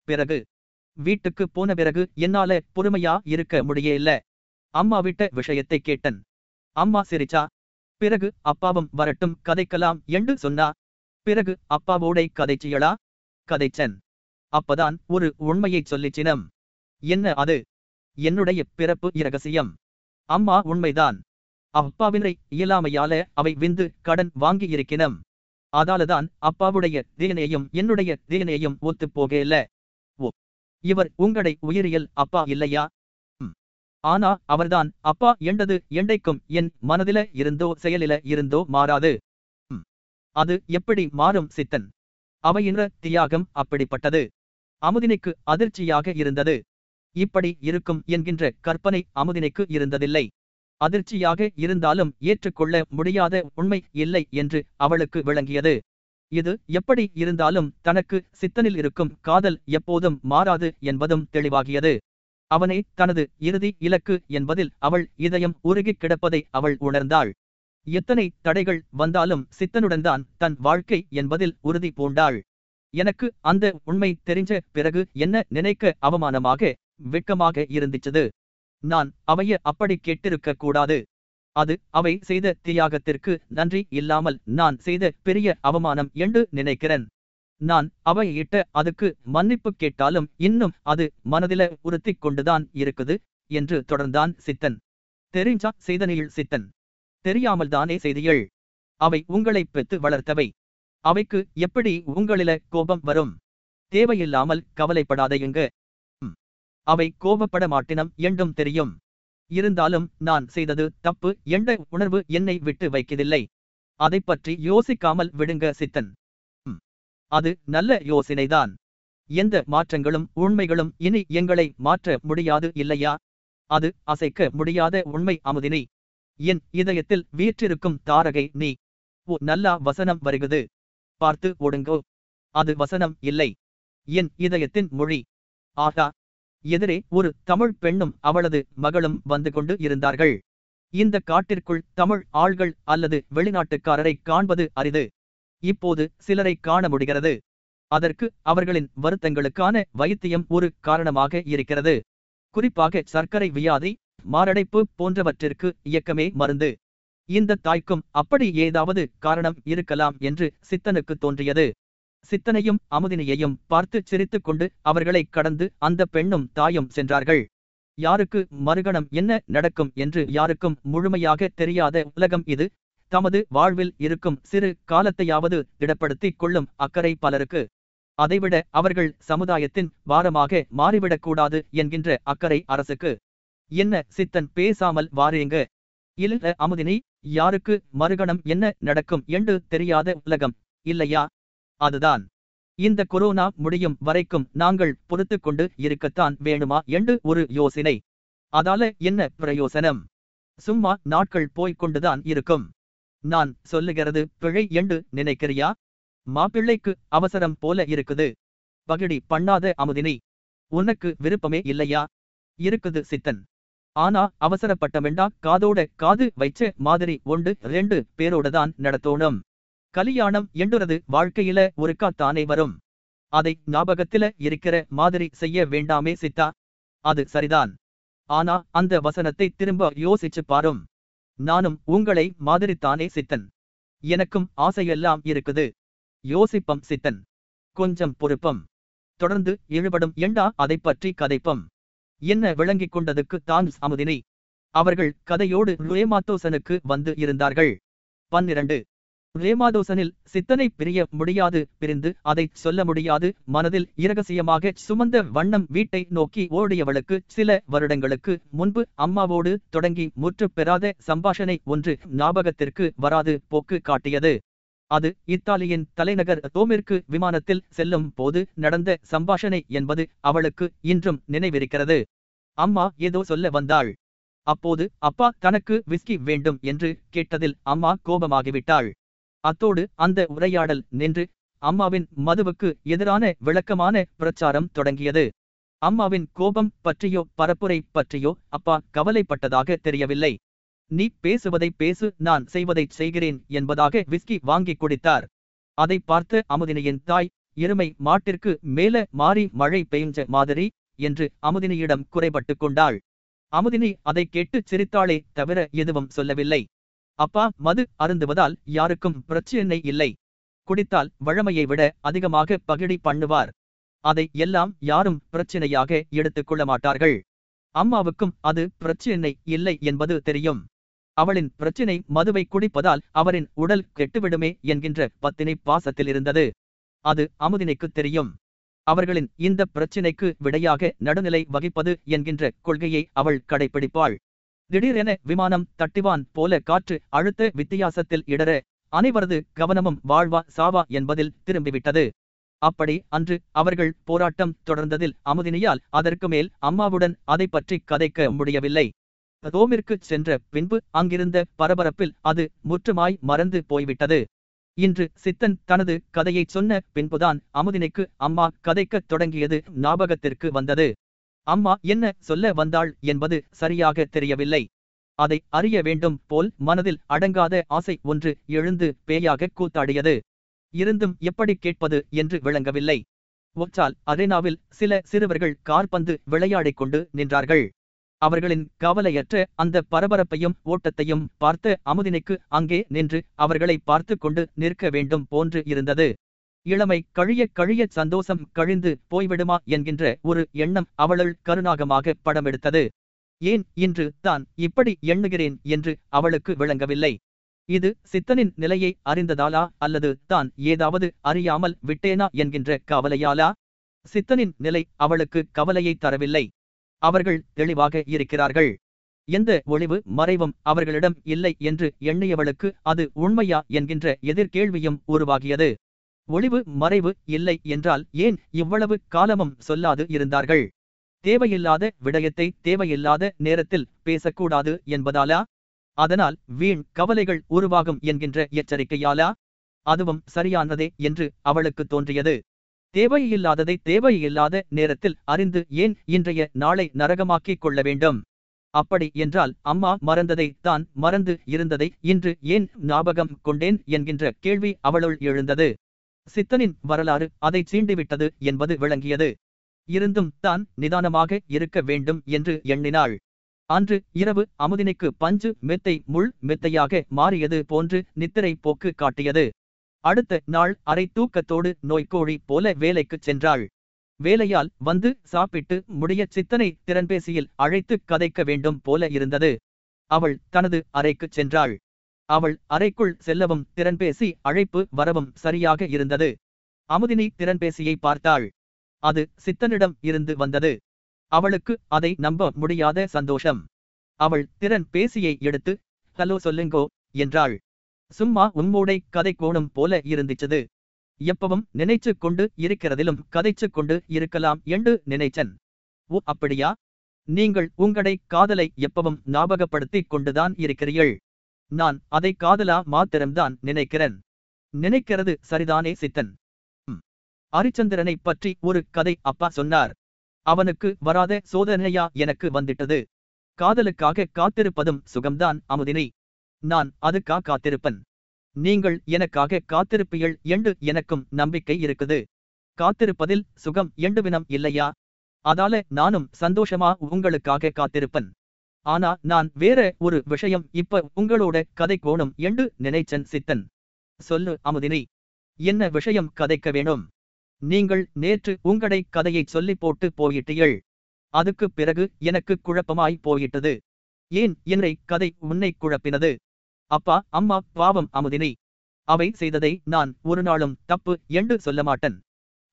பிறகு வீட்டுக்கு போன பிறகு என்னால பொறுமையா இருக்க முடியல அம்மா விட்ட விஷயத்தை கேட்டன். அம்மா சிரிச்சா. பிறகு அப்பாவும் வரட்டும் கதைக்கலாம் என்று சொன்னா. பிறகு அப்பாவோடை கதைச்சியலா கதைச்சன். அப்பதான் ஒரு உண்மையைச் சொல்லிச்சினம். என்ன அது? என்னுடைய பிறப்பு இரகசியம். அம்மா உண்மைதான். அப்பாவினை இயலாமையால அவை விந்து கடன் வாங்கியிருக்கினம் அதாலதான் அப்பாவுடைய தீனையும் என்னுடைய தீனையும் ஒத்துப்போகல இவர் உங்களை உயிரியல் அப்பா இல்லையா? ஆனா அவர்தான் அப்பா என்றது எண்டைக்கும் என் மனதில இருந்தோ செயலில இருந்தோ மாறாது. அது எப்படி மாறும் சித்தன்? அவையின்ற தியாகம் அப்படிப்பட்டது. அமுதினிக்கு அதிர்ச்சியாக இருந்தது. இப்படி இருக்கும் என்கின்ற கற்பனை அமுதினிக்கு இருந்ததில்லை. அதிர்ச்சியாக இருந்தாலும் ஏற்றுக்கொள்ள முடியாத உண்மை இல்லை என்று அவளுக்கு விளங்கியது. இது எப்படி இருந்தாலும் தனக்கு சித்தனில் இருக்கும் காதல் எப்போதும் மாறாது என்பதும் தெளிவாகியது. அவனே தனது இறுதி இலக்கு என்பதில் அவள் இதயம் உருகிக் கிடப்பதை அவள் உணர்ந்தாள். எத்தனை தடைகள் வந்தாலும் சித்தனுடன்தான் தன் வாழ்க்கை என்பதில் உறுதி பூண்டாள். எனக்கு அந்த உண்மை தெரிஞ்ச பிறகு என்ன நினைக்க அவமானமாக வெட்கமாக இருந்துச்சது? நான் அவைய அப்படி கேட்டிருக்க கூடாது. அது அவை செய்த தியாகத்திற்கு நன்றி இல்லாமல் நான் செய்த பெரிய அவமானம் என்று நினைக்கிறேன். நான் அவையிட்ட அதுக்கு மன்னிப்பு கேட்டாலும் இன்னும் அது மனதில உறுத்திக் கொண்டுதான் இருக்குது என்று தொடர்ந்தான் சித்தன். தெரிஞ்சா செய்தனியில் சித்தன். தெரியாமல் தானே அவை உங்களை பெத்து வளர்த்தவை. அவைக்கு எப்படி உங்களில கோபம் வரும்? தேவையில்லாமல் கவலைப்படாதையுங்க அவை கோபப்பட மாட்டினம் என்றும் தெரியும். இருந்தாலும் நான் செய்தது தப்பு என்ற உணர்வு என்னை விட்டு வைக்கதில்லை அதைப் பற்றி யோசிக்காமல் விடுங்க சித்தன். அது நல்ல யோசனைதான். எந்த மாற்றங்களும் உண்மைகளும் இனி எங்களை மாற்ற முடியாது இல்லையா? அது அசைக்க முடியாத உண்மை அமுதினி. என் இதயத்தில் வீற்றிருக்கும் தாரகை நீ. ஓ நல்லா வசனம் வருகுது பார்த்து ஒடுங்கோ. அது வசனம் இல்லை. என் இதயத்தின் மொழி. ஆகா எதிரே ஒரு தமிழ் பெண்ணும் அவளது மகளும் வந்து கொண்டு இருந்தார்கள். இந்த காட்டிற்குள் தமிழ் ஆள்கள் அல்லது வெளிநாட்டுக்காரரை காண்பது அரிது. இப்போது சிலரை காண முடிகிறது. அதற்கு அவர்களின் வருத்தங்களுக்கான வைத்தியம் ஒரு காரணமாக இருக்கிறது. குறிப்பாக சர்க்கரை வியாதி மாரடைப்பு போன்றவற்றிற்கு இயக்கமே மருந்து. இந்த தாய்க்கும் அப்படி ஏதாவது காரணம் இருக்கலாம் என்று சித்தனுக்கு தோன்றியது. சித்தனையும் அமுதினியையும் பார்த்து சிரித்துக் கொண்டு அவர்களை கடந்து அந்த பெண்ணும் தாயும் சென்றார்கள். யாருக்கு மறுகணம் என்ன நடக்கும் என்று யாருக்கும் முழுமையாக தெரியாத உலகம் இது. தமது வாழ்வில் இருக்கும் சிறு காலத்தையாவது திடப்படுத்திக் கொள்ளும் அக்கறை பலருக்கு. அதைவிட அவர்கள் சமுதாயத்தின் பாரமாக மாறிவிடக்கூடாது என்கின்ற அக்கறை அரசுக்கு. என்ன சித்தன் பேசாமல் வாரேங்க. இல்ல அமுதினி யாருக்கு மறுகணம் என்ன நடக்கும் என்று தெரியாத உலகம் இல்லையா? அதுதான். இந்த கொரோனா முடியும் வரைக்கும் நாங்கள் பொறுத்துக் கொண்டு இருக்கத்தான் வேணுமா என்று ஒரு யோசனை. அதால என்ன பிரயோசனம்? சும்மா நாட்கள் போய்கொண்டுதான் இருக்கும். நான் சொல்லுகிறது பிழை என்று நினைக்கிறியா? மாப்பிள்ளைக்கு அவசரம் போல இருக்குது. பகிடி பண்ணாத அமுதினி. உனக்கு விருப்பமே இல்லையா? இருக்குது சித்தன். ஆனா அவசரப்பட்டமெண்டா காதோட காது வைச்ச மாதிரி ஒன்று ரெண்டு பேரோடதான் நடத்தோணும். கலியாணம் என்றுறது வாழ்க்கையில ஒருக்கா தானே வரும். அதை ஞாபகத்தில இருக்கிற மாதிரி செய்ய வேண்டாமே சித்தா. அது சரிதான். ஆனா அந்த வசனத்தை திரும்ப யோசிச்சு பாரும். நானும் உங்களை மாதிரித்தானே சித்தன். எனக்கும் ஆசையெல்லாம் இருக்குது. யோசிப்பம் சித்தன். கொஞ்சம் பொறுப்பம். தொடர்ந்து இழுபடும் எண்டா அதைப் பற்றி கதைப்பம். என்ன விளங்கிக் கொண்டதுக்கு தான் அமுதினி அவர்கள் கதையோடு லுயமாத்தோசனுக்கு வந்து இருந்தார்கள். பன்னிரண்டு. ரேமாதோசனில் சித்தனை பிரிய முடியாது பிரிந்து அதைச் சொல்ல முடியாது. மனதில் இரகசியமாக சுமந்த வண்ணம் வீட்டை நோக்கி ஓடியவளுக்கு சில வருடங்களுக்கு முன்பு அம்மாவோடு தொடங்கி முற்றுப் பெறாத சம்பாஷணை ஒன்று ஞாபகத்திற்கு வராது போக்கு காட்டியது. அது இத்தாலியின் தலைநகர் ரோமிற்கு விமானத்தில் செல்லும் போது நடந்த சம்பாஷணை என்பது அவளுக்கு இன்றும் நினைவிருக்கிறது. அம்மா ஏதோ சொல்ல வந்தாள். அப்போது அப்பா தனக்கு விஸ்கி வேண்டும் என்று கேட்டதில் அம்மா கோபமாகிவிட்டாள். அத்தோடு அந்த உரையாடல் நின்று அம்மாவின் மதுவுக்கு எதிரான விளக்கமான பிரச்சாரம் தொடங்கியது. அம்மாவின் கோபம் பற்றியோ பரப்புரை பற்றியோ அப்பா கவலைப்பட்டதாக தெரியவில்லை. நீ பேசுவதை பேசு நான் செய்வதைச் செய்கிறேன் என்பதாக விஸ்கி வாங்கி குடித்தார். அதை பார்த்த அமுதினியின் தாய் எருமை மாட்டிற்கு மேல மாறி மழை பெய்ஞ்ச மாதிரி என்று அமுதினியிடம் குறைபட்டுக் கொண்டாள். அமுதினி அதை கேட்டு சிரித்தாளே தவிர எதுவும் சொல்லவில்லை. அப்பா மது அருந்துவதால் யாருக்கும் பிரச்சனை இல்லை. குடித்தால் வழமையை விட அதிகமாக பகிடி பண்ணுவார். அதை எல்லாம் யாரும் பிரச்சனையாக எடுத்துக் கொள்ள மாட்டார்கள். அம்மாவுக்கும் அது பிரச்சனை இல்லை என்பது தெரியும். அவளின் பிரச்சினை மதுவை குடிப்பதால் அவரின் உடல் கெட்டுவிடுமே என்கின்ற பத்தினை பாசத்தில் இருந்தது. அது அமுதினைக்கு தெரியும். அவர்களின் இந்த பிரச்சினைக்கு விடையாக நடுநிலை வகிப்பது என்கின்ற கொள்கையை அவள் கடைபிடிப்பாள் திடீரென விமானம் தட்டிவான் போல காற்று அழுத்த வித்தியாசத்தில் இடர. அனைவரது கவனமும் வாழ்வா சாவா என்பதில் திரும்பிவிட்டது. அப்படி அன்று அவர்கள் போராட்டம் தொடர்ந்ததில் அமுதினியால் அதற்கு மேல் அம்மாவுடன் அதை பற்றி கதைக்க முடியவில்லை. ரோமிற்கு சென்ற பின்பு அங்கிருந்த பரபரப்பில் அது முற்றுமாய் மறந்து போய்விட்டது. இன்று சித்தன் தனது கதையைச் சொன்ன பின்புதான் அமுதினைக்கு அம்மா கதைக்கத் தொடங்கியது ஞாபகத்திற்கு வந்தது. அம்மா என்ன சொல்ல வந்தாள் என்பது சரியாக தெரியவில்லை. அதை அறிய வேண்டும் போல் மனதில் அடங்காத ஆசை ஒன்று எழுந்து பேயாக கூத்தாடியது. இருந்தும் எப்படி கேட்பது என்று விளங்கவில்லை. ஒற்றால் அரேனாவில் சில சிறுவர்கள் கார்பந்து விளையாடிக் கொண்டு நின்றார்கள். அவர்களின் கவலையற்ற அந்த பரபரப்பையும் ஓட்டத்தையும் பார்த்த அமுதினைக்கு அங்கே நின்று அவர்களை பார்த்து கொண்டு நிற்க வேண்டும் போன்று இருந்தது. இளமை கழியக் கழியச் சந்தோஷம் கழிந்து போய்விடுமா என்கின்ற ஒரு எண்ணம் அவளுள் கருநாகமாக படமெடுத்தது. ஏன் இன்று தான் இப்படி எண்ணுகிறேன் என்று அவளுக்கு விளங்கவில்லை. இது சித்தனின் நிலையை அறிந்ததாலா அல்லது தான் ஏதாவது அறியாமல் விட்டேனா என்கின்ற கவலையாலா? சித்தனின் நிலை அவளுக்கு கவலையை தரவில்லை. அவர்கள் தெளிவாக இருக்கிறார்கள். எந்த ஒளிவு மறைவும் அவர்களிடம் இல்லை என்று எண்ணியவளுக்கு அது உண்மையா என்கின்ற எதிர்கேள்வியும் உருவாகியது. ஒளிவு மறைவு இல்லை என்றால் ஏன் இவ்வளவு காலமும் சொல்லாது இருந்தார்கள்? தேவையில்லாத விடயத்தை தேவையில்லாத நேரத்தில் பேசக்கூடாது என்பதாலா? அதனால் வீண் கவலைகள் உருவாகும் என்கின்ற எச்சரிக்கையாலா? அதுவும் சரியானதே என்று அவளுக்கு தோன்றியது. தேவையில்லாததை தேவையில்லாத நேரத்தில் அறிந்து ஏன் இன்றைய நாளை நரகமாக்கிக் கொள்ள வேண்டும்? அப்படி என்றால் அம்மா மறந்ததை தான் மறந்து இருந்ததை இன்று ஏன் ஞாபகம் கொண்டேன் என்கின்ற கேள்வி அவளுள் எழுந்தது. சித்தனின் வரலாறு அதை சீண்டிவிட்டது என்பது விளங்கியது. இருந்தும் தான் நிதானமாக இருக்க வேண்டும் என்று எண்ணினாள். அன்று இரவு அமுதினைக்கு பஞ்சு மெத்தை முள் மெத்தையாக மாறியது போன்று நித்திரை போக்கு காட்டியது. அடுத்த நாள் அரை தூக்கத்தோடு நோய்க்கோழி போல வேலைக்குச் சென்றாள். வேலையால் வந்து சாப்பிட்டு முடிய சித்தனை திறன்பேசியில் அழைத்து கதைக்க வேண்டும் போல இருந்தது. அவள் தனது அறைக்குச் சென்றாள். அவள் அறைக்குள் செல்லவும் திறன்பேசி அழைப்பு வரவும் சரியாக இருந்தது. அமுதினி திறன்பேசியை பார்த்தாள். அது சித்தனிடம் இருந்து வந்தது. அவளுக்கு அதை நம்ப முடியாத சந்தோஷம். அவள் திறன் பேசியை எடுத்து ஹலோ சொல்லுங்கோ என்றாள். சும்மா உம்மோடை கதை கோணும் போல இருந்துச்சது எப்பவும் நினைச்சு கொண்டு இருக்கிறதிலும் கதைச்சு கொண்டு இருக்கலாம் என்று நினைச்சன். ஓ அப்படியா? நீங்கள் உங்களை காதலை எப்பவும் ஞாபகப்படுத்திக் கொண்டுதான் இருக்கிறீர்கள். நான் அதை காதலா மாத்திரம்தான் நினைக்கிறேன். நினைக்கிறது சரிதானே சித்தன். ஹரிச்சந்திரனை பற்றி ஒரு கதை அப்பா சொன்னார். அவனுக்கு வராத சோதனையா எனக்கு வந்துட்டது. காதலுக்காக காத்திருப்பதும் சுகம்தான் அமுதினை. நான் அதுக்கா காத்திருப்பன். நீங்கள் எனக்காக காத்திருப்பீள் என்று எனக்கும் நம்பிக்கை இருக்குது. காத்திருப்பதில் சுகம் எண்டுவினம் இல்லையா? அதால நானும் சந்தோஷமா உங்களுக்காக காத்திருப்பன். ஆனா நான் வேற ஒரு விஷயம் இப்ப உங்களோட கதை கோணும் என்று நினைச்சன் சித்தன். சொல்லு அமுதினி. என்ன விஷயம் கதைக்க வேணும்? நீங்கள் நேற்று உங்களை கதையை சொல்லி போட்டு போயிட்டீள் அதுக்கு பிறகு எனக்கு குழப்பமாய் போயிட்டது. ஏன் என்னை கதை உன்னை குழப்பினது? அப்பா அம்மா பாவம் அமுதினி. அவை செய்ததை நான் ஒரு நாளும் தப்பு என்று சொல்ல மாட்டன்.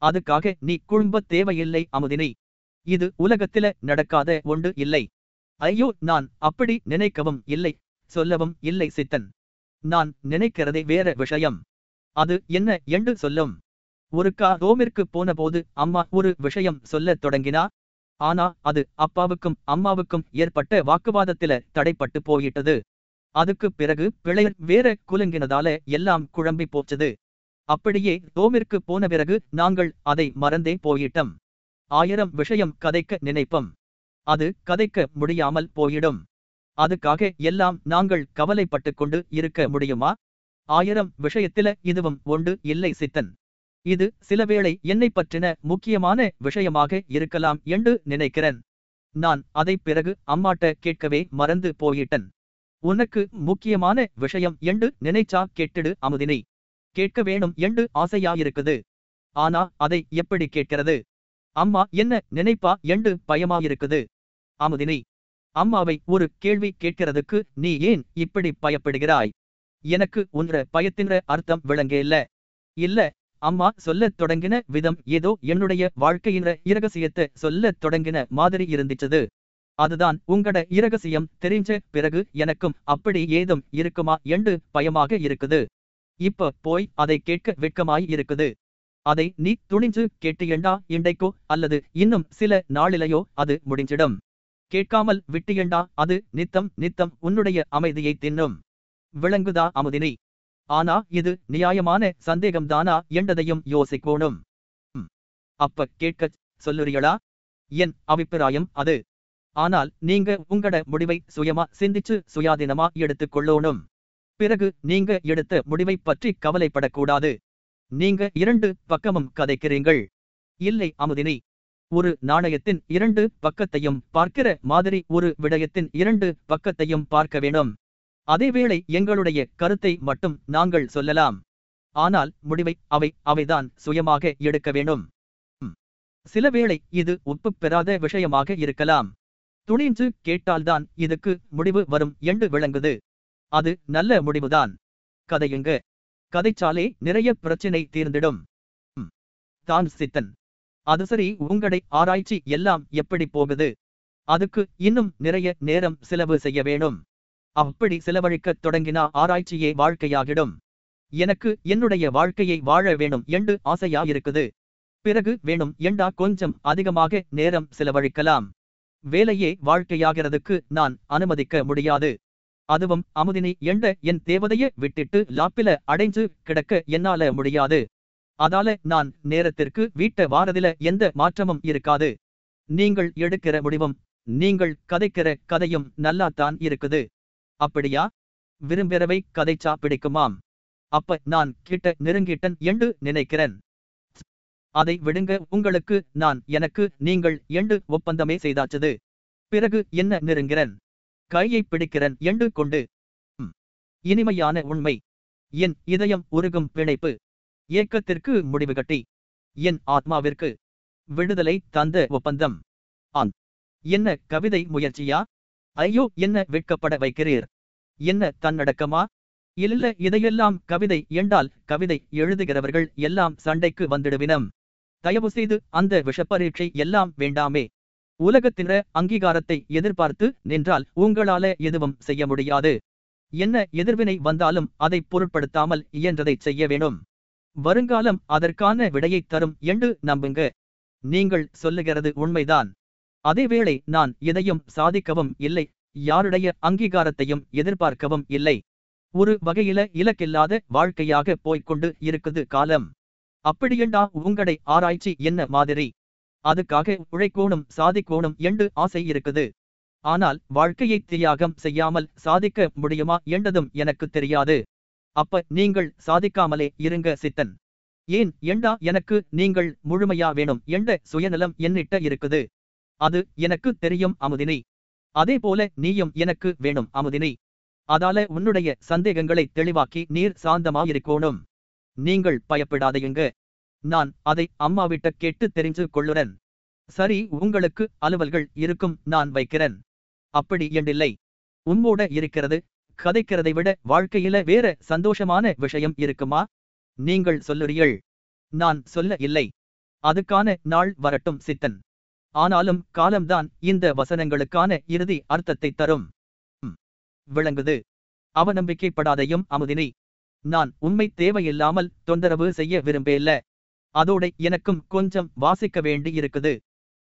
அதுக்காக நீ குழும்ப தேவையில்லை அமுதினி. இது உலகத்தில நடக்காத ஒன்று இல்லை. ஐயோ நான் அப்படி நினைக்கவும் இல்லை சொல்லவும் இல்லை சித்தன். நான் நினைக்கிறதே வேற விஷயம். அது என்ன என்று சொல்லும். ஒருக்கா ரோமிற்கு போனபோது அம்மா ஒரு விஷயம் சொல்லத் தொடங்கினா ஆனா அது அப்பாவுக்கும் அம்மாவுக்கும் ஏற்பட்ட வாக்குவாதத்தில தடைப்பட்டு போயிட்டது. அதுக்கு பிறகு பிழையர் வேற குலுங்கினதால எல்லாம் குழம்பி போச்சது. அப்படியே ரோமிற்கு போன பிறகு நாங்கள் அதை மறந்தே போயிட்டோம். ஆயிரம் விஷயம் கதைக்க நினைப்போம். அது கதைக்க முடியாமல் போயிடும். அதுக்காக எல்லாம் நாங்கள் கவலைப்பட்டு கொண்டு இருக்க முடியுமா? ஆயிரம் விஷயத்தில இதுவும் ஒன்று இல்லை சித்தன். இது சிலவேளை என்னை பற்றின முக்கியமான விஷயமாக இருக்கலாம் என்று நினைக்கிறேன். நான் அதை பிறகு அம்மாட்ட கேட்கவே மறந்து போயிட்டன். உனக்கு முக்கியமான விஷயம் என்று நினைச்சா கேட்டிடு அமுதினை. கேட்க வேணும் என்று ஆசையாயிருக்குது. ஆனா அதை எப்படி கேட்கிறது? அம்மா என்ன நினைப்பா என்று பயமாயிருக்குது. அமுதினி அம்மாவை ஒரு கேள்வி கேட்கிறதுக்கு நீ ஏன் இப்படி பயப்படுகிறாய்? எனக்கு உன்ற பயத்தின்ற அர்த்தம் விளங்கேல்ல இல்ல. அம்மா சொல்லத் தொடங்கின விதம் ஏதோ என்னுடைய வாழ்க்கையின இரகசியத்தை சொல்லத் தொடங்கின மாதிரி இருந்துச்சது. அதுதான் உங்கட இரகசியம் தெரிஞ்ச பிறகு எனக்கும் அப்படி ஏதும் இருக்குமா என்று பயமாக இருக்குது. இப்ப போய் அதை கேட்க வெட்கமாய் இருக்குது. அதை நீ துணிஞ்சு கேட்டியண்டா இண்டைக்கோ அல்லது இன்னும் சில நாளிலையோ அது முடிஞ்சிடும். கேட்காமல் விட்டியண்டா அது நித்தம் நித்தம் உன்னுடைய அமைதியை தின்னும். விளங்குதா அமுதினி? ஆனா இது நியாயமான சந்தேகம்தானா என்றதையும் யோசிக்கோணும். அப்ப கேட்கச் சொல்லுறீங்களா என் அபிப்பிராயம் அது. ஆனால் நீங்க உங்கட முடிவை சுயமா சிந்திச்சு சுயாதீனமா எடுத்துக் கொள்ளோணும். பிறகு நீங்க எடுத்த முடிவை பற்றி கவலைப்படக்கூடாது. நீங்க இரண்டு பக்கமும் கதைக்கிறீங்கள் இல்லை அமுதினி ஒரு நாணயத்தின் இரண்டு பக்கத்தையும் பார்க்கிற மாதிரி ஒரு விடயத்தின் இரண்டு பக்கத்தையும் பார்க்க வேணும் அதேவேளை எங்களுடைய கருத்தை மட்டும் நாங்கள் சொல்லலாம். ஆனால் முடிவை அவை அவைதான் சுயமாக எடுக்க வேணும் சிலவேளை இது ஒப்பு பெறாத விஷயமாக இருக்கலாம். துணிஞ்சு கேட்டால்தான் இதுக்கு முடிவு வரும் என்று விளங்குது. அது நல்ல முடிவுதான். கதையுங்க. கதைச்சாலே நிறைய பிரச்சினை தீர்ந்திடும். தான் சித்தன். அது சரி உங்களை ஆராய்ச்சி எல்லாம் எப்படி போகுது? அதுக்கு இன்னும் நிறைய நேரம் செலவு செய்ய வேணும். அப்படி செலவழிக்கத் தொடங்கினா ஆராய்ச்சியே வாழ்க்கையாகிடும். எனக்கு என்னுடைய வாழ்க்கையை வாழ வேணும் என்று ஆசையா இருக்குது. பிறகு வேணும் என்றா கொஞ்சம் அதிகமாக நேரம் செலவழிக்கலாம். வேலையே வாழ்க்கையாகிறதுக்கு நான் அனுமதிக்க முடியாது. அதுவும் அமுதினி என்ற என் தேவதையை விட்டுட்டு லாப்பில அடைஞ்சு கிடக்க என்னால முடியாது. அதால நான் நேரத்திற்கு வீட்ட வாரதில எந்த மாற்றமும் இருக்காது. நீங்கள் எடுக்கிற முடிவும் நீங்கள் கதைக்கிற கதையும் நல்லாத்தான் இருக்குது. அப்படியா? விரும்பிறவை கதைச்சா பிடிக்குமாம். அப்ப நான் கிட்ட நெருங்கிட்டன் என்று நினைக்கிறேன். அதை விடுங்க உங்களுக்கு நான் எனக்கு நீங்கள் என்று ஒப்பந்தமே செய்தாச்சது. பிறகு என்ன நெருங்கிறன்? கையை பிடிக்கிறன் என்று கொண்டு. இனிமையான உண்மை. என் இதயம் உருகும் பிணைப்பு. ஏக்கத்திற்கு முடிவுகட்டி என் ஆத்மாவிற்கு விடுதலை தந்த ஒப்பந்தம். ஆம். என்ன கவிதை முயற்சியா? ஐயோ என்ன வெட்கப்பட வைக்கிறீர்? என்ன தன்னடக்கமா? இல்ல இதையெல்லாம் கவிதை என்றால் கவிதை எழுதுகிறவர்கள் எல்லாம் சண்டைக்கு வந்துடுவினம். தயவு செய்து அந்த விஷப்பரீட்சை எல்லாம் வேண்டாமே. உலகத்தின அங்கீகாரத்தை எதிர்பார்த்து நின்றால் உங்களால எதுவும் செய்ய முடியாது. என்ன எதிர்வினை வந்தாலும் அதை பொருட்படுத்தாமல் இயன்றதைச் செய்ய வேணும் வருங்காலம் அதற்கான விடையைத் தரும் என்று நம்புங்க. நீங்கள் சொல்லுகிறது உண்மைதான். அதேவேளை நான் எதையும் சாதிக்கவும் இல்லை யாருடைய அங்கீகாரத்தையும் எதிர்பார்க்கவும் இல்லை. ஒரு வகையில இலக்கில்லாத வாழ்க்கையாக போய்கொண்டு இருக்குது காலம். அப்படியெண்டா உங்களை ஆராய்ச்சி என்ன மாதிரி? அதுக்காக உழைக்கோணும் சாதிக்கோணும் என்று ஆசை இருக்குது. ஆனால் வாழ்க்கையை தியாகம் செய்யாமல் சாதிக்க முடியுமா என்றதும் எனக்கு தெரியாது. அப்ப நீங்கள் சாதிக்காமலே இருங்க சித்தன். ஏன்? ஏண்டா? எனக்கு நீங்கள் முழுமையா வேணும். எண்ட சுயநலம் என்னிட்ட இருக்குது? அது எனக்கு தெரியும் அமுதினி. அதே போல நீயும் எனக்கு வேணும் அமுதினி. அதால உன்னுடைய சந்தேகங்களை தெளிவாக்கி நீர் சாந்தமாயிருக்கோணும். நீங்கள் பயப்படாதையுங்க. நான் அதை அம்மாவிட்ட கேட்டு தெரிஞ்சு கொள்ளுறேன். சரி உங்களுக்கு அலுவல்கள் இருக்கும் நான் வைக்கிறேன். அப்படி என்றில்லை உம்மோட இருக்கிறது கதைக்கிறதை விட வாழ்க்கையில வேற சந்தோஷமான விஷயம் இருக்குமா? நீங்கள் சொல்லுறீள் நான் சொல்ல இல்லை. அதுக்கான நாள் வரட்டும் சித்தன். ஆனாலும் காலம்தான் இந்த வசனங்களுக்கான இறுதி அர்த்தத்தை தரும். விளங்குது. அவநம்பிக்கைப்படாதையும் அமுதினி. நான் உண்மை தேவையில்லாமல் தொந்தரவு செய்ய விரும்பேல்ல. அதோட எனக்கும் கொஞ்சம் வாசிக்க வேண்டி இருக்குது.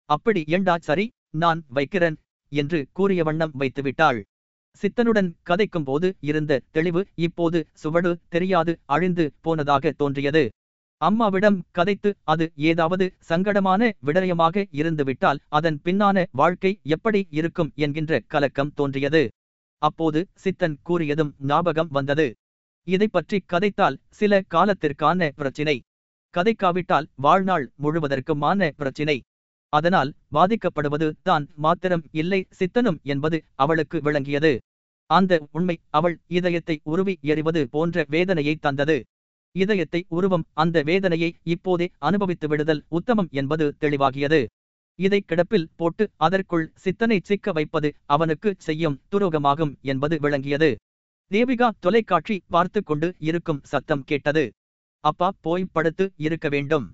அப்படி ஏண்டா சரி நான் வைக்கிறேன் என்று கூறிய வண்ணம் வைத்துவிட்டாள். சித்தனுடன் கதைக்கும் போது இருந்த தெளிவு இப்போது சுவடு தெரியாது அழிந்து போனதாக தோன்றியது. அம்மாவிடம் கதைத்து அது ஏதாவது சங்கடமான விடயமாக இருந்துவிட்டால் அதன் பின்னான வாழ்க்கை எப்படி இருக்கும் என்கின்ற கலக்கம் தோன்றியது. அப்போது சித்தன் கூறியதும் ஞாபகம் வந்தது. இதை பற்றி கதைத்தால் சில காலத்திற்கான பிரச்சினை. கதைக்காவிட்டால் வாழ்நாள் முழுவதற்குமான பிரச்சினை. அதனால் பாதிக்கப்படுவது தான் மாத்திரம் இல்லை சித்தனும் என்பது அவளுக்கு விளங்கியது. அந்த உண்மை அவள் இதயத்தை உருவி எறிவது போன்ற வேதனையை தந்தது. இதயத்தை உருவம் அந்த வேதனையை இப்போதே அனுபவித்து விடுதல் உத்தமம் என்பது தெளிவாகியது. இதை கிடப்பில் போட்டு அதற்குள் சித்தனை சிக்க வைப்பது அவனுக்கு செய்யும் துரோகமாகும் என்பது விளங்கியது. தேவிகா தொலைக்காட்சி பார்த்து கொண்டு இருக்கும் சத்தம் கேட்டது. அப்பா போய் படுத்து இருக்க வேண்டும்.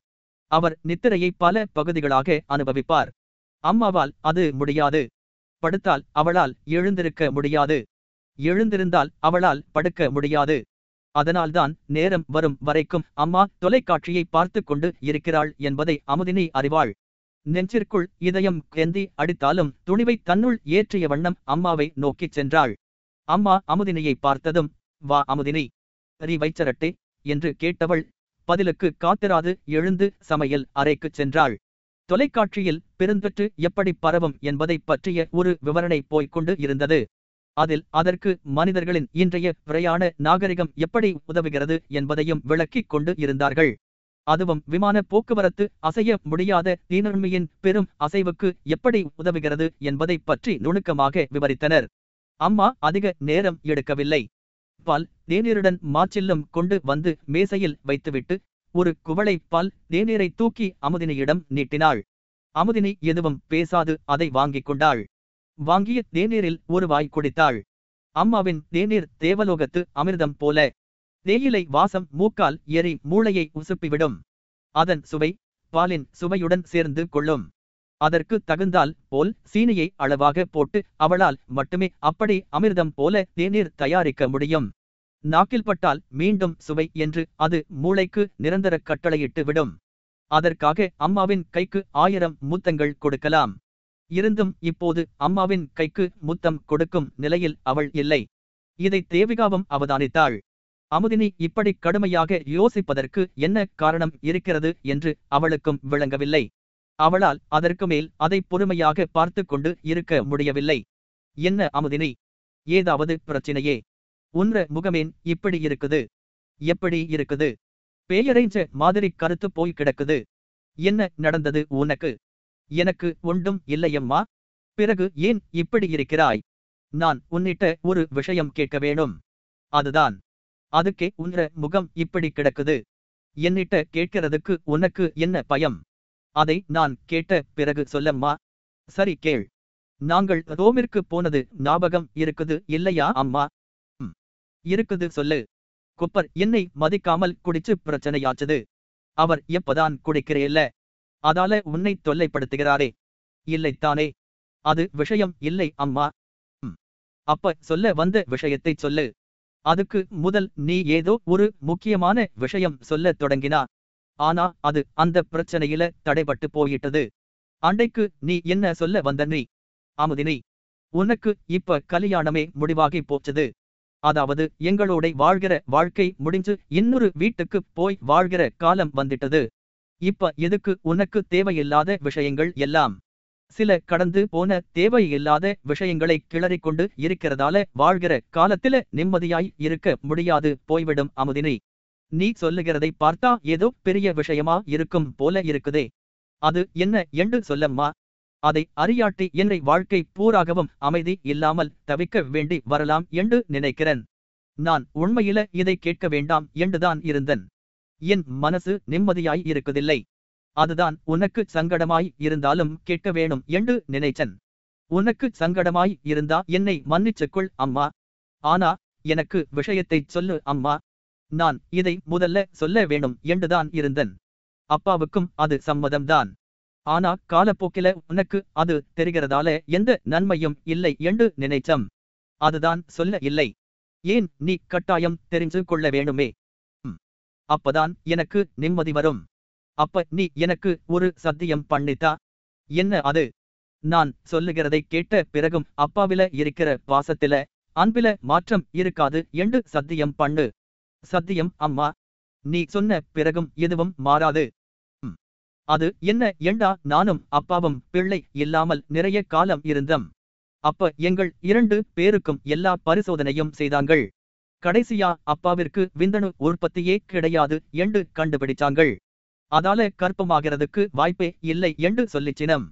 அவர் நித்திரையை பல பகுதிகளாக அனுபவிப்பார். அம்மாவால் அது முடியாது. படுத்தால் அவளால் எழுந்திருக்க முடியாது. எழுந்திருந்தால் அவளால் படுக்க முடியாது. அதனால்தான் நேரம் வரும் வரைக்கும் அம்மா தொலைக்காட்சியை பார்த்து கொண்டு இருக்கிறாள் என்பதை அமுதினி அறிவாள். நெஞ்சிற்குள் இதயம் கெந்தி அடித்தாலும் துணிவை தன்னுள் ஏற்றிய வண்ணம் அம்மாவை நோக்கிச் சென்றாள். அம்மா அமுதினியை பார்த்ததும் வா அமுதினி சரி வைச்சரட்டே என்று கேட்டவள் பதிலுக்கு காத்திராது எழுந்து சமையல் அறைக்குச் சென்றாள். தொலைக்காட்சியில் பெருந்தொற்று எப்படி பரவும் என்பதைப் பற்றிய ஒரு விவரணை போய்க் கொண்டு இருந்தது. அதில் அதற்கு மனிதர்களின் இன்றைய பிரயாண நாகரிகம் எப்படி உதவுகிறது என்பதையும் விளக்கிக் கொண்டு இருந்தார்கள். அதுவும் விமான போக்குவரத்து அசைய முடியாத தீநன்மையின் பெரும் அசைவுக்கு எப்படி உதவுகிறது என்பதைப் பற்றி நுணுக்கமாக விவரித்தனர். அம்மா அதிக நேரம் எடுக்கவில்லை. பால் தேநீருடன் மாச்சில்லும் கொண்டு வந்து மேசையில் வைத்துவிட்டு ஒரு குவளை பால் தேநீரை தூக்கி அமுதினியிடம் நீட்டினாள். அமுதினி எதுவும் பேசாது அதை வாங்கிக் கொண்டாள். வாங்கிய தேநீரில் ஒரு வாய் குடித்தாள். அம்மாவின் தேநீர் தேவலோகத்து அமிர்தம் போல. தேயிலை வாசம் மூக்கால் எரி மூளையை உசுப்பிவிடும். அதன் சுவை பாலின் சுவையுடன் சேர்ந்து கொள்ளும். அதற்கு தகுந்தால் போல் சீனியை அளவாக போட்டு அவளால் மட்டுமே அப்படி அமிர்தம் போல தேநீர் தயாரிக்க முடியும். நாக்கில் பட்டால் மீண்டும் சுவை என்று அது மூளைக்கு நிரந்தர கட்டளையிட்டு விடும். அதற்காக அம்மாவின் கைக்கு ஆயிரம் முத்தங்கள் கொடுக்கலாம். இருந்தும் இப்போது அம்மாவின் கைக்கு முத்தம் கொடுக்கும் நிலையில் அவள் இல்லை. இதை தேவிகாவும் அவதானித்தாள். அமுதினி இப்படி கடுமையாக யோசிப்பதற்கு என்ன காரணம் இருக்கிறது என்று அவளுக்கும் விளங்கவில்லை. அவளால் அதற்கு மேல் அதை பொறுமையாக பார்த்து கொண்டு இருக்க முடியவில்லை. என்ன அமுதினி? ஏதாவது பிரச்சனையே? உன்ற முகமேன் இப்படி இருக்குது. எப்படி இருக்குது? பேயறைஞ்ச மாதிரி கருத்து போய் கிடக்குது. என்ன நடந்தது உனக்கு? எனக்கு ஒன்றும் இல்லையம்மா. பிறகு ஏன் இப்படி இருக்கிறாய்? நான் உன்னிட்ட ஒரு விஷயம் கேட்க வேணும் அதுதான். அதுக்கே உன்ற முகம் இப்படி கிடக்குது. என்னிட்ட கேட்கிறதுக்கு உனக்கு என்ன பயம்? அதை நான் கேட்ட பிறகு சொல்லம்மா சரி கேள். நாங்கள் ரோமிற்கு போனது ஞாபகம் இருக்குது இல்லையா அம்மா? இருக்குது சொல்லு. குப்பர் என்னை மதிக்காமல் குடிச்சு பிரச்சனையாச்சது. அவர் எப்பதான் குடிக்கிறேல்ல? அதால உன்னை தொல்லைப்படுத்துகிறாரே. இல்லைத்தானே அது விஷயம் இல்லை அம்மா. அப்ப சொல்ல வந்த விஷயத்தைச் சொல்லு. அதுக்கு முதல் நீ ஏதோ ஒரு முக்கியமான விஷயம் சொல்லத் தொடங்கினா ஆனா அது அந்த பிரச்சனையில தடைபட்டு போயிட்டது. அண்டைக்கு நீ என்ன சொல்ல வந்த நீ? அமுதினி உனக்கு இப்ப கல்யாணமே முடிவாகி போச்சது. அதாவது எங்களோட வாழ்கிற வாழ்க்கை முடிஞ்சு இன்னொரு வீட்டுக்கு போய் வாழ்கிற காலம் வந்துட்டது. இப்ப எதுக்கு உனக்கு தேவையில்லாத விஷயங்கள் எல்லாம்? சில கடந்து போன தேவையில்லாத விஷயங்களை கிளறிக் கொண்டு இருக்கிறதால வாழ்கிற காலத்தில நிம்மதியாய் இருக்க முடியாது போய்விடும் அமுதினி நீ சொல்லுகிறதை பார்த்தா ஏதோ பெரிய விஷயமா இருக்கும் போல இருக்குதே. அது என்ன என்று சொல்லம்மா. அதை அறியாட்டி என்னை வாழ்க்கை பூராகவும் அமைதி இல்லாமல் தவிக்க வேண்டி வரலாம் என்று நினைக்கிறேன். நான் உண்மையில இதை கேட்க வேண்டாம் என்றுதான் இருந்தேன். என் மனசு நிம்மதியாய் இருக்குதில்லை. அதுதான் உனக்கு சங்கடமாய் இருந்தாலும் கேட்க வேணும் என்று நினைச்சன். உனக்கு சங்கடமாய் இருந்தா என்னை மன்னிச்சுக்கொள் அம்மா. ஆனா எனக்கு விஷயத்தைச் சொல்லு அம்மா. நான் இதை முதல்ல சொல்ல வேணும் என்றுதான் இருந்தேன். அப்பாவுக்கும் அது சம்மதம்தான். ஆனா காலப்போக்கில உனக்கு அது தெரிகிறதால எந்த நன்மையும் இல்லை என்று நினைச்சம் அதுதான் சொல்ல இல்லை. ஏன் நீ கட்டாயம் தெரிஞ்சு கொள்ள வேணுமே? அப்பதான் எனக்கு நிம்மதி வரும். அப்ப நீ எனக்கு ஒரு சத்தியம் பண்ணித்தா? என்ன அது? நான் சொல்லுகிறதை கேட்ட பிறகும் அப்பாவில இருக்கிற பாசத்தில அன்பில மாற்றம் இருக்காது என்று சத்தியம் பண்ணு. சத்தியம் அம்மா. நீ சொன்ன பிறகும் எதுவும் மாறாது. அது என்ன ஏண்டா? நானும் அப்பாவும் பிள்ளை இல்லாமல் நிறைய காலம் இருந்தம். அப்ப எங்கள் இரண்டு பேருக்கும் எல்லா பரிசோதனையும் செய்தாங்கள். கடைசியா அப்பாவிற்கு விந்தணு உற்பத்தியே கிடையாது என்று கண்டுபிடிச்சாங்கள். அதால கற்பமாகிறதுக்கு வாய்ப்பே இல்லை என்று சொல்லிச்சினம்.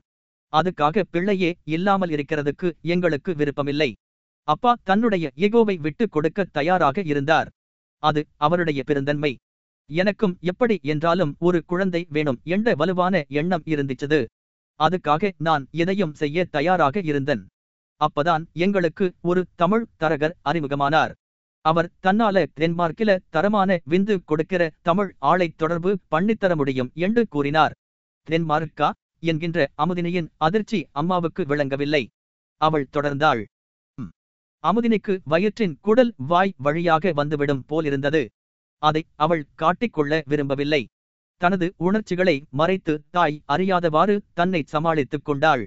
அதுக்காக பிள்ளையே இல்லாமல் இருக்கிறதுக்கு எங்களுக்கு விருப்பமில்லை. அப்பா தன்னுடைய ஈகோவை விட்டு கொடுக்க தயாராக இருந்தார். அது அவருடைய பெருந்தன்மை எனக்கும் எப்படி என்றாலும் ஒரு குழந்தை வேணும் என்ற வலுவான எண்ணம் இருந்துச்சது. அதுக்காக நான் எதையும் செய்ய தயாராக இருந்தேன். அப்பதான் எங்களுக்கு ஒரு தமிழ் தரகர் அறிமுகமானார். அவர் தன்னால டென்மார்க்கில தரமான விந்து கொடுக்கிற தமிழ் ஆளை தொடர்பு பண்ணித்தர முடியும் என்று கூறினார். டென்மார்க்கா என்கின்ற அமுதினியின் அதிர்ச்சி அம்மாவுக்கு விளங்கவில்லை. அவள் தொடர்ந்தாள். அமுதினிக்கு வயிற்றின் குடல் வாய் வழியாக வந்துவிடும் போலிருந்தது. அதை அவள் காட்டிக்கொள்ள விரும்பவில்லை. தனது உணர்ச்சிகளை மறைத்து தாய் அறியாதவாறு தன்னை சமாளித்துக் கொண்டாள்.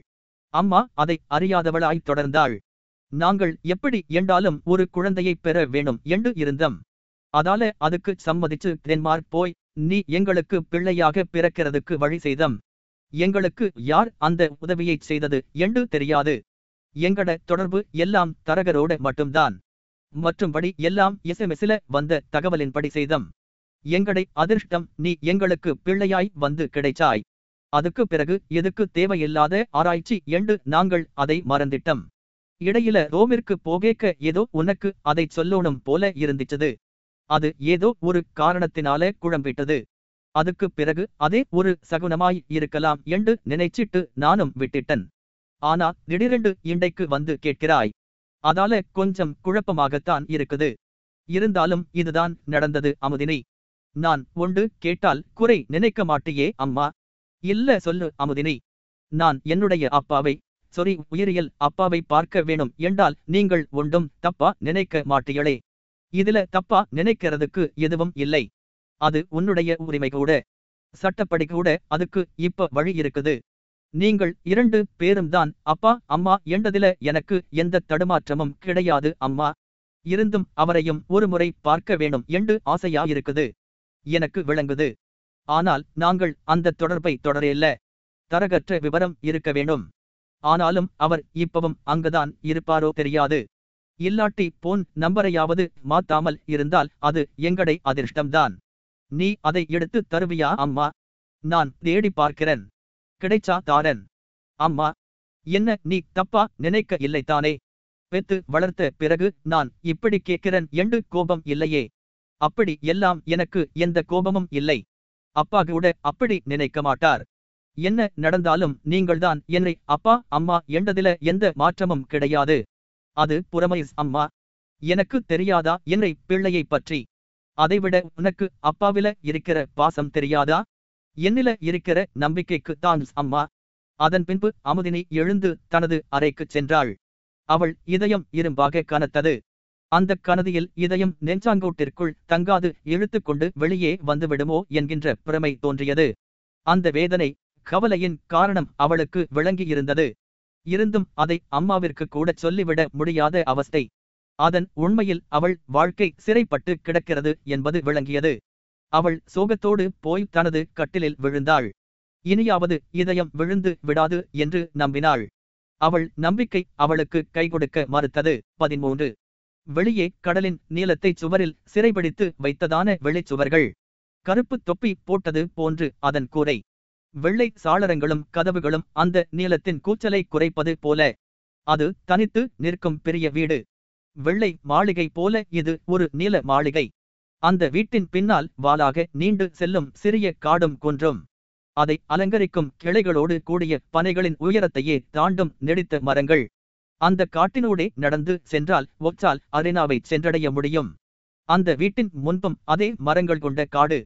அம்மா அதை அறியாதவளாய் தொடர்ந்தாள். நாங்கள் எப்படி என்றாலும் ஒரு குழந்தையைப் பெற வேணும் என்று இருந்தம். அதால அதுக்கு சம்மதிச்சு டென்மார்க் போய் நீ எங்களுக்கு பிள்ளையாக பிறக்கிறதுக்கு வழி செய்தம். எங்களுக்கு யார் அந்த உதவியை செய்தது? என்று தெரியாது. எங்கட தொடர்பு எல்லாம் தரகரோட மட்டும்தான். மற்றும்படி எல்லாம் எஸ்எம்எஸ்ல வந்த தகவலின்படி செய்தம். எங்கடை அதிர்ஷ்டம் நீ எங்களுக்கு பிள்ளையாய் வந்து கிடைச்சாய். அதுக்கு பிறகு எதுக்கு தேவையில்லாத ஆராய்ச்சி என்று நாங்கள் அதை மறந்திட்டம். இடையில ரோமிற்கு போகேக்க ஏதோ உனக்கு அதை சொல்லணும் போல இருந்துச்சது. அது ஏதோ ஒரு காரணத்தினால குழம்பிட்டது. அதுக்கு பிறகு அதே ஒரு சகுனமாய் இருக்கலாம் என்று நினைச்சிட்டு நானும் விட்டுட்டன். ஆனா திடீரென்று இண்டைக்கு வந்து கேட்கிறாய். அதால கொஞ்சம் குழப்பமாகத்தான் இருக்குது. இருந்தாலும் இதுதான் நடந்தது அமுதினி. நான் ஒன்று கேட்டால் குறை நினைக்க மாட்டியே அம்மா. இல்ல சொல்லு அமுதினி. நான் என்னுடைய அப்பாவை சொரி உயிரியல் அப்பாவை பார்க்க வேணும் என்றால் நீங்கள் ஒன்றும் தப்பா நினைக்க மாட்டீங்களே இதுல தப்பா நினைக்கிறதுக்கு எதுவும் இல்லை. அது உன்னுடைய உரிமை கூட. சட்டப்படி கூட அதுக்கு இப்ப வழி இருக்குது. நீங்கள் இரண்டு பேரும் தான் அப்பா அம்மா என்றதில எனக்கு எந்த தடுமாற்றமும் கிடையாது அம்மா. இருந்தும் அவரையும் ஒருமுறை பார்க்க வேணும் என்று ஆசையா இருக்குது எனக்கு விளங்குது. ஆனால் நாங்கள் அந்த தொடர்பை தொடரையில்ல தரகற்ற விவரம் இருக்க வேண்டும். ஆனாலும் அவர் இப்பவும் அங்குதான் இருப்பாரோ தெரியாது. இல்லாட்டி போன் நம்பரையாவது மாத்தாமல் இருந்தால் அது எங்கடை அதிர்ஷ்டம்தான். நீ அதை எடுத்து தருவியா அம்மா? நான் தேடி பார்க்கிறேன். கிடைச்சா தாரன். அம்மா என்ன நீ தப்பா நினைக்க இல்லைத்தானே? பெத்து வளர்த்த பிறகு நான் இப்படி கேட்கிறேன் என்று கோபம் இல்லையே? அப்படி எல்லாம் எனக்கு எந்த கோபமும் இல்லை. அப்பா கூட அப்படி நினைக்க மாட்டார். என்ன நடந்தாலும் நீங்கள்தான் என்னை அப்பா அம்மா என்றதில எந்த மாற்றமும் கிடையாது. அது புறமைஸ் அம்மா. எனக்கு தெரியாதா என்னை பிள்ளையை பற்றி? அதைவிட உனக்கு அப்பாவில இருக்கிற பாசம் தெரியாதா? என்னில இருக்கிற நம்பிக்கைக்கு தான் அம்மா. அதன் பின்பு அமுதினி எழுந்து தனது அறைக்குச் சென்றாள். அவள் இதயம் இரும்பாக கனத்தது. அந்த கனதியில் இதயம் நெஞ்சாங்கோட்டிற்குள் தங்காது இழுத்துக் கொண்டு வெளியே வந்துவிடுமோ என்கின்ற பிரமை தோன்றியது. அந்த வேதனை கவலையின் காரணம் அவளுக்கு விளங்கியிருந்தது. இருந்தும் அதை அம்மாவிற்கு கூட சொல்லிவிட முடியாத அவஸ்தை. அதன் உண்மையில் அவள் வாழ்க்கை சிறைப்பட்டு கிடக்கிறது என்பது விளங்கியது. அவள் சோகத்தோடு போய் தனது கட்டிலில் விழுந்தாள். இனியாவது இதயம் விழுந்து விடாது என்று நம்பினாள். அவள் நம்பிக்கை அவளுக்கு கை கொடுக்க மறுத்தது. பதிமூன்று வெளியே கடலின் நீளத்தை சுவரில் சிறைபிடித்து வைத்ததான வெளிச்சுவர்கள் கருப்பு தொப்பி போட்டது போன்று அதன் கூரை. வெள்ளை சாளரங்களும் கதவுகளும் அந்த நீளத்தின் கூச்சலை குறைப்பது போல. அது தனித்து நிற்கும் பெரிய வீடு. வெள்ளை மாளிகை போல இது ஒரு நீல மாளிகை. அந்த வீட்டின் பின்னால் வாளாக நீண்டு செல்லும் சிறிய காடும் குன்றும். அதை அலங்கரிக்கும் கிளைகளோடு கூடிய பனைகளின் உயரத்தையே தாண்டும் நெடித்த மரங்கள். அந்த காட்டினூடே நடந்து சென்றால் ஒற்றால் அரினாவை சென்றடைய முடியும். அந்த வீட்டின் முன்பும் அதே மரங்கள் கொண்ட காடு.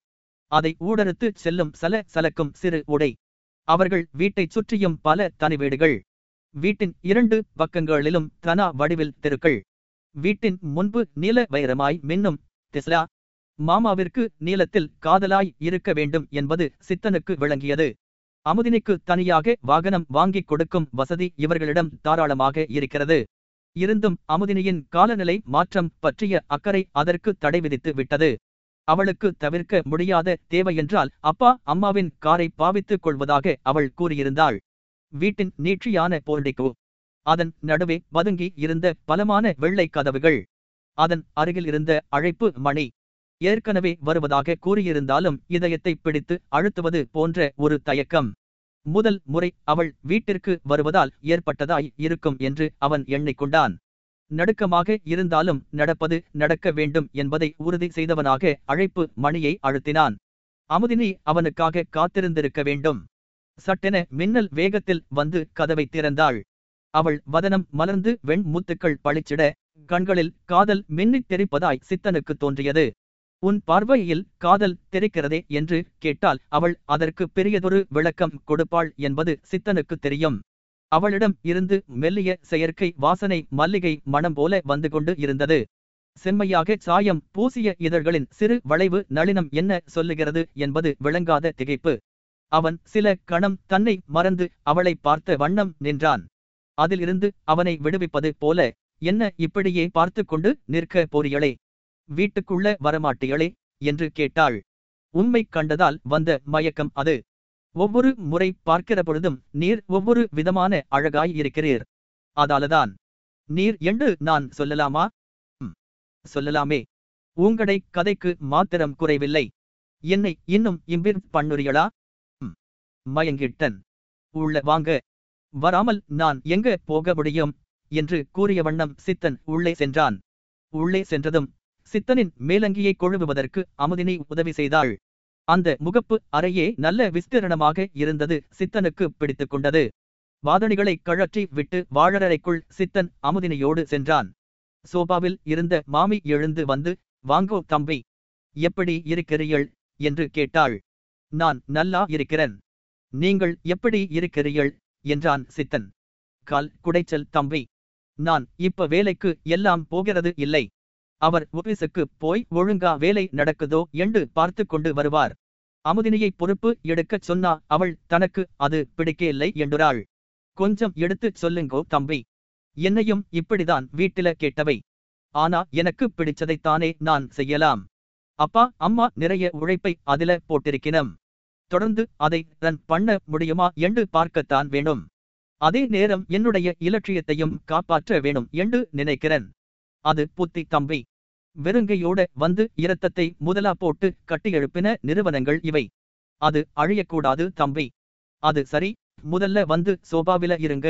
அதை ஊடறுத்து செல்லும் சல சலக்கும் சிறு உடை. அவர்கள் வீட்டைச் சுற்றியும் பல தனி வீடுகள். வீட்டின் இரண்டு பக்கங்களிலும் தனா வடிவில் தெருக்கள். வீட்டின் முன்பு நீல வைரமாய் மின்னும் திஸ்லா மாமாவிற்கு நீலத்தில் காதலாய் இருக்க வேண்டும் என்பது சித்தனுக்கு விளங்கியது. அமுதினிக்கு தனியாக வாகனம் வாங்கிக் கொடுக்கும் வசதி இவர்களிடம் தாராளமாக இருக்கிறது. இருந்தும் அமுதினியின் காலநிலை மாற்றம் பற்றிய அக்கறை அதற்கு தடை விதித்து விட்டது. அவளுக்கு தவிர்க்க முடியாத தேவையென்றால் அப்பா அம்மாவின் காரை பாவித்துக் கொள்வதாக அவள் கூறியிருந்தாள். வீட்டின் நீட்சியான போர்டிக்கோ அதன் நடுவே பதுங்கி இருந்த பலமான வெள்ளை கதவுகள். அதன் அருகில் இருந்த அழைப்பு மணி. ஏற்கனவே வருவதாக கூறியிருந்தாலும் இதயத்தை பிடித்து அழுத்துவது போன்ற ஒரு தயக்கம். முதல் முறை அவள் வீட்டிற்கு வருவதால் ஏற்பட்டதாய் இருக்கும் என்று அவன் எண்ணிக்கொண்டான். நடுக்கமாக இருந்தாலும் நடப்பது நடக்க வேண்டும் என்பதை உறுதி செய்தவனாக அழைப்பு மணியை அழுத்தினான். அமுதினி அவனுக்காக காத்திருந்திருக்க வேண்டும். சட்டென மின்னல் வேகத்தில் வந்து கதவை திறந்தாள். அவள் வதனம் மலர்ந்து வெண்முத்துக்கள் பளிச்சிட கண்களில் காதல் மின்னித் தெரிப்பதாய் சித்தனுக்கு தோன்றியது. உன் பார்வையில் காதல் தெரிக்கிறதே என்று கேட்டால் அவள் அதற்கு பெரியதொரு விளக்கம் கொடுப்பாள் என்பது சித்தனுக்கு தெரியும். அவளிடம் இருந்து மெல்லிய செயற்கை வாசனை மல்லிகை மனம் போல வந்து கொண்டு இருந்தது. செம்மையாக சாயம் பூசிய இதழ்களின் சிறு வளைவு நளினம் என்ன சொல்லுகிறது என்பது விளங்காத திகைப்பு. அவன் சில கணம் தன்னை மறந்து அவளை பார்த்த வண்ணம் நின்றான். அதிலிருந்து அவனை விடுவிப்பது போல என்ன இப்படியே பார்த்து கொண்டு நிற்க போறியளே வீட்டுக்குள்ள வரமாட்டியளே என்று கேட்டாள். உண்மை கண்டதால் வந்த மயக்கம் அது. ஒவ்வொரு முறை பார்க்கிற பொழுதும் நீர் ஒவ்வொரு விதமான அழகாய் இருக்கிறீர். அதாலதான். நீர் என்று நான் சொல்லலாமா? சொல்லலாமே. உங்களை கதைக்கு மாத்திரம் குறைவில்லை. என்னை இன்னும் இம்பிர் பண்ணுறியளா மயங்கிட்டன். உள்ள வாங்க. வராமல் நான் எங்க போக முடியும்? என்று கூறிய வண்ணம் சித்தன் உள்ளே சென்றான். உள்ளே சென்றதும் சித்தனின் மேலங்கியை கொழுவுவதற்கு அமுதினி உதவி செய்தாள். அந்த முகப்பு அறையே நல்ல விஸ்தீரணமாக இருந்தது சித்தனுக்கு பிடித்துக் கொண்டது. வாதணிகளை கழற்றி விட்டு வாழறறைக்குள் சித்தன் அமுதினியோடு சென்றான். சோபாவில் இருந்த மாமி எழுந்து வந்து வாங்கோ தம்பி எப்படி இருக்கிறீள் என்று கேட்டாள். நான் நல்லா இருக்கிறேன். நீங்கள் எப்படி இருக்கிறீள் என்றான் சித்தன். கால் குடைச்சல் தம்பி. நான் இப்ப வேலைக்கு எல்லாம் போகிறது இல்லை. அவர் ஆபீஸுக்கு போய் ஒழுங்கா வேலை நடக்குதோ என்று பார்த்து கொண்டு வருவார். அமுதினியை பொறுப்பு எடுக்கச் சொன்னா அவள் தனக்கு அது பிடிக்கவில்லை என்றாள். கொஞ்சம் எடுத்துச் சொல்லுங்கோ தம்பி. என்னையும் இப்படிதான் வீட்டில கேட்டவை. ஆனா எனக்கு பிடிச்சதைத்தானே நான் செய்யலாம். அப்பா அம்மா நிறைய உழைப்பை அதில போட்டிருக்கினம். தொடர்ந்து அதை ரன் பண்ண முடியுமா என்று பார்க்கத்தான் வேணும். அதே நேரம் என்னுடைய இலட்சியத்தையும் காப்பாற்ற வேணும் என்று நினைக்கிறேன். அது புத்தி தம்பி வெறுங்கையோட வந்து இரத்தத்தை முதலா போட்டு கட்டி எழுப்பின நிறுவனங்கள் இவை. அது அழியக்கூடாது தம்பி. அது சரி முதல்ல வந்து சோபாவில இருங்க.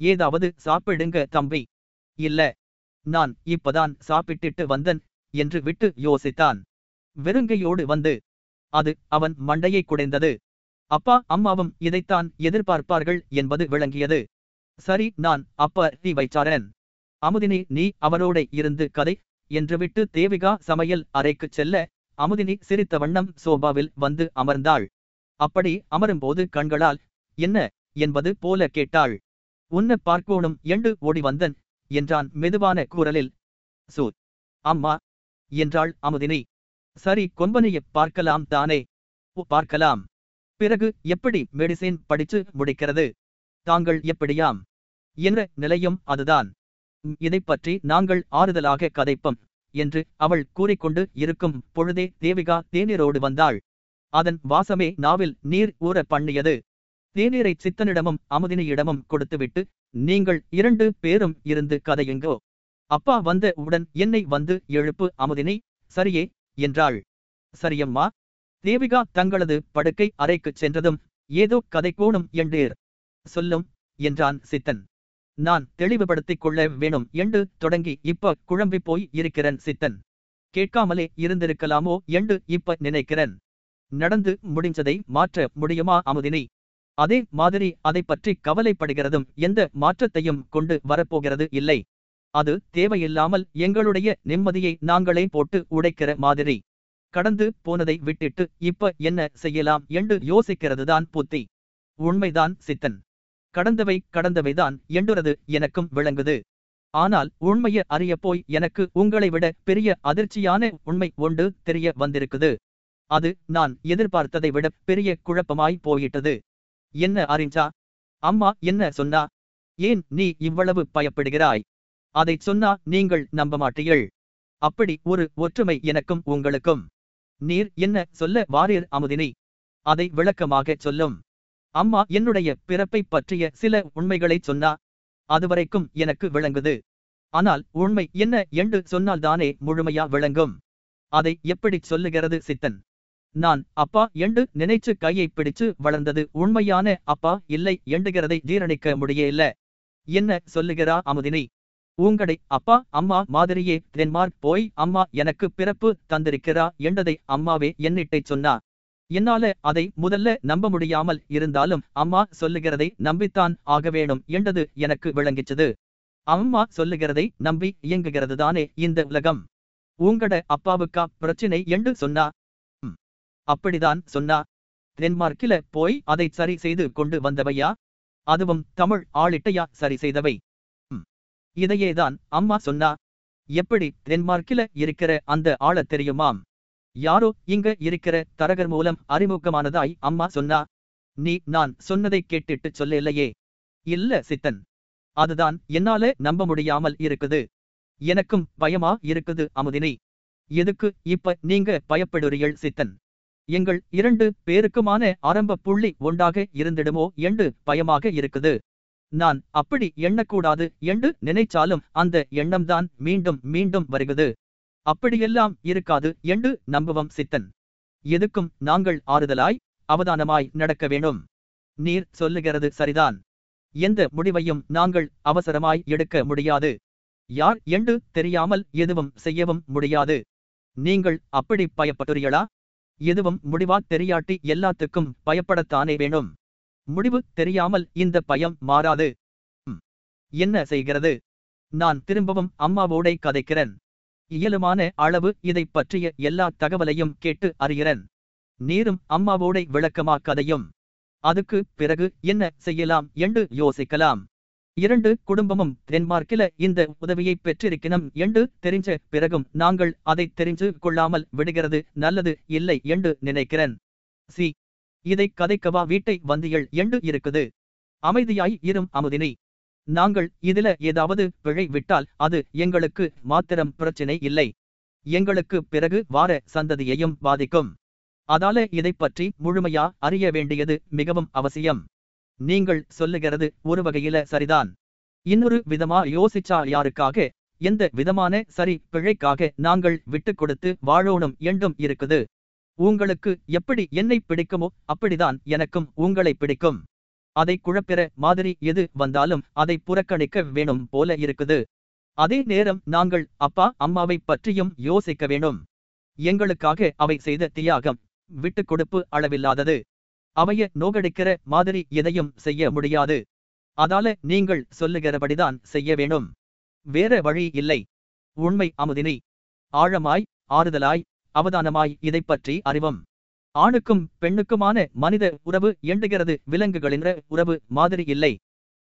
ஏதாவது சாப்பிடுங்க தம்பி. இல்ல நான் இப்பதான் சாப்பிட்டுட்டு வந்தன் என்று விட்டு யோசித்தான். வெறுங்கையோடு வந்து அது அவன் மண்டையை குடைந்தது. அப்பா அம்மாவும் இதைத்தான் எதிர்பார்ப்பார்கள் என்பது விளங்கியது. சரி நான் அப்ப நீ வைச்சாரன் அமுதினி நீ அவரோட இருந்து கதை என்று விட்டு தேவிகா சமையல் அறைக்குச் செல்ல அமுதினி சிரித்த வண்ணம் சோபாவில் வந்து அமர்ந்தாள். அப்படி அமரும்போது கண்களால் என்ன? என்பது போல கேட்டாள். உன்ன பார்க்கோணும் எண்டு ஓடி வந்தன் என்றான் மெதுவான குரலில். சூ அம்மா என்றாள் அமுதினி. சரி கொம்பனையை பார்க்கலாம் தானே? பார்க்கலாம். பிறகு எப்படி மெடிசின் படிச்சு முடிக்கிறது? தாங்கள் எப்படியாம்? என்ற நிலையும் அதுதான்? இதைப் பற்றி நாங்கள் ஆறுதலாக கதைப்போம் என்று அவள் கூறிக்கொண்டு இருக்கும் பொழுதே தேவிகா தேநீரோடு வந்தாள். அதன் வாசமே நாவில் நீர் ஊற பண்ணியது. தேநீரை சித்தனிடமும் அமுதினியிடமும் கொடுத்துவிட்டு நீங்கள் இரண்டு பேரும் இருந்து கதையுங்கோ. அப்பா வந்த உடன் என்னை வந்து எழுப்பு அமுதினி. சரியே என்றாள். சரியம்மா. தேவிகா தங்களது படுக்கை அறைக்குச் சென்றதும் ஏதோ கதை கோணும் என்றீர் சொல்லும் என்றான் சித்தன். நான் தெளிவுபடுத்திக் கொள்ள வேணும் என்று தொடங்கி இப்ப குழம்பி போய் இருக்கிறேன் சித்தன். கேட்காமலே இருந்திருக்கலாமோ என்று இப்ப நினைக்கிறேன். நடந்து முடிஞ்சதை மாற்ற முடியுமா அமுதினி? அதே மாதிரி அதை பற்றி கவலைப்படுகிறதும் எந்த மாற்றத்தையும் கொண்டு வரப்போகிறது இல்லை. அது தேவையில்லாமல் எங்களுடைய நிம்மதியை நாங்களே போட்டு உடைக்கிற மாதிரி. கடந்து போனதை விட்டுட்டு இப்ப என்ன செய்யலாம் என்று யோசிக்கிறதுதான் புத்தி. உண்மைதான் சித்தன். கடந்தவை கடந்தவைதான் என்றுறது எனக்கும் விளங்குது. ஆனால் உண்மைய அறிய போய் எனக்கு உங்களை விட பெரிய அதிர்ச்சியான உண்மை ஒன்று தெரிய வந்திருக்குது. அது நான் எதிர்பார்த்ததை விட பெரிய குழப்பமாய் போயிட்டது. என்ன அறிஞ்சா? அம்மா என்ன சொன்னா? ஏன் நீ இவ்வளவு பயப்படுகிறாய்? அதைச் சொன்னா நீங்கள் நம்ப மாட்டீர்கள். அப்படி ஒரு ஒற்றுமை எனக்கும் உங்களுக்கும். நீர் என்ன சொல்ல வாரீர் அமுதினி? அதை விளக்கமாகச் சொல்லும். அம்மா என்னுடைய பிறப்பை பற்றிய சில உண்மைகளைச் சொன்னா அதுவரைக்கும் எனக்கு விளங்குது. ஆனால் உண்மை என்ன என்று சொன்னால்தானே முழுமையா விளங்கும். அதை எப்படிச் சொல்லுகிறது சித்தன்? நான் அப்பா என்று நினைச்சு கையை பிடிச்சு வளர்ந்தது உண்மையான அப்பா இல்லை எண்டுகிறதை ஜீரணிக்க முடியல என்ன சொல்லுகிறா அமுதினி? உங்கடை அப்பா அம்மா மாதிரியே டென்மார்க் போய் அம்மா எனக்கு பிறப்பு தந்திருக்கிறா என்றதை அம்மாவே என்னிட்டைச் சொன்னா என்னால அதை முதல்ல நம்ப முடியாமல் இருந்தாலும் அம்மா சொல்லுகிறதை நம்பித்தான் ஆக வேணும் என்றது எனக்கு விளங்கிச்சது அம்மா சொல்லுகிறதை நம்பி இயங்குகிறது தானே இந்த உலகம். உங்கட அப்பாவுக்கா பிரச்சினை என்று சொன்னா? அப்படிதான் சொன்னா. டென்மார்க்கில போய் அதை சரி செய்து கொண்டு வந்தவையா? அதுவும் தமிழ் ஆளிட்டையா சரி செய்தவை? இதையேதான் அம்மா சொன்னா. எப்படி டென்மார்க்கில இருக்கிற அந்த ஆள தெரியுமாம்? யாரோ இங்க இருக்கிற தரகர் மூலம் அறிமுகமானதாய் அம்மா சொன்னா நீ நான் சொன்னதை கேட்டுட்டு சொல்லலையே. இல்ல சித்தன். அதுதான் என்னால நம்ப முடியாமல் இருக்குது. எனக்கும் பயமா இருக்குது அமுதினி. எதுக்கு இப்ப நீங்க பயப்படுறீள் சித்தன்? எங்கள் இரண்டு பேருக்குமான ஆரம்ப புள்ளி ஒன்றாக இருந்திடுமோ என்று பயமாக இருக்குது. நான் அப்படி எண்ணக்கூடாது என்று நினைச்சாலும் அந்த எண்ணம்தான் மீண்டும் மீண்டும் வருகிறது. அப்படியெல்லாம் இருக்காது என்று நம்புவம் சித்தன். எதுக்கும் நாங்கள் ஆறுதலாய் அவதானமாய் நடக்க வேணும் நீர் சொல்லுகிறது சரிதான். எந்த முடிவையும் நாங்கள் அவசரமாய் எடுக்க முடியாது. யார் என்று தெரியாமல் எதுவும் செய்யவும் முடியாது. நீங்கள் அப்படி பயப்படுறீங்களா எதுவும் முடிவா தெரியாட்டி எல்லாத்துக்கும் பயப்படத்தானே வேணும் முடிவு தெரியாமல் இந்த பயம் மாறாது. என்ன செய்கிறது? நான் திரும்பவும் அம்மாவோடை கதைக்கிறேன். இயலுமான அளவு இதைப் பற்றிய எல்லா தகவலையும் கேட்டு அறிகிறேன். நீரும் அம்மாவோடை விளக்கமா கதையும். அதுக்கு பிறகு என்ன செய்யலாம் என்று யோசிக்கலாம். இரண்டு குடும்பமும் டென்மார்க்கில இந்த உதவியை பெற்றிருக்கணும் என்று தெரிஞ்ச பிறகும் நாங்கள் அதை தெரிஞ்சு கொள்ளாமல் விடுகிறது நல்லது இல்லை என்று நினைக்கிறேன். சி. இதை கதைக்கவா வீட்டை வந்தியள் என்று இருக்குது. அமைதியாய் இரும் அமுதினி. நாங்கள் இதில ஏதாவது பிழை விட்டால் அது எங்களுக்கு மாத்திரம் பிரச்சினை இல்லை. எங்களுக்கு பிறகு வார சந்ததியையும் பாதிக்கும். அதால இதைப் பற்றி முழுமையா அறிய வேண்டியது மிகவும் அவசியம். நீங்கள் சொல்லுகிறது ஒரு வகையில சரிதான். இன்னொரு விதமா யோசிச்சா யாருக்காக? எந்த விதமான சரி பிழைக்காக நாங்கள் விட்டுக் கொடுத்து வாழோணும் என்றும் இருக்குது. உங்களுக்கு எப்படி என்னை பிடிக்குமோ அப்படிதான் எனக்கும் உங்களை பிடிக்கும். அதை குழப்பிற மாதிரி எது வந்தாலும் அதை புறக்கணிக்க வேணும் போல இருக்குது. அதே நேரம் நாங்கள் அப்பா அம்மாவை பற்றியும் யோசிக்க வேணும் எங்களுக்காக அவை செய்த தியாகம் விட்டுக் கொடுப்பு அளவில்லாதது. அவைய நோகடிக்கிற மாதிரி எதையும் செய்ய முடியாது. அதால நீங்கள் சொல்லுகிறபடிதான் செய்ய வேணும் வேற வழி இல்லை. உண்மை அமுதினி. ஆழமாய் ஆறுதலாய் அவதானமாய் இதைப் பற்றி அறிவும். ஆணுக்கும் பெண்ணுக்குமான மனித உறவு எண்டுகிறது. விலங்குகளின்ற உறவு மாதிரி இல்லை.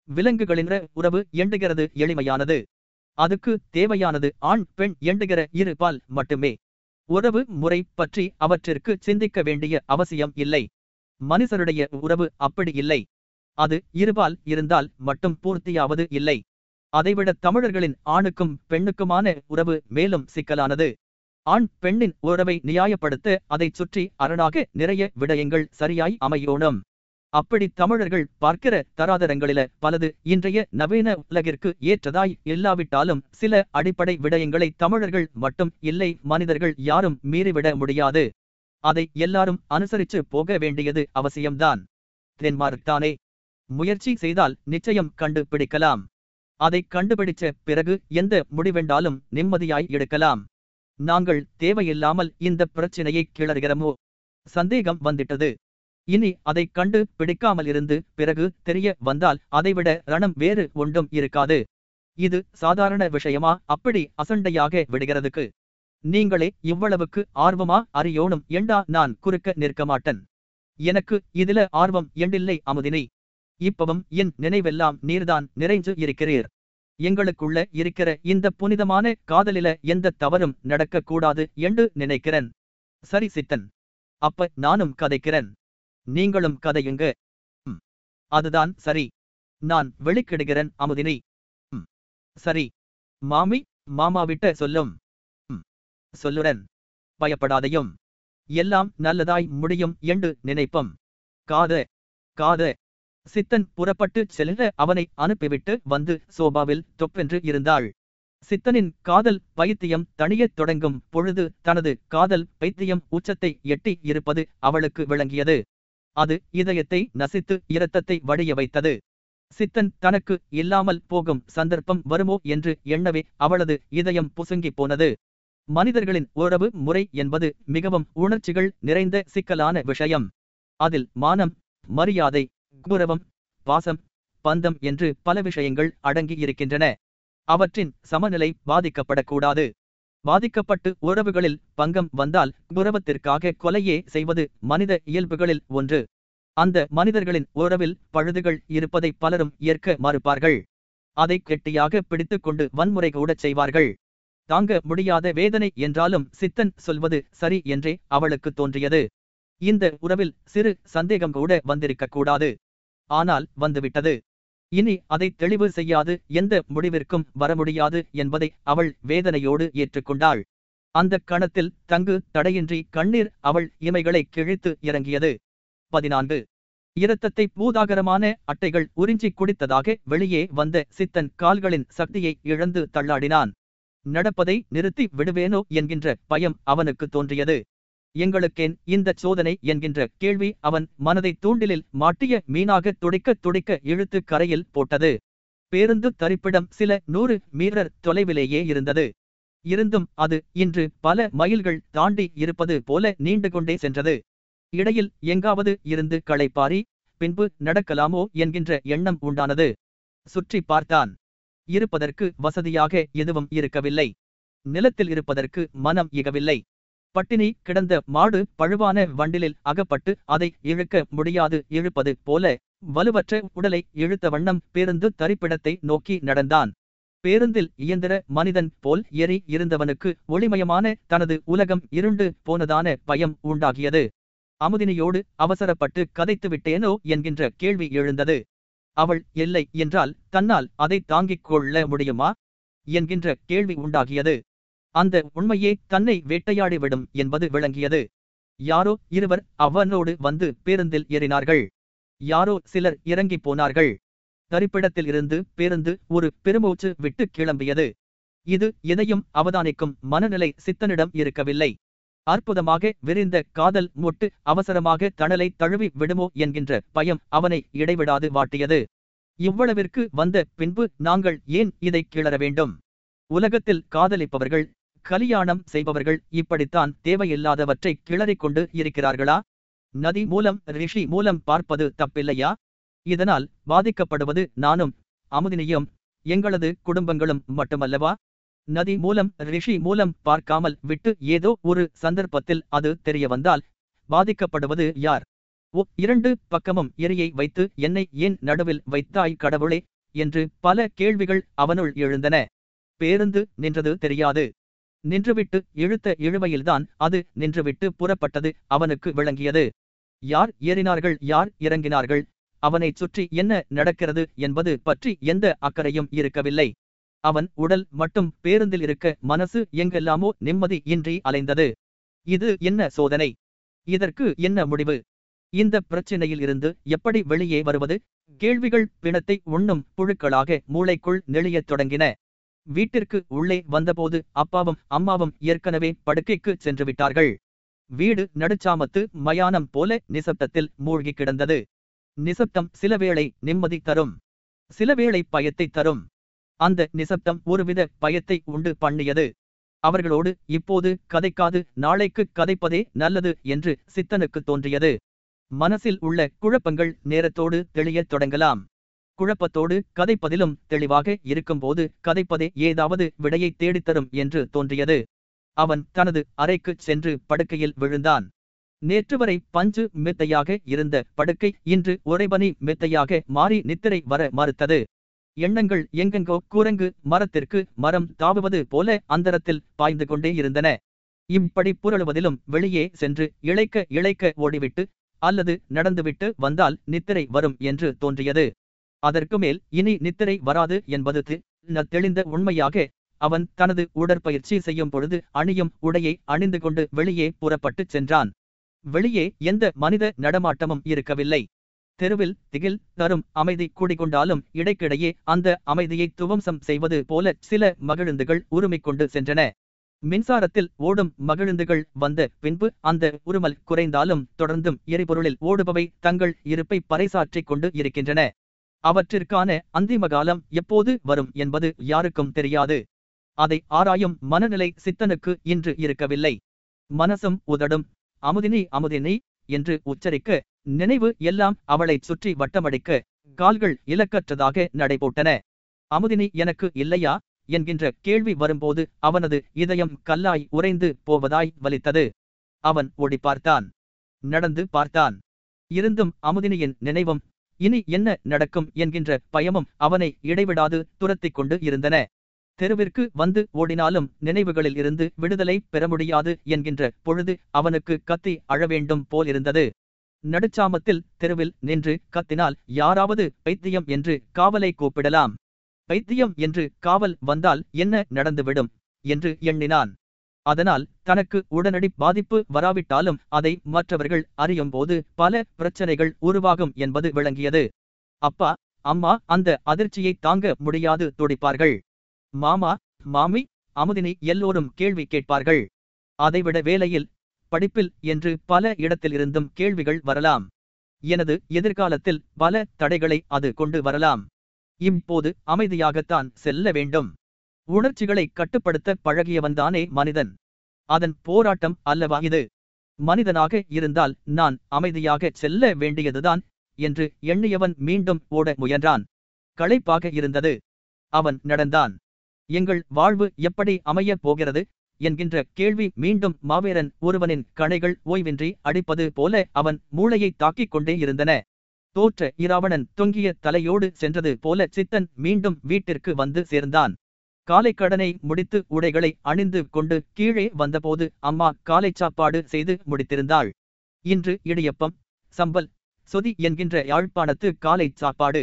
விலங்குகளின்ற உறவு எண்டுகிறது எளிமையானது. அதுக்கு தேவையானது ஆண் பெண் எண்டுகிற இரு பால் மட்டுமே. உறவு முறை பற்றி அவற்றிற்கு சிந்திக்க வேண்டிய அவசியம் இல்லை. மனுஷருடைய உறவு அப்படி இல்லை. அது இருபால் இருந்தால் மட்டும் பூர்த்தியாவது இல்லை. அதைவிட தமிழர்களின் ஆணுக்கும் பெண்ணுக்குமான உறவு மேலும் சிக்கலானது. ஆண் பெண்ணின் உறவை நியாயப்படுத்த அதைச் சுற்றி அரணாக நிறைய விடயங்கள் சரியாய் அமையோணும். அப்படி தமிழர்கள் பார்க்கிற தராதரங்களில பலது இன்றைய நவீன உலகிற்கு ஏற்றதாய் இல்லாவிட்டாலும் சில அடிப்படை விடயங்களை தமிழர்கள் மட்டும் இல்லை மனிதர்கள் யாரும் மீறிவிட முடியாது. அதை எல்லாரும் அனுசரிச்சு போக வேண்டியது அவசியம்தான். தென்மார்க்தானே முயற்சி செய்தால் நிச்சயம் கண்டுபிடிக்கலாம். அதை கண்டுபிடிச்ச பிறகு எந்த முடிவென்றாலும் நிம்மதியாய் எடுக்கலாம். நாங்கள் தேவையில்லாமல் இந்த பிரச்சினையை கிளறுகிறமோ? சந்தேகம் வந்திட்டது. இனி அதை கண்டு பிடிக்காமல் இருந்து பிறகு தெரிய வந்தால் அதைவிட ரணம் வேறு ஒன்றும் இருக்காது. இது சாதாரண விஷயமா? அப்படி அசண்டையாக விடுகிறதுக்கு. நீங்களே இவ்வளவுக்கு ஆர்வமா? அறியோணும் என்றா நான் குறுக்க நிற்க மாட்டேன்? எனக்கு இதுல ஆர்வம் எண்டில்லை அமுதினி. இப்பவும் என் நினைவெல்லாம் நீர்தான் நிறைஞ்சு இருக்கிறீர். எங்களுக்குள்ள இருக்கிற இந்த புனிதமான காதலில எந்த தவறும் நடக்கக்கூடாது என்று நினைக்கிறேன். சரி சித்தன். அப்ப நானும் கதைக்கிறேன். நீங்களும் கதையுங்க. அதுதான் சரி. நான் வெளிக்கிடுகிறேன் அமுதினி. சரி. மாமி மாமாவிட்ட சொல்லும். சொல்லுடன் பயப்படாதையும். எல்லாம் நல்லதாய் முடியும் என்று நினைப்பம். காத காத. சித்தன் புறப்பட்டு செல்ல அவனை அனுப்பிவிட்டு வந்து சோபாவில் தொப்பென்று இருந்தாள். சித்தனின் காதல் பைத்தியம் தணியத் தொடங்கும் பொழுது தனது காதல் பைத்தியம் உச்சத்தை எட்டி இருப்பது அவளுக்கு விளங்கியது. அது இதயத்தை நசித்து இரத்தத்தை வடிய வைத்தது. சித்தன் தனக்கு இல்லாமல் போகும் சந்தர்ப்பம் வருமோ என்று எண்ணவே அவளது இதயம் புசுங்கி போனது. மனிதர்களின் உறவு முறை என்பது மிகவும் உணர்ச்சிகள் நிறைந்த சிக்கலான விஷயம். அதில் மானம் மரியாதை கௌரவம் பாசம் பந்தம் என்று பல விஷயங்கள் அடங்கி இருக்கின்றன. அவற்றின் சமநிலை பாதிக்கப்படக்கூடாது. பாதிக்கப்பட்டு உறவுகளில் பங்கம் வந்தால் கௌரவத்திற்காக கொலையே செய்வது மனித இயல்புகளில் ஒன்று. அந்த மனிதர்களின் உறவில் பழுதுகள் இருப்பதை பலரும் ஏற்க மறுப்பார்கள். அதை கெட்டியாக பிடித்துக் கொண்டு வன்முறை கூடச் செய்வார்கள். தாங்க முடியாத வேதனை என்றாலும் சித்தன் சொல்வது சரி என்றே அவளுக்கு தோன்றியது. இந்த உறவில் சிறு சந்தேகம் கூட வந்திருக்கக்கூடாது. ஆனால் வந்துவிட்டது. இனி அதை தெளிவு செய்யாது எந்த முடிவிற்கும் வர முடியாது என்பதை அவள் வேதனையோடு ஏற்றுக்கொண்டாள். அந்த கணத்தில் தங்கு தடையின்றி கண்ணீர் அவள் இமைகளை கிழித்து இறங்கியது. பதினான்கு. இரத்தத்தை பூதாகரமான அட்டைகள் உறிஞ்சி குடித்ததாக வெளியே வந்த சித்தன் கால்களின் சக்தியை இழந்து தள்ளாடினான். நடப்பதை நிறுத்தி விடுவேனோ என்கின்ற பயம் அவனுக்கு தோன்றியது. எங்களுக்கேன் இந்த சோதனை என்கின்ற கேள்வி அவன் மனதை தூண்டிலில் மாட்டிய மீனாக துடிக்க துடிக்க இழுத்து கரையில் போட்டது. பேருந்து தரிப்பிடம் சில நூறு மீறர் தொலைவிலேயே இருந்தது. இருந்தும் அது இன்று பல மைல்கள் தாண்டி இருப்பது போல நீண்டு கொண்டே சென்றது. இடையில் எங்காவது இருந்து களைப்பாரி பின்பு நடக்கலாமோ என்கின்ற எண்ணம் உண்டானது. சுற்றி பார்த்தான். இருப்பதற்கு வசதியாக எதுவும் இருக்கவில்லை. நிலத்தில் இருப்பதற்கு மனம் இகவில்லை. பட்டினி கிடந்த மாடு பழுவான வண்டிலில் அகப்பட்டு அதை இழுக்க முடியாது. இழுப்பது போல வலுவற்ற உடலை இழுத்த வண்ணம் பேருந்து தரிப்பிடத்தை நோக்கி நடந்தான். பேருந்தில் இயந்திர மனிதன் போல் எரி இருந்தவனுக்கு ஒளிமயமான தனது உலகம் இருண்டு போனதான பயம் உண்டாகியது. அமுதினியோடு அவசரப்பட்டு கதைத்து விட்டேனோ என்கின்ற கேள்வி எழுந்தது. அவள் இல்லை என்றால் தன்னால் அதை தாங்கிக் கொள்ள முடியுமா? என்கின்ற கேள்வி உண்டாகியது. அந்த உண்மையே தன்னை வேட்டையாடிவிடும் என்பது விளங்கியது. யாரோ இருவர் அவனோடு வந்து பேருந்தில் ஏறினார்கள். யாரோ சிலர் இறங்கிப் போனார்கள். தரிப்பிடத்தில் இருந்து பேருந்து ஒரு பெருமூச்சு விட்டு கிளம்பியது. இது எதையும் அவதானிக்கும் மனநிலை சித்தனிடம் இருக்கவில்லை. அற்புதமாக விரிந்த காதல் மொட்டு அவசரமாக தணலை தழுவி விடுமோ என்கின்ற பயம் அவனை இடைவிடாது வாட்டியது. இவ்வளவிற்கு வந்த பின்பு நாங்கள் ஏன் இதை கிளற வேண்டும்? உலகத்தில் காதலிப்பவர்கள் கலியாணம் செய்பவர்கள் இப்படித்தான் தேவையில்லாதவற்றை கிளறிக் கொண்டு இருக்கிறார்களா? நதி மூலம் ரிஷி மூலம் பார்ப்பது தப்பில்லையா? இதனால் பாதிக்கப்படுவது நானும் அமுதினியும் எங்களது குடும்பங்களும் மட்டுமல்லவா? நதி மூலம் ரிஷி மூலம் பார்க்காமல் விட்டு ஏதோ ஒரு சந்தர்ப்பத்தில் அது தெரிய வந்தால் பாதிக்கப்படுவது யார்? ஓ இரண்டு பக்கமும் எரியை வைத்து என்னை ஏன் நடுவில் வைத்தாய் கடவுளே? என்று பல கேள்விகள் அவனுள் எழுந்தன. பேருந்து நின்றது தெரியாது. நின்றுவிட்டு இழுத்த இழுவையில்தான் அது நின்றுவிட்டு புறப்பட்டது அவனுக்கு விளங்கியது. யார் ஏறினார்கள் யார் இறங்கினார்கள் அவனைச் சுற்றி என்ன நடக்கிறது என்பது பற்றி எந்த அக்கறையும் இருக்கவில்லை. அவன் உடல் மட்டும் பேருந்தில் இருக்க மனசு எங்கெல்லாமோ நிம்மதி இன்றி அலைந்தது. இது என்ன சோதனை? இதற்கு என்ன முடிவு? இந்த பிரச்சினையில் இருந்து எப்படி வெளியே வருவது? கேள்விகள் பிணத்தை உண்ணும் புழுக்களாக மூளைக்குள் நெளியத் தொடங்கின. வீட்டிற்கு உள்ளே வந்தபோது அப்பாவும் அம்மாவும் ஏற்கனவே படுக்கைக்கு சென்று விட்டார்கள். வீடு நடுச்சாமத்து மயானம் போல நிசப்தத்தில் மூழ்கி கிடந்தது. நிசப்தம் சிலவேளை நிம்மதி தரும். சிலவேளை பயத்தை தரும். அந்த நிசப்தம் ஒருவித பயத்தை உண்டு பண்ணியது. அவர்களோடு இப்போது கதைக்காது நாளைக்கு கதைப்பதே நல்லது என்று சித்தனுக்கு தோன்றியது. மனசில் உள்ள குழப்பங்கள் நேரத்தோடு தெளியத் தொடங்கலாம். குழப்பத்தோடு கதைப்பதிலும் தெளிவாக இருக்கும்போது கதைப்பதே ஏதாவது விடையை தேடித்தரும் என்று தோன்றியது. அவன் தனது அறைக்குச் சென்று படுக்கையில் விழுந்தான். நேற்று வரை பஞ்சு மெத்தையாக இருந்த படுக்கை இன்று உறைபனி மெத்தையாக மாறி நித்திரை வர மறுத்தது. எண்ணங்கள் எங்கெங்கோ கூரங்கு மரத்திற்கு மரம் தாவுவது போல அந்தரத்தில் பாய்ந்து கொண்டே இருந்தன. இப்படி புரளுவதிலும் வெளியே சென்று இழைக்க இழைக்க ஓடிவிட்டு அல்லது நடந்துவிட்டு வந்தால் நித்திரை வரும் என்று தோன்றியது. அதற்கு மேல் இனி நித்திரை வராது என்பது தெளிந்த உண்மையாக அவன் தனது உடற்பயிற்சி செய்யும் பொழுது அணியும் உடையை அணிந்து கொண்டு வெளியே புறப்பட்டுச் சென்றான். வெளியே எந்த மனித நடமாட்டமும் இருக்கவில்லை. தெருவில் திகில் தரும் அமைதி கூடிக்கொண்டாலும் இடைக்கிடையே அந்த அமைதியை துவம்சம் செய்வது போல சில மகிழுந்துகள் உருமிக் கொண்டு சென்றன. மின்சாரத்தில் ஓடும் மகிழுந்துகள் வந்த பின்பு அந்த உருமல் குறைந்தாலும் தொடர்ந்தும் எரிபொருளில் ஓடுபவை தங்கள் இருப்பை பறைசாற்றிக் கொண்டு இருக்கின்றன. அவற்றிற்கான அந்திம காலம் எப்போது வரும் என்பது யாருக்கும் தெரியாது. அதை ஆராயும் மனநிலை சித்தனுக்கு இன்று இருக்கவில்லை. மனசும் உதடும். அமுதினி அமுதினி என்று உச்சரிக்க நினைவு எல்லாம் அவளைச் சுற்றி வட்டமடிக்க கால்கள் இலக்கற்றதாக நடைபோட்டன. அமுதினி எனக்கு இல்லையா? என்கின்ற கேள்வி வரும்போது அவனது இதயம் கல்லாய் உறைந்து போவதாய் வலித்தது. அவன் ஓடி பார்த்தான் நடந்து பார்த்தான். இருந்தும் அமுதினியின் நினைவும் இனி என்ன நடக்கும் என்கின்ற பயமும் அவனை இடைவிடாது துரத்திக் கொண்டு இருந்தன. தெருவிற்கு வந்து ஓடினாலும் நினைவுகளில் இருந்து விடுதலை பெற முடியாது என்கின்ற பொழுது அவனுக்கு கத்தி அழவேண்டும் போலிருந்தது நடுச்சாமத்தில் தெருவில் நின்று கத்தினால் யாராவது பைத்தியம் என்று காவலை கூப்பிடலாம். பைத்தியம் என்று காவல் வந்தால் என்ன நடந்துவிடும்? என்று எண்ணினான். அதனால் தனக்கு உடனடி பாதிப்பு வராவிட்டாலும் அதை மற்றவர்கள் அறியும்போது பல பிரச்சனைகள் உருவாகும் என்பது விளங்கியது. அப்பா அம்மா அந்த அதிர்ச்சியை தாங்க முடியாது துடிப்பார்கள். மாமா மாமி அமுதினி எல்லோரும் கேள்வி கேட்பார்கள். அதைவிட வேலையில் படிப்பில் என்று பல இடத்திலிருந்தும் கேள்விகள் வரலாம். எனது எதிர்காலத்தில் பல தடைகளை அது கொண்டு வரலாம். இப்போது அமைதியாகத்தான் செல்ல வேண்டும். உணர்ச்சிகளை கட்டுப்படுத்த பழகியவன்தானே மனிதன். அதன் போராட்டம் அல்லவா இது? மனிதனாக இருந்தால் நான் அமைதியாக செல்ல வேண்டியதுதான் என்று எண்ணியவன் மீண்டும் ஓட முயன்றான். களைப்பாக இருந்தது. அவன் நடந்தான். எங்கள் வாழ்வு எப்படி அமையப் போகிறது? என்கின்ற கேள்வி மீண்டும் மாவேரன் ஒருவனின் கணைகள் ஓய்வின்றி அடிப்பது போல அவன் மூளையை தாக்கிக் கொண்டே இருந்தன. தோற்ற இராவணன் தொங்கிய தலையோடு சென்றது போல சித்தன் மீண்டும் வீட்டிற்கு வந்து சேர்ந்தான். காலை கடனை முடித்து உடைகளை அணிந்து கொண்டு கீழே வந்தபோது அம்மா காலை சாப்பாடு செய்து முடித்திருந்தாள். இன்று இடியப்பம் சம்பல் சொதி என்கின்ற யாழ்ப்பாணத்து காலை சாப்பாடு.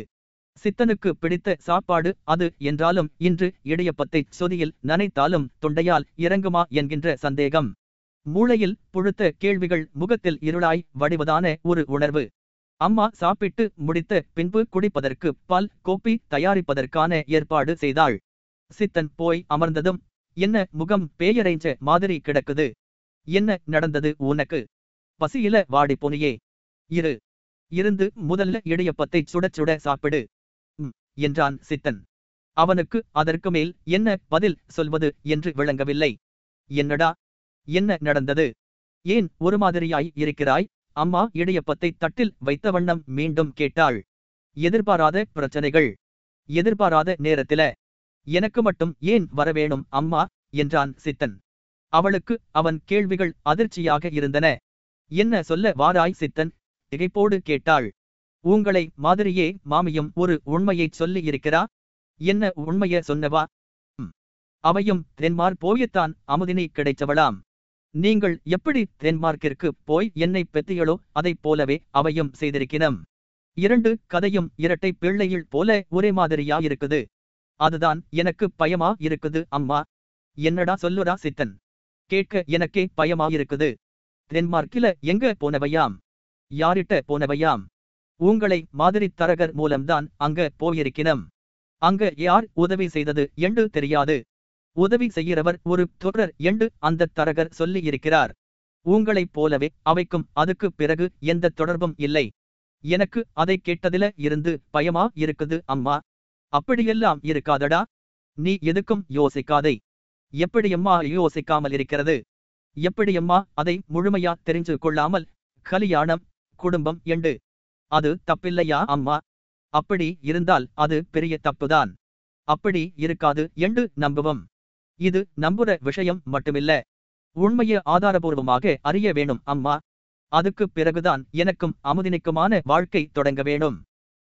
சித்தனுக்கு பிடித்த சாப்பாடு அது என்றாலும் இன்று இடியப்பத்தை சொதியில் நனைத்தாலும் தொண்டையால் இறங்குமா என்கின்ற சந்தேகம். மூளையில் புழுத்த கேள்விகள் முகத்தில் இருளாய் வடிவதான ஒரு உணர்வு. அம்மா சாப்பிட்டு முடித்த பின்பு குடிப்பதற்கு பால் கோப்பி தயாரிப்பதற்கான ஏற்பாடு செய்தாள். சித்தன் போய் அமர்ந்ததும் என்ன முகம் பேயரைஞ்ச மாதிரி கிடக்குது? என்ன நடந்தது உனக்கு? பசியில வாடி போனியே. இரு. இருந்து முதல்ல இடியப்பத்தை சுடச் சுட சாப்பிடு. என்றான் சித்தன். அவனுக்கு அதற்கு மேல் என்ன பதில் சொல்வது என்று விளங்கவில்லை. என்னடா? என்ன நடந்தது? ஏன் ஒரு மாதிரியாய் இருக்கிறாய்? அம்மா இடியப்பத்தை தட்டில் வைத்த வண்ணம் மீண்டும் கேட்டாள். எதிர்பாராத பிரச்சனைகள். எதிர்பாராத நேரத்தில எனக்கு மட்டும் ஏன் வரவேணும் அம்மா? என்றான் சித்தன். அவளுக்கு அவன் கேள்விகள் அதிர்ச்சியாக இருந்தன. என்ன சொல்ல வாராய் சித்தன்? திகைப்போடு கேட்டாள். உங்களை மாதிரியே மாமியும் ஒரு உண்மையைச் சொல்லி இருக்கிறா? என்ன உண்மைய சொன்னவா? அவையும் தென்மார் போயத்தான் அமுதினி கிடைச்சவளாம் நீங்கள் எப்படி தென்மார்க்கிற்கு போய் என்னை பெத்தியளோ அதைப் போலவே அவையும் செய்திருக்கினம். இரண்டு கதையும் இரட்டை பிள்ளையில் போல ஒரே மாதிரியா இருக்குது. அதுதான் எனக்கு பயமா இருக்குது அம்மா. என்னடா சொல்லுடா சித்தன். கேட்க எனக்கே பயமா இருக்குது. தென்மார்க்கில எங்க போனவையாம்? யாரிட்ட போனவையாம்? உங்களை மாதிரி தரகர் மூலம்தான் அங்க போயிருக்கினம். அங்க யார் உதவி செய்தது என்று தெரியாது. உதவி செய்கிறவர் ஒரு தொடர் என்று அந்த தரகர் சொல்லி இருக்கிறார் உங்களைப் போலவே அவைக்கும் அதுக்கு பிறகு எந்த தொடர்பும் இல்லை. எனக்கு அதை கேட்டதில இருந்து பயமா இருக்குது அம்மா. அப்படியெல்லாம் இருக்காதடா. நீ எதுக்கும் யோசிக்காதே. எப்படியம்மா யோசிக்காமல் இருக்கிறது? எப்படியம்மா அதை முழுமையா தெரிஞ்சு கொள்ளாமல் கலியாணம் குடும்பம் எண்டு அது தப்பில்லையா அம்மா? அப்படி இருந்தால் அது பெரிய தப்புதான். அப்படி இருக்காது என்று நம்புவோம். இது நம்புற விஷயம் மட்டுமில்ல. உண்மையை ஆதாரபூர்வமாக அறிய வேணும் அம்மா. அதுக்கு பிறகுதான் எனக்கும் அமுதினிக்குமான வாழ்க்கை தொடங்க வேணும்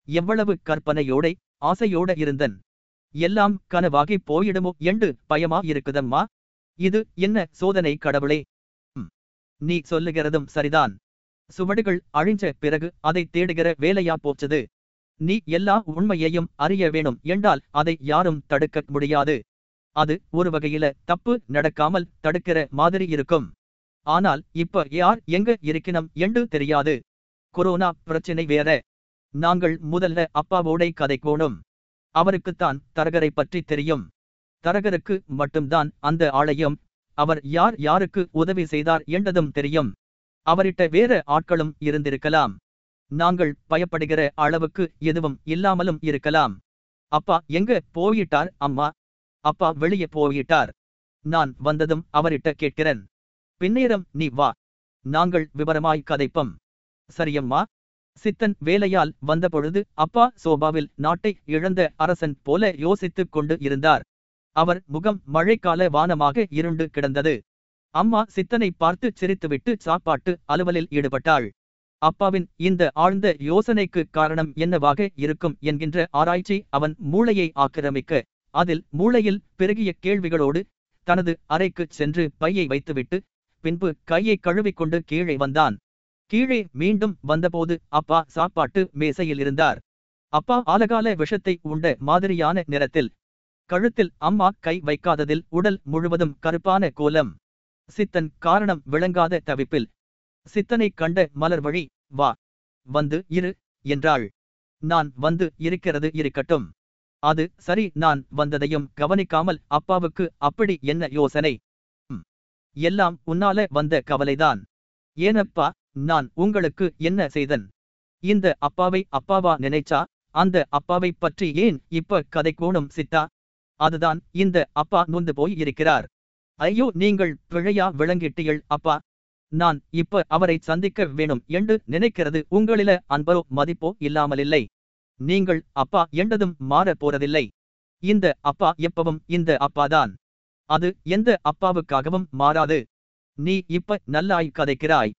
எவ்வளவு கற்பனையோடை ஆசையோட இருந்தன். எல்லாம் கனவாகி போயிடுமோ என்று பயமா இருக்குதம்மா? இது என்ன சோதனை கடவுளே? நீ சொல்லுகிறதும் சரிதான். சுவடுகள் அழிஞ்ச பிறகு அதை தேடுகிற வேலையா போச்சது. நீ எல்லா உண்மையையும் அறிய வேணும் என்றால் அதை யாரும் தடுக்க முடியாது. அது ஒரு வகையில தப்பு நடக்காமல் தடுக்கிற மாதிரி இருக்கும். ஆனால் இப்ப யார் எங்க இருக்கணும் என்று தெரியாது. கொரோனா பிரச்சனை வேற. நாங்கள் முதல்ல அப்பாவோடை கதைக்கோணும் அவருக்குத்தான் தரகரை பற்றி தெரியும். தரகருக்கு மட்டும்தான் அந்த ஆலயம் அவர் யார் யாருக்கு உதவி செய்தார் என்றதும் தெரியும். அவரிட்ட வேற ஆட்களும் இருந்திருக்கலாம். நாங்கள் பயப்படுகிற அளவுக்கு எதுவும் இல்லாமலும் இருக்கலாம். அப்பா எங்க போயிட்டார் அம்மா? அப்பா வெளியே போயிட்டார். நான் வந்ததும் அவரிட்ட கேட்கிறேன். பின்னேரம் நீ வா. நாங்கள் விவரமாய் கதைப்பம். சரியம்மா. சித்தன் வேலையால் வந்தபொழுது அப்பா சோபாவில் நாட்டை இழந்த அரசன் போல யோசித்துக் கொண்டு இருந்தார். அவர் முகம் மழைக்கால வானமாக இருண்டு கிடந்தது. அம்மா சித்தனை பார்த்து சிரித்துவிட்டு சாப்பாட்டு அலுவலில் ஈடுபட்டாள். அப்பாவின் இந்த ஆழ்ந்த யோசனைக்கு காரணம் என்னவாக இருக்கும் என்கின்ற ஆராய்ச்சி அவன் மூளையை ஆக்கிரமிக்க அதில் மூளையில் பெருகிய கேள்விகளோடு தனது அறைக்குச் சென்று பையை வைத்துவிட்டு பின்பு கையை கழுவிக்கொண்டு கீழே வந்தான். கீழே மீண்டும் வந்தபோது அப்பா சாப்பாட்டு மேசையில் இருந்தார். அப்பா ஆலகால விஷத்தை உண்ட மாதிரியான நிறத்தில் கழுத்தில் அம்மா கை வைக்காததில் உடல் முழுவதும் கருப்பான கோலம். சித்தன் காரணம் விளங்காத தவிப்பில் சித்தனை கண்ட மலர் வழி வா வந்து இரு என்றாள். நான் வந்து இருக்கிறது இருக்கட்டும். அது சரி நான் வந்ததையும் கவனிக்காமல் அப்பாவுக்கு அப்படி என்ன யோசனை? எல்லாம் உன்னால வந்த கவலைதான். ஏனப்பா நான் உங்களுக்கு என்ன செய்தன்? இந்த அப்பாவை அப்பாவா நினைச்சா? அந்த அப்பாவை பற்றி ஏன் இப்ப கதை கோணும் சித்தா? அதுதான் இந்த அப்பா நொந்து போய் இருக்கிறார். ஐயோ நீங்கள் பிழையா விளங்கிட்டீள் அப்பா. நான் இப்ப அவரை சந்திக்க வேணும் என்று நினைக்கிறது உங்களில அன்பரோ மதிப்போ இல்லாமலில்லை. நீங்கள் அப்பா என்றதும் மாறப் போறதில்லை. இந்த அப்பா எப்பவும் இந்த அப்பாதான். அது எந்த அப்பாவுக்காகவும் மாறாது. நீ இப்ப நல்லாய் கதைக்கிறாய்.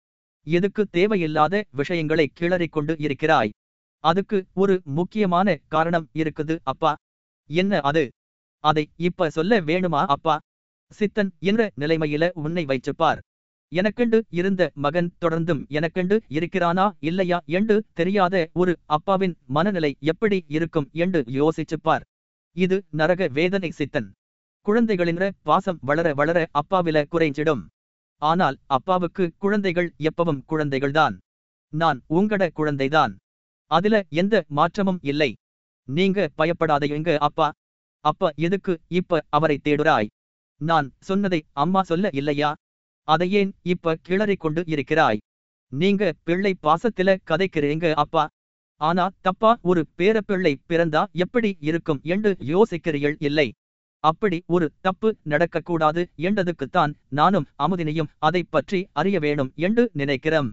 எதுக்கு தேவையில்லாத விஷயங்களை கிளறிக் கொண்டு இருக்கிறாய்? அதுக்கு ஒரு முக்கியமான காரணம் இருக்குது அப்பா. என்ன அது? அதை இப்ப சொல்ல வேணுமா அப்பா? சித்தன் என்ற நிலைமையில உன்னை வைச்சுப்பார் எனக்கெண்டு இருந்த மகன் தொடர்ந்தும் எனக்கெண்டு இருக்கிறானா இல்லையா என்று தெரியாத ஒரு அப்பாவின் மனநிலை எப்படி இருக்கும் என்று யோசிச்சுப்பார் இது நரக வேதனை சித்தன். குழந்தைகளின்ற பாசம் வளர வளர அப்பாவில குறைஞ்சிடும். ஆனால் அப்பாவுக்கு குழந்தைகள் எப்பவும் குழந்தைகள்தான். நான் உங்கட குழந்தைதான். அதுல எந்த மாற்றமும் இல்லை. நீங்க பயப்படாதீங்க அப்பா. அப்ப எதுக்கு இப்ப அவரை தேடுறாய்? நான் சொன்னதை அம்மா சொல்ல இல்லையா? அதையேன் இப்ப கிளறிக் கொண்டு இருக்கிறாய்? நீங்க பிள்ளை பாசத்தில கதைக்கிறீங்க அப்பா. ஆனா தப்பா ஒரு பேரப்பிள்ளை பிறந்தா எப்படி இருக்கும் என்று யோசிக்கிறீள் இல்லை. அப்படி ஒரு தப்பு நடக்கக்கூடாது என்றதுக்குத்தான் நானும் அமுதினியும் அதைப் பற்றி அறிய வேணும் என்று நினைக்கிறோம்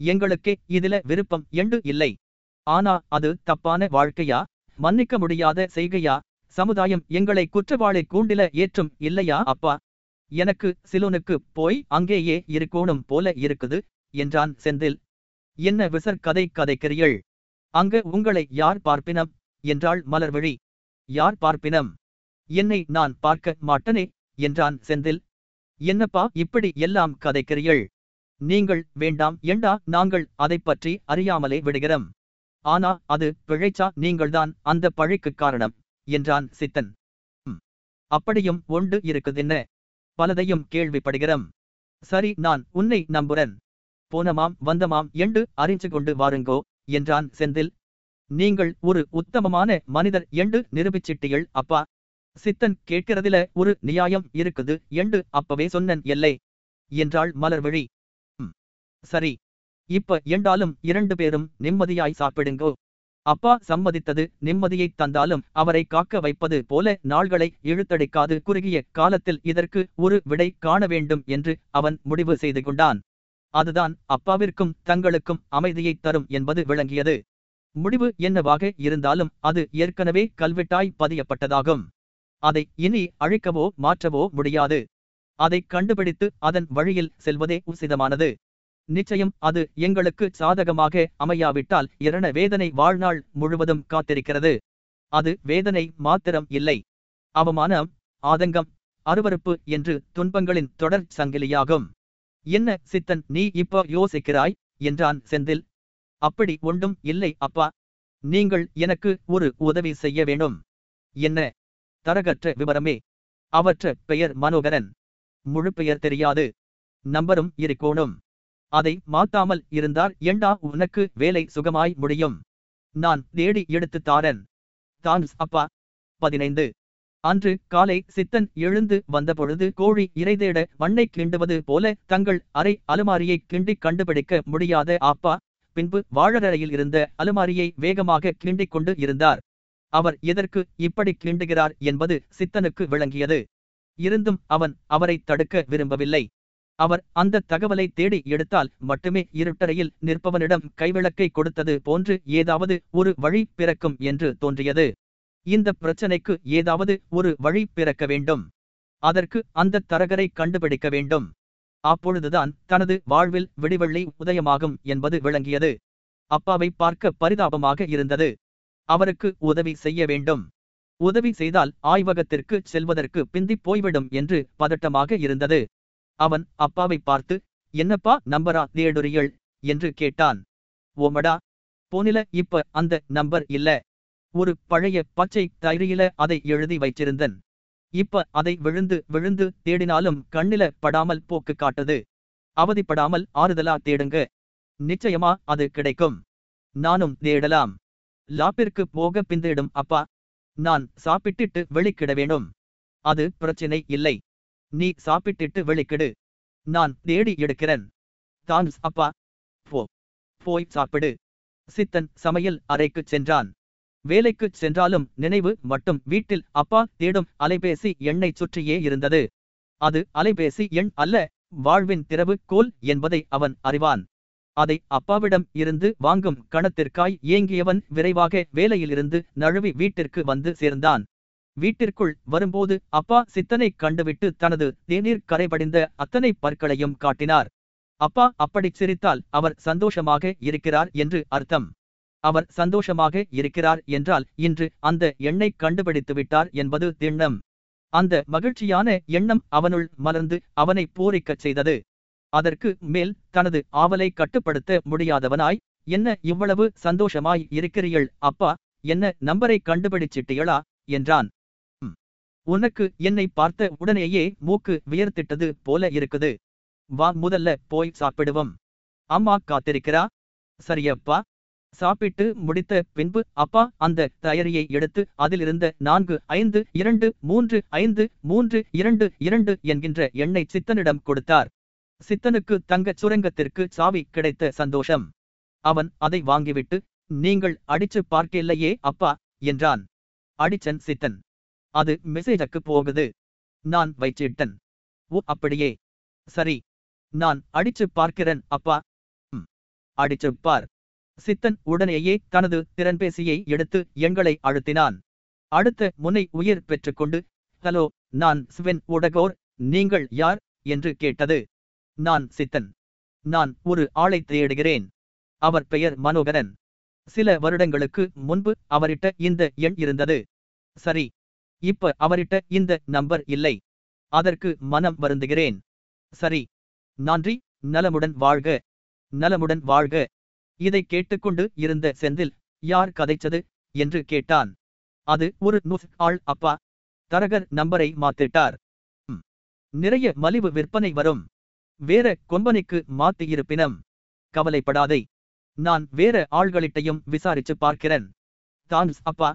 எங்களுக்கே இதுல விருப்பம் என்று இல்லை. ஆனா அது தப்பான வாழ்க்கையா? மன்னிக்க முடியாத செய்கையா? சமுதாயம் எங்களை குற்றவாளி கூண்டில ஏற்றும் இல்லையா அப்பா? எனக்கு சிலோனுக்கு போய் அங்கேயே இருக்கோணும் போல இருக்குது என்றான் செந்தில். என்ன விசர் கதை கதைக்கிறீள் அங்க உங்களை யார் பார்ப்பினம்? என்றாள் மலர்விழி. யார் பார்ப்பினம்? என்னை நான் பார்க்க மாட்டனே? என்றான் செந்தில். என்னப்பா இப்படி எல்லாம் கதைக்கிறீள் நீங்கள் வேண்டாம் ஏண்டா நாங்கள் அதைப் பற்றி அறியாமலே விடுகிறோம்? ஆனா அது பிழைச்சா நீங்கள்தான் அந்த பழிக்கு காரணம் என்றான் சித்தன். அப்படியும் ஒன்று இருக்குதென்ன? பலதையும் கேள்விப்படுகிறோம். சரி நான் உன்னை நம்புறன். போனமாம் வந்தமாம் என்று அறிஞ்சு கொண்டு வாருங்கோ என்றான் செந்தில். நீங்கள் ஒரு உத்தமமான மனிதர் என்று நிரூபிச்சிட்டீள் அப்பா. சித்தன் கேட்கிறதில ஒரு நியாயம் இருக்குது. என்று அப்பவே சொன்னன் எல்லை. என்றாள் மலர்விழி. சரி. இப்ப என்றாலும் இரண்டு பேரும் நிம்மதியாய் சாப்பிடுங்கோ. அப்பா சம்மதித்தது நிம்மதியைத் தந்தாலும் அவரை காக்க வைப்பது போல நாள்களை இழுத்தடிக்காது குறுகிய காலத்தில் இதற்கு ஒரு விடை காண வேண்டும் என்று அவன் முடிவு செய்து கொண்டான். அதுதான் அப்பாவிற்கும் தங்களுக்கும் அமைதியைத் தரும் என்பது விளங்கியது. முடிவு என்னவாக இருந்தாலும் அது ஏற்கனவே கல்வெட்டாய் பதியப்பட்டதாகும். அதை இனி அழிக்கவோ மாற்றவோ முடியாது. அதை கண்டுபிடித்து அதன் வழியில் செல்வதே உசிதமானது. நிச்சயம் அது எங்களுக்கு சாதகமாக அமையாவிட்டால் இரண வேதனை வாழ்நாள் முழுவதும் காத்திருக்கிறது. அது வேதனை மாத்திரம் இல்லை. அவமானம் ஆதங்கம் அருவருப்பு என்று துன்பங்களின் தொடர் சங்கிலியாகும். என்ன சித்தன் நீ இப்போ யோசிக்கிறாய்? என்றான் செந்தில். அப்படி ஒன்றும் இல்லை அப்பா. நீங்கள் எனக்கு ஒரு உதவி செய்ய வேண்டும். என்ன? தரகற்ற விவரமே. அவற்ற பெயர் மனோகரன். முழு பெயர் தெரியாது. நம்பரும் இருக்கோணும் அதை மாத்தாமல் இருந்தால் ஏண்டா உனக்கு வேலை சுகமாய் முடியும்? நான் தேடி எடுத்து தாரன். தான்ஸ் அப்பா. பதினைந்து. அன்று காலை சித்தன் எழுந்து வந்தபொழுது கோழி இறைதேட மண்ணை கிண்டுவது போல தங்கள் அறை அலுமாரியை கிண்டிக் கண்டுபிடிக்க முடியாத அப்பா பின்பு வாழறையில் இருந்த அலுமாரியை வேகமாக கிண்டிக் கொண்டு இருந்தார். அவர் எதற்கு இப்படி கிண்டுகிறார் என்பது சித்தனுக்கு விளங்கியது. இருந்தும் அவன் அவரை தடுக்க விரும்பவில்லை. அவர் அந்த தகவலை தேடி எடுத்தால் மட்டுமே இருட்டறையில் நிற்பவனிடம் கைவிளக்கை கொடுத்தது போன்று ஏதாவது ஒரு வழி பிறக்கும் என்று தோன்றியது. இந்த பிரச்சனைக்கு ஏதாவது ஒரு வழி பிறக்க வேண்டும். அதற்கு அந்த தரகரை கண்டுபிடிக்க வேண்டும். அப்பொழுதுதான் தனது வாழ்வில் விடிவெள்ளி உதயமாகும் என்பது விளங்கியது. அப்பாவை பார்க்க பரிதாபமாக இருந்தது. அவருக்கு உதவி செய்ய வேண்டும். உதவி செய்தால் ஆய்வகத்திற்கு செல்வதற்கு பிந்திப் போய்விடும் என்று பதட்டமாக இருந்தது. அவன் அப்பாவை பார்த்து என்னப்பா நம்பரா தேடுறியள்? என்று கேட்டான். ஓமடா போனில இப்ப அந்த நம்பர் இல்ல. ஒரு பழைய பச்சை டைரியில அதை எழுதி வைச்சிருந்தன் இப்ப அதை விழுந்து விழுந்து தேடினாலும் கண்ணில படாமல் போக்கு காட்டுது. அவதிப்படாமல் ஆறுதலா தேடுங்க. நிச்சயமா அது கிடைக்கும். நானும் தேடலாம். லாப்பிற்கு போக பிந்திடும் அப்பா. நான் சாப்பிட்டிட்டு வெளிக்கிட வேணும் அது பிரச்சினை இல்லை. நீ சாப்பிட்டிட்டு வெளிக்கிடு. நான் தேடி எடுக்கிறேன். தான் அப்பா. போ. போய் சாப்பிடு. சித்தன் சமையல் அறைக்குச் சென்றான். வேலைக்குச் சென்றாலும் நினைவு மட்டும் வீட்டில் அப்பா தேடும் அலைபேசி எண்ணை சுற்றியே இருந்தது. அது அலைபேசி எண் அல்ல வாழ்வின் திறவு கோல் என்பதை அவன் அறிவான். அதை அப்பாவிடம் இருந்து வாங்கும் கணத்திற்காய் ஏங்கியவன் விரைவாக வேலையிலிருந்து நழுவி வீட்டிற்கு வந்து சேர்ந்தான். வீட்டிற்குள் வரும்போது அப்பா சித்தனை கண்டுவிட்டு தனது தேநீர் கரைபடிந்த அத்தனை பற்களையும் காட்டினார். அப்பா அப்படிச் சிரித்தால் அவர் சந்தோஷமாக இருக்கிறார் என்று அர்த்தம். அவர் சந்தோஷமாக இருக்கிறார் என்றால் இன்று அந்த எண்ணை கண்டுபிடித்து விட்டார் என்பது திண்ணம். அந்த மகிழ்ச்சியான எண்ணம் அவனுள் மலர்ந்து அவனை பூரிக்கச் செய்தது. அதற்கு மேல் தனது ஆவலை கட்டுப்படுத்த முடியாதவனாய் என்ன இவ்வளவு சந்தோஷமாய் இருக்கிறீள் அப்பா? என்ன நம்பரை கண்டுபிடிச்சிட்டீளா என்றான். உனக்கு என்னை பார்த்த உடனேயே மூக்கு வியர்த்திட்டது போல இருக்குது. வா முதல்ல போய் சாப்பிடுவோம். அம்மா காத்திருக்கிறா? சரியப்பா. சாப்பிட்டு முடித்த பின்பு அப்பா அந்த தயாரியை எடுத்து அதிலிருந்த நான்கு ஐந்து இரண்டு மூன்று ஐந்து மூன்று இரண்டு இரண்டு என்கின்ற எண்ணை சித்தனிடம் கொடுத்தார். சித்தனுக்கு தங்கச் சுரங்கத்திற்கு சாவி கிடைத்த சந்தோஷம். அவன் அதை வாங்கிவிட்டு நீங்கள் அடிச்சு பார்க்கலையே அப்பா என்றான். அடிச்சன் சித்தன். அது மெசேஜக்கு போகுது. நான் வைச்சிட்டன் ஓ அப்படியே. சரி. நான் அடிச்சு பார்க்கிறேன் அப்பா. அடிச்சு பார். சித்தன் உடனேயே தனது திறன்பேசியை எடுத்து எண்களை அழுத்தினான். அடுத்த முனை உயிர் பெற்றுக்கொண்டு ஹலோ நான் ஸ்வென் உடகோர் நீங்கள் யார்? என்று கேட்டது. நான் சித்தன். நான் ஒரு ஆளை தேடுகிறேன். அவர் பெயர் மனோகரன். சில வருடங்களுக்கு முன்பு அவரிட்ட இந்த எண் இருந்தது. சரி. இப்ப அவரிட்ட இந்த நம்பர் இல்லை. அதற்கு மனம் வருந்துகிறேன். சரி. நன்றி. நலமுடன் வாழ்க. நலமுடன் வாழ்க. இதை கேட்டுக்கொண்டு இருந்த செந்தில் யார் கதைச்சது? என்று கேட்டான். அது ஒரு நுஸ் ஆள் அப்பா. தரகர் நம்பரை மாத்திட்டார். நிறைய மலிவு விற்பனை வரும். வேற கொம்பனிக்கு மாத்தி இருப்பினம். கவலைப்படாதே. நான் வேற ஆள்களிட்டையும் விசாரிச்சு பார்க்கிறேன். தான் அப்பா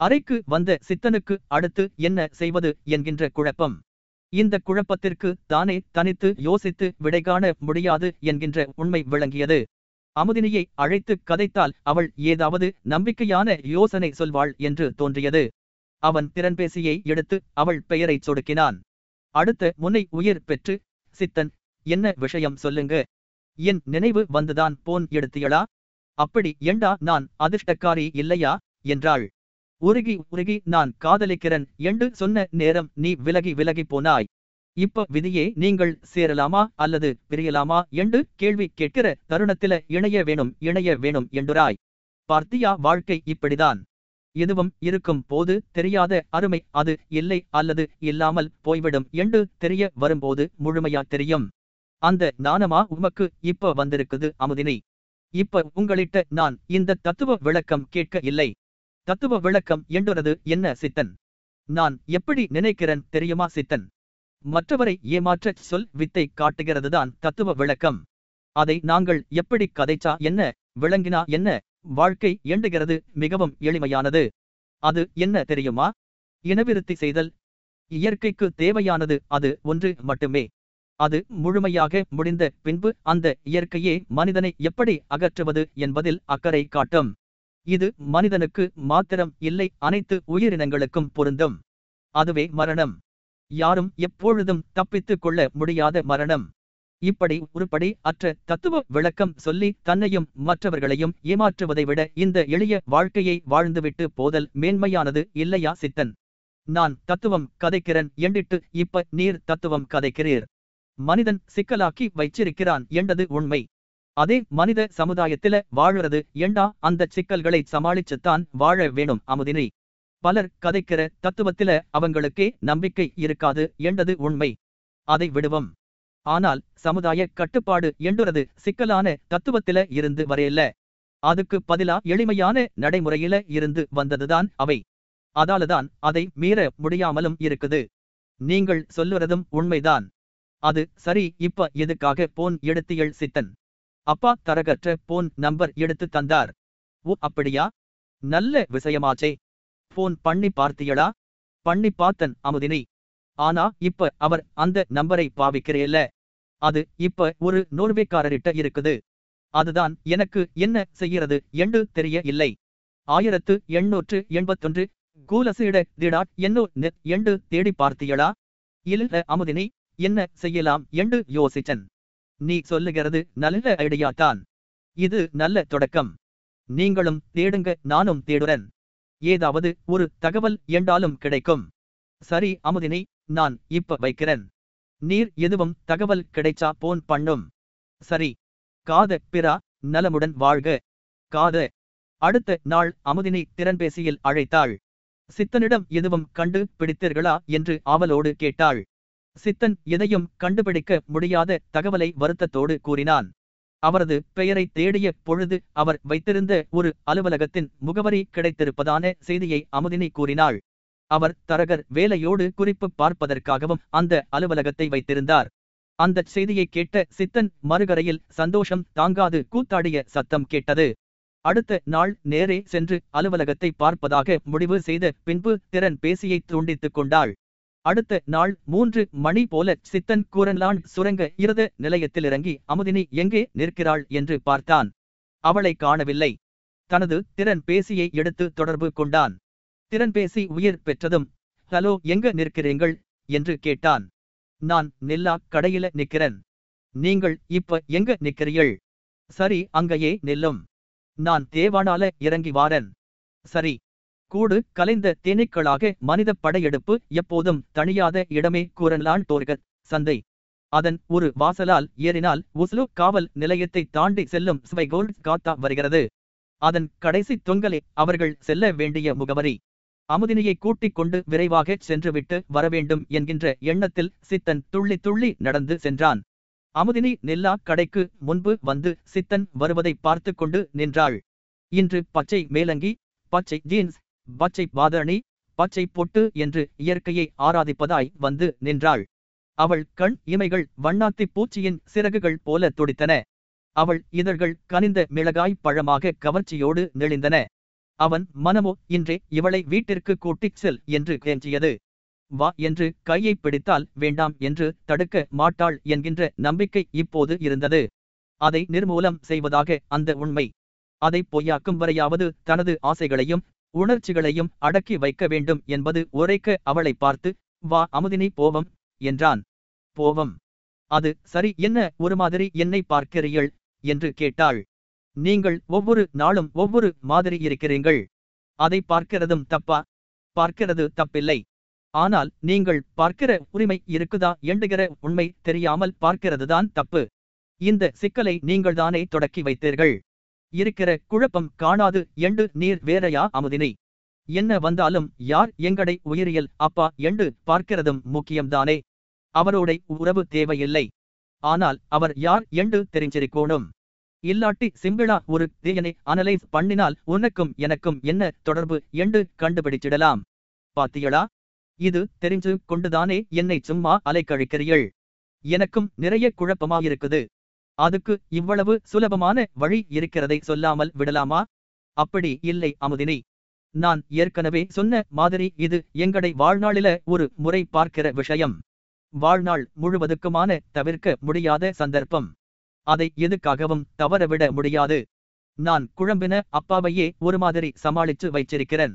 அறைக்கு வந்த சித்தனுக்கு அடுத்து என்ன செய்வது என்கின்ற குழப்பம். இந்த குழப்பத்திற்கு தானே தனித்து யோசித்து விடை காண முடியாது என்கின்ற உண்மை விளங்கியது. அமுதினியை அழைத்து கதைத்தால் அவள் ஏதாவது நம்பிக்கையான யோசனை சொல்வாள் என்று தோன்றியது. அவன் திறன்பேசியை எடுத்து அவள் பெயரைச் சொடுக்கினான். அடுத்த முனை உயிர் பெற்று சித்தன் என்ன விஷயம் சொல்லுங்க? என் நினைவு வந்துதான் போன் எடுத்தியளா? அப்படி ஏண்டா நான் அதிர்ஷ்டக்காரி இல்லையா? என்றாள். உருகி உருகி நான் காதலிக்கிறன் என்று சொன்ன நேரம் நீ விலகி விலகி போனாய். இப்ப விதியே நீங்கள் சேரலாமா அல்லது பிரியலாமா என்று கேள்வி கேட்கிற தருணத்தில இணைய வேணும் இணைய வேணும் என்றுராய். பார்த்தியா வாழ்க்கை இப்படிதான். எதுவும் இருக்கும் போது தெரியாத அருமை அது இல்லை அல்லது இல்லாமல் போய்விடும் என்று தெரிய வரும்போது முழுமையா தெரியும். அந்த நாணமா உமக்கு இப்ப வந்திருக்குது அமுதினி. இப்ப உங்களிட்ட நான் இந்த தத்துவ விளக்கம் கேட்க இல்லை. தத்துவ விளக்கம் என்றுறது என்ன சித்தன்? நான் எப்படி நினைக்கிறேன் தெரியுமா சித்தன்? மற்றவரை ஏமாற்ற சொல் வித்தை காட்டுகிறதுதான் தத்துவ விளக்கம். அதை நாங்கள் எப்படி கதைச்சா என்ன விளங்கினா என்ன வாழ்க்கை எண்டுகிறது மிகவும் எளிமையானது. அது என்ன தெரியுமா? இனவிருத்தி செய்தல். இயற்கைக்கு தேவையானது அது ஒன்று மட்டுமே. அது முழுமையாக முடிந்த பின்பு அந்த இயற்கையே மனிதனை எப்படி அகற்றுவது என்பதில் அக்கறை காட்டும். இது மனிதனுக்கு மாத்திரம் இல்லை அனைத்து உயிரினங்களுக்கும் பொருந்தும். அதுவே மரணம். யாரும் எப்பொழுதும் தப்பித்துக் கொள்ள முடியாத மரணம். இப்படி உருப்படி அற்ற தத்துவ விளக்கம் சொல்லி தன்னையும் மற்றவர்களையும் ஏமாற்றுவதை விட இந்த எளிய வாழ்க்கையை வாழ்ந்துவிட்டு போதல் மேன்மையானது இல்லையா சித்தன்? நான் தத்துவம் கதைக்கிறன் எண்டிட்டு இப்ப நீர் தத்துவம் கதைக்கிறீர். மனிதன் சிக்கலாக்கி வைச்சிருக்கிறான் என்றது உண்மை. அதே மனித சமுதாயத்தில வாழுறது ஏண்டா அந்த சிக்கல்களை சமாளிச்சுத்தான் வாழ வேணும் அமுதினி. பலர் கதைக்கிற தத்துவத்தில அவங்களுக்கே நம்பிக்கை இருக்காது என்றது உண்மை. அதை விடுவோம். ஆனால் சமுதாய கட்டுப்பாடு என்றுறது சிக்கலான தத்துவத்தில இருந்து வரையல்ல. அதுக்கு பதிலா எளிமையான நடைமுறையில இருந்து வந்ததுதான் அவை. அதாலதான் அதை மீற முடியாமலும் இருக்குது. நீங்கள் சொல்லுறதும் உண்மைதான். அது சரி இப்ப எதுக்காக போன் எடுத்தியல் சித்தன்? அப்பா தரகற்ற போன் நம்பர் எடுத்து தந்தார். ஓ அப்படியா? நல்ல விஷயமாச்சே. போன் பண்ணி பார்த்தியளா பண்ணி பார்த்தன் அமுதினி. ஆனா இப்ப அவர் அந்த நம்பரை பாவிக்கிறேல்ல. அது இப்ப ஒரு நோர்வேக்காரரிட்ட இருக்குது. அதுதான் எனக்கு என்ன செய்கிறது என்று தெரிய இல்லை. ஆயிரத்து எண்ணூற்று எண்பத்தொன்று கூலசீட திடாட் என்னோ நெட் என்று தேடி பார்த்தியளா இல்ல அமுதினி என்ன செய்யலாம் என்று யோசிச்சன். நீ சொல்லுகிறது நல்ல ஐடியாதான் இது நல்ல தொடக்கம். நீங்களும் தேடுங்க நானும் தேடுறன். ஏதாவது ஒரு தகவல் என்றாலும் கிடைக்கும். சரி அமுதினி நான் இப்ப வைக்கிறேன். நீர் எதுவும் தகவல் கிடைச்சா போன் பண்ணும். சரி. காத பிறா நலமுடன் வாழ்க. காத. அடுத்த நாள் அமுதினை திறன்பேசியில் அழைத்தாள். சித்தனிடம் எதுவும் கண்டு பிடித்தீர்களா என்று ஆவலோடு கேட்டாள். சித்தன் எதையும் கண்டுபிடிக்க முடியாத தகவலை வருத்தத்தோடு கூறினான். அவரது பெயரை தேடிய பொழுது அவர் வைத்திருந்த ஒரு அலுவலகத்தின் முகவரி கிடைத்திருப்பதான செய்தியை அமுதினி கூறினாள். அவர் தரகர் வேலையோடு குறிப்பு பார்ப்பதற்காகவும் அந்த அலுவலகத்தை வைத்திருந்தார். அந்த செய்தியை கேட்ட சித்தன் மறுகரையில் சந்தோஷம் தாங்காது கூத்தாடிய சத்தம் கேட்டது. அடுத்த நாள் நேரே சென்று அலுவலகத்தை பார்ப்பதாக முடிவு செய்த பின்பு திறன் பேசியை துண்டித்துக் கொண்டாள். அடுத்த நாள் மூன்று மணி போல சித்தன் கூரன்லான் சுரங்க இருத நிலையத்தில் இறங்கி அமுதினி எங்கே நிற்கிறாள் என்று பார்த்தான். அவளை காணவில்லை. தனது திறன் பேசியை எடுத்து தொடர்பு கொண்டான். திறன்பேசி உயிர் பெற்றதும் ஹலோ எங்க நிற்கிறீங்கள் என்று கேட்டான். நான் நில்லா கடையில நிக்கிறேன். நீங்கள் இப்ப எங்க நிக்கிறீள் சரி அங்கேயே நில்லும். நான் தேவானால இறங்கி வாரன். சரி. கூடு கலைந்த தேனீக்களாக மனித படையெடுப்பு எப்போதும் தணியாத இடமே கூறலான் டோர்கத் சந்தை. அதன் ஒரு வாசலால் ஏறினால் உஸ்லு காவல் நிலையத்தை தாண்டி செல்லும் ஸ்வைகோல்ட் காத்தா வருகிறது. அதன் கடைசி தொங்கலே அவர்கள் செல்ல வேண்டிய முகவரி. அமுதினியை கூட்டிக் கொண்டு விரைவாக சென்றுவிட்டு வரவேண்டும் என்கின்ற எண்ணத்தில் சித்தன் துள்ளி துள்ளி நடந்து சென்றான். அமுதினி நில்லா கடைக்கு முன்பு வந்து சித்தன் வருவதை பார்த்து கொண்டு நின்றாள். இன்று பச்சை மேலங்கி பச்சை ஜீன்ஸ் பச்சை பாதணி பச்சை பொட்டு என்று இயற்கையை ஆராதிப்பதாய் வந்து நின்றாள். அவள் கண் இமைகள் வண்ணாத்தி பூச்சியின் சிறகுகள் போல துடித்தன. அவள் இதழ்கள் கனிந்த மிளகாய் பழமாக கவர்ச்சியோடு நெளிந்தன. அவன் மனமோ இன்றே இவளை வீட்டிற்கு கூட்டிச் செல் என்று கெஞ்சியது வா என்று கையை பிடித்தால் வேண்டாம் என்று தடுக்க மாட்டாள் என்கின்ற நம்பிக்கை இப்போது இருந்தது. அதை நிர்மூலம் செய்வதாக அந்த உண்மை. அதை பொய்யாக்கும் வரையாவது தனது ஆசைகளையும் உணர்ச்சிகளையும் அடக்கி வைக்க வேண்டும் என்பது உரைக்க அவளை பார்த்து வா அமுதினி போவம் என்றான். போவம். அது சரி என்ன ஒரு மாதிரி என்னை பார்க்கிறீள் என்று கேட்டாள். நீங்கள் ஒவ்வொரு நாளும் ஒவ்வொரு மாதிரி இருக்கிறீர்கள். அதை பார்க்கிறதும் தப்பா? பார்க்கிறது தப்பில்லை. ஆனால் நீங்கள் பார்க்கிற உரிமை இருக்குதா? எண்டுகிற உண்மை தெரியாமல் பார்க்கிறதுதான் தப்பு. இந்த சிக்கலை நீங்கள்தானே தொடக்கி வைத்தீர்கள். இருக்கிற குழப்பம் காணாது எண்டு நீர் வேறையா அமுதினை. என்ன வந்தாலும் யார் எங்கடை உயிரியல்? அப்பா எண்டு பார்க்கிறதும் முக்கியம்தானே. அவரோட உறவு தேவையில்லை. ஆனால் அவர் யார் எண்டு தெரிஞ்சிருக்கோணும்? இல்லாட்டி சிம்பிளா ஒரு தேயனை அனலைஸ் பண்ணினால் உனக்கும் எனக்கும் என்ன தொடர்பு? என்று கண்டுபிடிச்சிடலாம். பாத்தியளா? இது தெரிஞ்சு கொண்டுதானே என்னை சும்மா அலைக்கழிக்கிறீள் எனக்கும் நிறைய குழப்பமாயிருக்குது. அதுக்கு இவ்வளவு சுலபமான வழி இருக்கிறதை சொல்லாமல் விடலாமா? அப்படி இல்லை அமுதினி. நான் ஏற்கனவே சொன்ன மாதிரி இது எங்கடை வாழ்நாளில ஒரு முறை பார்க்கிற விஷயம். வாழ்நாள் முழுவதுக்குமான தவிர்க்க முடியாத சந்தர்ப்பம். அதை எதுக்காகவும் தவறவிட முடியாது. நான் குழம்பின அப்பாவையே ஒரு மாதிரி சமாளிச்சு வைச்சிருக்கிறேன்.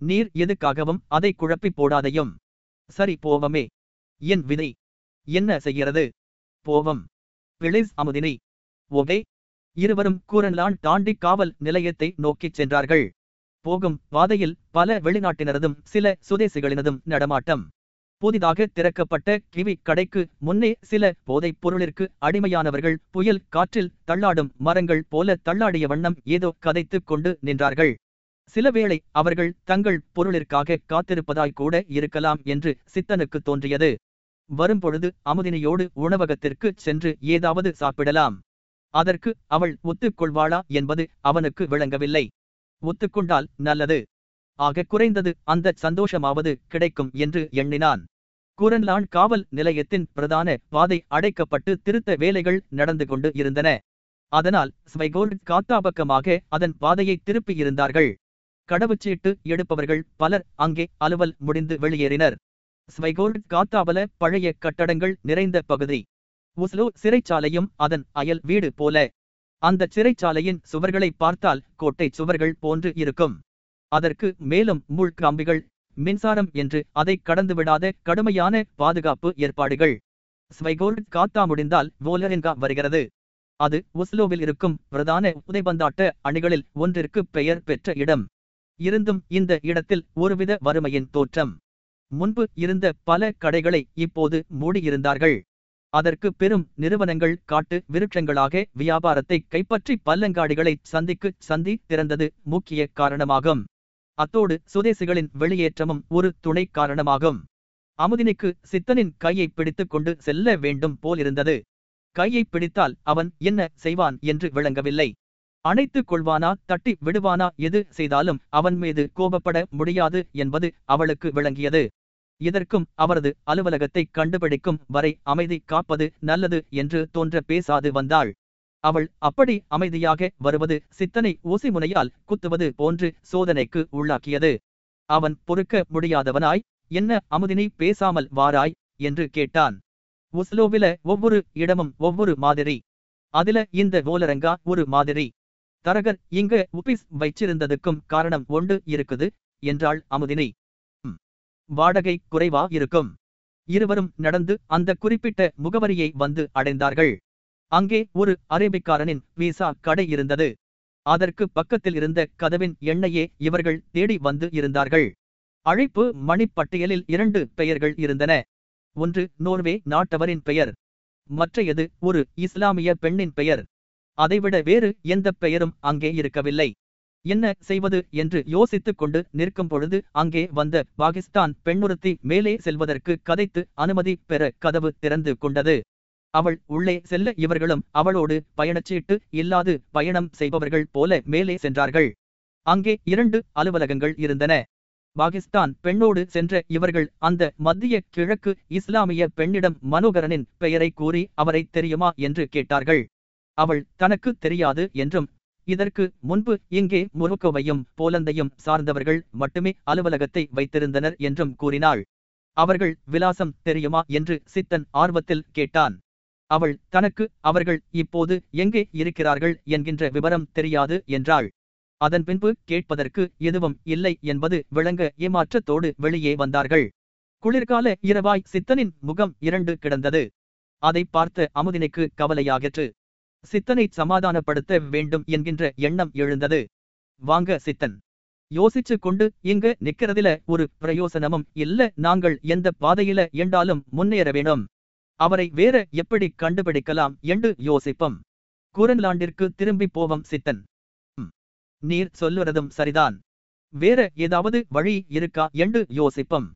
நீர் எதுக்காகவும் அதை குழப்பி போடாதையும். சரி போவமே. என் விதை என்ன செய்கிறது? போவம். பிளிஸ் அமுதினி. ஓகே. இருவரும் கூரன்லான் தாண்டி காவல் நிலையத்தை நோக்கிச் சென்றார்கள். போகும் பாதையில் பல வெளிநாட்டினரதும் சில சுதேசிகளினதும் நடமாட்டம். புதிதாக திறக்கப்பட்ட கிவி கடைக்கு முன்னே சில போதைப் பொருளிற்கு அடிமையானவர்கள் புயல் காற்றில் தள்ளாடும் மரங்கள் போல தள்ளாடிய வண்ணம் ஏதோ கதைத்துக் கொண்டு நின்றார்கள். சிலவேளை அவர்கள் தங்கள் பொருளிற்காக காத்திருப்பதாய் கூட இருக்கலாம் என்று சித்தனுக்கு தோன்றியது. வரும்பொழுது அமுதினியோடு உணவகத்திற்கு சென்று ஏதாவது சாப்பிடலாம். அதற்கு அவள் ஒத்துக்கொள்வாளா என்பது அவனுக்கு விளங்கவில்லை. ஒத்துக்கொண்டால் நல்லது. ஆக குறைந்தது அந்த சந்தோஷமாவது கிடைக்கும் என்று எண்ணினான். கூரன்லான் காவல் நிலையத்தின் பிரதான பாதை அடைக்கப்பட்டு திருத்த வேலைகள் நடந்து கொண்டு இருந்தன. அதனால் ஸ்வைகோல்ட் காத்தாபக்கமாக அதன் பாதையை திருப்பியிருந்தார்கள் கடவுச்சீட்டு எடுப்பவர்கள் பலர் அங்கே அலுவல் முடிந்து வெளியேறினர். ஸ்வைகோர்ட் காத்தாபல பழைய கட்டடங்கள் நிறைந்த பகுதி. உஸ்லோ சிறைச்சாலையும் அதன் அயல் வீடு போல. அந்த சிறைச்சாலையின் சுவர்களை பார்த்தால் கோட்டை சுவர்கள் போன்று இருக்கும். அதற்கு மேலும் முள்காம்பிகள் மின்சாரம் என்று அதை கடந்துவிடாத கடுமையான பாதுகாப்பு ஏற்பாடுகள். ஸ்வைகோர்ட் காத்தா முடிந்தால் வோலரெங்கா வருகிறது. அது ஒஸ்லோவில் இருக்கும் பிரதான உதைபந்தாட்ட அணிகளில் ஒன்றிற்கு பெயர் பெற்ற இடம். இருந்தும் இந்த இடத்தில் ஒருவித வறுமையின் தோற்றம். முன்பு இருந்த பல கடைகளை இப்போது மூடியிருந்தார்கள். அதற்கு பெரும் நிறுவனங்கள் காட்டு விருட்சங்களாக வியாபாரத்தை கைப்பற்றி பல்லங்காடிகளை சந்திக்கு சந்தி திறந்தது முக்கிய காரணமாகும். அத்தோடு சுதேசிகளின் வெளியேற்றமும் ஒரு துணை காரணமாகும். அமுதினிக்கு சித்தனின் கையை பிடித்துக் கொண்டு செல்ல வேண்டும் போலிருந்தது. கையை பிடித்தால் அவன் என்ன செய்வான் என்று விளங்கவில்லை. அணைத்துக் கொள்வானா தட்டி விடுவானா எது செய்தாலும் அவன் மீது கோபப்பட முடியாது என்பது அவளுக்கு விளங்கியது. இதற்கும் அவரது அலுவலகத்தை கண்டுபிடிக்கும் வரை அமைதி காப்பது நல்லது என்று தோன்ற பேசாது வந்தாள். அவள் அப்படி அமைதியாக வருவது சித்தனை ஊசிமுனையால் குத்துவது போன்று சோதனைக்கு உள்ளாக்கியது. அவன் பொறுக்க முடியாதவனாய் என்ன அமுதினி பேசாமல் வாராய்? என்று கேட்டான். உஸ்லோவில ஒவ்வொரு இடமும் ஒவ்வொரு மாதிரி. அதுல இந்த ஓலரங்கா ஒரு மாதிரி. தரகர் இங்க உபிஸ் வைச்சிருந்ததுக்கும் காரணம் ஒன்று இருக்குது என்றாள் அமுதினி. வாடகை குறைவா இருக்கும். இருவரும் நடந்து அந்த குறிப்பிட்ட முகவரியை வந்து அடைந்தார்கள். அங்கே ஒரு அரேபிக்காரனின் வீசா கடை இருந்தது. அதற்கு பக்கத்தில் இருந்த கதவின் எண்ணையே இவர்கள் தேடி வந்து இருந்தார்கள். அழைப்பு மணிப்பட்டியலில் இரண்டு பெயர்கள் இருந்தன. ஒன்று நோர்வே நாட்டவரின் பெயர் மற்றையது ஒரு இஸ்லாமிய பெண்ணின் பெயர். அதைவிட வேறு எந்த பெயரும் அங்கே இருக்கவில்லை. என்ன செய்வது என்று யோசித்துக் கொண்டு நிற்கும் பொழுது அங்கே வந்த பாகிஸ்தான் பெண்ணுறுத்தி மேலே செல்வதற்கு கதைத்து அனுமதி பெற கதவு திறந்து கொண்டது. அவள் உள்ளே செல்ல இவர்களும் அவளோடு பயணச்சீட்டு இல்லாது பயணம் செய்பவர்கள் போல மேலே சென்றார்கள். அங்கே இரண்டு அலுவலகங்கள் இருந்தன. பாகிஸ்தான் பெண்ணோடு சென்ற இவர்கள் அந்த மத்திய கிழக்கு இஸ்லாமிய பெண்ணிடம் மனோகரனின் பெயரை கூறி அவரை தெரியுமா என்று கேட்டார்கள். அவள் தனக்கு தெரியாது என்றும் இதற்கு முன்பு இங்கே முருக்கோவையும் போலந்தையும் சார்ந்தவர்கள் மட்டுமே அலுவலகத்தை வைத்திருந்தனர் என்றும் கூறினாள். அவர்கள் விலாசம் தெரியுமா? என்று சித்தன் ஆர்வத்தில் கேட்டான். அவள் தனக்கு அவர்கள் இப்போது எங்கே இருக்கிறார்கள்? என்கின்ற விவரம் தெரியாது என்றாள். அதன் பின்பு கேட்பதற்கு எதுவும் இல்லை என்பது விளங்க ஏமாற்றத்தோடு வெளியே வந்தார்கள். குளிர்கால இரவாய் சித்தனின் முகம் இரண்டு கிடந்தது. அதை பார்த்த அமுதினைக்கு கவலையாகிற்று சித்தனை சமாதானப்படுத்த வேண்டும் என்கின்ற எண்ணம் எழுந்தது. வாங்க சித்தன். யோசிச்சு கொண்டு இங்க நிக்கிறதில ஒரு பிரயோசனமும் இல்ல. நாங்கள் எந்த பாதையில எண்டாலும் முன்னேற வேணும் அவரை வேற எப்படி கண்டுபிடிக்கலாம்? என்று யோசிப்போம். குரன்லாண்டிற்கு திரும்பி போவோம் சித்தன். நீர் சொல்லுறதும் சரிதான். வேற ஏதாவது வழி இருக்கா? என்று யோசிப்போம்.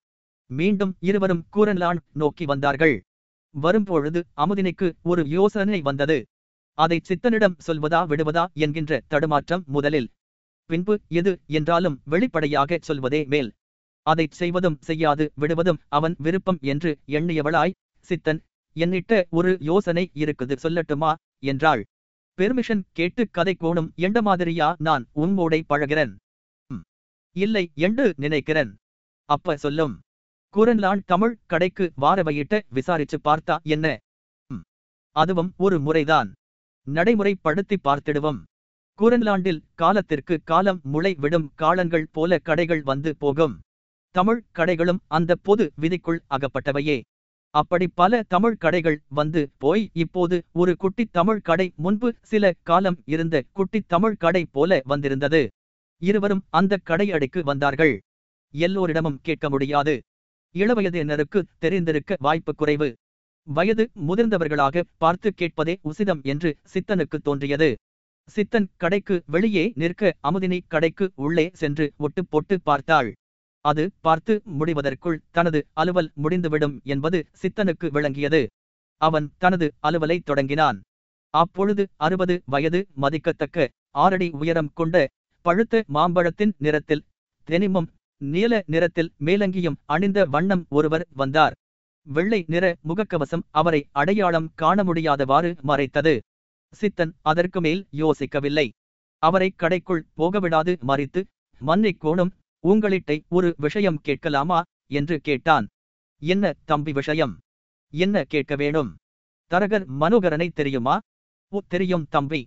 மீண்டும் இருவரும் கூரன்லாண்ட் நோக்கி வந்தார்கள். வரும்பொழுது அமுதினிக்கு ஒரு யோசனை வந்தது. அதை சித்தனிடம் சொல்வதா விடுவதா என்கின்ற தடுமாற்றம் முதலில் பின்பு எது என்றாலும் வெளிப்படையாக சொல்வதே மேல். அதைச் செய்வதும் செய்யாது விடுவதும் அவன் விருப்பம் என்று எண்ணியவளாய் சித்தன் என்னிட்ட ஒரு யோசனை இருக்குது சொல்லட்டுமா என்றாள். பெர்மிஷன் கேட்டு கதை கோணும் எண்ட மாதிரியா நான் உன்மோடை பழகிறேன்? இல்லை என்று நினைக்கிறேன். அப்ப சொல்லும். குரன்லான் தமிழ் கடைக்கு வாரவையிட்ட விசாரிச்சு பார்த்தா என்ன? அதுவும் ஒரு முறைதான். நடைமுறைப்படுத்தி பார்த்திடுவோம். கூரன்லாண்டில் காலத்திற்கு காலம் முளை விடும் காலங்கள் போல கடைகள் வந்து போகும். தமிழ் கடைகளும் அந்த பொது விதிக்குள் அகப்பட்டவையே. அப்படி பல தமிழ் கடைகள் வந்து போய் இப்போது ஒரு குட்டி தமிழ் கடை முன்பு சில காலம் இருந்த குட்டி தமிழ் கடை போல வந்திருந்தது. இருவரும் அந்த கடையடைக்கு வந்தார்கள். எல்லோரிடமும் கேட்க முடியாது. இளவயதினருக்கு தெரிந்திருக்க வாய்ப்பு குறைவு. வயது முதிர்ந்தவர்களாக பார்த்து கேட்பதே உசிதம் என்று சித்தனுக்கு தோன்றியது. சித்தன் கடைக்கு வெளியே நிற்க அமுதினி கடைக்கு உள்ளே சென்று ஒட்டு போட்டு பார்த்தாள். அது பார்த்து முடிவதற்குள் தனது அலுவல் முடிந்துவிடும் என்பது சித்தனுக்கு விளங்கியது. அவன் தனது அலுவலை தொடங்கினான். அப்பொழுது அறுபது வயது மதிக்கத்தக்க ஆறடி உயரம் கொண்ட பழுத்த மாம்பழத்தின் நிறத்தில் தெனிமும் நீல நிறத்தில் மேலங்கியும் அணிந்த வண்ணம் ஒருவர் வந்தார். வெள்ளை நிற முகக்கவசம் அவரை அடையாளம் காண முடியாதவாறு மறைத்தது. சித்தன் அதற்கு மேல் யோசிக்கவில்லை. அவரை கடைக்குள் போகவிடாது மறித்து மன்னிக் கோணும் உங்களிட்டை ஒரு விஷயம் கேட்கலாமா? என்று கேட்டான். என்ன தம்பி விஷயம்? என்ன கேட்க வேணும் தரகர் மனோகரனை தெரியுமா? ஓ தெரியும் தம்பி.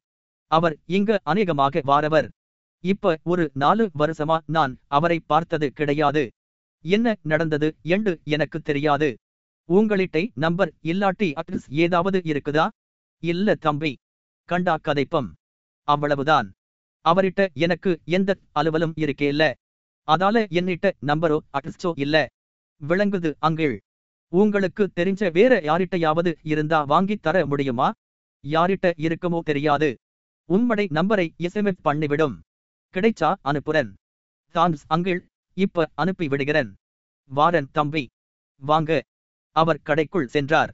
அவர் இங்க அநேகமாக வாரவர். இப்ப ஒரு நாலு வருஷமா நான் அவரை பார்த்தது கிடையாது. என்ன நடந்தது என்று எனக்கு தெரியாது. உங்களிட்டை நம்பர் இல்லாட்டி அட்ரஸ் ஏதாவது இருக்குதா? இல்ல தம்பி. கண்டா கதைப்பம். அவ்வளவுதான். அவரிட்ட எனக்கு எந்த அலுவலும் இருக்கேல்ல அதால என்னிட்ட நம்பரோ அட்ரஸோ இல்ல. விளங்குது அங்கிள். உங்களுக்கு தெரிஞ்ச வேற யாரிட்டையாவது இருந்தா வாங்கித் தர முடியுமா? யாரிட்ட இருக்குமோ தெரியாது. உம்மடை நம்பரை எஸ்எம்எஸ் பண்ணிவிடும். கிடைச்சா அனுப்புறன். Thorns uncle. இப்ப அனுப்பி விடுகிறேன் வாரன் தம்பி. வாங்க. அவர் கடைக்குள் சென்றார்.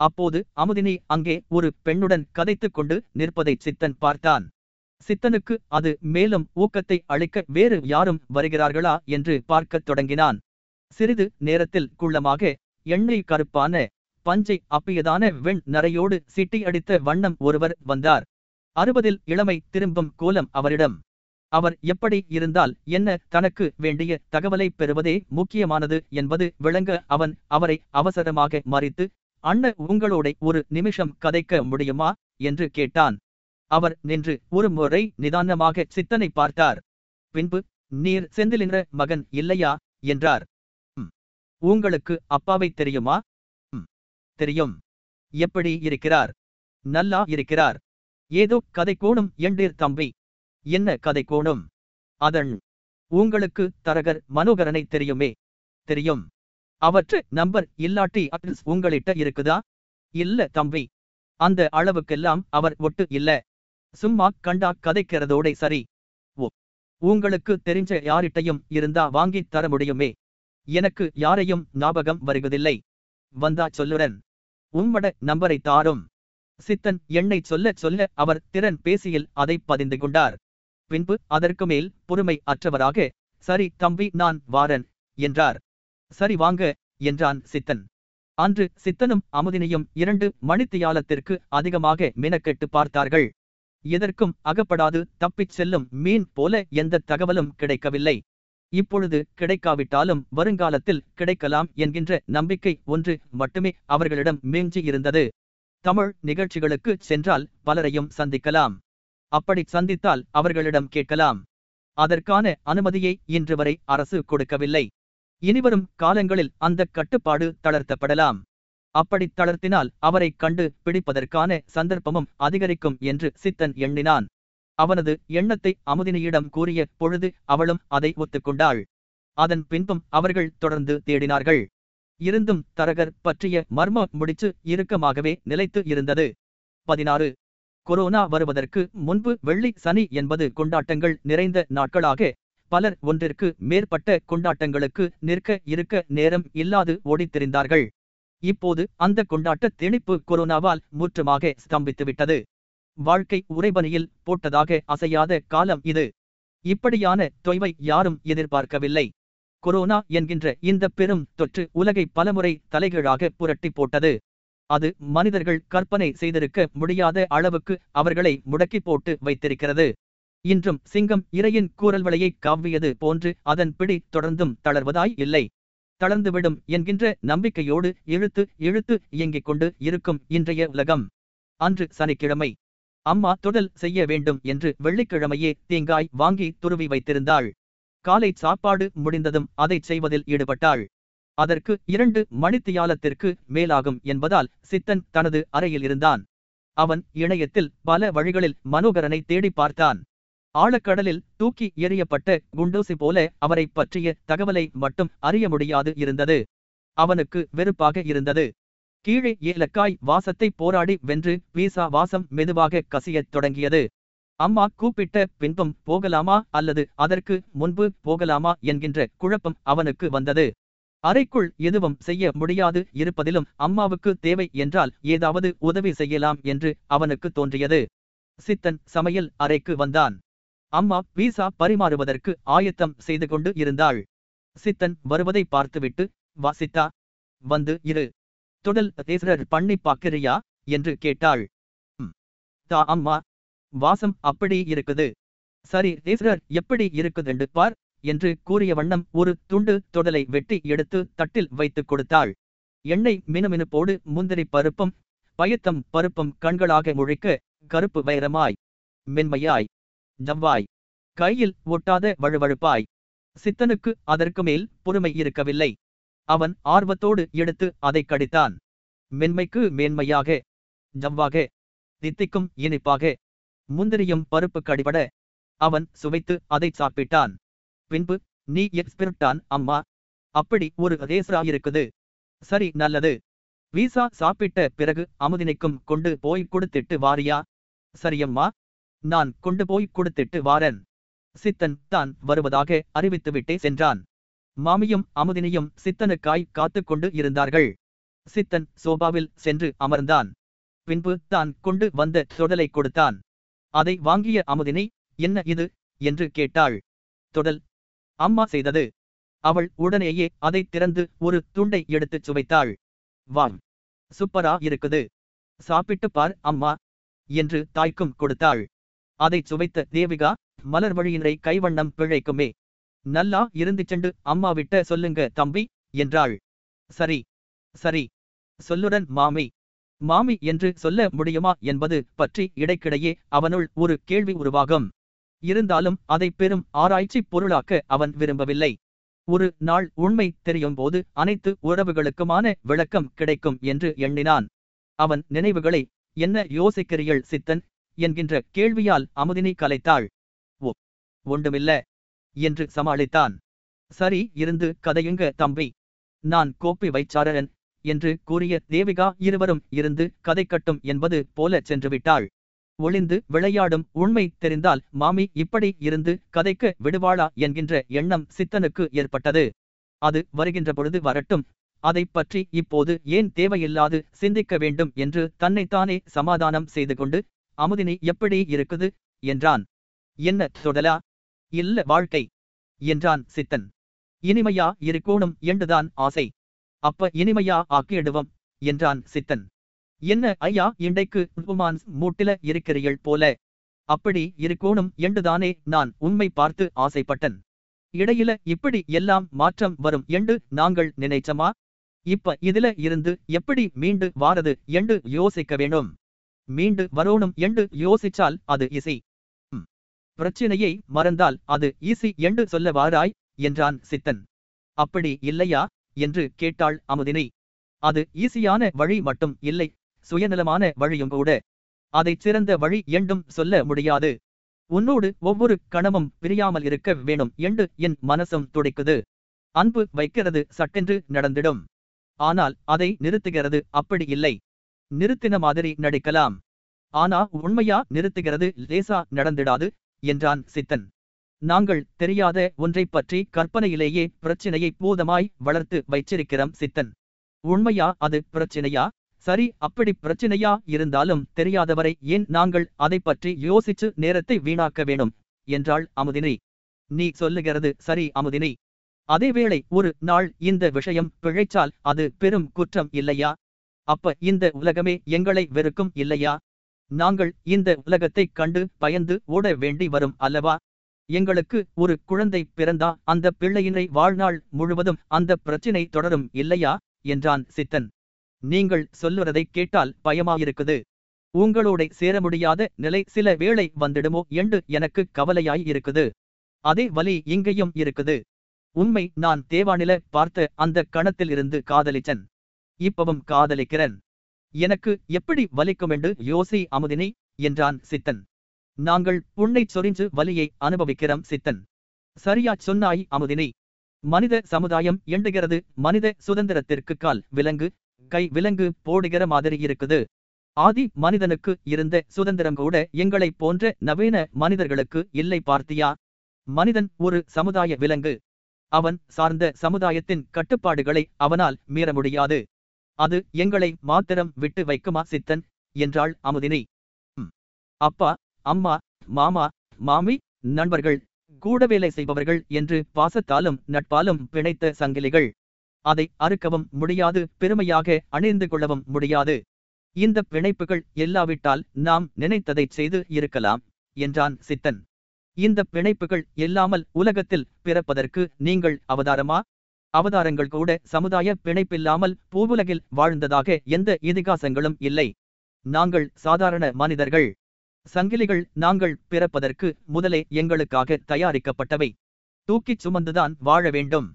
அப்போது அமுதினி அங்கே ஒரு பெண்ணுடன் கதைத்துக் கொண்டு நிற்பதைச் சித்தன் பார்த்தான். சித்தனுக்கு அது மேலும் ஊக்கத்தை அளிக்க வேறு யாரும் வருகிறார்களா என்று பார்க்கத் தொடங்கினான். சிறிது நேரத்தில் குள்ளமாக எண்ணெய் கருப்பான பஞ்சை அப்பியதான வெண் நரையோடு சிட்டி அடித்த வண்ணம் ஒருவர் வந்தார். அறுபதில் இளமை திரும்பும் கோலம் அவரிடம். அவர் எப்படி இருந்தால் என்ன தனக்கு வேண்டிய தகவலை பெறுவதே முக்கியமானது என்பது விளங்க அவன் அவரை அவசரமாக மறித்து அண்ண உங்களோட ஒரு நிமிஷம் கதைக்க முடியுமா? என்று கேட்டான். அவர் நின்று ஒரு முறை நிதானமாக சித்தனை பார்த்தார். பின்பு நீர் செந்திலின்ற மகன் இல்லையா? என்றார். உங்களுக்கு அப்பாவை தெரியுமா? தெரியும். எப்படி இருக்கிறார்? நல்லா இருக்கிறார். ஏதோ கதை கோணும் என்றீர் தம்பி. என்ன கதை கோணும்? அதன் உங்களுக்கு தரகர் மனோகரனை தெரியுமே? தெரியும். அவற்று நம்பர் இல்லாட்டி அட்ரஸ் உங்களிட்ட இருக்குதா? இல்ல தம்பி. அந்த அளவுக்கெல்லாம் அவர் ஒட்டு இல்ல. சும்மா கண்டா கதைக்கிறதோட சரி. ஓ உங்களுக்கு தெரிஞ்ச யாரிட்டையும் இருந்தா வாங்கித் தர முடியுமே? எனக்கு யாரையும் ஞாபகம் வருவதில்லை. வந்தா சொல்லுடன் உம்மட நம்பரை தாரும். சித்தன் என்னை சொல்ல சொல்ல அவர் திறன் பேசியில் அதை பதிந்து கொண்டார். பின்பு அதற்கு மேல் பொறுமை அற்றவராக சரி தம்பி நான் வாரன் என்றார். சரி வாங்க என்றான் சித்தன். அன்று சித்தனும் அமுதினியும் இரண்டு மணித்தியாலத்திற்கு அதிகமாக மினக்கெட்டு பார்த்தார்கள். எதற்கும் அகப்படாது தப்பிச் செல்லும் மீன் போல எந்த தகவலும் கிடைக்கவில்லை. இப்பொழுது கிடைக்காவிட்டாலும் வருங்காலத்தில் கிடைக்கலாம் என்கின்ற நம்பிக்கை ஒன்று மட்டுமே அவர்களிடம் மேஞ்சி இருந்தது. தமிழ் நிகழ்ச்சிகளுக்கு சென்றால் பலரையும் சந்திக்கலாம். அப்படி சந்தித்தால் அவர்களிடம் கேட்கலாம். அதற்கான அனுமதியை இன்று வரை அரசு கொடுக்கவில்லை. இனிவரும் காலங்களில் அந்த கட்டுப்பாடு தளர்த்தப்படலாம். அப்படி தளர்த்தினால் அவரை கண்டு பிடிப்பதற்கான சந்தர்ப்பமும் அதிகரிக்கும் என்று சித்தன் எண்ணினான். அவனது எண்ணத்தை அமுதினியிடம் கூறிய பொழுது அவளும் அதை ஒத்துக்கொண்டாள். அதன் பின்பும் அவர்கள் தொடர்ந்து தேடினார்கள். இருந்தும் தரகர் பற்றிய மர்ம முடிச்சு இறுக்கமாகவே நிலைத்து இருந்தது. பதினாறு. கொரோனா வருவதற்கு முன்பு வெள்ளி சனி என்பது கொண்டாட்டங்கள் நிறைந்த நாட்களாக பலர் ஒன்றிற்கு மேற்பட்ட கொண்டாட்டங்களுக்கு நிற்க இருக்க நேரம் இல்லாது ஓடித்திருந்தார்கள். இப்போது அந்த கொண்டாட்ட திணிப்பு கொரோனாவால் முற்றுமாக ஸ்தம்பித்துவிட்டது. வாழ்க்கை உறைபனியில் போட்டதாக அசையாத காலம் இது. இப்படியான தொய்வை யாரும் எதிர்பார்க்கவில்லை. கொரோனா என்கின்ற இந்த பெரும் தொற்று உலகை பலமுறை தலைகீழாக புரட்டி போட்டது. அது மனிதர்கள் கற்பனை செய்திருக்க முடியாத அளவுக்கு அவர்களை முடக்கி போட்டு வைத்திருக்கிறது. இன்றும் சிங்கம் இரையின் கூறல்வளையை காவியது போன்று அதன் பிடி தொடர்ந்தும் தளர்வதாய் இல்லை. தளர்ந்துவிடும் என்கின்ற நம்பிக்கையோடு இழுத்து இழுத்து இயங்கிக் கொண்டு இருக்கும் இன்றைய உலகம். அன்று சனிக்கிழமை. அம்மா தொடல் செய்ய வேண்டும் என்று வெள்ளிக்கிழமையே தேங்காய் வாங்கி துருவி வைத்திருந்தாள். காலை சாப்பாடு முடிந்ததும் அதைச் செய்வதில் ஈடுபட்டாள். அதற்கு இரண்டு மணித்தியாலத்திற்கு மேலாகும் என்பதால் சித்தன் தனது அறையில் இருந்தான். அவன் இணையத்தில் பல வழிகளில் மனோகரனை தேடி பார்த்தான். ஆழக்கடலில் தூக்கி எறியப்பட்ட குண்டூசி போல அவரை பற்றிய தகவலை மட்டும் அறிய முடியாது இருந்தது. அவனுக்கு வெறுப்பாக இருந்தது. கீழே ஏலக்காய் வாசத்தை போராடி வென்று வீசா வாசம் மெதுவாக கசியத் தொடங்கியது. அம்மா கூப்பிட்ட பின்பும் போகலாமா அல்லது அதற்கு முன்பு போகலாமா என்கின்ற குழப்பம் அவனுக்கு வந்தது. அறைக்குள் எதுவும் செய்ய முடியாது இருப்பதிலும் அம்மாவுக்கு தேவை என்றால் ஏதாவது உதவி செய்யலாம் என்று அவனுக்கு தோன்றியது. சித்தன் சமையல் அறைக்கு வந்தான். அம்மா பீசா பரிமாறுவதற்கு ஆயத்தம் செய்து கொண்டு இருந்தாள். சித்தன் வருவதை பார்த்துவிட்டு வா சித்தா வந்து இரு. தொடல் தேசரர் பண்ணி பாக்கிறியா என்று கேட்டாள். தா அம்மா வாசம் அப்படி இருக்குது. சரி தேசரர் எப்படி இருக்குதுண்டு பார். என்று கூறிய வண்ணம் ஒரு துண்டு தொடலை வெட்டி எடுத்து தட்டில் வைத்துக் கொடுத்தாள். எண்ணெய் மினுமினுப்போடு முந்திரி பருப்பும் பயத்தம் பருப்பும் கண்களாக முழிக்க கருப்பு வைரமாய் மென்மையாய் ஜவ்வாய் கையில் ஒட்டாத வழுவழுப்பாய். சித்தனுக்கு அதற்கு மேல் பொறுமை இருக்கவில்லை. அவன் ஆர்வத்தோடு எடுத்து அதை கடித்தான். மென்மைக்கு மேன்மையாக ஜவ்வாக தித்திக்கும் இனிப்பாக முந்திரியும் பருப்பு கடிபட அவன் சுவைத்து அதை சாப்பிட்டான். பின்பு நீ எக்ஸ்பெர்டான் அம்மா. அப்படி ஒரு ரேசரா இருக்குது சரி நல்லது. வீசா சாப்பிட்ட பிறகு அமுதினிக்கும் கொண்டு போய் கொடுத்துட்டு வாரியா? சரியம்மா நான் கொண்டு போய் கொடுத்துட்டு வாரன். சித்தன் தான் வருவதாக அறிவித்துவிட்டே சென்றான். மாமியும் அமுதினியும் சித்தனுக்காய் காத்துக் கொண்டு இருந்தார்கள். சித்தன் சோபாவில் சென்று அமர்ந்தான். பின்பு தான் கொண்டு வந்த தொடலை கொடுத்தான். அதை வாங்கிய அமுதினி என்ன இது? என்று கேட்டாள். தொடல் அம்மா செய்தது. அவள் உடனேயே அதை திறந்து ஒரு துண்டை எடுத்துச் சுவைத்தாள். வாம் சூப்பரா இருக்குது. சாப்பிட்டு பார் அம்மா என்று தாய்க்கும் கொடுத்தாள். அதைச் சுவைத்த தேவிகா மலர் வழியினரை கைவண்ணம் பிழைக்குமே. நல்லா இருந்துச்செண்டு அம்மா விட்ட சொல்லுங்க தம்பி என்றாள். சரி சரி சொல்லுடன் மாமி. மாமி என்று சொல்ல முடியுமா என்பது பற்றி இடைக்கிடையே அவனுள் ஒரு கேள்வி உருவாகும். இருந்தாலும் அதை பெரும் ஆராய்ச்சி பொருளாக்க அவன் விரும்பவில்லை. ஒரு நாள் உண்மை தெரியும் போது அனைத்து உறவுகளுக்குமான விளக்கம் கிடைக்கும் என்று எண்ணினான். அவன் நினைவுகளை என்ன யோசிக்கிறீள் சித்தன்? என்கின்ற கேள்வியால் அமுதினி கலைத்தாள். ஓ ஒன்றுமில்ல என்று சமாளித்தான். சரி இருந்து கதையுங்க தம்பி. நான் கோப்பி வைச்சாரன் என்று கூறிய தேவிகா இருவரும் இருந்து கதை கட்டும் என்பது போல சென்றுவிட்டாள். ஒளிந்து விளையாடும் உண்மை தெரிந்தால் மாமி இப்படி இருந்து கதைக்க விடுவாளா என்கின்ற எண்ணம் சித்தனுக்கு ஏற்பட்டது. அது வருகின்ற பொழுது வரட்டும். அதைப் பற்றி இப்போது ஏன் தேவையில்லாது சிந்திக்க வேண்டும் என்று தன்னைத்தானே சமாதானம் செய்து கொண்டு அமுதினி எப்படி இருக்குது? என்றான். என்ன தொடலா? இல்ல வாழ்க்கை என்றான் சித்தன். இனிமையா இருக்கோணும் என்றுதான் ஆசை. அப்ப இனிமையா ஆக்கிடுவோம் என்றான் சித்தன். என்ன ஐயா இண்டைக்கு உப்புமான்ஸ் மூட்டில இருக்கிறீள் போல? அப்படி இருக்கோணும் என்றுதானே நான் உண்மை பார்த்து ஆசைப்பட்டன். இடையில இப்படி எல்லாம் மாற்றம் வரும் என்று நாங்கள் நினைச்சமா? இப்ப இதுல இருந்து எப்படி மீண்டு வாரது என்று யோசிக்க வேணும் மீண்டு வரோணும் என்று யோசிச்சால் அது இசை. பிரச்சினையை மறந்தால் அது ஈசி என்று சொல்ல வாராய் என்றான் சித்தன். அப்படி இல்லையா? என்று கேட்டாள் அமுதினி. அது ஈசியான வழி மட்டும் இல்லை. சுயநலமான வழியும் கூட. அதைச் சிறந்த வழி என்றும் சொல்ல முடியாது. உன்னோடு ஒவ்வொரு கணமும் பிரியாமல் இருக்க வேணும் என்று என் மனசும் துடிக்குது. அன்பு வைக்கிறது சட்டென்று நடந்திடும். ஆனால் அதை நிறுத்துகிறது அப்படி இல்லை. நிறுத்தின மாதிரி நடிக்கலாம். ஆனா உண்மையா நிறுத்துகிறது லேசா நடந்திடாது என்றான் சித்தன். நாங்கள் தெரியாத ஒன்றைப் பற்றி கற்பனையிலேயே பிரச்சினையை பூதமாய் வளர்த்து வைச்சிருக்கிறோம் சித்தன். உண்மையா அது பிரச்சினையா? சரி அப்படி பிரச்சினையா இருந்தாலும் தெரியாதவரை ஏன் நாங்கள் அதைப் பற்றி யோசிச்சு நேரத்தை வீணாக்க வேணும் என்றாள் அமுதினி. நீ சொல்லுகிறது சரி அமுதினி. அதேவேளை ஒரு நாள் இந்த விஷயம் பிழைச்சால் அது பெரும் குற்றம் இல்லையா? அப்ப இந்த உலகமே எங்களை வெறுக்கும் இல்லையா? நாங்கள் இந்த உலகத்தைக் கண்டு பயந்து ஓட வேண்டி வரும் அல்லவா? எங்களுக்கு ஒரு குழந்தை பிறந்தா அந்த பிள்ளையினை வாழ்நாள் முழுவதும் அந்த பிரச்சினை தொடரும் இல்லையா? என்றான் சித்தன். நீங்கள் சொல்லுறதைக் கேட்டால் பயமாயிருக்குது. உங்களோட சேர முடியாத நிலை சில வேளை வந்துடுமோ என்று எனக்கு கவலையாய் இருக்குது. அதே வலி இங்கேயும் இருக்குது. உண்மை நான் தேவானில பார்த்த அந்த கணத்தில் இருந்து காதலிச்சன். இப்பவும் காதலிக்கிறேன். எனக்கு எப்படி வலிக்குமென்று யோசி அமுதினி என்றான் சித்தன். நாங்கள் புண்ணைச் சொரிஞ்சு வலியை அனுபவிக்கிறோம் சித்தன். சரியா சொன்னாய் அமுதினி. மனித சமுதாயம் எண்டுகிறது மனித சுதந்திரத்திற்கு கால் விலங்கு. கை விலங்கு போடுகிற மாதிரி இருக்குது. ஆதி மனிதனுக்கு இருந்த சுதந்திரம் கூட எங்களைப் போன்ற நவீன மனிதர்களுக்கு இல்லை பார்த்தியா? மனிதன் ஒரு சமுதாய விலங்கு. அவன் சார்ந்த சமுதாயத்தின் கட்டுப்பாடுகளை அவனால் மீற முடியாது. அது எங்களை மாத்திரம் விட்டு வைக்குமா சித்தன்? என்றாள் அமுதினி. அப்பா அம்மா மாமா மாமி நண்பர்கள் கூட வேலை செய்பவர்கள் என்று பாசத்தாலும் நட்பாலும் பிணைத்த சங்கிலிகள். அதை அறுக்கவும் முடியாது பெருமையாக அணிந்து கொள்ளவும் முடியாது. இந்த பிணைப்புகள் எல்லாவிட்டால் நாம் நினைத்ததைச் செய்து இருக்கலாம் என்றான் சித்தன். இந்த பிணைப்புகள் இல்லாமல் உலகத்தில் பிறப்பதற்கு நீங்கள் அவதாரமா? அவதாரங்கள் கூட சமுதாய பிணைப்பில்லாமல் பூவுலகில் வாழ்ந்ததாக எந்த இதிகாசங்களும் இல்லை. நாங்கள் சாதாரண மனிதர்கள். சங்கிலிகள் நாங்கள் பிறப்பதற்கு முதலே எங்களுக்காக தயாரிக்கப்பட்டவை. தூக்கிச் சுமந்துதான் வாழ வேண்டும்.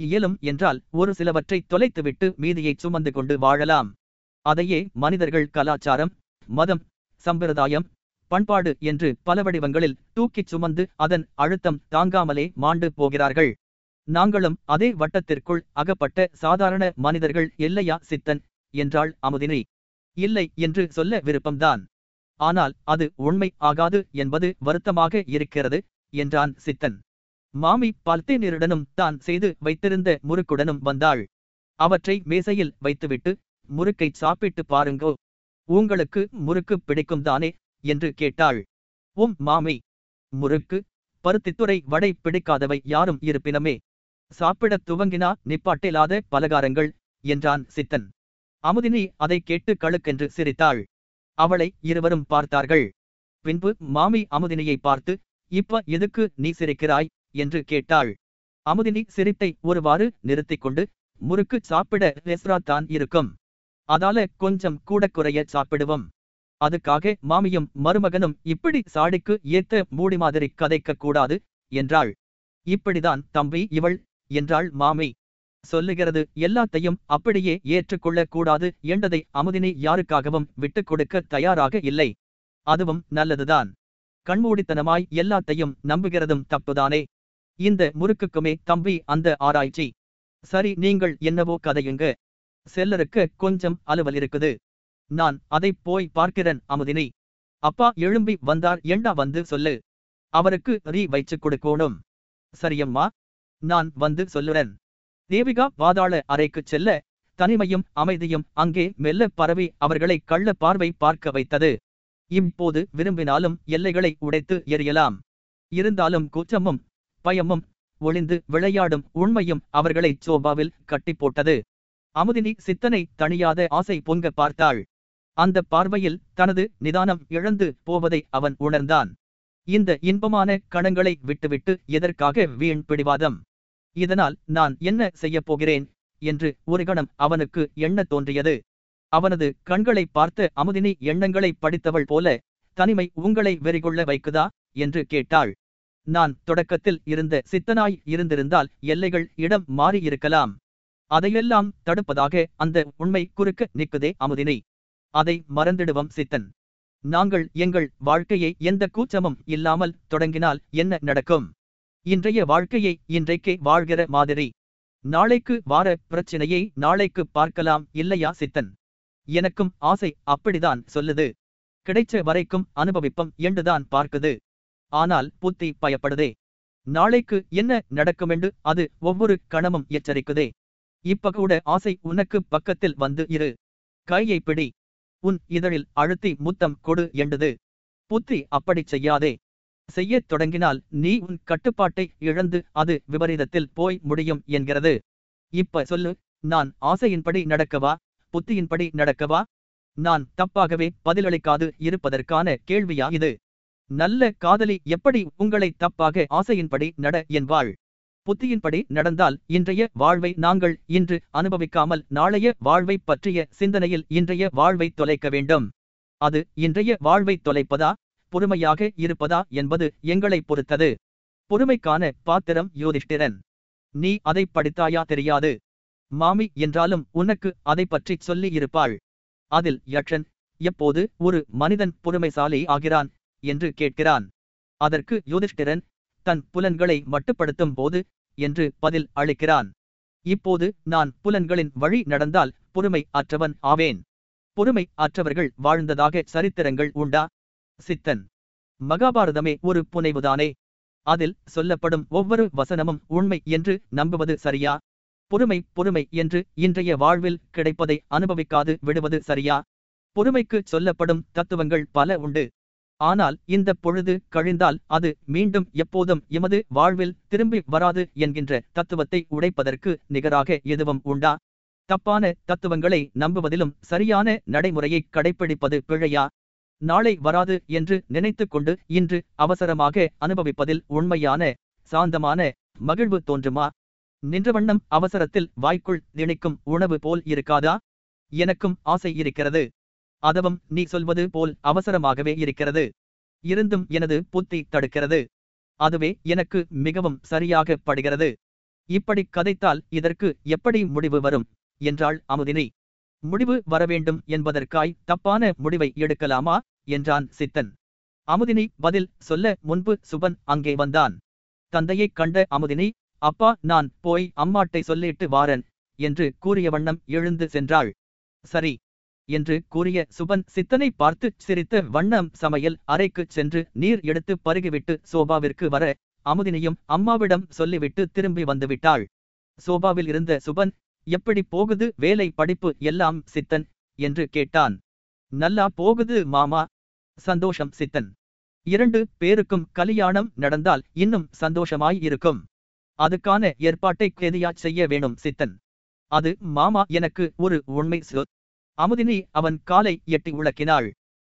இயலும் என்றால் ஒரு சிலவற்றை தொலைத்துவிட்டு மீதியைச் சுமந்து கொண்டு வாழலாம். அதையே மனிதர்கள் கலாச்சாரம் மதம் சம்பிரதாயம் பண்பாடு என்று பல வடிவங்களில் தூக்கிச் சுமந்து அதன் அழுத்தம் தாங்காமலே மாண்டு போகிறார்கள். நாங்களும் அதே வட்டத்திற்குள் அகப்பட்ட சாதாரண மனிதர்கள் இல்லையா சித்தன் என்றாள் அமுதினி. இல்லை என்று சொல்ல விருப்பம்தான். ஆனால் அது உண்மை ஆகாது என்பது வருத்தமாக இருக்கிறது என்றான் சித்தன். மாமி பல்தேனிருடனும் தான் செய்து வைத்திருந்த முறுக்குடனும் வந்தாள். அவற்றை மேசையில் வைத்துவிட்டு முறுக்கை சாப்பிட்டு பாருங்கோ உங்களுக்கு முறுக்கு பிடிக்கும் தானே? என்று கேட்டாள். உம் மாமி முறுக்கு பருத்தித்துறை வடை பிடிக்காதவை யாரும் இருப்பினமே. சாப்பிடத் துவங்கினா நிப்பாட்டிலாத பலகாரங்கள் என்றான் சித்தன். அமுதினி அதை கேட்டு கழுக்கென்று சிரித்தாள். அவளை இருவரும் பார்த்தார்கள். பின்பு மாமி அமுதினியை பார்த்து இப்ப எதுக்கு நீ சிரிக்கிறாய்? என்று கேட்டாள். அமுதினி சிரித்தை ஒருவாறு நிறுத்திக் கொண்டு முறுக்கு சாப்பிட ரெஸ்ரா தான் இருக்கும். அதால கொஞ்சம் கூட குறைய சாப்பிடுவோம். அதுக்காக மாமியும் மருமகனும் இப்படி சாடிக்கு ஏத்த மூடி மாதிரி கதைக்க கூடாது என்றாள். இப்படிதான் தம்பி இவள் என்றாள் மாமி. சொல்லுகிறது எல்லாத்தையும் அப்படியே ஏற்றுக்கொள்ள கூடாது என்றதை அமுதினி யாருக்காகவும் விட்டுக் கொடுக்க தயாராக இல்லை. அதுவும் நல்லதுதான். கண்மூடித்தனமாய் எல்லாத்தையும் நம்புகிறதும் தப்புதானே. இந்த முறுக்குக்குமே தம்பி அந்த ஆராய்ச்சி. சரி நீங்கள் என்னவோ கதையுங்க. செல்லருக்கு கொஞ்சம் அலுவல் இருக்குது. நான் அதை போய் பார்க்கிறேன் அமுதினி. அப்பா எழும்பி வந்தார் எண்டா வந்து சொல்லு. அவருக்கு ரீ வைச்சு கொடுக்கணும். சரியம்மா நான் வந்து சொல்லுறேன். தேவிகா வாதாள அறைக்குச் செல்ல தனிமையும் அமைதியும் அங்கே மெல்ல பரவி அவர்களை கள்ள பார்வை பார்க்க வைத்தது. இப்போது விரும்பினாலும் எல்லைகளை உடைத்து எறியலாம். இருந்தாலும் கூச்சமும் பயமும் ஒளிந்து விளையாடும் உண்மையும் அவர்களை சோபாவில் கட்டி போட்டது அமுதினி சித்தனை தணியாத ஆசை பொங்க பார்த்தாள். அந்த பார்வையில் தனது நிதானம் இழந்து போவதை அவன் உணர்ந்தான். இந்த இன்பமான கணங்களை விட்டுவிட்டு எதற்காக வீண் பிடிவாதம்? இதனால் நான் என்ன செய்யப் போகிறேன்? என்று ஒரு கணம் அவனுக்கு எண்ணத் தோன்றியது. அவனது கண்களை பார்த்த அமுதினி எண்ணங்களை படித்தவள் போல தனிமை உங்களை வெறிகொள்ள வைக்குதா? என்று கேட்டாள். நான் தொடக்கத்தில் இருந்த சித்தனாய் இருந்திருந்தால் எல்லைகள் இடம் மாறியிருக்கலாம். அதையெல்லாம் தடுப்பதாக அந்த உண்மை குறுக்க நிற்குதே அமுதினி. அதை மறந்திடுவோம் சித்தன். நாங்கள் எங்கள் வாழ்க்கையை எந்த கூச்சமும் இல்லாமல் தொடங்கினால் என்ன நடக்கும்? இன்றைய வாழ்க்கையை இன்றைக்கே வாழ்கிற மாதிரி. நாளைக்கு வார பிரச்சனையை நாளைக்கு பார்க்கலாம் இல்லையா சித்தன்? எனக்கும் ஆசை அப்படிதான் சொல்லுது. கிடைச்ச வரைக்கும் அனுபவிப்பம் என்றுதான் பார்க்குது. ஆனால் புத்தி பயப்படுதே. நாளைக்கு என்ன நடக்குமென்று அது ஒவ்வொரு கணமும் எச்சரிக்குதே. இப்ப கூட ஆசை உனக்கு பக்கத்தில் வந்து இரு. கையை பிடி. உன் இதழில் அழுத்தி முத்தம் கொடு என்றது. புத்தி அப்படிச் செய்யாதே. செய்யத் தொடங்கினால் நீ உன் கட்டுப்பாட்டை இழந்து அது விபரீதத்தில் போய் முடியும் என்கிறது. இப்ப சொல்லு நான் ஆசையின்படி நடக்கவா? புத்தியின்படி நடக்கவா? நான் தப்பாகவே பதிலளிக்காது இருப்பதற்கான கேள்வியா இது? நல்ல காதலி எப்படி உங்களை தப்பாக ஆசையின்படி நட என்பாள் புத்தியின்படி நடந்தால் இன்றைய வாழ்வை நாங்கள் இன்று அனுபவிக்காமல் நாளைய வாழ்வை பற்றிய சிந்தனையில் இன்றைய வாழ்வை தொலைக்க வேண்டும். அது இன்றைய வாழ்வை தொலைப்பதா? பொறுமையாக இருப்பதா என்பது எங்களை பொறுத்தது. பொறுமைக்கான பாத்திரம் யோதிஷ்டிரன். நீ அதை படித்தாயா தெரியாது. மாமி என்றாலும் உனக்கு அதை பற்றி சொல்லி இருப்பாள். அதில் யக்ஷன் எப்போது ஒரு மனிதன் பொறுமைசாலி ஆகிறான்? என்று கேட்கிறான். அதற்கு யுதிஷ்டிரன் தன் புலன்களை மட்டுப்படுத்தும் போது என்று பதில் அளிக்கிறான். இப்போது நான் புலன்களின் வழி நடந்தால் பொறுமை அற்றவன் ஆவேன். பொறுமை அற்றவர்கள் வாழ்ந்ததாக சரித்திரங்கள் உண்டா? சித்தன். மகாபாரதமே ஒரு புனைவுதானே? அதில் சொல்லப்படும் ஒவ்வொரு வசனமும் உண்மை என்று நம்புவது சரியா? பொறுமை பொறுமை என்று இன்றைய வாழ்வில் கிடைப்பதை அனுபவிக்காது விடுவது சரியா? பொறுமைக்கு சொல்லப்படும் தத்துவங்கள் பல உண்டு. ஆனால் இந்த பொழுது கழிந்தால் அது மீண்டும் எப்போதும் எமது வாழ்வில் திரும்பி வராது என்கின்ற தத்துவத்தை உடைப்பதற்கு நிகராக எதுவும் உண்டா? தப்பான தத்துவங்களை நம்புவதிலும் சரியான நடைமுறையை கடைப்பிடிப்பது பிழையா? நாளை வராது என்று நினைத்துக் கொண்டு இன்று அவசரமாக அனுபவிப்பதில் உண்மையான சாந்தமான மகிழ்வு தோன்றுமா? நின்றவண்ணம் அவசரத்தில் வாய்க்குள் திணிக்கும் உணவு போல் இருக்காதா? எனக்கும் ஆசை இருக்கிறது. அதவும் நீ சொல்வது போல் அவசரமாகவே இருக்கிறது. இருந்தும் எனது புத்தி தடுக்கிறது. அதுவே எனக்கு மிகவும் சரியாக படுகிறது. இப்படி கதைத்தால் இதற்கு எப்படி முடிவு வரும்? என்றாள் அமுதினி. முடிவு வரவேண்டும் என்பதற்காய் தப்பான முடிவை எடுக்கலாமா? என்றான் சித்தன். அமுதினி பதில் சொல்ல முன்பு சுபன் அங்கே வந்தான். தந்தையைக் கண்ட அமுதினி அப்பா நான் போய் அம்மாட்டை சொல்லிட்டு வாரன் என்று கூறிய வண்ணம் எழுந்து சென்றாள். சரி என்று கூறிய சுபன் சித்தனை பார்த்து சிரித்த வண்ணம் சமையல் அறைக்குச் சென்று நீர் எடுத்து பருகிவிட்டு சோபாவிற்கு வர அமுதினியும் அம்மாவிடம் சொல்லிவிட்டு திரும்பி வந்துவிட்டாள். சோபாவில் இருந்த சுபன் எப்படி போகுது வேலை படிப்பு எல்லாம் சித்தன்? என்று கேட்டான். நல்லா போகுது மாமா சந்தோஷம் சித்தன். இரண்டு பேருக்கும் கல்யாணம் நடந்தால் இன்னும் சந்தோஷமாய் இருக்கும். அதுக்கான ஏற்பாட்டை கேதியா செய்ய வேணும் சித்தன்? அது மாமா எனக்கு ஒரு உண்மை சொல் அமுதினி அவன் காலை எட்டி உழக்கினாள்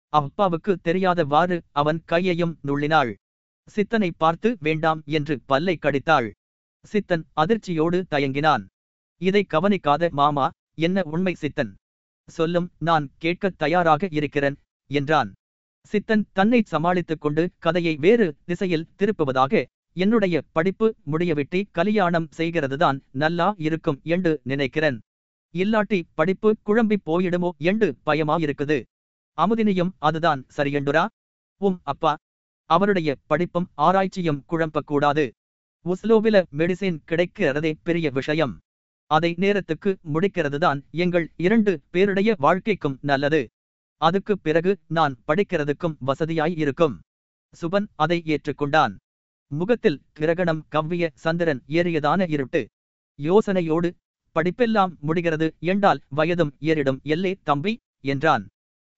அப்பாவுக்கு தெரியாதவாறு அவன் கையையும் நுள்ளினாள். சித்தனை பார்த்து வேண்டாம் என்று பல்லை கடித்தாள். சித்தன் அதிர்ச்சியோடு தயங்கினான். இதை கவனிக்காத மாமா என்ன உண்மை சித்தன்? சொல்லும் நான் கேட்கத் தயாராக இருக்கிறேன் என்றான். சித்தன் தன்னை சமாளித்துக் கொண்டு கதையை வேறு திசையில் திருப்புவதாக என்னுடைய படிப்பு முடியவிட்டு கல்யாணம் செய்கிறதுதான் நல்லா இருக்கும் என்று நினைக்கிறேன். இல்லாட்டி படிப்பு குழம்பி போயிடுமோ என்று பயமா இருக்குது அமுதினியும் அதுதான் சரியெண்டுரா உம் அப்பா. அவருடைய படிப்பும் ஆராய்ச்சியும் குழம்பக்கூடாது. உஸ்லோவில மெடிசின் கிடைக்கிறதே பெரிய விஷயம். அதை நேரத்துக்கு முடிக்கிறதுதான் எங்கள் இரண்டு பேருடைய வாழ்க்கைக்கும் நல்லது. அதுக்கு பிறகு நான் படிக்கிறதுக்கும் வசதியாய் இருக்கும். சுபன் அதை ஏற்றுக்கொண்டான். முகத்தில் கிரகணம் கவ்விய சந்திரன் ஏறியதான இருட்டு. யோசனையோடு படிப்பெல்லாம் முடிகிறது என்றால் வயதும் ஏறிடும். எல்லே தம்பி என்றான்.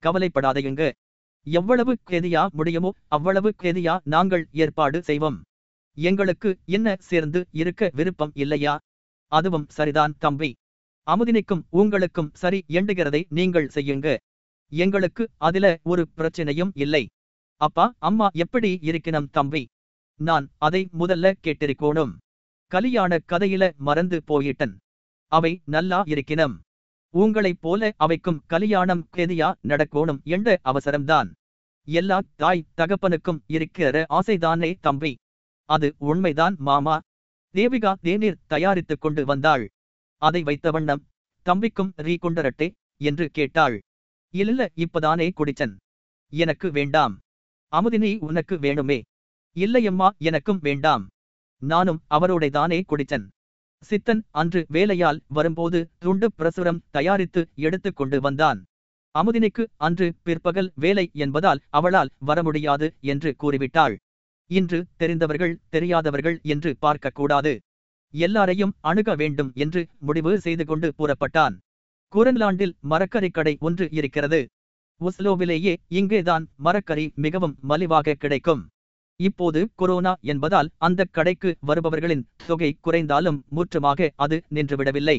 கவலைப்படாதையுங்க எவ்வளவு கேதியா முடியுமோ அவ்வளவு கேதியா நாங்கள் ஏற்பாடு செய்வோம். எங்களுக்கு என்ன சேர்ந்து இருக்க விருப்பம் இல்லையா? அதுவும் சரிதான் தம்பி. அமுதினிக்கும் உங்களுக்கும் சரி எண்டுகிறதை நீங்கள் செய்யுங்க. எங்களுக்கு அதில ஒரு பிரச்சனையும் இல்லை. அப்பா அம்மா எப்படி இருக்கணும் தம்பி? நான் அதை முதல்ல கேட்டிருக்கோணும். கலியான கதையில மறந்து போயிட்டன். அவை நல்லா இருக்கினம். உங்களைப் போல அவைக்கும் கலியாணம் கேதியா நடக்கோணும் என்ற அவசரம்தான். எல்லா தாய் தகப்பனுக்கும் இருக்கிற ஆசைதானே தம்பி. அது உண்மைதான் மாமா. தேவிகா தேநீர் தயாரித்துக் கொண்டு வந்தாள். அதை வைத்த வண்ணம் தம்பிக்கும் ரீ கொண்டரட்டே என்று கேட்டாள். இல்ல இப்பதானே குடிச்சன். எனக்கு வேண்டாம். அமுதினி உனக்கு வேணுமே. இல்லையம்மா எனக்கும் வேண்டாம். நானும் அவரோடைதானே குடிச்சன். சித்தன் அன்று வேலையால் வரும்போது துண்டு பிரசுரம் தயாரித்து எடுத்துக் கொண்டு வந்தான். அமுதினிக்கு அன்று பிற்பகல் வேலை என்பதால் அவளால் வர முடியாது என்று கூறிவிட்டாள். இன்று தெரிந்தவர்கள் தெரியாதவர்கள் என்று பார்க்கக்கூடாது. எல்லாரையும் அணுக வேண்டும் என்று முடிவு செய்து கொண்டு புறப்பட்டான். கூரன்லாண்டில் மரக்கறி கடை ஒன்று இருக்கிறது. உஸ்லோவிலேயே இங்கேதான் மரக்கறி மிகவும் மலிவாக கிடைக்கும். இப்போது கொரோனா என்பதால் அந்த கடைக்கு வருபவர்களின் தொகை குறைந்தாலும் முற்றுமாக அது நின்றுவிடவில்லை.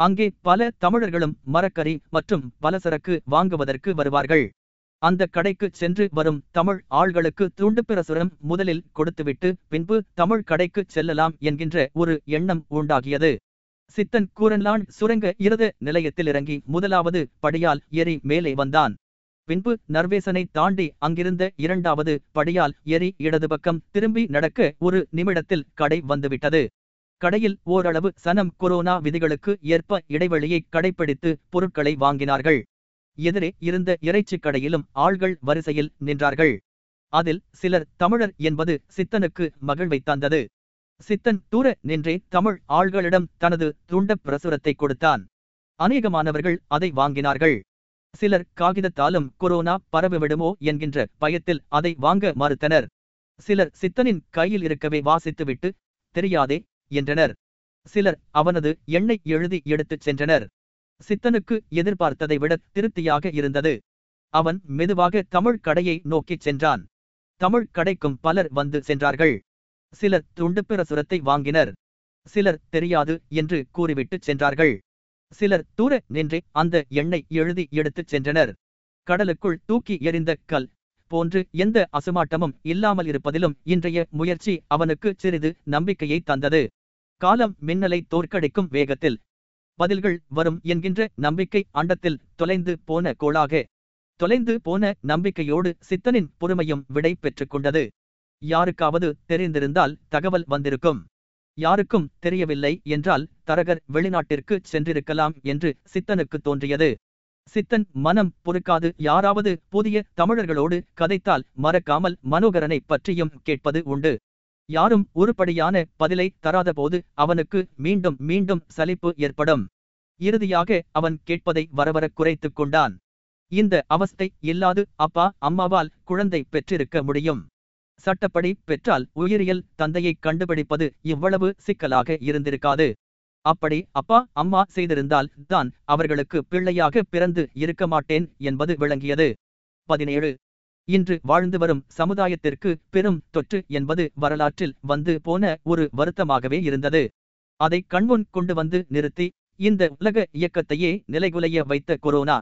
அங்கே பல தமிழர்களும் மரக்கறி மற்றும் பலசரக்கு வாங்குவதற்கு வருவார்கள். அந்த கடைக்கு சென்று வரும் தமிழ் ஆள்களுக்கு துண்டு பிரசுரம் முதலில் கொடுத்துவிட்டு பின்பு தமிழ் கடைக்கு செல்லலாம் என்கின்ற ஒரு எண்ணம் உண்டாகியது. சித்தன் கூரன்லான் சுரங்க இருத நிலையத்தில் இறங்கி முதலாவது படியால் ஏறி மேலே வந்தான். பின்பு நர்வேசனை தாண்டி அங்கிருந்த இரண்டாவது படியால் எரி இடது பக்கம் திரும்பி நடக்க ஒரு நிமிடத்தில் கடை வந்துவிட்டது. கடையில் ஓரளவு சனம் கொரோனா விதிகளுக்கு ஏற்ப இடைவெளியை கடைப்பிடித்து பொருட்களை வாங்கினார்கள். எதிரே இருந்த இறைச்சிக் கடையிலும் ஆள்கள் வரிசையில் நின்றார்கள். அதில் சிலர் தமிழர் என்பது சித்தனுக்கு மகிழ்வை தந்தது. சித்தன் தூர நின்றே தமிழ் ஆள்களிடம் தனது துண்ட பிரசுரத்தை கொடுத்தான். அநேகமானவர்கள் அதை வாங்கினார்கள். சிலர் காகிதத்தாலும் கொரோனா பரவிவிடுமோ என்கின்ற பயத்தில் அதை வாங்க மறுத்தனர். சிலர் சித்தனின் கையில் இருக்கவே வாசித்துவிட்டு தெரியாதே என்றனர். சிலர் அவனது எண்ணை எழுதி எடுத்துச் சென்றனர். சித்தனுக்கு எதிர்பார்த்ததை விட திருப்தியாக இருந்தது. அவன் மெதுவாக தமிழ் கடையை நோக்கிச் சென்றான். தமிழ் கடைக்கும் பலர் வந்து சென்றார்கள். சிலர் துண்டுப்பிரசுரத்தை வாங்கினர். சிலர் தெரியாது என்று கூறிவிட்டுச் சென்றார்கள். சிலர் தூர நின்றே அந்த எண்ணை எழுதி எடுத்துச் சென்றனர். கடலுக்குள் தூக்கி எறிந்த கல் போன்று எந்த அசுமாட்டமும் இல்லாமல் இருப்பதிலும் இன்றைய முயற்சி அவனுக்கு சிறிது நம்பிக்கையை தந்தது. காலம் மின்னலை தோற்கடிக்கும் வேகத்தில் பதில்கள் வரும் என்கின்ற நம்பிக்கை அண்டத்தில் தொலைந்து போன கோளாக தொலைந்து போன நம்பிக்கையோடு சித்தனின் பொறுமையும் விடை பெற்றுக் கொண்டது. யாருக்காவது தெரிந்திருந்தால் தகவல் வந்திருக்கும். யாருக்கும் தெரியவில்லை என்றால் தரகர் வெளிநாட்டிற்கு சென்றிருக்கலாம் என்று சித்தனுக்கு தோன்றியது. சித்தன் மனம் பொறுக்காது யாராவது புதிய தமிழர்களோடு கதைத்தால் மறக்காமல் மனோகரனை பற்றியும் கேட்பது உண்டு. யாரும் உருப்படியான பதிலை தராதபோது அவனுக்கு மீண்டும் மீண்டும் சலிப்பு ஏற்படும். இறுதியாக அவன் கேட்பதை வரவர குறைத்துக் கொண்டான். இந்த அவஸ்தை இல்லாது அப்பா அம்மாவால் குழந்தை பெற்றிருக்க முடியும். சட்டப்படி பெற்றால் உயிரியல் தந்தையை கண்டுபிடிப்பது இவ்வளவு சிக்கலாக இருந்திருக்காது. அப்படி அப்பா அம்மா செய்திருந்தால் தான் அவர்களுக்கு பிள்ளையாக பிறந்து இருக்க மாட்டேன் என்பது விளங்கியது. பதினேழு. இன்று வாழ்ந்து வரும் சமுதாயத்திற்கு பெரும் தொற்று என்பது வரலாற்றில் வந்து போன ஒரு வருத்தமாகவே இருந்தது. அதை கண்முன் கொண்டு வந்து நிறுத்தி இந்த உலக இயக்கத்தையே நிலைகுலைய வைத்த கொரோனா.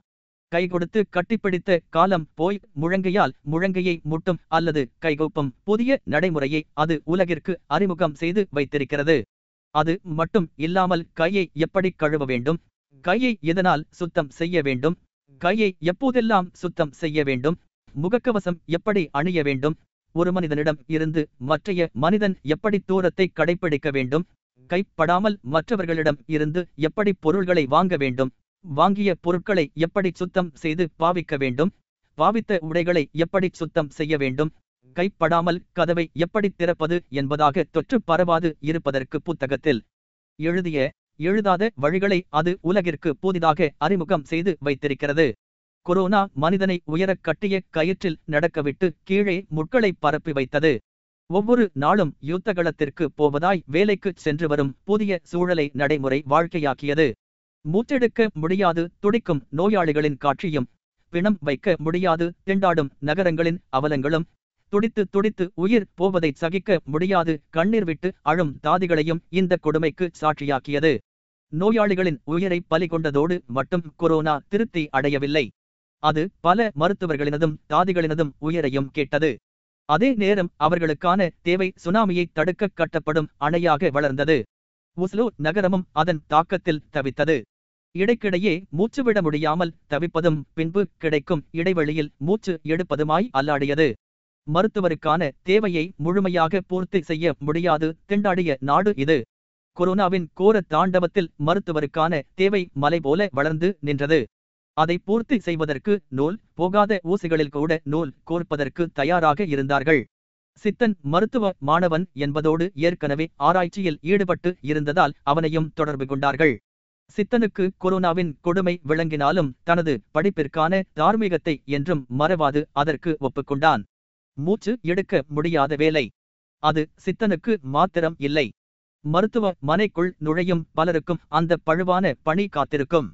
கை கொடுத்து கட்டிப்பிடித்த காலம் போய் முழங்கையால் முழங்கையை முட்டும் அல்லது கைகோப்பம் புதிய நடைமுறையை அது உலகிற்கு அறிமுகம் செய்து வைத்திருக்கிறது. அது மட்டும் இல்லாமல் கையை எப்படி கழுவ வேண்டும்? கையை எதனால் சுத்தம் செய்ய வேண்டும்? கையை எப்போதெல்லாம் சுத்தம் செய்ய வேண்டும்? முகக்கவசம் எப்படி அணிய வேண்டும்? ஒரு மனிதனிடம் இருந்து மற்றைய மனிதன் எப்படி தூரத்தை கடைப்பிடிக்க வேண்டும்? கைப்படாமல் மற்றவர்களிடம் இருந்து எப்படி பொருள்களை வாங்க வேண்டும்? வாங்கிய பொருட்களை எப்படி சுத்தம் செய்து பாவிக்க வேண்டும்? பாவித்த உடைகளை எப்படி சுத்தம் செய்ய வேண்டும்? கைப்படாமல் கதவை எப்படி திறப்பது என்பதாக தொற்று பரவாது இருப்பதற்கு புத்தகத்தில் எழுதிய எழுதாத வழிகளை அது உலகிற்கு புதிதாக அறிமுகம் செய்து வைத்திருக்கிறது. கொரோனா மனிதனை உயரக் கட்டிய கயிற்றில் நடக்கவிட்டு கீழே முட்களை பரப்பி வைத்தது. ஒவ்வொரு நாளும் யுத்தகலத்திற்கு போவதாய் வேலைக்குச் சென்று வரும் புதிய சூழலை நடைமுறை வாழ்க்கையாக்கியது. மூச்செடுக்க முடியாது துடிக்கும் நோயாளிகளின் காட்சியும் பிணம் வைக்க முடியாது திண்டாடும் நகரங்களின் அவலங்களும் துடித்து துடித்து உயிர் போவதை சகிக்க முடியாது கண்ணீர் விட்டு அழும் தாதிகளையும் இந்த கொடுமைக்கு சாட்சியாக்கியது. நோயாளிகளின் உயிரை பலி கொண்டதோடு மட்டும் கொரோனா திருப்தி அடையவில்லை. அது பல மருத்துவர்களினதும் தாதிகளினதும் உயிரையும் கேட்டது. அதே நேரம் அவர்களுக்கான தேவை சுனாமியை தடுக்க கட்டப்படும் அணையாக வளர்ந்தது. உஸ்லோ நகரமும் அதன் தாக்கத்தில் தவித்தது. இடைக்கிடையே மூச்சுவிட முடியாமல் தவிப்பதும் பின்பு கிடைக்கும் இடைவெளியில் மூச்சு எடுப்பதுமாய் அல்லாடியது. மருத்துவருக்கான தேவையை முழுமையாக பூர்த்தி செய்ய முடியாது திண்டாடிய நாடு இது. கொரோனாவின் கோர தாண்டவத்தில் மருத்துவருக்கான தேவை மலை போல வளர்ந்து நின்றது. அதை பூர்த்தி செய்வதற்கு நூல் போகாத ஊசிகளில் கூட நூல் கோர்ப்பதற்கு தயாராக இருந்தார்கள். சித்தன் மருத்துவ மாணவன் என்பதோடு ஏற்கனவே ஆராய்ச்சியில் ஈடுபட்டு இருந்ததால் அவனையும் தொடர்பு கொண்டார்கள். சித்தனுக்கு கொரோனாவின் கொடுமை விளங்கினாலும் தனது படிப்பிற்கான தார்மீகத்தை என்றும் மறவாது அதற்கு ஒப்புக்கொண்டான். மூச்சு எடுக்க முடியாத வேலை. அது சித்தனுக்கு மாத்திரம் இல்லை. மருத்துவ மனைக்குள் நுழையும் பலருக்கும் அந்த பழுவான பணி காத்திருக்கும்.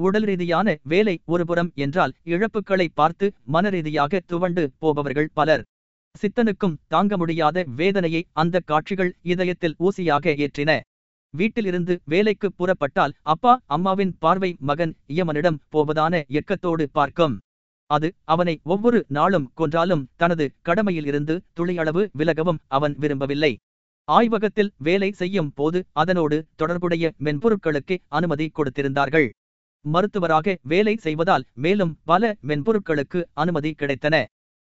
உடல் ரீதியான வேலை ஒருபுறம் என்றால் இழப்புகளை பார்த்து மனரீதியாக துவண்டு போபவர்கள் பலர். சித்தனுக்கும் தாங்க முடியாத வேதனையை அந்த காட்சிகள் இதயத்தில் ஊசியாக ஏற்றின. வீட்டிலிருந்து வேலைக்கு புறப்பட்டால் அப்பா அம்மாவின் பார்வை மகன் இயமனிடம் போவதான எக்கத்தோடு பார்க்கும். அது அவனை ஒவ்வொரு நாளும் கொன்றாலும் தனது கடமையில் இருந்து துளியளவு விலகவும் அவன் விரும்பவில்லை. ஆய்வகத்தில் வேலை செய்யும் போது அதனோடு தொடர்புடைய மென்பொருட்களுக்கு அனுமதி கொடுத்திருந்தார்கள். மருத்துவராக வேலை செய்வதால் மேலும் பல மென்பொருட்களுக்கு அனுமதி கிடைத்தன.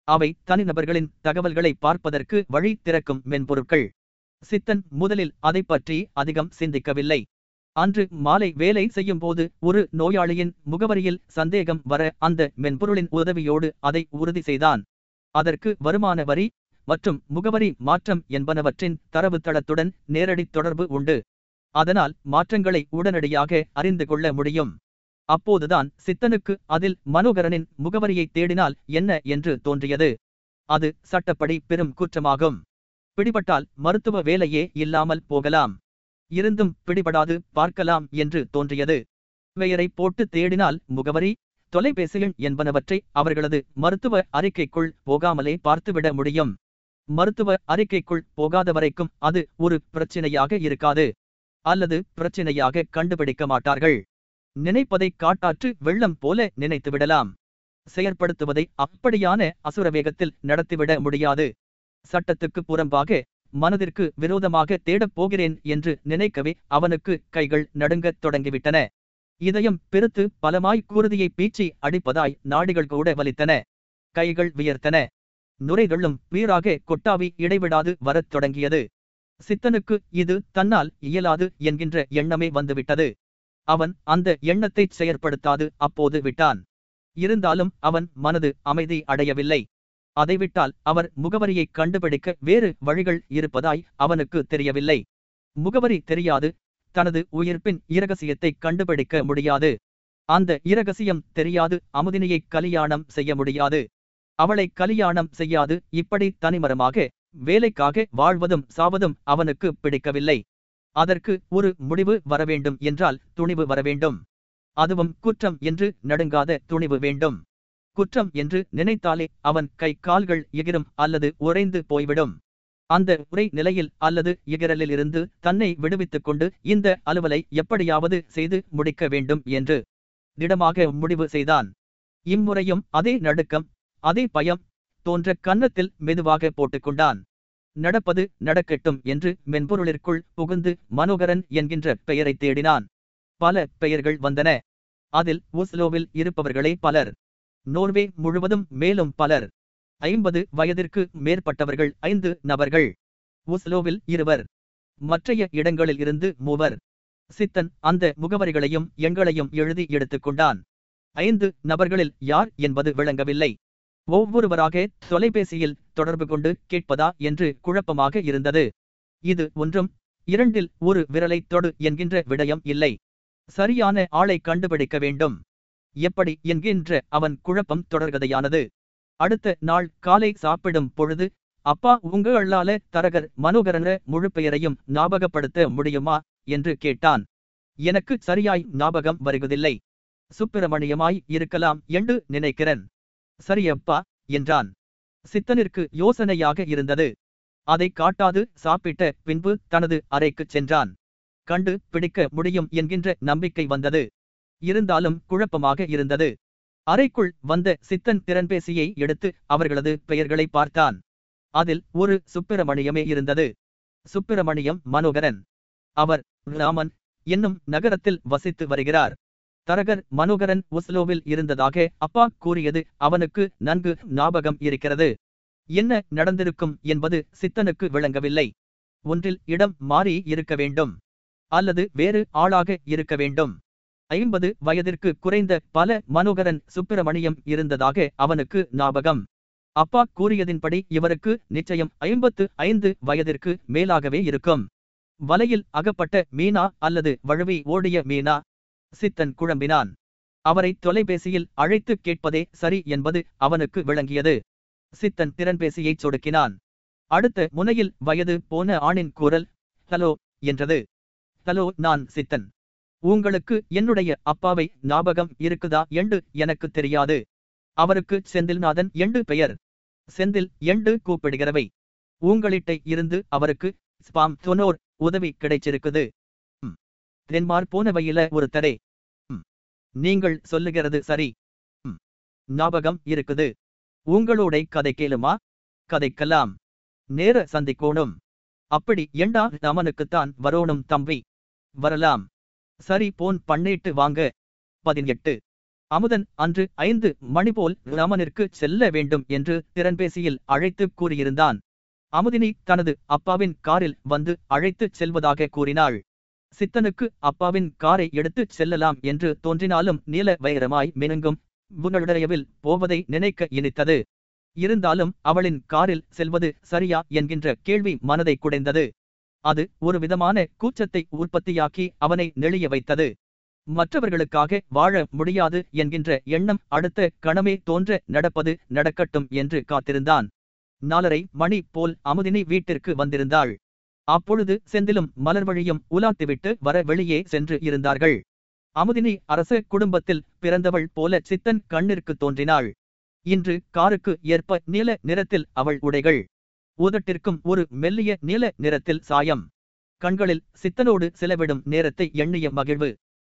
அவை தனிநபர்களின் தகவல்களை பார்ப்பதற்கு வழி திறக்கும் மென்பொருட்கள். சித்தன் முதலில் அதை பற்றி அதிகம் சிந்திக்கவில்லை. அன்று மாலை வேலை செய்யும் போது ஒரு நோயாளியின் முகவரியில் சந்தேகம் வர அந்த மென்பொருளின் உதவியோடு அதை உறுதி செய்தான். அதற்கு வருமான வரி மற்றும் முகவரி மாற்றம் என்பனவற்றின் தரவுத்தளத்துடன் நேரடி தொடர்பு உண்டு. அதனால் மாற்றங்களை உடனடியாக அறிந்து கொள்ள முடியும். அப்போதுதான் சித்தனுக்கு அதில் மனோகரனின் முகவரியை தேடினால் என்ன என்று தோன்றியது. அது சட்டப்படி பெரும் குற்றமாகும். பிடிபட்டால் மருத்துவ வேலையே இல்லாமல் போகலாம். இருந்தும் பிடிபடாது பார்க்கலாம் என்று தோன்றியது. பெயரை போட்டு தேடினால் முகவரி தொலைபேசி எண் என்பனவற்றை அவர்களது மருத்துவ அறிக்கைக்குள் போகாமலே பார்த்துவிட முடியும். மருத்துவ அறிக்கைக்குள் போகாத வரைக்கும் அது ஒரு பிரச்சினையாக இருக்காது. அல்லது பிரச்சினையாக கண்டுபிடிக்க மாட்டார்கள். நினைப்பதை காட்டாற்று வெள்ளம் போல நினைத்துவிடலாம் செயற்படுத்துவதை அப்படியான அசுர வேகத்தில் நடத்திவிட முடியாது. சட்டத்துக்கு புறம்பாக மனதிற்கு விரோதமாக தேடப் போகிறேன் என்று நினைக்கவே அவனுக்கு கைகள் நடுங்கத் தொடங்கிவிட்டன. இதயம் பெருத்து பலமாய் கூறுதியை பீச்சி அடிப்பதாய் நாடிகள் கூட வலித்தன. கைகள் வியர்த்தன. நுரைகளும் வீராக கொட்டாவி இடைவிடாது வரத் தொடங்கியது. சித்தனுக்கு இது தன்னால் இயலாது என்கின்ற எண்ணமே வந்துவிட்டது. அவன் அந்த எண்ணத்தைச் செயற்படுத்தாது அப்போது விட்டான். இருந்தாலும் அவன் மனது அமைதி அடையவில்லை. அதை விட்டால் அவர் முகவரியை கண்டுபிடிக்க வேறு வழிகள் இருப்பதாய் அவனுக்கு தெரியவில்லை. முகவரி தெரியாது தனது உயிர்ப்பின் இரகசியத்தை கண்டுபிடிக்க முடியாது. அந்த இரகசியம் தெரியாது அமுதினியை கலியாணம் செய்ய முடியாது. அவளை கலியாணம் செய்யாது இப்படி தனிமரமாக வேலைக்காக வாழ்வதும் சாவதும் அவனுக்கு பிடிக்கவில்லை. அதற்கு ஒரு முடிவு வரவேண்டும் என்றால் துணிவு வரவேண்டும். அதுவும் குற்றம் என்று நடுங்காத துணிவு வேண்டும். குற்றம் என்று நினைத்தாலே அவன் கை கால்கள் எகிரும் அல்லது உறைந்து போய்விடும். அந்த உரை நிலையில் அல்லது எகிரலிலிருந்து தன்னை விடுவித்துக் கொண்டு இந்த அலுவலை எப்படியாவது செய்து முடிக்க வேண்டும் என்று திடமாக முடிவு செய்தான். இம்முறையும் அதே நடுக்கம் அதே பயம் தோன்ற கன்னத்தில் மெதுவாக போட்டுக்கொண்டான் நடப்பது நடக்கட்டும் என்று மென்பொருளிற்குள் புகுந்து மனோகரன் என்கின்ற பெயரை தேடினான். பல பெயர்கள் வந்தன. அதில் ஓஸ்லோவில் இருப்பவர்களே பலர். நோர்வே முழுவதும் மேலும் பலர். ஐம்பது வயதிற்கு மேற்பட்டவர்கள் ஐந்து நபர்கள். ஓஸ்லோவில் இருவர். மற்றைய இடங்களில் இருந்து மூவர். சித்தன் அந்த முகவரிகளையும் எண்களையும் எழுதி எடுத்துக்கொண்டான் ஐந்து நபர்களில் யார் என்பது விளங்கவில்லை. ஒவ்வொருவராக தொலைபேசியில் தொடர்பு கொண்டு கேட்பதா என்று குழப்பமாக இருந்தது. இது ஒன்றும் இரண்டில் ஒரு விரலை தொடு என்கின்ற விடயம் இல்லை. சரியான ஆளை கண்டுபிடிக்க வேண்டும். எப்படி என்கின்ற அவன் குழப்பம் தொடர்கதையானது. அடுத்த நாள் காலை சாப்பிடும் பொழுது அப்பா உங்களால தரகர் மனோகரன முழு பெயரையும் ஞாபகப்படுத்த முடியுமா? என்று கேட்டான். எனக்கு சரியாய் ஞாபகம் வருவதில்லை. சுப்பிரமணியமாய் இருக்கலாம் என்று நினைக்கிறேன். சரியப்பா என்றான். சித்தனிற்கு யோசனையாக இருந்தது. அதை காட்டாது சாப்பிட்ட பின்பு தனது அறைக்குச் சென்றான். கண்டு பிடிக்க முடியும் என்கின்ற நம்பிக்கை வந்தது. இருந்தாலும் குழப்பமாக இருந்தது. அறைக்குள் வந்த சித்தன் திறன்பேசியை எடுத்து அவர்களது பெயர்களை பார்த்தான். அதில் ஒரு சுப்பிரமணியமே இருந்தது. சுப்பிரமணியம் மனோகரன். அவர் ராமன் என்னும் நகரத்தில் வசித்து வருகிறார். தரகர் மனோகரன் ஒஸ்லோவில் இருந்ததாக அப்பா கூறியது அவனுக்கு நன்கு ஞாபகம் இருக்கிறது. என்ன நடந்திருக்கும் என்பது சித்தனுக்கு விளங்கவில்லை. ஒன்றில் இடம் மாறி இருக்க வேண்டும். அல்லது வேறு ஆளாக இருக்க வேண்டும். ஐம்பது வயதிற்கு குறைந்த பல மனோகரன் சுப்பிரமணியம் இருந்ததாக அவனுக்கு ஞாபகம். அப்பா கூறியதின்படி இவருக்கு நிச்சயம் ஐம்பத்து ஐந்து வயதிற்கு மேலாகவே இருக்கும். வலையில் அகப்பட்ட மீனா அல்லது வழுவி ஓடிய மீனா? சித்தன் குழம்பினான். அவரை தொலைபேசியில் அழைத்துக் கேட்பதே சரி என்பது அவனுக்கு விளங்கியது. சித்தன் திறன்பேசியைச் சொடுக்கினான். அடுத்த முனையில் வயது போன ஆணின் குரல் ஹலோ என்றது. ஹலோ நான் சித்தன். உங்களுக்கு என்னுடைய அப்பாவை ஞாபகம் இருக்குதா என்று எனக்கு தெரியாது. அவருக்கு செந்தில்நாதன் எண்டு பெயர். செந்தில் எண்டு கூப்பிடுகிறவை. உங்களிட்ட இருந்து அவருக்கு ஸ்பாம் தொனோர் உதவி கிடைச்சிருக்குது. தென்மார் போனவையில ஒரு தடை. நீங்கள் சொல்லுகிறது சரி. ஞாபகம் இருக்குது. உங்களோட கதை கேளுமா? கதைக்கலாம். நேர சந்திக்கோணும். அப்படி எண்டா நமனுக்குத்தான் வரோணும் தம்பி? வரலாம். சரி போன் பண்ணிட்டு வாங்க. பதினெட்டு. அமுதன் அன்று ஐந்து மணி போல் ரமனிற்கு செல்ல வேண்டும் என்று திறன்பேசியில் அழைத்து கூறியிருந்தான். அமுதினி தனது அப்பாவின் காரில் வந்து அழைத்துச் செல்வதாக கூறினாள். சித்தனுக்கு அப்பாவின் காரை எடுத்துச் செல்லலாம் என்று தோன்றினாலும் நீல வைரமாய் மினுங்கும். புகழுடையவில் போவதை நினைக்க இனித்தது. இருந்தாலும் அவளின் காரில் செல்வது சரியா என்கின்ற கேள்வி மனதை குடைந்தது. அது ஒரு விதமான கூச்சத்தை உற்பத்தியாக்கி அவனை நெளிய வைத்தது. மற்றவர்களுக்காக வாழ முடியாது என்கின்ற எண்ணம் அடுத்த கணமே தோன்ற நடப்பது நடக்கட்டும் என்று காத்திருந்தான். நாலரை மணி போல் அமுதினி வீட்டிற்கு வந்திருந்தாள். அப்பொழுது செந்திலும் மலர்வழியும் உலாத்திவிட்டு வர வெளியே சென்று இருந்தார்கள். அமுதினி அரச குடும்பத்தில் பிறந்தவள் போல சித்தன் கண்ணிற்கு தோன்றினாள். இன்று காருக்கு ஏற்ப நீல நிறத்தில் அவள் உடைகள். உதட்டிற்கும் ஒரு மெல்லிய நீல நிறத்தில் சாயம். கண்களில் சித்தனோடு செலவிடும் நேரத்தை எண்ணிய மகிழ்வு.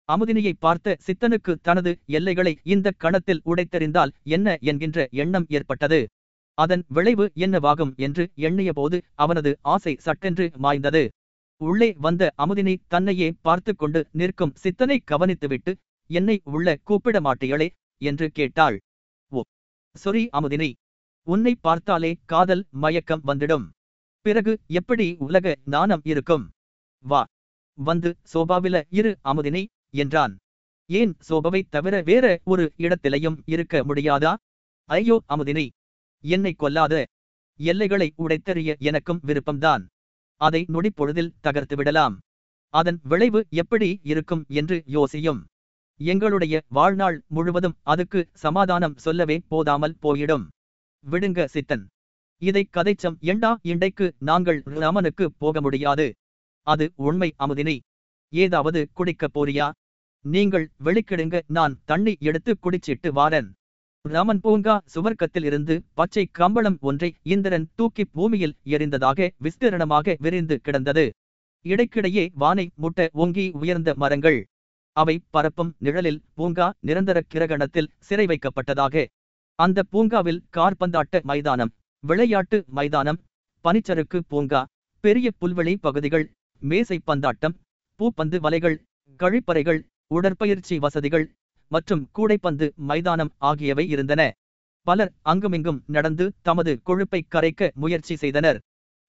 அமுதினியை பார்த்த சித்தனுக்கு தனது எல்லைகளை இந்த கணத்தில் உடைத்தெறிந்தால் என்ன என்கின்ற எண்ணம் ஏற்பட்டது. அதன் விளைவு என்னவாகும் என்று எண்ணியபோது அவனது ஆசை சட்டென்று மாய்ந்தது. உள்ளே வந்த அமுதினி தன்னையே பார்த்து கொண்டு நிற்கும் சித்தனை கவனித்துவிட்டு என்னை உள்ள கூப்பிட மாட்டியளே என்று கேட்டாள். ஓ சொரி அமுதினி உன்னை பார்த்தாலே காதல் மயக்கம் வந்துடும். பிறகு எப்படி உலக நாணம் இருக்கும்? வா வந்து சோபாவில இரு அமுதினி என்றான். ஏன் சோபாவை தவிர வேற ஒரு இடத்திலையும் இருக்க முடியாதா? ஐயோ அமுதினி என்னை கொல்லாத எல்லைகளை உடைத்தெறிய எனக்கும் விருப்பம்தான். அதை நொடிப்பொழுதில் தகர்த்து விடலாம். அதன் விளைவு எப்படி இருக்கும் என்று யோசியும். எங்களுடைய வாழ்நாள் முழுவதும் அதுக்கு சமாதானம் சொல்லவே போதாமல் போயிடும். விடுங்க சித்தன். இதை கதைச்சம் எண்டா இண்டைக்கு நாங்கள் ராமனுக்கு போக முடியாது. அது உண்மை அமுதினி. ஏதாவது குடிக்கப் போறியா? நீங்கள் வெளிக்கிடுங்க நான் தண்ணி எடுத்து குடிச்சிட்டு வாரன். ராமன் பூங்கா சுவர்க்கத்தில் இருந்து பச்சை கம்பளம் ஒன்றை இந்திரன் தூக்கி பூமியில் எறிந்ததாக விஸ்தீரணமாக விரிந்து கிடந்தது. இடைக்கிடையே வானை முட்ட ஓங்கி உயர்ந்த மரங்கள். அவை பரப்பும் நிழலில் பூங்கா நிரந்தர கிரகணத்தில் சிறை வைக்கப்பட்டதாக. அந்த பூங்காவில் கார்பந்தாட்ட மைதானம் விளையாட்டு மைதானம் பனிச்சறுக்கு பூங்கா பெரிய புல்வெளி பகுதிகள் மேசை பந்தாட்டம் பூப்பந்து வலைகள் கழிப்பறைகள் உடற்பயிற்சி வசதிகள் மற்றும் கூடைப்பந்து மைதானம் ஆகியவை இருந்தன. பலர் அங்குமிங்கும் நடந்து தமது கொழுப்பை கரைக்க முயற்சி செய்தனர்.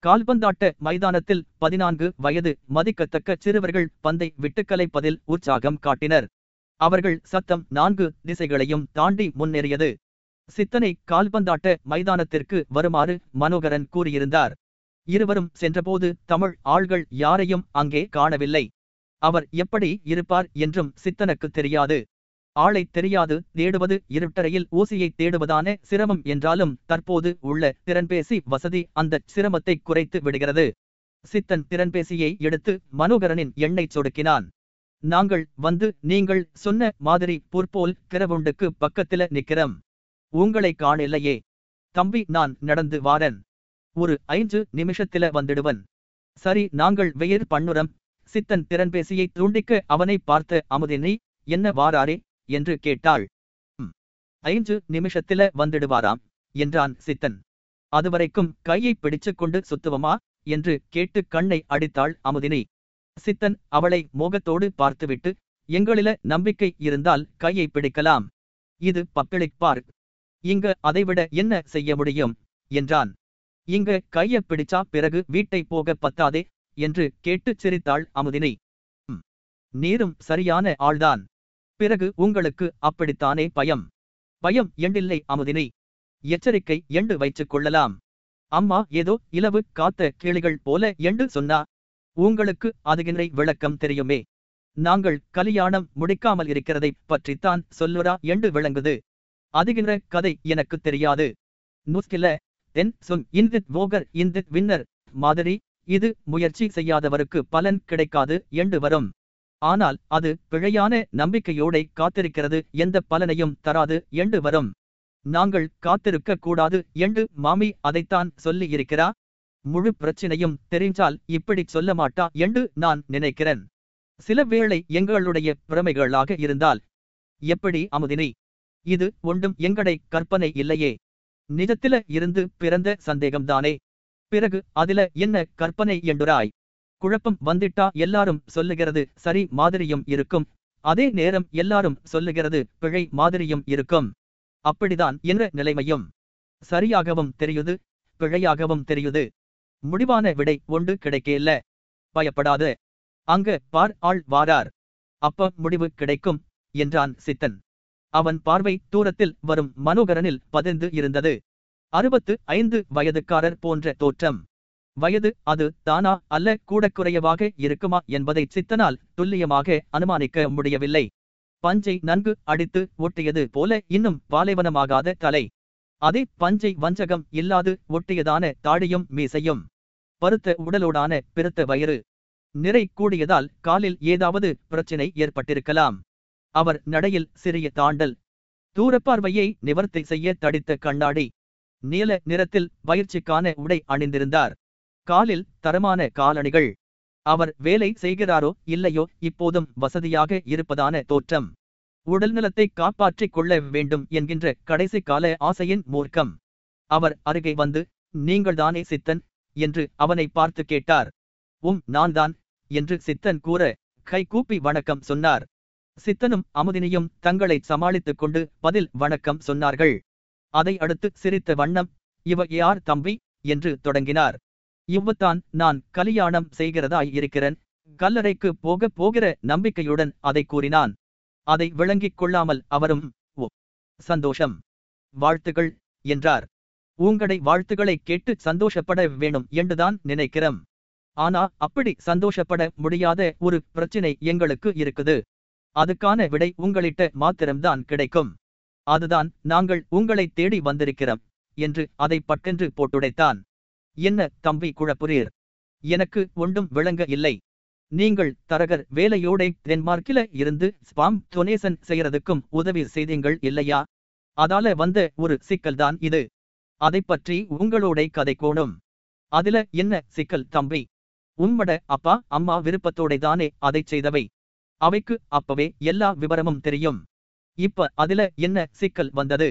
கால்பந்தாட்ட மைதானத்தில் பதினான்கு வயது மதிக்கத்தக்க சிறுவர்கள் பந்தை விட்டுக்கலைப்பதில் உற்சாகம் காட்டினர். அவர்கள் சத்தம் நான்கு திசைகளையும் தாண்டி முன்னேறியது. சித்தனை கால்பந்தாட்ட மைதானத்திற்கு வருமாறு மனோகரன் கூறியிருந்தார். இருவரும் சென்றபோது தமிழ் ஆள்கள் யாரையும் அங்கே காணவில்லை. அவர் எப்படி இருப்பார் என்றும் சித்தனுக்கு தெரியாது. ஆளை தெரியாது தேடுவது இருட்டறையில் ஊசியை தேடுவதான சிரமம் என்றாலும் தற்போது உள்ள திறன்பேசி வசதி அந்த சிரமத்தை குறைத்து விடுகிறது. சித்தன் திறன்பேசியை எடுத்து மனோகரனின் எண்ணெய் சொடுக்கினான். நாங்கள் வந்து நீங்கள் சொன்ன மாதிரி புற்போல் கிரவுண்டுக்கு பக்கத்தில நிக்கிறோம். உங்களை காணலையே தம்பி நான் நடந்து வாரன். ஒரு ஐந்து நிமிஷத்தில வந்துடுவன். சரி நாங்கள் வெயிர் பண்ணுறம். சித்தன் திறன்பேசியை தூண்டிக்க அவனை பார்த்த அமுதினி என்ன வாராரே என்று கேட்டாள். ஐந்து நிமிஷத்தில வந்துடுவாராம் என்றான் சித்தன். அதுவரைக்கும் கையை பிடிச்சுக் கொண்டு சுத்துவமா? என்று கேட்டு கண்ணை அடித்தாள் அமுதினி. சித்தன் அவளை மோகத்தோடு பார்த்துவிட்டு எங்களில நம்பிக்கை இருந்தால் கையை பிடிக்கலாம். இது பப்ளிக் பார்க் இங்க அதைவிட என்ன செய்ய முடியும்? என்றான். இங்க கைய பிடிச்சா பிறகு வீட்டை போக பத்தாதே என்று கேட்டு சிரித்தாள் அமுதினி. நீரும் சரியான ஆள்தான். பிறகு உங்களுக்கு அப்படித்தானே பயம். பயம் எண்டில்லை அமுதினி. எச்சரிக்கை எண்டு வைத்துக் கொள்ளலாம். அம்மா ஏதோ இலவு காத்த கிளிகள் போல எண்டு சொன்னா உங்களுக்கு அதுகின்றை விளக்கம் தெரியுமே. நாங்கள் கலியாணம் முடிக்காமல் இருக்கிறதை பற்றித்தான் சொல்லுரா எண்டு விளங்குது. அதுகின்ற கதை எனக்கு தெரியாது. நுஸ்கில தென் சொன் இந்தித் வோகர் இந்தித் வின்னர். மாதிரி இது முயற்சி செய்யாதவருக்கு பலன் கிடைக்காது எண்டு வரும். ஆனால் அது பிழையான நம்பிக்கையோடை காத்திருக்கிறது எந்த பலனையும் தராது எண்டு வரும். நாங்கள் காத்திருக்க கூடாது எண்டு மாமி அதைத்தான் சொல்லி இருக்கிறா? முழு பிரச்சனையும் தெரிஞ்சால் இப்படி சொல்ல மாட்டா என்று நான் நினைக்கிறேன். சில வேளை எங்களுடைய பிரமைகளாக இருந்தால். எப்படி அமுதினி? இது ஒன்றும் எங்கடை கற்பனை இல்லையே. நிஜத்தில இருந்து பிறந்த சந்தேகம்தானே. பிறகு அதில என்ன கற்பனை என்றுராய் குழப்பம் வந்திட்டா எல்லாரும் சொல்லுகிறது சரி மாதிரியும் இருக்கும். அதே நேரம் எல்லாரும் சொல்லுகிறது பிழை மாதிரியும் இருக்கும். அப்படிதான் என்ற நிலைமையும். சரியாகவும் தெரியுது பிழையாகவும் தெரியுது. முடிவான விடை ஒன்று கிடைக்கல பயப்படாத. அங்க பார் ஆள் வாரார். அப்ப முடிவு கிடைக்கும் என்றான் சித்தன். அவன் பார்வை தூரத்தில் வரும் மனோகரனில் பதிந்து இருந்தது. அறுபத்து ஐந்து வயதுக்காரர் போன்ற தோற்றம். வயது அது தானா அல்ல கூடக்குறையவாக இருக்குமா என்பதை சித்தனால் துல்லியமாக அனுமானிக்க முடியவில்லை. பஞ்சை நன்கு அடித்து ஒட்டியது போல இன்னும் பாலைவனமாகாத தலை அதே பஞ்சை வஞ்சகம் இல்லாது ஒட்டியதான தாடியும் மீசையும். பருத்த உடலோடான பிறத்த வயிறு. நிறை கூடியதால் காலில் ஏதாவது பிரச்சினை ஏற்பட்டிருக்கலாம். அவர் நடையில் சிறிய தாண்டல். தூரப்பார்வையை நிவர்த்தி செய்ய தடித்த கண்ணாடி. நீல நிறத்தில் பயிற்சிக்கான உடை அணிந்திருந்தார். காலில் தரமான காலணிகள். அவர் வேலை செய்கிறாரோ இல்லையோ இப்போதும் வசதியாக இருப்பதான தோற்றம். உடல்நலத்தை காப்பாற்றிக் கொள்ள வேண்டும் என்கின்ற கடைசி கால ஆசையின் மூர்க்கம். அவர் அருகே வந்து நீங்கள்தானே சித்தன்? என்று அவனை பார்த்து கேட்டார். உம் நான்தான் என்று சித்தன் கூற கை கூப்பி வணக்கம் சொன்னார். சித்தனும் அமுதினியும் தங்களை சமாளித்துக் கொண்டு பதில் வணக்கம் சொன்னார்கள். அதை அடுத்து சிரித்த வண்ணம் இவ யார் தம்பி? என்று தொடங்கினார். இவ்வத்தான் நான் கலியாணம் செய்கிறதாய் இருக்கிறேன். கல்லறைக்கு போக போகிற நம்பிக்கையுடன் அதை கூறினான். அதை விளங்கிக் கொள்ளாமல் அவரும் ஓ சந்தோஷம் வாழ்த்துகள் என்றார். உங்களை வாழ்த்துக்களை கேட்டு சந்தோஷப்பட வேணும் என்றுதான் நினைக்கிறோம் ஆனா அப்படி சந்தோஷப்பட முடியாத ஒரு பிரச்சினை எங்களுக்கு இருக்குது. அதுக்கான விடை உங்களிட்ட மாத்திரம்தான் கிடைக்கும். அதுதான் நாங்கள் உங்களை தேடி வந்திருக்கிறோம் என்று அதை பட்டென்று போட்டுடைத்தான். என்ன தம்பி குழப்புறீர்? எனக்கு ஒன்றும் விளங்க இல்லை. நீங்கள் தரகர் வேலையோடை டென்மார்க்கில இருந்து ஸ்பாம் டொனேஷன் செய்யறதுக்கும் உதவி செய்தீங்கள் இல்லையா? அதால வந்த ஒரு சிக்கல்தான் இது. அதை பற்றி உங்களோடே கதை கோணும். அதுல என்ன சிக்கல் தம்பி? உம்மட அப்பா அம்மா விருப்பத்தோட தானே அதை செய்தவை. அவைக்கு அப்பவே எல்லா விவரமும் தெரியும். இப்ப அதுல என்ன சிக்கல் வந்தது?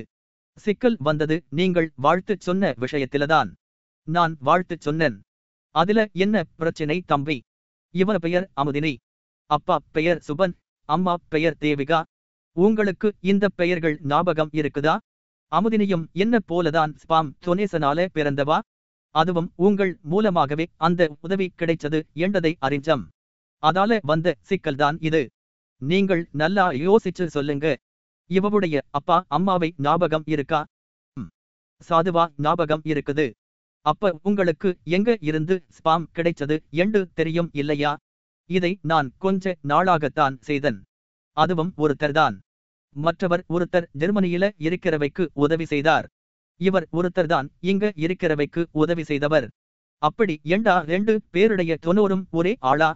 சிக்கல் வந்தது நீங்கள் வாழ்த்து சொன்ன விஷயத்திலதான். நான் வாழ்த்து சொன்னேன். அதுல என்ன பிரச்சினை தம்பி? இவன் பெயர் அமுதினி. அப்பா பெயர் சுபன். அம்மா பெயர் தேவிகா. உங்களுக்கு இந்த பெயர்கள் ஞாபகம் இருக்குதா? அமுதினியும் என்ன போலதான் ஸ்பாம் டொனேஷனால பிறந்தவா? அதுவும் உங்கள் மூலமாகவே அந்த உதவி கிடைச்சது என்றதை அறிஞ்சம். அதால வந்த சிக்கல்தான் இது. நீங்கள் நல்லா யோசிச்சு சொல்லுங்க. இவவுடைய அப்பா அம்மாவை ஞாபகம் இருக்கா? சாதுவா ஞாபகம் இருக்குது. அப்ப உங்களுக்கு எங்க இருந்து ஸ்பாம் கிடைச்சது என்று தெரியும் இல்லையா? இதை நான் கொஞ்ச நாளாகத்தான் செய்தன். அதுவும் ஒருத்தர்தான் மற்றவர் ஒருத்தர் ஜெர்மனியில இருக்கிறவைக்கு உதவி செய்தார். இவர் ஒருத்தர்தான் இங்க இருக்கிறவைக்கு உதவி செய்தவர். அப்படி எண்டா ரெண்டு பேருடைய தொண்ணூறும் ஒரே ஆளா?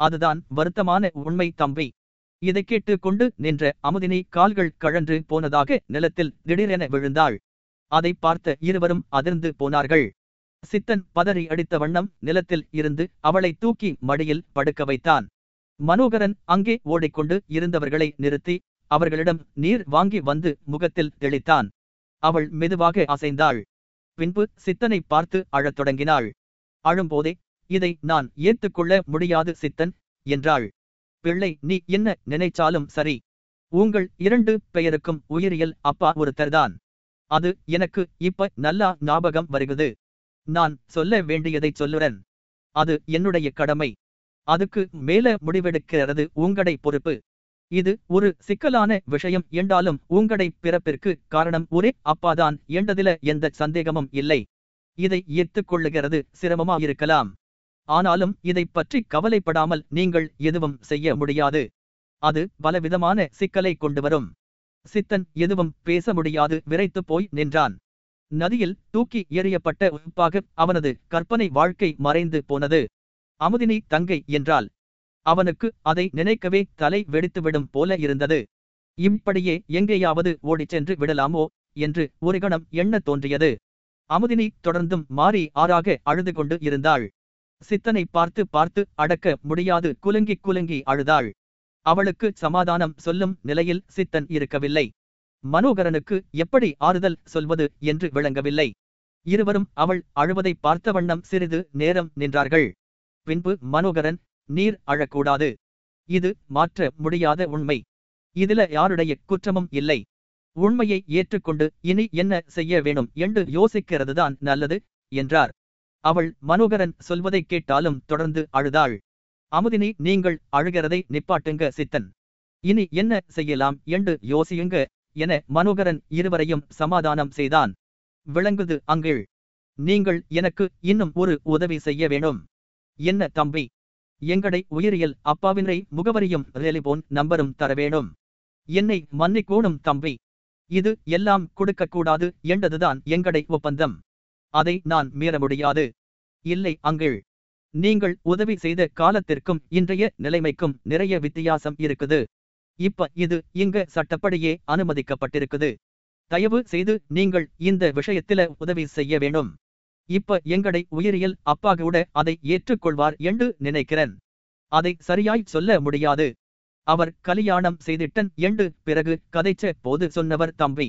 அதுதான் வருத்தமான உண்மை தம்பி. இதை கேட்டு கொண்டு நின்ற அமுதினி கால்கள் கழன்று போனதாக நிலத்தில் திடீரென விழுந்தாள். அதை பார்த்த இருவரும் அதிர்ந்து போனார்கள். சித்தன் பதறி அடித்த வண்ணம் நிலத்தில் இருந்து அவளை தூக்கி மடியில் படுக்க வைத்தான். மனோகரன் அங்கே ஓடிக்கொண்டு இருந்தவர்களை நிறுத்தி அவர்களிடம் நீர் வாங்கி வந்து முகத்தில் தெளித்தான். அவள் மெதுவாக அசைந்தாள். பின்பு சித்தனை பார்த்து அழத் தொடங்கினாள். அழும்போதே இதை நான் ஏத்துக்கொள்ள முடியாது சித்தன் என்றாள். பிள்ளை நீ என்ன நினைச்சாலும் சரி. உங்கள் இரண்டு பெயருக்கும் உயிரியல் அப்பா ஒருத்தர்தான். அது எனக்கு இப்ப நல்லா ஞாபகம் வருகிறது. நான் சொல்ல வேண்டியதைச் சொல்லுறேன். அது என்னுடைய கடமை. அதுக்கு மேல முடிவெடுக்கிறது உங்கடை பொறுப்பு. இது ஒரு சிக்கலான விஷயம் என்றாலும் உங்களை பிறப்பிற்கு காரணம் ஒரே அப்பாதான் என்றதில எந்த சந்தேகமும் இல்லை. இதை ஏற்றுக்கொள்ளுகிறது சிரமமாயிருக்கலாம் ஆனாலும் இதைப் பற்றி கவலைப்படாமல் நீங்கள் எதுவும் செய்ய முடியாது. அது பலவிதமான சிக்கலை கொண்டு வரும் சித்தன் எதுவும் பேச முடியாது விரைத்துப் போய் நின்றான். நதியில் தூக்கி எறியப்பட்ட உப்பாக அவனது கற்பனை வாழ்க்கை மறைந்து போனது. அமுதினி தங்கை என்றால் அவனுக்கு அதை நினைக்கவே தலை வெடித்துவிடும் போல இருந்தது. இப்படியே எங்கேயாவது ஓடிச் சென்று விடலாமோ என்று ஒரு கணம் எண்ணத் தோன்றியது. அமுதினி தொடர்ந்தும் மாறி ஆறாக அழுது கொண்டு இருந்தாள். சித்தனை பார்த்து பார்த்து அடக்க முடியாது குலுங்கி குலுங்கி அழுதாள். அவளுக்கு சமாதானம் சொல்லும் நிலையில் சித்தன் இருக்கவில்லை. மனோகரனுக்கு எப்படி ஆறுதல் சொல்வது என்று விளங்கவில்லை. இருவரும் அவள் அழுவதை பார்த்த வண்ணம் சிறிது நேரம் நின்றார்கள். பின்பு மனோகரன் நீர் அழக்கூடாது. இது மாற்ற முடியாத உண்மை. இதுல யாருடைய குற்றமும் இல்லை. உண்மையை ஏற்றுக்கொண்டு இனி என்ன செய்ய வேணும் என்று யோசிக்கிறதுதான் நல்லது என்றார். அவள் மனோகரன் சொல்வதைக் கேட்டாலும் தொடர்ந்து அழுதாள். அமுதினி நீங்கள் அழுகிறதை நிப்பாட்டுங்க சித்தன். இனி என்ன செய்யலாம்? என்று யோசியுங்க. என மனோகரன் இருவரையும் சமாதானம் செய்தான். விளங்குது அங்கிள். நீங்கள் எனக்கு இன்னும் ஒரு உதவி செய்ய வேணும் என்ன தம்பி? எங்கடை உயிரியல் அப்பாவினை முகவரியும் ரெலிபோன் நம்பரும் தர வேணும் என்னை மன்னிக்கோணும் தம்பி. இது எல்லாம் கொடுக்கக்கூடாது என்றதுதான் எங்கடை ஒப்பந்தம். அதை நான் மீற முடியாது. இல்லை அங்கிள். நீங்கள் உதவி செய்த காலத்திற்கும் இன்றைய நிலைமைக்கும் நிறைய வித்தியாசம் இருக்குது. இப்ப இது இங்க சட்டப்படியே அனுமதிக்கப்பட்டிருக்குது. தயவு செய்து நீங்கள் இந்த விஷயத்தில உதவி செய்ய வேண்டும். இப்ப எங்கடை உயிரியல் அப்பா கூட அதை ஏற்றுக்கொள்வார் என்று நினைக்கிறேன். அதை சரியாய் சொல்ல முடியாது. அவர் கலியாணம் செய்திட்டன் என்று பிறகு கதைச்ச போது சொன்னவர் தம்பி.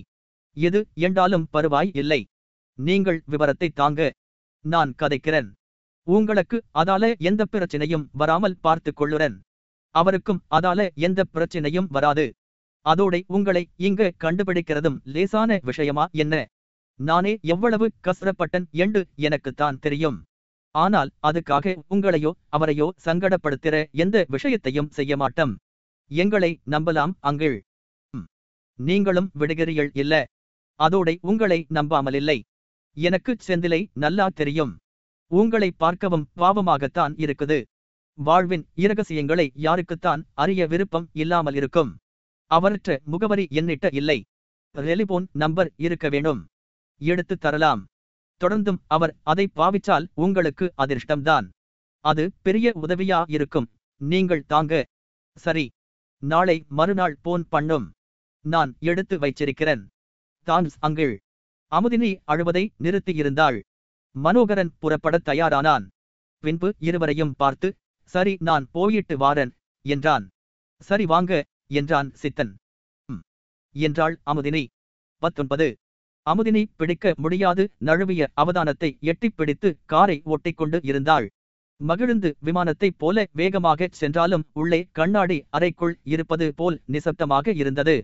எது என்றாலும் பருவாய் இல்லை. நீங்கள் விவரத்தை தாங்க. நான் கதைக்கிறேன். உங்களுக்கு அதால எந்த பிரச்சனையும் வராமல் பார்த்துக் கொள்ளுறேன். அவருக்கும் அதால எந்த பிரச்சனையும் வராது. அதோட உங்களை இங்க கண்டுபிடிக்கிறதும் லேசான விஷயமா என்ன? நானே எவ்வளவு கஷ்டப்பட்டன் என்று எனக்குத்தான் தெரியும். ஆனால் அதுக்காக உங்களையோ அவரையோ சங்கடப்படுத்துற எந்த விஷயத்தையும் செய்ய மாட்டோம். எங்களை நம்பலாம் அங்கிள். நீங்களும் விடுகிறீர்கள் இல்ல? அதோட உங்களை நம்பாமலில்லை. எனக்கு செந்திலை நல்லா தெரியும். உங்களை பார்க்கவும் பாவமாகத்தான் இருக்குது. வாழ்வின் இரகசியங்களை யாருக்குத்தான் அறிய விருப்பம் இல்லாமல் இருக்கும். அவரற்ற முகவரி எண்ணிட்ட இல்லை. டெலிபோன் நம்பர் இருக்க வேணும் எடுத்து தரலாம். தொடர்ந்தும் அவர் அதை பாவிச்சால் உங்களுக்கு அதிர்ஷ்டம்தான். அது பெரிய உதவியா இருக்கும். நீங்கள் தாங்க. சரி. நாளை மறுநாள் போன் பண்ணும். நான் எடுத்து வைச்சிருக்கிறேன் தான்ஸ் அங்கிள். அமுதினி அழுவதை நிறுத்தியிருந்தாள். மனோகரன் புறப்படத் தயாரானான். பின்பு இருவரையும் பார்த்து சரி நான் போயிட்டு வாரன் என்றான். சரி வாங்க என்றான் சித்தன். என்றாள் அமுதினி. பத்தொன்பது. அமுதினி பிடிக்க முடியாது நழுவிய அவதானத்தை எட்டிப் பிடித்து காரை ஓட்டிக்கொண்டு இருந்தாள். மகிழுந்து விமானத்தைப் போல வேகமாகச் சென்றாலும் உள்ளே கண்ணாடி அறைக்குள் இருப்பது போல் நிசப்தமாக இருந்தது.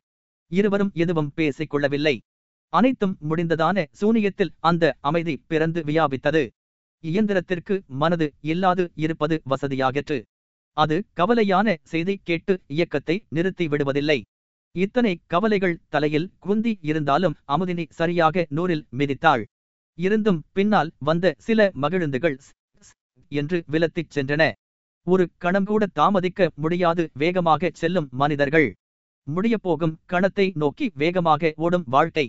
இருவரும் எதுவும் பேசிக் கொள்ளவில்லை. அனைத்தும் முடிந்ததான சூனியத்தில் அந்த அமைதி பிறந்து வியாபித்தது. இயந்திரத்திற்கு மனது இல்லாது இருப்பது வசதியாகிற்று அது கவலையான செய்தி கேட்டு இயக்கத்தை நிறுத்தி விடுவதில்லை. இத்தனை கவலைகள் தலையில் குந்தி இருந்தாலும் அமுதினி சரியாக நூறில் மிதித்தாள். இருந்தும் பின்னால் வந்த சில மகிழுந்துகள் என்று விலத்திச் சென்றன. ஒரு கணம் கூட தாமதிக்க முடியாது வேகமாக செல்லும் மனிதர்கள். முடியப்போகும் கணத்தை நோக்கி வேகமாக ஓடும் வாழ்க்கை.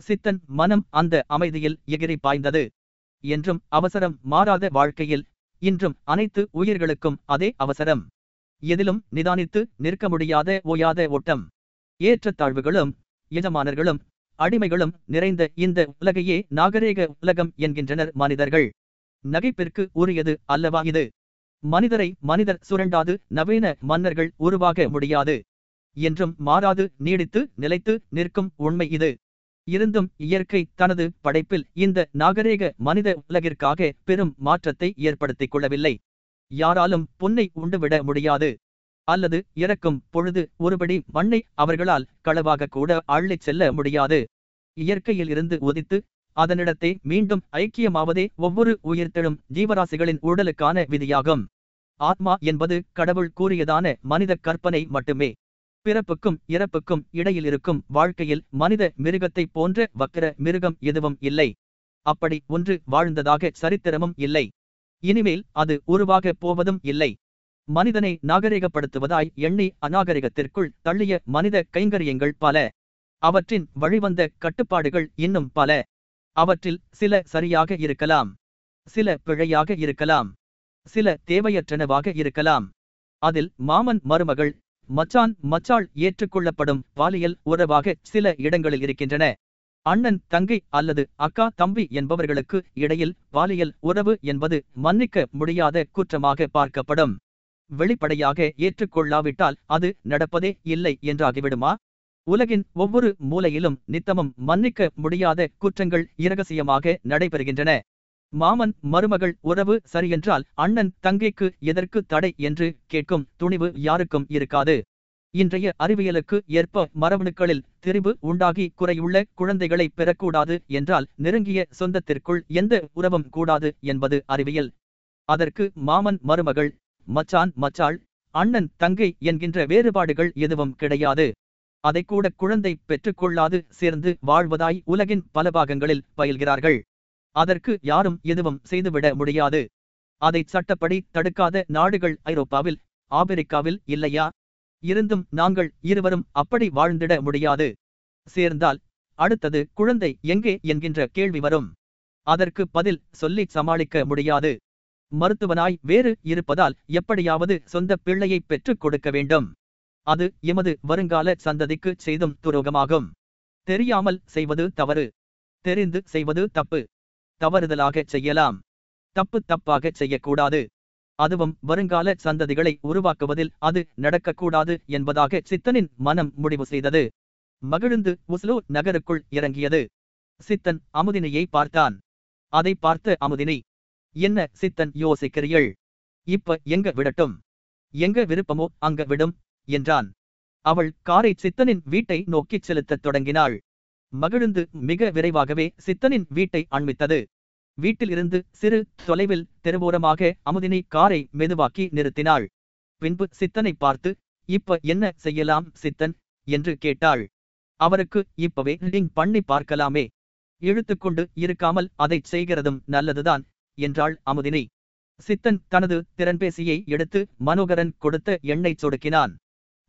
சித்தன் மனம் அந்த அமைதியில் எகிரி பாய்ந்தது. என்றும் அவசரம் மாறாத வாழ்க்கையில் இன்றும் அனைத்து உயிர்களுக்கும் அதே அவசரம். எதிலும் நிதானித்து நிற்க முடியாத ஓயாத ஓட்டம். ஏற்றத்தாழ்வுகளும் எஜமானர்களும் அடிமைகளும் நிறைந்த இந்த உலகையே நாகரீக உலகம் என்கின்றனர் மனிதர்கள். நகைப்பிற்கு உரியது அல்லவா இது? மனிதரை மனிதர் சுரண்டாது நவீன மன்னர்கள் உருவாக முடியாது. என்றும் மாறாது நீடித்து நிலைத்து நிற்கும் உண்மை இது. இருந்தும் இயற்கை தனது படைப்பில் இந்த நாகரீக மனித உலகிற்காக பெரும் மாற்றத்தை ஏற்படுத்திக் கொள்ளவில்லை. யாராலும் பொன்னை உண்டுவிட முடியாது. அல்லது இறக்கும் பொழுது ஒருபடி மண்ணை அவர்களால் களவாக கூட அள்ளிச் செல்ல முடியாது. இயற்கையில் இருந்து உதித்து அதனிடத்தை மீண்டும் ஐக்கியமாவதே ஒவ்வொரு உயிர்த்தெழும் ஜீவராசிகளின் உடலுக்கான விதியாகும். ஆத்மா என்பது கடவுள் கூறியதான மனித கற்பனை மட்டுமே. பிறப்புக்கும் இறப்புக்கும் இடையில் இருக்கும் வாழ்க்கையில் மனித மிருகத்தைப் போன்ற வக்கிர மிருகம் எதுவும் இல்லை. அப்படி ஒன்று வாழ்ந்ததாக சரித்திரமும் இல்லை. இனிமேல் அது உருவாகப் போவதும் இல்லை. மனிதனை நாகரிகப்படுத்துவதாய் எண்ணி அநாகரிகத்திற்குள் தள்ளிய மனித கைங்கரியங்கள் பல. அவற்றின் வழிவந்த கட்டுப்பாடுகள் இன்னும் பல. அவற்றில் சில சரியாக இருக்கலாம். சில பிழையாக இருக்கலாம். சில தேவையற்றனவாக இருக்கலாம். அதில் மாமன் மருமகள் மச்சான் மச்சாள் ஏற்றுக்கொள்ளப்படும் பாலியல் உறவாக சில இடங்களில் இருக்கின்றன. அண்ணன் தங்கை அல்லது அக்கா தம்பி என்பவர்களுக்கு இடையில் பாலியல் உறவு என்பது மன்னிக்க முடியாத குற்றமாக பார்க்கப்படும். வெளிப்படையாக ஏற்றுக்கொள்ளாவிட்டால் அது நடப்பதே இல்லை என்றாகிவிடுமா? உலகின் ஒவ்வொரு மூலையிலும் நித்தமும் மன்னிக்க முடியாத குற்றங்கள் இரகசியமாக நடைபெறுகின்றன. மாமன் மருமகள் உறவு சரியென்றால் அண்ணன் தங்கைக்கு எதற்கு தடை என்று கேட்கும் துணிவு யாருக்கும் இருக்காது. இன்றைய அறிவியலுக்கு ஏற்ப மரபணுக்களில் திரிவு உண்டாகி குறையுள்ள குழந்தைகளை பெறக்கூடாது என்றால் நெருங்கிய சொந்தத்திற்குள் எந்த உறவும் கூடாது என்பது அறிவியல். அதற்கு மாமன் மருமகள் மச்சான் மச்சாள் அண்ணன் தங்கை என்கின்ற வேறுபாடுகள் எதுவும் கிடையாது. அதைக்கூட குழந்தை பெற்றுக்கொள்ளாது சேர்ந்து வாழ்வதாய் உலகின் பல பாகங்களில் பயில்கிறார்கள். அதற்கு யாரும் எதுவும் செய்துவிட முடியாது. அதை சட்டப்படி தடுக்காத நாடுகள் ஐரோப்பாவில் ஆபிரிக்காவில் இல்லையா? இருந்தும் நாங்கள் இருவரும் அப்படி வாழ்ந்திட முடியாது. சேர்ந்தால் அடுத்தது குழந்தை எங்கே என்கின்ற கேள்வி வரும். அதற்கு பதில் சொல்லி சமாளிக்க முடியாது. மருத்துவனாய் வேறு இருப்பதால் எப்படியாவது சொந்த பிள்ளையை பெற்றுக் கொடுக்க வேண்டும். அது எமது வருங்கால சந்ததிக்கு செய்தும் துரோகமாகும். தெரியாமல் செய்வது தவறு. தெரிந்து செய்வது தப்பு. தவறுதலாக செய்யலாம். தப்பு தப்பாக செய்யக்கூடாது. அதுவும் வருங்கால சந்ததிகளை உருவாக்குவதில் அது நடக்கக்கூடாது என்பதாக சித்தனின் மனம் முடிவு செய்தது. மகிழ்ந்து உஸ்லோ நகருக்குள் இறங்கியது. சித்தன் அமுதினியை பார்த்தான். அதை பார்த்த அமுதினி என்ன சித்தன் யோசிக்கிறீள் இப்ப எங்க விடட்டும்? எங்க விருப்பமோ அங்க விடும்? என்றான். அவள் காரை சித்தனின் வீட்டை நோக்கிச் செலுத்தத் தொடங்கினாள். மகிழ்ந்து மிக விரைவாகவே சித்தனின் வீட்டை அண்மித்தது. வீட்டிலிருந்து சிறு தொலைவில் தெருவோரமாக அமுதினி காரை மெதுவாக்கி நிறுத்தினாள். பின்பு சித்தனை பார்த்து இப்ப என்ன செய்யலாம் சித்தன்? என்று கேட்டாள். அவருக்கு இப்பவே நீங் பண்ணி பார்க்கலாமே. இழுத்துக்கொண்டு இருக்காமல் அதைச் செய்கிறதும் நல்லதுதான் என்றாள் அமுதினி. சித்தன் தனது திறன்பேசியை எடுத்து மனோகரன் கொடுத்த எண்ணெய் சொடுக்கினான்.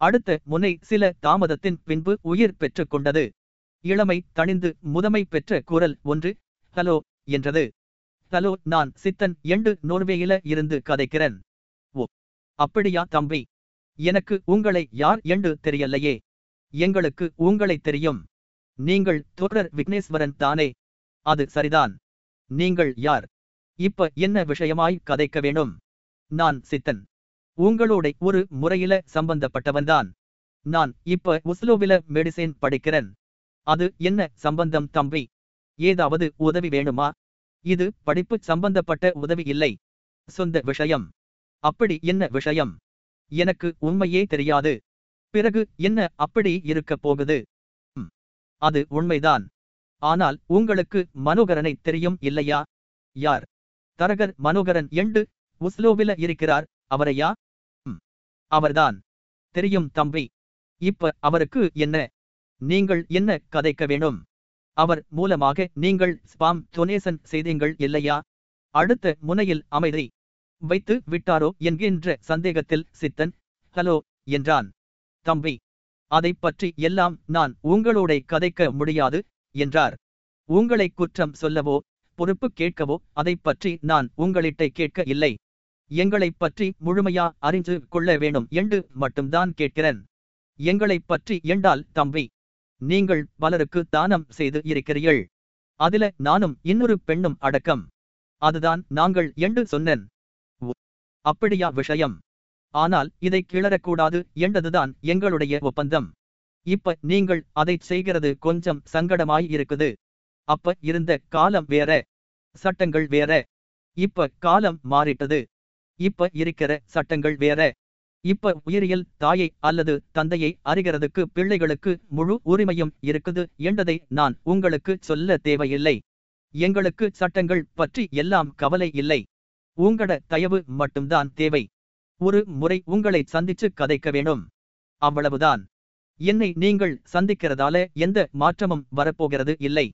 அடுத்த முனை சில தாமதத்தின் பின்பு உயிர் பெற்றுக்கொண்டது இளமை தணிந்து முதுமை பெற்ற குரல் ஒன்று ஹலோ என்றது. ஹலோ நான் சித்தன் எண்டு நோர்வேயில இருந்து கதைக்கிறேன். ஓ அப்படியா தம்பி. எனக்கு உங்களை யார் எண்டு தெரியலையே. எங்களுக்கு உங்களை தெரியும். நீங்கள் தொடர் விக்னேஸ்வரன் தானே. அது சரிதான். நீங்கள் யார்? இப்ப என்ன விஷயமாய் கதைக்க வேணும் நான் சித்தன். உங்களோட ஒரு முறையில சம்பந்தப்பட்டவன்தான். நான் இப்ப உஸ்லோவில மெடிசின் படிக்கிறேன். அது என்ன சம்பந்தம் தம்பி? ஏதாவது உதவி வேணுமா? இது படிப்பு சம்பந்தப்பட்ட உதவி இல்லை. சொந்த விஷயம். அப்படி என்ன விஷயம்? எனக்கு உண்மையே தெரியாது. பிறகு என்ன அப்படி இருக்க போகுது? அது உண்மைதான். ஆனால் உங்களுக்கு மனோகரனை தெரியும் இல்லையா? யார்? தரகர் மனோகரன் எண்டு உஸ்லோவில இருக்கிறார். அவரையா? அவர்தான். தெரியும் தம்பி. இப்ப அவருக்கு என்ன? நீங்கள் என்ன கதைக்க வேணும் அவர் மூலமாக நீங்கள் ஸ்பாம் டொனேஷன் செய்தீங்கள் இல்லையா? அடுத்த முனையில் அமைதி. வைத்து விட்டாரோ என்கின்ற சந்தேகத்தில் சித்தன் ஹலோ என்றான். தம்பி அதைப் பற்றி எல்லாம் நான் உங்களோட கதைக்க முடியாது என்றார். உங்களை குற்றம் சொல்லவோ பொறுப்பு கேட்கவோ அதைப் பற்றி நான் உங்களிட்ட கேட்க இல்லை. எங்களைப் பற்றி முழுமையா அறிந்து கொள்ள வேணும் என்று மட்டும்தான் கேட்கிறேன். எங்களைப் பற்றி என்றால் தம்பி நீங்கள் பலருக்கு தானம் செய்து இருக்கிறீர்கள். அதில நானும் இன்னொரு பெண்ணும் அடக்கம். அதுதான் நாங்கள் என்று சொன்னேன். அப்படியா விஷயம். ஆனால் இதை கிளறக்கூடாது என்றதுதான் எங்களுடைய ஒப்பந்தம். இப்ப நீங்கள் அதைச் செய்கிறது கொஞ்சம் சங்கடமாய் இருக்குது. அப்ப இருந்த காலம் வேற. சட்டங்கள் வேற. இப்ப காலம் மாறிட்டது. இப்ப இருக்கிற சட்டங்கள் வேற. இப்ப உயிரியல் தாயை அல்லது தந்தையை அறிகிறதுக்கு பிள்ளைகளுக்கு முழு உரிமையும் இருக்குது என்றதை நான் உங்களுக்கு சொல்ல தேவையில்லை. எங்களுக்கு சட்டங்கள் பற்றி எல்லாம் கவலை இல்லை. உங்கள தயவு மட்டும்தான் தேவை. ஒரு முறை உங்களை சந்திச்சு கதைக்க வேணும் அவ்வளவுதான். என்னை நீங்கள் சந்திக்கிறதால எந்த மாற்றமும் வரப்போகிறது இல்லை.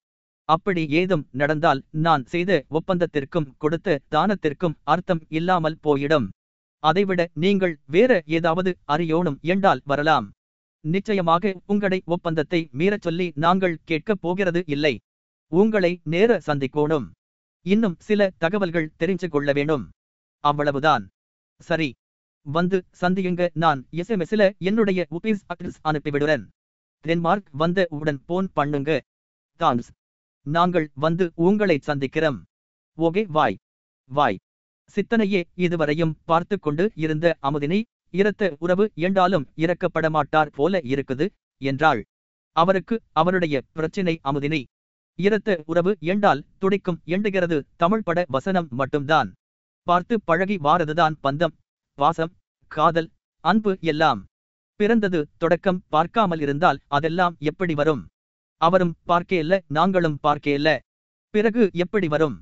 அப்படி ஏதும் நடந்தால் நான் செய்த ஒப்பந்தத்திற்கும் கொடுத்த தானத்திற்கும் அர்த்தம் இல்லாமல் போயிடும். அதைவிட நீங்கள் வேற ஏதாவது அறியோணும் என்றால் வரலாம். நிச்சயமாக உங்களை ஒப்பந்தத்தை மீறச் சொல்லி நாங்கள் கேட்கப் போகிறது இல்லை. உங்களை நேர சந்திக்கோணும். இன்னும் சில தகவல்கள் தெரிஞ்சு கொள்ள வேணும் அவ்வளவுதான். சரி. வந்து சந்தியுங்க. நான் எஸ்எம்எஸ்ல என்னுடைய உபீஸ் அட்ரஸ் அனுப்பிவிடுறேன். டென்மார்க் வந்த உடன் போன் பண்ணுங்க. தாங்க்ஸ் நாங்கள் வந்து உங்களை சந்திக்கிறோம். ஓகே வாய் வாய் சித்தனையே இதுவரையும் பார்த்து கொண்டு இருந்த அமுதினை இரத்த உறவு ஏண்டாலும் இறக்கப்படமாட்டார் போல இருக்குது என்றாள். அவருக்கு அவருடைய பிரச்சினை அமுதினை இரத்த உறவு ஏண்டால் துடிக்கும் எண்டுகிறது தமிழ் பட வசனம் மட்டும்தான். பார்த்து பழகி வாரதுதான் பந்தம் பாசம் காதல் அன்பு எல்லாம். பிறந்தது தொடக்கம் பார்க்காமல் இருந்தால் அதெல்லாம் எப்படி வரும்? அவரும் பார்க்கேல்ல நாங்களும் பார்க்கேல்ல. பிறகு எப்படி வரும்?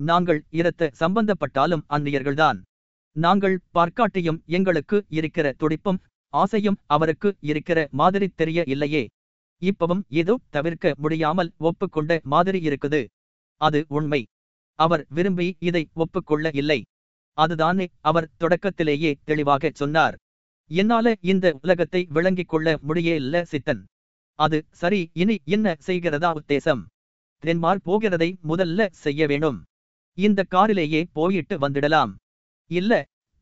நாங்கள் இரத்த சம்பந்தப்பட்டாலும் அந்நியர்கள்தான். நாங்கள் பார்க்காட்டியும் எங்களுக்கு இருக்கிற துடிப்பும் ஆசையும் அவருக்கு இருக்கிற மாதிரி தெரிய இல்லையே. இப்பவும் ஏதோ தவிர்க்க முடியாமல் ஒப்புக்கொண்ட மாதிரி இருக்குது. அது உண்மை. அவர் விரும்பி இதை ஒப்புக்கொள்ள இல்லை. அதுதானே அவர் தொடக்கத்திலேயே தெளிவாகச் சொன்னார். என்னால இந்த உலகத்தை விளங்கிக் கொள்ள முடியல சித்தன். அது சரி இனி என்ன செய்கிறதா உத்தேசம்? தென்மார் போகிறதை முதல்ல செய்ய வேணும் இந்த காரிலேயே போயிட்டு வந்துடலாம். இல்ல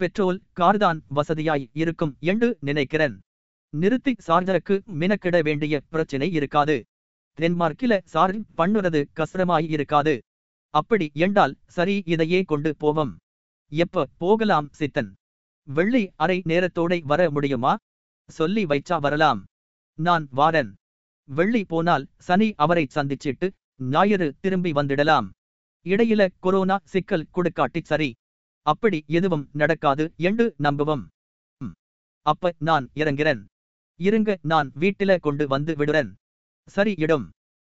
பெட்ரோல் கார்தான் வசதியாய் இருக்கும் என்று நினைக்கிறேன். நிறுத்தி சார்ஜருக்கு மினக்கிட வேண்டிய பிரச்சனை இருக்காது. டென்மார்க்கில சார்ஜ் பண்ணுறது கஷ்டமாய் இருக்காது. அப்படி என்றால் சரி இதையே கொண்டு போவோம். எப்ப போகலாம் சித்தன்? வெள்ளி அரை நேரத்தோடை வர முடியுமா? சொல்லி வைச்சா வரலாம். நான் வாரன். வெள்ளி போனால் சனி அவரை சந்திச்சிட்டு ஞாயிறு திரும்பி வந்திடலாம். இடையில கொரோனா சிக்கல் கொடுக்காட்டி சரி. அப்படி எதுவும் நடக்காது என்று நம்புவோம். அப்ப நான் இறங்கிறேன். இருங்க நான் வீட்டில கொண்டு வந்து விடுறேன். சரி இடும்.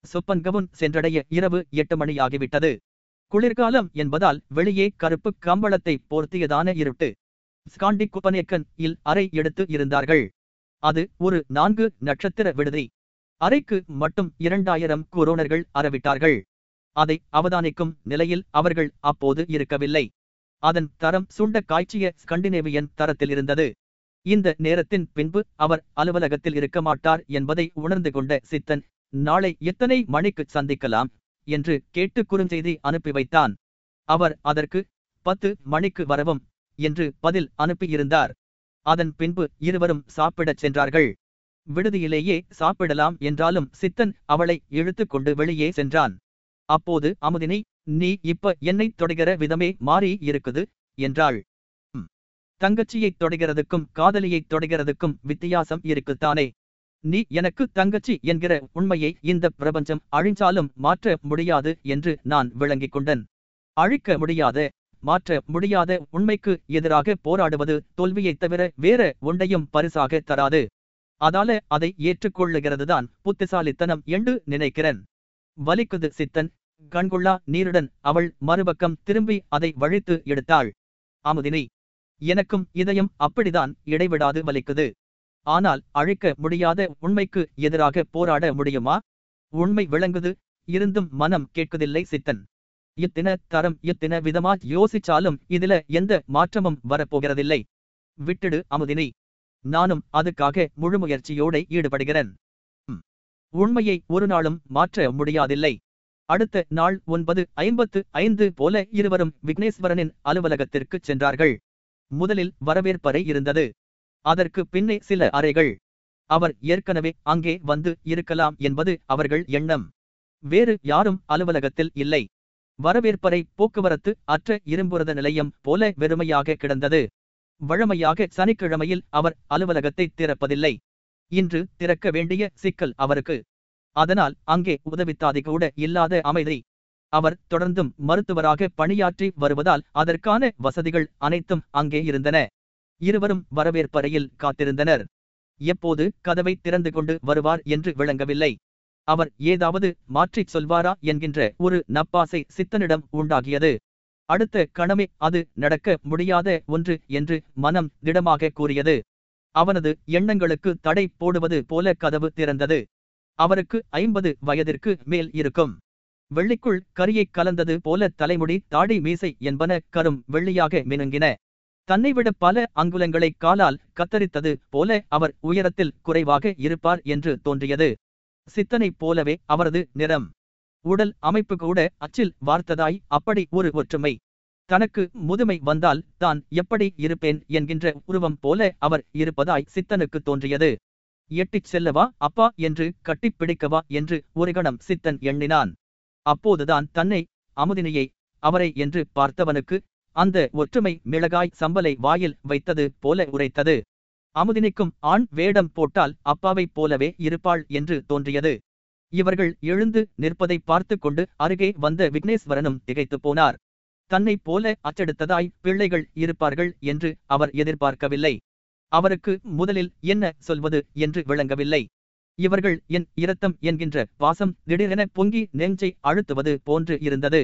சொப்பன்கவும் சென்றடைய இரவு எட்டு மணி ஆகிவிட்டது. குளிர்காலம் என்பதால் வெளியே கருப்பு கம்பளத்தை போர்த்தியதான இருட்டு. ஸ்காண்டி குப்பனேக்கன் இல் அறை எடுத்து இருந்தார்கள். அது ஒரு நான்கு நட்சத்திர விடுதி. அறைக்கு மட்டும் இரண்டாயிரம் குரோனர்கள் அறவிட்டார்கள். அதை அவதானிக்கும் நிலையில் அவர்கள் அப்போது இருக்கவில்லை. அதன் தரம் சுண்ட காய்ச்சிய ஸ்கண்டினேவியன் தரத்தில் இருந்தது. இந்த நேரத்தின் பின்பு அவர் அலுவலகத்தில் இருக்க மாட்டார் என்பதை உணர்ந்து கொண்ட சித்தன் நாளை எத்தனை மணிக்கு சந்திக்கலாம்? என்று கேட்டு குறுஞ்செய்தி அனுப்பி வைத்தான். அவர் அதற்கு பத்து மணிக்கு வரவும் என்று பதில் அனுப்பியிருந்தார். அதன் பின்பு இருவரும் சாப்பிடச் சென்றார்கள். விடுதியிலேயே சாப்பிடலாம் என்றாலும் சித்தன் அவளை இழுத்துக்கொண்டு வெளியே சென்றான். அப்போது அமுதினி நீ இப்ப என்னைத் தொடுகிற விதமே மாறி இருக்குது என்றாள். தங்கச்சியைத் தொடுகிறதுக்கும் காதலியைத் தொடுகிறதுக்கும் வித்தியாசம் இருக்குத்தானே. நீ எனக்கு தங்கச்சி என்கிற உண்மையை இந்த பிரபஞ்சம் அழிஞ்சாலும் மாற்ற முடியாது என்று நான் விளங்கிக் கொண்டன். அழிக்க முடியாத மாற்ற முடியாத உண்மைக்கு எதிராக போராடுவது தோல்வியைத் தவிர வேற ஒன்றையும் பரிசாக தராது. அதால அதை ஏற்றுக்கொள்ளுகிறதுதான் புத்திசாலித்தனம் என்று நினைக்கிறேன். வலிக்குது சித்தன் கண்கொள்ளா நீருடன் அவள் மறுபக்கம் திரும்பி அதை வழித்து எடுத்தாள். அமுதினி எனக்கும் இதயம் அப்படிதான் இடைவிடாது வலிக்குது. ஆனால் அழைக்க முடியாத உண்மைக்கு எதிராக போராட முடியுமா? உண்மை விளங்குது இருந்தும் மனம் கேட்குதில்லை சித்தன். இத்தின தரம் இத்தின விதமா யோசிச்சாலும் இதுல எந்த மாற்றமும் வரப்போகிறதில்லை. விட்டுடு அமுதினி நானும் அதுக்காக முழு முயற்சியோட ஈடுபடுகிறேன். உண்மையை ஒரு நாளும் மாற்ற முடியாதில்லை. அடுத்த நாள் ஒன்பது ஐம்பத்து ஐந்து போல இருவரும் விக்னேஸ்வரனின் அலுவலகத்திற்குச் சென்றார்கள். முதலில் வரவேற்பறை இருந்தது. அதற்கு பின்னே சில அறைகள். அவர் ஏற்கனவே அங்கே வந்து இருக்கலாம் என்பது அவர்கள் எண்ணம். வேறு யாரும் அலுவலகத்தில் இல்லை. வரவேற்பறை போக்குவரத்து அற்ற இரும்புரத நிலையம் போல வெறுமையாக கிடந்தது. வழமையாக சனிக்கிழமையில் அவர் அலுவலகத்தை திறப்பதில்லை. இன்று திறக்க வேண்டிய சிக்கல் அவருக்கு. அதனால் அங்கே உதவித்தாதி கூட இல்லாத அமைதி. அவர் தொடர்ந்தும் மருத்துவராக பணியாற்றி வருவதால் அதற்கான வசதிகள் அனைத்தும் அங்கே இருந்தன. இருவரும் வரவேற்பறையில் காத்திருந்தனர். எப்போது கதவை திறந்து கொண்டு வருவார் என்று விளங்கவில்லை. அவர் ஏதாவது மாற்றிச் சொல்வாரா என்கின்ற ஒரு நப்பாசை சித்தனிடம் உண்டாகியது. அடுத்த கணமே அது நடக்க முடியாத ஒன்று என்று மனம் திடமாக கூறியது. அவனது எண்ணங்களுக்கு தடை போடுவது போல கதவு திறந்தது. அவருக்கு ஐம்பது வயதிற்கு மேல் இருக்கும். வெள்ளிக்குள் கரியைக் கலந்தது போல தலைமுடி தாடி மீசை என்பன கரும் வெள்ளியாக மினுங்கின. தன்னைவிட பல அங்குலங்களை காலால் கத்தரித்தது போல அவர் உயரத்தில் குறைவாக இருப்பார் என்று தோன்றியது. சித்தனைப் போலவே அவரது நிறம். உடல் அமைப்பு கூட அச்சில் வார்த்ததாய் அப்படி ஒரு ஒற்றுமை. தனக்கு முதுமை வந்தால் தான் எப்படி இருப்பேன் என்கின்ற உருவம் போல அவர் இருப்பதாய் சித்தனுக்கு தோன்றியது. எட்டிச் செல்லவா? அப்பா என்று கட்டிப் பிடிக்கவா? என்று ஒரு கணம் சித்தன் எண்ணினான். அப்போதுதான் தன்னை அமுதினியை அவரை என்று பார்த்தவனுக்கு அந்த ஒற்றுமை மிளகாய் சம்பலை வாயில் வைத்தது போல உரைத்தது. அமுதினிக்கும் ஆண் வேடம் போட்டால் அப்பாவைப் போலவே இருப்பாள் என்று தோன்றியது. இவர்கள் எழுந்து நிற்பதை பார்த்து கொண்டு அருகே வந்த விக்னேஸ்வரனும் திகைத்துப் போனார். தன்னைப் போல அச்செடுத்ததாய் பிள்ளைகள் இருப்பார்கள் என்று அவர் எதிர்பார்க்கவில்லை. அவருக்கு முதலில் என்ன சொல்வது என்று விளங்கவில்லை. இவர்கள் என் இரத்தம் என்கின்ற பாசம் திடீரென பொங்கி நெஞ்சை அழுத்துவது போன்று இருந்தது.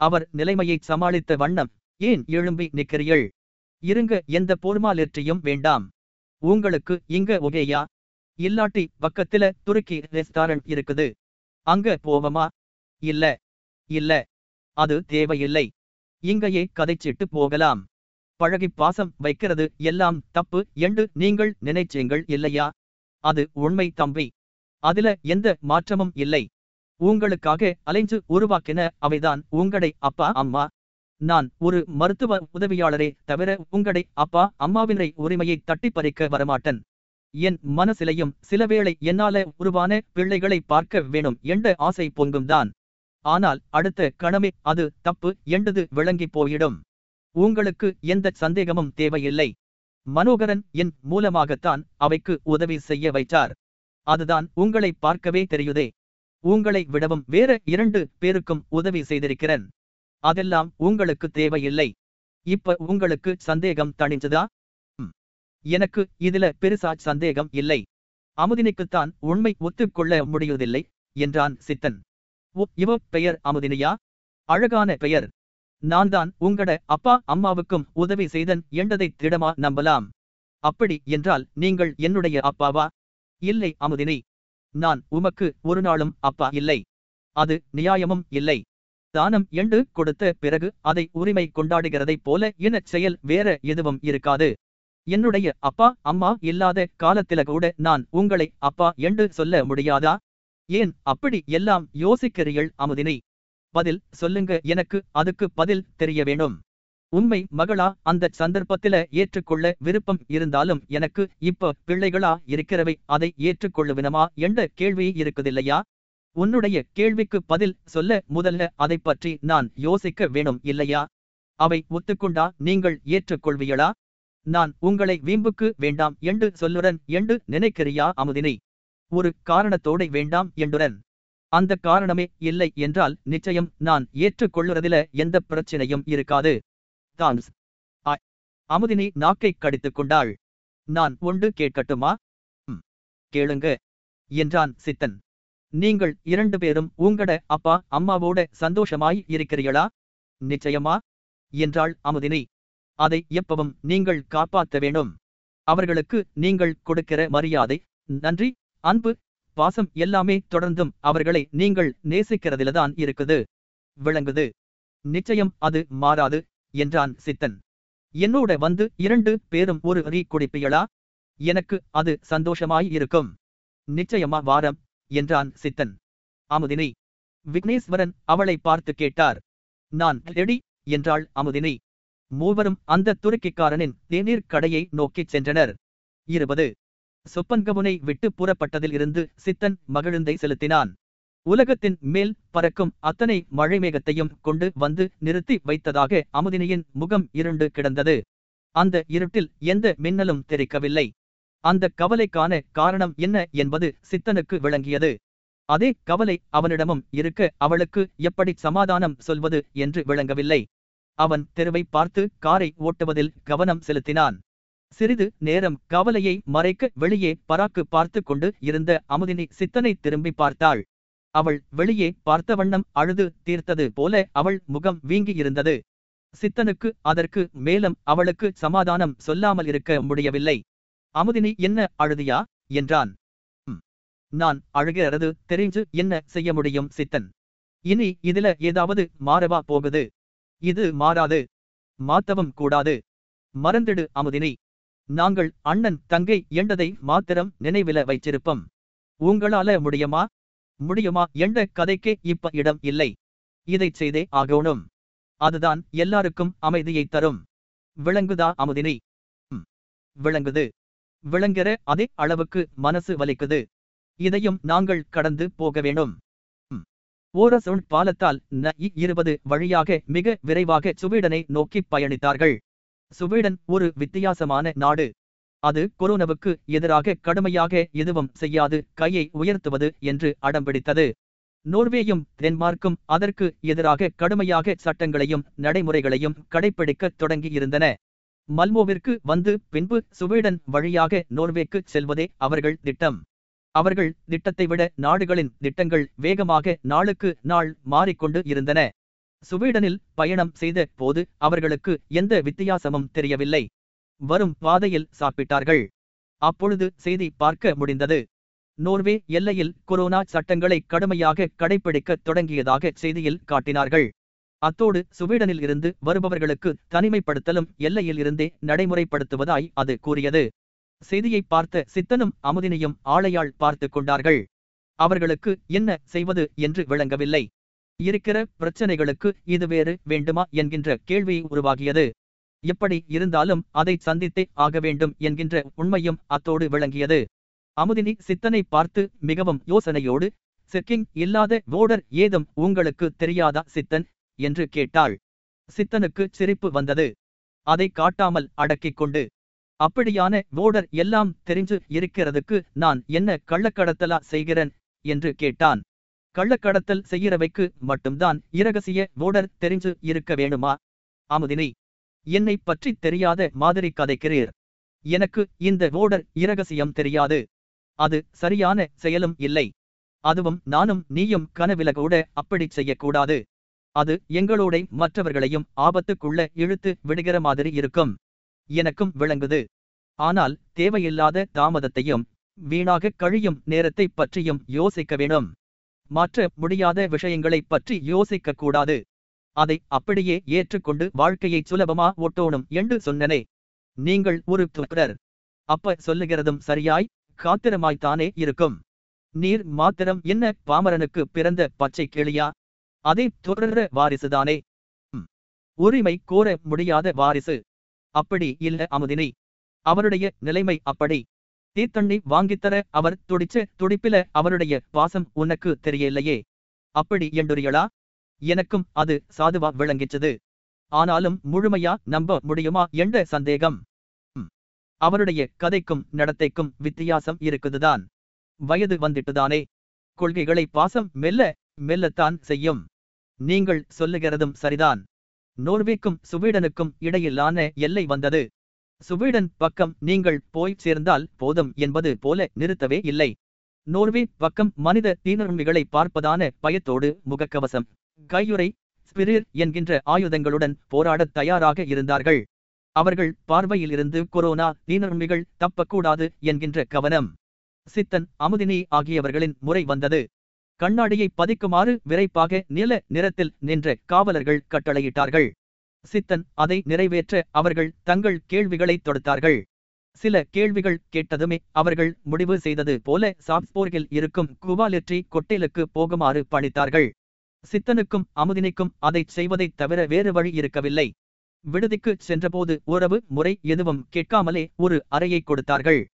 அவர் நிலைமையைச் சமாளித்த வண்ணம் ஏன் எழும்பி நிற்கிறீள் இருங்க எந்த போர்மாலிற்றியும் வேண்டாம். உங்களுக்கு இங்க ஒகேயா? இல்லாட்டி பக்கத்துல துருக்கி ரெஸ்டாரண்ட் இருக்குது. அங்க போவமா? இல்ல இல்ல. அது தேவையில்லை. இங்கேயே கதைச்சிட்டு போகலாம். பழகி பாசம் வைக்கிறது எல்லாம் தப்பு என்று நீங்கள் நினைச்சீங்கள் இல்லையா? அது உண்மை தம்பி. அதில எந்த மாற்றமும் இல்லை. உங்களுக்காக அலைஞ்சு உருவாக்கின அவைதான் உங்களை அப்பா அம்மா. நான் ஒரு மருத்துவ உதவியாளரே தவிர உங்களை அப்பா அம்மாவினை உரிமையை தட்டி பறிக்க வரமாட்டேன். என் மனசிலையும் சிலவேளை என்னால உருவான பிள்ளைகளை பார்க்க வேணும் என்ற ஆசை பொங்கும்தான். ஆனால் அடுத்த கணமே அது தப்பு என்றது விளங்கி போயிடும். உங்களுக்கு எந்த சந்தேகமும் தேவையில்லை. மனோகரன் என் மூலமாகத்தான் அவைக்கு உதவி செய்ய வைத்தார். அதுதான் உங்களை பார்க்கவே தெரியுதே. உங்களை விடவும் வேற இரண்டு பேருக்கும் உதவி செய்திருக்கிறேன். அதெல்லாம் உங்களுக்கு தேவையில்லை. இப்ப உங்களுக்கு சந்தேகம் தணிஞ்சதா? எனக்கு இதுல பெருசா சந்தேகம் இல்லை. அமுதினிக்குத்தான் உண்மை ஒத்துக்கொள்ள முடியுதில்லை என்றான் சித்தன். இவ பெயர் அமுதினியா? அழகான பெயர். நான் தான் உங்கட அப்பா அம்மாவுக்கும் உதவி செய்தன் என்றதை திடமா நம்பலாம். அப்படி என்றால் நீங்கள் என்னுடைய அப்பாவா? இல்லை அமுதினி. நான் உமக்கு ஒரு நாளும் அப்பா இல்லை. அது நியாயமும் இல்லை. தானம் எண்டு கொடுத்த பிறகு அதை உரிமை கொண்டாடுகிறதைப் போல இனச் செயல் வேற எதுவும் இருக்காது. என்னுடைய அப்பா அம்மா இல்லாத காலத்தில கூட நான் உங்களை அப்பா என்று சொல்ல முடியாதா? ஏன் அப்படி எல்லாம் யோசிக்கிறீள் அமுதினி? பதில் சொல்லுங்க எனக்கு அதுக்கு பதில் தெரிய வேணும் உண்மை மகளா அந்த சந்தர்ப்பத்தில ஏற்றுக்கொள்ள விருப்பம் இருந்தாலும் எனக்கு இப்ப பிள்ளைகளா இருக்கிறவை அதை ஏற்றுக்கொள்ளுவினமா என்ற கேள்வி இருக்குதில்லையா? உன்னுடைய கேள்விக்கு பதில் சொல்ல முதல்ல அதை பற்றி நான் யோசிக்க வேணும் இல்லையா? அவை ஒத்துக்கொண்டா நீங்கள் ஏற்றுக்கொள்வீங்களா நான் உங்களை வீம்புக்கு வேண்டாம் என்று சொல்லுடன் என்று நினைக்கிறியா அமுதினி? ஒரு காரணத்தோடை வேண்டாம் என்றுடன். அந்த காரணமே இல்லை என்றால் நிச்சயம் நான் ஏற்றுக்கொள்ளுறதில எந்த பிரச்சனையும் இருக்காது. தான்ஸ் அமுதினி நாக்கை கடித்துக் கொண்டாள். நான் ஒன்று கேட்கட்டுமா? கேளுங்க என்றான் சித்தன். நீங்கள் இரண்டு பேரும் உங்கட அப்பா அம்மாவோட சந்தோஷமாய் இருக்கிறீர்களா? நிச்சயமா என்றாள் அமுதினி. அதை எப்பவும் நீங்கள் காப்பாற்ற வேணும் அவர்களுக்கு நீங்கள் கொடுக்கிற மரியாதை. நன்றி அன்பு பாசம் எல்லாமே தொடர்ந்தும் அவர்களை நீங்கள் நேசிக்கிறதில்தான் இருக்குது. விளங்குது. நிச்சயம் அது மாறாது என்றான் சித்தன். என்னோட வந்து இரண்டு பேரும் ஒரு ரீ குடிப்பீங்களா? எனக்கு அது சந்தோஷமாய் இருக்கும். நிச்சயமா வாரம் என்றான் சித்தன். அமுதினி. விக்னேஸ்வரன் அவளை பார்த்து கேட்டார். நான் ரெடி என்றாள் அமுதினி. மூவரும் அந்த துருக்கிக்காரனின் தேநீர் கடையை நோக்கிச் சென்றனர். இருபது. சொப்பன்கவுனை விட்டு புறப்பட்டதில் இருந்து சித்தன் மகிழுந்தை செலுத்தினான். உலகத்தின் மேல் பறக்கும் அத்தனை மழைமேகத்தையும் கொண்டு வந்து நிறுத்தி வைத்ததாக அமுதினியின் முகம் இருண்டு கிடந்தது. அந்த இருட்டில் எந்த மின்னலும் தெரிக்கவில்லை அந்த கவலைக்கான காரணம் என்ன என்பது சித்தனுக்கு விளங்கியது. அதே கவலை அவனிடமும் இருக்க அவளுக்கு எப்படி சமாதானம் சொல்வது என்று விளங்கவில்லை. அவன் தெருவை பார்த்து காரை ஓட்டுவதில் கவனம் செலுத்தினான். சிறிது நேரம் கவலையை மறைக்க வெளியே பராக்கு பார்த்து கொண்டு இருந்த அமுதினி சித்தனை திரும்பி பார்த்தாள். அவள் வெளியே பார்த்த வண்ணம் அழுது தீர்த்தது போல அவள் முகம் வீங்கி இருந்தது. சித்தனுக்கு அதற்கு மேலும் அவளுக்கு சமாதானம் சொல்லாமல் இருக்க முடியவில்லை. அமுதினி என்ன அழுதியா? என்றான். நான் அழுகிறது தெரிஞ்சு என்ன செய்ய முடியும் சித்தன்? இனி இதுல ஏதாவது மாறவா போகுது? இது மாறாது. மாத்தவும் கூடாது. மறந்திடு அமுதினி. நாங்கள் அண்ணன் தங்கை என்றதை மாத்திரம் நினைவில வைச்சிருப்போம் உங்களால முடியுமா? முடியுமா என்ற கதைக்கே இப்ப இடம் இல்லை. இதைச் செய்தே ஆகணும். அதுதான் எல்லாருக்கும் அமைதியைத் தரும். விளங்குதா அமுதினி? விளங்குது. விளங்குற அதே அளவுக்கு மனசு வலிக்குது. இதையும் நாங்கள் கடந்து போக வேணும். ம். ஓரசொன் பாலத்தால் ந இருபது வழியாக மிக விரைவாக சுவீடனை நோக்கி பயணித்தார்கள். சுவீடன் ஒரு வித்தியாசமான நாடு. அது கொரோனாவுக்கு எதிராக கடுமையாக எதுவும் செய்யாது கையை உயர்த்துவது என்று அடம்பிடித்தது நோர்வேயும் டென்மார்க்கும் அதற்கு எதிராக கடுமையாக சட்டங்களையும் நடைமுறைகளையும் கடைப்பிடிக்கத் தொடங்கியிருந்தன. மல்மோவிற்கு வந்து பின்பு சுவீடன் வழியாக நோர்வேக்கு செல்வதே அவர்கள் திட்டம். அவர்கள் திட்டத்தை விட நாடுகளின் திட்டங்கள் வேகமாக நாளுக்கு நாள் மாறிக்கொண்டு இருந்தன. சுவீடனில் பயணம் செய்த போது அவர்களுக்கு எந்த வித்தியாசமும் தெரியவில்லை. வரும் பாதையில் சாப்பிட்டார்கள். அப்பொழுது செய்தி பார்க்க முடிந்தது. நோர்வே எல்லையில் கொரோனா சட்டங்களை கடுமையாக கடைப்பிடிக்கத் தொடங்கியதாக செய்தியில் காட்டினார்கள். அத்தோடு சுவீடனில் இருந்து வருபவர்களுக்கு தனிமைப்படுத்தலும் எல்லையில் இருந்தே நடைமுறைப்படுத்துவதாய் அது கூறியது. செய்தியை பார்த்த சித்தனும் அமுதினியும் ஆளையாள் பார்த்து கொண்டார்கள். அவர்களுக்கு என்ன செய்வது என்று விளங்கவில்லை. இருக்கிற பிரச்சனைகளுக்கு இது வேறு வேண்டுமா என்கின்ற கேள்வி உருவாகியது. எப்படி இருந்தாலும் அதை சந்தித்தே ஆக வேண்டும் என்கின்ற உண்மையும் அத்தோடு விளங்கியது. அமுதினி சித்தனை பார்த்து மிகவும் யோசனையோடு செக்கிங் இல்லாத வோடர் ஏதும் உங்களுக்கு தெரியாதா சித்தன்? என்று கேட்டாள். சித்தனுக்கு சிரிப்பு வந்தது. அதை காட்டாமல் அடக்கிக் கொண்டு அப்படியான ஓடர் எல்லாம் தெரிஞ்சு இருக்கிறதுக்கு நான் என்ன கள்ளக்கடத்தலா செய்கிறேன்? என்று கேட்டான். கள்ளக்கடத்தல் செய்கிறவைக்கு மட்டும்தான் இரகசிய ஓடர் தெரிஞ்சு இருக்க வேணுமா? அமுதினி என்னை பற்றி தெரியாத மாதிரி கதைக்கிறீர். எனக்கு இந்த ஓடர் இரகசியம் தெரியாது. அது சரியான செயலும் இல்லை. அதுவும் நானும் நீயும் கனவில கூட அப்படி செய்யக்கூடாது. அது எங்களோட மற்றவர்களையும் ஆபத்துக்குள்ள இழுத்து விடுகிற மாதிரி இருக்கும். எனக்கும் விளங்குது. ஆனால் தேவையில்லாத தாமதத்தையும் வீணாக கழியும் நேரத்தை பற்றியும் யோசிக்க வேணும். மாற்ற முடியாத விஷயங்களைப் பற்றி யோசிக்க கூடாது அதை அப்படியே ஏற்றுக்கொண்டு வாழ்க்கையை சுலபமா ஒட்டோணும் என்று சொன்னனே. நீங்கள் ஒரு துறர் அப்ப சொல்லுகிறதும் சரியாய் காத்திரமாய்த்தானே இருக்கும். நீர் மாத்திரம் என்ன பாமரனுக்கு பிறந்த பச்சை கிளியா? அதை துறர வாரிசுதானே. உரிமை கோர முடியாத வாரிசு. அப்படி இல்ல அமுதினி. அவருடைய நிலைமை அப்படி. தீத்தண்ணி வாங்கித்தர அவர் துடிச்ச துடிப்பில அவருடைய பாசம் உனக்கு தெரியலையே. அப்படி என்றுரியளா எனக்கும் அது சாதுவா விளங்கிச்சது. ஆனாலும் முழுமையா நம்ப முடியுமா என்ற சந்தேகம். அவருடைய கதைக்கும் நடத்தைக்கும் வித்தியாசம் இருக்குதுதான். வயது வந்துட்டுதானே. கொள்கைகளை பாசம் மெல்ல மெல்லத்தான் செய்யும். நீங்கள் சொல்லுகிறதும் சரிதான். நோர்வேக்கும் சுவீடனுக்கும் இடையிலான எல்லை வந்தது. சுவீடன் பக்கம் நீங்கள் போய் சேர்ந்தால் போதும் என்பது போல நிறுத்தவே இல்லை. நோர்வே பக்கம் மனித தீனரும்பிகளை பார்ப்பதான பயத்தோடு முகக்கவசம். கையுறை ஸ்பிரீர் என்கின்ற ஆயுதங்களுடன் போராடத் தயாராக இருந்தார்கள். அவர்கள் பார்வையிலிருந்து கொரோனா தீனரும்பிகள் தப்பக்கூடாது என்கின்ற கவனம். சித்தன் அமுதினி ஆகியவர்களின் முறை வந்தது. கண்ணாடியை பதிக்குமாறு விரைப்பாக நில நிறத்தில் நின்ற காவலர்கள் கட்டளையிட்டார்கள். சித்தன் அதை நிறைவேற்ற அவர்கள் தங்கள் கேள்விகளைத் தொடுத்தார்கள். சில கேள்விகள் கேட்டதுமே அவர்கள் முடிவு செய்தது போல சாப்ஸ்போர்கில் இருக்கும் குவாலெட்ரி கொட்டேலுக்கு போகுமாறு பணித்தார்கள். சித்தனுக்கும் அமுதினிக்கும் அதைச் செய்வதைத் தவிர வேறு வழி இருக்கவில்லை. விடுதிக்கு சென்றபோது உறவு முறை எதுவும் கேட்காமலே ஒரு அறையை கொடுத்தார்கள்.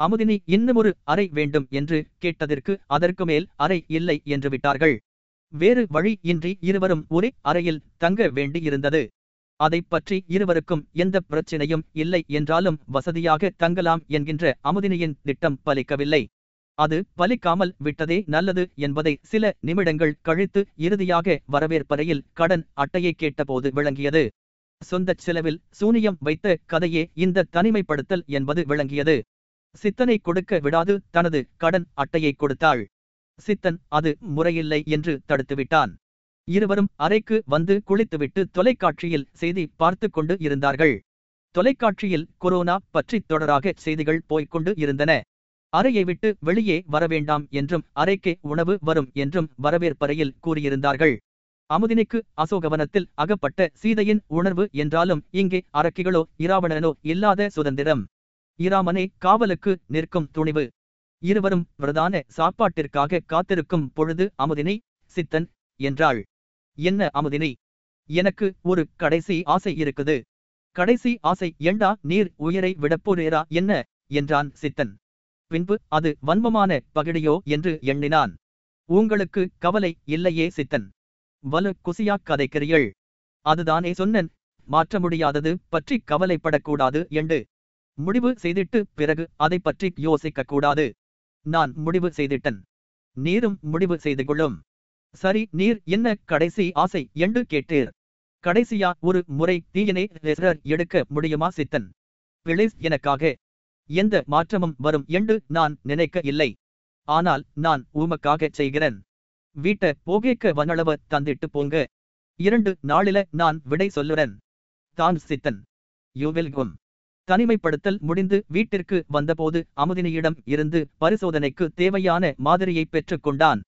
அமுதினி இன்னுமொரு அறை வேண்டும் என்று கேட்டதற்கு அதற்கு மேல் அறை இல்லை என்று விட்டார்கள். வேறு வழி இன்றி இருவரும் ஒரே அறையில் தங்க வேண்டியிருந்தது. அதைப் பற்றி இருவருக்கும் எந்த பிரச்சனையும் இல்லை என்றாலும் வசதியாக தங்கலாம் என்கின்ற அமுதினியின் திட்டம் பலிக்கவில்லை. அது பலிக்காமல் விட்டதே நல்லது என்பதை சில நிமிடங்கள் கழித்து இறுதியாக வரவேற்பறையில் கடன் அட்டையை கேட்டபோது விளங்கியது. சொந்தச் செலவில் சூனியம் வைத்த கதையே இந்த தனிமைப்படுத்தல் என்பது விளங்கியது. சித்தனை கொடுக்க விடாது தனது கடன் அட்டையை கொடுத்தாள். சித்தன் அது முறையில்லை என்று தடுத்துவிட்டான். இருவரும் அறைக்கு வந்து குளித்துவிட்டு தொலைக்காட்சியில் செய்தி பார்த்து கொண்டு இருந்தார்கள். தொலைக்காட்சியில் கொரோனா பற்றி தொடராக செய்திகள் போய்க் கொண்டு இருந்தன. அறையை விட்டு வெளியே வரவேண்டாம் என்றும் அறைக்கே உணவு வரும் என்றும் வரவேற்பறையில் கூறியிருந்தார்கள். அமுதினிக்கு அசோகவனத்தில் அகப்பட்ட சீதையின் உணர்வு என்றாலும் இங்கே அரக்கிகளோ இராவணனோ இல்லாத சுதந்திரம். இராமனே காவலுக்கு நிற்கும் துணிவு. இருவரும் பிரதான சாப்பாட்டிற்காக காத்திருக்கும் பொழுது அமுதினி சித்தன் என்றாள். என்ன அமுதினி? எனக்கு ஒரு கடைசி ஆசை இருக்குது. கடைசி ஆசை ஏண்டா நீர் உயிரை விடப்போறேரா என்ன? என்றான் சித்தன். பின்பு அது வன்மமான பகிடியோ என்று எண்ணினான். உங்களுக்கு கவலை இல்லையே சித்தன். வலு குசியாக் கதைக்கிறீள் அதுதானே சொன்னன். மாற்ற முடியாதது பற்றி கவலைப்படக்கூடாது என்று. முடிவு செய்திட்டு பிறகு அதை பற்றி யோசிக்க கூடாது நான் முடிவு செய்திட்டன். நீரும் முடிவு செய்து கொள்ளும். சரி நீர் என்ன கடைசி ஆசை என்று கேட்டீர். கடைசியா ஒரு முறை தீயனை ரெசரர் எடுக்க முடியுமா சித்தன்? பிளேஸ் எனக்காக. எந்த மாற்றமும் வரும் என்று நான் நினைக்க இல்லை. ஆனால் நான் உமக்காக செய்கிறேன். வீட்ட போகேக்க வனளவ தந்திட்டு போங்க. இரண்டு நாளில நான் விடை சொல்லுறேன். தான் சித்தன். யூ கும் தனிமைப்படுத்தல் முடிந்து வீட்டிற்கு வந்தபோது அமுதினியிடம் இருந்து பரிசோதனைக்கு தேவையான மாதிரியை பெற்றுக் கொண்டான்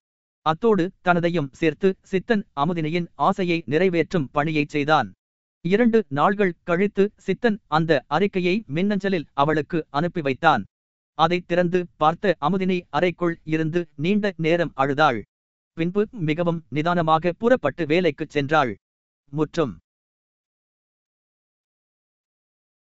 அத்தோடு தனதையும் சேர்த்து சித்தன் அமுதினியின் ஆசையை நிறைவேற்றும் பணியைச் செய்தான். இரண்டு நாள்கள் கழித்து சித்தன் அந்த அறிக்கையை மின்னஞ்சலில் அவளுக்கு அனுப்பி வைத்தான். அதைத் திறந்து பார்த்த அமுதினி அறைக்குள் இருந்து நீண்ட நேரம் அழுதாள். பின்பு மிகவும் நிதானமாக புறப்பட்டு வேலைக்குச் சென்றாள். முற்றும்